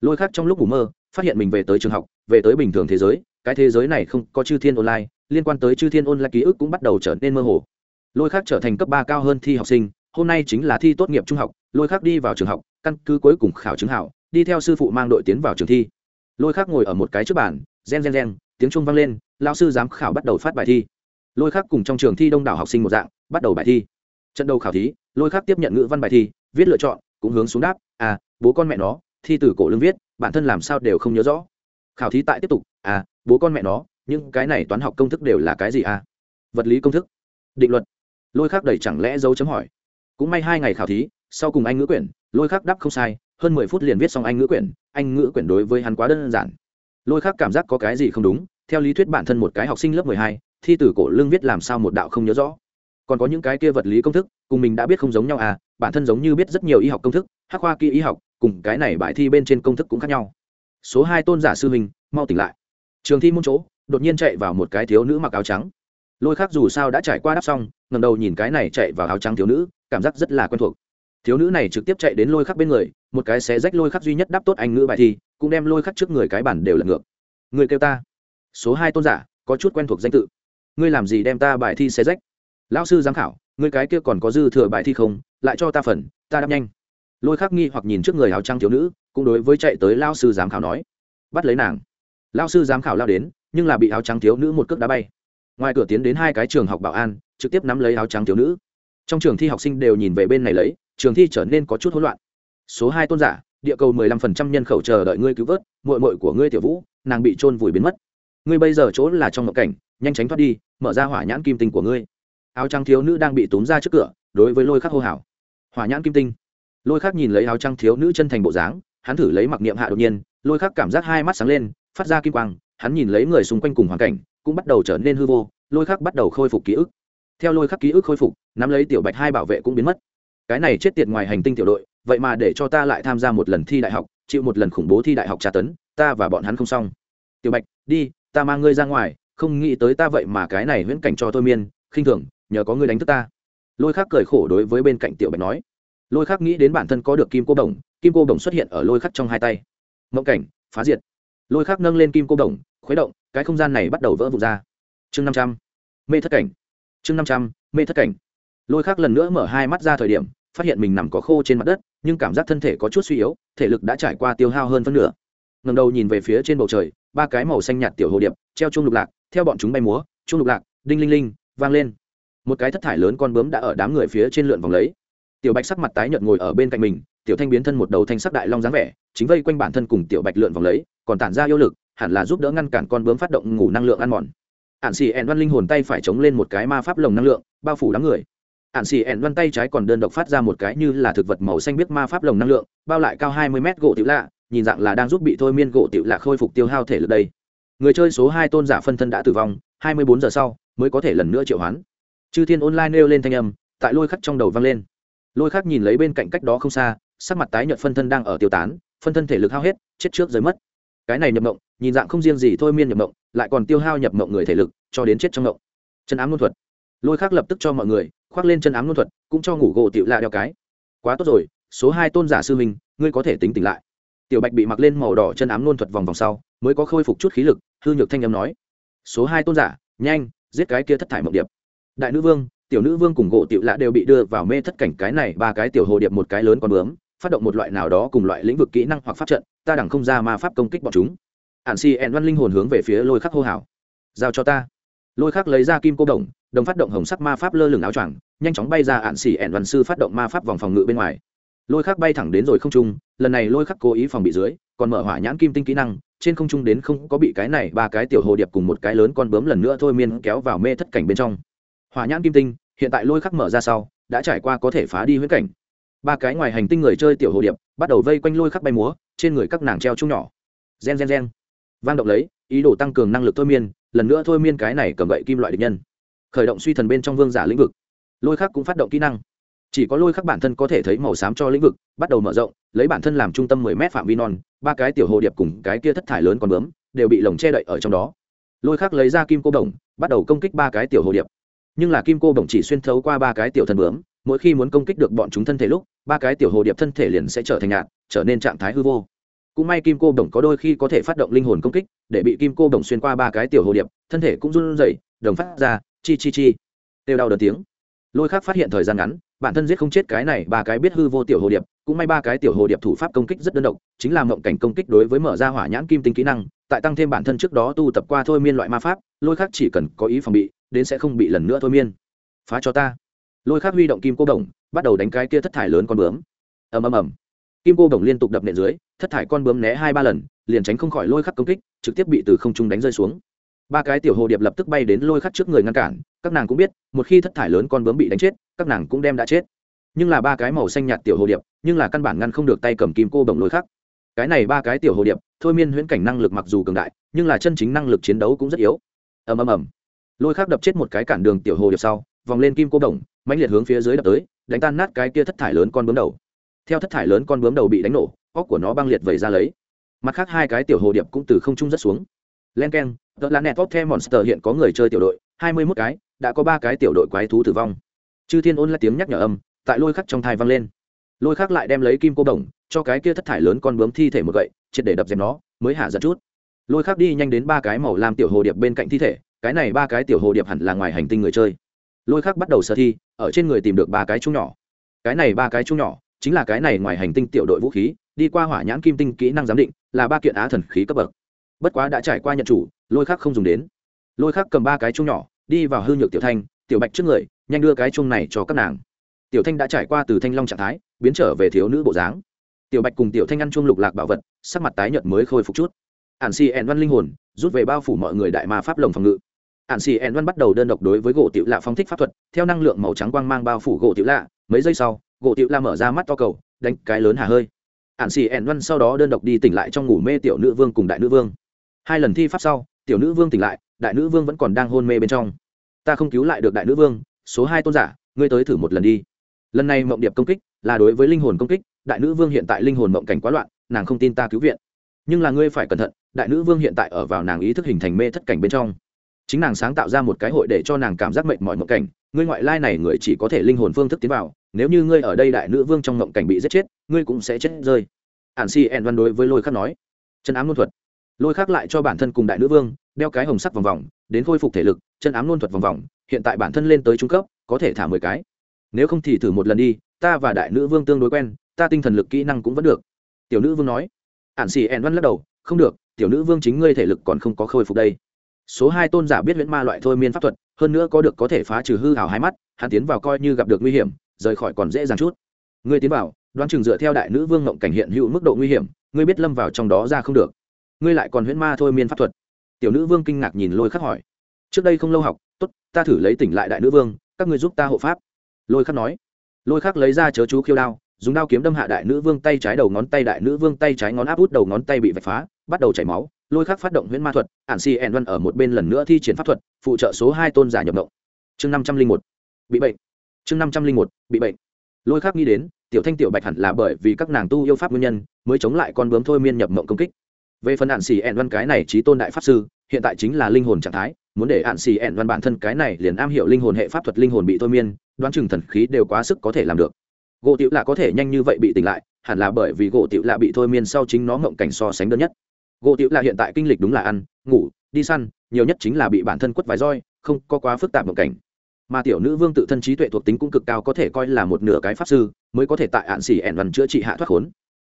Lôi khác trong lúc ngủ mơ, phát hiện mình về tới trường học, về tới bình thường thế giới, cái thế giới này không có chư thiên online, liên quan tới chư thiên online ký ức cũng bắt đầu trở nên mơ hồ. Lôi khác trở thành cấp ba cao hơn thi học sinh, hôm nay chính là thi tốt nghiệp trung học, lôi khác đi vào trường học, căn cứ cuối cùng khảo chứng hảo, đi theo sư phụ mang đội tiến vào trường thi. Lôi khác ngồi ở một cái trước bàn, gen gen gen, tiếng trung vang lên lao sư giám khảo bắt đầu phát bài thi lôi khác cùng trong trường thi đông đảo học sinh một dạng, bắt đầu bài thi. Trận đầu khảo thí, lôi khác tiếp nhận ngữ văn bài thi, viết lựa chọn, cũng hướng xuống đáp à bố con mẹ nó, thi từ cổ lương viết, bản thân làm sao đều không nhớ rõ. Khảo thí tại tiếp tục à bố con mẹ nó nhưng cái này toán học công thức đều là cái gì à? Vật lý công thức? Định luật? Lôi khác đầy chẳng lẽ dấu chấm hỏi. Cũng may hai ngày khảo thí, sau cùng anh ngữ quyển, lôi khác đáp không sai, hơn mười phút liền viết xong anh ngữ quyển, anh ngữ quyển đối với hắn quá đơn giản. Lôi khác cảm giác có cái gì không đúng, theo lý thuyết bản thân một cái học sinh lớp mười hai thi tử cổ lương viết làm sao một đạo không nhớ rõ. Còn có những cái kia vật lý công thức, cùng mình đã biết không giống nhau à bản thân giống như biết rất nhiều y học công thức, hắc khoa kỹ y học, cùng cái này bài thi bên trên công thức cũng khác nhau. Số hai tôn giả sư huynh, mau tỉnh lại. Trường thi môn chỗ, đột nhiên chạy vào một cái thiếu nữ mặc áo trắng. Lôi khác dù sao đã trải qua đắp xong ngầm đầu nhìn cái này chạy vào áo trắng thiếu nữ, cảm giác rất là quen thuộc. Thiếu nữ này trực tiếp chạy đến lôi khắc bên người, một cái xé rách lôi khắc duy nhất đáp tốt anh ngữ bài thi, cũng đem lôi khắc trước người cái bản đều lật ngược. Người kêu ta. Số hai tôn giả, có chút quen thuộc danh tự ngươi làm gì đem ta bài thi xé rách? Lão sư giám khảo, ngươi cái kia còn có dư thừa bài thi không? Lại cho ta phần, ta đáp nhanh. Lôi khắc nghi hoặc nhìn trước người áo trắng thiếu nữ, cũng đối với chạy tới lao sư giám khảo nói. Bắt lấy nàng. Lao sư giám khảo lao đến, nhưng là bị áo trắng thiếu nữ một cước đá bay. Ngoài cửa tiến đến hai cái trường học bảo an, trực tiếp nắm lấy áo trắng thiếu nữ. Trong trường thi học sinh đều nhìn về bên này lấy, trường thi trở nên có chút hỗn loạn. Số hai tôn giả, địa cầu mười lăm phần trăm nhân khẩu chờ đợi ngươi cứu vớt mội mội của ngươi tiểu vũ, nàng bị trôn vùi biến mất. Ngươi bây giờ chỗ là trong ngộ cảnh nhanh tránh thoát đi, mở ra hỏa nhãn kim tinh của ngươi. Áo trắng thiếu nữ đang bị tốn ra trước cửa, đối với lôi khắc hô hào. Hỏa nhãn kim tinh. Lôi khắc nhìn lấy áo trắng thiếu nữ chân thành bộ dáng, hắn thử lấy mặc niệm hạ đột nhiên, lôi khắc cảm giác hai mắt sáng lên, phát ra kim quang, hắn nhìn lấy người xung quanh cùng hoàn cảnh, cũng bắt đầu trở nên hư vô, lôi khắc bắt đầu khôi phục ký ức. Theo lôi khắc ký ức khôi phục, nắm lấy tiểu bạch hai bảo vệ cũng biến mất. Cái này chết tiệt ngoài hành tinh tiểu đội, vậy mà để cho ta lại tham gia một lần thi đại học, chịu một lần khủng bố thi đại học tra tấn, ta và bọn hắn không xong. Tiểu bạch, đi, ta mang ngươi ra ngoài không nghĩ tới ta vậy mà cái này huyễn cảnh cho tôi miên, khinh thường, nhờ có ngươi đánh thức ta. Lôi khác cười khổ đối với bên cạnh tiểu bạch nói. Lôi khác nghĩ đến bản thân có được kim cô đồng, kim cô đồng xuất hiện ở lôi khắc trong hai tay. Mộng cảnh, phá diệt. Lôi khác nâng lên kim cô đồng, khuấy động, cái không gian này bắt đầu vỡ vụt ra. Chương năm trăm, mê thất cảnh. Chương năm trăm, mê thất cảnh. Lôi khác lần nữa mở hai mắt ra thời điểm, phát hiện mình nằm có khô trên mặt đất, nhưng cảm giác thân thể có chút suy yếu, thể lực đã trải qua tiêu hao hơn phân nửa. Ngầm đầu nhìn về phía trên bầu trời, ba cái màu xanh nhạt tiểu hồ điệp, treo chung lục lạc theo bọn chúng bay múa chung lục lạc, đinh linh linh, vang lên. Một cái thất thải lớn con bướm đã ở đám người phía trên lượn vòng lấy. Tiểu bạch sắc mặt tái nhợt ngồi ở bên cạnh mình, tiểu thanh biến thân một đầu thanh sắc đại long dáng vẻ, chính vây quanh bản thân cùng tiểu bạch lượn vòng lấy, còn tản ra yêu lực, hẳn là giúp đỡ ngăn cản con bướm phát động ngủ năng lượng ăn mòn. Ạn xì ẹn văn linh hồn tay phải chống lên một cái ma pháp lồng năng lượng, bao phủ đám người. Ạn xì ẹn văn tay trái còn đơn độc phát ra một cái như là thực vật màu xanh biết ma pháp lồng năng lượng, bao lại cao hai mươi mét gỗ tiểu lạ, nhìn dạng là đang giúp bị thôi miên gỗ tiểu lạ khôi phục tiêu hao thể lực đây người chơi số hai tôn giả phân thân đã tử vong, hai mươi bốn giờ sau mới có thể lần nữa triệu hoán. Chư thiên online nêu lên thanh âm, tại lôi khắc trong đầu vang lên. Lôi khắc nhìn lấy bên cạnh cách đó không xa, sắc mặt tái nhợt phân thân đang ở tiêu tán, phân thân thể lực hao hết, chết trước giới mất. Cái này nhập mộng, nhìn dạng không riêng gì thôi miên nhập mộng, lại còn tiêu hao nhập mộng người thể lực, cho đến chết trong mộng. Chân ám luân thuật. Lôi khắc lập tức cho mọi người, khoác lên chân ám luân thuật, cũng cho ngủ gỗ tiểu lạ đeo cái. Quá tốt rồi, số hai tôn giả sư minh ngươi có thể tính tỉnh lại. Tiểu bạch bị mặc lên màu đỏ chân ám luân thuật vòng vòng sau mới có khôi phục chút khí lực, hư nhược thanh âm nói. Số hai tôn giả, nhanh, giết cái kia thất thải mộng điệp. Đại nữ vương, tiểu nữ vương cùng gỗ tiểu lạ đều bị đưa vào mê thất cảnh cái này, ba cái tiểu hồ điệp một cái lớn con bướm, phát động một loại nào đó cùng loại lĩnh vực kỹ năng hoặc pháp trận, ta đẳng không ra ma pháp công kích bọn chúng. Ạn si ẹn văn linh hồn hướng về phía lôi khắc hô hào. Giao cho ta. Lôi khắc lấy ra kim cô đồng đồng phát động hồng sắc ma pháp lơ lửng áo choàng, nhanh chóng bay ra ạn xì ẹn văn sư phát động ma pháp vòng phòng ngự bên ngoài. Lôi khắc bay thẳng đến rồi không trung, lần này lôi khắc cố ý phòng bị dưới, còn mở hỏa nhãn kim tinh kỹ năng trên không trung đến không có bị cái này ba cái tiểu hồ điệp cùng một cái lớn con bướm lần nữa thôi miên kéo vào mê thất cảnh bên trong. Hỏa nhãn kim tinh, hiện tại lôi khắc mở ra sau, đã trải qua có thể phá đi huyết cảnh. Ba cái ngoài hành tinh người chơi tiểu hồ điệp, bắt đầu vây quanh lôi khắc bay múa, trên người các nàng treo chung nhỏ. Gen gen gen. Vang động lấy, ý đồ tăng cường năng lực thôi miên, lần nữa thôi miên cái này cầm gậy kim loại địch nhân. Khởi động suy thần bên trong vương giả lĩnh vực. Lôi khắc cũng phát động kỹ năng chỉ có lôi khắc bản thân có thể thấy màu xám cho lĩnh vực, bắt đầu mở rộng, lấy bản thân làm trung tâm mười m phạm vi non, ba cái tiểu hồ điệp cùng cái kia thất thải lớn còn bướm, đều bị lồng che đậy ở trong đó. Lôi khắc lấy ra kim cô đồng, bắt đầu công kích ba cái tiểu hồ điệp. Nhưng là kim cô đồng chỉ xuyên thấu qua ba cái tiểu thần bướm, mỗi khi muốn công kích được bọn chúng thân thể lúc, ba cái tiểu hồ điệp thân thể liền sẽ trở thành nhạt, trở nên trạng thái hư vô. Cũng may kim cô đồng có đôi khi có thể phát động linh hồn công kích, để bị kim cô đồng xuyên qua ba cái tiểu hồ điệp, thân thể cũng run rẩy, đồng phát ra, chi chi chi. Đều đau đớn tiếng. Lôi khác phát hiện thời gian ngắn bản thân giết không chết cái này ba cái biết hư vô tiểu hồ điệp, cũng may ba cái tiểu hồ điệp thủ pháp công kích rất đơn độc, chính là mộng cảnh công kích đối với mở ra hỏa nhãn kim tinh kỹ năng, tại tăng thêm bản thân trước đó tu tập qua thôi miên loại ma pháp, lôi khác chỉ cần có ý phòng bị, đến sẽ không bị lần nữa thôi miên. Phá cho ta. Lôi khác huy động kim cô đồng, bắt đầu đánh cái kia thất thải lớn con bướm. Ầm ầm ầm. Kim cô đồng liên tục đập nện dưới, thất thải con bướm né hai ba lần, liền tránh không khỏi lôi khắc công kích, trực tiếp bị từ không trung đánh rơi xuống. Ba cái tiểu hồ điệp lập tức bay đến lôi khắc trước người ngăn cản, các nàng cũng biết, một khi thất thải lớn con bướm bị đánh chết các nàng cũng đem đã chết. Nhưng là ba cái màu xanh nhạt tiểu hồ điệp, nhưng là căn bản ngăn không được tay cầm kim cô đồng lôi khắc. Cái này ba cái tiểu hồ điệp, thôi miên huyễn cảnh năng lực mặc dù cường đại, nhưng là chân chính năng lực chiến đấu cũng rất yếu. Ầm ầm ầm. Lôi khắc đập chết một cái cản đường tiểu hồ điệp sau, vòng lên kim cô đồng mãnh liệt hướng phía dưới đập tới, đánh tan nát cái kia thất thải lớn con bướm đầu. Theo thất thải lớn con bướm đầu bị đánh nổ, óc của nó băng liệt vẩy ra lấy. Mặt khác hai cái tiểu hồ điệp cũng từ không trung rất xuống. Len k e n tờ là net top the monster hiện có người chơi tiểu đội, hai mươi mốt cái, đã có ba cái tiểu đội quái thú tử vong chư thiên ôn lại tiếng nhắc nhở âm, tại lôi khắc trong thai vang lên. Lôi khắc lại đem lấy kim cô đồng, cho cái kia thất thải lớn con bướm thi thể một gậy, triệt để đập dẹp nó, mới hạ giật chút. Lôi khắc đi nhanh đến ba cái màu làm tiểu hồ điệp bên cạnh thi thể, cái này ba cái tiểu hồ điệp hẳn là ngoài hành tinh người chơi. Lôi khắc bắt đầu sơ thi, ở trên người tìm được ba cái chung nhỏ. Cái này ba cái chung nhỏ, chính là cái này ngoài hành tinh tiểu đội vũ khí, đi qua hỏa nhãn kim tinh kỹ năng giám định, là ba kiện á thần khí cấp bậc. Bất quá đã trải qua nhận chủ, lôi khắc không dùng đến. Lôi khắc cầm ba cái chung nhỏ, đi vào hư nhược tiểu thanh tiểu bạch trước người, nhanh đưa cái chung này cho các nàng. Tiểu thanh đã trải qua từ thanh long trạng thái, biến trở về thiếu nữ bộ dáng. Tiểu bạch cùng tiểu thanh ăn chung lục lạc bảo vật, sắc mặt tái nhợt mới khôi phục chút. Ản xì ẹn văn linh hồn, rút về bao phủ mọi người đại ma pháp lồng phòng ngự. Ản xì ẹn văn bắt đầu đơn độc đối với gỗ tiểu lạ phong thích pháp thuật, theo năng lượng màu trắng quang mang bao phủ gỗ tiểu lạ, mấy giây sau, gỗ tiểu lạ mở ra mắt to cầu, đánh cái lớn hà hơi. Ản xì ẹn văn sau đó đơn độc đi tỉnh lại trong ngủ mê tiểu nữ vương cùng đại nữ vương. Hai lần thi pháp sau, tiểu nữ vương tỉnh lại, đại nữ vương vẫn còn đang hôn mê bên trong ta không cứu lại được đại nữ vương, số hai tôn giả, ngươi tới thử một lần đi. Lần này mộng điệp công kích là đối với linh hồn công kích, đại nữ vương hiện tại linh hồn mộng cảnh quá loạn, nàng không tin ta cứu viện. Nhưng là ngươi phải cẩn thận, đại nữ vương hiện tại ở vào nàng ý thức hình thành mê thất cảnh bên trong. Chính nàng sáng tạo ra một cái hội để cho nàng cảm giác mệnh mọi mộng cảnh, ngươi ngoại lai này người chỉ có thể linh hồn phương thức tiến vào, nếu như ngươi ở đây đại nữ vương trong mộng cảnh bị giết chết, ngươi cũng sẽ chết rơi. Ạn si ẹn văn đối với lôi khắc nói. Chân ám luân thuật. Lôi khắc lại cho bản thân cùng đại nữ vương, đeo cái hồng sắc vòng vòng, đến khôi phục thể lực chân ám luôn thuật vòng vòng, hiện tại bản thân lên tới trung cấp, có thể thả mười cái. Nếu không thì thử một lần đi, ta và đại nữ vương tương đối quen, ta tinh thần lực kỹ năng cũng vẫn được. Tiểu nữ vương nói. Ạn xì ẹn văn lắc đầu, không được, tiểu nữ vương chính ngươi thể lực còn không có khôi phục đây. Số hai tôn giả biết huyễn ma loại thôi miên pháp thuật, hơn nữa có được có thể phá trừ hư hào hai mắt, hắn tiến vào coi như gặp được nguy hiểm, rời khỏi còn dễ dàng chút. Ngươi tiến vào, đoán chừng dựa theo đại nữ vương ngộng cảnh hiện hữu mức độ nguy hiểm, ngươi biết lâm vào trong đó ra không được. Ngươi lại còn huyễn ma thôi miên pháp thuật. Tiểu nữ vương kinh ngạc nhìn lôi khắc hỏi trước đây không lâu học, tốt, ta thử lấy tỉnh lại đại nữ vương, các ngươi giúp ta hộ pháp. Lôi khắc nói. Lôi khắc lấy ra chớ chú khiêu đao, dùng đao kiếm đâm hạ đại nữ vương tay trái đầu ngón tay đại nữ vương tay trái ngón áp út đầu ngón tay bị vạch phá, bắt đầu chảy máu. Lôi khắc phát động huyễn ma thuật, ản si ẻn văn ở một bên lần nữa thi triển pháp thuật, phụ trợ số hai tôn giả nhập động chương năm trăm linh một. Bị bệnh. Chương năm trăm linh một, bị bệnh. Lôi khắc nghĩ đến, tiểu thanh tiểu bạch hẳn là bởi vì các nàng tu yêu pháp nguyên nhân, mới chống lại con bướm thôi miên nhập mộng công kích. Về phần ạn xì ẹn văn cái này trí tôn đại pháp sư hiện tại chính là linh hồn trạng thái, muốn để hạn xì ẹn văn bản thân cái này liền am hiểu linh hồn hệ pháp thuật linh hồn bị thôi miên, đoán chừng thần khí đều quá sức có thể làm được. Gỗ tiểu lạ có thể nhanh như vậy bị tỉnh lại, hẳn là bởi vì gỗ tiểu lạ bị thôi miên sau chính nó ngộng cảnh so sánh đơn nhất. Gỗ tiểu lạ hiện tại kinh lịch đúng là ăn, ngủ, đi săn, nhiều nhất chính là bị bản thân quất vài roi, không có quá phức tạp ngộng cảnh. Mà tiểu nữ vương tự thân trí tuệ thuộc tính cũng cực cao có thể coi là một nửa cái pháp sư, mới có thể tại hạn xỉ ẻn văn chữa trị hạ thoát khốn.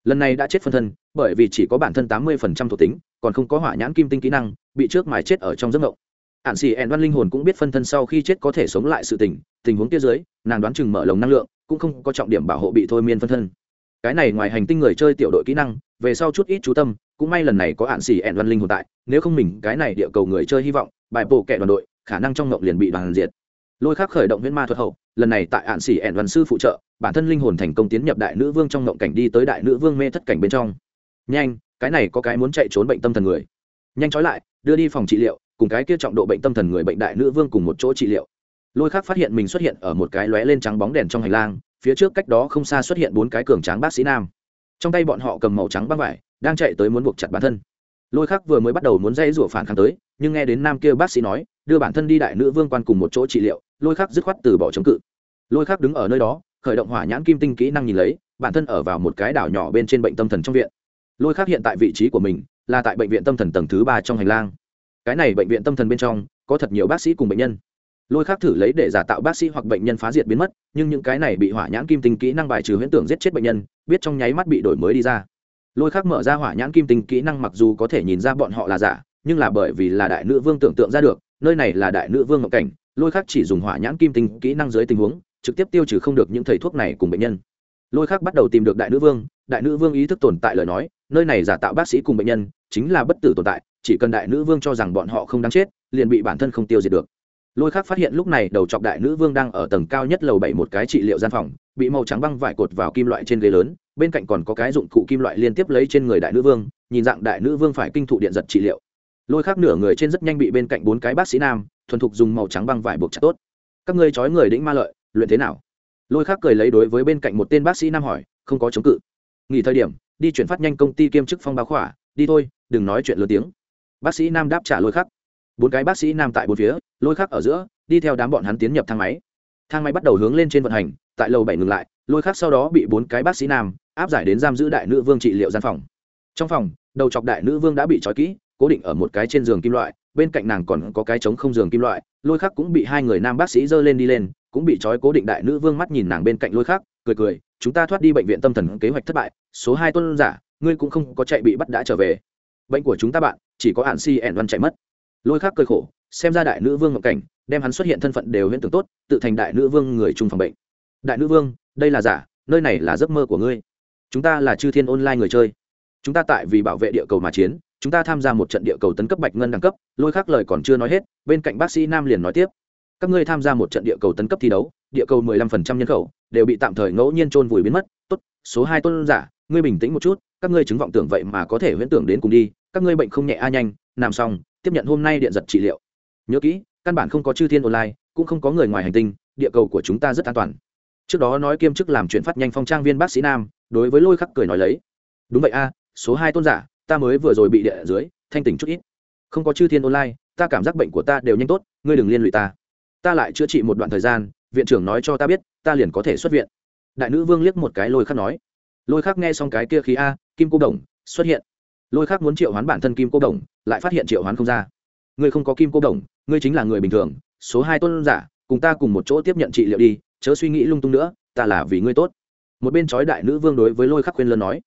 Lần này đã chết phân thân, bởi vì chỉ có bản thân tám mươi phần trăm thuộc tính, còn không có hỏa nhãn kim tinh kỹ năng bị trước mài chết ở trong giấc ngộng. Ạn xì ẹn văn linh hồn cũng biết phân thân sau khi chết có thể sống lại sự tình tình huống kia dưới, nàng đoán chừng mở lồng năng lượng, cũng không có trọng điểm bảo hộ bị thôi miên phân thân. Cái này ngoài hành tinh người chơi tiểu đội kỹ năng, về sau chút ít chú tâm, cũng may lần này có ạn xì ẹn văn linh hồn tại, nếu không mình, cái này địa cầu người chơi hy vọng, bài bộ kẻ đoàn đội, khả năng trong ngộng liền bị đoàn diệt. Lôi khác khởi động huyễn ma thuật hậu, lần này tại ạn xỉ ẻn văn sư phụ trợ, bản thân linh hồn thành công tiến nhập đại nữ vương trong ngộng cảnh đi tới đại nữ vương mê thất cảnh bên trong. Nhanh, cái này có cái muốn chạy trốn bệnh tâm thần người. Nhanh trói lại đưa đi phòng trị liệu, cùng cái kia trọng độ bệnh tâm thần người bệnh đại nữ vương cùng một chỗ trị liệu. Lôi khắc phát hiện mình xuất hiện ở một cái lóe lên trắng bóng đèn trong hành lang, phía trước cách đó không xa xuất hiện bốn cái cường tráng bác sĩ nam. Trong tay bọn họ cầm màu trắng băng vải, đang chạy tới muốn buộc chặt bản thân. Lôi khắc vừa mới bắt đầu muốn dây rủa phản kháng tới, nhưng nghe đến nam kia bác sĩ nói, đưa bản thân đi đại nữ vương quan cùng một chỗ trị liệu, lôi khắc dứt khoát từ bỏ chống cự. Lôi khắc đứng ở nơi đó, khởi động hỏa nhãn kim tinh kỹ năng nhìn lấy, bản thân ở vào một cái đảo nhỏ bên trên bệnh tâm thần trong viện. Lôi khắc hiện tại vị trí của mình là tại bệnh viện tâm thần tầng thứ ba trong hành lang. Cái này bệnh viện tâm thần bên trong, có thật nhiều bác sĩ cùng bệnh nhân. Lôi khắc thử lấy để giả tạo bác sĩ hoặc bệnh nhân phá diệt biến mất, nhưng những cái này bị hỏa nhãn kim tinh kỹ năng bài trừ huyễn tưởng giết chết bệnh nhân, biết trong nháy mắt bị đổi mới đi ra. Lôi khắc mở ra hỏa nhãn kim tinh kỹ năng mặc dù có thể nhìn ra bọn họ là giả, nhưng là bởi vì là đại nữ vương tưởng tượng ra được, nơi này là đại nữ vương ngọc cảnh, lôi khắc chỉ dùng hỏa nhãn kim tinh kỹ năng dưới tình huống, trực tiếp tiêu trừ không được những thầy thuốc này cùng bệnh nhân. Lôi khắc bắt đầu tìm được đại nữ vương, đại nữ vương ý thức tồn tại lời nói nơi này giả tạo bác sĩ cùng bệnh nhân, chính là bất tử tồn tại, chỉ cần đại nữ vương cho rằng bọn họ không đáng chết, liền bị bản thân không tiêu diệt được. Lôi khác phát hiện lúc này đầu chọc đại nữ vương đang ở tầng cao nhất lầu bảy một cái trị liệu gian phòng, bị màu trắng băng vải cột vào kim loại trên ghế lớn, bên cạnh còn có cái dụng cụ kim loại liên tiếp lấy trên người đại nữ vương, nhìn dạng đại nữ vương phải kinh thụ điện giật trị liệu. Lôi khác nửa người trên rất nhanh bị bên cạnh bốn cái bác sĩ nam, thuần thục dùng màu trắng băng vải buộc chặt tốt. Các ngươi trói người đĩnh ma lợi, luyện thế nào? Lôi khác cười lấy đối với bên cạnh một tên bác sĩ nam hỏi, không có chống cự. Nghỉ thời điểm đi chuyển phát nhanh công ty kiêm chức phong báo khỏa, đi thôi, đừng nói chuyện lớn tiếng. Bác sĩ nam đáp trả lôi khắc. Bốn cái bác sĩ nam tại bốn phía, lôi khắc ở giữa, đi theo đám bọn hắn tiến nhập thang máy. Thang máy bắt đầu hướng lên trên vận hành, tại lầu bảy ngừng lại, lôi khắc sau đó bị bốn cái bác sĩ nam áp giải đến giam giữ đại nữ vương trị liệu gian phòng. Trong phòng, đầu chọc đại nữ vương đã bị trói kỹ, cố định ở một cái trên giường kim loại, bên cạnh nàng còn có cái trống không giường kim loại, lôi khắc cũng bị hai người nam bác sĩ dơ lên đi lên, cũng bị trói cố định đại nữ vương mắt nhìn nàng bên cạnh lôi khắc, cười cười chúng ta thoát đi bệnh viện tâm thần kế hoạch thất bại, số hai tuân giả, ngươi cũng không có chạy bị bắt đã trở về. Bệnh của chúng ta bạn, chỉ có hạn si ẻn văn chạy mất. Lôi khắc cơi khổ, xem ra đại nữ vương ngọc cảnh, đem hắn xuất hiện thân phận đều hiện tưởng tốt, tự thành đại nữ vương người chung phòng bệnh. Đại nữ vương, đây là giả, nơi này là giấc mơ của ngươi. Chúng ta là chư thiên online người chơi. Chúng ta tại vì bảo vệ địa cầu mà chiến, chúng ta tham gia một trận địa cầu tấn cấp bạch ngân đẳng cấp, lôi khác lời còn chưa nói hết, bên cạnh bác sĩ nam liền nói tiếp. Các ngươi tham gia một trận địa cầu tấn cấp thi đấu, địa cầu mười lăm phần trăm nhân khẩu đều bị tạm thời ngẫu nhiên trôn vùi biến mất. Tốt, số hai tôn giả, ngươi bình tĩnh một chút, các ngươi chứng vọng tưởng vậy mà có thể huyễn tưởng đến cùng đi, các ngươi bệnh không nhẹ a nhanh làm xong, tiếp nhận hôm nay điện giật trị liệu. Nhớ kỹ, căn bản không có chư thiên online, cũng không có người ngoài hành tinh, địa cầu của chúng ta rất an toàn. Trước đó nói kiêm chức làm chuyển phát nhanh phong trang viên bác sĩ nam, đối với lôi khắc cười nói lấy. Đúng vậy a, số hai tôn giả, ta mới vừa rồi bị địa dưới, thanh tỉnh chút ít. Không có chư thiên online, ta cảm giác bệnh của ta đều nhanh tốt, ngươi đừng liên lụy ta. Ta lại chữa trị một đoạn thời gian viện trưởng nói cho ta biết, ta liền có thể xuất viện. Đại nữ vương liếc một cái lôi khắc nói. Lôi khắc nghe xong cái kia khí a, kim cô đồng, xuất hiện. Lôi khắc muốn triệu hoán bản thân kim cô đồng, lại phát hiện triệu hoán không ra. Ngươi không có kim cô đồng, ngươi chính là người bình thường, số hai tôn giả, cùng ta cùng một chỗ tiếp nhận trị liệu đi, chớ suy nghĩ lung tung nữa, ta là vì ngươi tốt. Một bên chói đại nữ vương đối với lôi khắc khuyên lân nói.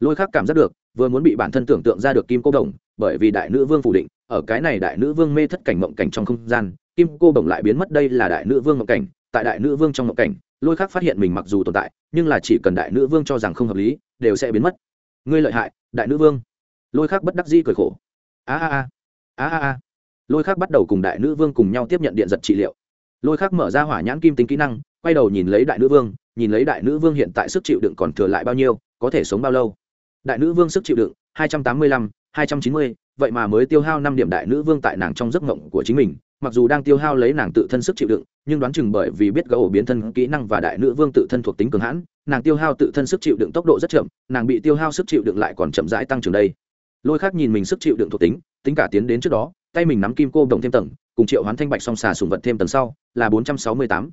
Lôi khắc cảm giác được, vừa muốn bị bản thân tưởng tượng ra được kim cô đồng, bởi vì đại nữ vương phủ định, ở cái này đại nữ vương mê thất cảnh mộng cảnh trong không gian, kim cô đồng lại biến mất đây là đại nữ vương mộng cảnh tại đại nữ vương trong ngộ cảnh, lôi khác phát hiện mình mặc dù tồn tại, nhưng là chỉ cần đại nữ vương cho rằng không hợp lý, đều sẽ biến mất. Ngươi lợi hại, đại nữ vương. Lôi khác bất đắc di cười khổ. A a a. A a a. Lôi khác bắt đầu cùng đại nữ vương cùng nhau tiếp nhận điện giật trị liệu. Lôi khác mở ra hỏa nhãn kim tính kỹ năng, quay đầu nhìn lấy đại nữ vương, nhìn lấy đại nữ vương hiện tại sức chịu đựng còn thừa lại bao nhiêu, có thể sống bao lâu? Đại nữ vương sức chịu đựng, hai trăm tám mươi lăm hai trăm chín mươi, vậy mà mới tiêu hao năm điểm đại nữ vương tại nàng trong giấc mộng của chính mình, mặc dù đang tiêu hao lấy nàng tự thân sức chịu đựng, nhưng đoán chừng bởi vì biết gã ổ biến thân kỹ năng và đại nữ vương tự thân thuộc tính cường hãn, nàng tiêu hao tự thân sức chịu đựng tốc độ rất chậm, nàng bị tiêu hao sức chịu đựng lại còn chậm rãi tăng trưởng đây. Lôi khác nhìn mình sức chịu đựng thuộc tính tính cả tiến đến trước đó, tay mình nắm kim cô đồng thêm tầng, cùng triệu hoán thanh bạch song xà sùng vật thêm tầng sau, là bốn trăm sáu mươi tám.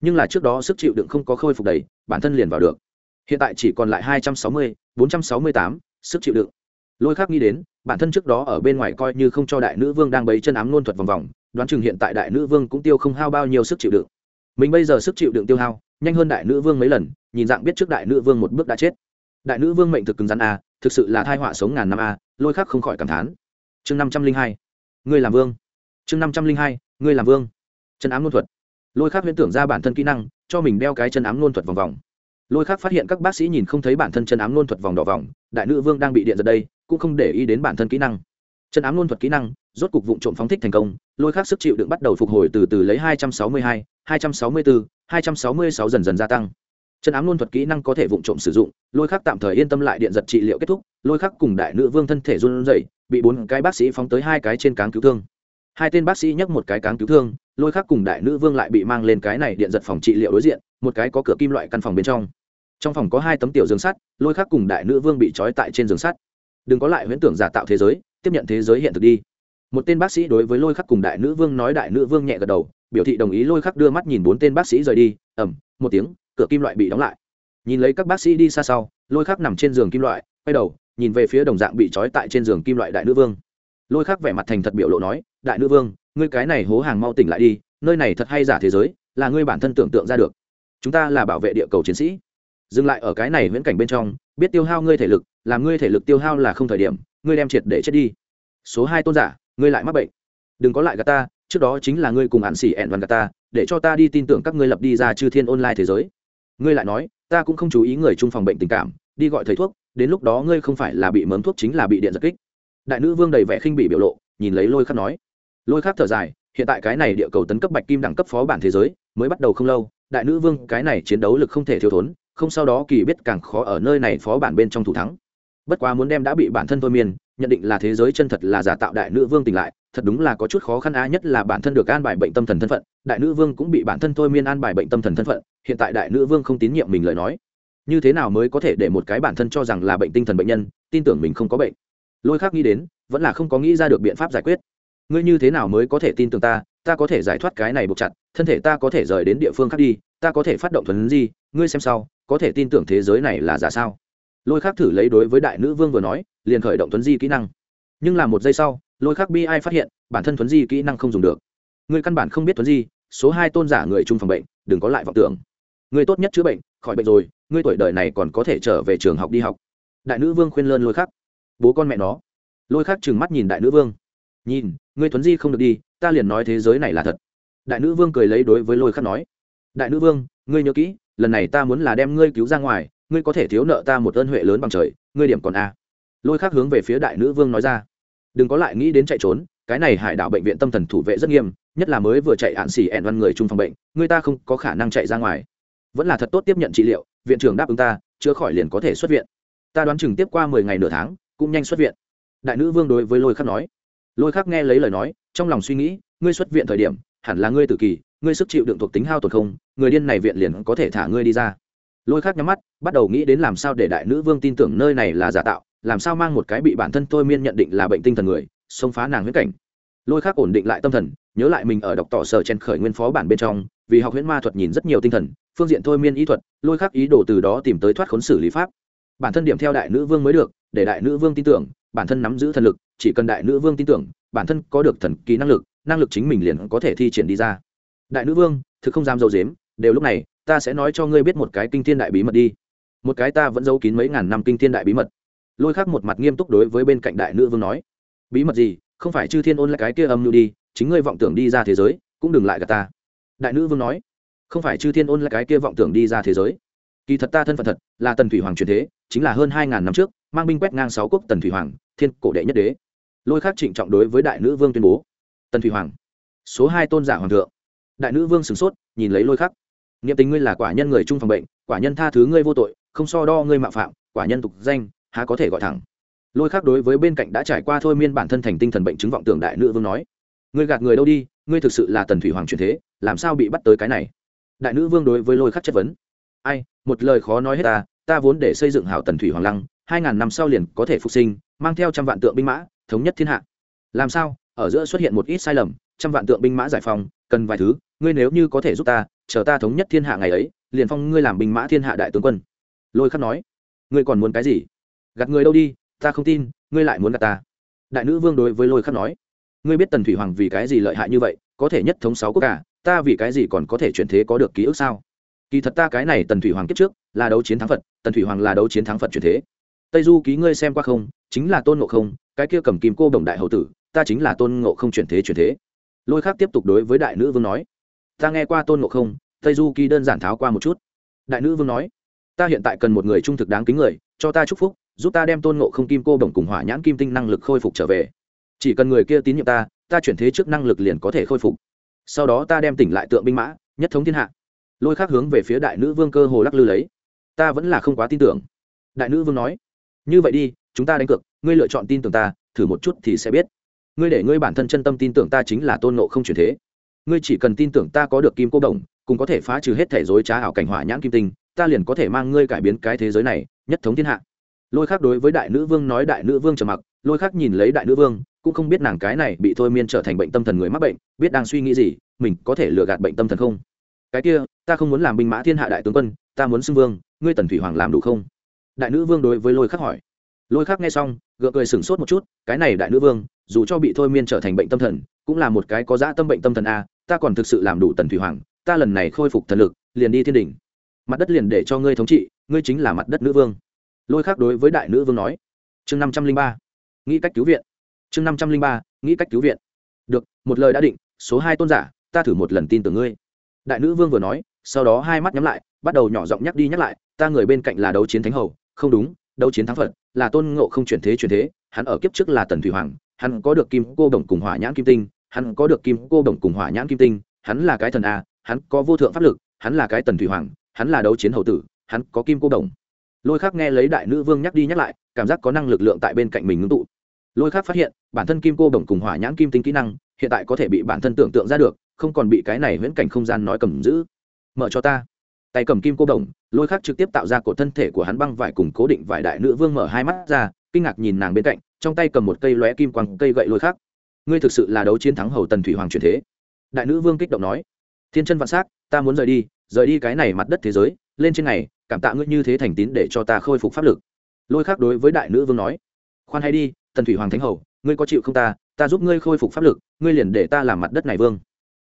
Nhưng là trước đó sức chịu đựng không có khôi phục đầy, bản thân liền vào được. Hiện tại chỉ còn lại hai trăm sáu mươi, bốn trăm sáu mươi tám, sức chịu đựng lôi khác nghĩ đến, bản thân trước đó ở bên ngoài coi như không cho đại nữ vương đang bấy chân ám nôn thuật vòng vòng, đoán chừng hiện tại đại nữ vương cũng tiêu không hao bao nhiêu sức chịu đựng. Mình bây giờ sức chịu đựng tiêu hao, nhanh hơn đại nữ vương mấy lần, nhìn dạng biết trước đại nữ vương một bước đã chết. Đại nữ vương mệnh thực cứng rắn a, thực sự là thai họa sống ngàn năm a, lôi khắc không khỏi cảm thán. Chương năm trăm linh hai, ngươi làm vương. Chương năm trăm linh hai, ngươi làm vương. Chân ám nôn thuật. Lôi khắc huyễn tưởng ra bản thân kỹ năng, cho mình đeo cái chân ám nôn thuật vòng vòng. Lôi khắc phát hiện các bác sĩ nhìn không thấy bản thân chân ám nôn thuật vòng đỏ vòng, đại nữ vương đang bị điện giật đây cũng không để ý đến bản thân kỹ năng. Chân ám luôn thuật kỹ năng, rốt cục vụ trộm phóng thích thành công, lôi khắc sức chịu đựng bắt đầu phục hồi từ từ lấy hai trăm sáu mươi hai hai trăm sáu mươi bốn hai trăm sáu mươi sáu dần dần gia tăng. Chân ám luôn thuật kỹ năng có thể vụ trộm sử dụng, lôi khắc tạm thời yên tâm lại điện giật trị liệu kết thúc, lôi khắc cùng đại nữ vương thân thể run rẩy, bị bốn cái bác sĩ phóng tới hai cái trên cáng cứu thương. Hai tên bác sĩ nhấc một cái cáng cứu thương, lôi khắc cùng đại nữ vương lại bị mang lên cái này điện giật phòng trị liệu đối diện, một cái có cửa kim loại căn phòng bên trong. Trong phòng có hai tấm tiểu giường sắt, lôi khắc cùng đại nữ vương bị trói tại trên giường sắt đừng có lại huyễn tưởng giả tạo thế giới, tiếp nhận thế giới hiện thực đi. Một tên bác sĩ đối với lôi khắc cùng đại nữ vương nói, đại nữ vương nhẹ gật đầu, biểu thị đồng ý lôi khắc đưa mắt nhìn bốn tên bác sĩ rời đi ẩm một tiếng, cửa kim loại bị đóng lại. Nhìn lấy các bác sĩ đi xa sau, lôi khắc nằm trên giường kim loại, quay đầu, nhìn về phía đồng dạng bị trói tại trên giường kim loại đại nữ vương. Lôi khắc vẻ mặt thành thật biểu lộ nói, đại nữ vương, ngươi cái này hố hàng mau tỉnh lại đi, nơi này thật hay giả thế giới, là ngươi bản thân tưởng tượng ra được. Chúng ta là bảo vệ địa cầu chiến sĩ. Dừng lại ở cái này viễn cảnh bên trong biết tiêu hao ngươi thể lực, làm ngươi thể lực tiêu hao là không thời điểm, ngươi đem triệt để chết đi. Số hai tôn giả, ngươi lại mắc bệnh. Đừng có lại gà ta, trước đó chính là ngươi cùng hạn xỉ ẹn văn gà ta, để cho ta đi tin tưởng các ngươi lập đi ra chư thiên online thế giới. Ngươi lại nói, ta cũng không chú ý người chung phòng bệnh tình cảm, đi gọi thầy thuốc, đến lúc đó ngươi không phải là bị mớm thuốc chính là bị điện giật kích. Đại nữ vương đầy vẻ khinh bị biểu lộ, nhìn lấy lôi khắc nói. Lôi khắc thở dài, hiện tại cái này địa cầu tấn cấp bạch kim đẳng cấp phó bản thế giới, mới bắt đầu không lâu, đại nữ vương, cái này chiến đấu lực không thể thiếu thốn không sau đó kỳ biết càng khó ở nơi này phó bản bên trong thủ thắng. Bất quá muốn đem đã bị bản thân thôi miên, nhận định là thế giới chân thật là giả tạo đại nữ vương tỉnh lại, thật đúng là có chút khó khăn á, nhất là bản thân được an bài bệnh tâm thần thân phận, đại nữ vương cũng bị bản thân thôi miên an bài bệnh tâm thần thân phận, hiện tại đại nữ vương không tín nhiệm mình lời nói. Như thế nào mới có thể để một cái bản thân cho rằng là bệnh tinh thần bệnh nhân, tin tưởng mình không có bệnh? Lôi khác nghĩ đến, vẫn là không có nghĩ ra được biện pháp giải quyết. Ngươi như thế nào mới có thể tin tưởng ta? Ta có thể giải thoát cái này buộc chặt, thân thể ta có thể rời đến địa phương khác đi, ta có thể phát động thuần gì ngươi xem sau có thể tin tưởng thế giới này là giả sao? Lôi khác thử lấy đối với đại nữ vương vừa nói, liền khởi động thuấn di kỹ năng. Nhưng là một giây sau, lôi khác bi ai phát hiện, bản thân thuấn di kỹ năng không dùng được. Người căn bản không biết thuấn di, số hai tôn giả người chung phòng bệnh, đừng có lại vọng tưởng. Người tốt nhất chữa bệnh, khỏi bệnh rồi ngươi tuổi đời này còn có thể trở về trường học đi học. Đại nữ vương khuyên lơn lôi khắc. Bố con mẹ nó. Lôi khắc trừng mắt nhìn đại nữ vương. Nhìn ngươi thuấn di không được đi, ta liền nói thế giới này là thật. Đại nữ vương cười lấy đối với lôi khắc nói đại nữ vương, ngươi nhớ kỹ, lần này ta muốn là đem ngươi cứu ra ngoài, ngươi có thể thiếu nợ ta một ơn huệ lớn bằng trời, ngươi điểm còn a. Lôi khắc hướng về phía đại nữ vương nói ra. Đừng có lại nghĩ đến chạy trốn, cái này hải đảo bệnh viện tâm thần thủ vệ rất nghiêm, nhất là mới vừa chạy hạn xỉ ẹn văn người chung phòng bệnh, người ta không có khả năng chạy ra ngoài. Vẫn là thật tốt tiếp nhận trị liệu, viện trưởng đáp ứng ta, chữa khỏi liền có thể xuất viện. Ta đoán chừng tiếp qua mười ngày nửa tháng, cũng nhanh xuất viện. Đại nữ vương đối với lôi khắc nói. Lôi khắc nghe lấy lời nói, trong lòng suy nghĩ, ngươi xuất viện thời điểm, hẳn là ngươi tự kỳ ngươi sức chịu đựng thuộc tính hao tổn không, người điên này viện liền có thể thả ngươi đi ra. Lôi khắc nhắm mắt, bắt đầu nghĩ đến làm sao để đại nữ vương tin tưởng nơi này là giả tạo, làm sao mang một cái bị bản thân tôi miên nhận định là bệnh tinh thần người, xông phá nàng huyết cảnh. Lôi khác ổn định lại tâm thần, nhớ lại mình ở đọc tỏ sở chen khởi nguyên phó bản bên trong, vì học huyễn ma thuật nhìn rất nhiều tinh thần, phương diện thôi miên ý thuật, lôi khắc ý đồ từ đó tìm tới thoát khốn xử lý pháp. Bản thân điểm theo đại nữ vương mới được, để đại nữ vương tin tưởng, bản thân nắm giữ thần lực, chỉ cần đại nữ vương tin tưởng, bản thân có được thần kỳ năng lực năng lực chính mình liền có thể thi triển đi ra đại nữ vương, thực không dám dâu dếm đều lúc này, ta sẽ nói cho ngươi biết một cái kinh thiên đại bí mật đi. Một cái ta vẫn giấu kín mấy ngàn năm kinh thiên đại bí mật. Lôi khắc một mặt nghiêm túc đối với bên cạnh đại nữ vương nói, bí mật gì? Không phải chư thiên ôn là cái kia âm mưu đi, chính ngươi vọng tưởng đi ra thế giới, cũng đừng lại gặp ta. Đại nữ vương nói, không phải chư thiên ôn là cái kia vọng tưởng đi ra thế giới. Kỳ thật ta thân phận thật là tần thủy hoàng truyền thế, chính là hơn hai ngàn năm trước, mang binh quét ngang sáu quốc tần thủy hoàng, thiên cổ đệ nhất đế. Lôi khắc trịnh trọng đối với đại nữ vương tuyên bố, tần thủy hoàng, số hai tôn giả hoàng thượng đại nữ vương sửng sốt, nhìn lấy lôi khắc. Nghiệm tình ngươi là quả nhân người chung phòng bệnh, quả nhân tha thứ ngươi vô tội, không so đo ngươi mạo phạm, quả nhân tục danh, há có thể gọi thẳng. Lôi khắc đối với bên cạnh đã trải qua thôi miên bản thân thành tinh thần bệnh chứng vọng tưởng đại nữ vương nói, ngươi gạt người đâu đi, ngươi thực sự là tần thủy hoàng truyền thế, làm sao bị bắt tới cái này? Đại nữ vương đối với lôi khắc chất vấn, ai, một lời khó nói hết ta ta vốn để xây dựng hảo tần thủy hoàng lăng, hai ngàn năm sau liền có thể phục sinh, mang theo trăm vạn tượng binh mã, thống nhất thiên hạ. Làm sao, ở giữa xuất hiện một ít sai lầm trăm vạn tượng binh mã giải phóng, cần vài thứ, ngươi nếu như có thể giúp ta, chờ ta thống nhất thiên hạ ngày ấy, liền phong ngươi làm binh mã thiên hạ đại tướng quân. Lôi khắc nói. Ngươi còn muốn cái gì? Gạt người đâu đi, ta không tin, ngươi lại muốn gạt ta. Đại nữ vương đối với lôi khắc nói. Ngươi biết tần thủy hoàng vì cái gì lợi hại như vậy, có thể nhất thống sáu quốc cả, ta vì cái gì còn có thể chuyển thế có được ký ức sao? Kỳ thật ta cái này tần thủy hoàng kiếp trước, là đấu chiến thắng phật, tần thủy hoàng là đấu chiến thắng phật chuyển thế. Tây du ký ngươi xem qua không? Chính là tôn ngộ không, cái kia cầm kim cô đồng đại hậu tử, ta chính là tôn ngộ không chuyển thế chuyển thế lôi khác tiếp tục đối với đại nữ vương nói, ta nghe qua tôn ngộ không, tây du kỳ đơn giản tháo qua một chút. Đại nữ vương nói, ta hiện tại cần một người trung thực đáng kính người, cho ta chúc phúc, giúp ta đem tôn ngộ không kim cô đồng cùng hỏa nhãn kim tinh năng lực khôi phục trở về. Chỉ cần người kia tín nhiệm ta ta chuyển thế trước năng lực liền có thể khôi phục. Sau đó ta đem tỉnh lại tượng binh mã, nhất thống thiên hạ. Lôi khác hướng về phía đại nữ vương cơ hồ lắc lư lấy, ta vẫn là không quá tin tưởng. Đại nữ vương nói, như vậy đi, chúng ta đánh cược, ngươi lựa chọn tin tưởng ta, thử một chút thì sẽ biết ngươi để ngươi bản thân chân tâm tin tưởng ta chính là tôn nộ không chuyển thế. Ngươi chỉ cần tin tưởng ta có được kim cô đồng, cùng có thể phá trừ hết thể dối trá ảo cảnh hỏa nhãn kim tinh, ta liền có thể mang ngươi cải biến cái thế giới này, nhất thống thiên hạ. Lôi khác đối với đại nữ vương nói đại nữ vương trầm mặc, lôi khác nhìn lấy đại nữ vương, cũng không biết nàng cái này bị thôi miên trở thành bệnh tâm thần người mắc bệnh, biết đang suy nghĩ gì, mình có thể lừa gạt bệnh tâm thần không? Cái kia, ta không muốn làm binh mã thiên hạ đại tướng quân, ta muốn xưng vương, ngươi tần thủy hoàng làm đủ không? Đại nữ vương đối với lôi khắc hỏi lôi khác nghe xong, gượng cười sửng sốt một chút, cái này đại nữ vương, dù cho bị thôi miên trở thành bệnh tâm thần, cũng là một cái có dã tâm bệnh tâm thần a, ta còn thực sự làm đủ tần thủy hoàng, ta lần này khôi phục thần lực, liền đi thiên đình. mặt đất liền để cho ngươi thống trị, ngươi chính là mặt đất nữ vương. Lôi khác đối với đại nữ vương nói. Chương năm trăm linh ba. Nghĩ cách cứu viện. Chương năm trăm linh ba, nghĩ cách cứu viện. Được, một lời đã định, số hai tôn giả, ta thử một lần tin tưởng ngươi. Đại nữ vương vừa nói, sau đó hai mắt nhắm lại, bắt đầu nhỏ giọng nhắc đi nhắc lại, ta người bên cạnh là đấu chiến thánh hầu, không đúng, đấu chiến thắng phật là tôn ngộ không chuyển thế chuyển thế, hắn ở kiếp trước là tần thủy hoàng, hắn có được kim cô đồng cùng hỏa nhãn kim tinh, hắn có được kim cô đồng cùng hỏa nhãn kim tinh, hắn là cái thần a, hắn có vô thượng pháp lực, hắn là cái tần thủy hoàng, hắn là đấu chiến hậu tử, hắn có kim cô đồng. Lôi khác nghe lấy đại nữ vương nhắc đi nhắc lại, cảm giác có năng lực lượng tại bên cạnh mình ngưng tụ. Lôi khác phát hiện, bản thân kim cô đồng cùng hỏa nhãn kim tinh kỹ năng, hiện tại có thể bị bản thân tưởng tượng ra được, không còn bị cái này huyễn cảnh không gian nói cầm giữ. Mở cho ta tay cầm kim cô đồng, lôi khắc trực tiếp tạo ra cột thân thể của hắn băng vải cùng cố định vải đại nữ vương mở hai mắt ra, kinh ngạc nhìn nàng bên cạnh, trong tay cầm một cây lóe kim quang, cây gậy lôi khắc. Ngươi thực sự là đấu chiến thắng hầu tần thủy hoàng truyền thế. Đại nữ vương kích động nói, thiên chân vạn s á c ta muốn rời đi rời đi cái này mặt đất thế giới, lên trên này, cảm tạ ngươi như thế thành tín để cho ta khôi phục pháp lực. Lôi khắc đối với đại nữ vương nói, khoan hay đi, tần thủy hoàng thánh hầu, ngươi có chịu không ta ta giúp ngươi khôi phục pháp lực, ngươi liền để ta làm mặt đất này vương.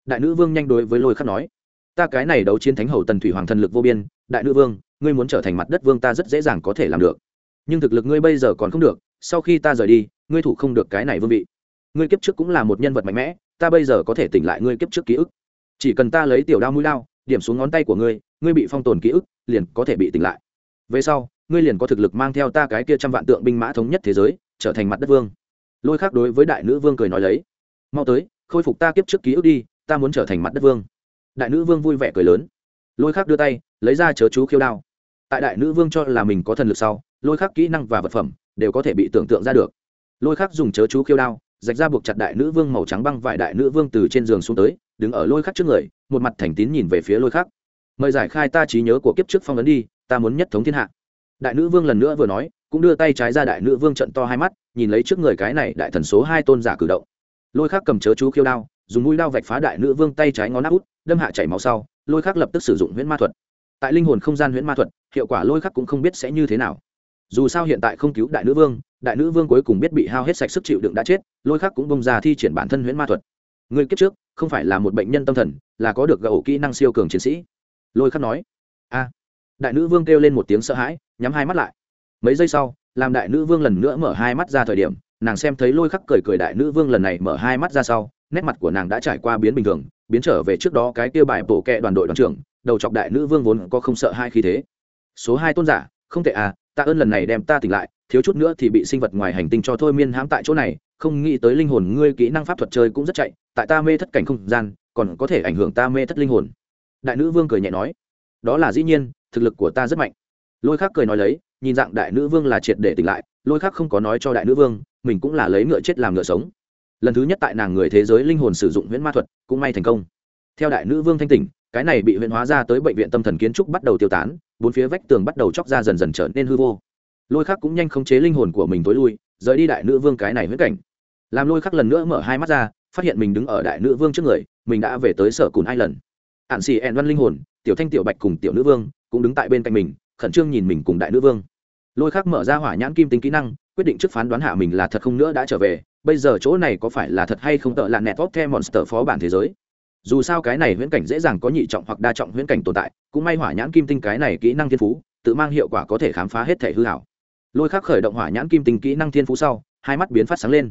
Đại nữ vương nhanh đối với lôi khắc nói ta cái này đấu chiến thánh hầu tần thủy hoàng thần lực vô biên, đại nữ vương, ngươi muốn trở thành mặt đất vương ta rất dễ dàng có thể làm được. Nhưng thực lực ngươi bây giờ còn không được, sau khi ta rời đi, ngươi thủ không được cái này vương vị. Ngươi kiếp trước cũng là một nhân vật mạnh mẽ, ta bây giờ có thể tỉnh lại ngươi kiếp trước ký ức. Chỉ cần ta lấy tiểu đao mũi đao, điểm xuống ngón tay của ngươi ngươi bị phong tồn ký ức, liền có thể bị tỉnh lại. Về sau, ngươi liền có thực lực mang theo ta cái kia trăm vạn tượng binh mã thống nhất thế giới, trở thành mặt đất vương. Lôi khác đối với đại nữ vương cười nói lấy. Mau tới, khôi phục ta kiếp trước ký ức đi, ta muốn trở thành mặt đất vương đại nữ vương vui vẻ cười lớn. Lôi khắc đưa tay, lấy ra chớ chú khiêu đao. Tại đại nữ vương cho là mình có thần lực sau, lôi khắc kỹ năng và vật phẩm đều có thể bị tưởng tượng ra được. Lôi khắc dùng chớ chú khiêu đao, rạch ra buộc chặt đại nữ vương màu trắng băng vải đại nữ vương từ trên giường xuống tới, đứng ở lôi khắc trước người, một mặt thành tín nhìn về phía lôi khắc. Mời giải khai ta trí nhớ của kiếp trước phong ấn đi, ta muốn nhất thống thiên hạ. Đại nữ vương lần nữa vừa nói, cũng đưa tay trái ra đại nữ vương trận to hai mắt, nhìn lấy trước người cái này đại thần số hai tôn giả cử động. Lôi khắc cầm chớ chú khiêu đao dùng mũi đao vạch phá đại nữ vương tay trái ngón áp út, đâm hạ chảy máu sau, lôi khắc lập tức sử dụng huyễn ma thuật. Tại linh hồn không gian huyễn ma thuật, hiệu quả lôi khắc cũng không biết sẽ như thế nào. Dù sao hiện tại không cứu đại nữ vương, đại nữ vương cuối cùng biết bị hao hết sạch sức chịu đựng đã chết, lôi khắc cũng bông ra thi triển bản thân huyễn ma thuật. Người kiếp trước, không phải là một bệnh nhân tâm thần, là có được gậu kỹ năng siêu cường chiến sĩ. Lôi khắc nói, a. Đại nữ vương kêu lên một tiếng sợ hãi, nhắm hai mắt lại. Mấy giây sau, làm đại nữ vương lần nữa mở hai mắt ra thời điểm, nàng xem thấy lôi khắc cười cười đại nữ vương lần này mở hai mắt ra sau nét mặt của nàng đã trải qua biến bình thường, biến trở về trước đó cái kia bài bổ kẹ đoàn đội đoàn trưởng, đầu chọc đại nữ vương vốn có không sợ hai khi thế. Số hai tôn giả, không tệ à ta ơn lần này đem ta tỉnh lại, thiếu chút nữa thì bị sinh vật ngoài hành tinh cho thôi miên hãm tại chỗ này, không nghĩ tới linh hồn ngươi kỹ năng pháp thuật chơi cũng rất chạy, tại ta mê thất cảnh không gian, còn có thể ảnh hưởng ta mê thất linh hồn. Đại nữ vương cười nhẹ nói, đó là dĩ nhiên, thực lực của ta rất mạnh. Lôi khác cười nói lấy, nhìn dạng đại nữ vương là triệt để tỉnh lại, lôi khác không có nói cho đại nữ vương, mình cũng là lấy ngựa chết làm ngựa sống lần thứ nhất tại nàng người thế giới linh hồn sử dụng huyễn ma thuật cũng may thành công. Theo đại nữ vương thanh tỉnh, cái này bị huyễn hóa ra tới bệnh viện tâm thần kiến trúc bắt đầu tiêu tán, bốn phía vách tường bắt đầu chóc ra dần dần trở nên hư vô. Lôi khắc cũng nhanh khống chế linh hồn của mình tối lui, rời đi đại nữ vương cái này huyễn cảnh. Làm lôi khắc lần nữa mở hai mắt ra, phát hiện mình đứng ở đại nữ vương trước người, mình đã về tới sở cùn hai lần ạn xì ẹn văn linh hồn, tiểu thanh tiểu bạch cùng tiểu nữ vương cũng đứng tại bên cạnh mình, khẩn trương nhìn mình cùng đại nữ vương. Lôi khắc mở ra hỏa nhãn kim tính kỹ năng, quyết định trước phán đoán hạ mình là thật không nữa đã trở về bây giờ chỗ này có phải là thật hay không tợ là nẹt tốt the monster phó bản thế giới? Dù sao cái này huyễn cảnh dễ dàng có nhị trọng hoặc đa trọng huyễn cảnh tồn tại, cũng may hỏa nhãn kim tinh cái này kỹ năng thiên phú, tự mang hiệu quả có thể khám phá hết thể hư hảo. Lôi khắc khởi động hỏa nhãn kim tinh kỹ năng thiên phú sau, hai mắt biến phát sáng lên.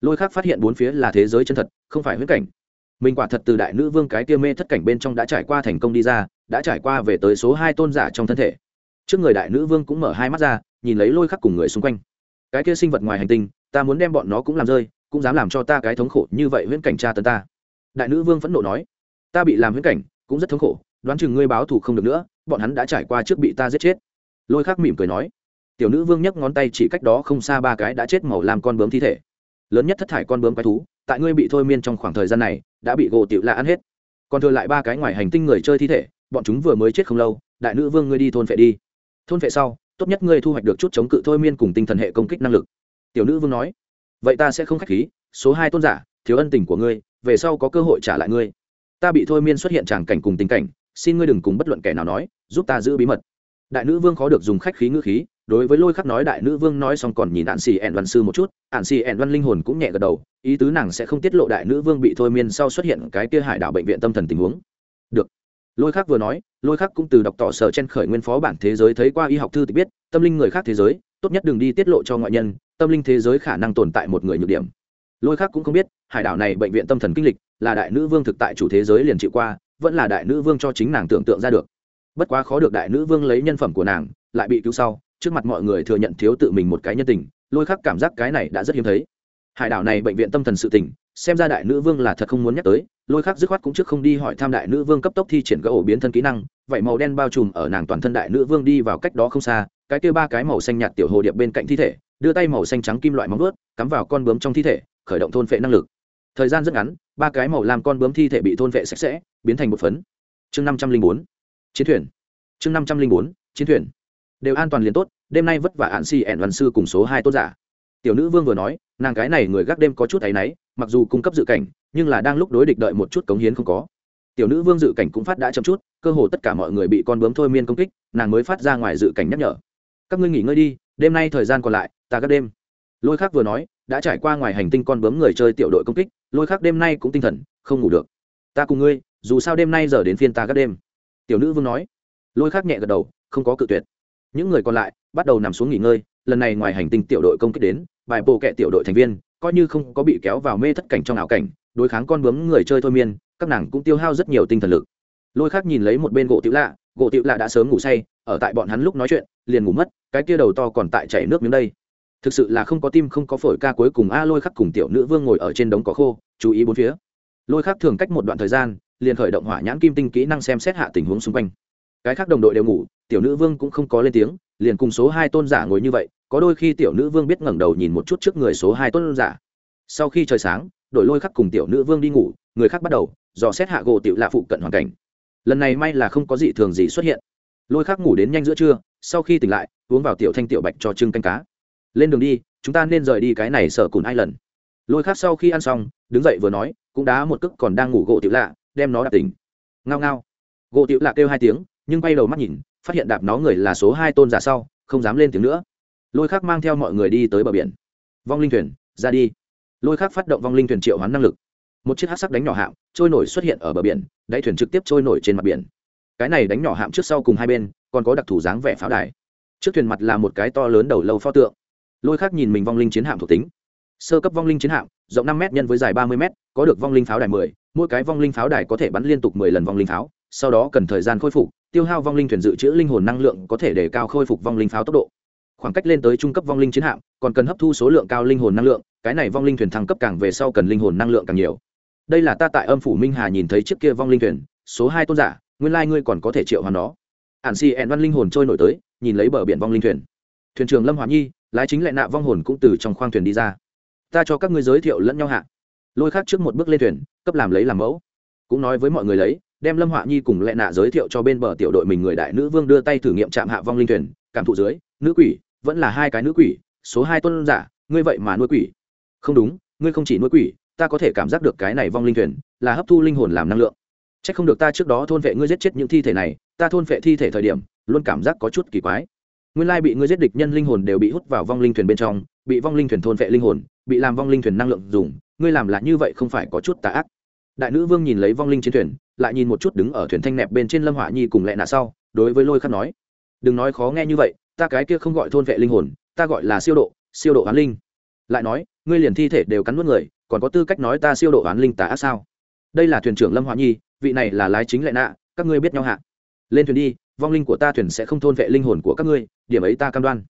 Lôi khắc phát hiện bốn phía là thế giới chân thật, không phải huyễn cảnh. Mình quả thật từ đại nữ vương cái kia mê thất cảnh bên trong đã trải qua thành công đi ra, đã trải qua về tới số hai tôn giả trong thân thể. Trước người đại nữ vương cũng mở hai mắt ra, nhìn lấy lôi khắc cùng người xung quanh. Cái kia sinh vật ngoài hành tinh ta muốn đem bọn nó cũng làm rơi, cũng dám làm cho ta cái thống khổ như vậy huyễn cảnh tra tấn ta. Đại nữ vương phẫn nộ nói, ta bị làm huyễn cảnh, cũng rất thống khổ, đoán chừng ngươi báo thù không được nữa, bọn hắn đã trải qua trước bị ta giết chết. Lôi khắc mỉm cười nói, tiểu nữ vương nhấc ngón tay chỉ cách đó không xa ba cái đã chết màu làm con bướm thi thể. Lớn nhất thất thải con bướm quái thú, tại ngươi bị thôi miên trong khoảng thời gian này, đã bị gỗ tiểu lạ ăn hết. Còn thừa lại ba cái ngoài hành tinh người chơi thi thể, bọn chúng vừa mới chết không lâu, đại nữ vương ngươi đi thôn phệ đi. Thôn phệ sau, tốt nhất ngươi thu hoạch được chút chống cự thôi miên cùng tinh thần hệ công kích năng lực tiểu nữ vương nói, vậy ta sẽ không k h á c h khí, số hai tôn giả, thiếu ân tình của ngươi, về sau có cơ hội trả lại ngươi. Ta bị thôi miên xuất hiện tràng cảnh cùng tình cảnh, xin ngươi đừng cùng bất luận kẻ nào nói, giúp ta giữ bí mật. Đại nữ vương khó được dùng khách khí ngữ khí, đối với lôi khắc nói đại nữ vương nói xong còn nhìn ạn xì ẹn văn sư một chút ạn xì ẹn văn linh hồn cũng nhẹ gật đầu, ý tứ nàng sẽ không tiết lộ đại nữ vương bị thôi miên sau xuất hiện cái kia hải đảo bệnh viện tâm thần tình huống. Được. Lôi khắc vừa nói, lôi khắc cũng từ đọc tỏ sở trên khởi nguyên phó bản thế giới thấy qua y học thư thì biết, tâm linh người khác thế giới, tốt nhất đừng đi tiết lộ cho ngoại nhân tâm linh thế giới khả năng tồn tại một người nhược điểm. Lôi khắc cũng không biết, hải đảo này bệnh viện tâm thần kinh lịch, là đại nữ vương thực tại chủ thế giới liền chịu qua, vẫn là đại nữ vương cho chính nàng tưởng tượng ra được. Bất quá khó được đại nữ vương lấy nhân phẩm của nàng, lại bị cứu sau, trước mặt mọi người thừa nhận thiếu tự mình một cái nhân tình, lôi khắc cảm giác cái này đã rất hiếm thấy. Hải đảo này bệnh viện tâm thần sự tình, xem ra đại nữ vương là thật không muốn nhắc tới, lôi khắc dứt khoát cũng trước không đi hỏi tham đại nữ vương cấp tốc thi triển các ổ biến thân kỹ năng vậy màu đen bao trùm ở nàng toàn thân đại nữ vương đi vào cách đó không xa, cái kia ba cái màu xanh nhạt tiểu hồ điệp bên cạnh thi thể đưa tay màu xanh trắng kim loại móng vuốt, cắm vào con bướm trong thi thể, khởi động thôn phệ năng lực. Thời gian rất ngắn, ba cái màu làm con bướm thi thể bị thôn phệ sạch sẽ, biến thành một phấn. Chương năm trăm linh bốn, chiến thuyền. Chương năm trăm linh bốn, chiến thuyền. Đều an toàn liền tốt, đêm nay vất vả hạn si ẻn văn sư cùng số hai tôn giả. Tiểu nữ vương vừa nói, nàng cái này người gác đêm có chút áy náy, mặc dù cung cấp dự cảnh, nhưng là đang lúc đối địch đợi một chút cống hiến không có. Tiểu nữ vương dự cảnh cũng phát đã chậm chút, cơ hồ tất cả mọi người bị con bướm thôi miên công kích, nàng mới phát ra ngoài dự cảnh nhắc nhở. Các ngươi nghỉ ngơi đi đêm nay thời gian còn lại, ta gấp đêm. Lôi khác vừa nói, đã trải qua ngoài hành tinh con bướm người chơi tiểu đội công kích, lôi khác đêm nay cũng tinh thần, không ngủ được. Ta cùng ngươi, dù sao đêm nay giờ đến phiên ta gấp đêm. Tiểu nữ vương nói. Lôi khác nhẹ gật đầu, không có cự tuyệt. Những người còn lại, bắt đầu nằm xuống nghỉ ngơi, lần này ngoài hành tinh tiểu đội công kích đến bài bộ kệ tiểu đội thành viên, coi như không có bị kéo vào mê thất cảnh trong ảo cảnh, đối kháng con bướm người chơi thôi miên, các nàng cũng tiêu hao rất nhiều tinh thần lực. Lôi khác nhìn lấy một bên gỗ tiểu lạ, gỗ tiểu lạ đã sớm ngủ say ở tại bọn hắn lúc nói chuyện, liền ngủ mất, cái kia đầu to còn tại chảy nước miếng đây. Thực sự là không có tim, không có phổi, ca cuối cùng a lôi khắc cùng tiểu nữ vương ngồi ở trên đống có khô, chú ý bốn phía. Lôi khắc thường cách một đoạn thời gian, liền khởi động hỏa nhãn kim tinh kỹ năng xem xét hạ tình huống xung quanh. Cái khác đồng đội đều ngủ, tiểu nữ vương cũng không có lên tiếng, liền cùng số hai tôn giả ngồi như vậy, có đôi khi tiểu nữ vương biết ngẩng đầu nhìn một chút trước người số hai tôn giả. Sau khi trời sáng, đội lôi khắc cùng tiểu nữ vương đi ngủ, người khác bắt đầu dò xét hạ gỗ tiểu lạ phụ cận hoàn cảnh. Lần này may là không có gì thường gì xuất hiện lôi khắc ngủ đến nhanh giữa trưa, sau khi tỉnh lại, uống vào tiểu thanh tiểu bạch cho trưng canh cá. Lên đường đi, chúng ta nên rời đi cái này sợ cùn ai lần lôi khắc sau khi ăn xong, đứng dậy vừa nói, cũng đá một cức còn đang ngủ gỗ tiểu lạ, đem nó đạp tỉnh. Ngao ngao. Gỗ tiểu lạ kêu hai tiếng, nhưng bay đầu mắt nhìn, phát hiện đạp nó người là số hai tôn giả sau, không dám lên tiếng nữa. Lôi khắc mang theo mọi người đi tới bờ biển. Vong linh thuyền, ra đi. Lôi khắc phát động vong linh thuyền triệu hoán năng lực. Một chiếc hát sắc đánh nhỏ hạm, trôi nổi xuất hiện ở bờ biển, đáy thuyền trực tiếp trôi nổi trên mặt biển cái này đánh nhỏ hạm trước sau cùng hai bên còn có đặc thù dáng vẻ pháo đài trước thuyền mặt là một cái to lớn đầu lâu pho tượng lôi khác nhìn mình vong linh chiến hạm thuộc tính sơ cấp vong linh chiến hạm rộng năm m nhân với dài ba mươi m có được vong linh pháo đài mười mỗi cái vong linh pháo đài có thể bắn liên tục mười lần vong linh pháo sau đó cần thời gian khôi phục tiêu hao vong linh thuyền dự trữ linh hồn năng lượng có thể để cao khôi phục vong linh pháo tốc độ khoảng cách lên tới trung cấp vong linh chiến hạm còn cần hấp thu số lượng cao linh hồn năng lượng cái này vong linh thuyền thăng cấp càng về sau cần linh hồn năng lượng càng nhiều đây là ta tại âm phủ minh hà nhìn thấy chiếc kia vong linh thuyền số hai tôn giả nguyên lai ngươi còn có thể triệu hoàn nó. Ản si ẹn văn linh hồn trôi nổi tới, nhìn lấy bờ biển vong linh thuyền. Thuyền trưởng lâm hòa nhi, lái chính lại nạ vong hồn cũng từ trong khoang thuyền đi ra. Ta cho các ngươi giới thiệu lẫn nhau hạ. Lôi khác trước một bước lên thuyền, cấp làm lấy làm mẫu. Cũng nói với mọi người lấy, đem lâm họa nhi cùng lẹ nạ giới thiệu cho bên bờ tiểu đội mình người đại nữ vương đưa tay thử nghiệm chạm hạ vong linh thuyền. Cảm thụ dưới, nữ quỷ, vẫn là hai cái nữ quỷ, số hai tôn giả, ngươi vậy mà nuôi quỷ. Không đúng, ngươi không chỉ nuôi quỷ, ta có thể cảm giác được cái này vong linh thuyền là hấp thu linh hồn làm năng lượng c h ắ c không được ta trước đó thôn vệ ngươi giết chết những thi thể này, ta thôn vệ thi thể thời điểm, luôn cảm giác có chút kỳ quái. Nguyên lai bị ngươi giết địch nhân linh hồn đều bị hút vào vong linh thuyền bên trong, bị vong linh thuyền thôn vệ linh hồn, bị làm vong linh thuyền năng lượng dùng, ngươi làm là như vậy không phải có chút tà ác. Đại nữ vương nhìn lấy vong linh chiến thuyền, lại nhìn một chút đứng ở thuyền thanh nẹp bên trên lâm hỏa nhi cùng lẹ nạ sau, đối với lôi khắc nói, đừng nói khó nghe như vậy, ta cái kia không gọi thôn vệ linh hồn, ta gọi là siêu độ siêu độ hoán linh. Lại nói, ngươi liền thi thể đều cắn nuốt người, còn có tư cách nói ta siêu độ hoán linh tà ác sao? Đây là thuyền trưởng lâm hỏa nhi vị này là lái chính lệ nạ, các ngươi biết nhau hạ lên thuyền đi, vong linh của ta thuyền sẽ không thôn vệ linh hồn của các ngươi, điểm ấy ta cam đoan.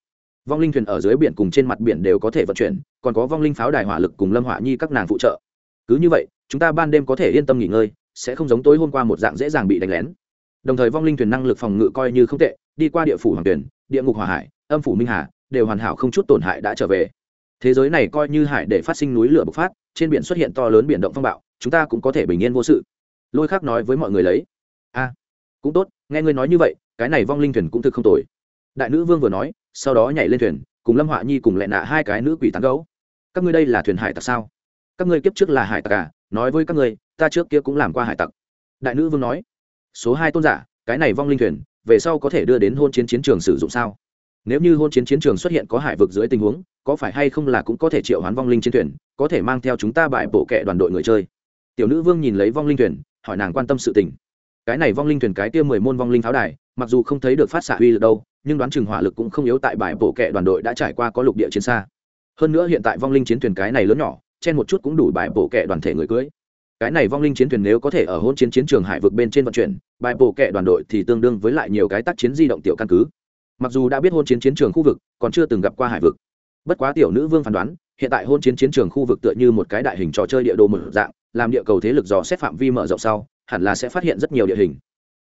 Vong linh thuyền ở dưới biển cùng trên mặt biển đều có thể vận chuyển, còn có vong linh pháo đài hỏa lực cùng lâm hỏa nhi các nàng phụ trợ. Cứ như vậy, chúng ta ban đêm có thể yên tâm nghỉ ngơi, sẽ không giống tối hôm qua một dạng dễ dàng bị đánh lén. Đồng thời vong linh thuyền năng lực phòng ngự coi như không tệ, đi qua địa phủ hoàng tuyển địa ngục hỏa hải, âm phủ minh hà, đều hoàn hảo không chút tổn hại đã trở về. Thế giới này coi như hải để phát sinh núi lửa bộc phát, trên biển xuất hiện to lớn biển động phong bạo, chúng ta cũng có thể bình yên vô sự lôi khác nói với mọi người lấy. A cũng tốt, nghe ngươi nói như vậy, cái này vong linh thuyền cũng thực không tồi. Đại nữ vương vừa nói, sau đó nhảy lên thuyền, cùng lâm họa nhi cùng lẹ nạ hai cái nữ quỷ tán gấu các ngươi đây là thuyền hải tặc sao? Các ngươi kiếp trước là hải tặc à? Nói với các ngươi, ta trước kia cũng làm qua hải tặc. Đại nữ vương nói, số hai tôn giả, cái này vong linh thuyền, về sau có thể đưa đến hôn chiến chiến trường sử dụng sao? Nếu như hôn chiến chiến trường xuất hiện có hải vực dưới tình huống, có phải hay không là cũng có thể triệu hoán vong linh chiến thuyền, có thể mang theo chúng ta bại bộ kệ đoàn đội người chơi. Tiểu nữ vương nhìn lấy vong linh thuyền hỏi nàng quan tâm sự tình. Cái này vong linh thuyền cái kia mười môn vong linh pháo đài, mặc dù không thấy được phát xạ uy lực đâu, nhưng đoán chừng hỏa lực cũng không yếu tại bãi bộ kệ đoàn đội đã trải qua có lục địa chiến xa. Hơn nữa hiện tại vong linh chiến thuyền cái này lớn nhỏ, chen một chút cũng đủ bãi bộ kệ đoàn thể người cưới. Cái này vong linh chiến thuyền nếu có thể ở hôn chiến chiến trường hải vực bên trên vận chuyển bãi bộ kệ đoàn đội thì tương đương với lại nhiều cái tác chiến di động tiểu căn cứ. Mặc dù đã biết hôn chiến chiến trường khu vực, còn chưa từng gặp qua hải vực. Bất quá tiểu nữ vương phán đoán, hiện tại hôn chiến chiến trường khu vực tựa như một cái đại hình trò chơi địa đồ mở dạng làm địa cầu thế lực dò xét phạm vi mở rộng sau, hẳn là sẽ phát hiện rất nhiều địa hình.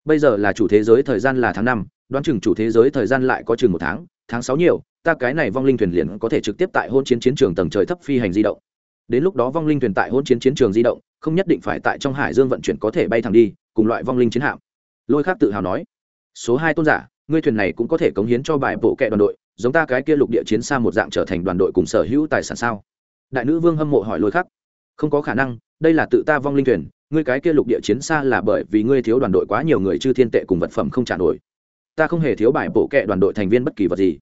Bây giờ là chủ thế giới thời gian là tháng năm, đoán chừng chủ thế giới thời gian lại có chừng một tháng tháng sáu nhiều, ta cái này vong linh thuyền liền có thể trực tiếp tại hôn chiến chiến trường tầng trời thấp phi hành di động. Đến lúc đó vong linh thuyền tại hôn chiến chiến trường di động, không nhất định phải tại trong hải dương vận chuyển có thể bay thẳng đi, cùng loại vong linh chiến hạm. Lôi khác tự hào nói, số hai tôn giả, ngươi thuyền này cũng có thể cống hiến cho bài bộ kệ đoàn đội, giống ta cái kia lục địa chiến xa một dạng trở thành đoàn đội cùng sở hữu tài sản sao? Đại nữ vương hâm mộ hỏi lôi khắc, không có khả năng đây là tự ta vong linh thuyền, ngươi cái kia lục địa chiến xa là bởi vì ngươi thiếu đoàn đội quá nhiều người chư thiên tệ cùng vật phẩm không trả nổi. Ta không hề thiếu bài bổ kệ đoàn đội thành viên bất kỳ vật gì.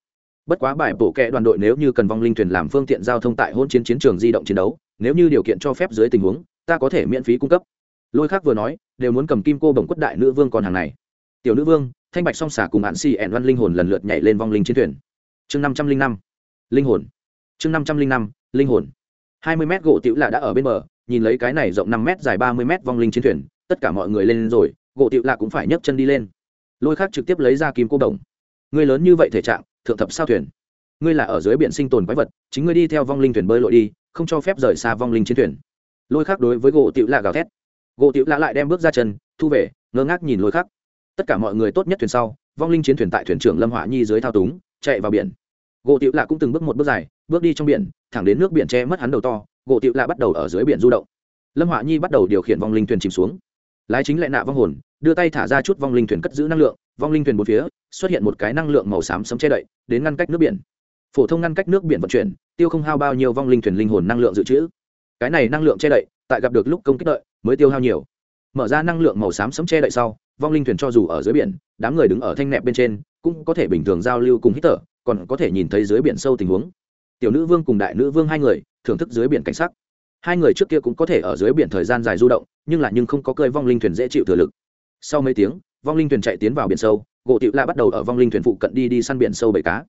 Bất quá bài bổ kệ đoàn đội nếu như cần vong linh thuyền làm phương tiện giao thông tại hôn chiến chiến trường di động chiến đấu, nếu như điều kiện cho phép dưới tình huống, ta có thể miễn phí cung cấp. Lôi khác vừa nói, đều muốn cầm kim cô bồng quất đại nữ vương con hàng này. Tiểu nữ vương, thanh bạch song xả cùng hạn si ẻn văn linh hồn lần lượt nhảy lên vong linh chiến thuyền. Chương năm trăm linh năm. Linh hồn. Chương năm trăm linh năm, linh hồn. Hai mươi mét gỗ tiểu lạ đã ở bên bờ nhìn lấy cái này rộng năm mét dài ba mươi mét vong linh chiến thuyền, tất cả mọi người lên rồi, gỗ tiểu lạ cũng phải nhấc chân đi lên. Lôi khác trực tiếp lấy ra kim cô đồng. Ngươi lớn như vậy thể trạng, thượng thập sao thuyền. Ngươi là ở dưới biển sinh tồn quái vật, chính ngươi đi theo vong linh thuyền bơi lội đi, không cho phép rời xa vong linh chiến thuyền. Lôi khác đối với gỗ tiểu lạ gào thét. Gỗ tiểu lạ lại đem bước ra chân, thu về, ngơ ngác nhìn lôi khác tất cả mọi người tốt nhất thuyền sau, vong linh chiến thuyền tại thuyền trưởng lâm hỏa nhi dưới thao túng, chạy vào biển. Gỗ tiểu lạ cũng từng bước một bước dài, bước đi trong biển, thẳng đến nước biển che mất hắn đầu to gỗ tiểu lạ bắt đầu ở dưới biển du động. Lâm họa nhi bắt đầu điều khiển vong linh thuyền chìm xuống. Lái chính lại nạ vong hồn, đưa tay thả ra chút vong linh thuyền cất giữ năng lượng. Vong linh thuyền bốn phía, xuất hiện một cái năng lượng màu xám sấm che đậy, đến ngăn cách nước biển. Phổ thông ngăn cách nước biển vận chuyển, tiêu không hao bao nhiêu vong linh thuyền linh hồn năng lượng dự trữ. Cái này năng lượng che đậy, tại gặp được lúc công kích đợi, mới tiêu hao nhiều. Mở ra năng lượng màu xám sấm che đậy sau, vong linh thuyền cho dù ở dưới biển, đám người đứng ở thanh nẹp bên trên, cũng có thể bình thường giao lưu cùng hít thở, còn có thể nhìn thấy dưới biển sâu tình huống. Tiểu nữ vương cùng đại nữ vương hai người thưởng thức dưới biển cảnh sắc. Hai người trước kia cũng có thể ở dưới biển thời gian dài du động, nhưng là nhưng không có cơi vong linh thuyền dễ chịu thừa lực. Sau mấy tiếng, vong linh thuyền chạy tiến vào biển sâu, gỗ tiểu la bắt đầu ở vong linh thuyền phụ cận đi đi săn biển sâu bầy cá.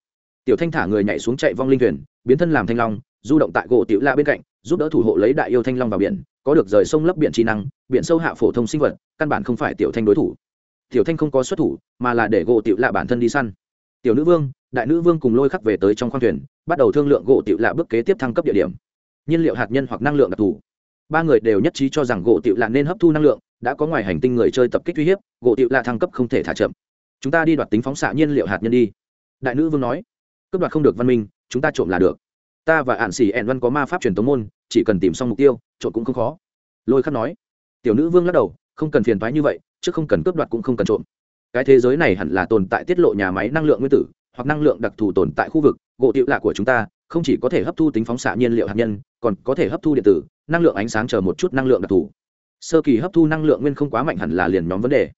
Tiểu thanh thả người nhảy xuống chạy vong linh thuyền, biến thân làm thanh long, du động tại gỗ tiểu la bên cạnh, giúp đỡ thủ hộ lấy đại yêu thanh long vào biển, có được rời sông lấp biển trí năng, biển sâu hạ phổ thông sinh vật, căn bản không phải tiểu thanh đối thủ. Tiểu thanh không có xuất thủ, mà là để gỗ tiểu lạ bản thân đi săn. Tiểu nữ vương, đại nữ vương cùng lôi khắc về tới trong khoang thuyền, bắt đầu thương lượng gỗ tiểu lạ bước kế tiếp thăng cấp địa điểm nhiên liệu hạt nhân hoặc năng lượng đặc thù. Ba người đều nhất trí cho rằng gỗ tiểu lạ nên hấp thu năng lượng, đã có ngoài hành tinh người chơi tập kích uy hiếp, gỗ tiểu lạ thăng cấp không thể thả chậm. Chúng ta đi đoạt tính phóng xạ nhiên liệu hạt nhân đi. Đại nữ vương nói, cướp đoạt không được văn minh, chúng ta trộm là được. Ta và ạn xỉ ẹn văn có ma pháp truyền tống môn, chỉ cần tìm xong mục tiêu, trộm cũng không khó. Lôi khắc nói, tiểu nữ vương lắc đầu, không cần phiền thoái như vậy, chứ không cần cướp đoạt cũng không cần trộm. Cái thế giới này hẳn là tồn tại tiết lộ nhà máy năng lượng nguyên tử, hoặc năng lượng đặc thù tồn tại khu vực, gỗ tiệu lạ của chúng ta không chỉ có thể hấp thu tính phóng xạ nhiên liệu hạt nhân, còn có thể hấp thu điện tử, năng lượng ánh sáng chờ một chút năng lượng đặc thù. Sơ kỳ hấp thu năng lượng nguyên không quá mạnh hẳn là liền nhóm vấn đề.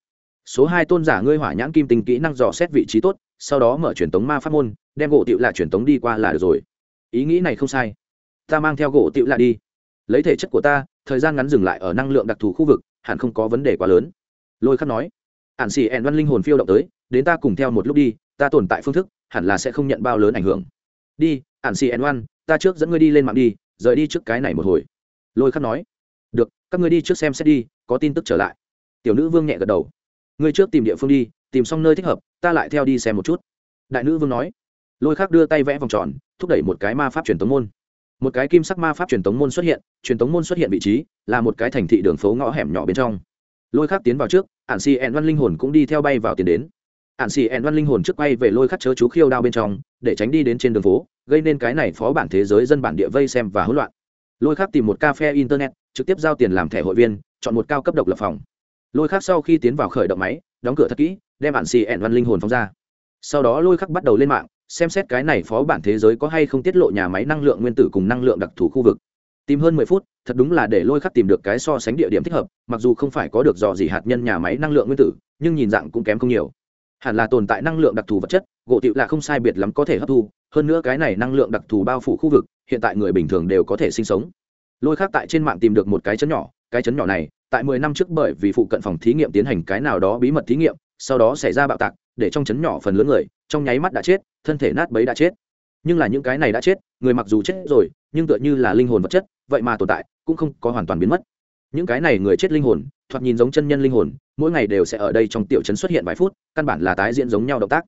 Số hai tôn giả ngươi hỏa nhãn kim tinh kỹ năng dò xét vị trí tốt, sau đó mở truyền tống ma pháp môn, đem gỗ tiệu lạ truyền tống đi qua là được rồi. Ý nghĩ này không sai. Ta mang theo gỗ tiệu lạ đi. Lấy thể chất của ta, thời gian ngắn dừng lại ở năng lượng đặc thù khu vực, hẳn không có vấn đề quá lớn. Lôi khắc nói. Ạn xì ẹn văn linh hồn phiêu động tới, đến ta cùng theo một lúc đi, ta tồn tại phương thức, hẳn là sẽ không nhận bao lớn ảnh hưởng đi ạn xì ẻn văn ta trước dẫn ngươi đi lên mạng đi, rời đi trước cái này một hồi. Lôi khắc nói. Được, các ngươi đi trước xem xét đi, có tin tức trở lại. Tiểu nữ vương nhẹ gật đầu. Ngươi trước tìm địa phương đi, tìm xong nơi thích hợp, ta lại theo đi xem một chút. Đại nữ vương nói. Lôi khắc đưa tay vẽ vòng tròn, thúc đẩy một cái ma pháp truyền tống môn. Một cái kim sắc ma pháp truyền tống môn xuất hiện, truyền tống môn xuất hiện vị trí là một cái thành thị đường phố ngõ hẻm nhỏ bên trong. Lôi khắc tiến vào trước ạn xì ẹn văn linh hồn cũng đi theo bay vào tiền đến ạn xì ẹn văn linh hồn trước quay về lôi khắc chớ chú khiêu đao bên trong, để tránh đi đến trên đường phố, gây nên cái này phó bản thế giới dân bản địa vây xem và hỗn loạn. Lôi khắc tìm một ca phe internet, trực tiếp giao tiền làm thẻ hội viên, chọn một cao cấp độc lập phòng. Lôi khắc sau khi tiến vào khởi động máy, đóng cửa thật kỹ, đem ạn xì ẹn văn linh hồn phóng ra. Sau đó lôi khắc bắt đầu lên mạng, xem xét cái này phó bản thế giới có hay không tiết lộ nhà máy năng lượng nguyên tử cùng năng lượng đặc thù khu vực. Tìm hơn mười phút, thật đúng là để lôi khắc tìm được cái so sánh địa điểm thích hợp, mặc dù không phải có được dò dỉ hạt nhân nhà máy năng lượng nguyên tử, nhưng nhìn dạng cũng kém không nhiều hẳn là tồn tại năng lượng đặc thù vật chất, gỗ tịu là không sai biệt lắm có thể hấp thu, hơn nữa cái này năng lượng đặc thù bao phủ khu vực, hiện tại người bình thường đều có thể sinh sống. Lôi khác tại trên mạng tìm được một cái chấn nhỏ, cái chấn nhỏ này, tại mười năm trước bởi vì phụ cận phòng thí nghiệm tiến hành cái nào đó bí mật thí nghiệm, sau đó xảy ra bạo tạc, để trong chấn nhỏ phần lớn người, trong nháy mắt đã chết, thân thể nát bấy đã chết. Nhưng là những cái này đã chết, người mặc dù chết rồi, nhưng tựa như là linh hồn vật chất, vậy mà tồn tại, cũng không có hoàn toàn biến mất những cái này người chết linh hồn, thoạt nhìn giống chân nhân linh hồn, mỗi ngày đều sẽ ở đây trong tiểu chấn xuất hiện vài phút, căn bản là tái diễn giống nhau động tác.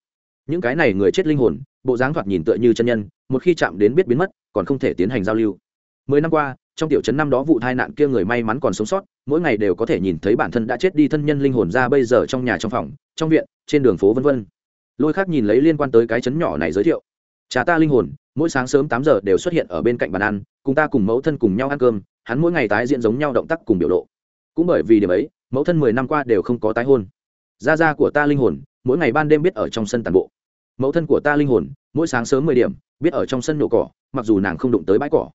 Những cái này người chết linh hồn, bộ dáng thoạt nhìn tựa như chân nhân, một khi chạm đến biết biến mất, còn không thể tiến hành giao lưu. Mười năm qua, trong tiểu chấn năm đó vụ tai nạn kia người may mắn còn sống sót, mỗi ngày đều có thể nhìn thấy bản thân đã chết đi thân nhân linh hồn ra bây giờ trong nhà trong phòng, trong viện, trên đường phố vân vân. Lôi khác nhìn lấy liên quan tới cái chấn nhỏ này giới thiệu. Cha ta linh hồn, mỗi sáng sớm tám giờ đều xuất hiện ở bên cạnh bàn ăn, cùng ta cùng mẫu thân cùng nhau ăn cơm hắn mỗi ngày tái diễn giống nhau động tác cùng biểu lộ. Cũng bởi vì điểm ấy, mẫu thân mười năm qua đều không có tái hôn. Gia gia của ta linh hồn, mỗi ngày ban đêm biết ở trong sân tàn bộ. Mẫu thân của ta linh hồn, mỗi sáng sớm mười điểm, biết ở trong sân nhổ cỏ, mặc dù nàng không đụng tới bãi cỏ.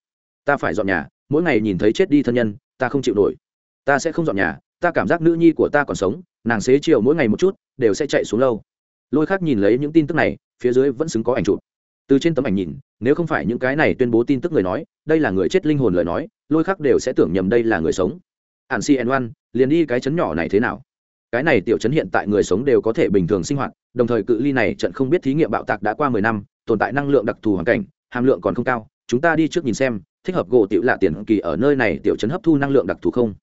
Ta phải dọn nhà, mỗi ngày nhìn thấy chết đi thân nhân, ta không chịu nổi. Ta sẽ không dọn nhà, ta cảm giác nữ nhi của ta còn sống, nàng xế chiều mỗi ngày một chút, đều sẽ chạy xuống lâu. Lôi khác nhìn lấy những tin tức này, phía dưới vẫn xứng có ảnh chụp từ trên tấm ảnh nhìn, nếu không phải những cái này tuyên bố tin tức người nói, đây là người chết linh hồn lời nói, lôi khác đều sẽ tưởng nhầm đây là người sống. Ạn cn oan, liền đi cái chấn nhỏ này thế nào? Cái này tiểu chấn hiện tại người sống đều có thể bình thường sinh hoạt, đồng thời cự ly này trận không biết thí nghiệm bạo tạc đã qua mười năm, tồn tại năng lượng đặc thù hoàn cảnh, hàm lượng còn không cao, chúng ta đi trước nhìn xem, thích hợp gỗ tiểu lạ tiền kỳ ở nơi này tiểu chấn hấp thu năng lượng đặc thù không?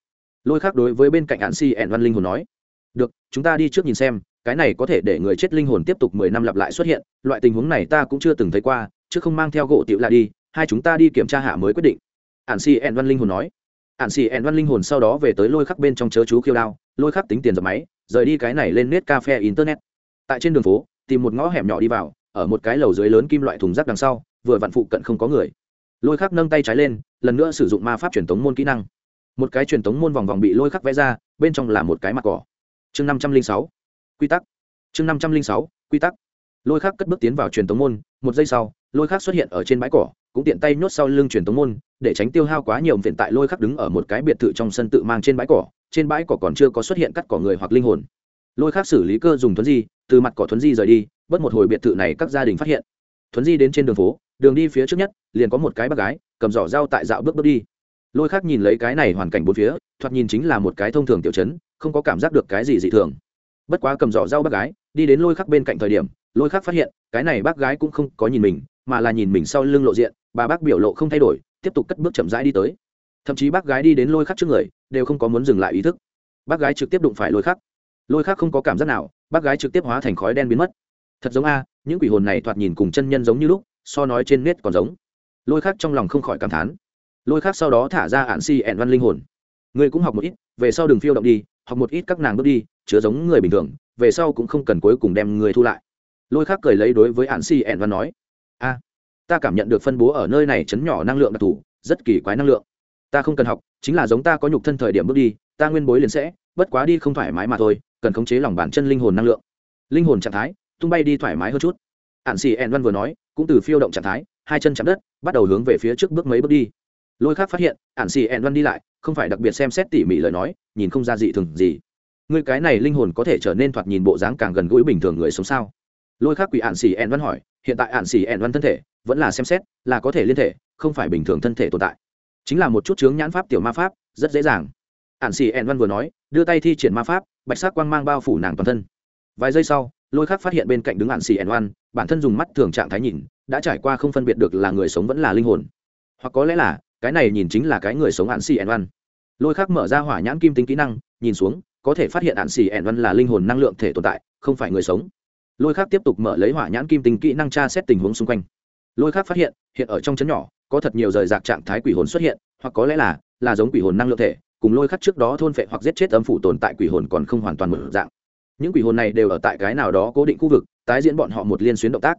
Lôi khác đối với bên cạnh ạn si ẻn văn linh hồn nói. Được, chúng ta đi trước nhìn xem cái này có thể để người chết linh hồn tiếp tục mười năm lặp lại xuất hiện, loại tình huống này ta cũng chưa từng thấy qua, chứ không mang theo gỗ tiểu lạ đi, hai chúng ta đi kiểm tra hạ mới quyết định. Ản si ẻn văn linh hồn nói. Ản si ẻn văn linh hồn sau đó về tới lôi khắc bên trong chớ chú khiêu đao, lôi khắc tính tiền dập máy, rời đi cái này lên nét cà phê internet. Tại trên đường phố, tìm một ngõ hẻm nhỏ đi vào, ở một cái lầu dưới lớn kim loại thùng rác đằng sau, vừa vặn phụ cận không có người. Lôi khắc nâng tay trái lên, lần nữa sử dụng ma pháp truyền tống môn kỹ năng. Một cái truyền tống môn vòng vòng bị lôi khắc vẽ ra, bên trong là một cái mặt cỏ. Chương năm trăm linh sáu quy tắc. Chương năm trăm linh sáu, quy tắc. Lôi khắc cất bước tiến vào truyền tống môn, một giây sau, lôi khắc xuất hiện ở trên bãi cỏ, cũng tiện tay nhốt sau lưng truyền tống môn, để tránh tiêu hao quá nhiều viện tại lôi khắc đứng ở một cái biệt thự trong sân tự mang trên bãi cỏ, trên bãi cỏ còn chưa có xuất hiện cắt cỏ người hoặc linh hồn. Lôi khắc xử lý cơ dùng thuấn di, từ mặt cỏ thuấn di rời đi bất một hồi biệt thự này các gia đình phát hiện. Thuấn di đến trên đường phố, đường đi phía trước nhất, liền có một cái bác gái, cầm giỏ dao tại dạo bước bước đi. Lôi khắc nhìn lấy cái này hoàn cảnh bốn phía, thoạt nhìn chính là một cái thông thường tiểu chấn không có cảm giác được cái gì dị thường bất quá cầm giỏ rau bác gái, đi đến lôi khắc bên cạnh thời điểm, lôi khắc phát hiện, cái này bác gái cũng không có nhìn mình, mà là nhìn mình sau lưng lộ diện, bà bác biểu lộ không thay đổi, tiếp tục cất bước chậm rãi đi tới. Thậm chí bác gái đi đến lôi khắc trước người, đều không có muốn dừng lại ý thức. Bác gái trực tiếp đụng phải lôi khắc. Lôi khắc không có cảm giác nào, bác gái trực tiếp hóa thành khói đen biến mất. Thật giống a, những quỷ hồn này thoạt nhìn cùng chân nhân giống như lúc, so nói trên nét còn giống. Lôi khắc trong lòng không khỏi cảm thán. Lôi khắc sau đó thả ra ạn si ẹn văn linh hồn. Ngươi cũng học một ít, về sau đừng phiêu động đi, học một ít các nàng bước đi chứa giống người bình thường, về sau cũng không cần cuối cùng đem người thu lại. Lôi khắc cười lấy đối với hạn si ẹn văn nói, a, ta cảm nhận được phân bố ở nơi này chấn nhỏ năng lượng đặc thù, rất kỳ quái năng lượng. Ta không cần học, chính là giống ta có nhục thân thời điểm bước đi, ta nguyên bối liền sẽ, bất quá đi không thoải mái mà thôi, cần khống chế lòng bản chân linh hồn năng lượng. Linh hồn trạng thái, tung bay đi thoải mái hơn chút. Ạn xì ẹn văn vừa nói, cũng từ phiêu động trạng thái, hai chân chạm đất, bắt đầu hướng về phía trước bước mấy bước đi. Lôi khác phát hiện ạn xì ẹn văn đi lại, không phải đặc biệt xem xét tỉ mỉ lời nói, nhìn không ra dị thường gì người cái này linh hồn có thể trở nên thoạt nhìn bộ dáng càng gần gũi bình thường người sống sao? Lôi khác quỷ ạn xì ẹn văn hỏi, hiện tại ạn xì ẹn văn thân thể, vẫn là xem xét, là có thể liên thể, không phải bình thường thân thể tồn tại. Chính là một chút chướng nhãn pháp tiểu ma pháp, rất dễ dàng. Ạn xì ẹn văn vừa nói, đưa tay thi triển ma pháp, bạch sắc quang mang bao phủ nàng toàn thân. Vài giây sau, lôi khác phát hiện bên cạnh đứng ạn xì ẹn văn, bản thân dùng mắt thường trạng thái nhìn, đã trải qua không phân biệt được là người sống vẫn là linh hồn. Hoặc có lẽ là, cái này nhìn chính là cái người sống ạn xì ẹn văn. Lôi khác mở ra hỏa nhãn kim tính kỹ năng, nhìn xuống có thể phát hiện ạn xỉ ẻn văn là linh hồn năng lượng thể tồn tại, không phải người sống. Lôi khác tiếp tục mở lấy hỏa nhãn kim tính kỹ năng tra xét tình huống xung quanh. Lôi khác phát hiện hiện ở trong chấn nhỏ, có thật nhiều rời rạc trạng thái quỷ hồn xuất hiện, hoặc có lẽ là là giống quỷ hồn năng lượng thể, cùng lôi khắc trước đó thôn phệ hoặc giết chết âm phủ tồn tại quỷ hồn còn không hoàn toàn một dạng. Những quỷ hồn này đều ở tại cái nào đó cố định khu vực, tái diễn bọn họ một liên xuyến động tác.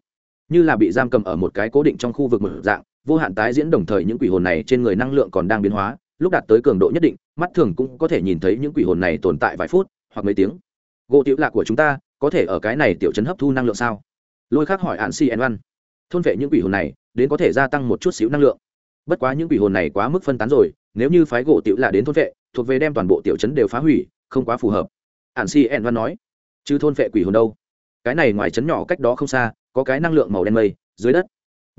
Như là bị giam cầm ở một cái cố định trong khu vực một dạng, vô hạn tái diễn đồng thời những quỷ hồn này trên người năng lượng còn đang biến hóa lúc đạt tới cường độ nhất định, mắt thường cũng có thể nhìn thấy những quỷ hồn này tồn tại vài phút hoặc mấy tiếng. Gỗ tiểu lạc của chúng ta, có thể ở cái này tiểu chấn hấp thu năng lượng sao? Lôi khác hỏi hạn cn văn. Thôn vệ những quỷ hồn này, đến có thể gia tăng một chút xíu năng lượng. Bất quá những quỷ hồn này quá mức phân tán rồi, nếu như phái gỗ tiểu là đến thôn vệ, thuộc về đem toàn bộ tiểu chấn đều phá hủy, không quá phù hợp. Hạn si en văn nói. Chứ thôn vệ quỷ hồn đâu? Cái này ngoài chấn nhỏ cách đó không xa, có cái năng lượng màu đen mây, dưới đất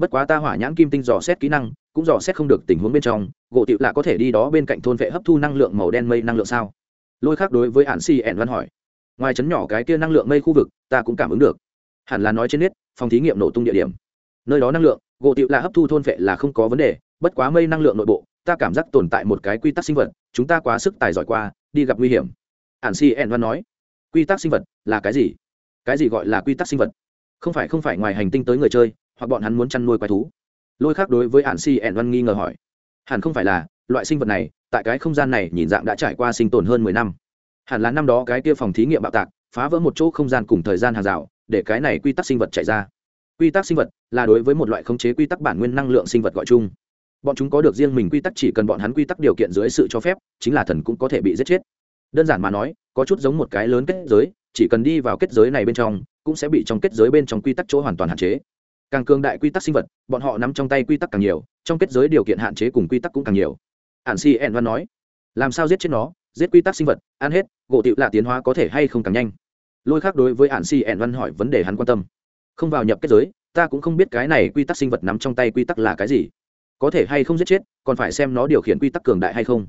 bất quá ta hỏa nhãn kim tinh dò xét kỹ năng, cũng dò xét không được tình huống bên trong, gỗ tịu lạ có thể đi đó bên cạnh thôn vệ hấp thu năng lượng màu đen mây năng lượng sao? Lôi khác đối với hạn si en văn hỏi. Ngoài chấn nhỏ cái kia năng lượng mây khu vực, ta cũng cảm ứng được. Hẳn là nói trên nét, phòng thí nghiệm nổ tung địa điểm. Nơi đó năng lượng, gỗ tịu là hấp thu thôn vệ là không có vấn đề, bất quá mây năng lượng nội bộ, ta cảm giác tồn tại một cái quy tắc sinh vật, chúng ta quá sức tài giỏi qua, đi gặp nguy hiểm. Ản si en văn nói. Quy tắc sinh vật là cái gì? Cái gì gọi là quy tắc sinh vật? Không phải không phải ngoài hành tinh tới người chơi hoặc bọn hắn muốn chăn nuôi quái thú. Lôi khác đối với hạn si ẻn văn nghi ngờ hỏi. Hẳn không phải là, loại sinh vật này, tại cái không gian này nhìn dạng đã trải qua sinh tồn hơn mười năm. Hẳn là năm đó cái kia phòng thí nghiệm bạo tạc, phá vỡ một chỗ không gian cùng thời gian hàng rào, để cái này quy tắc sinh vật chạy ra. Quy tắc sinh vật là đối với một loại khống chế quy tắc bản nguyên năng lượng sinh vật gọi chung. Bọn chúng có được riêng mình quy tắc chỉ cần bọn hắn quy tắc điều kiện dưới sự cho phép, chính là thần cũng có thể bị giết chết. Đơn giản mà nói, có chút giống một cái lớn kết giới, chỉ cần đi vào kết giới này bên trong, cũng sẽ bị trong kết giới bên trong quy tắc chỗ hoàn toàn hạn chế càng cường đại quy tắc sinh vật, bọn họ nắm trong tay quy tắc càng nhiều, trong kết giới điều kiện hạn chế cùng quy tắc cũng càng nhiều. Ạn si en văn nói, làm sao giết chết nó? Giết quy tắc sinh vật, ăn hết, gỗ tịu là tiến hóa có thể hay không càng nhanh? Lôi khác đối với ạn si en văn hỏi vấn đề hắn quan tâm. Không vào nhập kết giới, ta cũng không biết cái này quy tắc sinh vật nắm trong tay quy tắc là cái gì. Có thể hay không giết chết, còn phải xem nó điều khiển quy tắc cường đại hay không.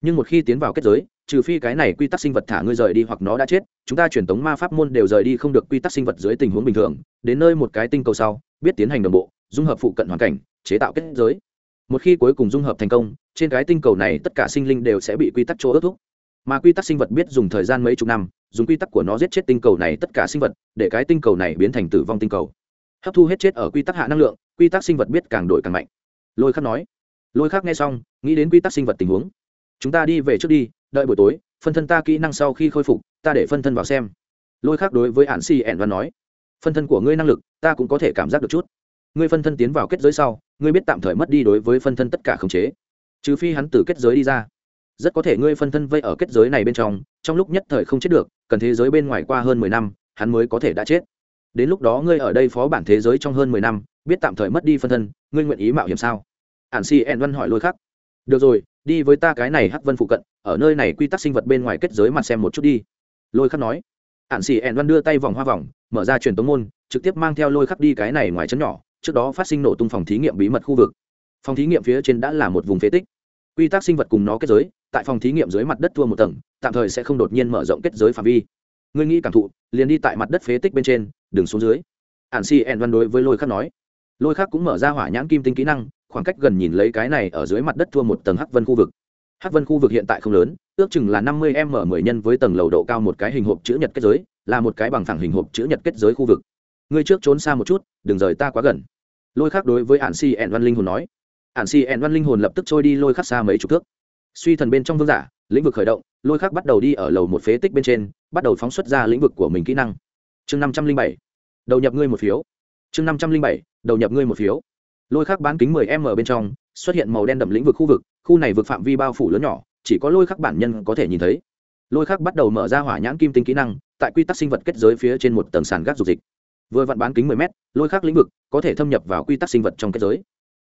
Nhưng một khi tiến vào kết giới, trừ phi cái này quy tắc sinh vật thả ngươi rời đi hoặc nó đã chết, chúng ta truyền tống ma pháp môn đều rời đi không được quy tắc sinh vật dưới tình huống bình thường. Đến nơi một cái tinh cầu sau biết tiến hành đồng bộ, dung hợp phụ cận hoàn cảnh, chế tạo kết giới. Một khi cuối cùng dung hợp thành công, trên cái tinh cầu này tất cả sinh linh đều sẽ bị quy tắc chỗ ước thúc. Mà quy tắc sinh vật biết dùng thời gian mấy chục năm, dùng quy tắc của nó giết chết tinh cầu này tất cả sinh vật, để cái tinh cầu này biến thành tử vong tinh cầu. Hấp thu hết chết ở quy tắc hạ năng lượng, quy tắc sinh vật biết càng đổi càng mạnh. Lôi khắc nói. Lôi khắc nghe xong, nghĩ đến quy tắc sinh vật tình huống. Chúng ta đi về trước đi, đợi buổi tối, phân thân ta kỹ năng sau khi khôi phục, ta để phân thân vào xem. Lôi khắc đối với hạn si ẻn văn nói phân thân của ngươi năng lực, ta cũng có thể cảm giác được chút. Ngươi phân thân tiến vào kết giới sau, ngươi biết tạm thời mất đi đối với phân thân tất cả khống chế. Trừ phi hắn từ kết giới đi ra. Rất có thể ngươi phân thân vây ở kết giới này bên trong trong lúc nhất thời không chết được, cần thế giới bên ngoài qua hơn mười năm, hắn mới có thể đã chết. Đến lúc đó ngươi ở đây phó bản thế giới trong hơn mười năm, biết tạm thời mất đi phân thân, ngươi nguyện ý mạo hiểm sao? Ản si ẹn văn hỏi lôi khắc. Được rồi, đi với ta cái này hắc vân phụ cận, ở nơi này quy tắc sinh vật bên ngoài kết giới mặt xem một chút đi. Lôi khắc nói ạn xì ẹn văn đưa tay vòng hoa vòng, mở ra truyền tống môn, trực tiếp mang theo lôi khắc đi cái này ngoài chấn nhỏ, trước đó phát sinh nổ tung phòng thí nghiệm bí mật khu vực. Phòng thí nghiệm phía trên đã là một vùng phế tích. Quy tắc sinh vật cùng nó kết giới, tại phòng thí nghiệm dưới mặt đất thua một tầng, tạm thời sẽ không đột nhiên mở rộng kết giới phạm vi. Ngươi nghĩ cảm thụ, liền đi tại mặt đất phế tích bên trên đường xuống dưới. Ạn xì ẹn văn đối với lôi khắc nói. Lôi khắc cũng mở ra hỏa nhãn kim tinh kỹ năng, khoảng cách gần nhìn lấy cái này ở dưới mặt đất thua một tầng hắc vân khu vực hắc vân khu vực hiện tại không lớn, ước chừng là năm mươi m mười nhân với tầng lầu độ cao một cái hình hộp chữ nhật kết giới, là một cái bằng thẳng hình hộp chữ nhật kết giới khu vực. Ngươi trước trốn xa một chút, đừng rời ta quá gần. Lôi khắc đối với ạn si ẹn văn linh hồn nói. Ạn si ẹn văn linh hồn lập tức trôi đi lôi khắc xa mấy chục thước. Suy thần bên trong vương giả, lĩnh vực khởi động, lôi khắc bắt đầu đi ở lầu một phế tích bên trên, bắt đầu phóng xuất ra lĩnh vực của mình kỹ năng. Chương năm trăm linh bảy. Đầu nhập ngươi một phiếu. Chương năm trăm linh bảy, đầu nhập ngươi một phiếu. Lôi khắc bán kính mười m bên trong xuất hiện màu đen đậm lĩnh vực khu vực, khu này vực phạm vi bao phủ lớn nhỏ, chỉ có lôi khắc bản nhân có thể nhìn thấy. Lôi khắc bắt đầu mở ra hỏa nhãn kim tinh kỹ năng, tại quy tắc sinh vật kết giới phía trên một tầng sàn gác dục dịch. Vừa vặn bán kính mười m lôi khắc lĩnh vực có thể thâm nhập vào quy tắc sinh vật trong kết giới.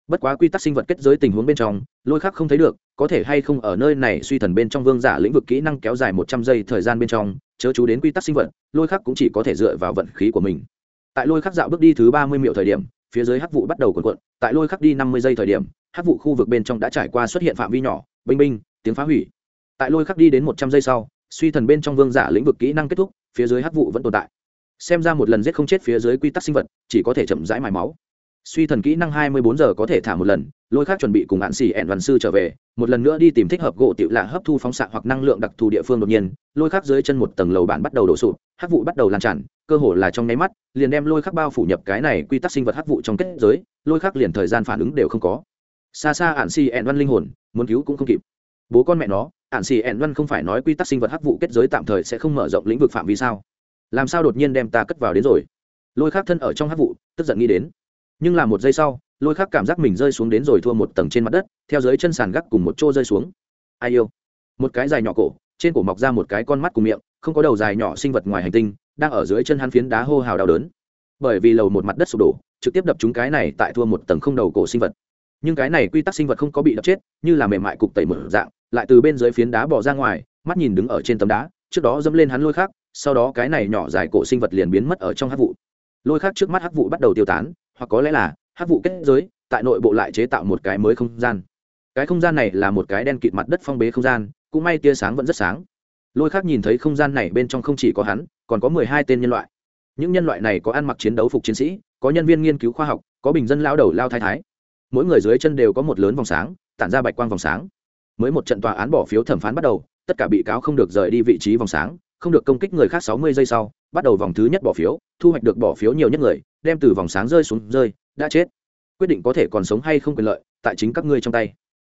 Bất quá quy tắc sinh vật kết giới tình huống bên trong, lôi khắc không thấy được, có thể hay không ở nơi này suy thần bên trong vương giả lĩnh vực kỹ năng kéo dài một trăm giây thời gian bên trong, chớ chú đến quy tắc sinh vật, lôi khắc cũng chỉ có thể dựa vào vận khí của mình. Tại lôi khắc dạo bước đi thứ ba mươi miệu thời điểm, phía dưới hắc vụ bắt đầu cuộn cuộn, tại lôi khắc đi năm mươi giây thời điểm hắc vụ khu vực bên trong đã trải qua xuất hiện phạm vi nhỏ, binh binh, tiếng phá hủy. Tại lôi khắc đi đến một trăm giây sau, suy thần bên trong vương giả lĩnh vực kỹ năng kết thúc, phía dưới hắc vụ vẫn tồn tại. Xem ra một lần giết không chết phía dưới quy tắc sinh vật, chỉ có thể chậm rãi mài máu. Suy thần kỹ năng hai mươi bốn giờ có thể thả một lần, lôi khác chuẩn bị cùng hạn xì ẹn văn sư trở về, một lần nữa đi tìm thích hợp gỗ tiểu lạ hấp thu phóng xạ hoặc năng lượng đặc thù địa phương đột nhiên, lôi khác dưới chân một tầng lầu bản bắt đầu đổ sụp, hắc vụ bắt đầu lan tràn, cơ hồ là trong nháy mắt, liền đem lôi khắc bao phủ nhập cái này quy tắc sinh vật hắc vụ trong kết giới, lôi khắc liền thời gian phản ứng đều không có xa xa ạn xì ẹn văn linh hồn, muốn cứu cũng không kịp. Bố con mẹ nó ạn xì ẹn văn không phải nói quy tắc sinh vật hắc vụ kết giới tạm thời sẽ không mở rộng lĩnh vực phạm vi sao? Làm sao đột nhiên đem ta cất vào đến rồi? Lôi khắc thân ở trong hắc vụ, tức giận nghĩ đến. Nhưng là một giây sau, lôi khắc cảm giác mình rơi xuống đến rồi thua một tầng trên mặt đất, theo dưới chân sàn gác cùng một chỗ rơi xuống. Ai yêu? Một cái dài nhỏ cổ, trên cổ mọc ra một cái con mắt cùng miệng, không có đầu dài nhỏ sinh vật ngoài hành tinh, đang ở dưới chân hắn phiến đá hô hào đau đớn. Bởi vì lầu một mặt đất sụp đổ, trực tiếp đập chúng cái này tại thua một tầng không đầu cổ sinh vật nhưng cái này quy tắc sinh vật không có bị đập chết, như là mềm mại cục tẩy mở dạng, lại từ bên dưới phiến đá bỏ ra ngoài, mắt nhìn đứng ở trên tấm đá, trước đó dẫm lên hắn lôi khác sau đó cái này nhỏ dài cổ sinh vật liền biến mất ở trong hát vụ. Lôi khác trước mắt hát vụ bắt đầu tiêu tán, hoặc có lẽ là hát vụ kết giới, tại nội bộ lại chế tạo một cái mới không gian. Cái không gian này là một cái đen kịt mặt đất phong bế không gian, cũng may tia sáng vẫn rất sáng. Lôi khác nhìn thấy không gian này bên trong không chỉ có hắn, còn có mười hai tên nhân loại. Những nhân loại này có ăn mặc chiến đấu phục chiến sĩ, có nhân viên nghiên cứu khoa học, có bình dân lao đầu lao thái thái mỗi người dưới chân đều có một lớn vòng sáng, tản ra bạch quang vòng sáng. Mới một trận tòa án bỏ phiếu thẩm phán bắt đầu, tất cả bị cáo không được rời đi vị trí vòng sáng, không được công kích người khác sáu mươi giây sau, bắt đầu vòng thứ nhất bỏ phiếu, thu hoạch được bỏ phiếu nhiều nhất người, đem từ vòng sáng rơi xuống rơi, đã chết. Quyết định có thể còn sống hay không quyền lợi, tại chính các ngươi trong tay.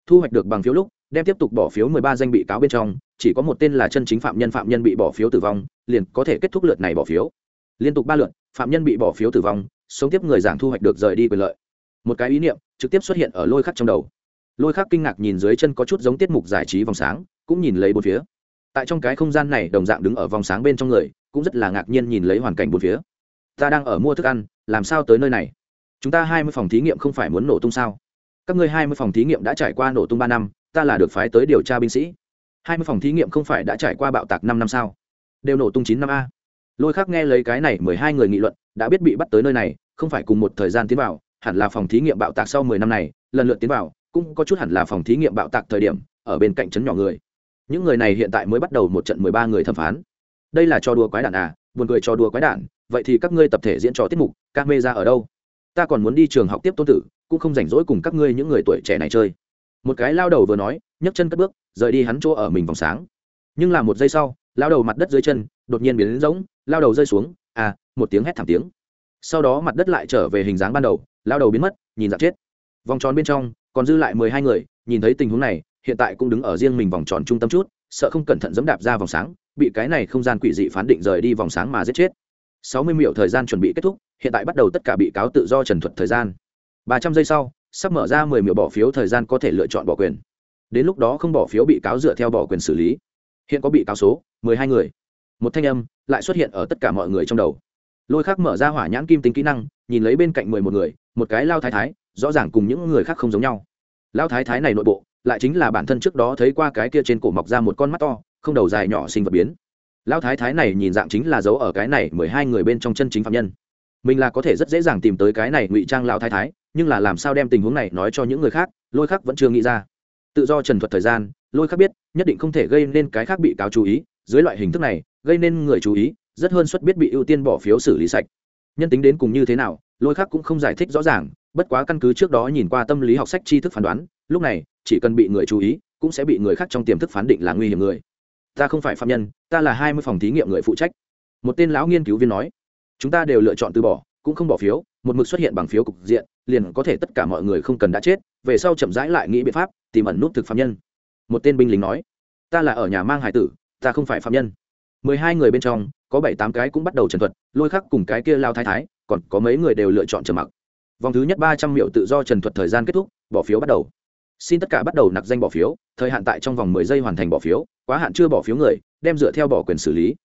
Thu hoạch được bằng phiếu lúc, đem tiếp tục bỏ phiếu mười ba danh bị cáo bên trong, chỉ có một tên là chân chính phạm nhân phạm nhân bị bỏ phiếu tử vong, liền có thể kết thúc lượt này bỏ phiếu. Liên tục ba lượt, phạm nhân bị bỏ phiếu tử vong, sống tiếp người giảng thu hoạch được rời đi quyền lợi. Một cái ý niệm trực tiếp xuất hiện ở lôi khắc trong đầu. Lôi khắc kinh ngạc nhìn dưới chân có chút giống tiết mục giải trí vòng sáng, cũng nhìn lấy bốn phía. Tại trong cái không gian này đồng dạng đứng ở vòng sáng bên trong người, cũng rất là ngạc nhiên nhìn lấy hoàn cảnh bốn phía. Ta đang ở mua thức ăn, làm sao tới nơi này? Chúng ta hai mươi phòng thí nghiệm không phải muốn nổ tung sao? Các ngươi hai mươi phòng thí nghiệm đã trải qua nổ tung ba năm, ta là được phái tới điều tra binh sĩ. Hai mươi phòng thí nghiệm không phải đã trải qua bạo tạc năm năm sao? Đều nổ tung chín năm a. Lôi khác nghe lấy cái này mười hai người nghị luận, đã biết bị bắt tới nơi này, không phải cùng một thời gian tiến vào hẳn là phòng thí nghiệm bạo tạc sau mười năm này, lần lượt tiến vào, cũng có chút hẳn là phòng thí nghiệm bạo tạc thời điểm, ở bên cạnh trấn nhỏ người. Những người này hiện tại mới bắt đầu một trận mười ba người thẩm phán. Đây là trò đùa quái đản à buồn cười trò đùa quái đản, vậy thì các ngươi tập thể diễn trò tiết mục ca mê ra ở đâu? Ta còn muốn đi trường học tiếp tôn tử, cũng không rảnh rỗi cùng các ngươi những người tuổi trẻ này chơi. Một cái lao đầu vừa nói, nhấc chân cất bước, rời đi hắn chỗ ở mình vòng sáng. Nhưng là một giây sau, lao đầu mặt đất dưới chân, đột nhiên biến đến rỗng, lao đầu rơi xuống à một tiếng hét thảm tiếng sau đó mặt đất lại trở về hình dáng ban đầu, lao đầu biến mất, nhìn dạng chết. Vòng tròn bên trong, còn dư lại mười hai người, nhìn thấy tình huống này, hiện tại cũng đứng ở riêng mình vòng tròn trung tâm chút, sợ không cẩn thận dẫm đạp ra vòng sáng, bị cái này không gian quỷ dị phán định rời đi vòng sáng mà giết chết. Sáu mươi miểu thời gian chuẩn bị kết thúc, hiện tại bắt đầu tất cả bị cáo tự do trần thuật thời gian. Ba trăm giây sau, sắp mở ra mười miểu bỏ phiếu thời gian có thể lựa chọn bỏ quyền. Đến lúc đó không bỏ phiếu bị cáo dựa theo bỏ quyền xử lý. Hiện có bị cáo số, mười hai người. Một thanh âm lại xuất hiện ở tất cả mọi người trong đầu lôi khắc mở ra hỏa nhãn kim tính kỹ năng, nhìn lấy bên cạnh mười một người, một cái lao thái thái, rõ ràng cùng những người khác không giống nhau. Lao thái thái này nội bộ, lại chính là bản thân trước đó thấy qua cái kia trên cổ mọc ra một con mắt to, không đầu dài nhỏ sinh vật biến. Lao thái thái này nhìn dạng chính là giấu ở cái này mười hai người bên trong chân chính phạm nhân. Mình là có thể rất dễ dàng tìm tới cái này ngụy trang lao thái thái, nhưng là làm sao đem tình huống này nói cho những người khác, lôi khắc vẫn chưa nghĩ ra. Tự do trần thuật thời gian, lôi khắc biết, nhất định không thể gây nên cái khác bị cáo chú ý, dưới loại hình thức này, gây nên người chú ý rất hơn suất biết bị ưu tiên bỏ phiếu xử lý sạch. Nhân tính đến cùng như thế nào, lôi khác cũng không giải thích rõ ràng, bất quá căn cứ trước đó nhìn qua tâm lý học sách tri thức phán đoán, lúc này, chỉ cần bị người chú ý, cũng sẽ bị người khác trong tiềm thức phán định là nguy hiểm người. Ta không phải phạm nhân, ta là hai mươi phòng thí nghiệm người phụ trách. Một tên lão nghiên cứu viên nói, chúng ta đều lựa chọn từ bỏ, cũng không bỏ phiếu, một mực xuất hiện bằng phiếu cục diện, liền có thể tất cả mọi người không cần đã chết, về sau chậm rãi lại nghĩ biện pháp tìm ẩn nút thực phạm nhân. Một tên binh lính nói, ta là ở nhà mang hải tử, ta không phải phạm nhân mười hai người bên trong, có bảy tám cái cũng bắt đầu trần thuật, lôi khắc cùng cái kia lao thái thái, còn có mấy người đều lựa chọn trầm mặc. Vòng thứ nhất ba trăm miệu tự do trần thuật thời gian kết thúc, bỏ phiếu bắt đầu. Xin tất cả bắt đầu nạp danh bỏ phiếu, thời hạn tại trong vòng mười giây hoàn thành bỏ phiếu, quá hạn chưa bỏ phiếu người, đem dựa theo bỏ quyền xử lý.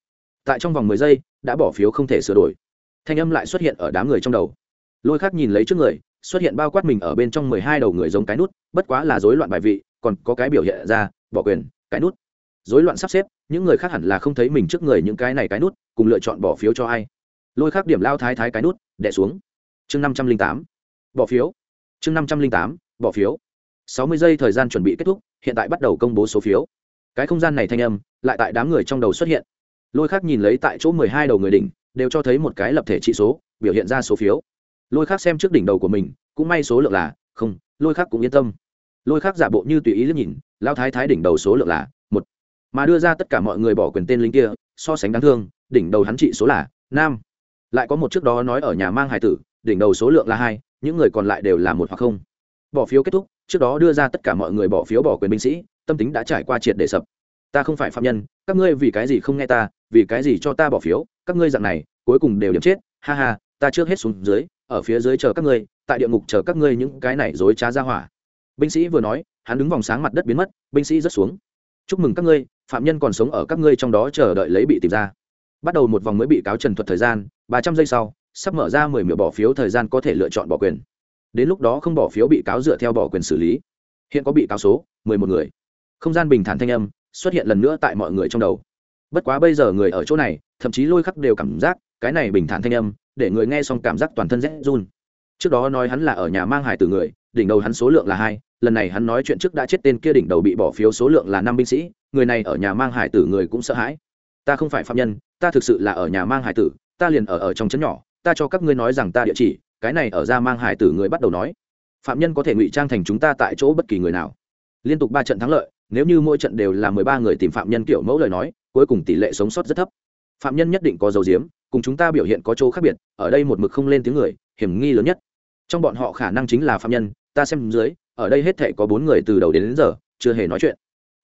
Tại trong vòng mười giây, đã bỏ phiếu không thể sửa đổi. Thanh âm lại xuất hiện ở đám người trong đầu. Lôi khác nhìn lấy trước người, xuất hiện bao quát mình ở bên trong mười hai đầu người giống cái nút, bất quá là rối loạn bài vị, còn có cái biểu hiện ra, bỏ quyền, cái nút rối loạn sắp xếp, những người khác hẳn là không thấy mình trước người những cái này cái nút, cùng lựa chọn bỏ phiếu cho ai. Lôi khác điểm lao thái thái cái nút đẻ xuống. Chương năm trăm linh tám, bỏ phiếu. Chương năm trăm linh tám, bỏ phiếu. sáu mươi giây thời gian chuẩn bị kết thúc, hiện tại bắt đầu công bố số phiếu. Cái không gian này thanh âm, lại tại đám người trong đầu xuất hiện. Lôi khác nhìn lấy tại chỗ mười hai đầu người đỉnh, đều cho thấy một cái lập thể trị số, biểu hiện ra số phiếu. Lôi khác xem trước đỉnh đầu của mình, cũng may số lượng là không, lôi khác cũng yên tâm. Lôi khác giả bộ như tùy ý liếc nhìn, lao thái thái đỉnh đầu số lượng là mà đưa ra tất cả mọi người bỏ quyền tên lính kia, so sánh đáng thương, đỉnh đầu hắn trị số là nam. Lại có một trước đó nói ở nhà mang hải tử, đỉnh đầu số lượng là hai, những người còn lại đều là một hoặc không. Bỏ phiếu kết thúc, trước đó đưa ra tất cả mọi người bỏ phiếu bỏ quyền binh sĩ, tâm tính đã trải qua triệt để sập. Ta không phải phạm nhân, các ngươi vì cái gì không nghe ta, vì cái gì cho ta bỏ phiếu, các ngươi dạng này, cuối cùng đều điểm chết, ha ha, ta trước hết xuống dưới, ở phía dưới chờ các ngươi, tại địa ngục chờ các ngươi những cái này dối trá ra hỏa. Binh sĩ vừa nói, hắn đứng vòng sáng mặt đất biến mất, binh sĩ rớt xuống chúc mừng các ngươi, phạm nhân còn sống ở các ngươi trong đó chờ đợi lấy bị tìm ra. Bắt đầu một vòng mới bị cáo trần thuật thời gian, ba trăm giây sau, sắp mở ra mười miệng bỏ phiếu thời gian có thể lựa chọn bỏ quyền. Đến lúc đó không bỏ phiếu bị cáo dựa theo bỏ quyền xử lý. Hiện có bị cáo số, mười một người. Không gian bình thản thanh âm xuất hiện lần nữa tại mọi người trong đầu. Bất quá bây giờ người ở chỗ này, thậm chí lôi khắc đều cảm giác, cái này bình thản thanh âm, để người nghe xong cảm giác toàn thân rét run. Trước đó nói hắn là ở nhà mang hải từ người, đỉnh đầu hắn số lượng là hai lần này hắn nói chuyện trước đã chết tên kia đỉnh đầu bị bỏ phiếu số lượng là năm binh sĩ, người này ở nhà mang hải tử người cũng sợ hãi. Ta không phải phạm nhân, ta thực sự là ở nhà mang hải tử, ta liền ở ở trong trấn nhỏ, ta cho các ngươi nói rằng ta địa chỉ, cái này ở ra mang hải tử người bắt đầu nói. Phạm nhân có thể ngụy trang thành chúng ta tại chỗ bất kỳ người nào. Liên tục ba trận thắng lợi, nếu như mỗi trận đều là mười ba người tìm phạm nhân kiểu mẫu lời nói, cuối cùng tỷ lệ sống sót rất thấp. Phạm nhân nhất định có dấu diếm, cùng chúng ta biểu hiện có chỗ khác biệt, ở đây một mực không lên tiếng người, hiểm nghi lớn nhất. Trong bọn họ khả năng chính là phạm nhân, ta xem dưới ở đây hết thể có bốn người từ đầu đến, đến giờ chưa hề nói chuyện.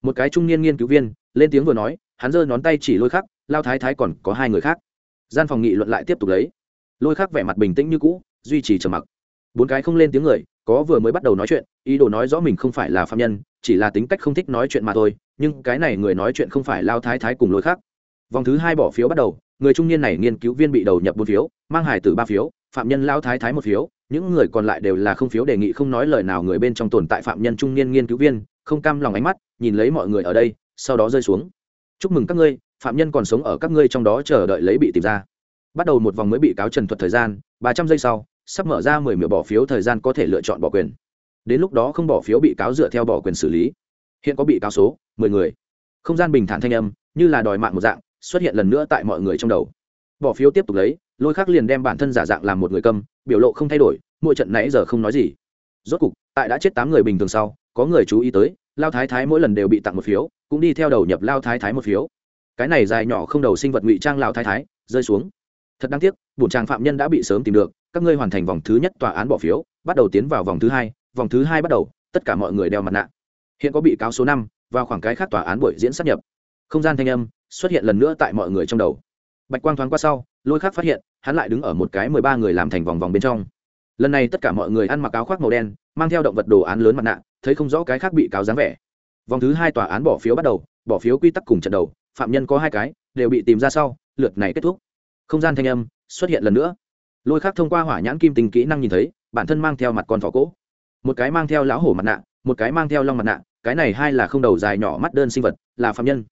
Một cái trung niên nghiên cứu viên lên tiếng vừa nói hắn giơ ngón tay chỉ lôi khắc lao thái thái còn có hai người khác. Gian phòng nghị luận lại tiếp tục lấy. Lôi khắc vẻ mặt bình tĩnh như cũ duy trì trầm mặc. Bốn cái không lên tiếng người có vừa mới bắt đầu nói chuyện ý đồ nói rõ mình không phải là phạm nhân chỉ là tính cách không thích nói chuyện mà thôi nhưng cái này người nói chuyện không phải lao thái thái cùng lối khác vòng thứ hai bỏ phiếu bắt đầu người trung niên này nghiên cứu viên bị đầu nhập bốn phiếu mang hải tử ba phiếu phạm nhân lao thái thái một phiếu những người còn lại đều là không phiếu đề nghị không nói lời nào người bên trong tồn tại phạm nhân trung niên nghiên cứu viên, không cam lòng ánh mắt, nhìn lấy mọi người ở đây, sau đó rơi xuống. Chúc mừng các ngươi, phạm nhân còn sống ở các ngươi trong đó chờ đợi lấy bị tìm ra. Bắt đầu một vòng mới bị cáo trần thuật thời gian, ba trăm giây sau, sắp mở ra mười miệng bỏ phiếu thời gian có thể lựa chọn bỏ quyền. Đến lúc đó không bỏ phiếu bị cáo dựa theo bỏ quyền xử lý. Hiện có bị cáo số, mười người. Không gian bình thản thanh âm, như là đòi mạng một dạng, xuất hiện lần nữa tại mọi người trong đầu. Bỏ phiếu tiếp tục lấy lôi khắc liền đem bản thân giả dạng làm một người câm, biểu lộ không thay đổi, mỗi trận nãy giờ không nói gì. Rốt cục, tại đã chết tám người bình thường sau, có người chú ý tới, lao thái thái mỗi lần đều bị tặng một phiếu, cũng đi theo đầu nhập lao thái thái một phiếu. Cái này dài nhỏ không đầu sinh vật ngụy trang lao thái thái, rơi xuống. Thật đáng tiếc, bổn trang phạm nhân đã bị sớm tìm được, các ngươi hoàn thành vòng thứ nhất tòa án bỏ phiếu, bắt đầu tiến vào vòng thứ hai, vòng thứ hai bắt đầu, tất cả mọi người đeo mặt nạ. Hiện có bị cáo số năm và khoảng cái khác tòa án buổi diễn sắp nhập. Không gian thanh âm xuất hiện lần nữa tại mọi người trong đầu. Bạch quang thoáng qua sau lôi khác phát hiện, hắn lại đứng ở một cái mười ba người làm thành vòng vòng bên trong. Lần này tất cả mọi người ăn mặc áo khoác màu đen, mang theo động vật đồ án lớn mặt nạ, thấy không rõ cái khác bị cáo dáng vẻ. Vòng thứ hai tòa án bỏ phiếu bắt đầu, bỏ phiếu quy tắc cùng trận đầu, phạm nhân có hai cái, đều bị tìm ra sau, lượt này kết thúc. Không gian thanh âm xuất hiện lần nữa. Lôi khác thông qua hỏa nhãn kim tình kỹ năng nhìn thấy, bản thân mang theo mặt con thỏ cỗ. Một cái mang theo lão hổ mặt nạ, một cái mang theo long mặt nạ, cái này hai là không đầu dài nhỏ mắt đơn sinh vật, là phạm nhân.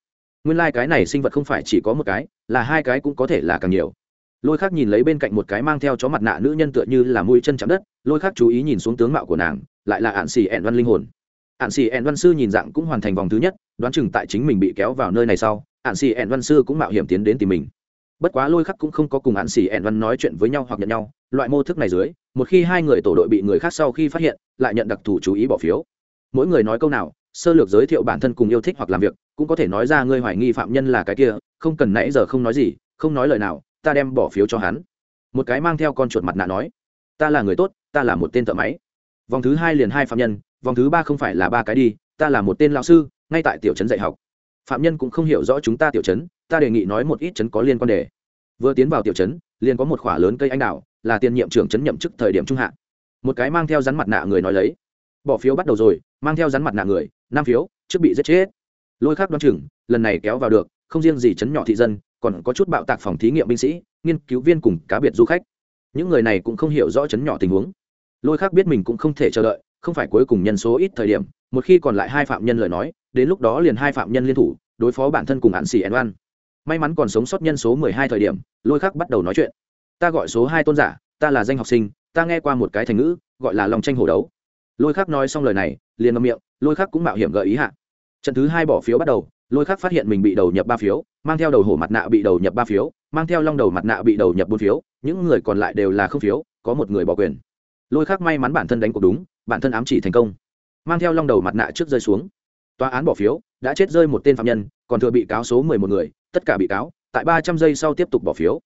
Nguyên lai、like、cái này sinh vật không phải chỉ có một cái, là hai cái cũng có thể là càng nhiều lôi khác nhìn lấy bên cạnh một cái mang theo chó mặt nạ nữ nhân tựa như là mũi chân chạm đất, lôi khác chú ý nhìn xuống tướng mạo của nàng, lại là ạn xì ẹn văn linh hồn. Ạn xì ẹn văn sư nhìn dạng cũng hoàn thành vòng thứ nhất, đoán chừng tại chính mình bị kéo vào nơi này sau ạn xì ẹn văn sư cũng mạo hiểm tiến đến tìm mình. Bất quá lôi khắc cũng không có cùng ạn xì ẹn văn nói chuyện với nhau hoặc nhận nhau, loại mô thức này dưới, một khi hai người tổ đội bị người khác sau khi phát hiện, lại nhận đặc thù chú ý bỏ phiếu. Mỗi người nói câu nào, sơ lược giới thiệu bản thân cùng yêu thích hoặc làm việc, cũng có thể nói ra ngươi hoài nghi phạm nhân là cái kia, không cần nãy giờ không nói gì, không nói lời nào ta đem bỏ phiếu cho hắn. Một cái mang theo con chuột mặt nạ nói, ta là người tốt, ta là một tên thợ máy. Vòng thứ hai liền hai phạm nhân, vòng thứ ba không phải là ba cái đi, ta là một tên lão sư, ngay tại tiểu trấn dạy học. Phạm nhân cũng không hiểu rõ chúng ta tiểu trấn, ta đề nghị nói một ít trấn có liên quan đề. Vừa tiến vào tiểu trấn, liền có một khoả lớn cây anh đào, là tiền nhiệm trưởng trấn nhậm chức thời điểm trung hạn một cái mang theo rắn mặt nạ người nói lấy, bỏ phiếu bắt đầu rồi, mang theo rắn mặt nạ người, năm phiếu, trước bị giết chết. Lôi khác đoán chừng, lần này kéo vào được, không riêng gì chấn nhỏ thị dân còn có chút bạo tạc phòng thí nghiệm binh sĩ, nghiên cứu viên cùng cá biệt du khách. Những người này cũng không hiểu rõ chấn nhỏ tình huống. Lôi khác biết mình cũng không thể chờ đợi, không phải cuối cùng nhân số ít thời điểm, một khi còn lại hai phạm nhân lời nói, đến lúc đó liền hai phạm nhân liên thủ, đối phó bản thân cùng hạn xỉ ẩn oan may mắn còn sống sót nhân số mười hai thời điểm, lôi khác bắt đầu nói chuyện. Ta gọi số hai tôn giả, ta là danh học sinh, ta nghe qua một cái thành ngữ, gọi là lòng tranh hổ đấu. Lôi khác nói xong lời này, liền ngâm miệng, lôi khác cũng mạo hiểm gợi ý hạ. Trận thứ hai bỏ phiếu bắt đầu, lôi khác phát hiện mình bị đầu nhập ba phiếu mang theo đầu hổ mặt nạ bị đầu nhập ba phiếu, mang theo long đầu mặt nạ bị đầu nhập bốn phiếu, những người còn lại đều là không phiếu, có một người bỏ quyền. Lôi khác may mắn bản thân đánh cuộc đúng, bản thân ám chỉ thành công. Mang theo long đầu mặt nạ trước rơi xuống. Tòa án bỏ phiếu, đã chết rơi một tên phạm nhân, còn thừa bị cáo số mười một người, tất cả bị cáo, tại ba trăm giây sau tiếp tục bỏ phiếu.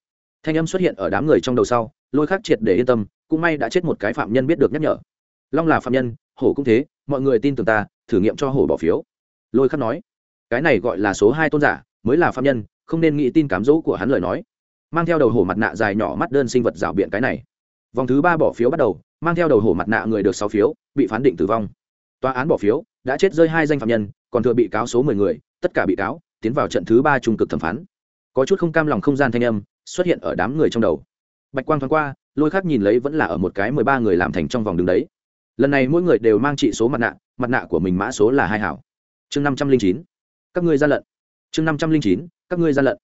Thanh âm xuất hiện ở đám người trong đầu sau, lôi khác triệt để yên tâm, cũng may đã chết một cái phạm nhân biết được nhắc nhở. Long là phạm nhân, hổ cũng thế, mọi người tin tưởng ta, thử nghiệm cho hổ bỏ phiếu. Lôi khắc nói, cái này gọi là số hai tôn giả mới là phạm nhân, không nên nghĩ tin cám dỗ của hắn lời nói. Mang theo đầu hổ mặt nạ dài nhỏ mắt đơn sinh vật rảo biện cái này. Vòng thứ ba bỏ phiếu bắt đầu, mang theo đầu hổ mặt nạ người được sáu phiếu, bị phán định tử vong. Tòa án bỏ phiếu, đã chết rơi hai danh phạm nhân, còn thừa bị cáo số mười người, tất cả bị cáo, tiến vào trận thứ ba trung cực thẩm phán. Có chút không cam lòng không gian thanh âm, xuất hiện ở đám người trong đầu. Bạch quang thoáng qua, lôi khác nhìn lấy vẫn là ở một cái mười ba người làm thành trong vòng đường đấy. Lần này mỗi người đều mang trị số mặt nạ mặt nạ của mình mã số là hai hảo. Chương năm trăm linh chín. Các ngươi gian lận chương năm trăm linh chín, các ngươi gian lận.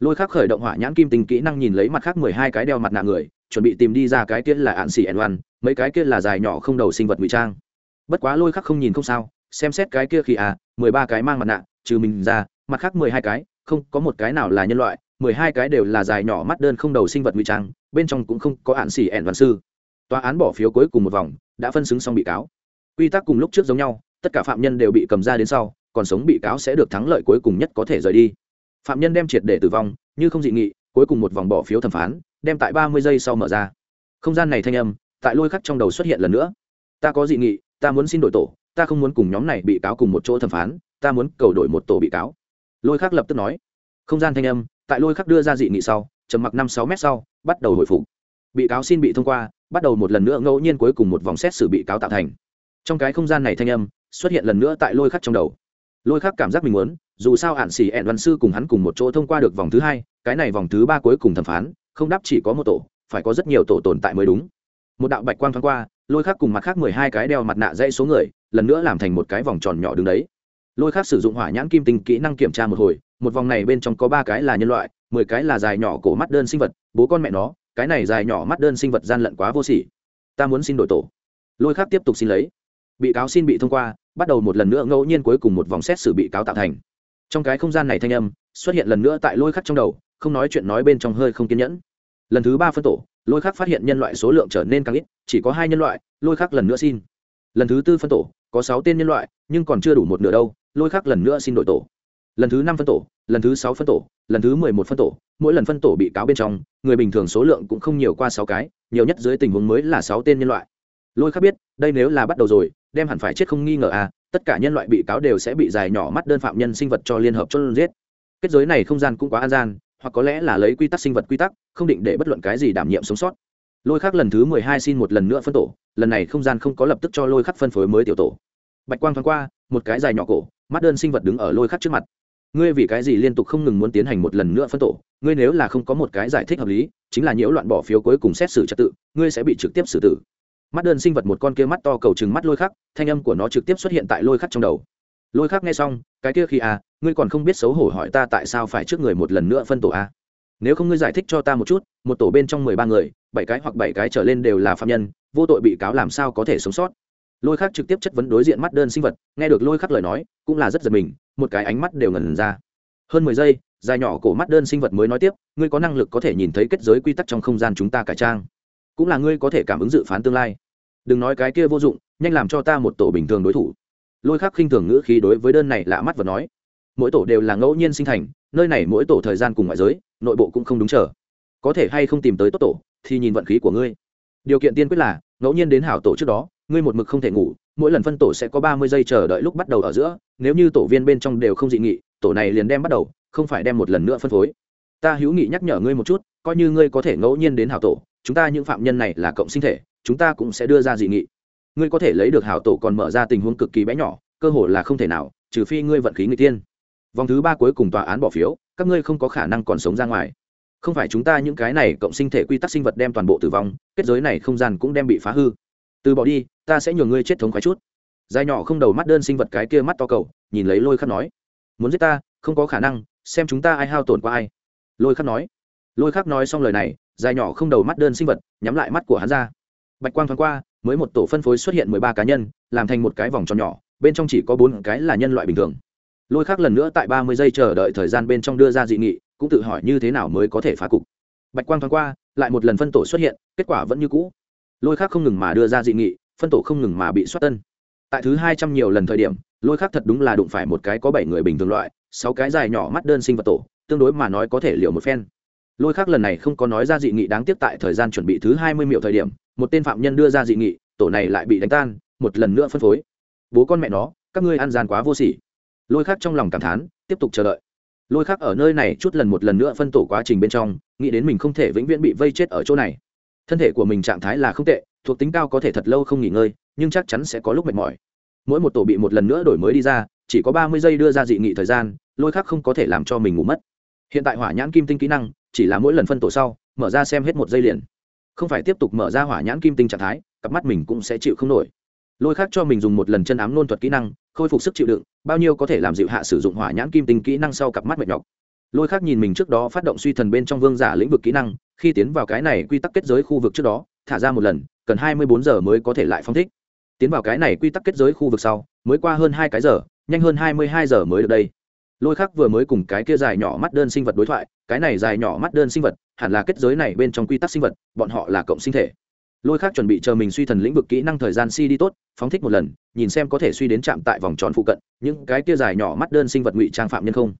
Lôi khắc khởi động hỏa nhãn kim tình kỹ năng nhìn lấy mặt khác mười hai cái đeo mặt nạ người, chuẩn bị tìm đi ra cái kia là ạn xỉ ẩn oan, mấy cái kia là dài nhỏ không đầu sinh vật ngụy trang. Bất quá lôi khắc không nhìn không sao, xem xét cái kia khi à mười ba cái mang mặt nạ, trừ mình ra, mặt khác mười hai cái, không có một cái nào là nhân loại, mười hai cái đều là dài nhỏ mắt đơn không đầu sinh vật ngụy trang, bên trong cũng không có ạn xỉ ẩn văn sư. Tòa án bỏ phiếu cuối cùng một vòng, đã phân xứng xong bị cáo. Quy tắc cùng lúc trước giống nhau, tất cả phạm nhân đều bị cầm ra đến sau còn sống bị cáo sẽ được thắng lợi cuối cùng nhất có thể rời đi. Phạm nhân đem triệt để tử vong, như không dị nghị, cuối cùng một vòng bỏ phiếu thẩm phán, đem tại ba mươi giây sau mở ra. Không gian này thanh âm, tại lôi khắc trong đầu xuất hiện lần nữa. Ta có dị nghị, ta muốn xin đổi tổ, ta không muốn cùng nhóm này bị cáo cùng một chỗ thẩm phán, ta muốn cầu đổi một tổ bị cáo. Lôi khắc lập tức nói. Không gian thanh âm, tại lôi khắc đưa ra dị nghị sau, trầm mặc năm sáu mét sau, bắt đầu hồi phục. Bị cáo xin bị thông qua, bắt đầu một lần nữa ngẫu nhiên cuối cùng một vòng xét xử bị cáo tạo thành. Trong cái không gian này thanh âm, xuất hiện lần nữa tại lôi khắc trong đầu lôi khắc cảm giác mình muốn, dù sao hạn xỉ ẹn văn sư cùng hắn cùng một chỗ thông qua được vòng thứ hai, cái này vòng thứ ba cuối cùng thẩm phán, không đáp chỉ có một tổ, phải có rất nhiều tổ tồn tại mới đúng. Một đạo bạch quang thoáng qua, lôi khắc cùng mặt khác mười hai cái đeo mặt nạ dãy số người, lần nữa làm thành một cái vòng tròn nhỏ đứng đấy. Lôi khắc sử dụng hỏa nhãn kim tinh kỹ năng kiểm tra một hồi, một vòng này bên trong có ba cái là nhân loại, mười cái là dài nhỏ cổ mắt đơn sinh vật, bố con mẹ nó, cái này dài nhỏ mắt đơn sinh vật gian lận quá vô sỉ. Ta muốn xin đổi tổ. Lôi khác tiếp tục xin lấy. Bị cáo xin bị thông qua bắt đầu một lần nữa ngẫu nhiên cuối cùng một vòng xét xử bị cáo tạo thành. Trong cái không gian này thanh âm xuất hiện lần nữa tại lôi khắc trong đầu, không nói chuyện nói bên trong hơi không kiên nhẫn. Lần thứ ba phân tổ, lôi khắc phát hiện nhân loại số lượng trở nên càng ít, chỉ có hai nhân loại, lôi khắc lần nữa xin. Lần thứ tư phân tổ, có sáu tên nhân loại, nhưng còn chưa đủ một nửa đâu, lôi khắc lần nữa xin đổi tổ. Lần thứ năm phân tổ, lần thứ sáu phân tổ, lần thứ mười một phân tổ, mỗi lần phân tổ bị cáo bên trong, người bình thường số lượng cũng không nhiều qua sáu cái, nhiều nhất dưới tình huống mới là sáu tên nhân loại. Lôi khắc biết, đây nếu là bắt đầu rồi đem hẳn phải chết không nghi ngờ à tất cả nhân loại bị cáo đều sẽ bị dài nhỏ mắt đơn phạm nhân sinh vật cho liên hợp chốt giết. Kết giới này không gian cũng quá an gian, hoặc có lẽ là lấy quy tắc sinh vật quy tắc, không định để bất luận cái gì đảm nhiệm sống sót. Lôi khắc lần thứ mười hai xin một lần nữa phân tổ, lần này không gian không có lập tức cho lôi khắc phân phối mới tiểu tổ. Bạch quang thoáng qua, một cái dài nhỏ cổ, mắt đơn sinh vật đứng ở lôi khắc trước mặt. Ngươi vì cái gì liên tục không ngừng muốn tiến hành một lần nữa phân tổ? Ngươi nếu là không có một cái giải thích hợp lý, chính là nhiễu loạn bỏ phiếu cuối cùng xét xử trật tự, ngươi sẽ bị trực tiếp xử tử mắt đơn sinh vật một con kia mắt to cầu chừng mắt lôi khắc, thanh âm của nó trực tiếp xuất hiện tại lôi khắc trong đầu. Lôi khắc nghe xong, cái kia khi à ngươi còn không biết xấu hổ hỏi ta tại sao phải trước người một lần nữa phân tổ a? Nếu không ngươi giải thích cho ta một chút, một tổ bên trong mười ba người, bảy cái hoặc bảy cái trở lên đều là phạm nhân, vô tội bị cáo làm sao có thể sống sót? Lôi khắc trực tiếp chất vấn đối diện mắt đơn sinh vật, nghe được lôi khắc lời nói, cũng là rất giật mình, một cái ánh mắt đều ngần ra. Hơn mười giây, dài nhỏ cổ mắt đơn sinh vật mới nói tiếp, ngươi có năng lực có thể nhìn thấy kết giới quy tắc trong không gian chúng ta cải trang cũng là ngươi có thể cảm ứng dự phán tương lai. Đừng nói cái kia vô dụng, nhanh làm cho ta một tổ bình thường đối thủ. Lôi khắc khinh thường ngữ khí đối với đơn này lạ mắt và nói. Mỗi tổ đều là ngẫu nhiên sinh thành, nơi này mỗi tổ thời gian cùng ngoại giới, nội bộ cũng không đúng chờ. Có thể hay không tìm tới tốt tổ, thì nhìn vận khí của ngươi. Điều kiện tiên quyết là, ngẫu nhiên đến hảo tổ trước đó, ngươi một mực không thể ngủ, mỗi lần phân tổ sẽ có ba mươi giây chờ đợi lúc bắt đầu ở giữa, nếu như tổ viên bên trong đều không dị nghị, tổ này liền đem bắt đầu, không phải đem một lần nữa phân phối. Ta hữu nghị nhắc nhở ngươi một chút, coi như ngươi có thể ngẫu nhiên đến hảo tổ chúng ta những phạm nhân này là cộng sinh thể, chúng ta cũng sẽ đưa ra dị nghị. Ngươi có thể lấy được hảo tổ còn mở ra tình huống cực kỳ bé nhỏ, cơ hội là không thể nào, trừ phi ngươi vận khí người tiên vòng thứ ba cuối cùng tòa án bỏ phiếu, các ngươi không có khả năng còn sống ra ngoài. Không phải chúng ta những cái này cộng sinh thể quy tắc sinh vật đem toàn bộ tử vong, kết giới này không gian cũng đem bị phá hư. Từ bỏ đi, ta sẽ nhường ngươi chết thống khoái chút. Dài nhỏ không đầu mắt đơn sinh vật cái kia mắt to cầu, nhìn lấy lôi khắc nói. Muốn giết ta, không có khả năng, xem chúng ta ai hao tổn qua ai. Lôi khắc nói. Lôi khắc nói xong lời này dài nhỏ không đầu mắt đơn sinh vật, nhắm lại mắt của hắn ra. Bạch quang thoáng qua, mới một tổ phân phối xuất hiện mười ba cá nhân, làm thành một cái vòng tròn nhỏ, bên trong chỉ có bốn cái là nhân loại bình thường. Lôi khác lần nữa tại ba mươi giây chờ đợi thời gian bên trong đưa ra dị nghị, cũng tự hỏi như thế nào mới có thể phá cục. Bạch quang thoáng qua, lại một lần phân tổ xuất hiện, kết quả vẫn như cũ. Lôi khác không ngừng mà đưa ra dị nghị, phân tổ không ngừng mà bị xuất tân. Tại thứ hai trăm nhiều lần thời điểm, lôi khác thật đúng là đụng phải một cái có bảy người bình thường loại, sáu cái dài nhỏ mắt đơn sinh vật tổ, tương đối mà nói có thể liều một phen lôi khác lần này không có nói ra dị nghị đáng tiếc tại thời gian chuẩn bị thứ hai mươi miệu thời điểm, một tên phạm nhân đưa ra dị nghị, tổ này lại bị đánh tan, một lần nữa phân phối. Bố con mẹ nó, các ngươi ăn gian quá vô sỉ. Lôi khác trong lòng cảm thán, tiếp tục chờ đợi. Lôi khác ở nơi này chút lần một lần nữa phân tổ quá trình bên trong, nghĩ đến mình không thể vĩnh viễn bị vây chết ở chỗ này. Thân thể của mình trạng thái là không tệ, thuộc tính cao có thể thật lâu không nghỉ ngơi, nhưng chắc chắn sẽ có lúc mệt mỏi. Mỗi một tổ bị một lần nữa đổi mới đi ra, chỉ có ba mươi giây đưa ra dị nghị thời gian, lôi khác không có thể làm cho mình ngủ mất. Hiện tại hỏa nhãn kim tinh kỹ năng chỉ là mỗi lần phân tổ sau, mở ra xem hết một giây liền. Không phải tiếp tục mở ra hỏa nhãn kim tinh trạng thái, cặp mắt mình cũng sẽ chịu không nổi. Lôi khác cho mình dùng một lần chân ám nôn thuật kỹ năng, khôi phục sức chịu đựng, bao nhiêu có thể làm dịu hạ sử dụng hỏa nhãn kim tinh kỹ năng sau cặp mắt mệt nhọc. Lôi khác nhìn mình trước đó phát động suy thần bên trong vương giả lĩnh vực kỹ năng, khi tiến vào cái này quy tắc kết giới khu vực trước đó, thả ra một lần, cần hai mươi bốn giờ mới có thể lại phong thích. Tiến vào cái này quy tắc kết giới khu vực sau, mới qua hơn hai cái giờ, nhanh hơn hai mươi hai giờ mới được đây lôi khác vừa mới cùng cái kia dài nhỏ mắt đơn sinh vật đối thoại, cái này dài nhỏ mắt đơn sinh vật hẳn là kết giới này bên trong quy tắc sinh vật, bọn họ là cộng sinh thể. Lôi khác chuẩn bị chờ mình suy thần lĩnh vực kỹ năng thời gian si đi tốt, phóng thích một lần, nhìn xem có thể suy đến chạm tại vòng tròn phụ cận, những cái kia dài nhỏ mắt đơn sinh vật ngụy trang phạm nhân không.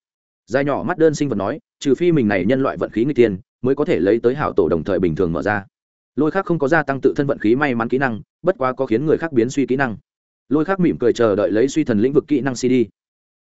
Dài nhỏ mắt đơn sinh vật nói, trừ phi mình này nhân loại vận khí người tiên, mới có thể lấy tới hảo tổ đồng thời bình thường mở ra. Lôi khác không có gia tăng tự thân vận khí may mắn kỹ năng, bất quá có khiến người khác biến suy kỹ năng. Lôi khác mỉm cười chờ đợi lấy suy thần lĩnh vực kỹ năng cd